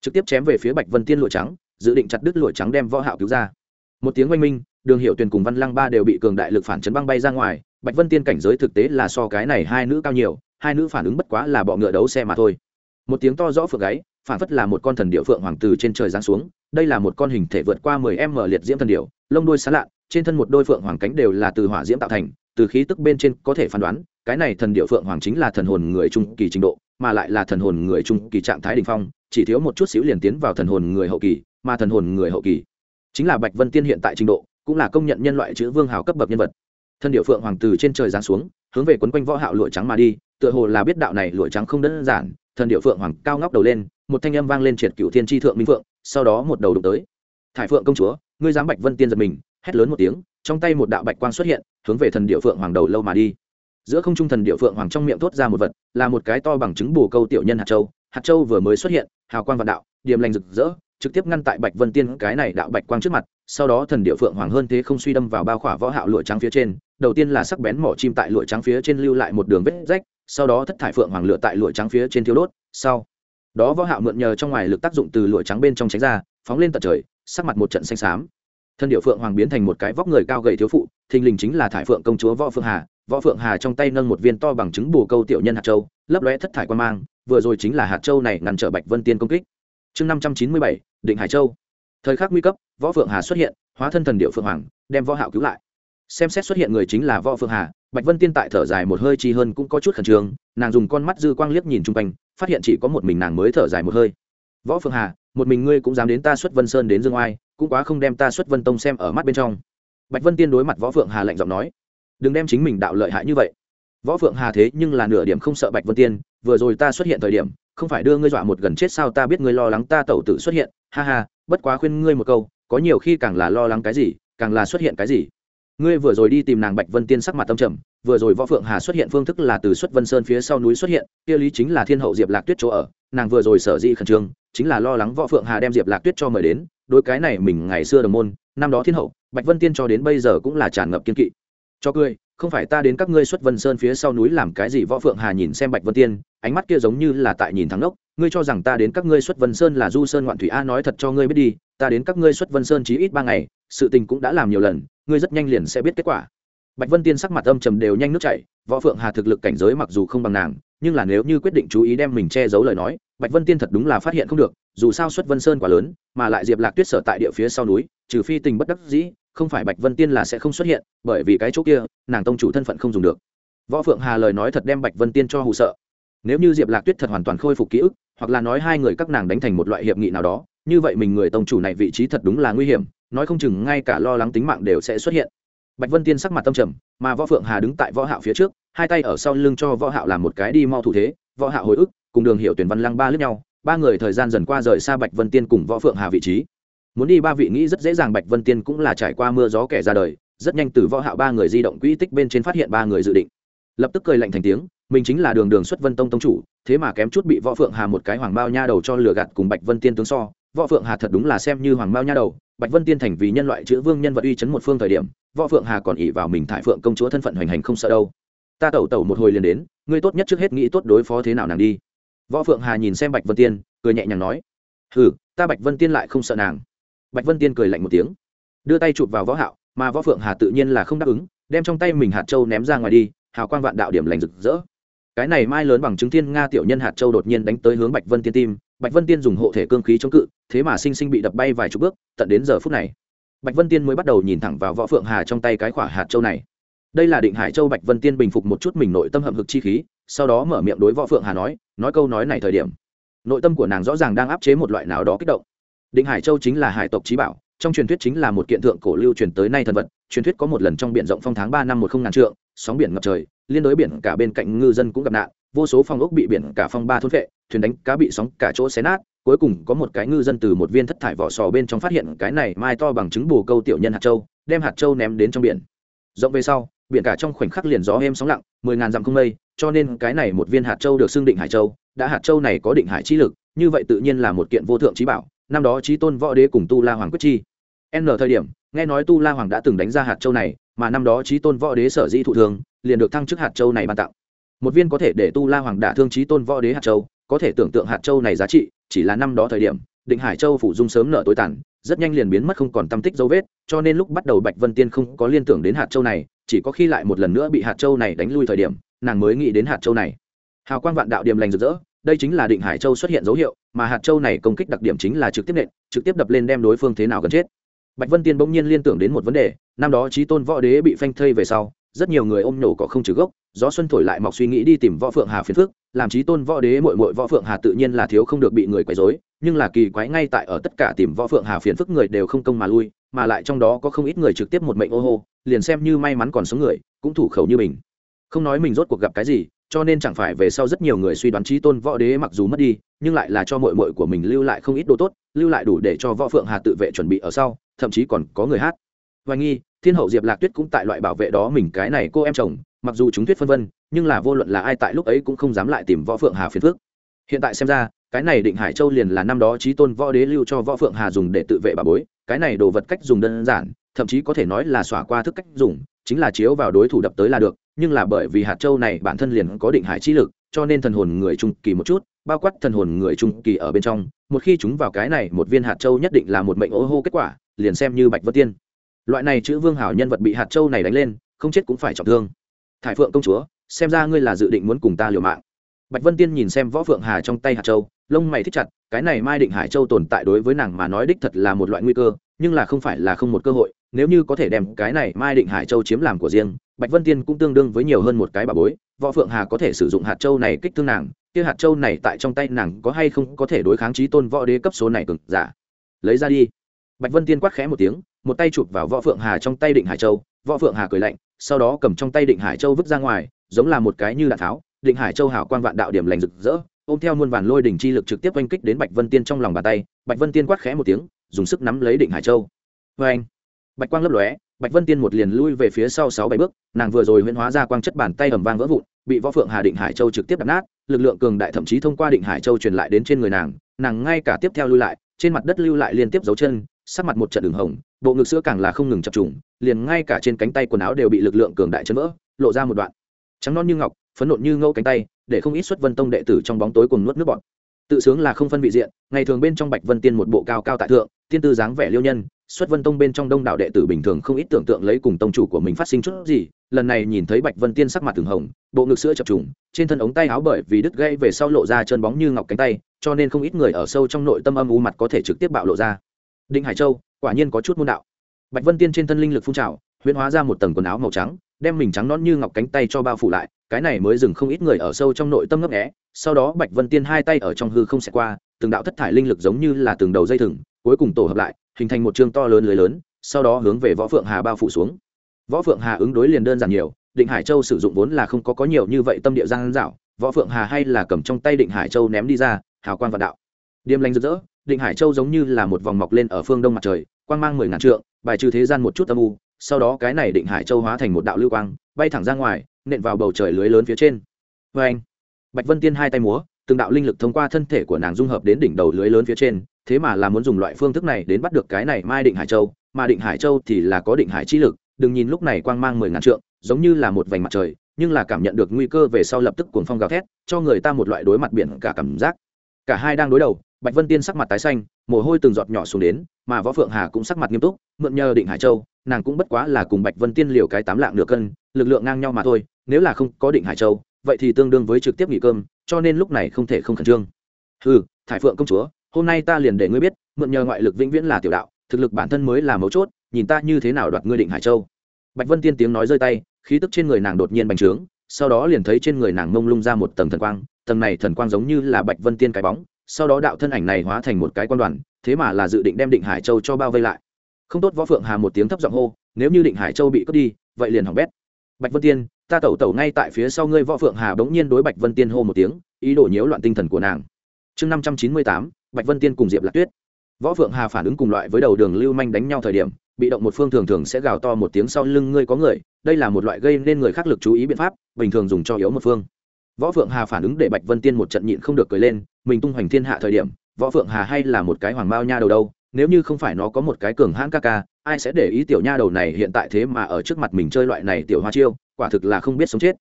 Trực tiếp chém về phía bạch vân tiên lụa trắng, dự định chặt đứt lụa trắng đem võ hạo cứu ra. Một tiếng oanh minh, đường hiệu tuyền cùng văn lăng ba đều bị cường đại lực phản chấn băng bay ra ngoài, bạch vân tiên cảnh giới thực tế là so cái này hai nữ cao nhiều, hai nữ phản ứng bất quá là bọ ngựa đấu xe mà thôi một tiếng to rõ phượng gáy phản phất là một con thần điệu phượng hoàng từ trên trời giáng xuống, đây là một con hình thể vượt qua mười m liệt diễm thần điệu lông đuôi xá lạ, trên thân một đôi phượng hoàng cánh đều là từ hỏa diễm tạo thành, từ khí tức bên trên có thể phán đoán, cái này thần điệu phượng hoàng chính là thần hồn người trung kỳ trình độ, mà lại là thần hồn người trung kỳ trạng thái đình phong, chỉ thiếu một chút xíu liền tiến vào thần hồn người hậu kỳ, mà thần hồn người hậu kỳ chính là bạch vân tiên hiện tại trình độ, cũng là công nhận nhân loại chữ vương hào cấp bậc nhân vật. Thần điệu phượng hoàng từ trên trời giáng xuống, hướng về quấn quanh võ hạo lụa trắng mà đi tựa hồ là biết đạo này lụa trắng không đơn giản, thần điệu phượng hoàng cao ngóc đầu lên, một thanh âm vang lên triệt cửu thiên tri thượng minh phượng, sau đó một đầu đụng tới. Thải phượng công chúa, ngươi dám bạch vân tiên giật mình, hét lớn một tiếng, trong tay một đạo bạch quang xuất hiện, hướng về thần điệu phượng hoàng đầu lâu mà đi. Giữa không trung thần điệu phượng hoàng trong miệng thốt ra một vật, là một cái to bằng trứng bù câu tiểu nhân hạt châu. Hạt châu vừa mới xuất hiện, hào quang vạn đạo điểm lành rực rỡ, trực tiếp ngăn tại bạch vân tiên cái này đạo bạch quang trước mặt, sau đó thần điệu phượng hoàng hơn thế không suy đâm vào bao khỏa võ hạo lụa trắng phía trên, đầu tiên là sắc bén mỏ chim tại lụa trắng phía trên lưu lại một đường vết rách sau đó thất thải phượng hoàng lửa tại lụa trắng phía trên thiếu đốt, sau đó võ hạo mượn nhờ trong ngoài lực tác dụng từ lụa trắng bên trong tránh ra, phóng lên tận trời, sắc mặt một trận xanh xám. Thân điệu phượng hoàng biến thành một cái vóc người cao gầy thiếu phụ, thình lình chính là thải phượng công chúa võ phượng hà. Võ phượng hà trong tay nâng một viên to bằng trứng bù câu tiểu nhân hạt châu, lấp lóe thất thải quan mang, vừa rồi chính là hạt châu này ngăn trở bạch vân tiên công kích. Chương năm trăm chín mươi bảy, định hải châu. Thời khắc nguy cấp, võ phượng hà xuất hiện, hóa thân thần điệu phượng hoàng, đem võ hạo cứu lại xem xét xuất hiện người chính là võ phượng hà, bạch vân tiên tại thở dài một hơi chi hơn cũng có chút khẩn trương, nàng dùng con mắt dư quang liếc nhìn chung quanh, phát hiện chỉ có một mình nàng mới thở dài một hơi. Võ phượng hà, một mình ngươi cũng dám đến ta xuất vân sơn đến dương oai, cũng quá không đem ta xuất vân tông xem ở mắt bên trong. Bạch vân tiên đối mặt võ phượng hà lạnh giọng nói, đừng đem chính mình đạo lợi hại như vậy. Võ phượng hà thế nhưng là nửa điểm không sợ bạch vân tiên, vừa rồi ta xuất hiện thời điểm, không phải đưa ngươi dọa một gần chết sao ta biết ngươi lo lắng ta tẩu tử xuất hiện, ha ha, bất quá khuyên ngươi một câu, có nhiều khi càng là lo lắng cái gì, càng là xuất hiện cái gì ngươi vừa rồi đi tìm nàng bạch vân tiên sắc mặt tâm trầm, vừa rồi võ phượng hà xuất hiện phương thức là từ xuất vân sơn phía sau núi xuất hiện, kia lý chính là thiên hậu diệp lạc tuyết chỗ ở, nàng vừa rồi sở dĩ khẩn trương, chính là lo lắng võ phượng hà đem diệp lạc tuyết cho mời đến đôi cái này mình ngày xưa đồng môn, năm đó thiên hậu, bạch vân tiên cho đến bây giờ cũng là tràn ngập kiên kỵ. Cho cười, không phải ta đến các ngươi xuất vân sơn phía sau núi làm cái gì võ phượng hà nhìn xem bạch vân tiên, ánh mắt kia giống như là tại nhìn thắng đốc ngươi cho rằng ta đến các ngươi xuất vân sơn là du sơn ngoạn thủy a nói thật cho ngươi biết đi, ta đến các ngươi xuất vân sơn chí ít ba ngày sự tình cũng đã làm nhiều lần, ngươi rất nhanh liền sẽ biết kết quả. Bạch vân tiên sắc mặt âm trầm đều nhanh nước chảy, võ phượng hà thực lực cảnh giới mặc dù không bằng nàng, nhưng là nếu như quyết định chú ý đem mình che giấu lời nói, bạch vân tiên thật đúng là phát hiện không được, dù sao xuất vân sơn quá lớn, mà lại diệp lạc tuyết sở tại địa phía sau núi, trừ phi tình bất đắc dĩ, không phải bạch vân tiên là sẽ không xuất hiện, bởi vì cái chỗ kia, nàng tông chủ thân phận không dùng được. Võ phượng hà lời nói thật đem bạch vân tiên cho hụ sợ. Nếu như diệp lạc tuyết thật hoàn toàn khôi phục ký ức, hoặc là nói hai người các nàng đánh thành một loại hiệp nghị nào đó, như vậy mình người tông chủ này vị trí thật đúng là nguy hiểm nói không chừng ngay cả lo lắng tính mạng đều sẽ xuất hiện. Bạch vân tiên sắc mặt tâm trầm, mà võ phượng hà đứng tại võ hạo phía trước, hai tay ở sau lưng cho võ hạo làm một cái đi mau thủ thế, võ hạo hồi ức, cùng đường hiệu tuyển văn lăng ba lướt nhau, ba người thời gian dần qua rời xa bạch vân tiên cùng võ phượng hà vị trí. Muốn đi ba vị nghĩ rất dễ dàng, bạch vân tiên cũng là trải qua mưa gió kẻ ra đời, rất nhanh từ võ hạo ba người di động quỹ tích bên trên phát hiện ba người dự định. Lập tức cười lạnh thành tiếng, mình chính là đường đường xuất vân tông tông chủ, thế mà kém chút bị võ phượng hà một cái hoàng bao nha đầu cho lừa gạt cùng bạch vân tiên tướng so. Võ phượng hà thật đúng là xem như hoàng bao nha đầu bạch vân tiên thành vì nhân loại chữ vương nhân vật uy chấn một phương thời điểm, võ phượng hà còn ỉ vào mình thải phượng công chúa thân phận hoành hành không sợ đâu. Ta tẩu tẩu một hồi liền đến, ngươi tốt nhất trước hết nghĩ tốt đối phó thế nào nàng đi. Võ phượng hà nhìn xem bạch vân tiên, cười nhẹ nhàng nói, hừ, ta bạch vân tiên lại không sợ nàng. Bạch vân tiên cười lạnh một tiếng, đưa tay chụp vào võ hạo, mà võ phượng hà tự nhiên là không đáp ứng, đem trong tay mình hạt châu ném ra ngoài đi, hào quang vạn đạo điểm lành rực rỡ. Cái này mai lớn bằng chứng thiên nga tiểu nhân hạt châu đột nhiên đánh tới hướng bạch vân tiên tim bạch vân tiên dùng hộ thể cương khí chống cự, thế mà sinh sinh bị đập bay vài chục bước, tận đến giờ phút này. Bạch vân tiên mới bắt đầu nhìn thẳng vào võ phượng hà trong tay cái khỏa hạt châu này. Đây là định hải châu bạch vân tiên bình phục một chút mình nội tâm hậm hực chi khí, sau đó mở miệng đối võ phượng hà nói nói câu nói này thời điểm, nội tâm của nàng rõ ràng đang áp chế một loại nào đó kích động. Định hải châu chính là hải tộc trí bảo, trong truyền thuyết chính là một kiện thượng cổ lưu truyền tới nay thần vật, truyền thuyết có một lần trong biển rộng phong tháng ba năm một không ngàn trượng sóng biển ngập trời, liên đối biển cả bên cạnh ngư dân cũng gặp nạn, vô số phong ốc bị biển cả phong ba thôn vệ thuyền đánh cá bị sóng cả chỗ xé nát, cuối cùng có một cái ngư dân từ một viên thất thải vỏ sò bên trong phát hiện cái này mai to bằng trứng bồ câu tiểu nhân hạt châu, đem hạt châu ném đến trong biển. Rộng về sau, biển cả trong khoảnh khắc liền gió êm sóng lặng, mười ngàn dặm không mây, cho nên cái này một viên hạt châu được xưng định hải châu, đã hạt châu này có định hải trí lực, như vậy tự nhiên là một kiện vô thượng trí bảo, năm đó trí tôn võ đế cùng tu la hoàng quyết chi. N thời điểm, nghe nói tu la hoàng đã từng đánh ra hạt châu này mà năm đó trí tôn võ đế sở dĩ thụ thường, liền được thăng chức hạt châu này ban tặng. Một viên có thể để tu la hoàng đả thương trí tôn võ đế hạt châu, có thể tưởng tượng hạt châu này giá trị, chỉ là năm đó thời điểm, định hải châu phủ dung sớm nợ tối tàn, rất nhanh liền biến mất không còn tâm tích dấu vết, cho nên lúc bắt đầu bạch vân tiên không có liên tưởng đến hạt châu này, chỉ có khi lại một lần nữa bị hạt châu này đánh lui thời điểm, nàng mới nghĩ đến hạt châu này. Hào quang vạn đạo điểm lành rực rỡ, đây chính là định hải châu xuất hiện dấu hiệu, mà hạt châu này công kích đặc điểm chính là trực tiếp nện, trực tiếp đập lên đem đối phương thế nào gần chết bạch vân tiên bỗng nhiên liên tưởng đến một vấn đề, năm đó trí tôn võ đế bị phanh thây về sau, rất nhiều người ôm nổ cỏ không trừ gốc, gió xuân thổi lại mọc suy nghĩ đi tìm võ phượng hà phiền phước làm trí tôn võ đế mội mội võ phượng hà tự nhiên là thiếu không được bị người quấy dối nhưng là kỳ quái ngay tại ở tất cả tìm võ phượng hà phiền phức người đều không công mà lui, mà lại trong đó có không ít người trực tiếp một mệnh ô hô, liền xem như may mắn còn sống người, cũng thủ khẩu như mình. Không nói mình rốt cuộc gặp cái gì cho nên chẳng phải về sau rất nhiều người suy đoán trí tôn võ đế mặc dù mất đi, nhưng lại là cho mội mội của mình lưu lại không ít đồ tốt, lưu lại đủ để cho võ phượng hà tự vệ chuẩn bị ở sau, thậm chí còn có người hát. Và nghi, thiên hậu diệp lạc tuyết cũng tại loại bảo vệ đó mình cái này cô em chồng, mặc dù chúng tuyết phân vân, nhưng là vô luận là ai tại lúc ấy cũng không dám lại tìm võ phượng hà phiền phước hiện tại xem ra, cái này định hải châu liền là năm đó trí tôn võ đế lưu cho võ phượng hà dùng để tự vệ bà bối, cái này đồ vật cách dùng đơn giản, thậm chí có thể nói là xỏa qua thức cách dùng, chính là chiếu vào đối thủ đập tới là được nhưng là bởi vì hạt châu này bản thân liền có định hải chi lực, cho nên thần hồn người trung kỳ một chút, bao quát thần hồn người trung kỳ ở bên trong, một khi chúng vào cái này một viên hạt châu nhất định là một mệnh ô hô kết quả, liền xem như bạch vân tiên. Loại này chữ vương hảo nhân vật bị hạt châu này đánh lên, không chết cũng phải trọng thương. Thải phượng công chúa, xem ra ngươi là dự định muốn cùng ta liều mạng. Bạch vân tiên nhìn xem võ phượng hà trong tay hạt châu, lông mày thích chặt, cái này mai định hải châu tồn tại đối với nàng mà nói đích thật là một loại nguy cơ, nhưng là không phải là không một cơ hội, nếu như có thể đem cái này mai định hải châu chiếm làm của riêng bạch vân tiên cũng tương đương với nhiều hơn một cái bà bối, võ phượng hà có thể sử dụng hạt châu này kích thương nàng, kia hạt châu này tại trong tay nàng có hay không có thể đối kháng trí tôn võ đế cấp số này cực giả. Dạ. Lấy ra đi. Bạch vân tiên quát khẽ một tiếng, một tay chụp vào võ phượng hà trong tay định hải châu. Võ phượng hà cười lạnh, sau đó cầm trong tay định hải châu vứt ra ngoài, giống là một cái như đạn tháo. Định hải châu hảo quan vạn đạo điểm lành rực rỡ, ôm theo muôn vàn lôi đỉnh chi lực trực tiếp oanh kích đến bạch vân tiên trong lòng bàn tay. Bạch vân tiên quát khẽ một tiếng, dùng sức nắm lấy định hải châu. Vê anh bạch quang lấp lóe bạch vân tiên một liền lui về phía sau sáu bảy bước, nàng vừa rồi huyễn hóa ra quang chất bàn tay ầm vang vỡ vụn, bị võ phượng hà định hải châu trực tiếp đập nát, lực lượng cường đại thậm chí thông qua định hải châu truyền lại đến trên người nàng nàng ngay cả tiếp theo lui lại, trên mặt đất lưu lại liên tiếp dấu chân, sắc mặt một trận đường hồng, bộ ngực sữa càng là không ngừng chập trùng, liền ngay cả trên cánh tay quần áo đều bị lực lượng cường đại chấn vỡ, lộ ra một đoạn. Trắng non như ngọc, phấn nộn như ngâu cánh tay, để không ít xuất vân tông đệ tử trong bóng tối cùng nuốt nước bọn tự sướng là không phân vị diện, ngày thường bên trong bạch vân tiên một bộ cao cao tại thượng, tiên tư dáng vẻ liêu nhân xuất vân tông bên trong đông đảo đệ tử bình thường không ít tưởng tượng lấy cùng tông chủ của mình phát sinh chút gì, lần này nhìn thấy bạch vân tiên sắc mặt thường hồng, bộ ngực sữa chập trùng, trên thân ống tay áo bởi vì đứt gãy về sau lộ ra chân bóng như ngọc cánh tay, cho nên không ít người ở sâu trong nội tâm âm u mặt có thể trực tiếp bạo lộ ra. Đinh hải châu, quả nhiên có chút môn đạo. Bạch vân tiên trên thân linh lực phun trào, huyễn hóa ra một tầng quần áo màu trắng, đem mình trắng non như ngọc cánh tay cho bao phủ lại, cái này mới dừng không ít người ở sâu trong nội tâm ngấp nghẽ sau đó bạch vân tiên hai tay ở trong hư không xẹt qua, từng đạo thất thải linh lực giống như là từng đầu dây thừng, cuối cùng tổ hợp lại hình thành một chương to lớn lưới lớn, sau đó hướng về võ phượng hà bao phủ xuống. Võ phượng hà ứng đối liền đơn giản nhiều, định hải châu sử dụng vốn là không có có nhiều như vậy tâm địa giang dạo, võ phượng hà hay là cầm trong tay định hải châu ném đi ra, hào quang vạn đạo. Điềm lành rực rỡ, định hải châu giống như là một vòng mọc lên ở phương đông mặt trời, quang mang mười ngàn trượng, bài trừ thế gian một chút âm u, sau đó cái này định hải châu hóa thành một đạo lưu quang, bay thẳng ra ngoài, nện vào bầu trời lưới lớn phía trên. Vê anh bạch vân tiên hai tay múa, từng đạo linh lực thông qua thân thể của nàng dung hợp đến đỉnh đầu lưới lớn phía trên thế mà là muốn dùng loại phương thức này đến bắt được cái này mai định hải châu, mà định hải châu thì là có định hải chi lực, đừng nhìn lúc này quang mang mười ngàn trượng, giống như là một vành mặt trời, nhưng là cảm nhận được nguy cơ về sau lập tức cuồng phong gào thét, cho người ta một loại đối mặt biển cả cảm giác. Cả hai đang đối đầu, bạch vân tiên sắc mặt tái xanh, mồ hôi từng giọt nhỏ xuống đến, mà võ phượng hà cũng sắc mặt nghiêm túc, mượn nhờ định hải châu, nàng cũng bất quá là cùng bạch vân tiên liều cái tám lạng nửa cân, lực lượng ngang nhau mà thôi, nếu là không có định hải châu, vậy thì tương đương với trực tiếp nghỉ cơm, cho nên lúc này không thể không khẩn trương. Ừ thải phượng công chúa hôm nay ta liền để ngươi biết, mượn nhờ ngoại lực vĩnh viễn là tiểu đạo, thực lực bản thân mới là mấu chốt, nhìn ta như thế nào đoạt ngươi định hải châu. Bạch vân tiên tiếng nói rơi tay, khí tức trên người nàng đột nhiên bành trướng, sau đó liền thấy trên người nàng mông lung ra một tầng thần quang, tầng này thần quang giống như là bạch vân tiên cái bóng, sau đó đạo thân ảnh này hóa thành một cái quan đoàn, thế mà là dự định đem định hải châu cho bao vây lại. Không tốt võ phượng hà một tiếng thấp giọng hô, nếu như định hải châu bị cướp đi, vậy liền hỏng bét. Bạch vân tiên, ta tẩu tẩu ngay tại phía sau ngươi võ phượng hà bỗng nhiên đối bạch vân tiên hô một tiếng, ý đồ nhiễu loạn tinh thần của nàng. Chương năm trăm chín mươi tám bạch vân tiên cùng diệp lạc tuyết. Võ phượng hà phản ứng cùng loại với đầu đường lưu manh đánh nhau thời điểm, bị động một phương thường thường sẽ gào to một tiếng sau lưng ngươi có người, đây là một loại gây nên người khác lực chú ý biện pháp, bình thường dùng cho yếu một phương. Võ phượng hà phản ứng để bạch vân tiên một trận nhịn không được cười lên, mình tung hoành thiên hạ thời điểm, võ phượng hà hay là một cái hoàng mao nha đầu đâu, nếu như không phải nó có một cái cường hãn ca ca, ai sẽ để ý tiểu nha đầu này hiện tại thế mà ở trước mặt mình chơi loại này tiểu hoa chiêu, quả thực là không biết sống chết.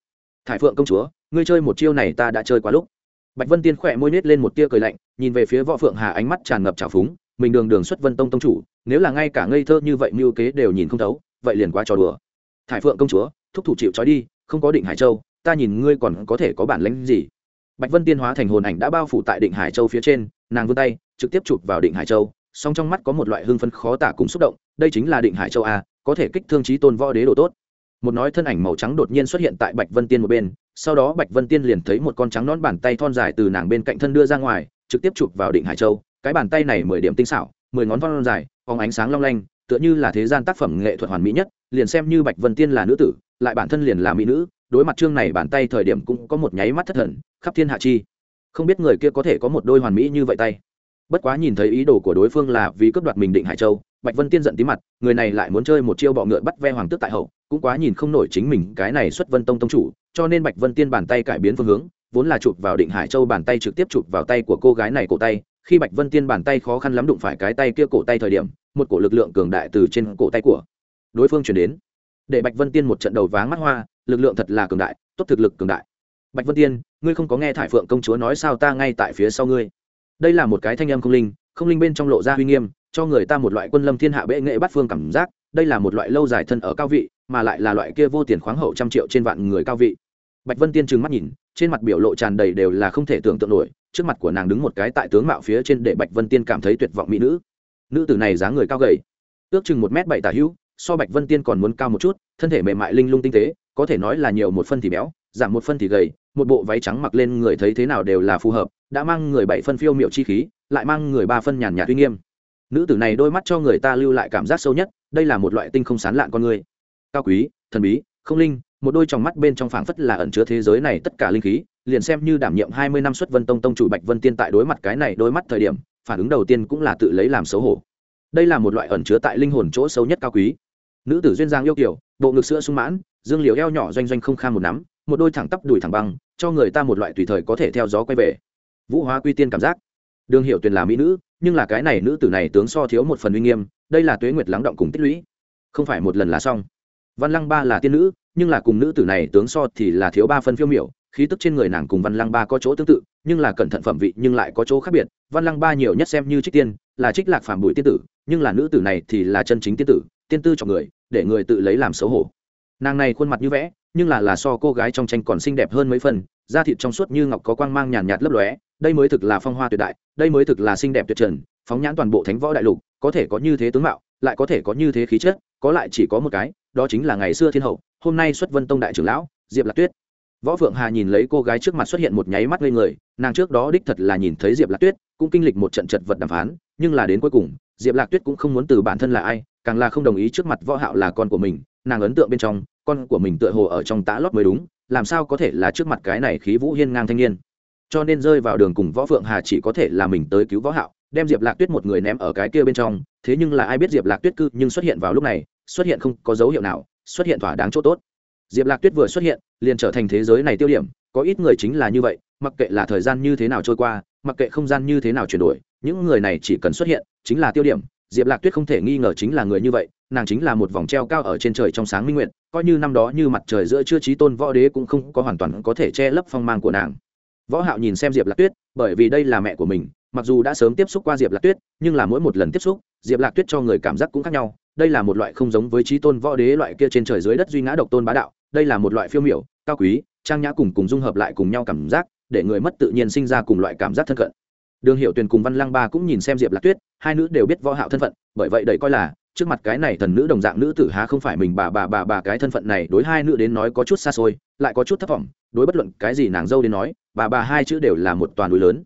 Thải phượng công chúa, ngươi chơi một chiêu này ta đã chơi quá lúc bạch vân tiên khỏe môi nết lên một tia cười lạnh, nhìn về phía võ phượng hà ánh mắt tràn ngập trào phúng, mình đường đường xuất vân tông tông chủ, nếu là ngay cả ngây thơ như vậy mưu kế đều nhìn không thấu, vậy liền quá trò đùa. Thải phượng công chúa, thúc thủ chịu trói đi, không có định hải châu, ta nhìn ngươi còn có thể có bản lĩnh gì? Bạch vân tiên hóa thành hồn ảnh đã bao phủ tại định hải châu phía trên, nàng vươn tay, trực tiếp chụp vào định hải châu, song trong mắt có một loại hưng phấn khó tả cùng xúc động, đây chính là định hải châu a, có thể kích thương trí tôn võ đế độ tốt. Một nói thân ảnh màu trắng đột nhiên xuất hiện tại bạch vân tiên một bên sau đó bạch vân tiên liền thấy một con trắng nón bàn tay thon dài từ nàng bên cạnh thân đưa ra ngoài, trực tiếp chụp vào định hải châu. Cái bàn tay này mười điểm tinh xảo, mười ngón thon dài, phóng ánh sáng long lanh, tựa như là thế gian tác phẩm nghệ thuật hoàn mỹ nhất, liền xem như bạch vân tiên là nữ tử, lại bản thân liền là mỹ nữ, đối mặt trương này bàn tay thời điểm cũng có một nháy mắt thất thần, khắp thiên hạ chi. Không biết người kia có thể có một đôi hoàn mỹ như vậy tay. Bất quá nhìn thấy ý đồ của đối phương là vì cướp đoạt mình định hải châu, bạch vân tiên giận tí mặt, người này lại muốn chơi một chiêu bọ ngựa bắt ve hoàng tước tại hậu cũng quá nhìn không nổi chính mình cái này xuất vân tông tông chủ, cho nên bạch vân tiên bàn tay cải biến phương hướng, vốn là chụp vào định hải châu bàn tay trực tiếp chụp vào tay của cô gái này cổ tay, khi bạch vân tiên bàn tay khó khăn lắm đụng phải cái tay kia cổ tay thời điểm, một cổ lực lượng cường đại từ trên cổ tay của đối phương chuyển đến. Để bạch vân tiên một trận đầu váng mắt hoa, lực lượng thật là cường đại, tốt thực lực cường đại. Bạch vân tiên, ngươi không có nghe thải phượng công chúa nói sao ta ngay tại phía sau ngươi? Đây là một cái thanh âm không linh không linh bên trong lộ ra uy nghiêm, cho người ta một loại quân lâm thiên hạ bệ nghệ bát phương cảm giác, đây là một loại lâu dài thân ở cao vị mà lại là loại kia vô tiền khoáng hậu trăm triệu trên vạn người cao vị. Bạch vân tiên trừng mắt nhìn, trên mặt biểu lộ tràn đầy đều là không thể tưởng tượng nổi, trước mặt của nàng đứng một cái tại tướng mạo phía trên để bạch vân tiên cảm thấy tuyệt vọng mỹ nữ. Nữ tử này dáng người cao gầy, ước chừng một m bảy tả hữu, so bạch vân tiên còn muốn cao một chút, thân thể mềm mại linh lung tinh tế, có thể nói là nhiều một phân thì béo, giảm một phân thì gầy, một bộ váy trắng mặc lên người thấy thế nào đều là phù hợp, đã mang người bảy phân phiêu miểu chi khí, lại mang người ba phân nhàn nhạt uy nghiêm. Nữ tử này đôi mắt cho người ta lưu lại cảm giác sâu nhất, đây là một loại tinh không sán lạn con người cao quý, thần bí, không linh, một đôi tròng mắt bên trong phảng phất là ẩn chứa thế giới này tất cả linh khí, liền xem như đảm nhiệm hai mươi năm xuất vân tông tông chủ bạch vân tiên tại đối mặt cái này đôi mắt thời điểm, phản ứng đầu tiên cũng là tự lấy làm xấu hổ. Đây là một loại ẩn chứa tại linh hồn chỗ sâu nhất cao quý. Nữ tử duyên giang yêu kiểu bộ ngực sữa sung mãn, dương liều eo nhỏ doanh doanh không kham một nắm, một đôi thẳng tắp đùi thẳng băng, cho người ta một loại tùy thời có thể theo gió quay về. Vũ hóa quy tiên cảm giác. Đường hiệu tuyền là mỹ nữ, nhưng là cái này nữ tử này tướng so thiếu một phần uy nghiêm, đây là tuế nguyệt lắng động cùng tích lũy. Không phải một lần là xong văn lăng ba là tiên nữ, nhưng là cùng nữ tử này tướng so thì là thiếu ba phân phiêu miểu, khí tức trên người nàng cùng văn lăng ba có chỗ tương tự, nhưng là cẩn thận phẩm vị nhưng lại có chỗ khác biệt. Văn lăng ba nhiều nhất xem như trích tiên, là trích lạc phàm bụi tiên tử, nhưng là nữ tử này thì là chân chính tiên tử, tiên tư cho người, để người tự lấy làm xấu hổ. Nàng này khuôn mặt như vẽ, nhưng là là so cô gái trong tranh còn xinh đẹp hơn mấy phần, da thịt trong suốt như ngọc có quang mang nhàn nhạt lấp lóe, đây mới thực là phong hoa tuyệt đại, đây mới thực là xinh đẹp tuyệt trần, phóng nhãn toàn bộ thánh võ đại lục, có thể có như thế tướng mạo, lại có thể có như thế khí chất, có lại chỉ có một cái đó chính là ngày xưa thiên hậu, hôm nay xuất vân tông đại trưởng lão, diệp lạc tuyết. Võ phượng hà nhìn lấy cô gái trước mặt xuất hiện một nháy mắt lên người, nàng trước đó đích thật là nhìn thấy diệp lạc tuyết, cũng kinh lịch một trận chật vật đàm phán, nhưng là đến cuối cùng, diệp lạc tuyết cũng không muốn từ bản thân là ai, càng là không đồng ý trước mặt võ hạo là con của mình, nàng ấn tượng bên trong, con của mình tựa hồ ở trong tã lót mới đúng, làm sao có thể là trước mặt cái này khí vũ hiên ngang thanh niên. Cho nên rơi vào đường cùng võ phượng hà chỉ có thể là mình tới cứu võ hạo, đem diệp lạc tuyết một người ném ở cái kia bên trong, thế nhưng là ai biết diệp lạc tuyết cư nhưng xuất hiện vào lúc này xuất hiện không có dấu hiệu nào, xuất hiện thỏa đáng chỗ tốt. Diệp lạc tuyết vừa xuất hiện, liền trở thành thế giới này tiêu điểm, có ít người chính là như vậy, mặc kệ là thời gian như thế nào trôi qua, mặc kệ không gian như thế nào chuyển đổi, những người này chỉ cần xuất hiện, chính là tiêu điểm. Diệp lạc tuyết không thể nghi ngờ chính là người như vậy, nàng chính là một vòng treo cao ở trên trời trong sáng minh nguyện, coi như năm đó như mặt trời giữa chưa trí tôn võ đế cũng không có hoàn toàn có thể che lấp phong mang của nàng. Võ hạo nhìn xem diệp lạc tuyết, bởi vì đây là mẹ của mình, mặc dù đã sớm tiếp xúc qua diệp lạc tuyết, nhưng là mỗi một lần tiếp xúc, diệp lạc tuyết cho người cảm giác cũng khác nhau đây là một loại không giống với trí tôn võ đế loại kia trên trời dưới đất duy ngã độc tôn bá đạo, đây là một loại phiêu miểu, cao quý, trang nhã cùng cùng dung hợp lại cùng nhau cảm giác, để người mất tự nhiên sinh ra cùng loại cảm giác thân cận. Đường hiệu tuyền cùng văn Lang ba cũng nhìn xem diệp lạc tuyết, hai nữ đều biết võ hạo thân phận, bởi vậy đầy coi là, trước mặt cái này thần nữ đồng dạng nữ tử há không phải mình bà bà bà bà cái thân phận này, đối hai nữ đến nói có chút xa xôi, lại có chút thất vọng, đối bất luận cái gì nàng dâu đến nói, bà bà hai chữ đều là một toàn núi lớn.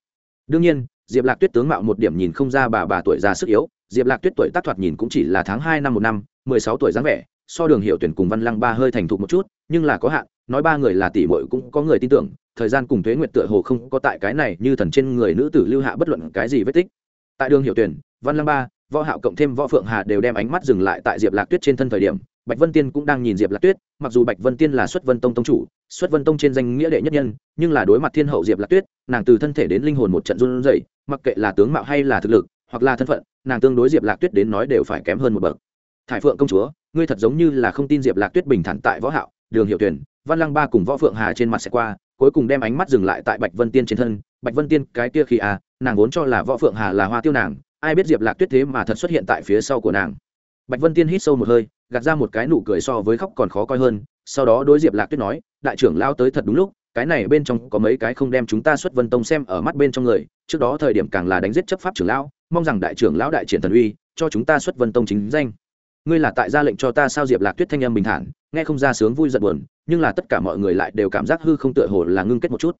Đương nhiên, diệp lạc tuyết tướng mạo một điểm nhìn không ra bà bà tuổi già sức yếu diệp lạc tuyết tuổi tác thoạt nhìn cũng chỉ là tháng hai năm một năm, mười sáu tuổi dáng vẻ, so đường hiệu tuyển cùng văn lăng ba hơi thành thục một chút, nhưng là có hạn, nói ba người là tỷ muội cũng có người tin tưởng, thời gian cùng thuế nguyệt tựa hồ không có tại cái này như thần trên người nữ tử lưu hạ bất luận cái gì vết tích. Tại đường hiệu tuyển, văn lăng ba, võ hạo cộng thêm võ phượng hà đều đem ánh mắt dừng lại tại diệp lạc tuyết trên thân thời điểm, bạch vân tiên cũng đang nhìn diệp lạc tuyết, mặc dù bạch vân tiên là xuất vân tông tông chủ, xuất vân tông trên danh nghĩa đệ nhất nhân, nhưng là đối mặt thiên hậu diệp lạc tuyết, nàng từ thân thể đến linh hồn một trận run rẩy, mặc kệ là tướng mạo hay là thực lực hoặc là thân phận, nàng tương đối diệp lạc tuyết đến nói đều phải kém hơn một bậc. Thải phượng công chúa, ngươi thật giống như là không tin diệp lạc tuyết bình thản tại võ hạo, đường hiệu tuyển văn lăng ba cùng võ phượng hà trên mặt sẽ qua, cuối cùng đem ánh mắt dừng lại tại bạch vân tiên trên thân. Bạch vân tiên, cái kia khi à nàng vốn cho là võ phượng hà là hoa tiêu nàng, ai biết diệp lạc tuyết thế mà thật xuất hiện tại phía sau của nàng. Bạch vân tiên hít sâu một hơi, gạt ra một cái nụ cười so với khóc còn khó coi hơn, sau đó đối diệp lạc tuyết nói, đại trưởng lao tới thật đúng lúc cái này bên trong có mấy cái không đem chúng ta xuất vân tông xem ở mắt bên trong người, trước đó thời điểm càng là đánh giết chấp pháp trưởng lão, mong rằng đại trưởng lão đại triển thần uy, cho chúng ta xuất vân tông chính danh. Ngươi là tại gia lệnh cho ta sao diệp lạc tuyết thanh âm bình thản, nghe không ra sướng vui giận buồn, nhưng là tất cả mọi người lại đều cảm giác hư không tựa hồ là ngưng kết một chút.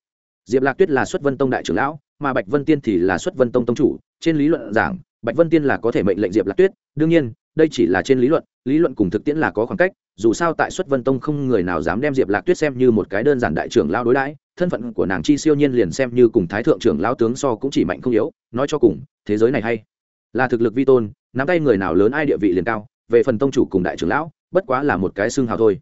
Diệp lạc tuyết là xuất vân tông đại trưởng lão, mà bạch vân tiên thì là xuất vân tông tông chủ, trên lý luận giảng, bạch vân tiên là có thể mệnh lệnh diệp lạc tuyết, đương nhiên, đây chỉ là trên lý luận lý luận cùng thực tiễn là có khoảng cách dù sao tại xuất vân tông không người nào dám đem diệp lạc tuyết xem như một cái đơn giản đại trưởng lao đối đãi, thân phận của nàng chi siêu nhiên liền xem như cùng thái thượng trưởng lao tướng so cũng chỉ mạnh không yếu, nói cho cùng, thế giới này hay. Là thực lực vi tôn, nắm tay người nào lớn ai địa vị liền cao, về phần tông chủ cùng đại trưởng lão, bất quá là một cái xương hào thôi.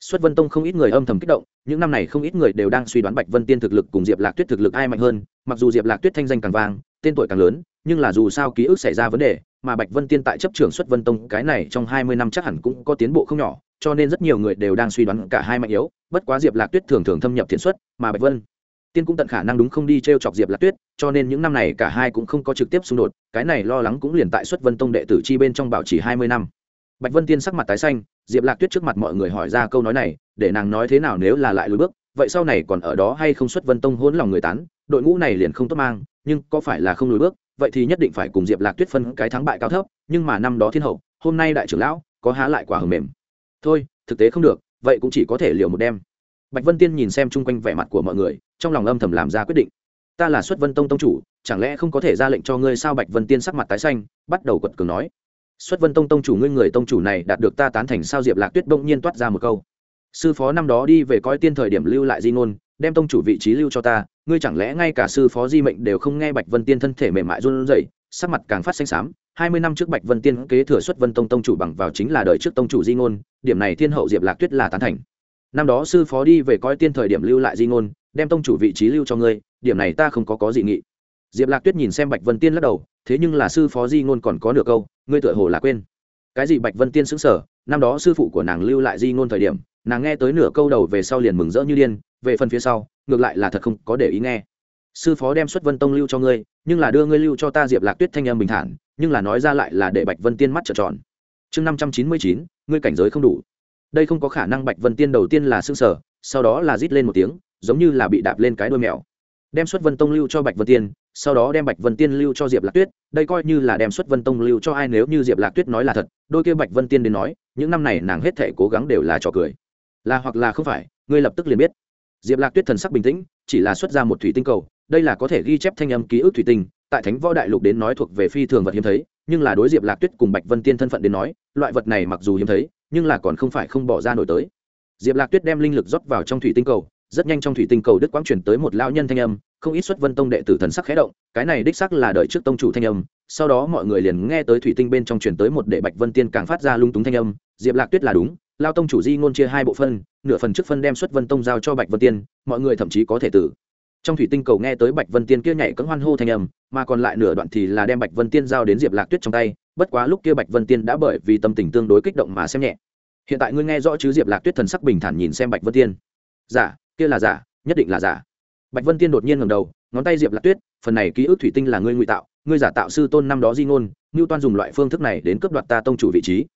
Xuất vân tông không ít người âm thầm kích động, những năm này không ít người đều đang suy đoán bạch vân tiên thực lực cùng diệp lạc tuyết thực lực ai mạnh hơn, mặc dù diệp lạc tuyết thanh danh càng vang, tên tuổi càng lớn, nhưng là dù sao ký ức xảy ra vấn đề, mà bạch vân tiên tại chấp trưởng xuất vân tông cái này trong hai mươi năm chắc hẳn cũng có tiến bộ không nhỏ cho nên rất nhiều người đều đang suy đoán cả hai mạnh yếu, bất quá diệp lạc tuyết thường thường thâm nhập thiện xuất, mà bạch vân, tiên cũng tận khả năng đúng không đi t r e o chọc diệp lạc tuyết, cho nên những năm này cả hai cũng không có trực tiếp xung đột, cái này lo lắng cũng liền tại xuất vân tông đệ tử chi bên trong bảo trì hai mươi năm. Bạch vân tiên sắc mặt tái xanh, diệp lạc tuyết trước mặt mọi người hỏi ra câu nói này, để nàng nói thế nào nếu là lại lùi bước, vậy sau này còn ở đó hay không xuất vân tông hỗn lòng người tán, đội ngũ này liền không tốt mang, nhưng có phải là không lùi bước, vậy thì nhất định phải cùng diệp lạc tuyết phân cái thắng bại cao thấp, nhưng mà năm đó thiên hậu, hôm nay đại trưởng lão, có há lại quả hầm mềm thôi, thực tế không được, vậy cũng chỉ có thể liều một đêm. Bạch vân tiên nhìn xem chung quanh vẻ mặt của mọi người, trong lòng âm thầm làm ra quyết định. Ta là xuất vân tông tông chủ, chẳng lẽ không có thể ra lệnh cho ngươi sao? Bạch vân tiên sắc mặt tái xanh, bắt đầu quật cường nói. Xuất vân tông tông chủ ngươi người tông chủ này đạt được ta tán thành sao? Diệp lạc tuyết bỗng nhiên toát ra một câu. Sư phó năm đó đi về coi tiên thời điểm lưu lại di ngôn, đem tông chủ vị trí lưu cho ta, ngươi chẳng lẽ ngay cả sư phó di mệnh đều không nghe bạch vân tiên thân thể mềm mại run rẩy sắc mặt càng phát xanh xám, hai mươi năm trước bạch vân tiên kế thừa xuất vân tông tông chủ bằng vào chính là đời trước tông chủ di ngôn, điểm này thiên hậu diệp lạc tuyết là tán thành. Năm đó sư phó đi về coi tiên thời điểm lưu lại di ngôn, đem tông chủ vị trí lưu cho ngươi, điểm này ta không có có gì nghị. Diệp lạc tuyết nhìn xem bạch vân tiên lắc đầu, thế nhưng là sư phó di ngôn còn có nửa câu, ngươi tựa hồ là quên. Cái gì bạch vân tiên xứng sở năm đó sư phụ của nàng lưu lại di ngôn thời điểm, nàng nghe tới nửa câu đầu về sau liền mừng rỡ như điên, về phần phía sau, ngược lại là thật không có để ý nghe sư phó đem xuất vân tông lưu cho ngươi, nhưng là đưa ngươi lưu cho ta diệp lạc tuyết thanh em bình thản, nhưng là nói ra lại là để bạch vân tiên mắt trợn tròn. Chương năm trăm chín mươi chín, ngươi cảnh giới không đủ. Đây không có khả năng bạch vân tiên đầu tiên là xương sở, sau đó là rít lên một tiếng, giống như là bị đạp lên cái đôi mèo. Đem xuất vân tông lưu cho bạch vân tiên, sau đó đem bạch vân tiên lưu cho diệp lạc tuyết, đây coi như là đem xuất vân tông lưu cho ai nếu như diệp lạc tuyết nói là thật, đôi kia bạch vân tiên đến nói, những năm này nàng hết thể cố gắng đều là trò cười. Là hoặc là không phải, ngươi lập tức liền biết. Diệp lạc tuyết thần sắc bình tĩnh, chỉ là xuất ra một thủy tinh cầu đây là có thể ghi chép thanh âm ký ức thủy tinh, tại thánh võ đại lục đến nói thuộc về phi thường vật hiếm thấy, nhưng là đối diệp lạc tuyết cùng bạch vân tiên thân phận đến nói, loại vật này mặc dù hiếm thấy, nhưng là còn không phải không bỏ ra nổi tới. Diệp lạc tuyết đem linh lực rót vào trong thủy tinh cầu, rất nhanh trong thủy tinh cầu đức quang chuyển tới một lao nhân thanh âm, không ít xuất vân tông đệ tử thần sắc khẽ động, cái này đích sắc là đợi trước tông chủ thanh âm, sau đó mọi người liền nghe tới thủy tinh bên trong chuyển tới một đệ bạch vân tiên càng phát ra lung túng thanh âm, diệp lạc tuyết là đúng lao tông chủ di ngôn chia hai bộ phân, nửa phần trước phân đem xuất vân tông giao cho bạch vân tiên, mọi người thậm chí có thể tử trong thủy tinh cầu nghe tới bạch vân tiên kia nhảy cấm hoan hô thanh âm, mà còn lại nửa đoạn thì là đem bạch vân tiên giao đến diệp lạc tuyết trong tay, bất quá lúc kia bạch vân tiên đã bởi vì tâm tình tương đối kích động mà xem nhẹ. Hiện tại ngươi nghe rõ chứ, diệp lạc tuyết thần sắc bình thản nhìn xem bạch vân tiên. Giả kia là giả nhất định là giả bạch vân tiên đột nhiên ngầm đầu, ngón tay diệp lạc tuyết, phần này ký ức thủy tinh là ngươi ngụy tạo, ngươi giả tạo sư tôn năm đó di ngôn ngưu toan dùng loại phương thức này đến cướp đoạt ta tông chủ vị trí.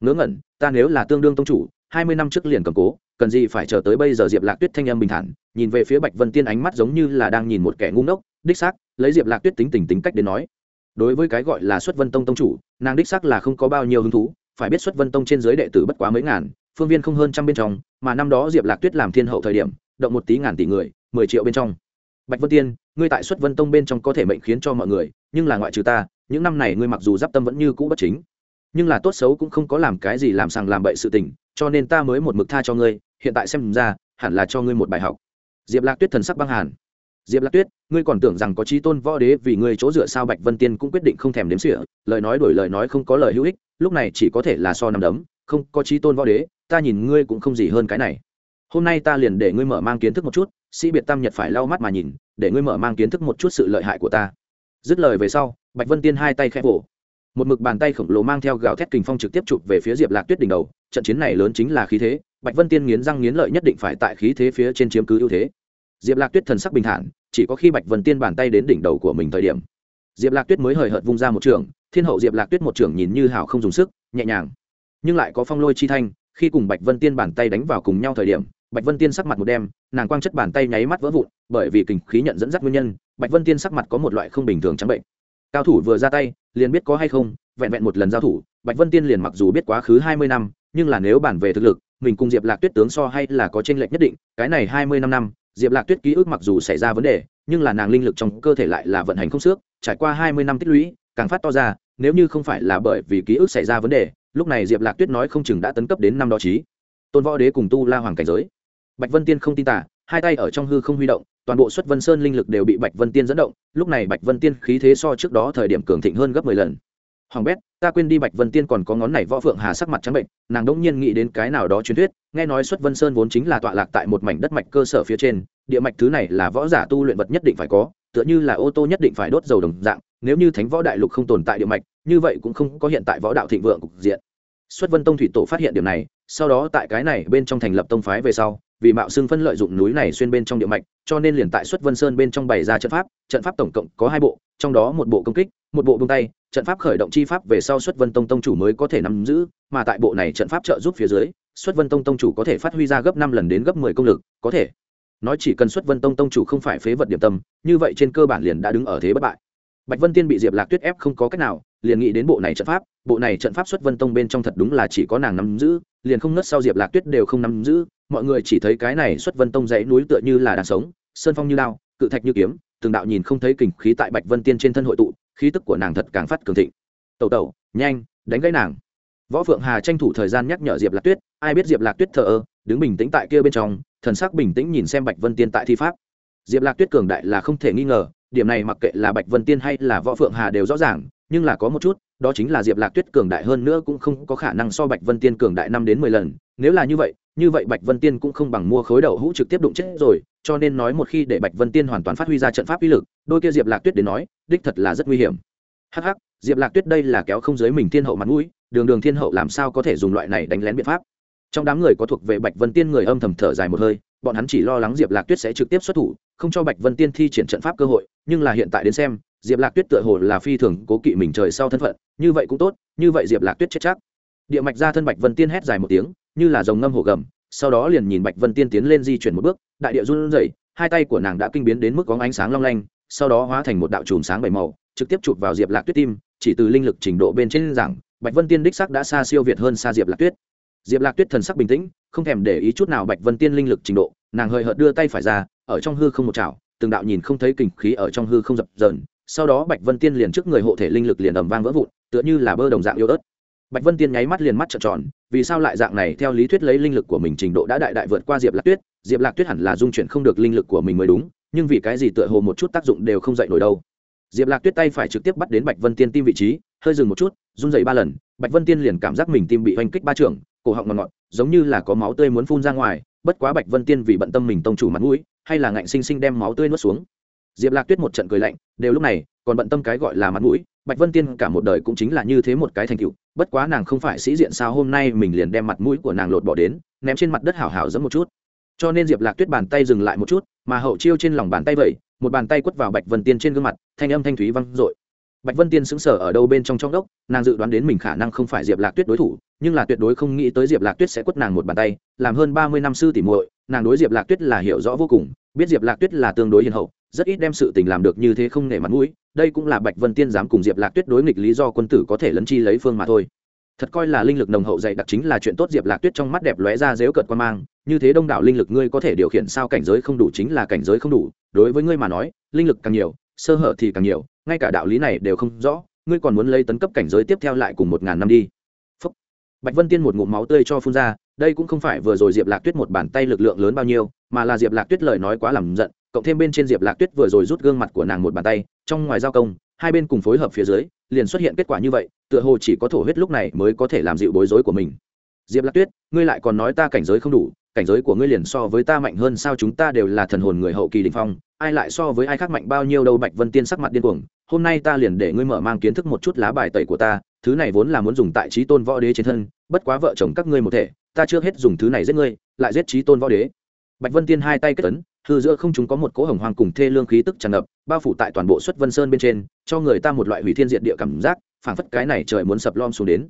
Ngớ ngẩn, ta nếu là tương đương tông chủ hai mươi năm trước liền cầm cố, cần gì phải chờ tới bây giờ diệp lạc tuyết thanh âm bình thản, nhìn về phía bạch vân tiên ánh mắt giống như là đang nhìn một kẻ ngu ngốc, đích xác, lấy diệp lạc tuyết tính tình tính cách đến nói. Đối với cái gọi là xuất vân tông tông chủ, nàng đích xác là không có bao nhiêu hứng thú, phải biết xuất vân tông trên giới đệ tử bất quá mấy ngàn, phương viên không hơn trăm bên trong, mà năm đó diệp lạc tuyết làm thiên hậu thời điểm, động một tí ngàn tỷ người, mười triệu bên trong. Bạch vân tiên, ngươi tại xuất vân tông bên trong có thể mệnh khiến cho mọi người, nhưng là ngoại trừ ta, những năm này ngươi mặc dù giáp tâm vẫn như cũ bất chính, nhưng là tốt xấu cũng không có làm cái gì làm sằng làm bậy sự tình cho nên ta mới một mực tha cho ngươi, hiện tại xem ra, hẳn là cho ngươi một bài học. Diệp lạc tuyết thần sắc băng hàn. Diệp lạc tuyết, ngươi còn tưởng rằng có trí tôn võ đế vì ngươi chỗ dựa sao bạch vân tiên cũng quyết định không thèm đếm sỉa lời nói đổi lời nói không có lời hữu ích, lúc này chỉ có thể là so nằm đấm, không, có trí tôn võ đế, ta nhìn ngươi cũng không gì hơn cái này. Hôm nay ta liền để ngươi mở mang kiến thức một chút, sĩ biệt tam nhật phải lau mắt mà nhìn, để ngươi mở mang kiến thức một chút sự lợi hại của ta. Dứt lời về sau, bạch vân tiên hai tay khẽ vỗ một mực bàn tay khổng lồ mang theo gào thét kình phong trực tiếp chụp về phía diệp lạc tuyết đỉnh đầu, trận chiến này lớn chính là khí thế, bạch vân tiên nghiến răng nghiến lợi nhất định phải tại khí thế phía trên chiếm cứ ưu thế. Diệp lạc tuyết thần sắc bình thản, chỉ có khi bạch vân tiên bàn tay đến đỉnh đầu của mình thời điểm, diệp lạc tuyết mới hời hợt vung ra một trường, thiên hậu diệp lạc tuyết một trường nhìn như hào không dùng sức, nhẹ nhàng, nhưng lại có phong lôi chi thanh, khi cùng bạch vân tiên bàn tay đánh vào cùng nhau thời điểm, bạch vân tiên sắc mặt một đêm nàng quang chất bàn tay nháy mắt vỡ vụn, bởi vì kình khí nhận dẫn dắt nguyên nhân, bạch vân tiên sắc mặt có một loại không bình thường trắng bệnh cao thủ vừa ra tay, liền biết có hay không, vẹn vẹn một lần giao thủ, bạch vân tiên liền mặc dù biết quá khứ hai mươi năm, nhưng là nếu bản về thực lực, mình cùng diệp lạc tuyết tướng so hay là có tranh lệch nhất định, cái này hai mươi năm năm, diệp lạc tuyết ký ức mặc dù xảy ra vấn đề, nhưng là nàng linh lực trong cơ thể lại là vận hành không xước, trải qua hai mươi năm tích lũy, càng phát to ra, nếu như không phải là bởi vì ký ức xảy ra vấn đề, lúc này diệp lạc tuyết nói không chừng đã tấn cấp đến năm đó trí tôn võ đế cùng tu la hoàng cảnh giới. Bạch vân tiên không tin tả hai tay ở trong hư không huy động, toàn bộ xuất vân sơn linh lực đều bị bạch vân tiên dẫn động, lúc này bạch vân tiên khí thế so trước đó thời điểm cường thịnh hơn gấp mười lần. Hoàng bét, ta quên đi bạch vân tiên còn có ngón này võ phượng hà sắc mặt trắng bệnh, nàng đỗng nhiên nghĩ đến cái nào đó truyền thuyết, nghe nói xuất vân sơn vốn chính là tọa lạc tại một mảnh đất mạch cơ sở phía trên, địa mạch thứ này là võ giả tu luyện vật nhất định phải có, tựa như là ô tô nhất định phải đốt dầu đồng dạng, nếu như thánh võ đại lục không tồn tại địa mạch, như vậy cũng không có hiện tại võ đạo thịnh vượng cục diện. Xuất vân tông thủy tổ phát hiện điểm này sau đó tại cái này bên trong thành lập tông phái về sau, vì mạo xưng phân lợi dụng núi này xuyên bên trong địa mạch, cho nên liền tại xuất vân sơn bên trong bày ra trận pháp trận pháp tổng cộng có hai bộ, trong đó một bộ công kích, một bộ bông tay, trận pháp khởi động chi pháp về sau xuất vân tông tông chủ mới có thể nắm giữ, mà tại bộ này trận pháp trợ giúp phía dưới, xuất vân tông tông chủ có thể phát huy ra gấp năm lần đến gấp mười công lực, có thể. Nói chỉ cần xuất vân tông tông chủ không phải phế vật điểm tâm, như vậy trên cơ bản liền đã đứng ở thế bất bại. Bạch vân tiên bị diệp lạc tuyết ép không có cách nào liền nghĩ đến bộ này trận pháp, bộ này trận pháp xuất vân tông bên trong thật đúng là chỉ có nàng nắm giữ, liền không nớt sau diệp lạc tuyết đều không nắm giữ, mọi người chỉ thấy cái này xuất vân tông dãy núi tựa như là đang sống, sơn phong như lao, cự thạch như kiếm, từng đạo nhìn không thấy kình khí tại bạch vân tiên trên thân hội tụ, khí tức của nàng thật càng phát cường thịnh. Tẩu tẩu, nhanh, đánh gãy nàng. Võ phượng hà tranh thủ thời gian nhắc nhở diệp lạc tuyết, ai biết diệp lạc tuyết thờ ơ, đứng bình tĩnh tại kia bên trong, thần sắc bình tĩnh nhìn xem bạch vân tiên tại thi pháp. Diệp lạc tuyết cường đại là không thể nghi ngờ, điểm này mặc kệ là bạch vân tiên hay là võ phượng hà đều rõ ràng nhưng là có một chút, đó chính là diệp lạc tuyết cường đại hơn nữa cũng không có khả năng so bạch vân tiên cường đại năm đến mười lần. Nếu là như vậy như vậy bạch vân tiên cũng không bằng mua khối đậu hũ trực tiếp đụng chết rồi, cho nên nói một khi để bạch vân tiên hoàn toàn phát huy ra trận pháp uy lực, đôi kia diệp lạc tuyết đến nói, đích thật là rất nguy hiểm. Hh diệp lạc tuyết đây là kéo không giới mình thiên hậu mặt mũi, đường đường thiên hậu làm sao có thể dùng loại này đánh lén biện pháp? Trong đám người có thuộc về bạch vân tiên người âm thầm thở dài một hơi, bọn hắn chỉ lo lắng diệp lạc tuyết sẽ trực tiếp xuất thủ, không cho bạch vân tiên thi triển trận pháp cơ hội, nhưng là hiện tại đến xem diệp lạc tuyết tựa hồ là phi thường cố kỵ mình trời sau thân phận, như vậy cũng tốt, như vậy diệp lạc tuyết chết chắc. Địa mạch ra thân bạch vân tiên hét dài một tiếng, như là dòng ngâm hổ gầm, sau đó liền nhìn bạch vân tiên tiến lên di chuyển một bước, đại địa run rẩy, hai tay của nàng đã kinh biến đến mức có ánh sáng long lanh, sau đó hóa thành một đạo chùm sáng bảy màu, trực tiếp chụp vào diệp lạc tuyết tim, chỉ từ linh lực trình độ bên trên rằng bạch vân tiên đích sắc đã xa siêu việt hơn xa diệp lạc tuyết. Diệp lạc tuyết thần sắc bình tĩnh, không thèm để ý chút nào bạch vân tiên linh lực trình độ, nàng hơi hợt đưa tay phải ra, ở trong hư không một chảo, từng đạo nhìn không thấy kình khí ở trong hư không dập dờn sau đó bạch vân tiên liền trước người hộ thể linh lực liền ầm vang vỡ vụn, tựa như là bơ đồng dạng yếu ớt. Bạch vân tiên nháy mắt liền mắt trợn tròn, vì sao lại dạng này theo lý thuyết lấy linh lực của mình trình độ đã đại đại vượt qua diệp lạc tuyết, diệp lạc tuyết hẳn là dung chuyển không được linh lực của mình mới đúng, nhưng vì cái gì tựa hồ một chút tác dụng đều không dậy nổi đâu. Diệp lạc tuyết tay phải trực tiếp bắt đến bạch vân tiên tim vị trí, hơi dừng một chút, run dậy ba lần, bạch vân tiên liền cảm giác mình tim bị oanh kích ba trưởng, cổ họng ngọt ngọt, giống như là có máu tươi muốn phun ra ngoài, bất quá bạch vân tiên vì bận tâm mình tông chủ mặt mũi, hay là ngạnh sinh sinh đem máu tươi nuốt xuống diệp lạc tuyết một trận cười lạnh, đều lúc này, còn bận tâm cái gọi là mặt mũi, bạch vân tiên cả một đời cũng chính là như thế một cái thành tựu, bất quá nàng không phải sĩ diện sao hôm nay mình liền đem mặt mũi của nàng lột bỏ đến, ném trên mặt đất hảo hảo dẫm một chút. Cho nên diệp lạc tuyết bàn tay dừng lại một chút, mà hậu chiêu trên lòng bàn tay vậy, một bàn tay quất vào bạch vân tiên trên gương mặt, thanh âm thanh thúy văng dội. Bạch vân tiên xứng sở ở đâu bên trong trong đốc, nàng dự đoán đến mình khả năng không phải diệp lạc tuyết đối thủ, nhưng là tuyệt đối không nghĩ tới diệp lạc tuyết sẽ quất nàng một bàn tay, làm hơn ba mươi năm sư tỉ muội, nàng đối diệp lạc tuyết là hiểu rõ vô cùng biết diệp lạc tuyết là tương đối hiền hậu, rất ít đem sự tình làm được như thế không nể mặt mũi, đây cũng là bạch vân tiên dám cùng diệp lạc tuyết đối nghịch lý do quân tử có thể lấn chi lấy phương mà thôi thật coi là linh lực nồng hậu dạy đặc chính là chuyện tốt diệp lạc tuyết trong mắt đẹp lóe ra dếu cợt quan mang, như thế đông đảo linh lực ngươi có thể điều khiển sao cảnh giới không đủ chính là cảnh giới không đủ, đối với ngươi mà nói, linh lực càng nhiều, sơ hở thì càng nhiều, ngay cả đạo lý này đều không rõ, ngươi còn muốn lấy tấn cấp cảnh giới tiếp theo lại cùng một ngàn năm đi Phúc. bạch vân tiên một ngụm máu tươi cho phun ra, đây cũng không phải vừa rồi diệp lạc tuyết một bàn tay lực lượng lớn bao nhiêu mà là diệp lạc tuyết lời nói quá làm giận, cộng thêm bên trên diệp lạc tuyết vừa rồi rút gương mặt của nàng một bàn tay, trong ngoài giao công, hai bên cùng phối hợp phía dưới, liền xuất hiện kết quả như vậy, tựa hồ chỉ có thổ huyết lúc này mới có thể làm dịu bối rối của mình. Diệp lạc tuyết, ngươi lại còn nói ta cảnh giới không đủ, cảnh giới của ngươi liền so với ta mạnh hơn sao chúng ta đều là thần hồn người hậu kỳ đình phong, ai lại so với ai khác mạnh bao nhiêu đâu bạch vân tiên sắc mặt điên cuồng, hôm nay ta liền để ngươi mở mang kiến thức một chút lá bài tẩy của ta, thứ này vốn là muốn dùng tại trí tôn võ đế trên thân, bất quá vợ chồng các ngươi một thể, ta chưa hết dùng thứ này giết ngươi, lại giết trí tôn võ đế bạch vân tiên hai tay kết tấn hư giữa không chúng có một cỗ hồng hoàng cùng thê lương khí tức tràn ngập bao phủ tại toàn bộ xuất vân sơn bên trên cho người ta một loại hủy thiên diện địa cảm giác phảng phất cái này trời muốn sập lom xuống đến.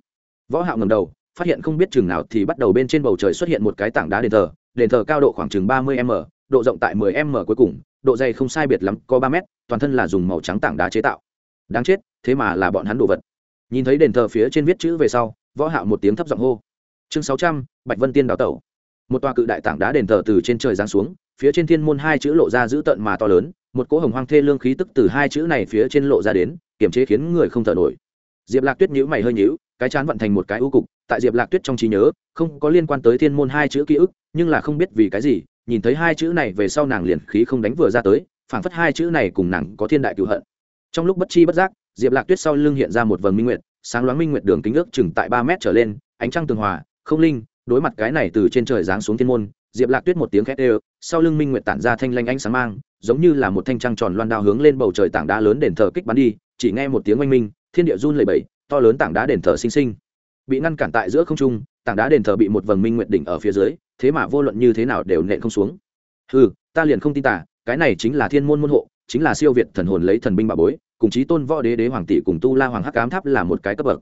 Võ hạo ngẩng đầu phát hiện không biết chừng nào thì bắt đầu bên trên bầu trời xuất hiện một cái tảng đá đền thờ đền thờ cao độ khoảng chừng 30 m độ rộng tại 10 m cuối cùng độ dày không sai biệt lắm có 3 mét toàn thân là dùng màu trắng tảng đá chế tạo. Đáng chết thế mà là bọn hắn đồ vật. Nhìn thấy đền thờ phía trên viết chữ về sau võ hạo một tiếng thấp giọng hô. Chương 600, bạch vân tiên đào tẩu một tòa cự đại tảng đá đền thờ từ trên trời giáng xuống, phía trên thiên môn hai chữ lộ ra dữ tợn mà to lớn, một cỗ hồng hoang thê lương khí tức từ hai chữ này phía trên lộ ra đến, kiềm chế khiến người không thở nổi. Diệp lạc tuyết nhữ mày hơi nhữ cái chán vận thành một cái ưu cục, tại diệp lạc tuyết trong trí nhớ, không có liên quan tới thiên môn hai chữ ký ức, nhưng là không biết vì cái gì, nhìn thấy hai chữ này về sau nàng liền khí không đánh vừa ra tới, phảng phất hai chữ này cùng nàng có thiên đại cựu hận. Trong lúc bất chi bất giác, diệp lạc tuyết sau lưng hiện ra một vầng minh nguyệt, sáng loáng minh nguyệt đường kính ước chừng tại ba mét trở lên, ánh trăng tường hòa, không linh đối mặt cái này từ trên trời giáng xuống thiên môn, diệp lạc tuyết một tiếng khét ê sau lưng minh nguyệt tản ra thanh lanh ánh sáng mang, giống như là một thanh trăng tròn loan đao hướng lên bầu trời tảng đá lớn đền thờ kích bắn đi, chỉ nghe một tiếng oanh minh, thiên địa run lầy bẫy to lớn tảng đá đền thờ sinh sinh, bị ngăn cản tại giữa không trung, tảng đá đền thờ bị một vầng minh nguyệt đỉnh ở phía dưới, thế mà vô luận như thế nào đều nện không xuống. Ừ ta liền không tin tả cái này chính là thiên môn môn hộ, chính là siêu việt thần hồn lấy thần binh bà bối, cùng chí tôn võ đế đế hoàng tỷ cùng tu la hoàng hắc ám tháp là một cái cấp bậc.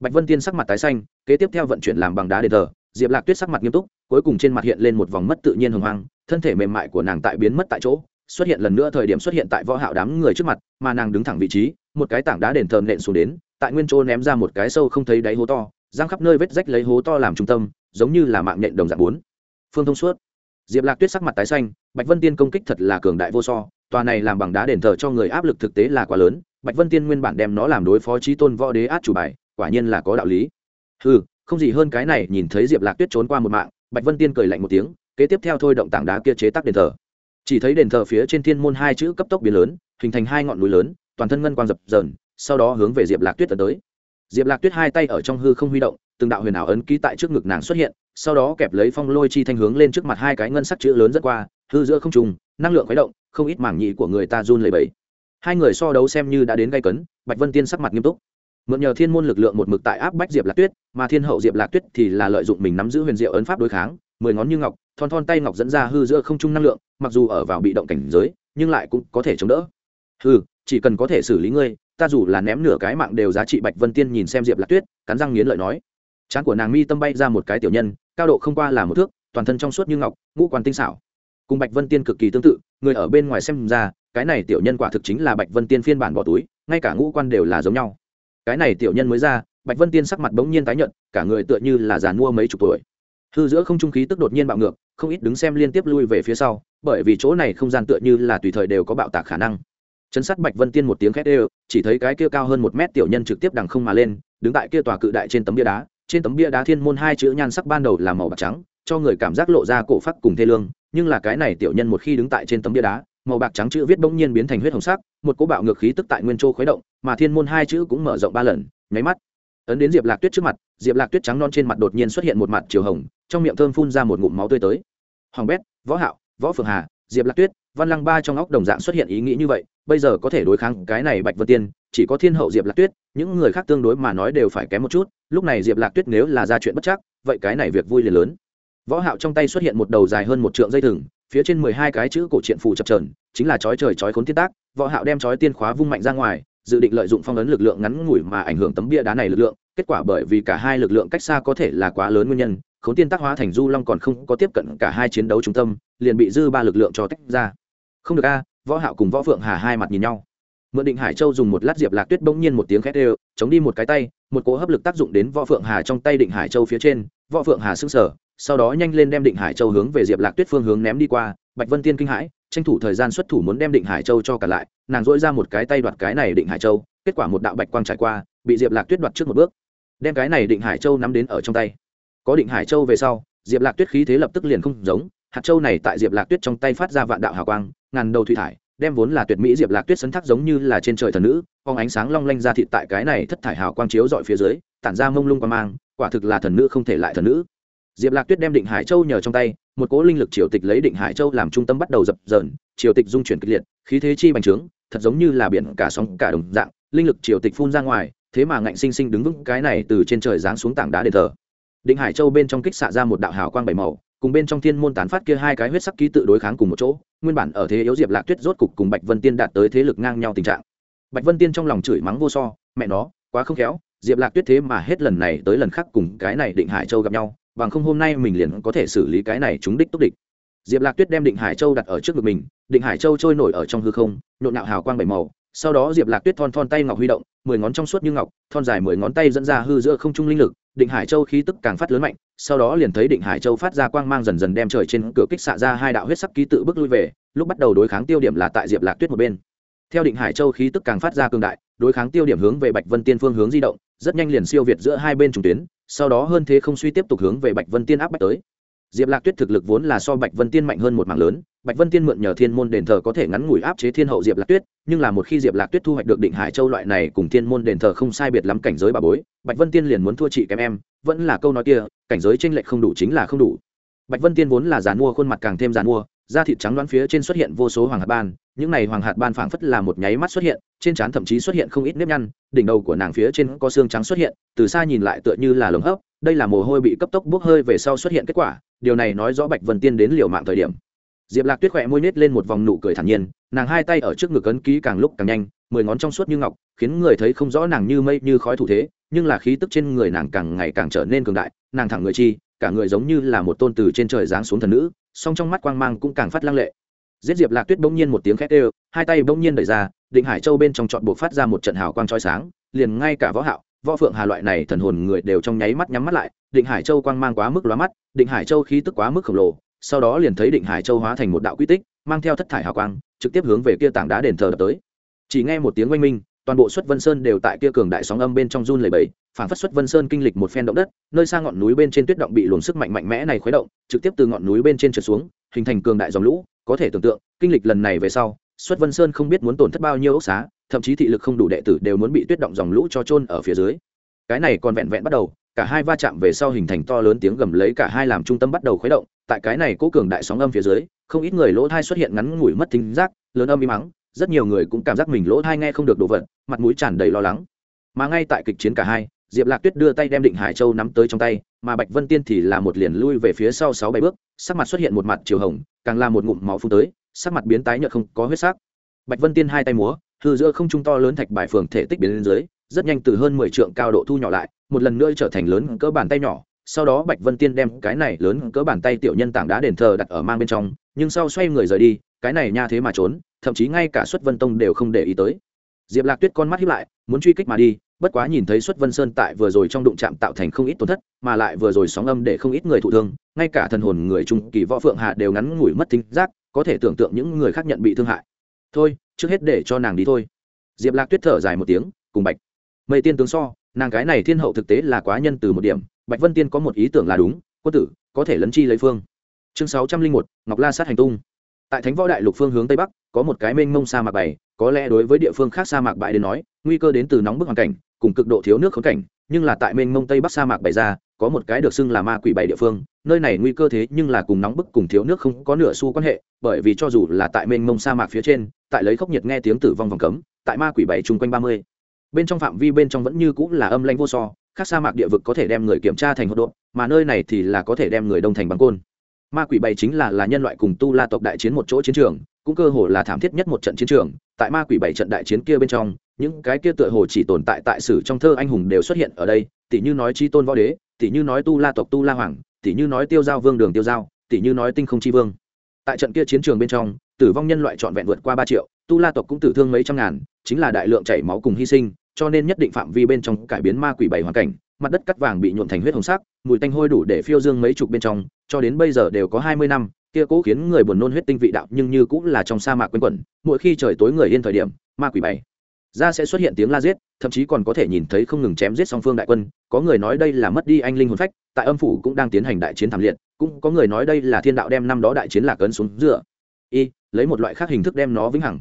Bạch vân tiên sắc mặt tái xanh, kế tiếp theo vận chuyển làm bằng đá đền thờ diệp lạc tuyết sắc mặt nghiêm túc, cuối cùng trên mặt hiện lên một vòng mất tự nhiên hồng hoang, thân thể mềm mại của nàng tại biến mất tại chỗ, xuất hiện lần nữa thời điểm xuất hiện tại võ hạo đám người trước mặt, mà nàng đứng thẳng vị trí, một cái tảng đá đền thờ nện xuống đến, tại nguyên chỗ ném ra một cái sâu không thấy đáy hố to, giang khắp nơi vết rách lấy hố to làm trung tâm, giống như là mạng nhện đồng dạng bốn. Phương thông suốt. Diệp lạc tuyết sắc mặt tái xanh, bạch vân tiên công kích thật là cường đại vô so, tòa này làm bằng đá đền thờ cho người áp lực thực tế là quá lớn, bạch vân tiên nguyên bản đem nó làm đối phó trí tôn võ đế át chủ bài, quả nhiên là có đạo lý. Ừ không gì hơn cái này nhìn thấy diệp lạc tuyết trốn qua một mạng, bạch vân tiên cười lạnh một tiếng, kế tiếp theo thôi động tảng đá kia chế tác đền thờ. Chỉ thấy đền thờ phía trên thiên môn hai chữ cấp tốc biến lớn, hình thành hai ngọn núi lớn, toàn thân ngân quang dập dờn, sau đó hướng về diệp lạc tuyết tấn tới. Diệp lạc tuyết hai tay ở trong hư không huy động, từng đạo huyền ảo ấn ký tại trước ngực nàng xuất hiện, sau đó kẹp lấy phong lôi chi thanh hướng lên trước mặt hai cái ngân sắc chữ lớn rất qua, hư giữa không trùng năng lượng khuấy động, không ít mảng nhị của người ta run lẩy bẩy. Hai người so đấu xem như đã đến gây cấn, bạch vân tiên sắc mặt nghiêm túc mượn nhờ thiên môn lực lượng một mực tại áp bách diệp lạc tuyết, mà thiên hậu diệp lạc tuyết thì là lợi dụng mình nắm giữ huyền diệu ấn pháp đối kháng, mười ngón như ngọc, thon thon tay ngọc dẫn ra hư giữa không trung năng lượng, mặc dù ở vào bị động cảnh giới, nhưng lại cũng có thể chống đỡ. Hư chỉ cần có thể xử lý ngươi, ta dù là ném nửa cái mạng đều giá trị bạch vân tiên nhìn xem diệp lạc tuyết, cắn răng nghiến lợi nói. Trán của nàng mi tâm bay ra một cái tiểu nhân, cao độ không qua là một thước, toàn thân trong suốt như ngọc, ngũ quan tinh xảo. Cùng bạch vân tiên cực kỳ tương tự, người ở bên ngoài xem ra, cái này tiểu nhân quả thực chính là bạch vân tiên phiên bản bỏ túi, ngay cả ngũ quan đều là giống nhau cái này tiểu nhân mới ra, bạch vân tiên sắc mặt bỗng nhiên tái nhận cả người tựa như là giàn mua mấy chục tuổi. Hư giữa không trung khí tức đột nhiên bạo ngược, không ít đứng xem liên tiếp lui về phía sau, bởi vì chỗ này không gian tựa như là tùy thời đều có bạo tạc khả năng. Chấn sát bạch vân tiên một tiếng khét ê chỉ thấy cái kia cao hơn một mét tiểu nhân trực tiếp đằng không mà lên, đứng tại kia tòa cự đại trên tấm bia đá. Trên tấm bia đá thiên môn hai chữ nhan sắc ban đầu là màu bạc trắng, cho người cảm giác lộ ra cổ phát cùng thê lương, nhưng là cái này tiểu nhân một khi đứng tại trên tấm bia đá, màu bạc trắng chữ viết bỗng nhiên biến thành huyết hồng sắc, một cỗ bạo ngược khí tức tại nguyên châu khuấy động mà thiên môn hai chữ cũng mở rộng ba lần, nháy mắt. Ấn đến diệp lạc tuyết trước mặt, diệp lạc tuyết trắng non trên mặt đột nhiên xuất hiện một mặt chiều hồng, trong miệng thơm phun ra một ngụm máu tươi tới. Hoàng bét, võ hạo, võ phượng hà, diệp lạc tuyết, văn lăng ba trong óc đồng dạng xuất hiện ý nghĩ như vậy, bây giờ có thể đối kháng cái này bạch vân tiên, chỉ có thiên hậu diệp lạc tuyết, những người khác tương đối mà nói đều phải kém một chút, lúc này diệp lạc tuyết nếu là ra chuyện bất chắc, vậy cái này việc vui liền lớn. Võ hạo trong tay xuất hiện một đầu dài hơn một trượng dây thừng, phía trên mười hai cái chữ cổ truyện phù chập chờn, chính là chói trời chói khốn thiên tác, võ hạo đem chói tiên khóa vung mạnh ra ngoài dự định lợi dụng phong ấn lực lượng ngắn ngủi mà ảnh hưởng tấm bia đá này lực lượng, kết quả bởi vì cả hai lực lượng cách xa có thể là quá lớn nguyên nhân, khốn tiên tác hóa thành du long còn không có tiếp cận cả hai chiến đấu trung tâm, liền bị dư ba lực lượng cho tách ra. Không được a, võ hạo cùng võ phượng hà hai mặt nhìn nhau. Mượn định hải châu dùng một lát diệp lạc tuyết bỗng nhiên một tiếng khét đều, chống đi một cái tay, một cỗ hấp lực tác dụng đến võ phượng hà trong tay định hải châu phía trên, võ phượng hà sững sờ, sau đó nhanh lên đem định hải châu hướng về diệp lạc tuyết phương hướng ném đi qua, bạch vân tiên kinh hãi tranh thủ thời gian xuất thủ muốn đem định hải châu cho cả lại, nàng dỗi ra một cái tay đoạt cái này định hải châu, kết quả một đạo bạch quang trải qua, bị diệp lạc tuyết đoạt trước một bước. Đem cái này định hải châu nắm đến ở trong tay. Có định hải châu về sau, diệp lạc tuyết khí thế lập tức liền không giống, hạt châu này tại diệp lạc tuyết trong tay phát ra vạn đạo hào quang, ngàn đầu thủy thải, đem vốn là tuyệt mỹ diệp lạc tuyết sấn thác giống như là trên trời thần nữ, phong ánh sáng long lanh ra thịt tại cái này thất thải hào quang chiếu dọi phía dưới, tản ra mông lung qua mang, quả thực là thần nữ không thể lại thần nữ diệp lạc tuyết đem định hải châu nhờ trong tay, một cố linh lực triều tịch lấy định hải châu làm trung tâm bắt đầu dập dờn, triều tịch dung chuyển kịch liệt, khí thế chi bành trướng, thật giống như là biển cả sóng cả đồng dạng, linh lực triều tịch phun ra ngoài, thế mà ngạnh sinh sinh đứng vững cái này từ trên trời giáng xuống tảng đá đền thờ. Định hải châu bên trong kích xạ ra một đạo hào quang bảy màu, cùng bên trong thiên môn tán phát kia hai cái huyết sắc ký tự đối kháng cùng một chỗ, nguyên bản ở thế yếu diệp lạc tuyết rốt cục cùng bạch vân tiên đạt tới thế lực ngang nhau tình trạng. Bạch vân tiên trong lòng chửi mắng vô so, mẹ nó, quá không khéo, diệp lạc tuyết thế mà hết lần này tới lần khác cùng cái này định hải châu gặp nhau bằng không hôm nay mình liền có thể xử lý cái này chúng đích túc địch. Diệp lạc tuyết đem định hải châu đặt ở trước ngực mình, định hải châu trôi nổi ở trong hư không, nhộn nạo hào quang bảy màu. Sau đó diệp lạc tuyết thon thon tay ngọc huy động, mười ngón trong suốt như ngọc, thon dài mười ngón tay dẫn ra hư giữa không trung linh lực, định hải châu khí tức càng phát lớn mạnh, sau đó liền thấy định hải châu phát ra quang mang dần dần đem trời trên cửa kích xạ ra hai đạo huyết sắc ký tự bước lui về, lúc bắt đầu đối kháng tiêu điểm là tại diệp lạc tuyết một bên. Theo định hải châu khí tức càng phát ra cường đại, đối kháng tiêu điểm hướng về bạch vân tiên phương hướng di động, rất nhanh liền siêu việt giữa hai bên trùng tuyến sau đó hơn thế không suy tiếp tục hướng về bạch vân tiên áp bách tới. Diệp lạc tuyết thực lực vốn là so bạch vân tiên mạnh hơn một mảng lớn, bạch vân tiên mượn nhờ thiên môn đền thờ có thể ngắn ngủi áp chế thiên hậu diệp lạc tuyết, nhưng là một khi diệp lạc tuyết thu hoạch được định hải châu loại này cùng thiên môn đền thờ không sai biệt lắm cảnh giới bà bối, bạch vân tiên liền muốn thua chị kém em, vẫn là câu nói kia, cảnh giới tranh lệch không đủ chính là không đủ. Bạch vân tiên vốn là giàn mua, khuôn mặt càng thêm giàn mua, da thịt trắng đoán phía trên xuất hiện vô số hoàng hạt ban những này hoàng hạt ban phảng phất là một nháy mắt xuất hiện, trên trán thậm chí xuất hiện không ít nếp nhăn, đỉnh đầu của nàng phía trên có xương trắng xuất hiện, từ xa nhìn lại tựa như là lồng hấp, đây là mồ hôi bị cấp tốc bốc hơi về sau xuất hiện kết quả, điều này nói rõ bạch vân tiên đến liều mạng thời điểm. Diệp lạc tuyết khỏe môi nết lên một vòng nụ cười thản nhiên, nàng hai tay ở trước ngực ấn ký càng lúc càng nhanh, mười ngón trong suốt như ngọc, khiến người thấy không rõ nàng như mây như khói thủ thế, nhưng là khí tức trên người nàng càng ngày càng trở nên cường đại, nàng thẳng người chi, cả người giống như là một tôn từ trên trời giáng xuống thần nữ, song trong mắt quang mang cũng càng phát lăng lệ giết diệp lạc tuyết bỗng nhiên một tiếng khét ê hai tay bỗng nhiên đẩy ra, định hải châu bên trong trọn buộc phát ra một trận hào quang trói sáng, liền ngay cả võ hạo, võ phượng hà loại này thần hồn người đều trong nháy mắt nhắm mắt lại, định hải châu quang mang quá mức lóa mắt, định hải châu khí tức quá mức khổng lồ, sau đó liền thấy định hải châu hóa thành một đạo quy tích, mang theo thất thải hào quang, trực tiếp hướng về kia tảng đá đền thờ đập tới. Chỉ nghe một tiếng oanh minh, toàn bộ xuất vân sơn đều tại kia cường đại sóng âm bên trong run lầy bầy phản phất xuất vân sơn kinh lịch một phen động đất, nơi xa ngọn núi bên trên tuyết động bị luồng sức mạnh mạnh mẽ này khuấy động, trực tiếp từ ngọn núi bên trên trượt xuống hình thành cường đại dòng lũ, có thể tưởng tượng, kinh lịch lần này về sau, xuất vân sơn không biết muốn tổn thất bao nhiêu ốc xá, thậm chí thị lực không đủ đệ tử đều muốn bị tuyết động dòng lũ cho trôn ở phía dưới. Cái này còn vẹn vẹn bắt đầu, cả hai va chạm về sau hình thành to lớn tiếng gầm lấy cả hai làm trung tâm bắt đầu khuấy động, tại cái này cố cường đại sóng âm phía dưới, không ít người lỗ thai xuất hiện ngắn ngủi mất thính giác, lớn âm im mắng, rất nhiều người cũng cảm giác mình lỗ thai nghe không được đồ vật, mặt mũi tràn đầy lo lắng. Mà ngay tại kịch chiến cả hai diệp lạc tuyết đưa tay đem định hải châu nắm tới trong tay, mà bạch vân tiên thì là một liền lui về phía sau sáu bảy bước, sắc mặt xuất hiện một mặt chiều hồng, càng là một ngụm máu phun tới, sắc mặt biến tái nhợt không có huyết sắc. Bạch vân tiên hai tay múa, hư giữa không trung to lớn thạch bài phường thể tích biến lên dưới, rất nhanh từ hơn mười trượng cao độ thu nhỏ lại, một lần nữa trở thành lớn cỡ bàn tay nhỏ. Sau đó bạch vân tiên đem cái này lớn cỡ bàn tay tiểu nhân tảng đá đền thờ đặt ở mang bên trong, nhưng sau xoay người rời đi, cái này nha thế mà trốn, thậm chí ngay cả xuất vân tông đều không để ý tới. Diệp lạc tuyết con mắt hiếp lại, muốn truy kích mà đi bất quá nhìn thấy xuất vân sơn tại vừa rồi trong đụng chạm tạo thành không ít tổn thất, mà lại vừa rồi sóng âm để không ít người thụ thương, ngay cả thần hồn người trung kỳ võ phượng hạ đều ngắn ngủi mất thính giác, có thể tưởng tượng những người khác nhận bị thương hại. Thôi, trước hết để cho nàng đi thôi. Diệp lạc tuyết thở dài một tiếng, cùng bạch mây tiên tướng so, nàng cái này thiên hậu thực tế là quá nhân từ một điểm, bạch vân tiên có một ý tưởng là đúng, quân tử, có thể lấn chi lấy phương. Chương sáu trăm linh một, ngọc la sát hành tung. Tại thánh võ đại lục phương hướng tây bắc, có một cái mênh mông sa mạc bày, có lẽ đối với địa phương khác sa mạc bãi đến nói nguy cơ đến từ nóng bức hoàn cảnh, cùng cực độ thiếu nước khốn cảnh, nhưng là tại mênh mông tây bắc sa mạc bày ra, có một cái được xưng là ma quỷ bảy địa phương, nơi này nguy cơ thế nhưng là cùng nóng bức cùng thiếu nước không có nửa xu quan hệ, bởi vì cho dù là tại mênh mông sa mạc phía trên, tại lấy khốc nhiệt nghe tiếng tử vong vòng cấm, tại ma quỷ bảy chung quanh ba mươi, bên trong phạm vi bên trong vẫn như cũng là âm lanh vô so, khác sa mạc địa vực có thể đem người kiểm tra thành hỗn độn, mà nơi này thì là có thể đem người đông thành bằng côn. Ma quỷ bảy chính là là nhân loại cùng tu la tộc đại chiến một chỗ chiến trường, cũng cơ hồ là thảm thiết nhất một trận chiến trường, tại ma quỷ bảy trận đại chiến kia bên trong những cái kia tựa hồ chỉ tồn tại tại sử trong thơ anh hùng đều xuất hiện ở đây tỷ như nói chi tôn võ đế tỷ như nói tu la tộc tu la hoàng tỷ như nói tiêu giao vương đường tiêu giao tỷ như nói tinh không chi vương. Tại trận kia chiến trường bên trong, tử vong nhân loại trọn vẹn vượt qua ba triệu, tu la tộc cũng tử thương mấy trăm ngàn, chính là đại lượng chảy máu cùng hy sinh, cho nên nhất định phạm vi bên trong cải biến ma quỷ bảy hoàn cảnh, mặt đất cắt vàng bị nhuộn thành huyết hồng sắc, mùi tanh hôi đủ để phiêu dương mấy chục bên trong, cho đến bây giờ đều có hai mươi năm, kia cố khiến người buồn nôn huyết tinh vị đạo nhưng như cũng là trong sa mạc quanh quẩn, mỗi khi trời tối người yên thời điểm, ma quỷ bảy ra sẽ xuất hiện tiếng la giết, thậm chí còn có thể nhìn thấy không ngừng chém giết song phương đại quân. Có người nói đây là mất đi anh linh hồn phách, tại âm phủ cũng đang tiến hành đại chiến thảm liệt, cũng có người nói đây là thiên đạo đem năm đó đại chiến lạc ấn xuống dựa. Y, lấy một loại khác hình thức đem nó vĩnh hằng.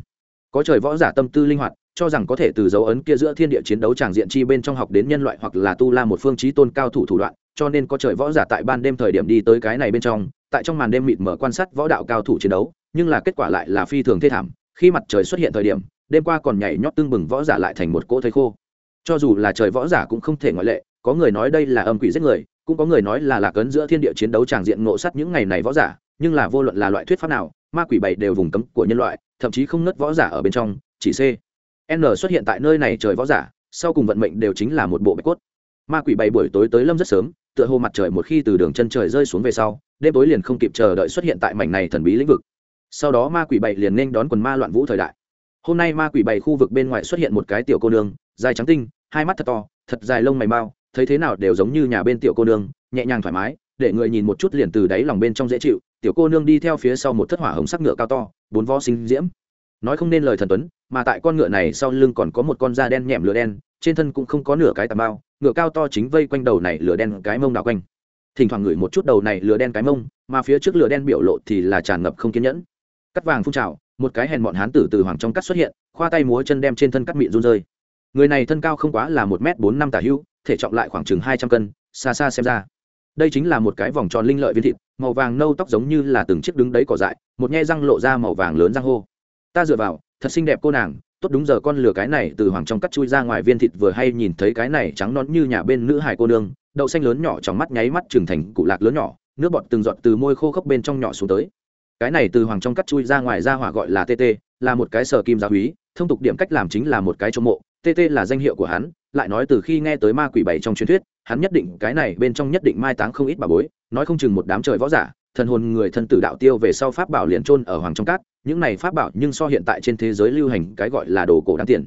Có trời võ giả tâm tư linh hoạt, cho rằng có thể từ dấu ấn kia giữa thiên địa chiến đấu tràng diện chi bên trong học đến nhân loại hoặc là tu la một phương chí tôn cao thủ thủ đoạn, cho nên có trời võ giả tại ban đêm thời điểm đi tới cái này bên trong, tại trong màn đêm mịt mở quan sát võ đạo cao thủ chiến đấu, nhưng là kết quả lại là phi thường thê thảm. Khi mặt trời xuất hiện thời điểm đêm qua còn nhảy nhót tương bừng võ giả lại thành một cỗ thây khô. Cho dù là trời võ giả cũng không thể ngoại lệ, có người nói đây là âm quỷ giết người, cũng có người nói là lạc ấn giữa thiên địa chiến đấu tràng diện ngộ sắt những ngày này võ giả, nhưng là vô luận là loại thuyết pháp nào, ma quỷ bảy đều vùng cấm của nhân loại, thậm chí không nứt võ giả ở bên trong, chỉ c n xuất hiện tại nơi này trời võ giả, sau cùng vận mệnh đều chính là một bộ bạch cốt. Ma quỷ bảy buổi tối tới lâm rất sớm, tựa hồ mặt trời một khi từ đường chân trời rơi xuống về sau, đêm tối liền không kịp chờ đợi xuất hiện tại mảnh này thần bí lĩnh vực. Sau đó ma quỷ bảy liền nên đón quần ma loạn vũ thời đại hôm nay ma quỷ bảy khu vực bên ngoài xuất hiện một cái tiểu cô nương, dài trắng tinh, hai mắt thật to, thật dài lông mày mau, thấy thế nào đều giống như nhà bên tiểu cô nương, nhẹ nhàng thoải mái, để người nhìn một chút liền từ đáy lòng bên trong dễ chịu. Tiểu cô nương đi theo phía sau một thất hỏa hồng sắc ngựa cao to, bốn vo sinh diễm. Nói không nên lời thần tuấn, mà tại con ngựa này sau lưng còn có một con da đen nhẹm lửa đen, trên thân cũng không có nửa cái tà bao ngựa cao to chính vây quanh đầu này lửa đen cái mông đào quanh. Thỉnh thoảng ngửi một chút đầu này lửa đen cái mông, mà phía trước lửa đen biểu lộ thì là tràn ngập không kiên nhẫn. Cắt vàng phun trào một cái hèn bọn hán tử từ hoàng trong cắt xuất hiện, khoa tay múa chân đem trên thân cắt mịn run rơi. Người này thân cao không quá là một m bốn năm tả hữu, thể trọng lại khoảng chừng hai trăm cân, xa xa xem ra. Đây chính là một cái vòng tròn linh lợi viên thịt, màu vàng nâu tóc giống như là từng chiếc đứng đấy cỏ dại, một nhe răng lộ ra màu vàng lớn răng hô. Ta dựa vào, thật xinh đẹp cô nàng, tốt đúng giờ con lừa cái này từ hoàng trong cắt chui ra ngoài viên thịt vừa hay nhìn thấy cái này trắng nón như nhà bên nữ hải cô nương, đậu xanh lớn nhỏ trong mắt nháy mắt trưởng thành cụ lạc lớn nhỏ, nước bọt từng giọt từ môi khô khốc bên trong nhỏ xuống tới cái này từ hoàng trong cắt chui ra ngoài ra hỏa gọi là tt là một cái sở kim gia húy thông tục điểm cách làm chính là một cái trộm mộ. Tt là danh hiệu của hắn, lại nói từ khi nghe tới ma quỷ bảy trong truyền thuyết, hắn nhất định, cái này bên trong nhất định mai táng không ít bà bối, nói không chừng một đám trời võ giả, thần hồn người thân tử đạo tiêu về sau pháp bảo liền trôn ở hoàng trong cát, những này pháp bảo nhưng so hiện tại trên thế giới lưu hành cái gọi là đồ cổ đáng tiền.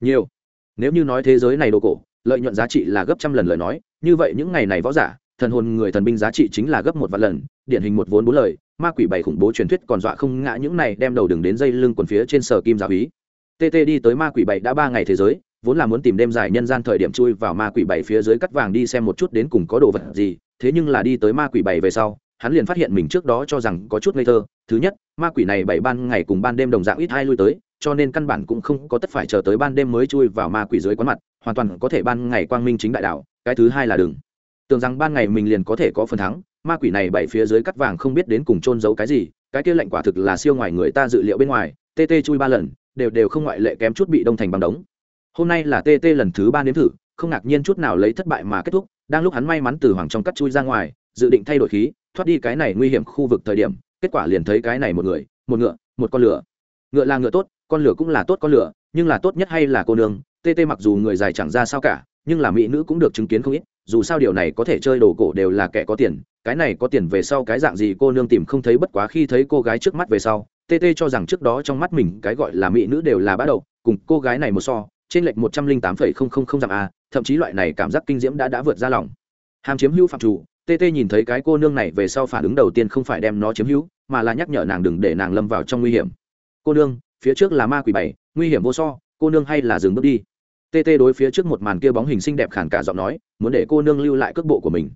Nhiều. Nếu như nói thế giới này đồ cổ, lợi nhuận giá trị là gấp trăm lần lời nói, như vậy những ngày này võ giả, thần hồn người thần binh giá trị chính là gấp một vạn lần, điển hình một vốn bốn lời ma quỷ bảy khủng bố truyền thuyết còn dọa không ngã những này đem đầu đường đến dây lưng quần phía trên sở kim giáo úy tt đi tới ma quỷ bảy đã ba ngày thế giới, vốn là muốn tìm đêm dài nhân gian thời điểm chui vào ma quỷ bảy phía dưới cắt vàng đi xem một chút đến cùng có đồ vật gì, thế nhưng là đi tới ma quỷ bảy về sau, hắn liền phát hiện mình trước đó cho rằng có chút ngây thơ. Thứ nhất, ma quỷ này bảy ban ngày cùng ban đêm đồng dạng ít hai lui tới, cho nên căn bản cũng không có tất phải chờ tới ban đêm mới chui vào ma quỷ dưới quán mặt, hoàn toàn có thể ban ngày quang minh chính đại đạo, cái thứ hai là đừng tưởng rằng ban ngày mình liền có thể có phần thắng, ma quỷ này bảy phía dưới cắt vàng không biết đến cùng trôn giấu cái gì, cái kia lệnh quả thực là siêu ngoài người ta dự liệu bên ngoài tt chui ba lần, đều đều không ngoại lệ kém chút bị đông thành bằng đống. Hôm nay là tt lần thứ ba nếm thử, không ngạc nhiên chút nào lấy thất bại mà kết thúc, đang lúc hắn may mắn từ hoàng trong cắt chui ra ngoài, dự định thay đổi khí, thoát đi cái này nguy hiểm khu vực thời điểm, kết quả liền thấy cái này một người, một ngựa, một con lửa. Ngựa là ngựa tốt, con lửa cũng là tốt con lửa, nhưng là tốt nhất hay là cô nương tt mặc dù người dài chẳng ra sao cả, nhưng là mỹ nữ cũng được chứng kiến không ít dù sao điều này có thể chơi đồ cổ đều là kẻ có tiền, cái này có tiền về sau cái dạng gì cô nương tìm không thấy bất quá khi thấy cô gái trước mắt về sau tt cho rằng trước đó trong mắt mình cái gọi là mỹ nữ đều là bá đầu cùng cô gái này một so, trên lệch một trăm linh tám phẩy không không không dặm a, thậm chí loại này cảm giác kinh diễm đã đã vượt ra lòng. Hàm chiếm hữu phạm chủ tt nhìn thấy cái cô nương này về sau phản ứng đầu tiên không phải đem nó chiếm hữu, mà là nhắc nhở nàng đừng để nàng lâm vào trong nguy hiểm. Cô nương, phía trước là ma quỷ bảy, nguy hiểm vô so, cô nương hay là dừng bước đi. Tt đối phía trước một màn kia bóng hình xinh đẹp khản cả giọng nói muốn để cô nương lưu lại cước bộ của mình.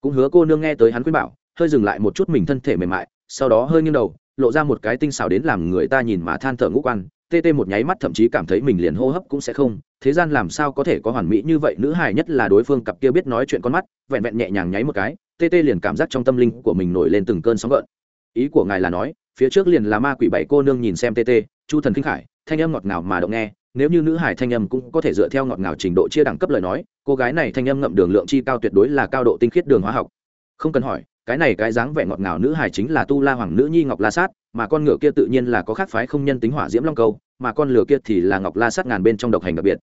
Cũng hứa cô nương nghe tới hắn khuyên bảo, hơi dừng lại một chút mình thân thể mềm mại, sau đó hơi nghiêng đầu, lộ ra một cái tinh xảo đến làm người ta nhìn mà than thở ngũ quan. Tt một nháy mắt thậm chí cảm thấy mình liền hô hấp cũng sẽ không. Thế gian làm sao có thể có hoàn mỹ như vậy? Nữ hài nhất là đối phương cặp kia biết nói chuyện con mắt, vẹn vẹn nhẹ nhàng nháy một cái tt liền cảm giác trong tâm linh của mình nổi lên từng cơn sóng gợn. Ý của ngài là nói, phía trước liền là ma quỷ bảy cô nương nhìn xem tt chu thần kinh khải, thanh âm ngọt ngào mà động nghe nếu như nữ hải thanh âm cũng có thể dựa theo ngọt ngào trình độ chia đẳng cấp lời nói, cô gái này thanh âm ngậm đường lượng chi cao tuyệt đối là cao độ tinh khiết đường hóa học. Không cần hỏi, cái này cái dáng vẻ ngọt ngào nữ hải chính là tu la hoàng nữ nhi ngọc la sát, mà con ngựa kia tự nhiên là có khác phái không nhân tính hỏa diễm long câu, mà con lửa kia thì là ngọc la sát ngàn bên trong độc hành đặc biệt.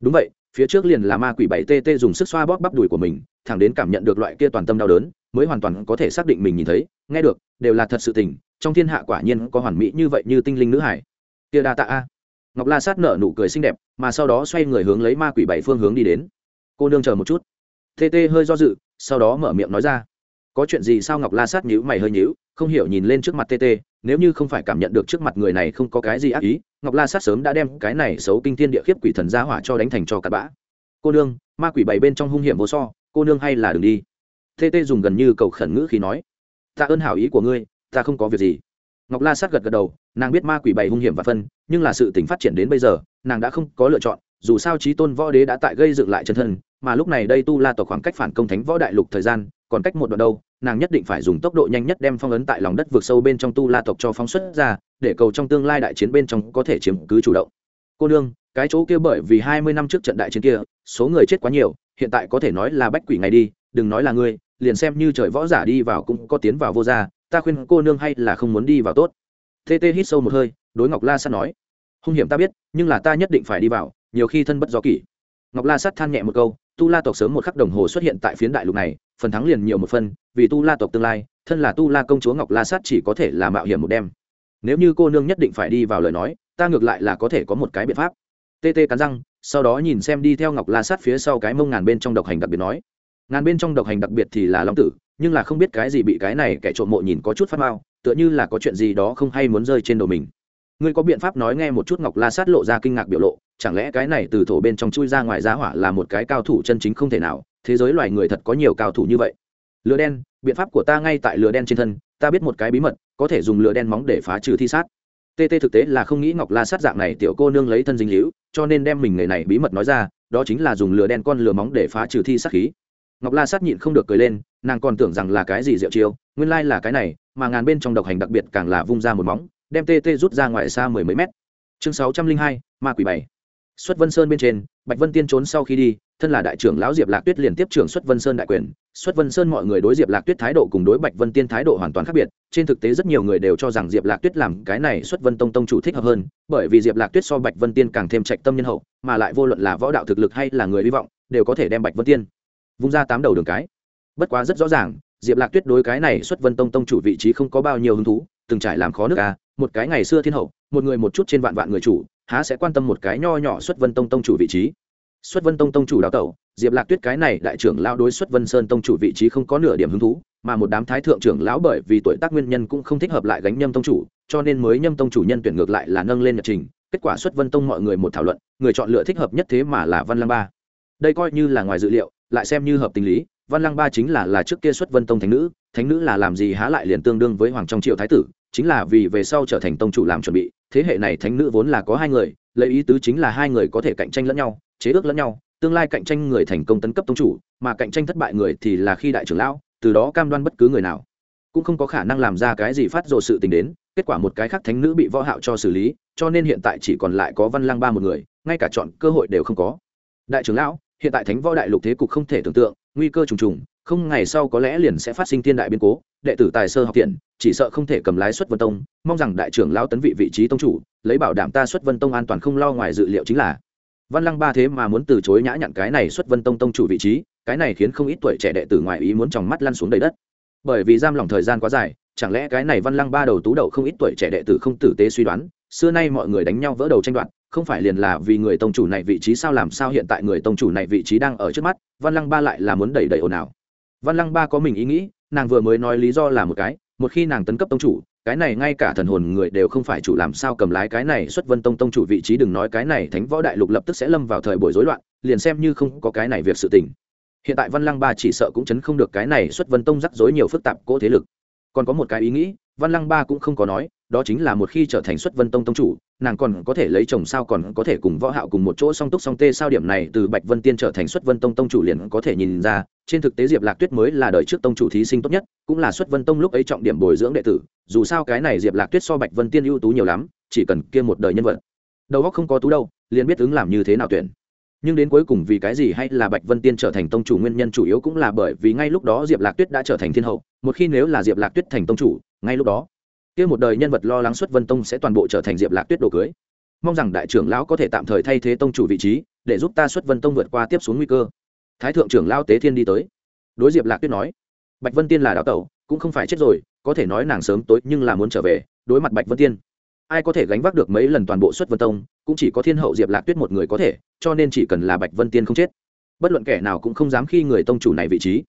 Đúng vậy, phía trước liền là ma quỷ bảy tt dùng sức xoa bóp bắp đùi của mình, thẳng đến cảm nhận được loại kia toàn tâm đau đớn, mới hoàn toàn có thể xác định mình nhìn thấy, nghe được, đều là thật sự tình, trong thiên hạ quả nhiên có hoàn mỹ như vậy như tinh linh nữ hải. Kia đa tạ a ngọc la sát nở nụ cười xinh đẹp, mà sau đó xoay người hướng lấy ma quỷ bảy phương hướng đi đến. Cô nương chờ một chút. Tt hơi do dự, sau đó mở miệng nói ra. Có chuyện gì sao ngọc la sát nhíu mày hơi nhíu, không hiểu nhìn lên trước mặt tt nếu như không phải cảm nhận được trước mặt người này không có cái gì ác ý, ngọc la sát sớm đã đem cái này xấu kinh thiên địa khiếp quỷ thần gia hỏa cho đánh thành cho cặn bã. Cô nương, ma quỷ bảy bên trong hung hiểm vô so, cô nương hay là đừng đi. Tt dùng gần như cầu khẩn ngữ khi nói. Ta ơn hảo ý của ngươi, ta không có việc gì. Ngọc la sát gật gật đầu nàng biết ma quỷ bảy hung hiểm và phân, nhưng là sự tình phát triển đến bây giờ, nàng đã không có lựa chọn, dù sao trí tôn võ đế đã tại gây dựng lại chân thân, mà lúc này đây tu la tộc khoảng cách phản công thánh võ đại lục thời gian, còn cách một đoạn đâu, nàng nhất định phải dùng tốc độ nhanh nhất đem phong ấn tại lòng đất vượt sâu bên trong tu la tộc cho phóng xuất ra, để cầu trong tương lai đại chiến bên trong có thể chiếm cứ chủ động. Cô nương, cái chỗ kia bởi vì hai mươi năm trước trận đại chiến kia, số người chết quá nhiều, hiện tại có thể nói là bách quỷ ngày đi, đừng nói là ngươi, liền xem như trời võ giả đi vào cũng có tiến vào vô gia, ta khuyên cô nương hay là không muốn đi vào tốt tê tê hít sâu một hơi, đối ngọc la sát nói, hung hiểm ta biết, nhưng là ta nhất định phải đi vào, nhiều khi thân bất do kỷ. Ngọc la sát than nhẹ một câu, tu la tộc sớm một khắc đồng hồ xuất hiện tại phiến đại lục này, phần thắng liền nhiều một phân vì tu la tộc tương lai, thân là tu la công chúa ngọc la sát chỉ có thể là mạo hiểm một đêm. Nếu như cô nương nhất định phải đi vào lời nói, ta ngược lại là có thể có một cái biện pháp. Tê tê cắn răng, sau đó nhìn xem đi theo ngọc la sát phía sau cái mông ngàn bên trong độc hành đặc biệt nói, ngàn bên trong độc hành đặc biệt thì là long tử, nhưng là không biết cái gì bị cái này kẻ trộm mộ nhìn có chút phát mao tựa như là có chuyện gì đó không hay muốn rơi trên đầu mình. Ngươi có biện pháp nói nghe một chút ngọc la sát lộ ra kinh ngạc biểu lộ, chẳng lẽ cái này từ thổ bên trong chui ra ngoài giá hỏa là một cái cao thủ chân chính không thể nào, thế giới loài người thật có nhiều cao thủ như vậy. Lửa đen, biện pháp của ta ngay tại lửa đen trên thân, ta biết một cái bí mật, có thể dùng lửa đen móng để phá trừ thi sát. Tt thực tế là không nghĩ ngọc la sát dạng này tiểu cô nương lấy thân dinh hữu, cho nên đem mình người này bí mật nói ra, đó chính là dùng lửa đen con lửa móng để phá trừ thi sát khí ngọc la sát nhịn không được cười lên, nàng còn tưởng rằng là cái gì diệu chiêu, nguyên lai là cái này, mà ngàn bên trong độc hành đặc biệt càng là vung ra một móng, đem tê tê rút ra ngoài xa mười mấy mét. Chương sáu trăm linh hai, ma quỷ bảy. Xuất vân sơn bên trên, bạch vân tiên trốn sau khi đi, thân là đại trưởng lão diệp lạc tuyết liền tiếp trưởng xuất vân sơn đại quyền. Xuất vân sơn mọi người đối diệp lạc tuyết thái độ cùng đối bạch vân tiên thái độ hoàn toàn khác biệt. Trên thực tế rất nhiều người đều cho rằng diệp lạc tuyết làm cái này xuất vân tông tông chủ thích hợp hơn, bởi vì diệp lạc tuyết so bạch vân tiên càng thêm trạch tâm nhân hậu, mà lại vô luận là võ đạo thực lực hay là người hy vọng, đều có thể đem bạch vân tiên vung ra tám đầu đường cái. Bất quá rất rõ ràng, diệp lạc tuyết đối cái này xuất vân tông tông chủ vị trí không có bao nhiêu hứng thú, từng trải làm khó nước a, một cái ngày xưa thiên hậu, một người một chút trên vạn vạn người chủ, há sẽ quan tâm một cái nho nhỏ xuất vân tông tông chủ vị trí. Xuất vân tông tông chủ đào tẩu, diệp lạc tuyết cái này đại trưởng lao đối xuất vân sơn tông chủ vị trí không có nửa điểm hứng thú, mà một đám thái thượng trưởng lão bởi vì tuổi tác nguyên nhân cũng không thích hợp lại gánh nhâm tông chủ, cho nên mới nhâm tông chủ nhân tuyển ngược lại là nâng lên nhật trình, kết quả xuất vân tông mọi người một thảo luận, người chọn lựa thích hợp nhất thế mà là văn lăng ba. Đây coi như là ngoài dự liệu lại xem như hợp tình lý, văn lăng ba chính là là trước kia xuất vân tông thánh nữ thánh nữ là làm gì há lại liền tương đương với hoàng trong triệu thái tử, chính là vì về sau trở thành tông chủ làm chuẩn bị, thế hệ này thánh nữ vốn là có hai người, lấy ý tứ chính là hai người có thể cạnh tranh lẫn nhau, chế ước lẫn nhau, tương lai cạnh tranh người thành công tấn cấp tông chủ, mà cạnh tranh thất bại người thì là khi đại trưởng lão, từ đó cam đoan bất cứ người nào. Cũng không có khả năng làm ra cái gì phát rồ sự tình đến, kết quả một cái khác thánh nữ bị võ hạo cho xử lý, cho nên hiện tại chỉ còn lại có văn lăng ba một người, ngay cả chọn cơ hội đều không có. Đại trưởng lão hiện tại thánh võ đại lục thế cục không thể tưởng tượng, nguy cơ trùng trùng, không ngày sau có lẽ liền sẽ phát sinh thiên đại biến cố, đệ tử tài sơ học tiện chỉ sợ không thể cầm lái xuất vân tông, mong rằng đại trưởng lao tấn vị vị trí tông chủ, lấy bảo đảm ta xuất vân tông an toàn không lo ngoài dự liệu chính là. Văn lăng ba thế mà muốn từ chối nhã nhặn cái này xuất vân tông tông chủ vị trí, cái này khiến không ít tuổi trẻ đệ tử ngoài ý muốn tròng mắt lăn xuống đầy đất. Bởi vì giam lòng thời gian quá dài, chẳng lẽ cái này văn lăng ba đầu tú đầu không ít tuổi trẻ đệ tử không tử tế suy đoán, xưa nay mọi người đánh nhau vỡ đầu tranh đoạt không phải liền là vì người tông chủ này vị trí sao, làm sao hiện tại người tông chủ này vị trí đang ở trước mắt? Văn lăng ba lại là muốn đẩy đẩy ồn ào. Văn lăng ba có mình ý nghĩ, nàng vừa mới nói lý do là một cái, một khi nàng tấn cấp tông chủ, cái này ngay cả thần hồn người đều không phải chủ, làm sao cầm lái cái này xuất vân tông tông chủ vị trí, đừng nói cái này thánh võ đại lục lập tức sẽ lâm vào thời buổi rối loạn, liền xem như không có cái này việc sự tình. Hiện tại văn lăng ba chỉ sợ cũng chấn không được cái này xuất vân tông rắc rối nhiều phức tạp cỗ thế lực. Còn có một cái ý nghĩ văn lăng ba cũng không có nói, đó chính là một khi trở thành xuất vân tông tông chủ, nàng còn có thể lấy chồng sao còn có thể cùng võ hạo cùng một chỗ song túc song tê sao điểm này từ bạch vân tiên trở thành xuất vân tông tông chủ liền có thể nhìn ra, trên thực tế diệp lạc tuyết mới là đời trước tông chủ thí sinh tốt nhất, cũng là xuất vân tông lúc ấy trọng điểm bồi dưỡng đệ tử, dù sao cái này diệp lạc tuyết so bạch vân tiên ưu tú nhiều lắm, chỉ cần kia một đời nhân vật. Đầu óc không có tú đâu, liền biết ứng làm như thế nào tuyển. Nhưng đến cuối cùng vì cái gì hay là bạch vân tiên trở thành tông chủ nguyên nhân chủ yếu cũng là bởi vì ngay lúc đó diệp lạc tuyết đã trở thành thiên hậu, một khi nếu là diệp lạc tuyết thành tông chủ ngay lúc đó, kia một đời nhân vật lo lắng xuất vân tông sẽ toàn bộ trở thành diệp lạc tuyết đồ cưới. Mong rằng đại trưởng lão có thể tạm thời thay thế tông chủ vị trí, để giúp ta xuất vân tông vượt qua tiếp xuống nguy cơ. Thái thượng trưởng lão tế thiên đi tới. Đối diệp lạc tuyết nói, bạch vân tiên là đạo tẩu, cũng không phải chết rồi, có thể nói nàng sớm tối nhưng là muốn trở về, đối mặt bạch vân tiên, ai có thể gánh vác được mấy lần toàn bộ xuất vân tông, cũng chỉ có thiên hậu diệp lạc tuyết một người có thể, cho nên chỉ cần là bạch vân tiên không chết, bất luận kẻ nào cũng không dám khi người tông chủ này vị trí.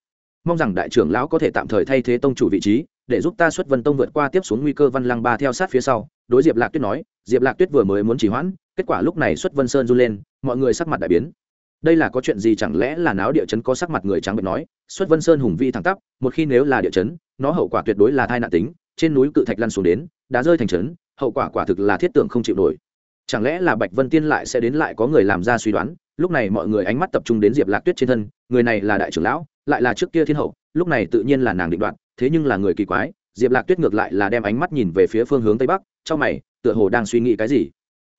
Mong rằng đại trưởng lão có thể tạm thời thay thế tông chủ vị trí để giúp ta xuất vân tông vượt qua tiếp xuống nguy cơ văn lăng ba theo sát phía sau. Đối diệp lạc tuyết nói, diệp lạc tuyết vừa mới muốn chỉ hoãn, kết quả lúc này xuất vân sơn run lên, mọi người sắc mặt đại biến. Đây là có chuyện gì chẳng lẽ là náo địa chấn có sắc mặt người trắng bệnh nói, xuất vân sơn hùng vi thẳng tắp, một khi nếu là địa chấn, nó hậu quả tuyệt đối là thai nạn tính, trên núi cự thạch lăn xuống đến đã rơi thành trấn, hậu quả quả thực là thiết tưởng không chịu nổi. Chẳng lẽ là bạch vân tiên lại sẽ đến lại có người làm ra suy đoán? Lúc này mọi người ánh mắt tập trung đến diệp lạc tuyết trên thân, người này là đại trưởng lão lại là trước kia thiên hậu, lúc này tự nhiên là nàng định đoạt, thế nhưng là người kỳ quái, diệp lạc tuyết ngược lại là đem ánh mắt nhìn về phía phương hướng tây bắc, trong mày, tựa hồ đang suy nghĩ cái gì.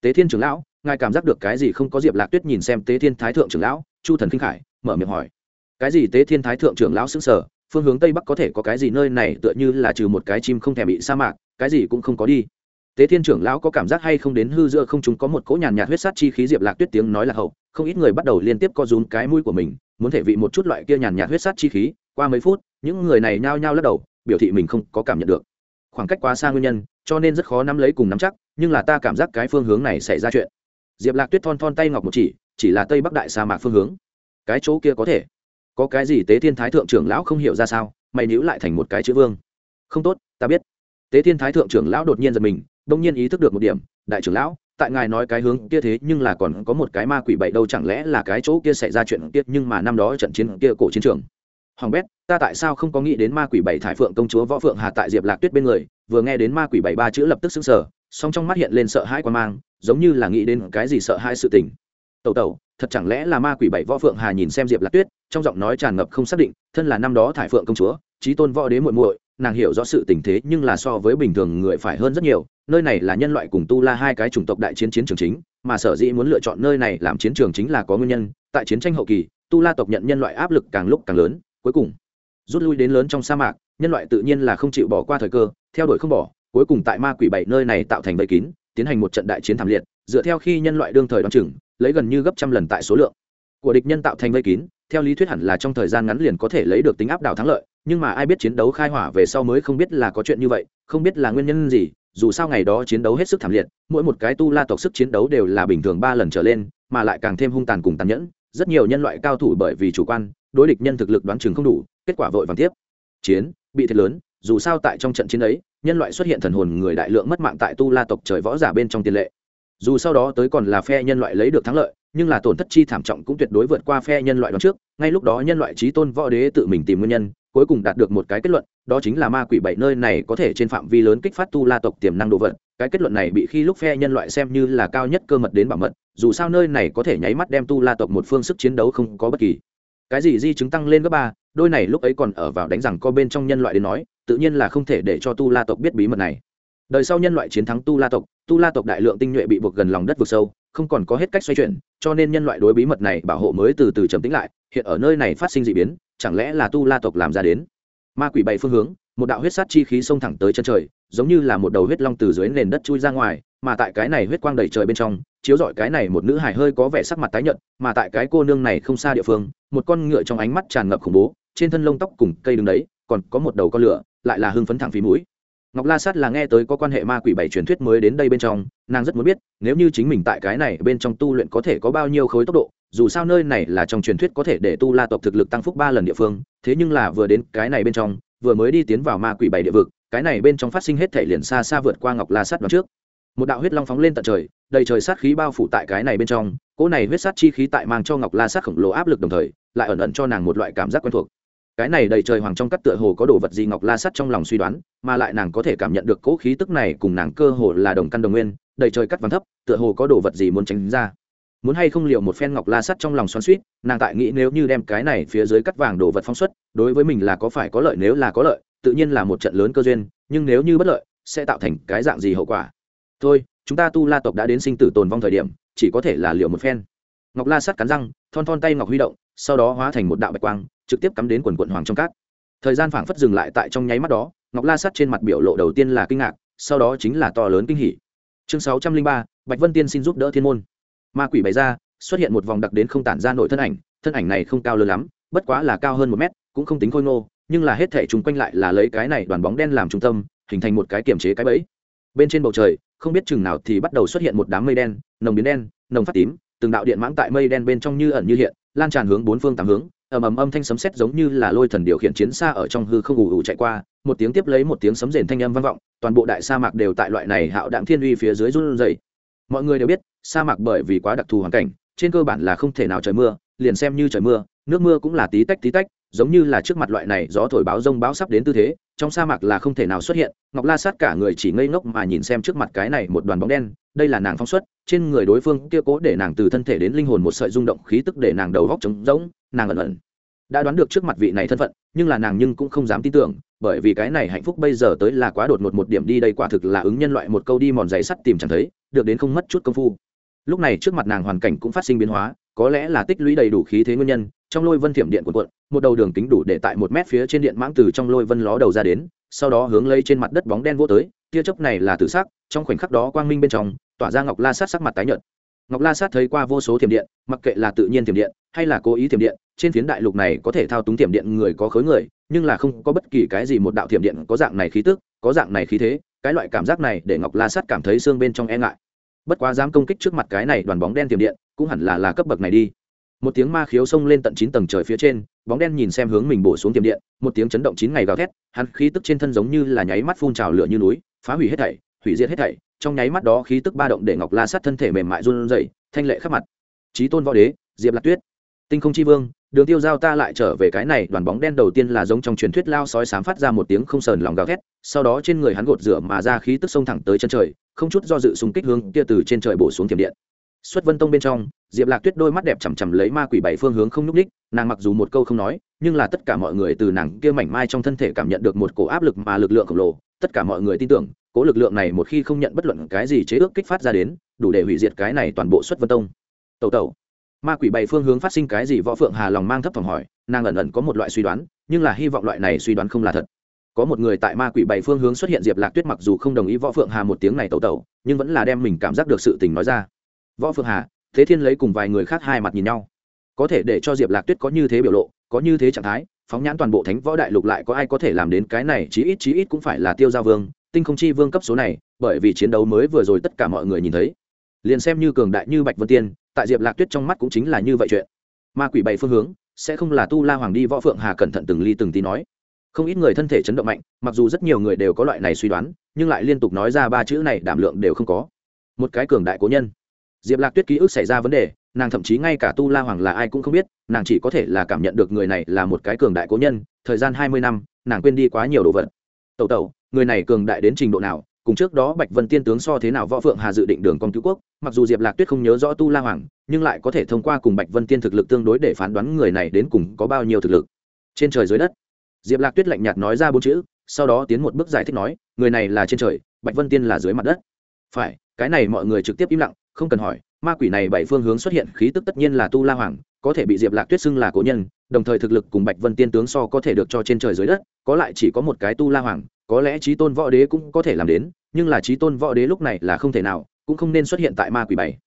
Tế thiên trưởng lão, ngài cảm giác được cái gì không có diệp lạc tuyết nhìn xem tế thiên thái thượng trưởng lão, chu thần kinh khải, mở miệng hỏi. Cái gì tế thiên thái thượng trưởng lão xứng sở phương hướng tây bắc có thể có cái gì nơi này tựa như là trừ một cái chim không thể bị sa mạc, cái gì cũng không có đi. Tế thiên trưởng lão có cảm giác hay không đến hư giữa không chúng có một cỗ nhàn nhạt huyết sát chi khí diệp lạc tuyết tiếng nói là hậu, không ít người bắt đầu liên tiếp co rúm cái mũi của mình muốn thể vị một chút loại kia nhàn nhạt huyết sát chi khí, qua mấy phút, những người này nhao nhao lắc đầu, biểu thị mình không có cảm nhận được. Khoảng cách quá xa nguyên nhân, cho nên rất khó nắm lấy cùng nắm chắc, nhưng là ta cảm giác cái phương hướng này xảy ra chuyện. Diệp lạc tuyết thon thon tay ngọc một chỉ chỉ là tây bắc đại sa mạc phương hướng. Cái chỗ kia có thể. Có cái gì tế thiên thái thượng trưởng lão không hiểu ra sao, mày níu lại thành một cái chữ vương. Không tốt, ta biết. Tế thiên thái thượng trưởng lão đột nhiên giật mình, đông nhiên ý thức được một điểm, đại trưởng lão tại ngài nói cái hướng kia thế nhưng là còn có một cái ma quỷ bậy đâu chẳng lẽ là cái chỗ kia xảy ra chuyện kia nhưng mà năm đó trận chiến kia cổ chiến trường. Hoàng bét, ta tại sao không có nghĩ đến ma quỷ bảy thải phượng công chúa võ phượng hà tại diệp lạc tuyết bên người, vừa nghe đến ma quỷ bảy ba chữ lập tức xứng sở song trong mắt hiện lên sợ hãi quan mang, giống như là nghĩ đến cái gì sợ hãi sự tình. Tẩu tẩu, thật chẳng lẽ là ma quỷ bảy võ phượng hà nhìn xem diệp lạc tuyết, trong giọng nói tràn ngập không xác định, thân là năm đó thải phượng công chúa trí tôn võ đế muội muội, nàng hiểu rõ sự tình thế nhưng là so với bình thường người phải hơn rất nhiều nơi này là nhân loại cùng tu la hai cái chủng tộc đại chiến chiến trường chính, mà sở dĩ muốn lựa chọn nơi này làm chiến trường chính là có nguyên nhân, tại chiến tranh hậu kỳ, tu la tộc nhận nhân loại áp lực càng lúc càng lớn, cuối cùng, rút lui đến lớn trong sa mạc, nhân loại tự nhiên là không chịu bỏ qua thời cơ, theo đuổi không bỏ, cuối cùng tại ma quỷ bảy nơi này tạo thành vây kín, tiến hành một trận đại chiến thảm liệt, dựa theo khi nhân loại đương thời đ o á n chừng, lấy gần như gấp trăm lần tại số lượng. Của địch nhân tạo thành vây kín, theo lý thuyết hẳn là trong thời gian ngắn liền có thể lấy được tính áp đảo thắng lợi, nhưng mà ai biết chiến đấu khai hỏa về sau mới không biết là có chuyện như vậy, không biết là nguyên nhân gì dù sao ngày đó chiến đấu hết sức thảm liệt, mỗi một cái tu la tộc sức chiến đấu đều là bình thường ba lần trở lên, mà lại càng thêm hung tàn cùng tàn nhẫn, rất nhiều nhân loại cao thủ bởi vì chủ quan, đối địch nhân thực lực đoán chừng không đủ, kết quả vội vàng tiếp. Chiến, bị thiệt lớn, dù sao tại trong trận chiến ấy, nhân loại xuất hiện thần hồn người đại lượng mất mạng tại tu la tộc trời võ giả bên trong tiền lệ. Dù sau đó tới còn là phe nhân loại lấy được thắng lợi, nhưng là tổn thất chi thảm trọng cũng tuyệt đối vượt qua phe nhân loại đoạn trước, ngay lúc đó nhân loại trí tôn võ đế tự mình tìm nguyên nhân cuối cùng đạt được một cái kết luận, đó chính là ma quỷ bảy nơi này có thể trên phạm vi lớn kích phát tu la tộc tiềm năng đồ vật. Cái kết luận này bị khi lúc phe nhân loại xem như là cao nhất cơ mật đến bảo mật, dù sao nơi này có thể nháy mắt đem tu la tộc một phương sức chiến đấu không có bất kỳ. Cái gì di chứng tăng lên gấp ba, đôi này lúc ấy còn ở vào đánh rằng co bên trong nhân loại đến nói, tự nhiên là không thể để cho tu la tộc biết bí mật này. Đời sau nhân loại chiến thắng tu la tộc, tu la tộc đại lượng tinh nhuệ bị buộc gần lòng đất vực sâu, không còn có hết cách xoay chuyển, cho nên nhân loại đối bí mật này bảo hộ mới từ từ trầm tĩnh lại, hiện ở nơi này phát sinh d ị biến chẳng lẽ là tu la tộc làm ra đến? Ma quỷ bảy phương hướng, một đạo huyết sát chi khí xông thẳng tới chân trời, giống như là một đầu huyết long từ dưới nền đất chui ra ngoài, mà tại cái này huyết quang đầy trời bên trong, chiếu rọi cái này một nữ hài hơi có vẻ sắc mặt tái nhợt, mà tại cái cô nương này không xa địa phương, một con ngựa trong ánh mắt tràn ngập khủng bố, trên thân lông tóc cùng cây đứng đấy, còn có một đầu con lửa, lại là hưng phấn thẳng phí mũi ngọc la sát là nghe tới có quan hệ ma quỷ bảy truyền thuyết mới đến đây bên trong, nàng rất muốn biết, nếu như chính mình tại cái này bên trong tu luyện có thể có bao nhiêu khối tốc độ, dù sao nơi này là trong truyền thuyết có thể để tu la tộc thực lực tăng phúc ba lần địa phương, thế nhưng là vừa đến cái này bên trong, vừa mới đi tiến vào ma quỷ bảy địa vực, cái này bên trong phát sinh hết thể liền xa xa vượt qua ngọc la sát đoạn trước. Một đạo huyết long phóng lên tận trời, đầy trời sát khí bao phủ tại cái này bên trong, cỗ này huyết sát chi khí tại mang cho ngọc la sát khổng lồ áp lực đồng thời, lại ẩn ẩn cho nàng một loại cảm giác quen thuộc cái này đầy trời hoàng trong cắt tựa hồ có đồ vật gì ngọc la sắt trong lòng suy đoán, mà lại nàng có thể cảm nhận được cỗ khí tức này cùng nàng cơ hồ là đồng căn đồng nguyên, đầy trời cắt vàng thấp, tựa hồ có đồ vật gì muốn tránh ra. Muốn hay không liệu một phen ngọc la sắt trong lòng xoắn suýt nàng tại nghĩ nếu như đem cái này phía dưới cắt vàng đồ vật phóng xuất, đối với mình là có phải có lợi nếu là có lợi, tự nhiên là một trận lớn cơ duyên, nhưng nếu như bất lợi, sẽ tạo thành cái dạng gì hậu quả? Thôi, chúng ta tu la tộc đã đến sinh tử tồn vong thời điểm, chỉ có thể là liệu một phen. Ngọc la sắt cắn răng, thon thon tay ngọc huy động, sau đó hóa thành một đạo bạch quang trực tiếp cắm đến quần quận hoàng trong cát. Thời gian phảng phất dừng lại tại trong nháy mắt đó, ngọc la sắt trên mặt biểu lộ đầu tiên là kinh ngạc, sau đó chính là to lớn kinh hỉ. Chương sáu trăm linh ba, bạch vân tiên xin giúp đỡ thiên môn. Ma quỷ bày ra, xuất hiện một vòng đặc đến không tản ra nội thân ảnh thân ảnh này không cao lớn lắm, bất quá là cao hơn một mét, cũng không tính khôi ngô, nhưng là hết thể chúng quanh lại là lấy cái này đoàn bóng đen làm trung tâm, hình thành một cái kiểm chế cái bẫy. Bên trên bầu trời, không biết chừng nào thì bắt đầu xuất hiện một đám mây đen, nồng biến đen, nồng phát tím, từng đạo điện mãng tại mây đen bên trong như ẩn như hiện, lan tràn hướng bốn phương tám hướng ầm ầm âm thanh sấm sét giống như là lôi thần điều khiển chiến xa ở trong hư không ù ù chạy qua, một tiếng tiếp lấy một tiếng sấm rền thanh âm vang vọng, toàn bộ đại sa mạc đều tại loại này hạo đạm thiên uy phía dưới run rẩy. Mọi người đều biết, sa mạc bởi vì quá đặc thù hoàn cảnh, trên cơ bản là không thể nào trời mưa, liền xem như trời mưa, nước mưa cũng là tí tách tí tách giống như là trước mặt loại này gió thổi báo rông báo sắp đến tư thế, trong sa mạc là không thể nào xuất hiện, ngọc la sát cả người chỉ ngây ngốc mà nhìn xem trước mặt cái này một đoàn bóng đen, đây là nàng phong xuất, trên người đối phương kia cố để nàng từ thân thể đến linh hồn một sợi rung động khí tức để nàng đầu góc trống rỗng, nàng ẩn ẩn đã đoán được trước mặt vị này thân phận, nhưng là nàng nhưng cũng không dám tin tưởng, bởi vì cái này hạnh phúc bây giờ tới là quá đột ngột một điểm đi đây quả thực là ứng nhân loại một câu đi mòn giấy sắt tìm chẳng thấy, được đến không mất chút công phu. Lúc này trước mặt nàng hoàn cảnh cũng phát sinh biến hóa, có lẽ là tích lũy đầy đủ khí thế nguyên nhân trong lôi vân thiểm điện cuộn cuộn, một đầu đường kính đủ để tại một mét phía trên điện mãng từ trong lôi vân ló đầu ra đến, sau đó hướng lấy trên mặt đất bóng đen vô tới, tia chớp này là tử sắc, trong khoảnh khắc đó quang minh bên trong, tỏa ra ngọc la sát sắc mặt tái nhợt. Ngọc la sát thấy qua vô số thiểm điện, mặc kệ là tự nhiên thiểm điện, hay là cố ý thiểm điện, trên phiến đại lục này có thể thao túng thiểm điện người có khối người, nhưng là không có bất kỳ cái gì một đạo thiểm điện có dạng này khí tức, có dạng này khí thế, cái loại cảm giác này để ngọc la sát cảm thấy xương bên trong e ngại. Bất quá dám công kích trước mặt cái này đoàn bóng đen thiểm điện, cũng hẳn là là cấp bậc này đi một tiếng ma khiếu xông lên tận chín tầng trời phía trên, bóng đen nhìn xem hướng mình bổ xuống tiềm điện, một tiếng chấn động chín ngày gào thét, hắn khí tức trên thân giống như là nháy mắt phun trào lửa như núi, phá hủy hết thảy, hủy diệt hết thảy, trong nháy mắt đó khí tức ba động để ngọc la sát thân thể mềm mại run rẩy, thanh lệ khắp mặt. Trí tôn võ đế, diệp lạc tuyết, tinh không chi vương, đường tiêu giao ta lại trở về cái này, đoàn bóng đen đầu tiên là giống trong truyền thuyết lao sói sám phát ra một tiếng không sờn lòng gào thét, sau đó trên người hắn gột rửa mà ra khí tức xông thẳng tới chân trời, không chút do dự xung kích hướng kia từ trên trời bổ xuống thiểm điện xuất vân tông bên trong, diệp lạc tuyết đôi mắt đẹp chằm chằm lấy ma quỷ bảy phương hướng không nhúc ních nàng mặc dù một câu không nói, nhưng là tất cả mọi người từ nàng kia mảnh mai trong thân thể cảm nhận được một cổ áp lực mà lực lượng khổng lồ. Tất cả mọi người tin tưởng, cố lực lượng này một khi không nhận bất luận cái gì chế ước kích phát ra đến, đủ để hủy diệt cái này toàn bộ xuất vân tông. Tẩu tẩu. Ma quỷ bảy phương hướng phát sinh cái gì võ phượng hà lòng mang thấp phòng hỏi, nàng ẩn ẩn có một loại suy đoán, nhưng là hy vọng loại này suy đoán không là thật. Có một người tại ma quỷ bảy phương hướng xuất hiện diệp lạc tuyết mặc dù không đồng ý võ phượng hà một tiếng này tẩu tẩu, nhưng vẫn là đem mình cảm giác được sự tình nói ra võ phượng hà, thế thiên lấy cùng vài người khác hai mặt nhìn nhau. Có thể để cho diệp lạc tuyết có như thế biểu lộ, có như thế trạng thái, phóng nhãn toàn bộ thánh võ đại lục lại có ai có thể làm đến cái này chí ít chí ít cũng phải là tiêu gia vương, tinh không chi vương cấp số này, bởi vì chiến đấu mới vừa rồi tất cả mọi người nhìn thấy. Liền xem như cường đại như bạch vân tiên, tại diệp lạc tuyết trong mắt cũng chính là như vậy chuyện. Ma quỷ bảy phương hướng, sẽ không là tu la hoàng đi võ phượng hà cẩn thận từng ly từng tí nói. Không ít người thân thể chấn động mạnh, mặc dù rất nhiều người đều có loại này suy đoán, nhưng lại liên tục nói ra ba chữ này, đảm lượng đều không có. Một cái cường đại cố nhân diệp lạc tuyết ký ức xảy ra vấn đề, nàng thậm chí ngay cả tu la hoàng là ai cũng không biết, nàng chỉ có thể là cảm nhận được người này là một cái cường đại cố nhân, thời gian hai mươi năm, nàng quên đi quá nhiều đồ vật. Tẩu tẩu, người này cường đại đến trình độ nào, cùng trước đó bạch vân tiên tướng so thế nào võ phượng hà dự định đường con cứu quốc, mặc dù diệp lạc tuyết không nhớ rõ tu la hoàng, nhưng lại có thể thông qua cùng bạch vân tiên thực lực tương đối để phán đoán người này đến cùng có bao nhiêu thực lực. Trên trời dưới đất, diệp lạc tuyết lạnh nhạt nói ra bốn chữ, sau đó tiến một bước giải thích nói, người này là trên trời, bạch vân tiên là dưới mặt đất. Phải, cái này mọi người trực tiếp im lặng không cần hỏi, ma quỷ này bảy phương hướng xuất hiện, khí tức tất nhiên là tu la hoàng, có thể bị diệp lạc tuyết xưng là cố nhân, đồng thời thực lực cùng bạch vân tiên tướng so có thể được cho trên trời dưới đất, có lại chỉ có một cái tu la hoàng, có lẽ trí tôn võ đế cũng có thể làm đến, nhưng là trí tôn võ đế lúc này là không thể nào, cũng không nên xuất hiện tại ma quỷ bảy.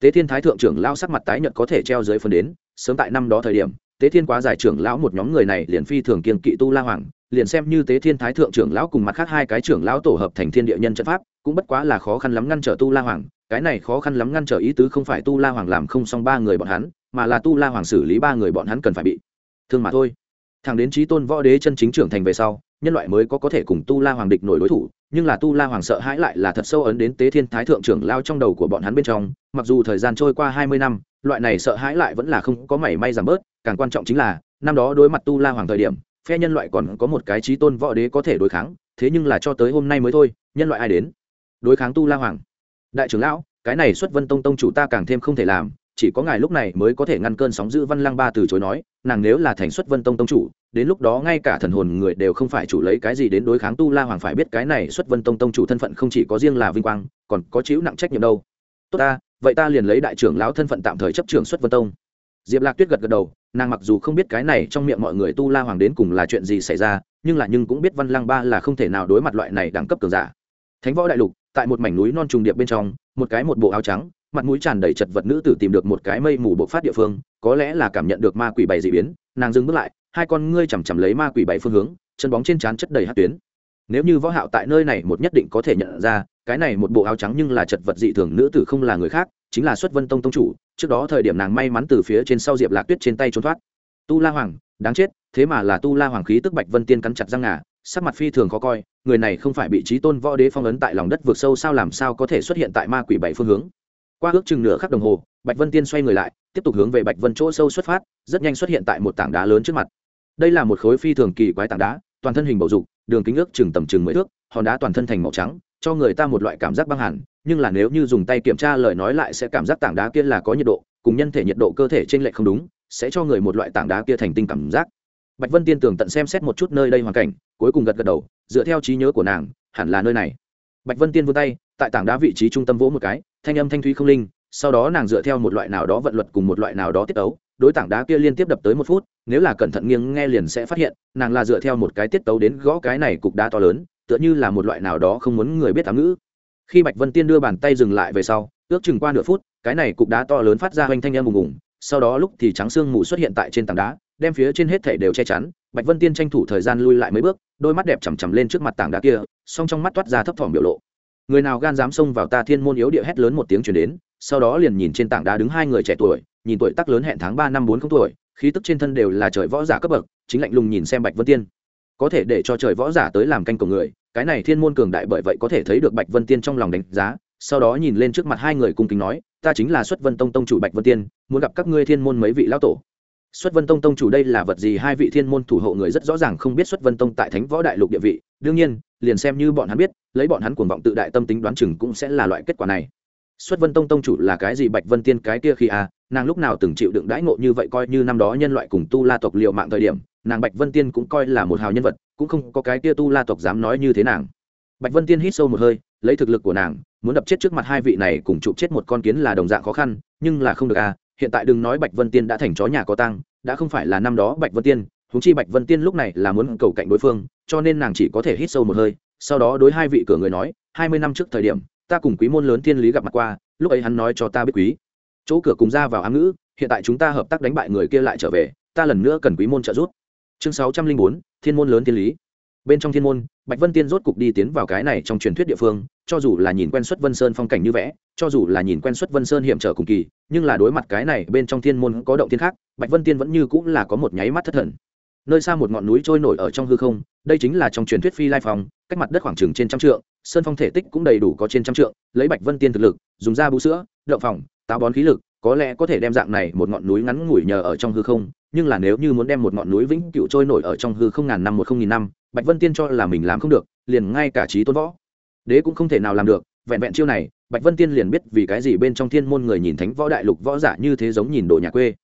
Tế thiên thái thượng trưởng lao sắc mặt tái nhật có thể treo dưới phần đến, sớm tại năm đó thời điểm, tế thiên quá giải trưởng lão một nhóm người này liền phi thường kiên kỵ tu la hoàng, liền xem như tế thiên thái thượng trưởng lão cùng mặt khác hai cái trưởng lão tổ hợp thành thiên địa nhân trận pháp, cũng bất quá là khó khăn lắm ngăn trở tu la hoàng cái này khó khăn lắm ngăn trở ý tứ không phải tu la hoàng làm không xong ba người bọn hắn, mà là tu la hoàng xử lý ba người bọn hắn cần phải bị thương mà thôi. Thằng đến trí tôn võ đế chân chính trưởng thành về sau, nhân loại mới có có thể cùng tu la hoàng địch nổi đối thủ, nhưng là tu la hoàng sợ hãi lại là thật sâu ấn đến tế thiên thái thượng trưởng lao trong đầu của bọn hắn bên trong, mặc dù thời gian trôi qua hai mươi năm, loại này sợ hãi lại vẫn là không có mảy may giảm bớt, càng quan trọng chính là, năm đó đối mặt tu la hoàng thời điểm, phe nhân loại còn có một cái trí tôn võ đế có thể đối kháng, thế nhưng là cho tới hôm nay mới thôi, nhân loại ai đến? Đối kháng tu la hoàng đại trưởng lão, cái này xuất vân tông tông chủ ta càng thêm không thể làm, chỉ có ngài lúc này mới có thể ngăn cơn sóng giữ văn lăng ba từ chối nói, nàng nếu là thành xuất vân tông tông chủ, đến lúc đó ngay cả thần hồn người đều không phải chủ lấy cái gì đến đối kháng tu la hoàng phải biết cái này xuất vân tông tông chủ thân phận không chỉ có riêng là vinh quang, còn có chịu nặng trách nhiệm đâu. Tốt ta, vậy ta liền lấy đại trưởng lão thân phận tạm thời chấp trưởng xuất vân tông. Diệp lạc tuyết gật gật đầu, nàng mặc dù không biết cái này trong miệng mọi người tu la hoàng đến cùng là chuyện gì xảy ra, nhưng là nhưng cũng biết văn lăng ba là không thể nào đối mặt loại này đẳng cấp cường giả. Thánh võ đại lục tại một mảnh núi non trùng điệp bên trong, một cái một bộ áo trắng, mặt mũi tràn đầy chật vật nữ tử tìm được một cái mây mù bộc phát địa phương, có lẽ là cảm nhận được ma quỷ bảy dị biến, nàng dừng bước lại, hai con ngươi chằm chằm lấy ma quỷ bảy phương hướng, chân bóng trên trán chất đầy hát tuyến. Nếu như võ hạo tại nơi này một nhất định có thể nhận ra, cái này một bộ áo trắng nhưng là chật vật dị thường nữ tử không là người khác, chính là xuất vân tông tông chủ, trước đó thời điểm nàng may mắn từ phía trên sau diệp lạc tuyết trên tay trốn thoát. Tu la hoàng, đáng chết, thế mà là tu la hoàng khí tức bạch vân tiên cắn chặt răng ngà sắc mặt phi thường khó coi, người này không phải bị trí tôn võ đế phong ấn tại lòng đất vượt sâu sao làm sao có thể xuất hiện tại ma quỷ bảy phương hướng. Qua ước chừng nửa khắc đồng hồ, bạch vân tiên xoay người lại, tiếp tục hướng về bạch vân chỗ sâu xuất phát, rất nhanh xuất hiện tại một tảng đá lớn trước mặt. Đây là một khối phi thường kỳ quái tảng đá, toàn thân hình bầu dục, đường kính ước chừng tầm chừng mười thước, hòn đá toàn thân thành màu trắng, cho người ta một loại cảm giác băng hẳn, nhưng là nếu như dùng tay kiểm tra lời nói lại sẽ cảm giác tảng đá kia là có nhiệt độ, cùng nhân thể nhiệt độ cơ thể trên lệ không đúng, sẽ cho người một loại tảng đá kia thành tinh cảm giác bạch vân tiên tường tận xem xét một chút nơi đây hoàn cảnh, cuối cùng gật gật đầu, dựa theo trí nhớ của nàng, hẳn là nơi này. Bạch vân tiên vươn tay, tại tảng đá vị trí trung tâm vỗ một cái, thanh âm thanh thúy không linh, sau đó nàng dựa theo một loại nào đó vận luật cùng một loại nào đó tiết ấu đối tảng đá kia liên tiếp đập tới một phút, nếu là cẩn thận nghiêng nghe liền sẽ phát hiện, nàng là dựa theo một cái tiết tấu đến gõ cái này cục đá to lớn, tựa như là một loại nào đó không muốn người biết ám ngữ. Khi bạch vân tiên đưa bàn tay dừng lại về sau, ước chừng qua nửa phút, cái này cục đá to lớn phát ra hoành thanh âm ùng ùng, sau đó lúc thì trắng xương mù xuất hiện tại trên tảng đá đem phía trên hết thể đều che chắn, bạch vân tiên tranh thủ thời gian lui lại mấy bước, đôi mắt đẹp chằm chằm lên trước mặt tảng đá kia, song trong mắt toát ra thấp thỏm biểu lộ. Người nào gan dám xông vào ta thiên môn yếu địa hét lớn một tiếng chuyển đến, sau đó liền nhìn trên tảng đá đứng hai người trẻ tuổi, nhìn tuổi tác lớn hẹn tháng ba năm bốn không tuổi, khí tức trên thân đều là trời võ giả cấp bậc, chính lạnh lùng nhìn xem bạch vân tiên. Có thể để cho trời võ giả tới làm canh của người, cái này thiên môn cường đại bởi vậy có thể thấy được bạch vân tiên trong lòng đánh giá, sau đó nhìn lên trước mặt hai người cung kính nói, ta chính là xuất vân tông tông chủ bạch vân tiên, muốn gặp các ngươi thiên môn mấy vị lão tổ xuất vân tông tông chủ đây là vật gì? Hai vị thiên môn thủ hộ người rất rõ ràng không biết xuất vân tông tại thánh võ đại lục địa vị. Đương nhiên, liền xem như bọn hắn biết, lấy bọn hắn cuồng vọng tự đại tâm tính đoán chừng cũng sẽ là loại kết quả này. Xuất vân tông tông chủ là cái gì? Bạch vân tiên cái kia khi à nàng lúc nào từng chịu đựng đãi ngộ như vậy coi như năm đó nhân loại cùng tu la tộc liệu mạng thời điểm, nàng bạch vân tiên cũng coi là một hào nhân vật, cũng không có cái kia tu la tộc dám nói như thế nàng. Bạch vân tiên hít sâu một hơi, lấy thực lực của nàng, muốn đập chết trước mặt hai vị này cùng chụp chết một con kiến là đồng dạng khó khăn, nhưng là không được à hiện tại đừng nói bạch vân tiên đã thành chó nhà có tăng đã không phải là năm đó bạch vân tiên húng chi bạch vân tiên lúc này là muốn cầu cạnh đối phương, cho nên nàng chỉ có thể hít sâu một hơi, sau đó đối hai vị cửa người nói, hai mươi năm trước thời điểm, ta cùng quý môn lớn thiên lý gặp mặt qua, lúc ấy hắn nói cho ta biết quý. Chỗ cửa cùng ra vào ám ngữ, hiện tại chúng ta hợp tác đánh bại người kia lại trở về, ta lần nữa cần quý môn trợ giúp. Chương sáu trăm linh bốn, thiên môn lớn thiên lý. Bên trong thiên môn bạch vân tiên rốt cục đi tiến vào cái này trong truyền thuyết địa phương, cho dù là nhìn quen xuất vân sơn phong cảnh như vẽ, cho dù là nhìn quen xuất vân sơn hiểm trở cùng kỳ, nhưng là đối mặt cái này bên trong thiên môn có động thiên khác, bạch vân tiên vẫn như cũng là có một nháy mắt thất thần. Nơi xa một ngọn núi trôi nổi ở trong hư không, đây chính là trong truyền thuyết phi lai phong, cách mặt đất khoảng chừng trên trăm trượng, sơn phong thể tích cũng đầy đủ có trên trăm trượng, lấy bạch vân tiên thực lực, dùng da bú sữa, đậu phòng táo bón khí lực, có lẽ có thể đem dạng này một ngọn núi ngắn ngủi nhờ ở trong hư không, nhưng là nếu như muốn đem một ngọn núi vĩnh cựu trôi nổi ở trong hư không ngàn năm một không nghìn năm bạch vân tiên cho là mình làm không được, liền ngay cả trí tôn võ. Đế cũng không thể nào làm được, vẹn vẹn chiêu này, bạch vân tiên liền biết vì cái gì bên trong thiên môn người nhìn thánh võ đại lục võ giả như thế giống nhìn đồ nhà quê.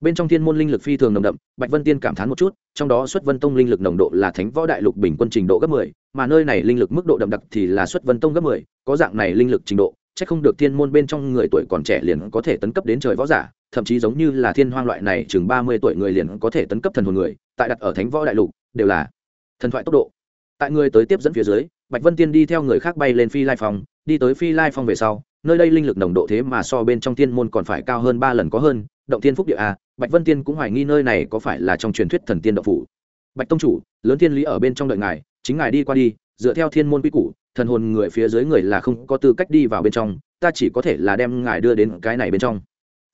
Bên trong thiên môn linh lực phi thường nồng đậm, bạch vân tiên cảm thán một chút, trong đó xuất vân tông linh lực nồng độ là thánh võ đại lục bình quân trình độ gấp mười, mà nơi này linh lực mức độ đậm đặc thì là xuất vân tông gấp mười, có dạng này linh lực trình độ, chắc không được thiên môn bên trong người tuổi còn trẻ liền có thể tấn cấp đến trời võ giả, thậm chí giống như là thiên hoang loại này chừng ba mươi tuổi người liền có thể tấn cấp thần hồn người, tại đặt ở thánh võ đại lục, đều là thần thoại tốc độ. Tại người tới tiếp dẫn phía dưới, bạch vân tiên đi theo người khác bay lên phi lai phong, đi tới phi lai phong về sau, nơi đây linh lực nồng độ thế mà so bên trong thiên môn còn phải cao hơn ba lần có hơn, động thiên phúc địa a bạch vân tiên cũng hoài nghi nơi này có phải là trong truyền thuyết thần tiên động phủ. Bạch tông chủ, lớn thiên lý ở bên trong đợi ngài, chính ngài đi qua đi, dựa theo thiên môn quy củ, thần hồn người phía dưới người là không có tư cách đi vào bên trong, ta chỉ có thể là đem ngài đưa đến cái này bên trong.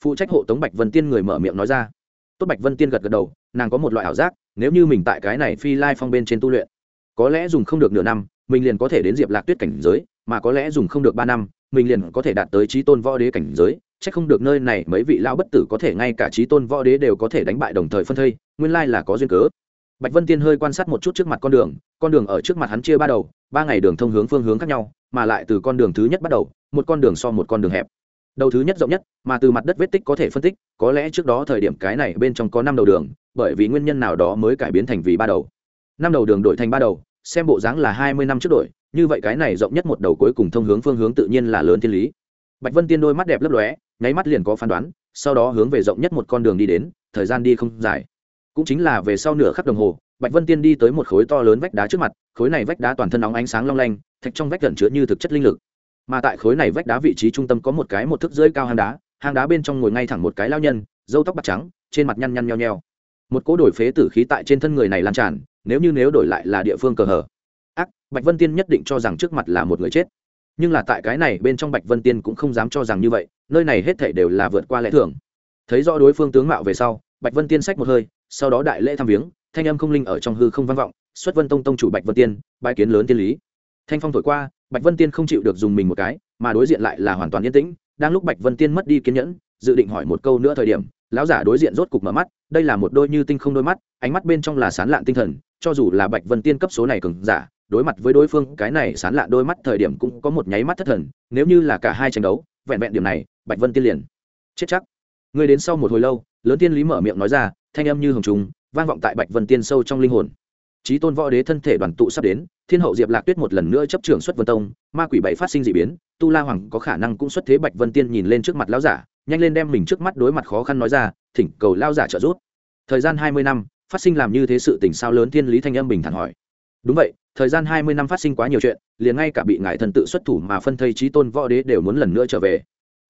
Phụ trách hộ tống bạch vân tiên người mở miệng nói ra tốt bạch vân tiên gật gật đầu, nàng có một loại ảo giác, nếu như mình tại cái này phi lai phong bên trên tu luyện, có lẽ dùng không được nửa năm, mình liền có thể đến diệp lạc tuyết cảnh giới, mà có lẽ dùng không được ba năm, mình liền có thể đạt tới trí tôn võ đế cảnh giới c h ắ c không được nơi này mấy vị lao bất tử có thể ngay cả trí tôn võ đế đều có thể đánh bại đồng thời phân thây, nguyên lai là có duyên cớ. Bạch vân tiên hơi quan sát một chút trước mặt con đường con đường ở trước mặt hắn chia ba đầu, ba ngày đường thông hướng phương hướng khác nhau, mà lại từ con đường thứ nhất bắt đầu, một con đường so một con đường hẹp đầu thứ nhất rộng nhất, mà từ mặt đất vết tích có thể phân tích, có lẽ trước đó thời điểm cái này bên trong có năm đầu đường, bởi vì nguyên nhân nào đó mới cải biến thành vì ba đầu. Năm đầu đường đổi thành ba đầu, xem bộ dáng là hai mươi năm trước đổi, như vậy cái này rộng nhất một đầu cuối cùng thông hướng phương hướng tự nhiên là lớn thiên lý. Bạch vân tiên đôi mắt đẹp lấp lóe, nháy mắt liền có phán đoán, sau đó hướng về rộng nhất một con đường đi đến, thời gian đi không dài. Cũng chính là về sau nửa khắc đồng hồ, bạch vân tiên đi tới một khối to lớn vách đá trước mặt, khối này vách đá toàn thân nóng ánh sáng long lanh, thạch trong vách gần chứa như thực chất linh lực mà tại khối này vách đá vị trí trung tâm có một cái một thước rưỡi cao hang đá hang đá bên trong ngồi ngay thẳng một cái lao nhân dâu tóc bạc trắng, trên mặt nhăn nhăn nheo nheo. Một cỗ đổi phế tử khí tại trên thân người này lan tràn, nếu như nếu đổi lại là địa phương cờ hở. Ác, bạch vân tiên nhất định cho rằng trước mặt là một người chết. Nhưng là tại cái này bên trong bạch vân tiên cũng không dám cho rằng như vậy, nơi này hết thể đều là vượt qua lẽ thường. Thấy rõ đối phương tướng mạo về sau, bạch vân tiên sách một hơi, sau đó đại lễ thăm viếng, thanh âm không linh ở trong hư không vang vọng, xuất vân tông tông chủ bạch vân tiên bãi kiến lớn tiên lý. Thanh phong thổi qua bạch vân tiên không chịu được dùng mình một cái, mà đối diện lại là hoàn toàn yên tĩnh, đang lúc bạch vân tiên mất đi kiên nhẫn, dự định hỏi một câu nữa thời điểm, lão giả đối diện rốt cục mở mắt, đây là một đôi như tinh không đôi mắt, ánh mắt bên trong là sán lạn tinh thần, cho dù là bạch vân tiên cấp số này cường giả, đối mặt với đối phương, cái này sán lạn đôi mắt thời điểm cũng có một nháy mắt thất thần, nếu như là cả hai tranh đấu, vẹn vẹn điểm này, bạch vân tiên liền chết chắc. Người đến sau một hồi lâu, lớn tiên lý mở miệng nói ra, thanh âm như hồng trùng, vang vọng tại bạch vân tiên sâu trong linh hồn trí tôn võ đế thân thể đoàn tụ sắp đến, thiên hậu diệp lạc tuyết một lần nữa chấp trưởng xuất vân tông, ma quỷ bảy phát sinh d ị biến, tu la hoàng có khả năng cũng xuất thế bạch vân tiên nhìn lên trước mặt lão giả, nhanh lên đem mình trước mắt đối mặt khó khăn nói ra, thỉnh cầu lao giả trợ giúp. Thời gian hai mươi năm, phát sinh làm như thế sự tình sao lớn thiên lý thanh âm bình thản hỏi. Đúng vậy, thời gian hai mươi năm phát sinh quá nhiều chuyện, liền ngay cả bị ngại thần tự xuất thủ mà phân thây trí tôn võ đế đều muốn lần nữa trở về.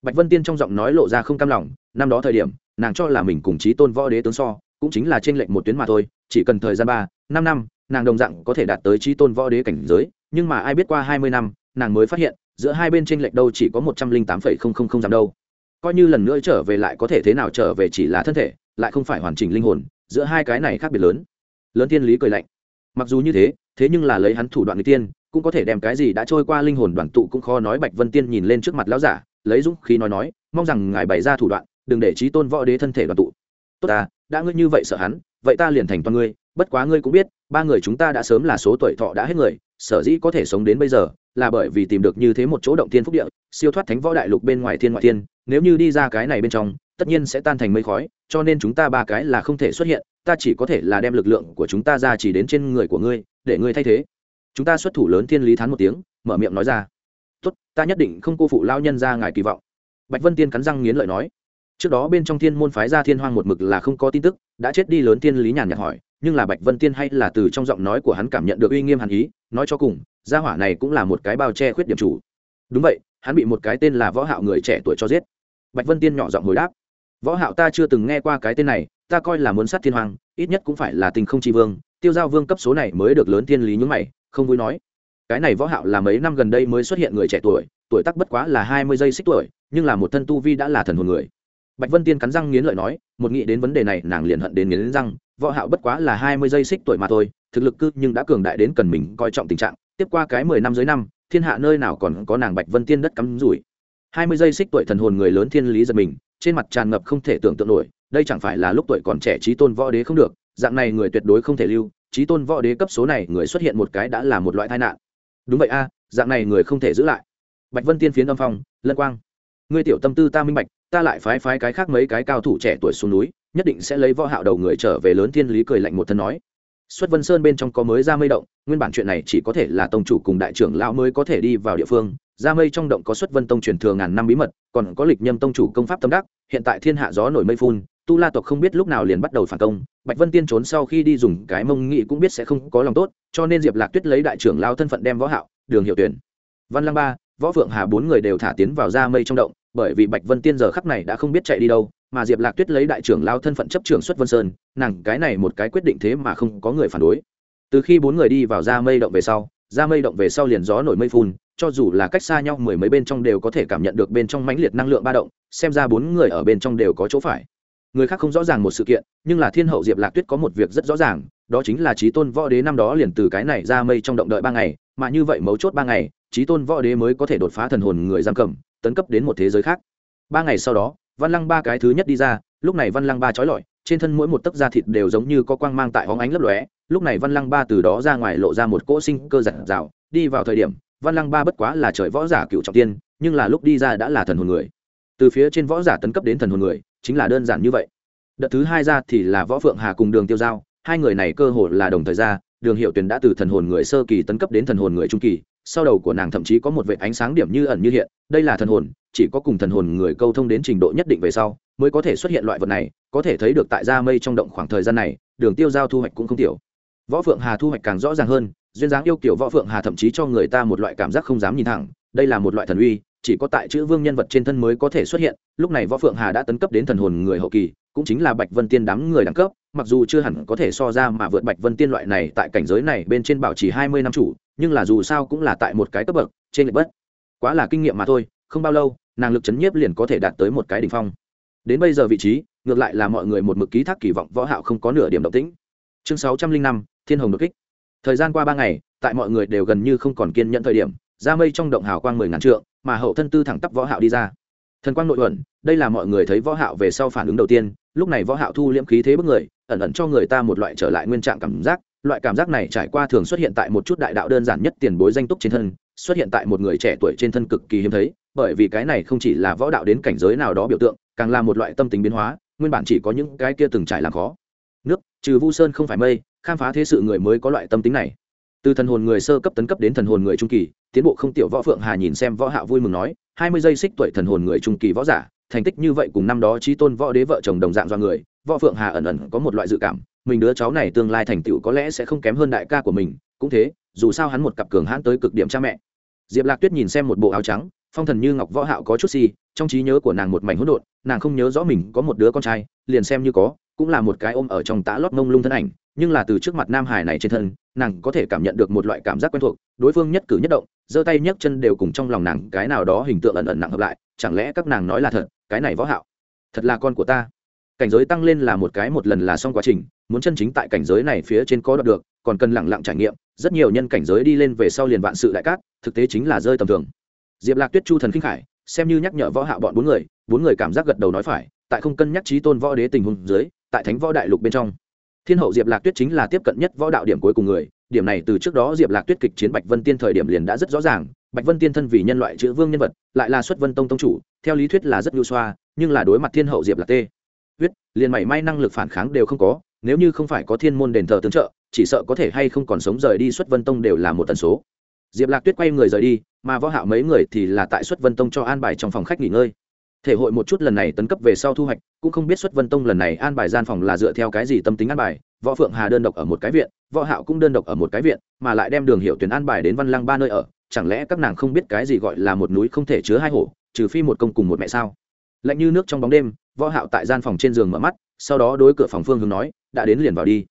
Bạch vân tiên trong giọng nói lộ ra không cam lòng, năm đó thời điểm, nàng cho là mình cùng trí tôn võ đế tướng so, cũng chính là t r ê n lệch một tuyến mà thôi, chỉ cần thời gian ba năm năm, nàng đồng dạng có thể đạt tới trí tôn võ đế cảnh giới, nhưng mà ai biết qua hai mươi năm, nàng mới phát hiện, giữa hai bên tranh lệch đâu chỉ có một trăm linh tám phẩy không không không dặm đâu. Coi như lần nữa trở về lại có thể thế nào trở về chỉ là thân thể, lại không phải hoàn chỉnh linh hồn, giữa hai cái này khác biệt lớn. Lớn tiên lý cười lạnh. Mặc dù như thế thế nhưng là lấy hắn thủ đoạn người tiên, cũng có thể đem cái gì đã trôi qua linh hồn đoàn tụ cũng khó nói bạch vân tiên nhìn lên trước mặt lão giả, lấy dũng khí nói nói, mong rằng ngài bày ra thủ đoạn, đừng để trí tôn võ đế thân thể đoàn tụ. Tốt ta đã ngươi như vậy sợ hắn, vậy ta liền thành toàn ngươi, bất quá ngươi cũng biết, ba người chúng ta đã sớm là số tuổi thọ đã hết người, sở dĩ có thể sống đến bây giờ, là bởi vì tìm được như thế một chỗ động thiên phúc địa, siêu thoát thánh võ đại lục bên ngoài thiên ngoại thiên, nếu như đi ra cái này bên trong, tất nhiên sẽ tan thành mây khói, cho nên chúng ta ba cái là không thể xuất hiện, ta chỉ có thể là đem lực lượng của chúng ta ra chỉ đến trên người của ngươi, để ngươi thay thế. Chúng ta xuất thủ lớn thiên lý thán một tiếng, mở miệng nói ra. Tốt, ta nhất định không cô phụ lao nhân ra ngài kỳ vọng. Bạch vân tiên cắn răng nghiến lợi nói trước đó bên trong thiên môn phái ra thiên hoang một mực là không có tin tức, đã chết đi lớn tiên lý nhàn nhạt hỏi, nhưng là bạch vân tiên hay là từ trong giọng nói của hắn cảm nhận được uy nghiêm hàn ý, nói cho cùng, gia hỏa này cũng là một cái bao che khuyết điểm chủ. Đúng vậy, hắn bị một cái tên là võ hạo người trẻ tuổi cho giết. Bạch vân tiên nhỏ giọng hồi đáp, võ hạo ta chưa từng nghe qua cái tên này, ta coi là muốn sát thiên hoàng ít nhất cũng phải là tình không chi vương, tiêu giao vương cấp số này mới được lớn tiên lý nhướng mày, không vui nói. Cái này võ hạo là mấy năm gần đây mới xuất hiện người trẻ tuổi tuổi tác bất quá là 20 giây xích tuổi, nhưng là một thân tu vi đã là thần hồn người bạch vân tiên cắn răng nghiến lợi nói, một nghĩ đến vấn đề này, nàng liền hận đến nghiến răng. Võ hạo bất quá là hai mươi giây xích tuổi mà thôi, thực lực cư nhưng đã cường đại đến cần mình coi trọng tình trạng. Tiếp qua cái mười năm dưới năm, thiên hạ nơi nào còn có nàng bạch vân tiên đất cắm rủi. Hai mươi giây xích tuổi thần hồn người lớn thiên lý giật mình, trên mặt tràn ngập không thể tưởng tượng nổi, đây chẳng phải là lúc tuổi còn trẻ trí tôn võ đế không được, dạng này người tuyệt đối không thể lưu. Trí tôn võ đế cấp số này, người xuất hiện một cái đã là một loại tai nạn. Đúng vậy a, dạng này người không thể giữ lại. Bạch vân tiên phiến âm phong, lân quang, ngươi tiểu tâm tư ta minh bạch ta lại phái phái cái khác mấy cái cao thủ trẻ tuổi xuống núi, nhất định sẽ lấy võ hạo đầu người trở về lớn thiên lý cười lạnh một thân nói. Xuất vân sơn bên trong có mới ra mây động, nguyên bản chuyện này chỉ có thể là tông chủ cùng đại trưởng lão mới có thể đi vào địa phương. Ra mây trong động có xuất vân tông truyền thừa ngàn năm bí mật, còn có lịch nhâm tông chủ công pháp tâm đắc, hiện tại thiên hạ gió nổi mây phun, tu la tộc không biết lúc nào liền bắt đầu phản công. Bạch vân tiên trốn sau khi đi dùng cái mông nghị cũng biết sẽ không có lòng tốt, cho nên diệp lạc tuyết lấy đại trưởng lão thân phận đem võ hạo, đường hiệu tuyển. Văn lăng ba võ phượng hà bốn người đều thả tiến vào ra mây trong động, bởi vì bạch vân tiên giờ khắc này đã không biết chạy đi đâu, mà diệp lạc tuyết lấy đại trưởng lao thân phận chấp trưởng xuất vân sơn, nàng cái này một cái quyết định thế mà không có người phản đối. Từ khi bốn người đi vào ra mây động về sau, ra mây động về sau liền gió nổi mây phun, cho dù là cách xa nhau mười mấy bên trong đều có thể cảm nhận được bên trong mãnh liệt năng lượng ba động, xem ra bốn người ở bên trong đều có chỗ phải. Người khác không rõ ràng một sự kiện, nhưng là thiên hậu diệp lạc tuyết có một việc rất rõ ràng, đó chính là trí tôn võ đế năm đó liền từ cái này ra mây trong động đợi ba ngày, mà như vậy mấu chốt ba ngày trí tôn võ đế mới có thể đột phá thần hồn người giam cầm, tấn cấp đến một thế giới khác. Ba ngày sau đó, văn lăng ba cái thứ nhất đi ra, lúc này văn lăng ba trói lọi, trên thân mỗi một tấc da thịt đều giống như có quang mang tại hóng ánh lấp lóe. Lúc này văn lăng ba từ đó ra ngoài lộ ra một cỗ sinh cơ giặt rào đi vào thời điểm, văn lăng ba bất quá là trời võ giả cựu trọng tiên, nhưng là lúc đi ra đã là thần hồn người. Từ phía trên võ giả tấn cấp đến thần hồn người, chính là đơn giản như vậy. Đợt thứ hai ra thì là võ phượng hà cùng đường tiêu giao, hai người này cơ hồ là đồng thời ra đường hiệu tuyền đã từ thần hồn người sơ kỳ tấn cấp đến thần hồn người trung kỳ, sau đầu của nàng thậm chí có một vệ ánh sáng điểm như ẩn như hiện, đây là thần hồn, chỉ có cùng thần hồn người câu thông đến trình độ nhất định về sau mới có thể xuất hiện loại vật này, có thể thấy được tại da mây trong động khoảng thời gian này, đường tiêu giao thu hoạch cũng không tiểu. Võ phượng hà thu hoạch càng rõ ràng hơn, duyên dáng yêu kiểu võ phượng hà thậm chí cho người ta một loại cảm giác không dám nhìn thẳng, đây là một loại thần uy, chỉ có tại chữ vương nhân vật trên thân mới có thể xuất hiện, lúc này võ phượng hà đã tấn cấp đến thần hồn người hậu kỳ cũng chính là bạch vân tiên đám người đẳng cấp, mặc dù chưa hẳn có thể so ra mà vượt bạch vân tiên loại này tại cảnh giới này bên trên bảo trì hai mươi năm chủ, nhưng là dù sao cũng là tại một cái cấp bậc, trên lệch bất. Quá là kinh nghiệm mà thôi, không bao lâu, nàng lực chấn nhiếp liền có thể đạt tới một cái đỉnh phong. Đến bây giờ vị trí, ngược lại là mọi người một mực ký thác kỳ vọng võ hạo không có nửa điểm động tĩnh. Chương sáu trăm linh năm, thiên hồng đột kích. Thời gian qua ba ngày, tại mọi người đều gần như không còn kiên nhẫn thời điểm, ra mây trong động hào quang mười ngàn trượng, mà hậu thân tư thẳng tắp võ hạo đi ra thần quang nội ẩn, đây là mọi người thấy võ hạo về sau phản ứng đầu tiên, lúc này võ hạo thu liễm khí thế bức người, ẩn ẩn cho người ta một loại trở lại nguyên trạng cảm giác, loại cảm giác này trải qua thường xuất hiện tại một chút đại đạo đơn giản nhất tiền bối danh túc trên thân, xuất hiện tại một người trẻ tuổi trên thân cực kỳ hiếm thấy, bởi vì cái này không chỉ là võ đạo đến cảnh giới nào đó biểu tượng, càng là một loại tâm tính biến hóa, nguyên bản chỉ có những cái kia từng trải làm khó. Nước, trừ vu sơn không phải mây, khám phá thế sự người mới có loại tâm tính này. Từ thần hồn người sơ cấp tấn cấp đến thần hồn người trung kỳ tiến bộ không tiểu võ phượng hà nhìn xem võ hạo vui mừng nói, hai mươi giây xích tuổi thần hồn người trung kỳ võ giả, thành tích như vậy cùng năm đó trí tôn võ đế vợ chồng đồng dạng do người, võ phượng hà ẩn ẩn có một loại dự cảm, mình đứa cháu này tương lai thành tựu có lẽ sẽ không kém hơn đại ca của mình, cũng thế, dù sao hắn một cặp cường hãn tới cực điểm cha mẹ. Diệp lạc tuyết nhìn xem một bộ áo trắng, phong thần như ngọc võ hạo có chút si, trong trí nhớ của nàng một mảnh hỗn độn, nàng không nhớ rõ mình có một đứa con trai, liền xem như có cũng là một cái ôm ở trong tã lót mông lung thân ảnh, nhưng là từ trước mặt nam hải này trên thân, nàng có thể cảm nhận được một loại cảm giác quen thuộc, đối phương nhất cử nhất động, giơ tay nhấc chân đều cùng trong lòng nàng cái nào đó hình tượng ẩn ẩn nặng hợp lại, chẳng lẽ các nàng nói là thật, cái này võ hạo, thật là con của ta. Cảnh giới tăng lên là một cái một lần là xong quá trình, muốn chân chính tại cảnh giới này phía trên có đoạt được, còn cần lặng lặng trải nghiệm, rất nhiều nhân cảnh giới đi lên về sau liền vạn sự đại cát, thực tế chính là rơi tầm thường. Diệp lạc tuyết chu thần kinh khải, xem như nhắc nhở võ hạo bọn bốn người bốn người cảm giác gật đầu nói phải, tại không cân nhắc trí tôn võ đế tình huống dưới tại thánh võ đại lục bên trong. Thiên hậu diệp lạc tuyết chính là tiếp cận nhất võ đạo điểm cuối cùng người, điểm này từ trước đó diệp lạc tuyết kịch chiến bạch vân tiên thời điểm liền đã rất rõ ràng, bạch vân tiên thân vì nhân loại chữ vương nhân vật, lại là xuất vân tông tông chủ, theo lý thuyết là rất nhu xoa, nhưng là đối mặt thiên hậu diệp lạc tê, huyết, liền mảy may năng lực phản kháng đều không có, nếu như không phải có thiên môn đền thờ tương trợ, chỉ sợ có thể hay không còn sống rời đi xuất vân tông đều là một tần số. Diệp lạc tuyết quay người rời đi, mà võ hạo mấy người thì là tại xuất vân tông cho an bài trong phòng khách nghỉ ngơi thể hội một chút lần này tấn cấp về sau thu hoạch, cũng không biết xuất vân tông lần này an bài gian phòng là dựa theo cái gì tâm tính an bài, võ phượng hà đơn độc ở một cái viện, võ hạo cũng đơn độc ở một cái viện, mà lại đem đường hiệu tuyển an bài đến văn lăng ba nơi ở, chẳng lẽ các nàng không biết cái gì gọi là một núi không thể chứa hai hổ, trừ phi một công cùng một mẹ sao? Lạnh như nước trong bóng đêm, võ hạo tại gian phòng trên giường mở mắt, sau đó đối cửa phòng phương hướng nói, đã đến liền vào đi.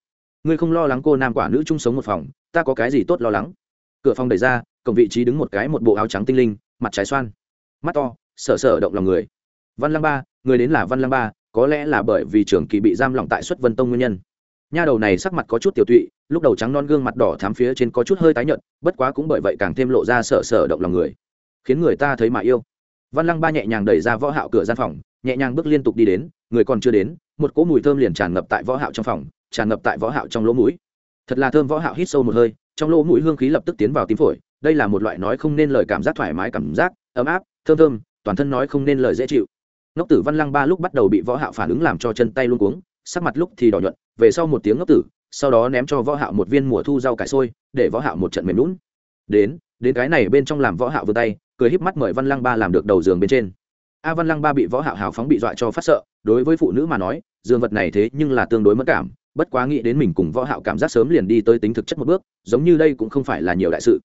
Ngươi không lo lắng cô nam quả nữ chung sống một phòng, ta có cái gì tốt lo lắng? Cửa phòng đẩy ra, cổng vị trí đứng một cái một bộ áo trắng tinh linh, mặt trái xoan. Mắt to sở sở động lòng người văn lăng ba, người đến là văn lăng ba, có lẽ là bởi vì trưởng kỳ bị giam lỏng tại xuất vân tông nguyên nhân. Nha đầu này sắc mặt có chút tiểu tụy, lúc đầu trắng non gương mặt đỏ thám phía trên có chút hơi tái nhợt, bất quá cũng bởi vậy càng thêm lộ ra sợ sợ động lòng người. Khiến người ta thấy mà yêu. Văn lăng ba nhẹ nhàng đẩy ra võ hạo cửa gian phòng, nhẹ nhàng bước liên tục đi đến, người còn chưa đến, một cỗ mùi thơm liền tràn ngập tại võ hạo trong phòng, tràn ngập tại võ hạo trong lỗ mũi. Thật là thơm võ hạo hít sâu một hơi, trong lỗ mũi hương khí lập tức tiến vào tím phổi, đây là một loại nói không nên lời cảm giác thoải mái cảm giác, ấm áp, thơm thơm, toàn thân nói không nên lời dễ chịu ngốc tử văn lăng ba lúc bắt đầu bị võ hạo phản ứng làm cho chân tay luôn cuống, sắc mặt lúc thì đỏ nhuận, về sau một tiếng ngốc tử, sau đó ném cho võ hạo một viên mùa thu rau cải sôi để võ hạo một trận mềm lún đến đến cái này bên trong làm võ hạo vươn tay, cười híp mắt mời văn lăng ba làm được đầu giường bên trên. A văn lăng ba bị võ hạo hào phóng bị dọa cho phát sợ, đối với phụ nữ mà nói, dương vật này thế nhưng là tương đối mất cảm, bất quá nghĩ đến mình cùng võ hạo cảm giác sớm liền đi tới tính thực chất một bước, giống như đây cũng không phải là nhiều đại sự.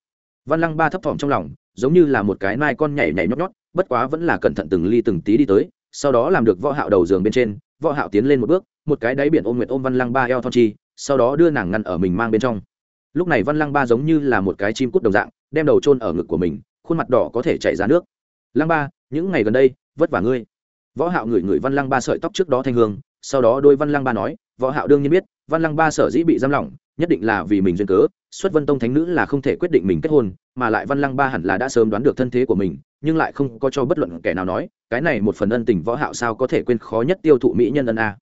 Văn lăng ba thấp thỏm trong lòng, giống như là một cái nai con nhảy nhảy nhót nhót, bất quá vẫn là cẩn thận từng ly từng tí đi tới sau đó làm được võ hạo đầu giường bên trên, võ hạo tiến lên một bước, một cái đáy biển ôm nguyệt ôm văn lăng ba eo thon chi, sau đó đưa nàng ngăn ở mình mang bên trong. Lúc này văn lăng ba giống như là một cái chim cút đồng dạng, đem đầu chôn ở ngực của mình, khuôn mặt đỏ có thể chảy ra nước. Lăng ba, những ngày gần đây, vất vả ngươi. Võ hạo ngửi ngửi văn lăng ba sợi tóc trước đó thanh hương, sau đó đôi văn lăng ba nói, võ hạo đương nhiên biết, văn lăng ba sở dĩ bị giam lỏng nhất định là vì mình duyên cớ, xuất vân tông thánh nữ là không thể quyết định mình kết hôn, mà lại văn lăng ba hẳn là đã sớm đoán được thân thế của mình, nhưng lại không có cho bất luận kẻ nào nói, cái này một phần ân tình võ hạo sao có thể quên khó nhất tiêu thụ mỹ nhân ân a.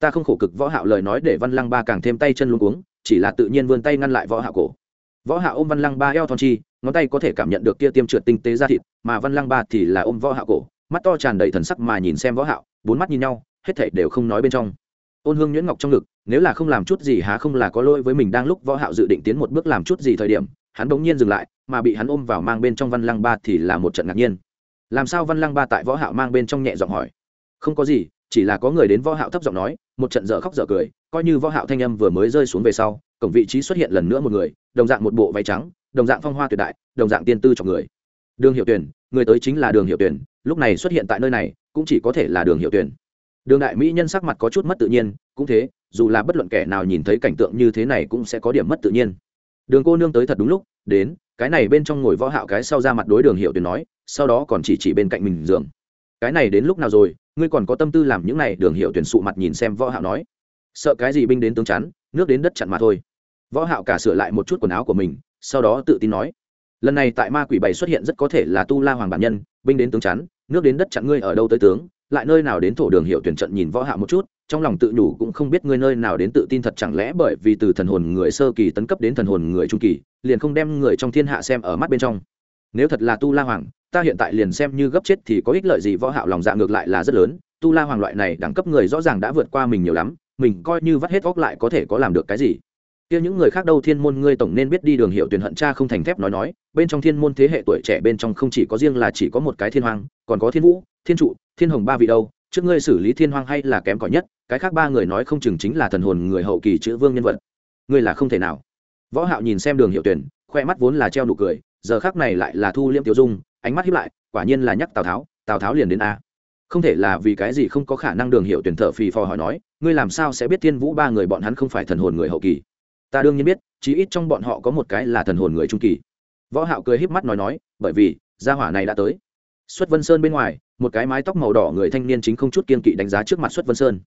Ta không khổ cực võ hạo lời nói để văn lăng ba càng thêm tay chân luống cuống, chỉ là tự nhiên vươn tay ngăn lại võ hạo cổ. Võ hạo ôm văn lăng ba eo thon chi, ngón tay có thể cảm nhận được kia tiêm trượt tinh tế ra thịt, mà văn lăng ba thì là ôm võ hạo cổ, mắt to tràn đầy thần sắc mà nhìn xem võ hạo, bốn mắt nhìn nhau, hết thảy đều không nói bên trong. Ôn hương nhuyễn ngọc trong ngực nếu là không làm chút gì há không là có lỗi với mình đang lúc võ hạo dự định tiến một bước làm chút gì thời điểm, hắn bỗng nhiên dừng lại, mà bị hắn ôm vào mang bên trong văn lăng ba thì là một trận ngạc nhiên. Làm sao văn lăng ba tại võ hạo mang bên trong nhẹ giọng hỏi? Không có gì, chỉ là có người đến võ hạo thấp giọng nói, một trận dở khóc dở cười, coi như võ hạo thanh âm vừa mới rơi xuống về sau, cổng vị trí xuất hiện lần nữa một người, đồng dạng một bộ váy trắng, đồng dạng phong hoa tuyệt đại, đồng dạng tiên tư cho người. Đường hiệu tuyển người tới chính là đường hiệu tuyển lúc này xuất hiện tại nơi này, cũng chỉ có thể là đường hiệu tuyển đường đại mỹ nhân sắc mặt có chút mất tự nhiên, cũng thế dù là bất luận kẻ nào nhìn thấy cảnh tượng như thế này cũng sẽ có điểm mất tự nhiên. Đường cô nương tới thật đúng lúc, đến, cái này bên trong ngồi võ hạo cái sau ra mặt đối đường hiệu tuyển nói, sau đó còn chỉ chỉ bên cạnh mình giường. Cái này đến lúc nào rồi, ngươi còn có tâm tư làm những này, đường hiệu tuyển sụ mặt nhìn xem võ hạo nói. Sợ cái gì binh đến tướng chắn, nước đến đất chặn mà thôi. Võ hạo cả sửa lại một chút quần áo của mình, sau đó tự tin nói. Lần này tại ma quỷ bảy xuất hiện rất có thể là tu la hoàng bản nhân, binh đến tướng chắn, nước đến đất chặn ngươi ở đâu tới tướng, lại nơi nào đến thổ đường hiệu tuyển trận nhìn võ hạo một chút trong lòng tự nhủ cũng không biết ngươi nơi nào đến tự tin thật chẳng lẽ bởi vì từ thần hồn người sơ kỳ tấn cấp đến thần hồn người trung kỳ, liền không đem người trong thiên hạ xem ở mắt bên trong. Nếu thật là tu la hoàng, ta hiện tại liền xem như gấp chết thì có ích lợi gì võ hạo lòng dạ ngược lại là rất lớn, tu la hoàng loại này đẳng cấp người rõ ràng đã vượt qua mình nhiều lắm, mình coi như vắt hết óc lại có thể có làm được cái gì. Kia những người khác đâu thiên môn ngươi tổng nên biết đi đường hiệu tuyển hận cha không thành thép nói nói, bên trong thiên môn thế hệ tuổi trẻ bên trong không chỉ có riêng là chỉ có một cái thiên hoàng còn có thiên vũ, thiên trụ, thiên hồng ba vị đâu, trước ngươi xử lý thiên hoàng hay là kém cỏi nhất cái khác ba người nói không chừng chính là thần hồn người hậu kỳ chữ vương nhân vật. Ngươi là không thể nào. Võ hạo nhìn xem đường hiệu tuyển khoe mắt vốn là treo nụ cười, giờ khắc này lại là thu liễm tiêu dung, ánh mắt hiếp lại, quả nhiên là nhắc tào tháo tào tháo liền đến a. Không thể là vì cái gì không có khả năng đường hiệu tuyển thợ phì phò hỏi nói, ngươi làm sao sẽ biết thiên vũ ba người bọn hắn không phải thần hồn người hậu kỳ? Ta đương nhiên biết, chí ít trong bọn họ có một cái là thần hồn người trung kỳ. Võ hạo cười híp mắt nói nói, bởi vì, gia hỏa này đã tới. Xuất vân sơn bên ngoài, một cái mái tóc màu đỏ người thanh niên chính không chút kiên kỵ đánh giá trước mặt xuất vân sơn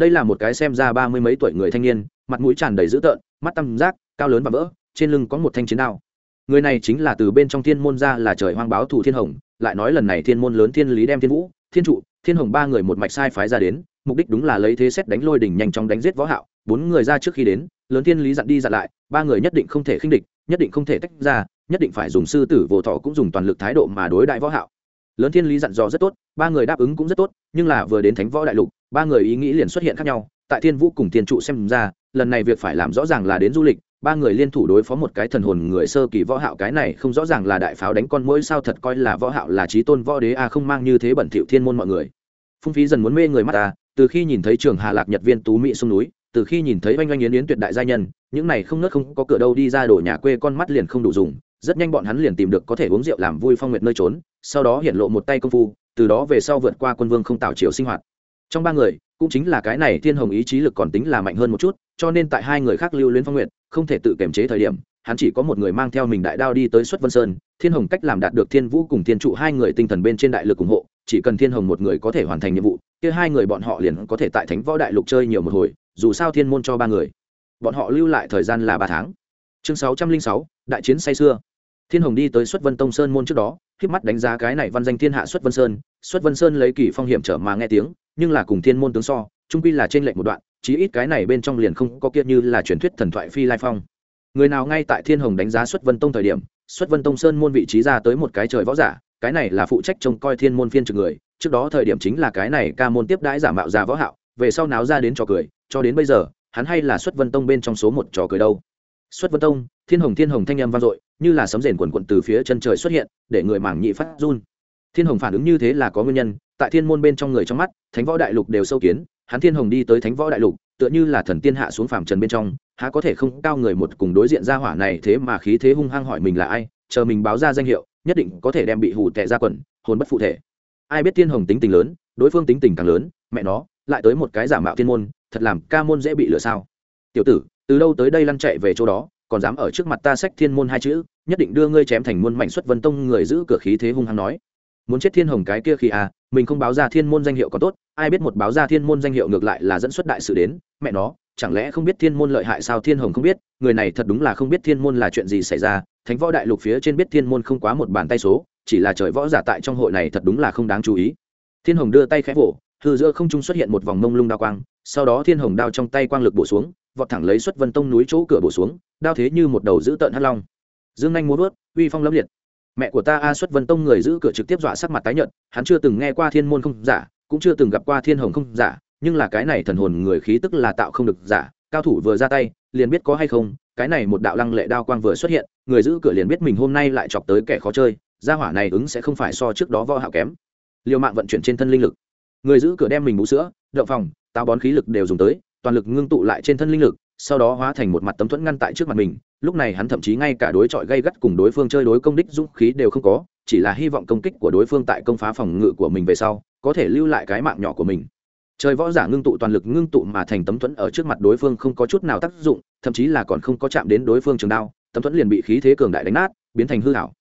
đây là một cái xem ra ba mươi mấy tuổi người thanh niên, mặt mũi tràn đầy dữ tợn, mắt tăm giác cao lớn và vỡ, trên lưng có một thanh chiến đao. Người này chính là từ bên trong thiên môn ra là trời hoang báo thủ thiên hồng, lại nói lần này thiên môn lớn thiên lý đem thiên vũ, thiên trụ, thiên hồng ba người một mạch sai phái ra đến, mục đích đúng là lấy thế xét đánh lôi đỉnh nhanh chóng đánh giết võ hạo, bốn người ra trước khi đến, lớn thiên lý dặn đi dặn lại, ba người nhất định không thể khinh địch, nhất định không thể tách ra, nhất định phải dùng sư tử vô thọ cũng dùng toàn lực thái độ mà đối đại võ hạo lớn thiên lý dặn dò rất tốt, ba người đáp ứng cũng rất tốt, nhưng là vừa đến thánh võ đại lục, ba người ý nghĩ liền xuất hiện khác nhau. Tại thiên vũ cùng thiên trụ xem ra, lần này việc phải làm rõ ràng là đến du lịch, ba người liên thủ đối phó một cái thần hồn người sơ kỳ võ hạo, cái này không rõ ràng là đại pháo đánh con mũi sao thật coi là võ hạo là trí tôn võ đế a, không mang như thế bẩn thỉu thiên môn mọi người. Phung phí dần muốn mê người mắt ta từ khi nhìn thấy trường hà lạc nhật viên tú mỹ sông núi, từ khi nhìn thấy oanh oanh yến yến tuyệt đại gia nhân, những này không nớt không có cửa đâu đi ra đổ nhà quê con mắt liền không đủ dùng rất nhanh bọn hắn liền tìm được có thể uống rượu làm vui phong nguyệt nơi trốn sau đó hiện lộ một tay công phu từ đó về sau vượt qua quân vương không tạo chiều sinh hoạt. Trong ba người cũng chính là cái này thiên hồng ý chí lực còn tính là mạnh hơn một chút cho nên tại hai người khác lưu luyến phong nguyệt, không thể tự kiềm chế thời điểm hắn chỉ có một người mang theo mình đại đao đi tới xuất vân sơn thiên hồng cách làm đạt được thiên vũ cùng thiên trụ hai người tinh thần bên trên đại lực ủng hộ chỉ cần thiên hồng một người có thể hoàn thành nhiệm vụ kia hai người bọn họ liền có thể tại thánh võ đại lục chơi nhiều một hồi dù sao thiên môn cho ba người. Bọn họ lưu lại thời gian là ba tháng. Chương sáu trăm linh sáu đại chiến say xưa thiên hồng đi tới xuất vân tông sơn môn trước đó k mắt đánh giá cái này văn danh thiên hạ xuất vân sơn. Xuất vân sơn lấy kỳ phong hiểm trở mà nghe tiếng, nhưng là cùng thiên môn tướng so, trung quy là trên lệnh một đoạn, chí ít cái này bên trong liền không có kiệt như là truyền thuyết thần thoại phi lai phong. Người nào ngay tại thiên hồng đánh giá xuất vân tông thời điểm, xuất vân tông sơn môn vị trí ra tới một cái trời võ giả, cái này là phụ trách trông coi thiên môn phiên trực người, trước đó thời điểm chính là cái này ca môn tiếp đãi giả mạo giả võ hạo, về sau náo ra đến trò cười, cho đến bây giờ, hắn hay là xuất vân tông bên trong số một trò cười đâu xuất vân tông, thiên hồng thiên hồng thanh âm vang dội, như là sấm rền quần quận từ phía chân trời xuất hiện, để người mảng nhị phát run. Thiên hồng phản ứng như thế là có nguyên nhân, tại thiên môn bên trong người trong mắt, thánh võ đại lục đều sâu kiến, hắn thiên hồng đi tới thánh võ đại lục, tựa như là thần tiên hạ xuống phàm trần bên trong, há có thể không cao người một cùng đối diện ra hỏa này thế mà khí thế hung hăng hỏi mình là ai, chờ mình báo ra danh hiệu, nhất định có thể đem bị hù tệ ra quần, hồn bất phụ thể. Ai biết thiên hồng tính tình lớn, đối phương tính tình càng lớn, mẹ nó, lại tới một cái giả mạo thiên môn, thật làm ca môn dễ bị lừa sao? Tiểu tử từ đâu tới đây lăn chạy về chỗ đó, còn dám ở trước mặt ta sách thiên môn hai chữ, nhất định đưa ngươi chém thành muôn mảnh xuất vân tông người giữ cửa khí thế hung hăng nói. Muốn chết thiên hồng cái kia khi à mình không báo ra thiên môn danh hiệu có tốt, ai biết một báo ra thiên môn danh hiệu ngược lại là dẫn xuất đại sự đến, mẹ nó, chẳng lẽ không biết thiên môn lợi hại sao thiên hồng không biết, người này thật đúng là không biết thiên môn là chuyện gì xảy ra, thánh võ đại lục phía trên biết thiên môn không quá một bàn tay số, chỉ là trời võ giả tại trong hội này thật đúng là không đáng chú ý. Thiên hồng đưa tay khẽ vỗ, hư giữa không trung xuất hiện một vòng mông lung đao quang, sau đó thiên hồng đao trong tay quang lực bổ xuống vọt thẳng lấy xuất vân tông núi chỗ cửa bổ xuống, đao thế như một đầu giữ tợn hắt long. Dương anh muốn vớt uy phong lâm liệt. Mẹ của ta a xuất vân tông người giữ cửa trực tiếp dọa sắc mặt tái nhợt, hắn chưa từng nghe qua thiên môn không giả, cũng chưa từng gặp qua thiên hồng không giả, nhưng là cái này thần hồn người khí tức là tạo không được giả, cao thủ vừa ra tay, liền biết có hay không, cái này một đạo lăng lệ đao quang vừa xuất hiện, người giữ cửa liền biết mình hôm nay lại chọc tới kẻ khó chơi, gia hỏa này ứng sẽ không phải so trước đó võ hạo kém. Liều mạng vận chuyển trên thân linh lực. Người giữ cửa đem mình bú sữa đậu phòng, táo bón khí lực đều dùng tới toàn lực ngưng tụ lại trên thân linh lực, sau đó hóa thành một mặt tấm thuẫn ngăn tại trước mặt mình. Lúc này hắn thậm chí ngay cả đối chọi gây gắt cùng đối phương chơi đối công đích dũng khí đều không có, chỉ là hy vọng công kích của đối phương tại công phá phòng ngự của mình về sau, có thể lưu lại cái mạng nhỏ của mình. Trời võ giả ngưng tụ toàn lực ngưng tụ mà thành tấm thuẫn ở trước mặt đối phương không có chút nào tác dụng, thậm chí là còn không có chạm đến đối phương trường đao, tấm thuẫn liền bị khí thế cường đại đánh nát, biến thành hư hảo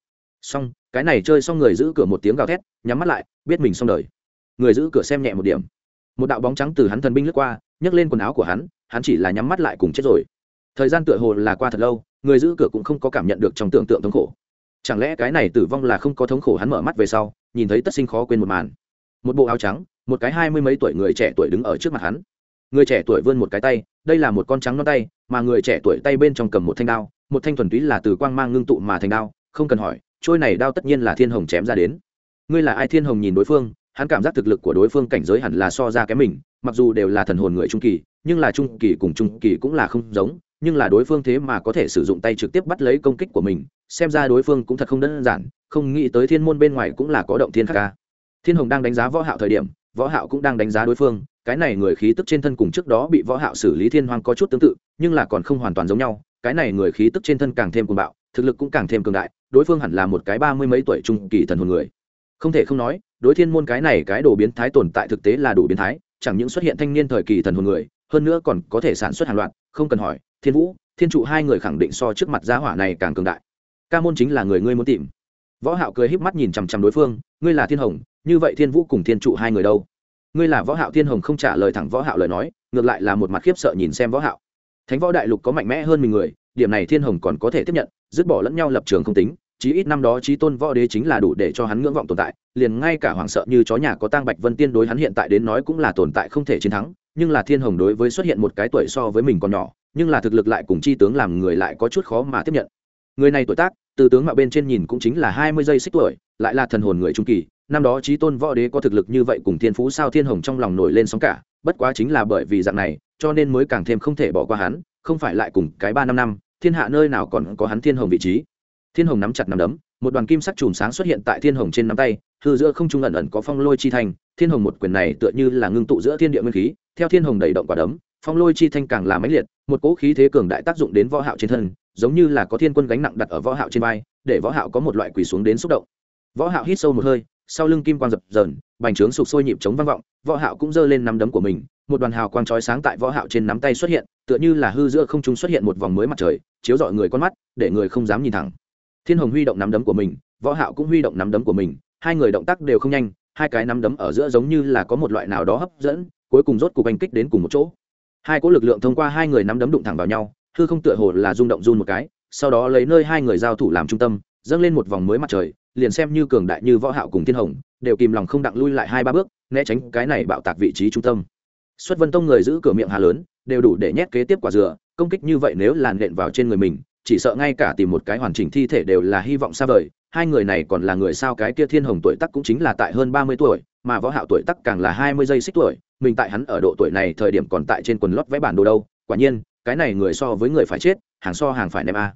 xong, cái này chơi xong người giữ cửa một tiếng gào thét, nhắm mắt lại, biết mình xong đời. Người giữ cửa xem nhẹ một điểm một đạo bóng trắng từ hắn thần binh lướt qua, nhấc lên quần áo của hắn hắn chỉ là nhắm mắt lại cùng chết rồi. Thời gian tựa hồ là qua thật lâu, người giữ cửa cũng không có cảm nhận được trong tưởng tượng thống khổ. Chẳng lẽ cái này tử vong là không có thống khổ hắn mở mắt về sau, nhìn thấy tất sinh khó quên một màn. Một bộ áo trắng, một cái hai mươi mấy tuổi người trẻ tuổi đứng ở trước mặt hắn. Người trẻ tuổi vươn một cái tay, đây là một con trắng non tay, mà người trẻ tuổi tay bên trong cầm một thanh đao, một thanh thuần túy là từ quang mang ngưng tụ mà thành đao, không cần hỏi, trôi này đao tất nhiên là thiên hồng chém ra đến. Ngươi là ai thiên hồng nhìn đối phương hắn cảm giác thực lực của đối phương cảnh giới hẳn là so ra kém mình, mặc dù đều là thần hồn người trung kỳ, nhưng là trung kỳ cùng trung kỳ cũng là không giống, nhưng là đối phương thế mà có thể sử dụng tay trực tiếp bắt lấy công kích của mình, xem ra đối phương cũng thật không đơn giản, không nghĩ tới thiên môn bên ngoài cũng là có động thiên khắc ca. Thiên hồng đang đánh giá võ hạo thời điểm, võ hạo cũng đang đánh giá đối phương, cái này người khí tức trên thân cùng trước đó bị võ hạo xử lý thiên hoang có chút tương tự, nhưng là còn không hoàn toàn giống nhau, cái này người khí tức trên thân càng thêm cuồng bạo, thực lực cũng càng thêm cường đại, đối phương hẳn là một cái ba mươi mấy tuổi trung kỳ thần hồn người. Không thể không nói đối thiên môn cái này cái đồ biến thái tồn tại thực tế là đủ biến thái, chẳng những xuất hiện thanh niên thời kỳ thần hồn người, hơn nữa còn có thể sản xuất hàng loạt, không cần hỏi, thiên vũ, thiên trụ hai người khẳng định so trước mặt giá hỏa này càng cường đại. Ca môn chính là người ngươi muốn tìm. Võ hạo cười híp mắt nhìn chằm chằm đối phương, ngươi là thiên hồng, như vậy thiên vũ cùng thiên trụ hai người đâu? Ngươi là võ hạo thiên hồng không trả lời thẳng võ hạo lời nói, ngược lại là một mặt khiếp sợ nhìn xem võ hạo. Thánh võ đại lục có mạnh mẽ hơn mình người, điểm này thiên hồng còn có thể tiếp nhận, dứt bỏ lẫn nhau lập trường không tính chí ít năm đó chí tôn võ đế chính là đủ để cho hắn ngưỡng vọng tồn tại, liền ngay cả hoảng sợ như chó nhà có tang bạch vân tiên đối hắn hiện tại đến nói cũng là tồn tại không thể chiến thắng, nhưng là thiên hồng đối với xuất hiện một cái tuổi so với mình còn nhỏ, nhưng là thực lực lại cùng chi tướng làm người lại có chút khó mà tiếp nhận. Người này tuổi tác, từ tướng mạo bên trên nhìn cũng chính là hai mươi giây xích tuổi, lại là thần hồn người trung kỳ, năm đó chí tôn võ đế có thực lực như vậy cùng thiên phú sao thiên hồng trong lòng nổi lên sóng cả, bất quá chính là bởi vì dạng này, cho nên mới càng thêm không thể bỏ qua hắn, không phải lại cùng cái ba năm năm, thiên hạ nơi nào còn có hắn thiên hồng vị trí thiên hồng nắm chặt nắm đấm, một đoàn kim sắc chùm sáng xuất hiện tại thiên hồng trên nắm tay, hư giữa không trung ẩn ẩn có phong lôi chi thành thiên hồng một quyền này tựa như là ngưng tụ giữa thiên địa nguyên khí, theo thiên hồng đẩy động quả đấm, phong lôi chi thanh càng là mãnh liệt, một cỗ khí thế cường đại tác dụng đến võ hạo trên thân, giống như là có thiên quân gánh nặng đặt ở võ hạo trên vai, để võ hạo có một loại quỳ xuống đến xúc động. Võ hạo hít sâu một hơi, sau lưng kim quang dập dờn, bành trướng sụp sôi nhịp chống vang vọng, võ hạo cũng giơ lên nắm đấm của mình, một đoàn hào quang chói sáng tại võ hạo trên nắm tay xuất hiện, tựa như là hư giữa không trung xuất hiện một vòng mới mặt trời, chiếu rọi người con mắt, để người không dám nhìn thẳng thiên hồng huy động nắm đấm của mình, võ hạo cũng huy động nắm đấm của mình, hai người động tác đều không nhanh, hai cái nắm đấm ở giữa giống như là có một loại nào đó hấp dẫn, cuối cùng rốt cục anh kích đến cùng một chỗ. Hai cỗ lực lượng thông qua hai người nắm đấm đụng thẳng vào nhau, hư không tựa hồ là rung động run một cái, sau đó lấy nơi hai người giao thủ làm trung tâm, dâng lên một vòng mới mặt trời, liền xem như cường đại như võ hạo cùng thiên hồng, đều kìm lòng không đặng lui lại hai ba bước, né tránh cái này bạo tạc vị trí trung tâm. Xuất vân tông người giữ cửa miệng hà lớn, đều đủ để nhét kế tiếp quả dừa, công kích như vậy nếu làn nện vào trên người mình chỉ sợ ngay cả tìm một cái hoàn chỉnh thi thể đều là hy vọng xa vời. Hai người này còn là người sao cái kia thiên hồng tuổi tác cũng chính là tại hơn ba mươi tuổi, mà võ hạo tuổi tác càng là hai mươi giây xích tuổi. Mình tại hắn ở độ tuổi này thời điểm còn tại trên quần lót vẽ bản đồ đâu. Quả nhiên, cái này người so với người phải chết, hàng so hàng phải ném a.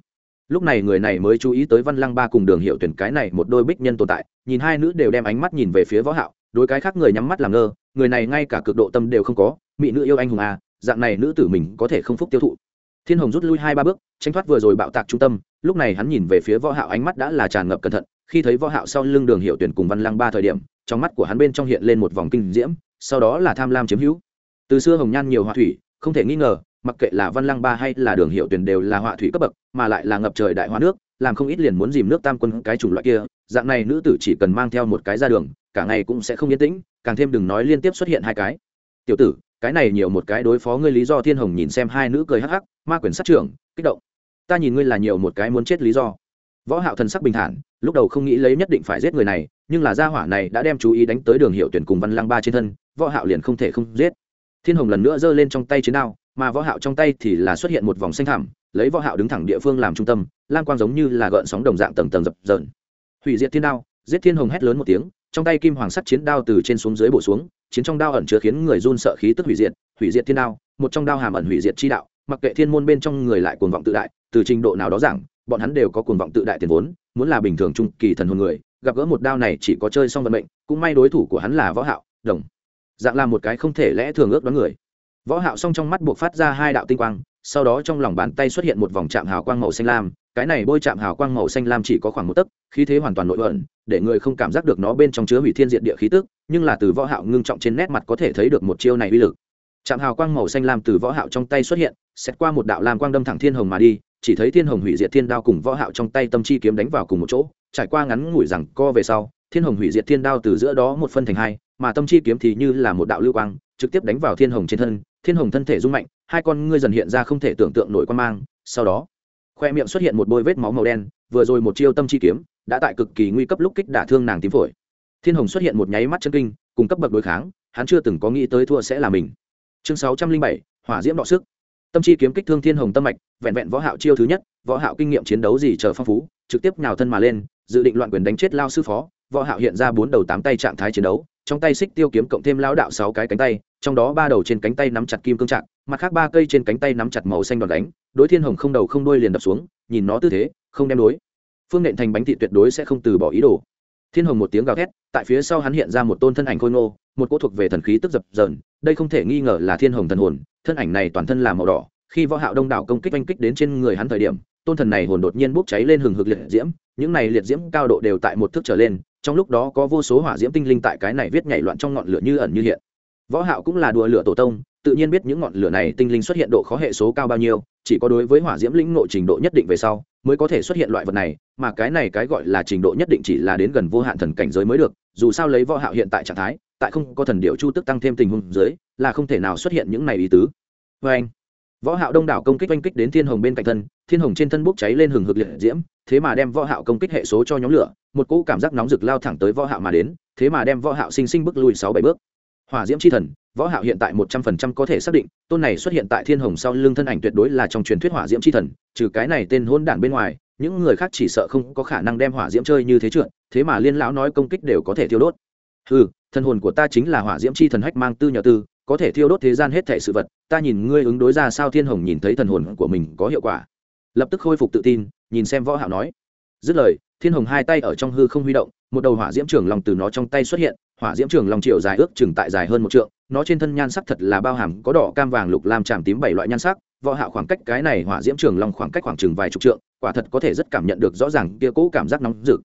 Lúc này người này mới chú ý tới văn lăng ba cùng đường hiệu tuyển cái này một đôi bích nhân tồn tại, nhìn hai nữ đều đem ánh mắt nhìn về phía võ hạo, đối cái khác người nhắm mắt làm ngơ, người này ngay cả cực độ tâm đều không có, mỹ nữ yêu anh hùng a, dạng này nữ tử mình có thể không phúc tiêu thụ thiên hồng rút lui hai ba bước tranh thoát vừa rồi bạo tạc trung tâm, lúc này hắn nhìn về phía võ hạo ánh mắt đã là tràn ngập cẩn thận, khi thấy võ hạo sau lưng đường hiệu tuyển cùng văn lăng ba thời điểm, trong mắt của hắn bên trong hiện lên một vòng kinh diễm, sau đó là tham lam chiếm hữu. Từ xưa hồng nhan nhiều họa thủy, không thể nghi ngờ, mặc kệ là văn lăng ba hay là đường hiệu tuyển đều là họa thủy cấp bậc, mà lại là ngập trời đại hóa nước, làm không ít liền muốn dìm nước tam quân cái chủng loại kia, dạng này nữ tử chỉ cần mang theo một cái ra đường, cả ngày cũng sẽ không yên tĩnh, càng thêm đừng nói liên tiếp xuất hiện hai cái. Tiểu tử, cái này nhiều một cái đối phó ngươi lý do. Thiên hồng nhìn xem hai nữ cười hắc hắc ma quyền sát trưởng, kích động. Ta nhìn ngươi là nhiều một cái muốn chết lý do. Võ hạo thần sắc bình thản, lúc đầu không nghĩ lấy nhất định phải giết người này, nhưng là gia hỏa này đã đem chú ý đánh tới đường hiệu tuyển cùng văn lăng ba trên thân, võ hạo liền không thể không giết. Thiên hồng lần nữa giơ lên trong tay chiến đao, mà võ hạo trong tay thì là xuất hiện một vòng xanh thẳm, lấy võ hạo đứng thẳng địa phương làm trung tâm, lam quang giống như là gợn sóng đồng dạng tầng tầng dập dờn. Hủy diệt thiên đao, giết thiên hồng hét lớn một tiếng, trong tay kim hoàng sắt chiến đao từ trên xuống dưới bổ xuống, chiến trong đao ẩn chứa khiến người run sợ khí tức hủy diệt hủy diệt thiên đao, một trong đao hàm ẩn hủy diệt chi đạo mặc kệ thiên môn bên trong người lại cuồng vọng tự đại, từ trình độ nào đó rằng bọn hắn đều có cuồng vọng tự đại tiền vốn, muốn là bình thường trung kỳ thần hồn người, gặp gỡ một đao này chỉ có chơi xong vận mệnh, cũng may đối thủ của hắn là võ hạo, đồng. Dạng là một cái không thể lẽ thường ước đoán người. Võ hạo song trong mắt buộc phát ra hai đạo tinh quang, sau đó trong lòng bàn tay xuất hiện một vòng chạm hào quang màu xanh lam, cái này bôi chạm hào quang màu xanh lam chỉ có khoảng một tấc, khí thế hoàn toàn nội ẩn, để người không cảm giác được nó bên trong chứa hủy thiên diện địa khí tức, nhưng là từ võ hạo ngưng trọng trên nét mặt có thể thấy được một chiêu này uy lực trạm hào quang màu xanh lam từ võ hạo trong tay xuất hiện xét qua một đạo lam quang đâm thẳng thiên hồng mà đi, chỉ thấy thiên hồng hủy diệt thiên đao cùng võ hạo trong tay tâm chi kiếm đánh vào cùng một chỗ, trải qua ngắn ngủi rằng co về sau, thiên hồng hủy diệt thiên đao từ giữa đó một phân thành hai, mà tâm chi kiếm thì như là một đạo lưu quang, trực tiếp đánh vào thiên hồng trên thân, thiên hồng thân thể rung mạnh, hai con ngươi dần hiện ra không thể tưởng tượng nổi quan mang, sau đó, khoe miệng xuất hiện một bôi vết máu màu đen, vừa rồi một chiêu tâm chi kiếm, đã tại cực kỳ nguy cấp lúc kích đả thương nàng tím phổi. Thiên hồng xuất hiện một nháy mắt chân kinh, cùng cấp bậc đối kháng, hắn chưa từng có nghĩ tới thua sẽ là mình chương sáu trăm linh bảy, hỏa diễm đọ sức. Tâm chi kiếm kích thương thiên hồng tâm mạch, vẹn vẹn võ hạo chiêu thứ nhất, võ hạo kinh nghiệm chiến đấu gì chờ phong phú, trực tiếp nhào thân mà lên, dự định loạn quyền đánh chết lao sư phó, võ hạo hiện ra bốn đầu tám tay trạng thái chiến đấu, trong tay xích tiêu kiếm cộng thêm lão đạo sáu cái cánh tay, trong đó ba đầu trên cánh tay nắm chặt kim cương trạng, mặt khác ba cây trên cánh tay nắm chặt màu xanh đòn đánh, đối thiên hồng không đầu không đuôi liền đập xuống, nhìn nó tư thế, không đem đối. Phương nện thành bánh thị tuyệt đối sẽ không từ bỏ ý đồ. Thiên hồng một tiếng gào thét, tại phía sau hắn hiện ra một tôn thân ảnh khôi ngô một cỗ thuộc về thần khí tức dập dờn, đây không thể nghi ngờ là thiên hồng thần hồn, thân ảnh này toàn thân là màu đỏ, khi võ hạo đông đảo công kích oanh kích đến trên người hắn thời điểm, tôn thần này hồn đột nhiên bốc cháy lên hừng hực liệt diễm, những này liệt diễm cao độ đều tại một thước trở lên, trong lúc đó có vô số hỏa diễm tinh linh tại cái này viết nhảy loạn trong ngọn lửa như ẩn như hiện. Võ hạo cũng là đùa lửa tổ tông, tự nhiên biết những ngọn lửa này tinh linh xuất hiện độ khó hệ số cao bao nhiêu, chỉ có đối với hỏa diễm lĩnh ngộ trình độ nhất định về sau, mới có thể xuất hiện loại vật này, mà cái này cái gọi là trình độ nhất định chỉ là đến gần vô hạn thần cảnh giới mới được, dù sao lấy võ hạo hiện tại trạng thái tại không có thần điệu chu tức tăng thêm tình huống dưới, là không thể nào xuất hiện những này ý tứ. Vê anh, võ hạo đông đảo công kích oanh kích đến thiên hồng bên cạnh thân, thiên hồng trên thân bốc cháy lên hừng hực liệt diễm, thế mà đem võ hạo công kích hệ số cho nhóm lửa, một cỗ cảm giác nóng rực lao thẳng tới võ hạo mà đến, thế mà đem võ hạo sinh sinh bước lui sáu bảy bước. Hỏa diễm chi thần, võ hạo hiện tại một trăm phần trăm có thể xác định, tôn này xuất hiện tại thiên hồng sau lưng thân ảnh tuyệt đối là trong truyền thuyết hỏa diễm chi thần, trừ cái này tên hôn đản bên ngoài, những người khác chỉ sợ không có khả năng đem hỏa diễm chơi như thế trượt, thế mà liên lão nói công kích đều có thể thiêu đốt hừ thân hồn của ta chính là hỏa diễm chi thần hách mang tư nhờ tư, có thể thiêu đốt thế gian hết thể sự vật, ta nhìn ngươi ứng đối ra sao thiên hồng nhìn thấy thần hồn của mình có hiệu quả. Lập tức khôi phục tự tin, nhìn xem võ hạo nói. Dứt lời, thiên hồng hai tay ở trong hư không huy động, một đầu hỏa diễm trường long từ nó trong tay xuất hiện, hỏa diễm trường long chiều dài ước chừng tại dài hơn một trượng, nó trên thân nhan sắc thật là bao hàm có đỏ, cam, vàng, lục, lam, tràm, tím bảy loại nhan sắc, võ hạo khoảng cách cái này hỏa diễm trường long khoảng cách khoảng chừng vài chục trượng, quả thật có thể rất cảm nhận được rõ ràng kia cố cảm giác nóng rực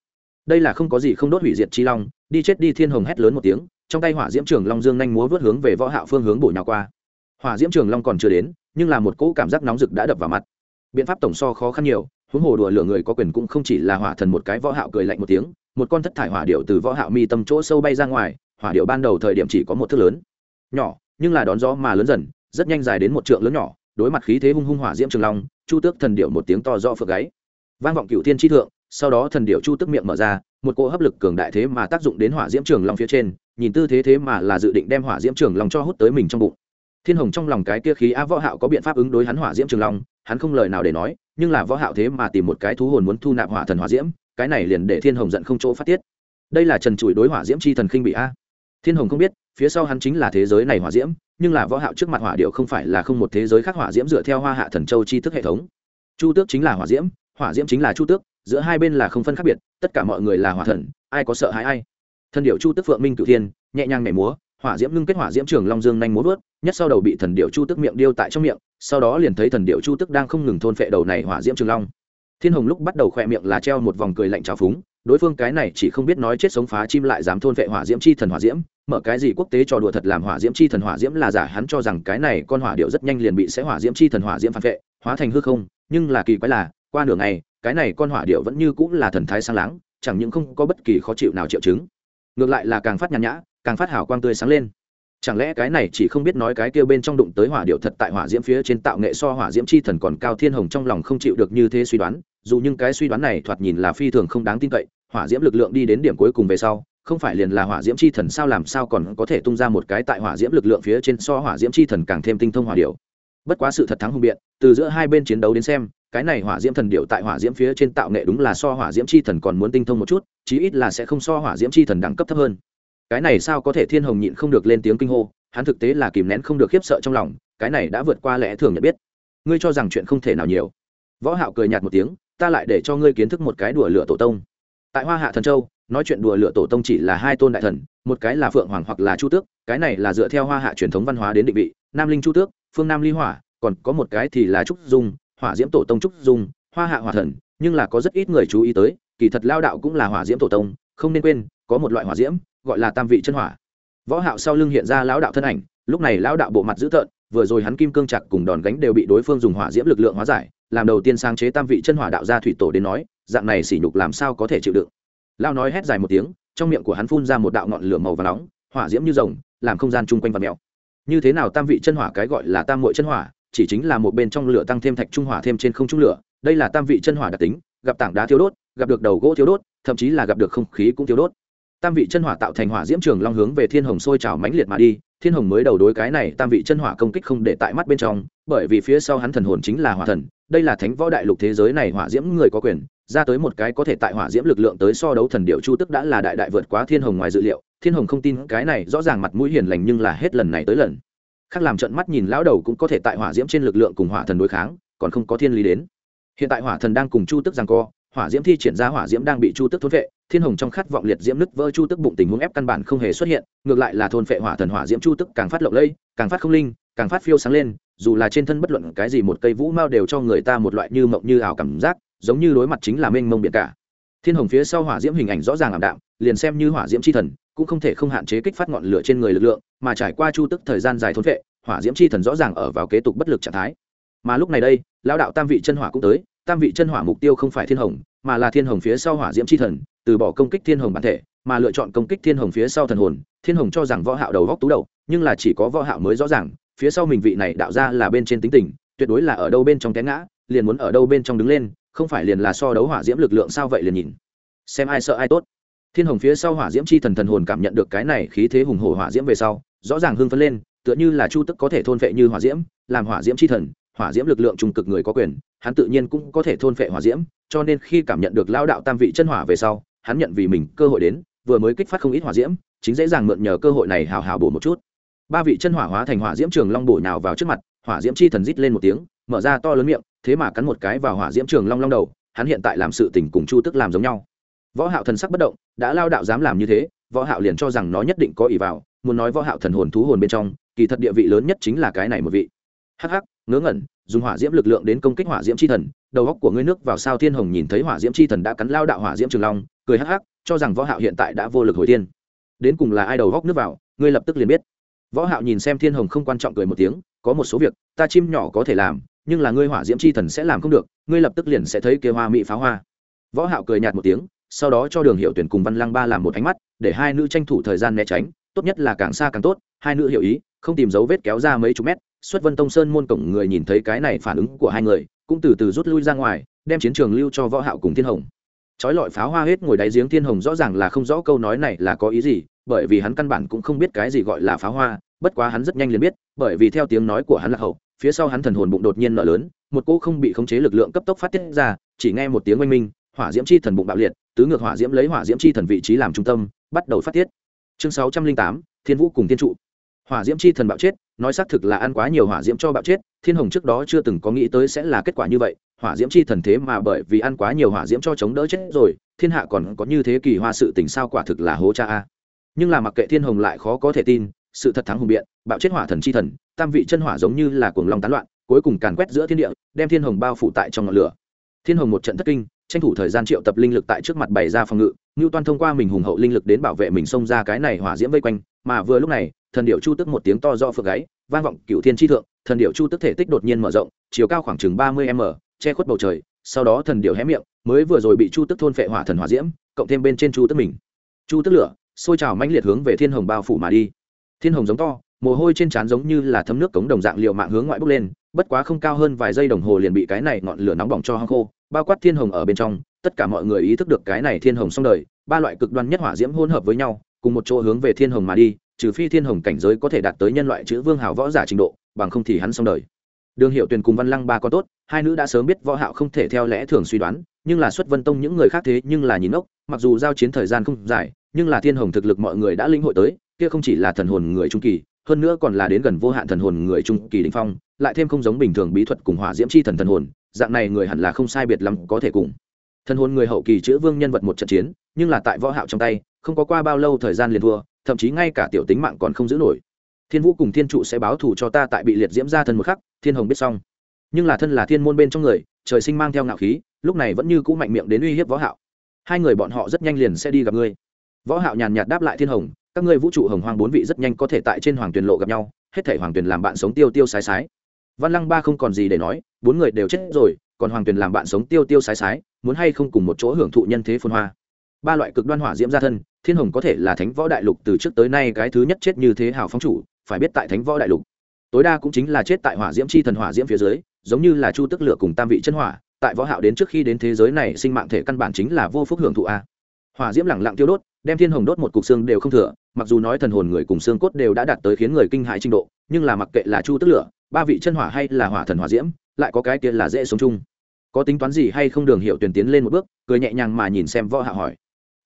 đây là không có gì không đốt hủy diệt chi long, đi chết đi thiên hồng hét lớn một tiếng, trong tay hỏa diễm trường long dương nhanh múa vớt hướng về võ hạo phương hướng bổ nhào qua. Hỏa diễm trường long còn chưa đến, nhưng là một cỗ cảm giác nóng rực đã đập vào mặt. Biện pháp tổng so khó khăn nhiều, huống hồ đùa lửa người có quyền cũng không chỉ là hỏa thần một cái võ hạo cười lạnh một tiếng, một con thất thải hỏa điệu từ võ hạo mi tâm chỗ sâu bay ra ngoài, hỏa điệu ban đầu thời điểm chỉ có một thước lớn, nhỏ, nhưng là đón gió mà lớn dần, rất nhanh dài đến một trượng lớn nhỏ, đối mặt khí thế hung hung hỏa diễm trường long, chu tước thần điệu một tiếng to do phượng gáy. Vang vọng cửu thiên chi thượng sau đó thần điệu chu tước miệng mở ra, một cỗ hấp lực cường đại thế mà tác dụng đến hỏa diễm trường long phía trên, nhìn tư thế thế mà là dự định đem hỏa diễm trường long cho hút tới mình trong bụng. Thiên hồng trong lòng cái kia khí á võ hạo có biện pháp ứng đối hắn hỏa diễm trường long, hắn không lời nào để nói, nhưng là võ hạo thế mà tìm một cái thú hồn muốn thu nạp hỏa thần hỏa diễm, cái này liền để thiên hồng giận không chỗ phát tiết. Đây là trần chuỗi đối hỏa diễm chi thần khinh bị a. Thiên hồng không biết, phía sau hắn chính là thế giới này hỏa diễm, nhưng là võ hạo trước mặt hỏa điệu không phải là không một thế giới khác hỏa diễm dựa theo hoa hạ thần châu chi thức hệ thống. Chu tước chính là hỏa diễm hỏa diễm chính là chu tước giữa hai bên là không phân khác biệt, tất cả mọi người là hỏa thần, ai có sợ hãi ai. Thần điệu chu Tức phượng minh cửu thiên, nhẹ nhàng nhảy múa, hỏa diễm ngưng kết hỏa diễm trường long dương nhanh múa vớt, nhất sau đầu bị thần điệu chu Tức miệng điêu tại trong miệng, sau đó liền thấy thần điệu chu Tức đang không ngừng thôn phệ đầu này hỏa diễm trường long. Thiên hồng lúc bắt đầu khỏe miệng là treo một vòng cười lạnh trào phúng, đối phương cái này chỉ không biết nói chết sống phá chim lại dám thôn phệ hỏa diễm chi thần hỏa diễm, mở cái gì quốc tế cho đùa thật làm hỏa diễm chi thần hỏa diễm là giả, hắn cho rằng cái này con hỏa điệu rất nhanh liền bị sẽ hỏa diễm chi thần hỏa diễm phản vệ, hóa thành hư không, nhưng là kỳ quái là, qua nửa ngày cái này con hỏa điệu vẫn như cũng là thần thái sáng láng, chẳng những không có bất kỳ khó chịu nào triệu chứng, ngược lại là càng phát nhàn nhã, càng phát hảo quang tươi sáng lên. Chẳng lẽ cái này chỉ không biết nói cái kia bên trong đụng tới hỏa điệu thật tại hỏa diễm phía trên tạo nghệ so hỏa diễm chi thần còn cao thiên hồng trong lòng không chịu được như thế suy đoán, dù nhưng cái suy đoán này thoạt nhìn là phi thường không đáng tin cậy, hỏa diễm lực lượng đi đến điểm cuối cùng về sau, không phải liền là hỏa diễm chi thần sao làm sao còn có thể tung ra một cái tại hỏa diễm lực lượng phía trên so hỏa diễm chi thần càng thêm tinh thông hỏa điệu. Bất quá sự thật thắng hùng biện, từ giữa hai bên chiến đấu đến xem cái này hỏa diễm thần điệu tại hỏa diễm phía trên tạo nghệ đúng là so hỏa diễm chi thần còn muốn tinh thông một chút, chí ít là sẽ không so hỏa diễm chi thần đẳng cấp thấp hơn. Cái này sao có thể thiên hồng nhịn không được lên tiếng kinh hô, hắn thực tế là kìm nén không được khiếp sợ trong lòng, cái này đã vượt qua lẽ thường nhận biết. Ngươi cho rằng chuyện không thể nào nhiều. Võ hạo cười nhạt một tiếng, ta lại để cho ngươi kiến thức một cái đùa lửa tổ tông. Tại hoa hạ thần châu, nói chuyện đùa lửa tổ tông chỉ là hai tôn đại thần, một cái là phượng hoàng hoặc là chu tước, cái này là dựa theo hoa hạ truyền thống văn hóa đến định vị, nam linh chu tước, phương nam ly hỏa, còn có một cái thì là trúc dung hỏa diễm tổ tông trúc dung, hoa hạ hỏa thần, nhưng là có rất ít người chú ý tới, kỳ thật lao đạo cũng là hỏa diễm tổ tông, không nên quên, có một loại hỏa diễm, gọi là tam vị chân hỏa. Võ hạo sau lưng hiện ra lão đạo thân ảnh, lúc này lão đạo bộ mặt dữ tợn, vừa rồi hắn kim cương chặt cùng đòn gánh đều bị đối phương dùng hỏa diễm lực lượng hóa giải, làm đầu tiên sang chế tam vị chân hỏa đạo gia thủy tổ đến nói, dạng này sỉ nhục làm sao có thể chịu đựng. Lao nói hét dài một tiếng, trong miệng của hắn phun ra một đạo ngọn lửa màu và nóng, hỏa diễm như rồng, làm không gian chung quanh và mèo. Như thế nào tam vị chân hỏa cái gọi là tam muội chân hỏa chỉ chính là một bên trong lửa tăng thêm thạch trung hỏa thêm trên không trung lửa, đây là tam vị chân hỏa đặc tính, gặp tảng đá thiếu đốt, gặp được đầu gỗ thiếu đốt, thậm chí là gặp được không khí cũng thiếu đốt. Tam vị chân hỏa tạo thành hỏa diễm trường long hướng về thiên hồng sôi trào mãnh liệt mà đi, thiên hồng mới đầu đối cái này tam vị chân hỏa công kích không để tại mắt bên trong, bởi vì phía sau hắn thần hồn chính là hỏa thần, đây là thánh võ đại lục thế giới này hỏa diễm người có quyền, ra tới một cái có thể tại hỏa diễm lực lượng tới so đấu thần điệu chu tức đã là đại đại vượt quá thiên hồng ngoài dự liệu, thiên hồng không tin cái này rõ ràng mặt mũi hiền lành nhưng là hết lần này tới lần khác làm trận mắt nhìn lão đầu cũng có thể tại hỏa diễm trên lực lượng cùng hỏa thần đối kháng, còn không có thiên lý đến. Hiện tại hỏa thần đang cùng chu tức rằng co, hỏa diễm thi triển ra hỏa diễm đang bị chu tức thôn vệ thiên hồng trong khát vọng liệt diễm nứt vỡ chu tức bụng tình huống ép căn bản không hề xuất hiện, ngược lại là thôn vệ hỏa thần hỏa diễm chu tức càng phát lộng lây càng phát không linh, càng phát phiêu sáng lên, dù là trên thân bất luận cái gì một cây vũ mao đều cho người ta một loại như mộng như ảo cảm giác, giống như đối mặt chính là mênh mông biển cả. Thiên hồng phía sau hỏa diễm hình ảnh rõ ràng ảm đạm, liền xem như hỏa diễm c h i thần cũng không thể không hạn chế kích phát ngọn lửa trên người lực lượng, mà trải qua chu tức thời gian dài thốn vệ hỏa diễm chi thần rõ ràng ở vào kế tục bất lực trạng thái. Mà lúc này đây, lão đạo tam vị chân hỏa cũng tới, tam vị chân hỏa mục tiêu không phải thiên hồng, mà là thiên hồng phía sau hỏa diễm c h i thần, từ bỏ công kích thiên hồng bản thể, mà lựa chọn công kích thiên hồng phía sau thần hồn. Thiên hồng cho rằng võ hạo đầu góc tú đầu, nhưng là chỉ có võ hạo mới rõ ràng, phía sau mình vị này đạo ra là bên trên tính tình, tuyệt đối là ở đâu bên trong té ngã, liền muốn ở đâu bên trong đứng lên, không phải liền là so đấu hỏa diễm lực lượng sao vậy liền nhìn. Xem ai sợ ai tốt thiên hồng phía sau hỏa diễm chi thần thần hồn cảm nhận được cái này khí thế hùng hổ hỏa diễm về sau, rõ ràng hưng phấn lên, tựa như là chu tức có thể thôn vệ như hỏa diễm, làm hỏa diễm chi thần, hỏa diễm lực lượng trung cực người có quyền, hắn tự nhiên cũng có thể thôn vệ hỏa diễm, cho nên khi cảm nhận được lao đạo tam vị chân hỏa về sau, hắn nhận vì mình cơ hội đến, vừa mới kích phát không ít hỏa diễm, chính dễ dàng mượn nhờ cơ hội này hào hào bổ một chút. Ba vị chân hỏa hóa thành hỏa diễm trường long bổ nhào vào trước mặt, hỏa diễm chi thần rít lên một tiếng, mở ra to lớn miệng, thế mà cắn một cái vào hỏa diễm trường long long đầu, hắn hiện tại làm sự tình cùng chu tức làm giống nhau võ hạo thần sắc bất động, đã lao đạo dám làm như thế, võ hạo liền cho rằng nó nhất định có ý vào, muốn nói võ hạo thần hồn thú hồn bên trong, kỳ thật địa vị lớn nhất chính là cái này một vị. Hắc hắc, ngớ ngẩn, dùng hỏa diễm lực lượng đến công kích hỏa diễm chi thần, đầu góc của ngươi nước vào sao thiên hồng nhìn thấy hỏa diễm chi thần đã cắn lao đạo hỏa diễm trường long, cười hắc hắc, cho rằng võ hạo hiện tại đã vô lực hồi tiên đến cùng là ai đầu góc nước vào, ngươi lập tức liền biết. Võ hạo nhìn xem thiên hồng không quan trọng cười một tiếng, có một số việc, ta chim nhỏ có thể làm, nhưng là ngươi hỏa diễm chi thần sẽ làm không được, ngươi lập tức liền sẽ thấy kia hoa mỹ pháo hoa. Võ hạo cười nhạt một tiếng sau đó cho đường hiệu tuyển cùng văn lăng ba làm một ánh mắt, để hai nữ tranh thủ thời gian né tránh, tốt nhất là càng xa càng tốt, hai nữ hiểu ý, không tìm dấu vết kéo ra mấy chục mét, xuất vân tông sơn môn cổng người nhìn thấy cái này phản ứng của hai người, cũng từ từ rút lui ra ngoài, đem chiến trường lưu cho võ hạo cùng thiên hồng. Chói lọi pháo hoa hết ngồi đáy giếng thiên hồng rõ ràng là không rõ câu nói này là có ý gì, bởi vì hắn căn bản cũng không biết cái gì gọi là pháo hoa, bất quá hắn rất nhanh liền biết, bởi vì theo tiếng nói của hắn là hậu, phía sau hắn thần hồn bụng đột nhiên nở lớn, một cỗ không bị khống chế lực lượng cấp tốc phát tiết ra, chỉ nghe một tiếng oanh minh, hỏa diễm chi thần bụng bạo liệt tứ ngược hỏa diễm lấy hỏa diễm chi thần vị trí làm trung tâm, bắt đầu phát tiết. Chương sáu trăm linh tám, thiên vũ cùng thiên trụ. Hỏa diễm chi thần bạo chết, nói xác thực là ăn quá nhiều hỏa diễm cho bạo chết, thiên hồng trước đó chưa từng có nghĩ tới sẽ là kết quả như vậy, hỏa diễm chi thần thế mà bởi vì ăn quá nhiều hỏa diễm cho chống đỡ chết rồi, thiên hạ còn có như thế kỳ hoa sự tình sao quả thực là hố cha a. Nhưng là mặc kệ thiên hồng lại khó có thể tin, sự thật thắng hùng biện, bạo chết hỏa thần chi thần, tam vị chân hỏa giống như là cuồng long tán loạn, cuối cùng càn quét giữa thiên địa, đem thiên hồng bao phủ tại trong ngọn lửa. Thiên hồng một trận thất kinh tranh thủ thời gian triệu tập linh lực tại trước mặt bày ra phòng ngự. Ngưu toan thông qua mình hùng hậu linh lực đến bảo vệ mình xông ra cái này hỏa diễm vây quanh, mà vừa lúc này, thần điệu chu tức một tiếng to do phượng gáy, vang vọng cựu thiên tri thượng, thần điệu chu tức thể tích đột nhiên mở rộng, chiều cao khoảng chừng ba mươi m, che khuất bầu trời, sau đó thần điệu hé miệng, mới vừa rồi bị chu tức thôn phệ hỏa thần hỏa diễm, cộng thêm bên trên chu tức mình. Chu tức lửa xôi trào mãnh liệt hướng về thiên hồng bao phủ mà đi. Thiên hồng giống to mồ hôi trên trán giống như là thấm nước cống đồng dạng liệu mạng hướng ngoại bốc lên, bất quá không cao hơn vài giây đồng hồ liền bị cái này ngọn lửa nóng bỏng cho hăng khô, bao quát thiên hồng ở bên trong, tất cả mọi người ý thức được cái này thiên hồng xong đời, ba loại cực đoan nhất hỏa diễm hỗn hợp với nhau, cùng một chỗ hướng về thiên hồng mà đi, trừ phi thiên hồng cảnh giới có thể đạt tới nhân loại chữ vương hào võ giả trình độ, bằng không thì hắn xong đời. Đường hiệu tuyền cùng văn lăng ba có tốt, hai nữ đã sớm biết võ hạo không thể theo lẽ thường suy đoán, nhưng là xuất vân tông những người khác thế nhưng là nhìn ốc mặc dù giao chiến thời gian không dài, nhưng là thiên hồng thực lực mọi người đã linh hội tới, kia không chỉ là thần hồn người trung kỳ hơn nữa còn là đến gần vô hạn thần hồn người trung kỳ đỉnh phong, lại thêm không giống bình thường bí thuật cùng hỏa diễm chi thần thần hồn, dạng này người hẳn là không sai biệt lắm có thể cùng. Thần hồn người hậu kỳ chữ vương nhân vật một trận chiến, nhưng là tại võ hạo trong tay, không có qua bao lâu thời gian liền thua, thậm chí ngay cả tiểu tính mạng còn không giữ nổi. Thiên vũ cùng thiên trụ sẽ báo thù cho ta tại bị liệt diễm ra thân một khắc, thiên hồng biết xong. Nhưng là thân là thiên môn bên trong người, trời sinh mang theo ngạo khí, lúc này vẫn như cũ mạnh miệng đến uy hiếp võ hạo. Hai người bọn họ rất nhanh liền sẽ đi gặp ngươi. Võ hạo nhàn nhạt đáp lại thiên hồng các ngươi vũ trụ hồng hoang bốn vị rất nhanh có thể tại trên hoàng tuyền lộ gặp nhau, hết thảy hoàng tuyền làm bạn sống tiêu tiêu sái sái. Văn lăng ba không còn gì để nói, bốn người đều chết rồi, còn hoàng tuyền làm bạn sống tiêu tiêu sái sái, muốn hay không cùng một chỗ hưởng thụ nhân thế phồn hoa. Ba loại cực đoan hỏa diễm gia thân, thiên hồng có thể là thánh võ đại lục từ trước tới nay cái thứ nhất chết như thế hào phóng chủ, phải biết tại thánh võ đại lục, tối đa cũng chính là chết tại hỏa diễm chi thần hỏa diễm phía dưới, giống như là chu tức lửa cùng tam vị chân hỏa, tại võ hạo đến trước khi đến thế giới này sinh mạng thể căn bản chính là vô phúc hưởng thụ a. Hỏa diễm lẳng lặng tiêu đốt, đem thiên hồng đốt một cục xương đều không thừa mặc dù nói thần hồn người cùng xương cốt đều đã đạt tới khiến người kinh hãi trình độ, nhưng là mặc kệ là chu tức lửa, ba vị chân hỏa hay là hỏa thần hỏa diễm, lại có cái kia là dễ sống chung. Có tính toán gì hay không đường hiệu tuyển tiến lên một bước, cười nhẹ nhàng mà nhìn xem võ hạo hỏi.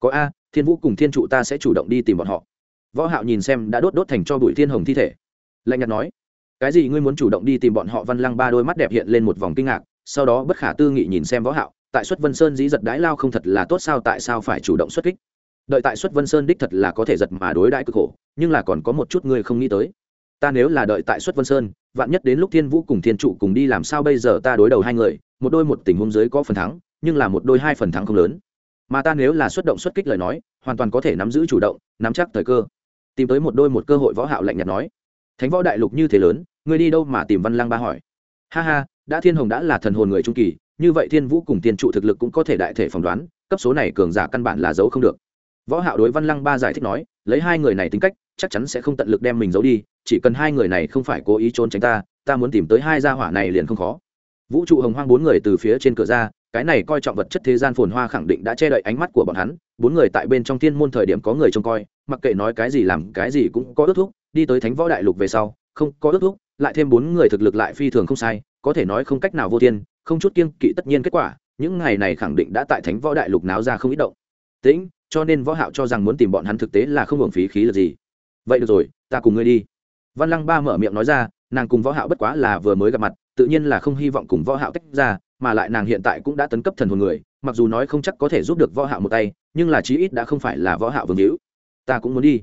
Có a, thiên vũ cùng thiên trụ ta sẽ chủ động đi tìm bọn họ. Võ hạo nhìn xem đã đốt đốt thành cho bụi thiên hồng thi thể. Lạnh nhạt nói. Cái gì ngươi muốn chủ động đi tìm bọn họ? Văn lăng ba đôi mắt đẹp hiện lên một vòng kinh ngạc, sau đó bất khả tư nghị nhìn xem võ hạo. Tại xuất vân sơn dĩ giật đái lao không thật là tốt sao? Tại sao phải chủ động xuất kích? Đợi tại xuất vân sơn đích thật là có thể giật mà đối đãi cực khổ, nhưng là còn có một chút ngươi không nghĩ tới. Ta nếu là đợi tại xuất vân sơn, vạn nhất đến lúc thiên vũ cùng thiên trụ cùng đi làm sao bây giờ ta đối đầu hai người, một đôi một tình huống dưới có phần thắng, nhưng là một đôi hai phần thắng không lớn. Mà ta nếu là xuất động xuất kích lời nói, hoàn toàn có thể nắm giữ chủ động, nắm chắc thời cơ. Tìm tới một đôi một cơ hội võ hạo lạnh nhạt nói. Thánh võ đại lục như thế lớn ngươi đi đâu mà tìm văn lang ba hỏi. Ha ha, đã thiên hồng đã là thần hồn người trung kỳ, như vậy thiên vũ cùng tiên trụ thực lực cũng có thể đại thể phỏng đoán, cấp số này cường giả căn bản là giấu không được võ hạo đối văn lăng ba giải thích nói, lấy hai người này tính cách, chắc chắn sẽ không tận lực đem mình giấu đi, chỉ cần hai người này không phải cố ý trốn tránh ta ta muốn tìm tới hai gia hỏa này liền không khó. Vũ trụ hồng hoang bốn người từ phía trên cửa ra, cái này coi trọng vật chất thế gian phồn hoa khẳng định đã che đậy ánh mắt của bọn hắn, bốn người tại bên trong thiên môn thời điểm có người trông coi, mặc kệ nói cái gì làm cái gì cũng có ước thúc, đi tới thánh võ đại lục về sau, không có ước thúc, lại thêm bốn người thực lực lại phi thường không sai, có thể nói không cách nào vô thiên, không chút kiêng kỵ tất nhiên kết quả, những ngày này khẳng định đã tại thánh võ đại lục náo ra không ít động. Tĩnh cho nên võ hạo cho rằng muốn tìm bọn hắn thực tế là không hưởng phí khí là gì. Vậy được rồi, ta cùng ngươi đi. Văn lăng ba mở miệng nói ra, nàng cùng võ hạo bất quá là vừa mới gặp mặt, tự nhiên là không hy vọng cùng võ hạo tách ra, mà lại nàng hiện tại cũng đã tấn cấp thần hồn người, mặc dù nói không chắc có thể giúp được võ hạo một tay, nhưng là chí ít đã không phải là võ hạo vương hữu. Ta cũng muốn đi.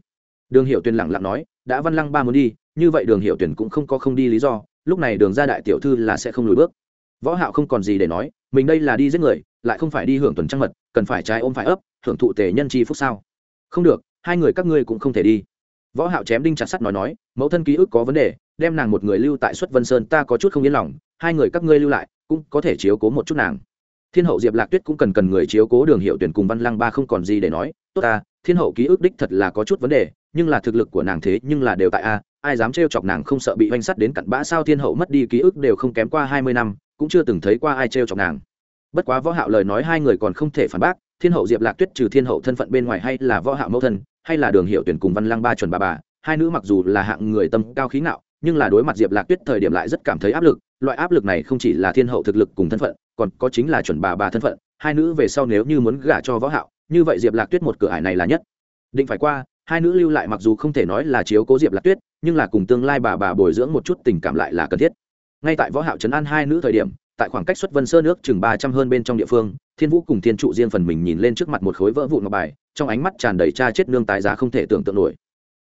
Đường hiệu tuyền lặng lặng nói, đã văn lăng ba muốn đi, như vậy đường hiệu tuyền cũng không có không đi lý do, lúc này đường ra đại tiểu thư là sẽ không lùi bước. Võ hạo không còn gì để nói, mình đây là đi giết người lại không phải đi hưởng tuần trăng mật, cần phải trái ôm phải ấp, hưởng thụ tề nhân chi phúc sao? Không được, hai người các ngươi cũng không thể đi. Võ hạo chém đinh chặt sắt nói nói, mẫu thân ký ức có vấn đề, đem nàng một người lưu tại xuất vân sơn ta có chút không yên lòng, hai người các ngươi lưu lại, cũng có thể chiếu cố một chút nàng. Thiên hậu diệp lạc tuyết cũng cần cần người chiếu cố đường hiệu tuyển cùng văn lăng ba không còn gì để nói, tốt ta, thiên hậu ký ức đích thật là có chút vấn đề, nhưng là thực lực của nàng thế nhưng là đều tại a, ai dám trêu chọc nàng không sợ bị oanh sắt đến cặn bã sao thiên hậu mất đi ký ức đều không kém qua hai mươi năm, cũng chưa từng thấy qua ai trêu chọc nàng bất quá võ hạo lời nói hai người còn không thể phản bác, thiên hậu diệp lạc tuyết trừ thiên hậu thân phận bên ngoài hay là võ hạo mẫu thân, hay là đường hiệu tuyển cùng văn lang ba chuẩn bà bà, hai nữ mặc dù là hạng người tâm cao khí ngạo, nhưng là đối mặt diệp lạc tuyết thời điểm lại rất cảm thấy áp lực, loại áp lực này không chỉ là thiên hậu thực lực cùng thân phận, còn có chính là chuẩn bà bà thân phận, hai nữ về sau nếu như muốn gả cho võ hạo, như vậy diệp lạc tuyết một cửa ải này là nhất. Định phải qua, hai nữ lưu lại mặc dù không thể nói là chiếu cố diệp lạc tuyết, nhưng là cùng tương lai bà bà bồi dưỡng một chút tình cảm lại là cần thiết. Ngay tại võ hạo trấn an hai nữ thời điểm tại khoảng cách xuất vân sơ nước chừng ba trăm hơn bên trong địa phương, thiên vũ cùng thiên trụ riêng phần mình nhìn lên trước mặt một khối vỡ vụn ngọc bài, trong ánh mắt tràn đầy cha chết nương tái giá không thể tưởng tượng nổi.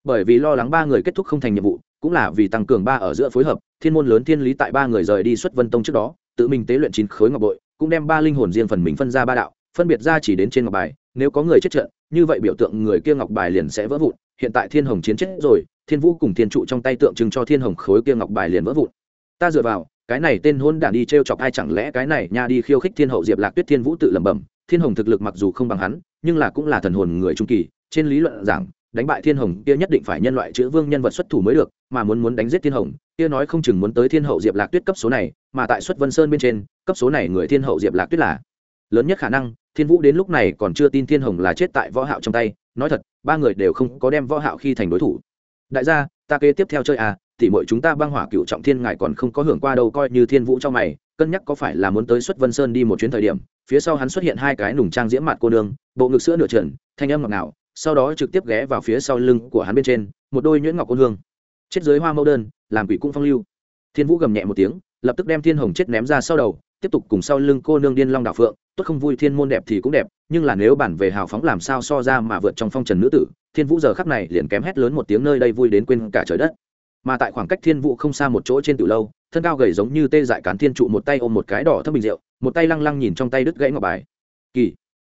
Bởi vì lo lắng ba người kết thúc không thành nhiệm vụ, cũng là vì tăng cường ba ở giữa phối hợp, thiên môn lớn thiên lý tại ba người rời đi xuất vân tông trước đó, tự mình tế luyện chín khối ngọc bội, cũng đem ba linh hồn riêng phần mình phân ra ba đạo, phân biệt ra chỉ đến trên ngọc bài, nếu có người chết trận, như vậy biểu tượng người kia ngọc bài liền sẽ vỡ vụn, hiện tại thiên hồng chiến chết rồi, thiên vũ cùng thiên trụ trong tay tượng trưng cho thiên hồng khối kia ngọc bài liền vỡ vụn. Ta dựa vào cái này tên hôn đản đi t r e o chọc ai chẳng lẽ cái này nha đi khiêu khích thiên hậu diệp lạc tuyết thiên vũ tự lẩm bẩm, thiên hồng thực lực mặc dù không bằng hắn, nhưng là cũng là thần hồn người trung kỳ, trên lý luận rằng đánh bại thiên hồng kia nhất định phải nhân loại chữ vương nhân vật xuất thủ mới được, mà muốn muốn đánh giết thiên hồng, kia nói không chừng muốn tới thiên hậu diệp lạc tuyết cấp số này, mà tại xuất vân sơn bên trên, cấp số này người thiên hậu diệp lạc tuyết là lớn nhất khả năng, thiên vũ đến lúc này còn chưa tin thiên hồng là chết tại võ hạo trong tay, nói thật, ba người đều không có đem võ hạo khi thành đối thủ. Đại gia ta kế tiếp theo chơi à thì mọi chúng ta băng hỏa cựu trọng thiên ngài còn không có hưởng qua đâu, coi như thiên vũ cho mày, cân nhắc có phải là muốn tới xuất vân sơn đi một chuyến thời điểm. Phía sau hắn xuất hiện hai cái nùng trang diễm mặt cô nương, bộ ngực sữa nửa trần, thanh âm ngọt ngào, sau đó trực tiếp ghé vào phía sau lưng của hắn bên trên, một đôi nhuyễn ngọc côn hương chết dưới hoa mẫu đơn, làm quỷ cung phong lưu. Thiên vũ gầm nhẹ một tiếng, lập tức đem thiên hồng chết ném ra sau đầu, tiếp tục cùng sau lưng cô nương điên long đảo phượng, tốt không vui thiên môn đẹp thì cũng đẹp, nhưng là nếu bản về hào phóng làm sao so ra mà vượt trong phong trần nữ tử thiên vũ giờ khắc này liền kém hét lớn một tiếng nơi đây vui đến quên cả trời đất. Mà tại khoảng cách thiên vũ không xa một chỗ trên từ lâu, thân cao gầy giống như tê dại cán thiên trụ một tay ôm một cái đỏ thấp bình rượu, một tay lăng lăng nhìn trong tay đứt gãy ngọc bài. Kỳ,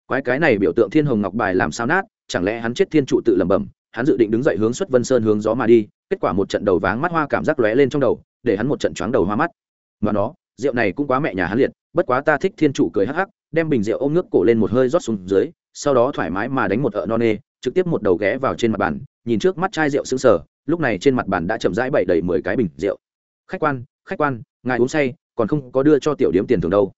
quái cái này biểu tượng thiên hồng ngọc bài làm sao nát, chẳng lẽ hắn chết thiên trụ tự lẩm bẩm, hắn dự định đứng dậy hướng xuất vân sơn hướng gió mà đi, kết quả một trận đầu váng mắt hoa cảm giác lóe lên trong đầu, để hắn một trận choáng đầu hoa mắt. Mà nó, rượu này cũng quá mẹ nhà hắn liệt, bất quá ta thích thiên trụ cười hắc hắc, đem bình rượu ôm nước cổ lên một hơi rót xuống dưới, sau đó thoải mái mà đánh một ợ non nê trực tiếp một đầu ghé vào trên mặt bàn, nhìn trước mắt chai rượu sững sờ, lúc này trên mặt bàn đã chậm rãi bậy đầy mười cái bình rượu. Khách quan khách quan, ngài uống say, còn không có đưa cho tiểu điếm tiền thưởng đâu.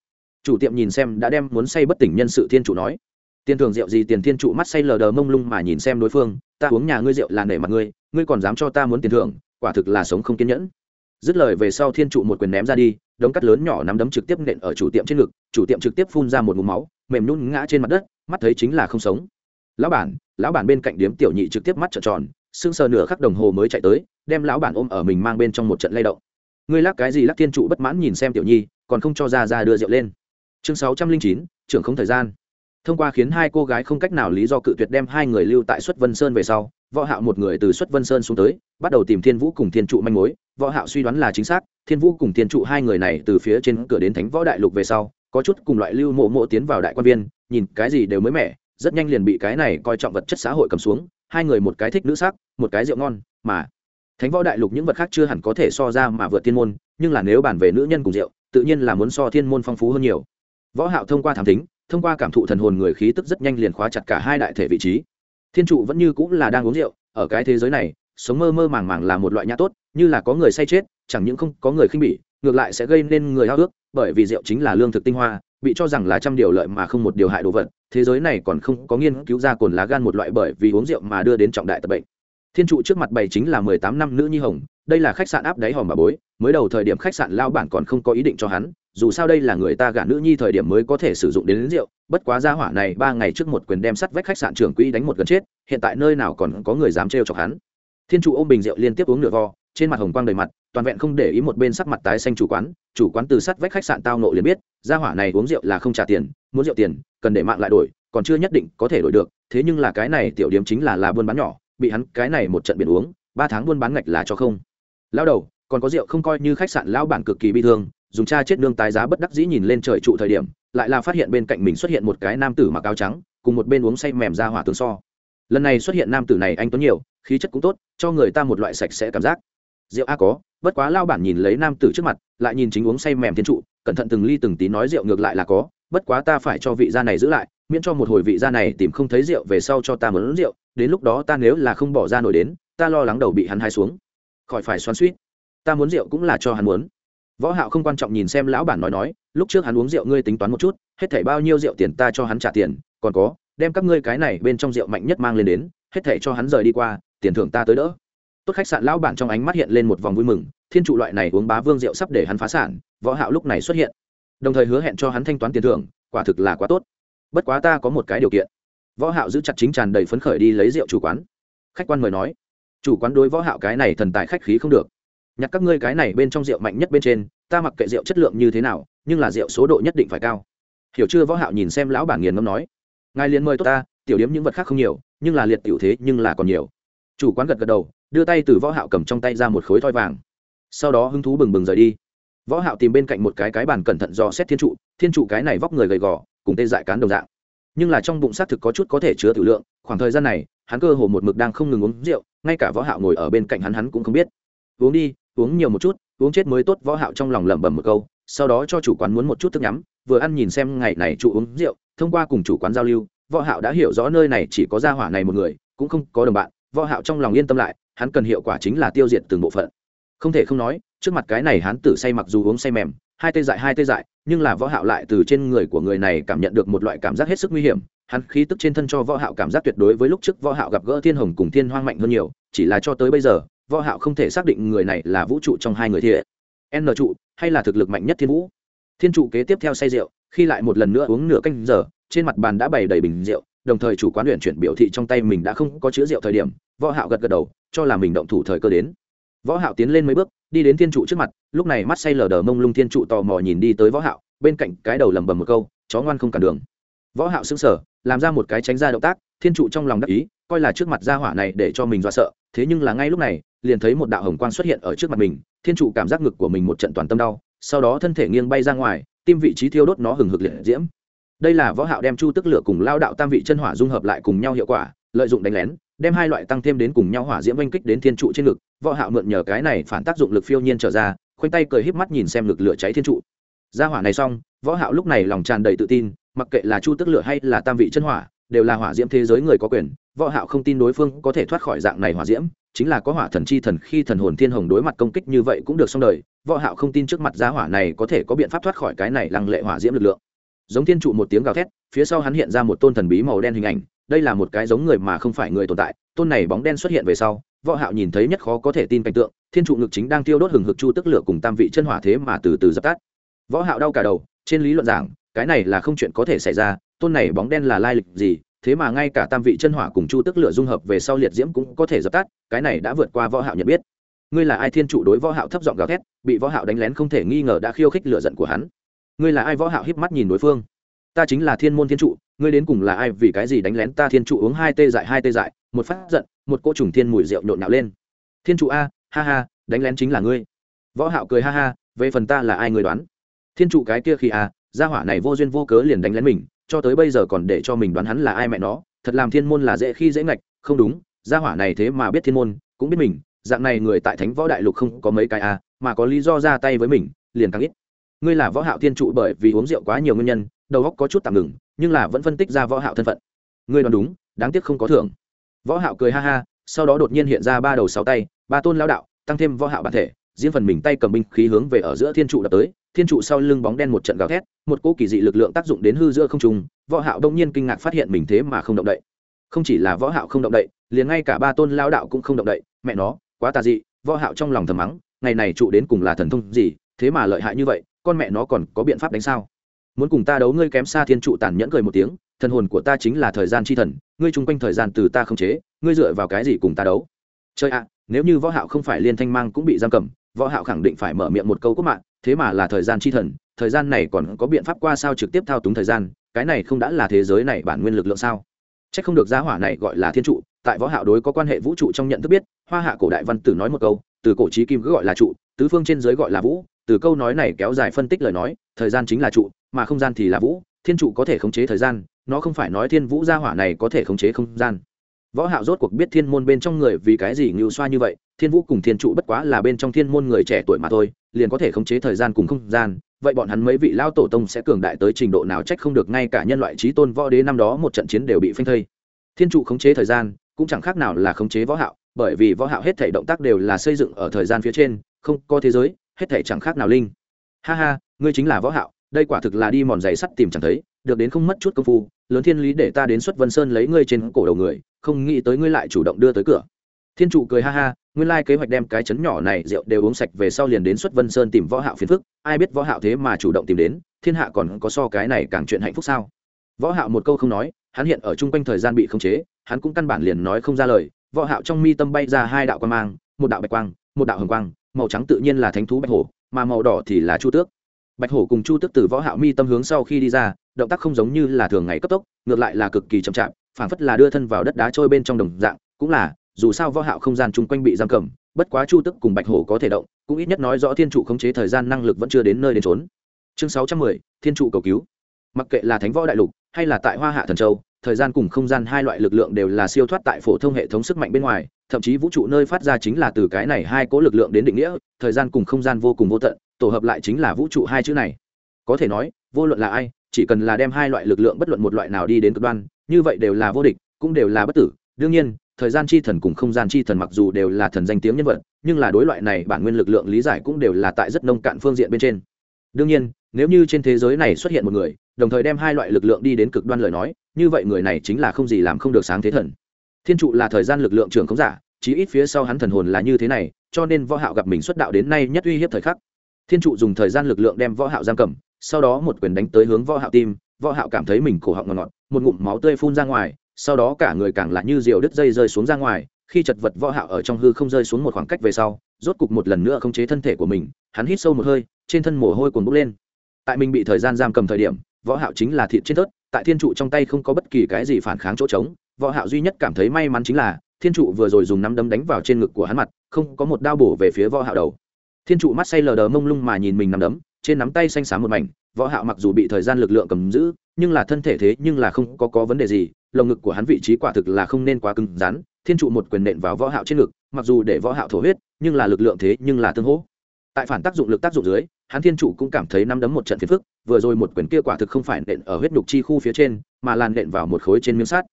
Chủ tiệm nhìn xem đã đem muốn say bất tỉnh nhân sự thiên chủ nói. Tiền thưởng rượu gì tiền thiên trụ mắt say lờ đờ mông lung mà nhìn xem đối phương, ta uống nhà ngươi rượu là nể mặt ngươi ngươi còn dám cho ta muốn tiền thưởng, quả thực là sống không kiên nhẫn. Dứt lời về sau thiên trụ một quyền ném ra đi, đống cắt lớn nhỏ nắm đấm trực tiếp nện ở chủ tiệm trên ngực, chủ tiệm trực tiếp phun ra một ngụm máu, mềm nhún ngã trên mặt đất, mắt thấy chính là không sống lão bản lão bản bên cạnh điếm tiểu nhị trực tiếp mắt trợn tròn sưng sờ nửa khắc đồng hồ mới chạy tới, đem lão bản ôm ở mình mang bên trong một trận lay động. Ngươi lắc cái gì lắc thiên trụ bất mãn nhìn xem tiểu nhi còn không cho ra ra đưa rượu lên. Chương sáu trăm linh chín, trưởng không thời gian. Thông qua khiến hai cô gái không cách nào lý do cự tuyệt đem hai người lưu tại xuất vân sơn về sau, võ hạo một người từ xuất vân sơn xuống tới, bắt đầu tìm thiên vũ cùng thiên trụ manh mối. Võ hạo suy đoán là chính xác, thiên vũ cùng thiên trụ hai người này từ phía trên cửa đến thánh võ đại lục về sau, có chút cùng loại lưu mộ mộ tiến vào đại quan viên, nhìn cái gì đều mới mẻ rất nhanh liền bị cái này coi trọng vật chất xã hội cầm xuống, hai người một cái thích nữ sắc, một cái rượu ngon, mà thánh võ đại lục những vật khác chưa hẳn có thể so ra mà vượt thiên môn, nhưng là nếu bàn về nữ nhân cùng rượu, tự nhiên là muốn so thiên môn phong phú hơn nhiều. Võ hạo thông qua thám tính thông qua cảm thụ thần hồn người khí tức rất nhanh liền khóa chặt cả hai đại thể vị trí. Thiên trụ vẫn như cũng là đang uống rượu, ở cái thế giới này, sống mơ mơ màng màng là một loại nhã tốt, như là có người say chết, chẳng những không có người khinh bỉ, ngược lại sẽ gây nên người hao ước, bởi vì rượu chính là lương thực tinh hoa, bị cho rằng là trăm điều lợi mà không một điều hại đồ vật thế giới này còn không có nghiên cứu ra cồn lá gan một loại bởi vì uống rượu mà đưa đến trọng đại tập bệnh. Thiên trụ trước mặt bày chính là mười tám năm nữ nhi hồng đây là khách sạn áp đáy hòm bà bối mới đầu thời điểm khách sạn lao bản còn không có ý định cho hắn dù sao đây là người ta gả nữ nhi thời điểm mới có thể sử dụng đến, đến rượu bất quá gia hỏa này ba ngày trước một quyền đem sắt vách khách sạn trưởng quỹ đánh một gần chết hiện tại nơi nào còn có người dám trêu chọc hắn. Thiên trụ ôm bình rượu liên tiếp uống nửa vo trên mặt hồng quang đầy mặt, toàn vẹn không để ý một bên sắc mặt tái xanh chủ quán chủ quán từ sắt vách khách sạn tao nộ liền biết, gia hỏa này uống rượu là không trả tiền, muốn rượu tiền, cần để mạng lại đổi, còn chưa nhất định có thể đổi được, thế nhưng là cái này tiểu điếm chính là là buôn bán nhỏ, bị hắn cái này một trận biển uống, ba tháng buôn bán ngạch là cho không. Lao đầu, còn có rượu không coi như khách sạn lão bản cực kỳ bi thương, dùng cha chết nương tái giá bất đắc dĩ nhìn lên trời trụ thời điểm, lại là phát hiện bên cạnh mình xuất hiện một cái nam tử mặc áo trắng, cùng một bên uống say mềm ra hỏa tướng so. Lần này xuất hiện nam tử này anh tuấn nhiều, khí chất cũng tốt, cho người ta một loại sạch sẽ cảm giác rượu a có, bất quá lao bản nhìn lấy nam tử trước mặt, lại nhìn chính uống say mềm thiên trụ, cẩn thận từng ly từng tí nói rượu ngược lại là có, bất quá ta phải cho vị gia này giữ lại, miễn cho một hồi vị gia này tìm không thấy rượu về sau cho ta mớn rượu, đến lúc đó ta nếu là không bỏ ra nổi đến, ta lo lắng đầu bị hắn hai xuống. Khỏi phải xoắn suýt ta muốn rượu cũng là cho hắn muốn. Võ hạo không quan trọng nhìn xem lão bản nói nói, lúc trước hắn uống rượu ngươi tính toán một chút, hết thảy bao nhiêu rượu tiền ta cho hắn trả tiền, còn có, đem các ngươi cái này bên trong rượu mạnh nhất mang lên đến, hết thảy cho hắn rời đi qua, tiền thưởng ta tới đỡ tốt khách sạn lão bản trong ánh mắt hiện lên một vòng vui mừng, thiên trụ loại này uống bá vương rượu sắp để hắn phá sản, võ hạo lúc này xuất hiện. Đồng thời hứa hẹn cho hắn thanh toán tiền thưởng, quả thực là quá tốt. Bất quá ta có một cái điều kiện. Võ hạo giữ chặt chính tràn đầy phấn khởi đi lấy rượu chủ quán. Khách quan mời nói, chủ quán đối võ hạo cái này thần tài khách khí không được. Nhặt các ngươi cái này bên trong rượu mạnh nhất bên trên, ta mặc kệ rượu chất lượng như thế nào, nhưng là rượu số độ nhất định phải cao. Hiểu chưa? Võ hạo nhìn xem lão bản nghiền ngâm nói, ngài liền mời tốt ta, tiểu điểm những vật khác không nhiều, nhưng là liệt tiểu thế nhưng là còn nhiều. Chủ quán gật gật đầu đưa tay từ võ hạo cầm trong tay ra một khối thoi vàng. Sau đó hứng thú bừng bừng rời đi. Võ hạo tìm bên cạnh một cái cái bàn cẩn thận dò xét thiên trụ thiên trụ cái này vóc người gầy gò, cùng tê dại cán đồng dạng. Nhưng là trong bụng xác thực có chút có thể chứa tử lượng, khoảng thời gian này, hắn cơ hồ một mực đang không ngừng uống rượu, ngay cả võ hạo ngồi ở bên cạnh hắn hắn cũng không biết. Uống đi, uống nhiều một chút, uống chết mới tốt, võ hạo trong lòng lẩm bẩm một câu, sau đó cho chủ quán muốn một chút thức nhắm, vừa ăn nhìn xem ngày này chủ uống rượu, thông qua cùng chủ quán giao lưu, võ hạo đã hiểu rõ nơi này chỉ có gia hỏa này một người, cũng không có đồng bạn, võ hạo trong lòng yên tâm lại hắn cần hiệu quả chính là tiêu diệt từng bộ phận. Không thể không nói, trước mặt cái này hắn tử say mặc dù uống say mềm, hai tê dại hai tê dại, nhưng là võ hạo lại từ trên người của người này cảm nhận được một loại cảm giác hết sức nguy hiểm. Hắn khí tức trên thân cho võ hạo cảm giác tuyệt đối với lúc trước võ hạo gặp gỡ thiên hồng cùng thiên hoang mạnh hơn nhiều, chỉ là cho tới bây giờ, võ hạo không thể xác định người này là vũ trụ trong hai người thiện n trụ, hay là thực lực mạnh nhất thiên vũ. Thiên trụ kế tiếp theo say rượu, khi lại một lần nữa uống nửa canh giờ, trên mặt bàn đã bày đầy bình rượu, đồng thời chủ quán luyện chuyển biểu thị trong tay mình đã không có chứa rượu thời điểm, võ hạo gật gật đầu cho là mình động thủ thời cơ đến. Võ hạo tiến lên mấy bước, đi đến thiên trụ trước mặt, lúc này mắt say lờ đờ mông lung thiên trụ tò mò nhìn đi tới võ hạo, bên cạnh cái đầu lẩm bẩm một câu, chó ngoan không cản đường. Võ hạo sững sờ, làm ra một cái tránh ra động tác, thiên trụ trong lòng đắc ý, coi là trước mặt gia hỏa này để cho mình dọa sợ, thế nhưng là ngay lúc này, liền thấy một đạo hồng quang xuất hiện ở trước mặt mình, thiên trụ cảm giác ngực của mình một trận toàn tâm đau, sau đó thân thể nghiêng bay ra ngoài, tim vị trí thiêu đốt nó hừng hực liệt diễm. Đây là võ hạo đem chu tức lửa cùng lao đạo tam vị chân hỏa dung hợp lại cùng nhau hiệu quả, lợi dụng đánh lén đem hai loại tăng thêm đến cùng nhau hỏa diễm oanh kích đến thiên trụ trên ngực, võ hạo mượn nhờ cái này phản tác dụng lực phiêu nhiên trở ra, khoanh tay cười híp mắt nhìn xem lực lửa cháy thiên trụ. Ra hỏa này xong, võ hạo lúc này lòng tràn đầy tự tin, mặc kệ là chu tức lửa hay là tam vị chân hỏa, đều là hỏa diễm thế giới người có quyền, võ hạo không tin đối phương có thể thoát khỏi dạng này hỏa diễm, chính là có hỏa thần chi thần khi thần hồn thiên hồng đối mặt công kích như vậy cũng được xong đời, võ hạo không tin trước mặt giá hỏa này có thể có biện pháp thoát khỏi cái này lăng lệ hỏa diễm lực lượng. Giống thiên trụ một tiếng gào thét, phía sau hắn hiện ra một tôn thần bí màu đen hình ảnh đây là một cái giống người mà không phải người tồn tại, tôn này bóng đen xuất hiện về sau, võ hạo nhìn thấy nhất khó có thể tin cảnh tượng, thiên trụ ngực chính đang tiêu đốt hừng hực chu tức lửa cùng tam vị chân hỏa thế mà từ từ dập tắt. Võ hạo đau cả đầu, trên lý luận giảng, cái này là không chuyện có thể xảy ra, tôn này bóng đen là lai lịch gì, thế mà ngay cả tam vị chân hỏa cùng chu tức lửa dung hợp về sau liệt diễm cũng có thể dập tắt, cái này đã vượt qua võ hạo nhận biết. Ngươi là ai thiên trụ đối võ hạo thấp giọng gào thét, bị võ hạo đánh lén không thể nghi ngờ đã khiêu khích lửa giận của hắn. Ngươi là ai võ hạo híp mắt nhìn đối phương? Ta chính là thiên môn thiên trụ, ngươi đến cùng là ai, vì cái gì đánh lén ta thiên trụ, uống hai tê dại, hai tê dại, một phát giận, một cô trùng thiên mùi rượu nhộn nhạo lên. Thiên trụ a, ha ha, đánh lén chính là ngươi. Võ hạo cười ha ha, về phần ta là ai ngươi đoán? Thiên trụ cái kia khi a, gia hỏa này vô duyên vô cớ liền đánh lén mình, cho tới bây giờ còn để cho mình đoán hắn là ai mẹ nó, thật làm thiên môn là dễ khi dễ ngạch, không đúng, gia hỏa này thế mà biết thiên môn, cũng biết mình, dạng này người tại thánh võ đại lục không có mấy cái a, mà có lý do ra tay với mình, liền càng ít. Ngươi là võ hạo thiên trụ bởi vì uống rượu quá nhiều nguyên nhân đầu óc có chút tạm ngừng, nhưng là vẫn phân tích ra võ hạo thân phận. Ngươi đoán đúng, đáng tiếc không có thưởng. Võ hạo cười ha ha, sau đó đột nhiên hiện ra ba đầu sáu tay, ba tôn lão đạo, tăng thêm võ hạo bản thể, riêng phần mình tay cầm binh khí hướng về ở giữa thiên trụ đập tới, thiên trụ sau lưng bóng đen một trận gào thét, một cỗ kỳ dị lực lượng tác dụng đến hư giữa không trung, võ hạo đông nhiên kinh ngạc phát hiện mình thế mà không động đậy. Không chỉ là võ hạo không động đậy, liền ngay cả ba tôn lão đạo cũng không động đậy, mẹ nó, quá tà dị, võ hạo trong lòng thầm mắng, ngày này trụ đến cùng là thần thông gì, thế mà lợi hại như vậy, con mẹ nó còn có biện pháp đánh sao? Muốn cùng ta đấu ngươi kém xa thiên trụ tàn nhẫn cười một tiếng, thần hồn của ta chính là thời gian chi thần, ngươi chung quanh thời gian từ ta không chế, ngươi dựa vào cái gì cùng ta đấu? Chơi ạ, nếu như võ hạo không phải liên thanh mang cũng bị giam cầm, võ hạo khẳng định phải mở miệng một câu quốc mạng, thế mà là thời gian chi thần, thời gian này còn có biện pháp qua sao trực tiếp thao túng thời gian, cái này không đã là thế giới này bản nguyên lực lượng sao? Chắc không được giá hỏa này gọi là thiên trụ, tại võ hạo đối có quan hệ vũ trụ trong nhận thức biết, hoa hạ cổ đại văn tử nói một câu, từ cổ chí kim cứ gọi là trụ, tứ phương trên dưới gọi là vũ, từ câu nói này kéo dài phân tích lời nói, thời gian chính là trụ mà không gian thì là vũ, thiên trụ có thể khống chế thời gian, nó không phải nói thiên vũ gia hỏa này có thể khống chế không gian. Võ hạo rốt cuộc biết thiên môn bên trong người vì cái gì ngưu xoa như vậy, thiên vũ cùng thiên trụ bất quá là bên trong thiên môn người trẻ tuổi mà thôi, liền có thể khống chế thời gian cùng không gian, vậy bọn hắn mấy vị lao tổ tông sẽ cường đại tới trình độ nào trách không được ngay cả nhân loại trí tôn võ đế năm đó một trận chiến đều bị phanh thây. Thiên trụ khống chế thời gian, cũng chẳng khác nào là khống chế võ hạo, bởi vì võ hạo hết thảy động tác đều là xây dựng ở thời gian phía trên, không có thế giới, hết thảy chẳng khác nào linh. Ha ha, ngươi chính là võ hạo đây quả thực là đi mòn giày sắt tìm chẳng thấy, được đến không mất chút công phu, lớn thiên lý để ta đến xuất vân sơn lấy ngươi trên cổ đầu người, không nghĩ tới ngươi lại chủ động đưa tới cửa. Thiên trụ cười ha ha, nguyên lai kế hoạch đem cái chấn nhỏ này rượu đều uống sạch về sau liền đến xuất vân sơn tìm võ hạo phiền phức, ai biết võ hạo thế mà chủ động tìm đến, thiên hạ còn có so cái này càng chuyện hạnh phúc sao? Võ hạo một câu không nói, hắn hiện ở trung quanh thời gian bị khống chế, hắn cũng căn bản liền nói không ra lời, võ hạo trong mi tâm bay ra hai đạo quang mang, một đạo bạch quang, một đạo hồng quang, màu trắng tự nhiên là thánh thú bạch hổ, mà màu đỏ thì là chu tước bạch hổ cùng chu tước từ võ hạo mi tâm hướng sau khi đi ra động tác không giống như là thường ngày cấp tốc ngược lại là cực kỳ chậm chạp phảng phất là đưa thân vào đất đá trôi bên trong đồng dạng cũng là dù sao võ hạo không gian chung quanh bị giam cầm bất quá chu tức cùng bạch hổ có thể động cũng ít nhất nói rõ thiên trụ khống chế thời gian năng lực vẫn chưa đến nơi đến trốn chương 610, thiên trụ cầu cứu. Mặc kệ là thánh võ đại lục hay là tại hoa hạ thần châu thời gian cùng không gian hai loại lực lượng đều là siêu thoát tại phổ thông hệ thống sức mạnh bên ngoài thậm chí vũ trụ nơi phát ra chính là từ cái này hai cố lực lượng đến định nghĩa thời gian cùng không gian vô cùng vô tận tổ hợp lại chính là vũ trụ hai chữ này. Có thể nói, vô luận là ai, chỉ cần là đem hai loại lực lượng bất luận một loại nào đi đến cực đoan, như vậy đều là vô địch, cũng đều là bất tử. Đương nhiên, thời gian chi thần cùng không gian chi thần mặc dù đều là thần danh tiếng nhân vật, nhưng là đối loại này bản nguyên lực lượng lý giải cũng đều là tại rất nông cạn phương diện bên trên. Đương nhiên, nếu như trên thế giới này xuất hiện một người, đồng thời đem hai loại lực lượng đi đến cực đoan lời nói, như vậy người này chính là không gì làm không được sáng thế thần. Thiên trụ là thời gian lực lượng trường không giả, chí ít phía sau hắn thần hồn là như thế này, cho nên võ hạo gặp mình xuất đạo đến nay nhất uy hiếp thời khắc thiên trụ dùng thời gian lực lượng đem võ hạo giam cầm, sau đó một quyền đánh tới hướng võ hạo tim, võ hạo cảm thấy mình cổ họng ngọt ngọt, một ngụm máu tươi phun ra ngoài, sau đó cả người càng là như diều đứt dây rơi xuống ra ngoài, khi chật vật võ hạo ở trong hư không rơi xuống một khoảng cách về sau, rốt cục một lần nữa không chế thân thể của mình, hắn hít sâu một hơi, trên thân mồ hôi cuồn bốc lên. Tại mình bị thời gian giam cầm thời điểm, võ hạo chính là thịt trên tớt tại thiên trụ trong tay không có bất kỳ cái gì phản kháng chỗ trống, võ hạo duy nhất cảm thấy may mắn chính là, thiên trụ vừa rồi dùng nắm đấm đánh vào trên ngực của hắn mặt, không có một đao bổ về phía võ hạo đầu thiên trụ mắt say lờ đờ mông lung mà nhìn mình nằm đấm, trên nắm tay xanh xám một mảnh, võ hạo mặc dù bị thời gian lực lượng cầm giữ, nhưng là thân thể thế nhưng là không có có vấn đề gì, lồng ngực của hắn vị trí quả thực là không nên quá cứng rắn, thiên trụ một quyền nện vào võ hạo trên ngực, mặc dù để võ hạo thổ huyết, nhưng là lực lượng thế nhưng là tương hỗ. Tại phản tác dụng lực tác dụng dưới, hắn thiên trụ cũng cảm thấy năm đấm một trận phiền phức, vừa rồi một quyền kia quả thực không phải nện ở huyết nhục chi khu phía trên, mà là nện vào một khối trên miếng sắt.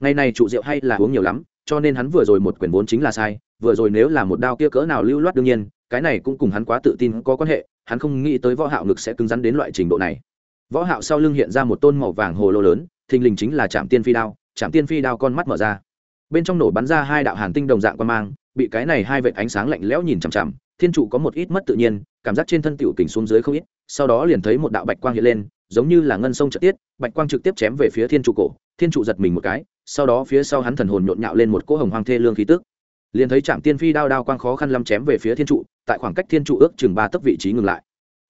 Ngày này trụ rượu hay là uống nhiều lắm cho nên hắn vừa rồi một quyền vốn chính là sai, vừa rồi nếu là một đao kia cỡ nào lưu loát đương nhiên, cái này cũng cùng hắn quá tự tin có quan hệ, hắn không nghĩ tới võ hạo ngực sẽ cứng rắn đến loại trình độ này. Võ hạo sau lưng hiện ra một tôn màu vàng hồ lô lớn, thình lình chính là chạm tiên phi đao chạm tiên phi đao con mắt mở ra. Bên trong nổ bắn ra hai đạo hàn tinh đồng dạng quan mang, bị cái này hai vệt ánh sáng lạnh lẽo nhìn chằm chằm, thiên trụ có một ít mất tự nhiên, cảm giác trên thân tiểu kình xuống dưới không ít, sau đó liền thấy một đạo bạch quang hiện lên giống như là ngân sông trực tiết, bạch quang trực tiếp chém về phía thiên trụ cổ, thiên trụ giật mình một cái, sau đó phía sau hắn thần hồn nhộn nhạo lên một cỗ hồng hoang thê lương khí tức. Liền thấy trạm tiên phi đao đao quang khó khăn lắm chém về phía thiên trụ, tại khoảng cách thiên trụ ước chừng ba tấc vị trí ngừng lại.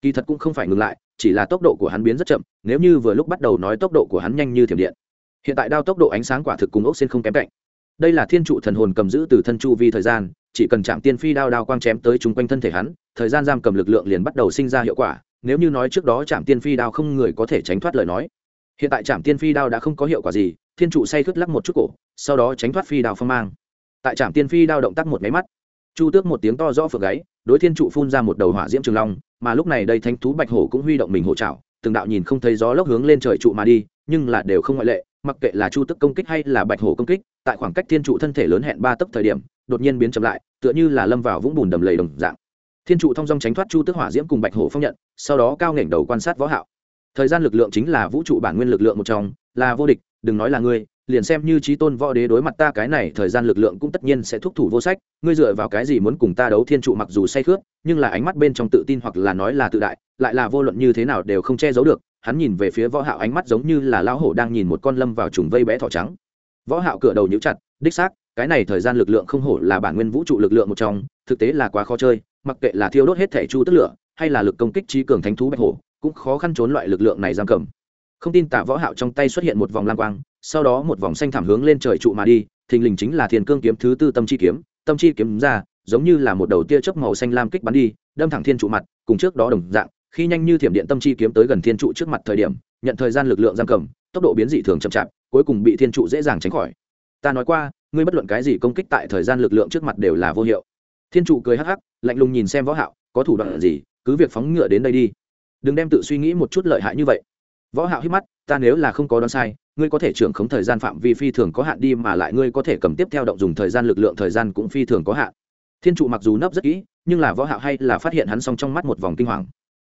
Kỳ thật cũng không phải ngừng lại, chỉ là tốc độ của hắn biến rất chậm, nếu như vừa lúc bắt đầu nói tốc độ của hắn nhanh như thiểm điện. Hiện tại đao tốc độ ánh sáng quả thực cùng ốc xin không kém cạnh. Đây là thiên trụ thần hồn cầm giữ từ thân chu vi thời gian, chỉ cần chạm tiên phi đao đao quang chém tới chung quanh thân thể hắn, thời gian giam cầm lực lượng liền bắt đầu sinh ra hiệu quả nếu như nói trước đó chạm tiên phi đao không người có thể tránh thoát lời nói. Hiện tại trạm tiên phi đao đã không có hiệu quả gì, thiên trụ say khướt lắc một chút cổ, sau đó tránh thoát phi đao phong mang. Tại trạm tiên phi đao động tác một máy mắt, chu tước một tiếng to rõ phượng gáy, đối thiên trụ phun ra một đầu hỏa diễm trường long, mà lúc này đây thanh thú bạch hổ cũng huy động mình hổ trảo, từng đạo nhìn không thấy gió lốc hướng lên trời trụ mà đi, nhưng là đều không ngoại lệ, mặc kệ là chu tức công kích hay là bạch hổ công kích, tại khoảng cách thiên trụ thân thể lớn hẹn ba tấc thời điểm, đột nhiên biến chậm lại, tựa như là lâm vào vũng bùn đầm lầy đồng dạng thiên trụ thong dong tránh thoát chu tức hỏa diễm cùng bạch hổ phong nhận, sau đó cao nghển đầu quan sát võ hạo. Thời gian lực lượng chính là vũ trụ bản nguyên lực lượng một trong, là vô địch, đừng nói là ngươi, liền xem như trí tôn võ đế đối mặt ta cái này, thời gian lực lượng cũng tất nhiên sẽ thúc thủ vô sách, ngươi dựa vào cái gì muốn cùng ta đấu thiên trụ mặc dù say khướt, nhưng là ánh mắt bên trong tự tin hoặc là nói là tự đại, lại là vô luận như thế nào đều không che giấu được, hắn nhìn về phía võ hạo ánh mắt giống như là lão hổ đang nhìn một con lâm vào trùng vây bé thỏ trắng. Võ hạo cửa đầu nhíu chặt, đích xác, cái này thời gian lực lượng không hổ là bản nguyên vũ trụ lực lượng một trong, thực tế là quá khó chơi mặc kệ là thiêu đốt hết thể chu tức lửa, hay là lực công kích trí cường thánh thú bạch hổ, cũng khó khăn trốn loại lực lượng này giam cầm. Không tin tả võ hạo trong tay xuất hiện một vòng lam quang, sau đó một vòng xanh thảm hướng lên trời trụ mà đi, thình lình chính là thiên cương kiếm thứ tư tâm chi kiếm, tâm chi kiếm ra, giống như là một đầu tia chớp màu xanh lam kích bắn đi, đâm thẳng thiên trụ mặt, cùng trước đó đồng dạng, khi nhanh như thiểm điện tâm chi kiếm tới gần thiên trụ trước mặt thời điểm, nhận thời gian lực lượng giam cầm, tốc độ biến dị thường chậm chạp, cuối cùng bị thiên trụ dễ dàng tránh khỏi. Ta nói qua, ngươi bất luận cái gì công kích tại thời gian lực lượng trước mặt đều là vô hiệu. Thiên trụ cười hắc hắc lạnh lùng nhìn xem võ hạo, có thủ đoạn gì, cứ việc phóng ngựa đến đây đi. Đừng đem tự suy nghĩ một chút lợi hại như vậy. Võ hạo hít mắt, ta nếu là không có đoán sai, ngươi có thể trưởng khống thời gian phạm vi phi thường có hạn đi mà lại ngươi có thể cầm tiếp theo động dùng thời gian lực lượng thời gian cũng phi thường có hạn. Thiên trụ mặc dù nấp rất kỹ, nhưng là võ hạo hay là phát hiện hắn song trong mắt một vòng kinh hoàng.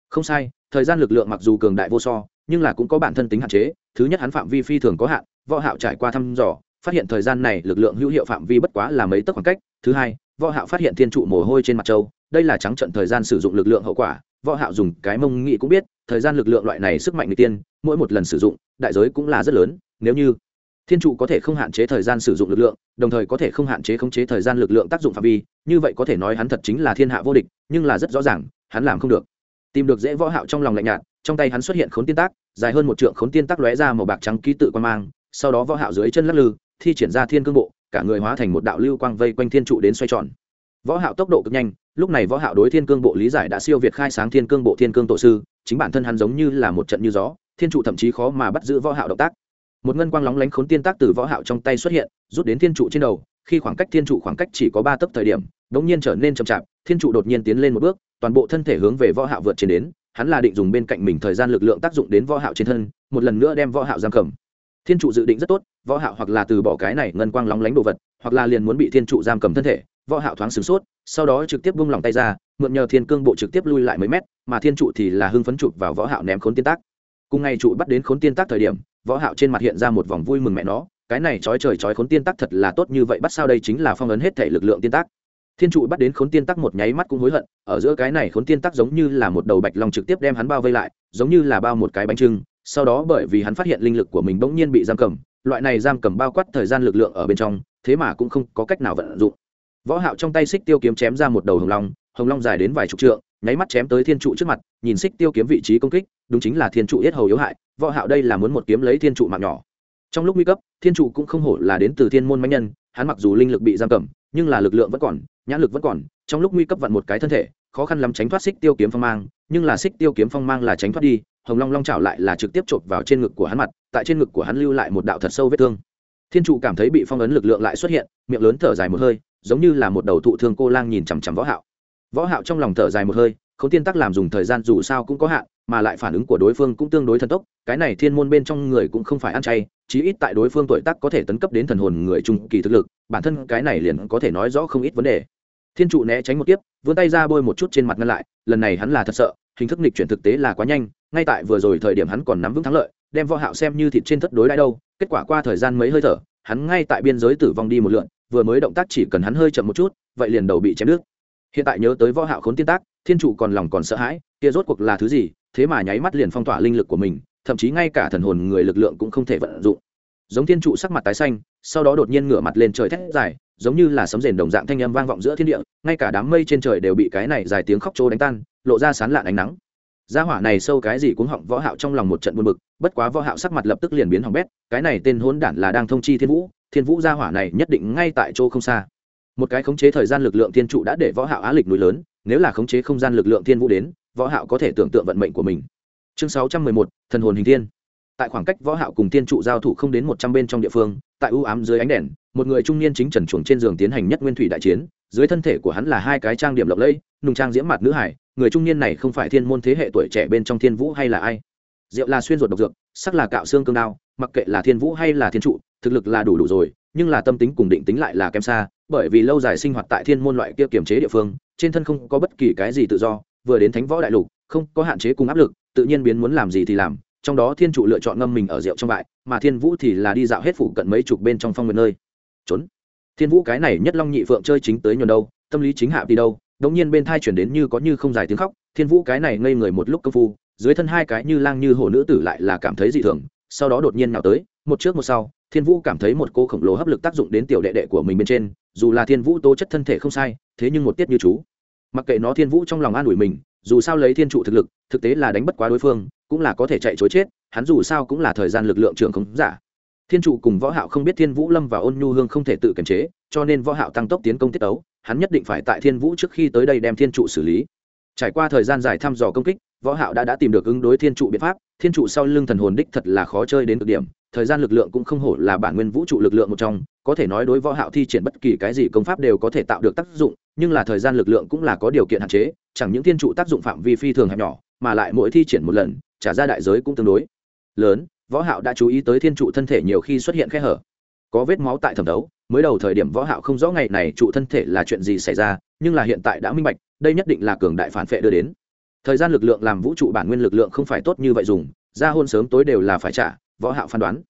Không sai, thời gian lực lượng mặc dù cường đại vô so, nhưng là cũng có bản thân tính hạn chế. Thứ nhất hắn phạm vi phi thường có hạn, võ hạo trải qua thăm dò, phát hiện thời gian này lực lượng hữu hiệu phạm vi bất quá là mấy tấc khoảng cách. Thứ hai võ hạo phát hiện thiên trụ mồ hôi trên mặt châu đây là trắng trận thời gian sử dụng lực lượng hậu quả, võ hạo dùng cái mông nghị cũng biết, thời gian lực lượng loại này sức mạnh người tiên, mỗi một lần sử dụng, đại giới cũng là rất lớn, nếu như thiên trụ có thể không hạn chế thời gian sử dụng lực lượng, đồng thời có thể không hạn chế khống chế thời gian lực lượng tác dụng phạm vi, như vậy có thể nói hắn thật chính là thiên hạ vô địch, nhưng là rất rõ ràng, hắn làm không được. Tìm được dễ võ hạo trong lòng lạnh nhạt, trong tay hắn xuất hiện khốn tiên tác, dài hơn một trượng khốn tiên tác lóe ra màu bạc trắng ký tự quan mang, sau đó võ hạo dưới chân lắc lư, thi triển ra thiên cương bộ cả người hóa thành một đạo lưu quang vây quanh thiên trụ đến xoay tròn. Võ hạo tốc độ cực nhanh, lúc này võ hạo đối thiên cương bộ lý giải đã siêu việt khai sáng thiên cương bộ thiên cương tổ sư, chính bản thân hắn giống như là một trận như gió, thiên trụ thậm chí khó mà bắt giữ võ hạo động tác. Một ngân quang lóng lánh khốn tiên tác từ võ hạo trong tay xuất hiện, rút đến thiên trụ trên đầu, khi khoảng cách thiên trụ khoảng cách chỉ có ba tấc thời điểm, đống nhiên trở nên chậm chạp, thiên trụ đột nhiên tiến lên một bước, toàn bộ thân thể hướng về võ hạo vượt trên đến, hắn là định dùng bên cạnh mình thời gian lực lượng tác dụng đến võ hạo trên thân, một lần nữa đem võ hạo giam cầm thiên trụ dự định rất tốt, võ hạo hoặc là từ bỏ cái này ngân quang lóng lánh đồ vật, hoặc là liền muốn bị thiên trụ giam cầm thân thể, võ hạo thoáng sửng sốt, sau đó trực tiếp buông lòng tay ra, mượn nhờ thiên cương bộ trực tiếp lui lại mấy mét, mà thiên trụ thì là hưng phấn chụp vào võ hạo ném khốn tiên tác. Cùng ngày trụ bắt đến khốn tiên tác thời điểm, võ hạo trên mặt hiện ra một vòng vui mừng mẹ nó, cái này chói trời chói khốn tiên tác thật là tốt như vậy, bắt sao đây chính là phong ấn hết thể lực lượng tiên tác. Thiên trụ bắt đến khốn tiên tác một nháy mắt cũng hối hận, ở giữa cái này khốn tiên tác giống như là một đầu bạch long trực tiếp đem hắn bao vây lại, giống như là bao một cái bánh trưng sau đó bởi vì hắn phát hiện linh lực của mình bỗng nhiên bị giam cầm, loại này giam cầm bao quát thời gian lực lượng ở bên trong, thế mà cũng không có cách nào vận dụng. Võ hạo trong tay xích tiêu kiếm chém ra một đầu hồng long hồng long dài đến vài chục trượng, nháy mắt chém tới thiên trụ trước mặt, nhìn xích tiêu kiếm vị trí công kích, đúng chính là thiên trụ yết hầu yếu hại, võ hạo đây là muốn một kiếm lấy thiên trụ mạng nhỏ. Trong lúc nguy cấp, thiên trụ cũng không hổ là đến từ thiên môn mãnh nhân, hắn mặc dù linh lực bị giam cầm, nhưng là lực lượng vẫn còn, nhãn lực vẫn còn, trong lúc nguy cấp vặn một cái thân thể, khó khăn lắm tránh thoát xích tiêu kiếm phong mang, nhưng là xích tiêu kiếm phong mang là tránh thoát đi hồng long long chảo lại là trực tiếp chộp vào trên ngực của hắn mặt, tại trên ngực của hắn lưu lại một đạo thật sâu vết thương. Thiên trụ cảm thấy bị phong ấn lực lượng lại xuất hiện, miệng lớn thở dài một hơi, giống như là một đầu thụ thương cô lang nhìn chằm chằm võ hạo. Võ hạo trong lòng thở dài một hơi không tiên tắc làm dùng thời gian dù sao cũng có hạn, mà lại phản ứng của đối phương cũng tương đối thần tốc, cái này thiên môn bên trong người cũng không phải ăn chay, chí ít tại đối phương tuổi tác có thể tấn cấp đến thần hồn người trung kỳ thực lực, bản thân cái này liền có thể nói rõ không ít vấn đề. Thiên trụ né tránh một tiếp vươn tay ra bôi một chút trên mặt ngăn lại, lần này hắn là thật sợ hình thức nghịch chuyển thực tế là quá nhanh, ngay tại vừa rồi thời điểm hắn còn nắm vững thắng lợi, đem võ hạo xem như thịt trên thất đối đãi đâu, kết quả qua thời gian mấy hơi thở, hắn ngay tại biên giới tử vong đi một lượn, vừa mới động tác chỉ cần hắn hơi chậm một chút, vậy liền đầu bị chém đứt. Hiện tại nhớ tới võ hạo khốn tiên tác, thiên trụ còn lòng còn sợ hãi, kia rốt cuộc là thứ gì, thế mà nháy mắt liền phong tỏa linh lực của mình, thậm chí ngay cả thần hồn người lực lượng cũng không thể vận dụng. Giống thiên trụ sắc mặt tái xanh, sau đó đột nhiên ngửa mặt lên trời thét dài giống như là sấm rền đồng dạng thanh âm vang vọng giữa thiên địa ngay cả đám mây trên trời đều bị cái này dài tiếng khóc trô đánh tan lộ ra sán lạn ánh nắng. Gia hỏa này sâu cái gì cũng họng võ hạo trong lòng một trận buồn bực bất quá võ hạo sắc mặt lập tức liền biến hỏng bét cái này tên hỗn đản là đang thông chi thiên vũ thiên vũ gia hỏa này nhất định ngay tại chỗ không xa. Một cái khống chế thời gian lực lượng thiên trụ đã để võ hạo á lịch núi lớn nếu là khống chế không gian lực lượng thiên vũ đến võ hạo có thể tưởng tượng vận mệnh của mình. Chương 611, thần hồn hình thiên tại khoảng cách võ hạo cùng thiên trụ giao thủ không đến 100 bên trong địa phương, tại u ám dưới ánh đèn, một người trung niên chính trần chuồng trên giường tiến hành nhất nguyên thủy đại chiến, dưới thân thể của hắn là hai cái trang điểm lộng lẫy, nùng trang diễm mặt nữ hải, người trung niên này không phải thiên môn thế hệ tuổi trẻ bên trong thiên vũ hay là ai. Rượu là xuyên ruột độc dược, sắc là cạo xương cương đao, mặc kệ là thiên vũ hay là thiên trụ, thực lực là đủ đủ rồi, nhưng là tâm tính cùng định tính lại là kém xa, bởi vì lâu dài sinh hoạt tại thiên môn loại kia kiềm chế địa phương, trên thân không có bất kỳ cái gì tự do, vừa đến thánh võ đại lục, không có hạn chế cùng áp lực, tự nhiên biến muốn làm gì thì làm trong đó thiên trụ lựa chọn ngâm mình ở rượu trong bại, mà thiên vũ thì là đi dạo hết phủ cận mấy chục bên trong phong nguyệt nơi. Trốn. Thiên vũ cái này nhất long nhị phượng chơi chính tới nhuần đâu, tâm lý chính hạ đi đâu, đống nhiên bên thai chuyển đến như có như không dài tiếng khóc, thiên vũ cái này ngây người một lúc công phu, dưới thân hai cái như lang như hồ nữ tử lại là cảm thấy dị thường, sau đó đột nhiên nào tới, một trước một sau, thiên vũ cảm thấy một cô khổng lồ hấp lực tác dụng đến tiểu đệ đệ của mình bên trên, dù là thiên vũ tố chất thân thể không sai, thế nhưng một tiết như chú. Mặc kệ nó thiên vũ trong lòng an ủi mình dù sao lấy thiên trụ thực lực, thực tế là đánh bất quá đối phương, cũng là có thể chạy chối chết, hắn dù sao cũng là thời gian lực lượng trường không giả. Thiên trụ cùng võ hạo không biết thiên vũ lâm và ôn nhu hương không thể tự kiềm chế, cho nên võ hạo tăng tốc tiến công tiết ấu hắn nhất định phải tại thiên vũ trước khi tới đây đem thiên trụ xử lý. Trải qua thời gian dài thăm dò công kích, võ hạo đã đã tìm được ứng đối thiên trụ biện pháp, thiên trụ sau lưng thần hồn đích thật là khó chơi đến cực điểm, thời gian lực lượng cũng không hổ là bản nguyên vũ trụ lực lượng một trong có thể nói đối võ hạo thi triển bất kỳ cái gì công pháp đều có thể tạo được tác dụng, nhưng là thời gian lực lượng cũng là có điều kiện hạn chế, chẳng những thiên trụ tác dụng phạm vi phi thường hẹp nhỏ, mà lại mỗi thi triển một lần, trả ra đại giới cũng tương đối lớn. Võ hạo đã chú ý tới thiên trụ thân thể nhiều khi xuất hiện khe hở, có vết máu tại thẩm đấu mới đầu thời điểm võ hạo không rõ ngày này trụ thân thể là chuyện gì xảy ra, nhưng là hiện tại đã minh bạch, đây nhất định là cường đại phản phệ đưa đến. Thời gian lực lượng làm vũ trụ bản nguyên lực lượng không phải tốt như vậy dùng, ra hôn sớm tối đều là phải trả, võ hạo phán đoán.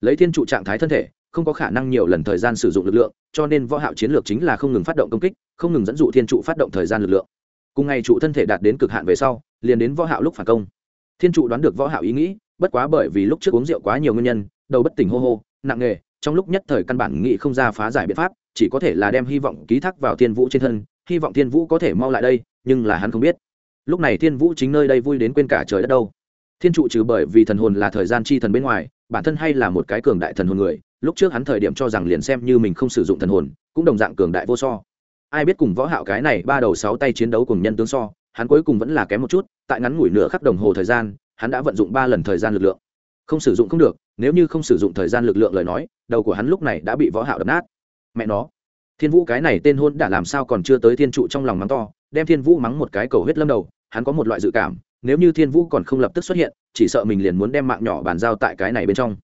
Lấy thiên trụ trạng thái thân thể không có khả năng nhiều lần thời gian sử dụng lực lượng, cho nên võ hạo chiến lược chính là không ngừng phát động công kích, không ngừng dẫn dụ thiên trụ phát động thời gian lực lượng. Cùng ngày trụ thân thể đạt đến cực hạn về sau, liền đến võ hạo lúc phản công. Thiên trụ đoán được võ hạo ý nghĩ, bất quá bởi vì lúc trước uống rượu quá nhiều nguyên nhân, đầu bất tỉnh hô hô, nặng nề trong lúc nhất thời căn bản nghĩ không ra phá giải biện pháp, chỉ có thể là đem hy vọng ký thác vào thiên vũ trên thân, hy vọng thiên vũ có thể mau lại đây, nhưng là hắn không biết. Lúc này thiên vũ chính nơi đây vui đến quên cả trời đất đâu thiên trụ trừ bởi vì thần hồn là thời gian chi thần bên ngoài, bản thân hay là một cái cường đại thần hồn người, lúc trước hắn thời điểm cho rằng liền xem như mình không sử dụng thần hồn, cũng đồng dạng cường đại vô so. Ai biết cùng võ hạo cái này ba đầu sáu tay chiến đấu cùng nhân tướng so, hắn cuối cùng vẫn là kém một chút, tại ngắn ngủi nửa khắc đồng hồ thời gian, hắn đã vận dụng ba lần thời gian lực lượng. Không sử dụng không được, nếu như không sử dụng thời gian lực lượng lời nói, đầu của hắn lúc này đã bị võ hạo đập nát. Mẹ nó. Thiên vũ cái này tên hôn đã làm sao còn chưa tới thiên trụ trong lòng mắng to, đem thiên vũ mắng một cái cầu huyết lâm đầu, hắn có một loại dự cảm nếu như thiên vũ còn không lập tức xuất hiện, chỉ sợ mình liền muốn đem mạng nhỏ bàn giao tại cái này bên trong.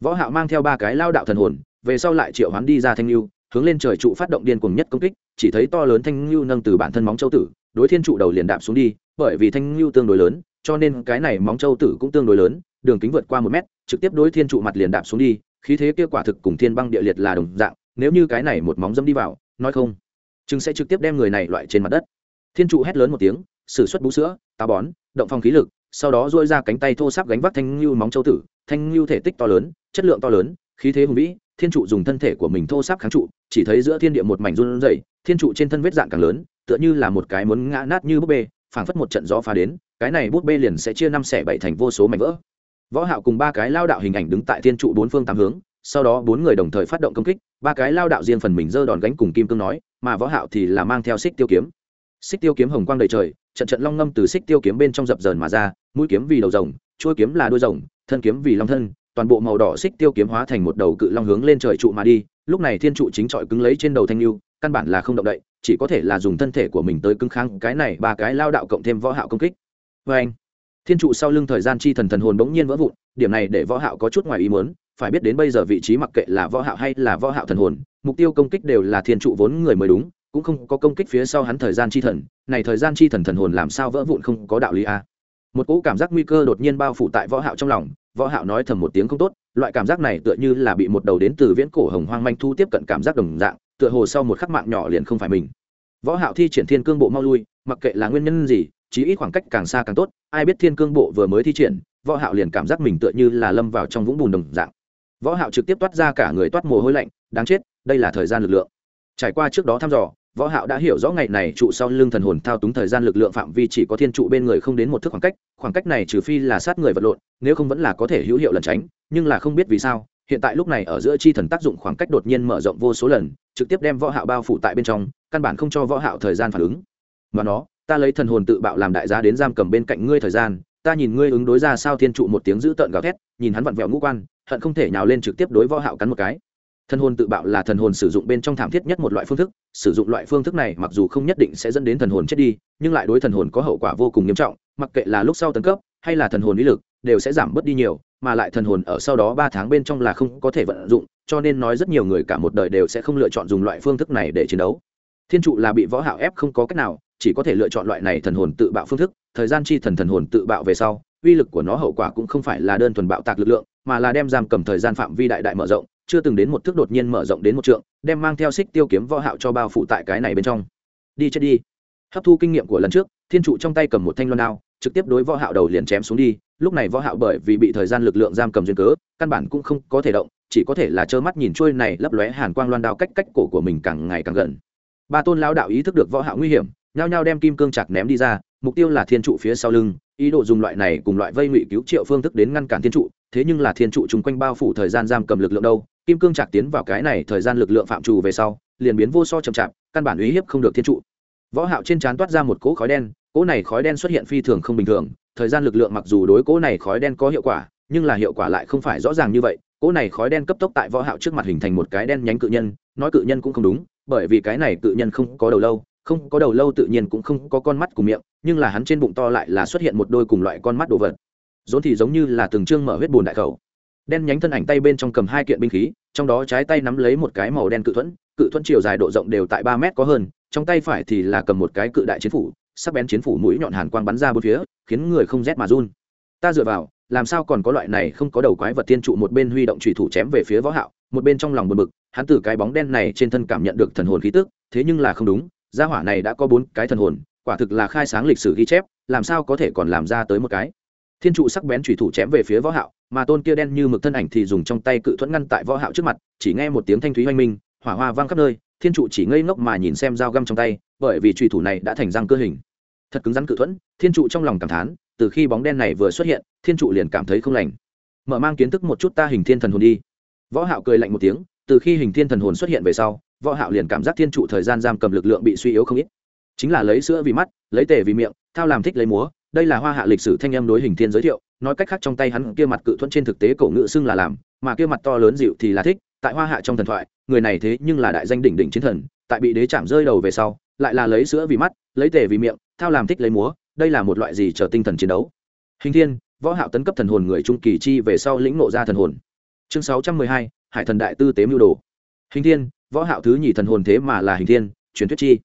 Võ hạo mang theo ba cái lao đạo thần hồn, về sau lại triệu hắn đi ra thanh lưu hướng lên trời trụ phát động điên cuồng nhất công kích, chỉ thấy to lớn thanh lưu nâng từ bản thân móng châu tử, đối thiên trụ đầu liền đạp xuống đi, bởi vì thanh lưu tương đối lớn, cho nên cái này móng châu tử cũng tương đối lớn, đường kính vượt qua một mét, trực tiếp đối thiên trụ mặt liền đạp xuống đi, khí thế kia quả thực cùng thiên băng địa liệt là đồng dạng, nếu như cái này một móng dâm đi vào, nói không, chừng sẽ trực tiếp đem người này loại trên mặt đất. Thiên trụ hét lớn một tiếng, sử xuất bú sữa, táo bón động phong khí lực, sau đó dôi ra cánh tay thô sáp gánh vác thanh lưu móng châu tử, thanh lưu thể tích to lớn, chất lượng to lớn, khí thế hùng vĩ, thiên trụ dùng thân thể của mình thô sáp kháng trụ, chỉ thấy giữa thiên địa một mảnh run rẩy, thiên trụ trên thân vết dạng càng lớn, tựa như là một cái muốn ngã nát như búp bê, phảng phất một trận gió phá đến, cái này búp bê liền sẽ chia năm xẻ bảy thành vô số mảnh vỡ. Võ hạo cùng ba cái lao đạo hình ảnh đứng tại thiên trụ bốn phương tám hướng, sau đó bốn người đồng thời phát động công kích, ba cái lao đạo riêng phần mình giơ đòn gánh cùng kim cương nói, mà võ hạo thì là mang theo xích tiêu kiếm xích tiêu kiếm hồng quang đầy trời, trận trận long ngâm từ xích tiêu kiếm bên trong dập dờn mà ra, mũi kiếm vì đầu rồng, chuôi kiếm là đuôi rồng, thân kiếm vì long thân, toàn bộ màu đỏ xích tiêu kiếm hóa thành một đầu cự long hướng lên trời trụ mà đi, lúc này thiên trụ chính trọi cứng lấy trên đầu thanh lưu, căn bản là không động đậy, chỉ có thể là dùng thân thể của mình tới cứng kháng cái này ba cái lao đạo cộng thêm võ hạo công kích. Với anh, thiên trụ sau lưng thời gian chi thần thần hồn bỗng nhiên vỡ vụn, điểm này để võ hạo có chút ngoài ý muốn, phải biết đến bây giờ vị trí mặc kệ là võ hạo hay là võ hạo thần hồn, mục tiêu công kích đều là thiên trụ vốn người mới đúng cũng không có công kích phía sau hắn thời gian chi thần, này thời gian chi thần thần hồn làm sao vỡ vụn không có đạo lý a à. một cỗ cảm giác nguy cơ đột nhiên bao phủ tại võ hạo trong lòng, võ hạo nói thầm một tiếng không tốt, loại cảm giác này tựa như là bị một đầu đến từ viễn cổ hồng hoang manh thu tiếp cận cảm giác đồng dạng, tựa hồ sau một khắc mạng nhỏ liền không phải mình. Võ hạo thi triển thiên cương bộ mau lui, mặc kệ là nguyên nhân gì, chí ít khoảng cách càng xa càng tốt, ai biết thiên cương bộ vừa mới thi triển, võ hạo liền cảm giác mình tựa như là lâm vào trong vũng bùn đồng dạng. Võ hạo trực tiếp toát ra cả người toát mồ hôi lạnh, đáng chết, đây là thời gian lực lượng. Trải qua trước đó thăm dò võ hạo đã hiểu rõ ngày này trụ sau lưng thần hồn thao túng thời gian lực lượng phạm vi chỉ có thiên trụ bên người không đến một thước khoảng cách khoảng cách này trừ phi là sát người vật lộn, nếu không vẫn là có thể hữu hiệu lần tránh, nhưng là không biết vì sao, hiện tại lúc này ở giữa chi thần tác dụng khoảng cách đột nhiên mở rộng vô số lần, trực tiếp đem võ hạo bao phủ tại bên trong, căn bản không cho võ hạo thời gian phản ứng. Mà nó, ta lấy thần hồn tự bạo làm đại giá đến giam cầm bên cạnh ngươi thời gian, ta nhìn ngươi ứng đối ra sao thiên trụ một tiếng giữ tợn gào thét, nhìn hắn vặn vẹo ngũ quan, hận không thể nhào lên trực tiếp đối võ hạo cắn một cái thần hồn tự bạo là thần hồn sử dụng bên trong thảm thiết nhất một loại phương thức, sử dụng loại phương thức này mặc dù không nhất định sẽ dẫn đến thần hồn chết đi, nhưng lại đối thần hồn có hậu quả vô cùng nghiêm trọng, mặc kệ là lúc sau tấn cấp, hay là thần hồn lý lực, đều sẽ giảm bớt đi nhiều, mà lại thần hồn ở sau đó ba tháng bên trong là không có thể vận dụng, cho nên nói rất nhiều người cả một đời đều sẽ không lựa chọn dùng loại phương thức này để chiến đấu. Thiên trụ là bị võ hạo ép không có cách nào, chỉ có thể lựa chọn loại này thần hồn tự bạo phương thức, thời gian chi thần thần hồn tự bạo về sau, uy lực của nó hậu quả cũng không phải là đơn thuần bạo tạc lực lượng, mà là đem giam cầm thời gian phạm vi đại đại mở rộng chưa từng đến một thước đột nhiên mở rộng đến một trượng, đem mang theo xích tiêu kiếm võ hạo cho bao phủ tại cái này bên trong. Đi chết đi. Hấp thu kinh nghiệm của lần trước, thiên trụ trong tay cầm một thanh loan đao, trực tiếp đối võ hạo đầu liền chém xuống đi, lúc này võ hạo bởi vì bị thời gian lực lượng giam cầm duyên cớ, căn bản cũng không có thể động, chỉ có thể là trơ mắt nhìn chuôi này lấp lóe hàn quang loan đao cách cách cổ của mình càng ngày càng gần. Ba tôn lão đạo ý thức được võ hạo nguy hiểm, nhao nhao đem kim cương chặt ném đi ra, mục tiêu là thiên trụ phía sau lưng, ý đồ dùng loại này cùng loại vây ngụy cứu triệu phương thức đến ngăn cản thiên trụ, thế nhưng là thiên trụ chung quanh bao phủ thời gian giam cầm lực lượng đâu kim cương trạc tiến vào cái này thời gian lực lượng phạm trù về sau, liền biến vô so chậm chạp, căn bản uy hiếp không được thiên trụ. Võ hạo trên trán toát ra một cỗ khói đen, cỗ này khói đen xuất hiện phi thường không bình thường, thời gian lực lượng mặc dù đối cỗ này khói đen có hiệu quả, nhưng là hiệu quả lại không phải rõ ràng như vậy. Cỗ này khói đen cấp tốc tại võ hạo trước mặt hình thành một cái đen nhánh cự nhân, nói cự nhân cũng không đúng, bởi vì cái này cự nhân không có đầu lâu, không có đầu lâu tự nhiên cũng không có con mắt cùng miệng, nhưng là hắn trên bụng to lại là xuất hiện một đôi cùng loại con mắt đồ vật. Rốn thì giống như là từng trương mở huyết bùn đại khẩu đen nhánh thân ảnh tay bên trong cầm hai kiện binh khí, trong đó trái tay nắm lấy một cái màu đen cự thuẫn cự thuẫn chiều dài độ rộng đều tại ba mét có hơn, trong tay phải thì là cầm một cái cự đại chiến phủ, sắc bén chiến phủ mũi nhọn hàn quang bắn ra bốn phía, khiến người không rét mà run. Ta dựa vào, làm sao còn có loại này không có đầu quái vật tiên trụ một bên huy động trùy thủ chém về phía võ hạo, một bên trong lòng buồn bực, hắn từ cái bóng đen này trên thân cảm nhận được thần hồn khí tức, thế nhưng là không đúng, gia hỏa này đã có bốn cái thần hồn, quả thực là khai sáng lịch sử ghi chép, làm sao có thể còn làm ra tới một cái? Thiên trụ sắc bén thủy thủ chém về phía võ hạo, mà tôn kia đen như mực thân ảnh thì dùng trong tay cự thuẫn ngăn tại võ hạo trước mặt, chỉ nghe một tiếng thanh thúy hoanh minh, hỏa hoa vang khắp nơi, thiên trụ chỉ ngây ngốc mà nhìn xem dao găm trong tay, bởi vì trùy thủ này đã thành răng cơ hình. Thật cứng rắn cự thuẫn, thiên trụ trong lòng cảm thán, từ khi bóng đen này vừa xuất hiện, thiên trụ liền cảm thấy không lành. Mở mang kiến thức một chút ta hình thiên thần hồn đi. Võ hạo cười lạnh một tiếng, từ khi hình thiên thần hồn xuất hiện về sau, võ hạo liền cảm giác thiên trụ thời gian giam cầm lực lượng bị suy yếu không ít. Chính là lấy sữa vì mắt, lấy tể vì miệng, thao làm thích lấy múa đây là hoa hạ lịch sử thanh âm đối hình thiên giới thiệu nói cách khác trong tay hắn kia mặt cự thuẫn trên thực tế cổ ngữ xưng là làm mà kia mặt to lớn dịu thì là thích tại hoa hạ trong thần thoại người này thế nhưng là đại danh đỉnh đỉnh chiến thần tại bị đế chạm rơi đầu về sau lại là lấy sữa vì mắt lấy tề vì miệng thao làm thích lấy múa đây là một loại gì trở tinh thần chiến đấu. Hình thiên võ hạo tấn cấp thần hồn người trung kỳ chi về sau lĩnh ngộ ra thần hồn. Chương 612, hải thần đại tư tế mưu đồ. Hình thiên võ hạo thứ nhì thần hồn thế mà là hình thiên truyền thuyết chi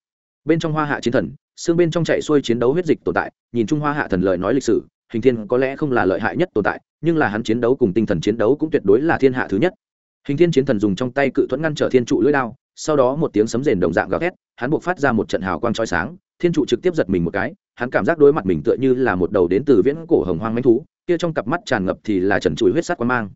bên trong hoa hạ chiến thần, xương bên trong chạy xuôi chiến đấu huyết dịch tồn tại, nhìn trung hoa hạ thần lời nói lịch sử, hình thiên có lẽ không là lợi hại nhất tồn tại, nhưng là hắn chiến đấu cùng tinh thần chiến đấu cũng tuyệt đối là thiên hạ thứ nhất. Hình thiên chiến thần dùng trong tay cự thuẫn ngăn trở thiên trụ lưỡi đao, sau đó một tiếng sấm rền đồng dạng gào thét, hắn buộc phát ra một trận hào quang chói sáng, thiên trụ trực tiếp giật mình một cái, hắn cảm giác đối mặt mình tựa như là một đầu đến từ viễn cổ hồng hoang manh thú, kia trong cặp mắt tràn ngập thì là trần trụi huyết sắc quan mang.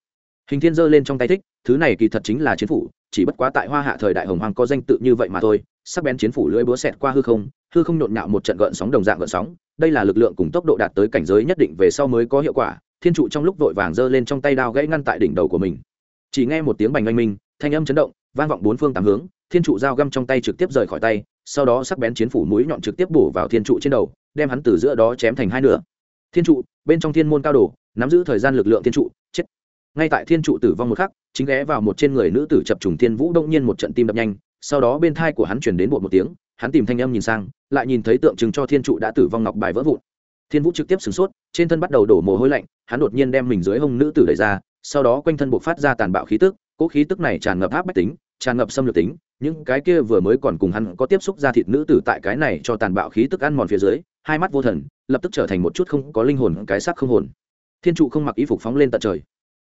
Hình thiên giơ lên trong tay thích, thứ này kỳ thật chính là chiến phủ, chỉ bất quá tại hoa hạ thời đại hồng hoang có danh tự như vậy mà thôi sắc bén chiến phủ lưỡi búa xẹt qua hư không hư không nhộn nhạo một trận gợn sóng đồng dạng gợn sóng. Đây là lực lượng cùng tốc độ đạt tới cảnh giới nhất định về sau mới có hiệu quả. Thiên trụ trong lúc vội vàng giơ lên trong tay đao gãy ngăn tại đỉnh đầu của mình. Chỉ nghe một tiếng bành oanh minh, thanh âm chấn động, vang vọng bốn phương tám hướng. Thiên trụ dao găm trong tay trực tiếp rời khỏi tay, sau đó sắc bén chiến phủ mũi nhọn trực tiếp bổ vào thiên trụ trên đầu, đem hắn từ giữa đó chém thành hai nửa. Thiên trụ, bên trong thiên môn cao đồ, nắm giữ thời gian lực lượng thiên trụ, chết. Ngay tại thiên trụ tử vong một khắc, chính ghé vào một trên người nữ tử chập trùng thiên vũ đông nhiên một trận tim đập nhanh sau đó bên thai của hắn chuyển đến bộ một tiếng, hắn tìm thanh âm nhìn sang, lại nhìn thấy tượng trưng cho thiên trụ đã tử vong ngọc bài vỡ vụn. Thiên vũ trực tiếp sửng sốt, trên thân bắt đầu đổ mồ hôi lạnh, hắn đột nhiên đem mình dưới hông nữ tử đẩy ra, sau đó quanh thân buộc phát ra tàn bạo khí tức cỗ khí tức này tràn ngập áp bách tính, tràn ngập xâm lược tính, những cái kia vừa mới còn cùng hắn có tiếp xúc ra thịt nữ tử tại cái này cho tàn bạo khí tức ăn mòn phía dưới, hai mắt vô thần, lập tức trở thành một chút không có linh hồn, cái xác không hồn. Thiên trụ không mặc y phục phóng lên tận trời.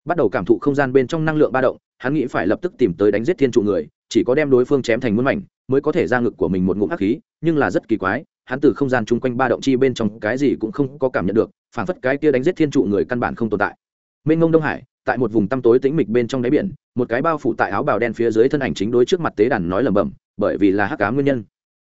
Bắt đầu cảm thụ không gian bên trong năng lượng ba động, hắn nghĩ phải lập tức tìm tới đánh giết thiên trụ người chỉ có đem đối phương chém thành muôn mảnh, mới có thể ra ngực của mình một ngụm hắc khí, nhưng là rất kỳ quái, hắn từ không gian chung quanh ba động chi bên trong cái gì cũng không có cảm nhận được phản phất cái kia đánh giết thiên trụ người căn bản không tồn tại. Mênh ngông đông hải, tại một vùng tăm tối tĩnh mịch bên trong đáy biển, một cái bao phủ tại áo bào đen phía dưới thân ảnh chính đối trước mặt tế đàn nói lẩm bẩm, bởi vì là hắc cá nguyên nhân.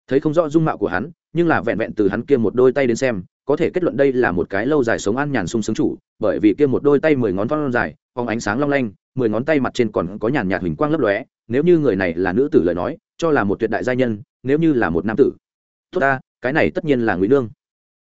Thấy không rõ dung mạo của hắn, nhưng là vẹn vẹn từ hắn kia một đôi tay đến xem, có thể kết luận đây là một cái lâu dài sống an nhàn sung sướng chủ, bởi vì kia một đôi tay mười ngón thon dài, phóng ánh sáng long lanh, mười ngón tay mặt trên còn có nhàn nhạt huỳnh quang lấp lóe nếu như người này là nữ tử lời nói, cho là một tuyệt đại gia nhân, nếu như là một nam tử. Tốt ta, cái này tất nhiên là ngụy nương.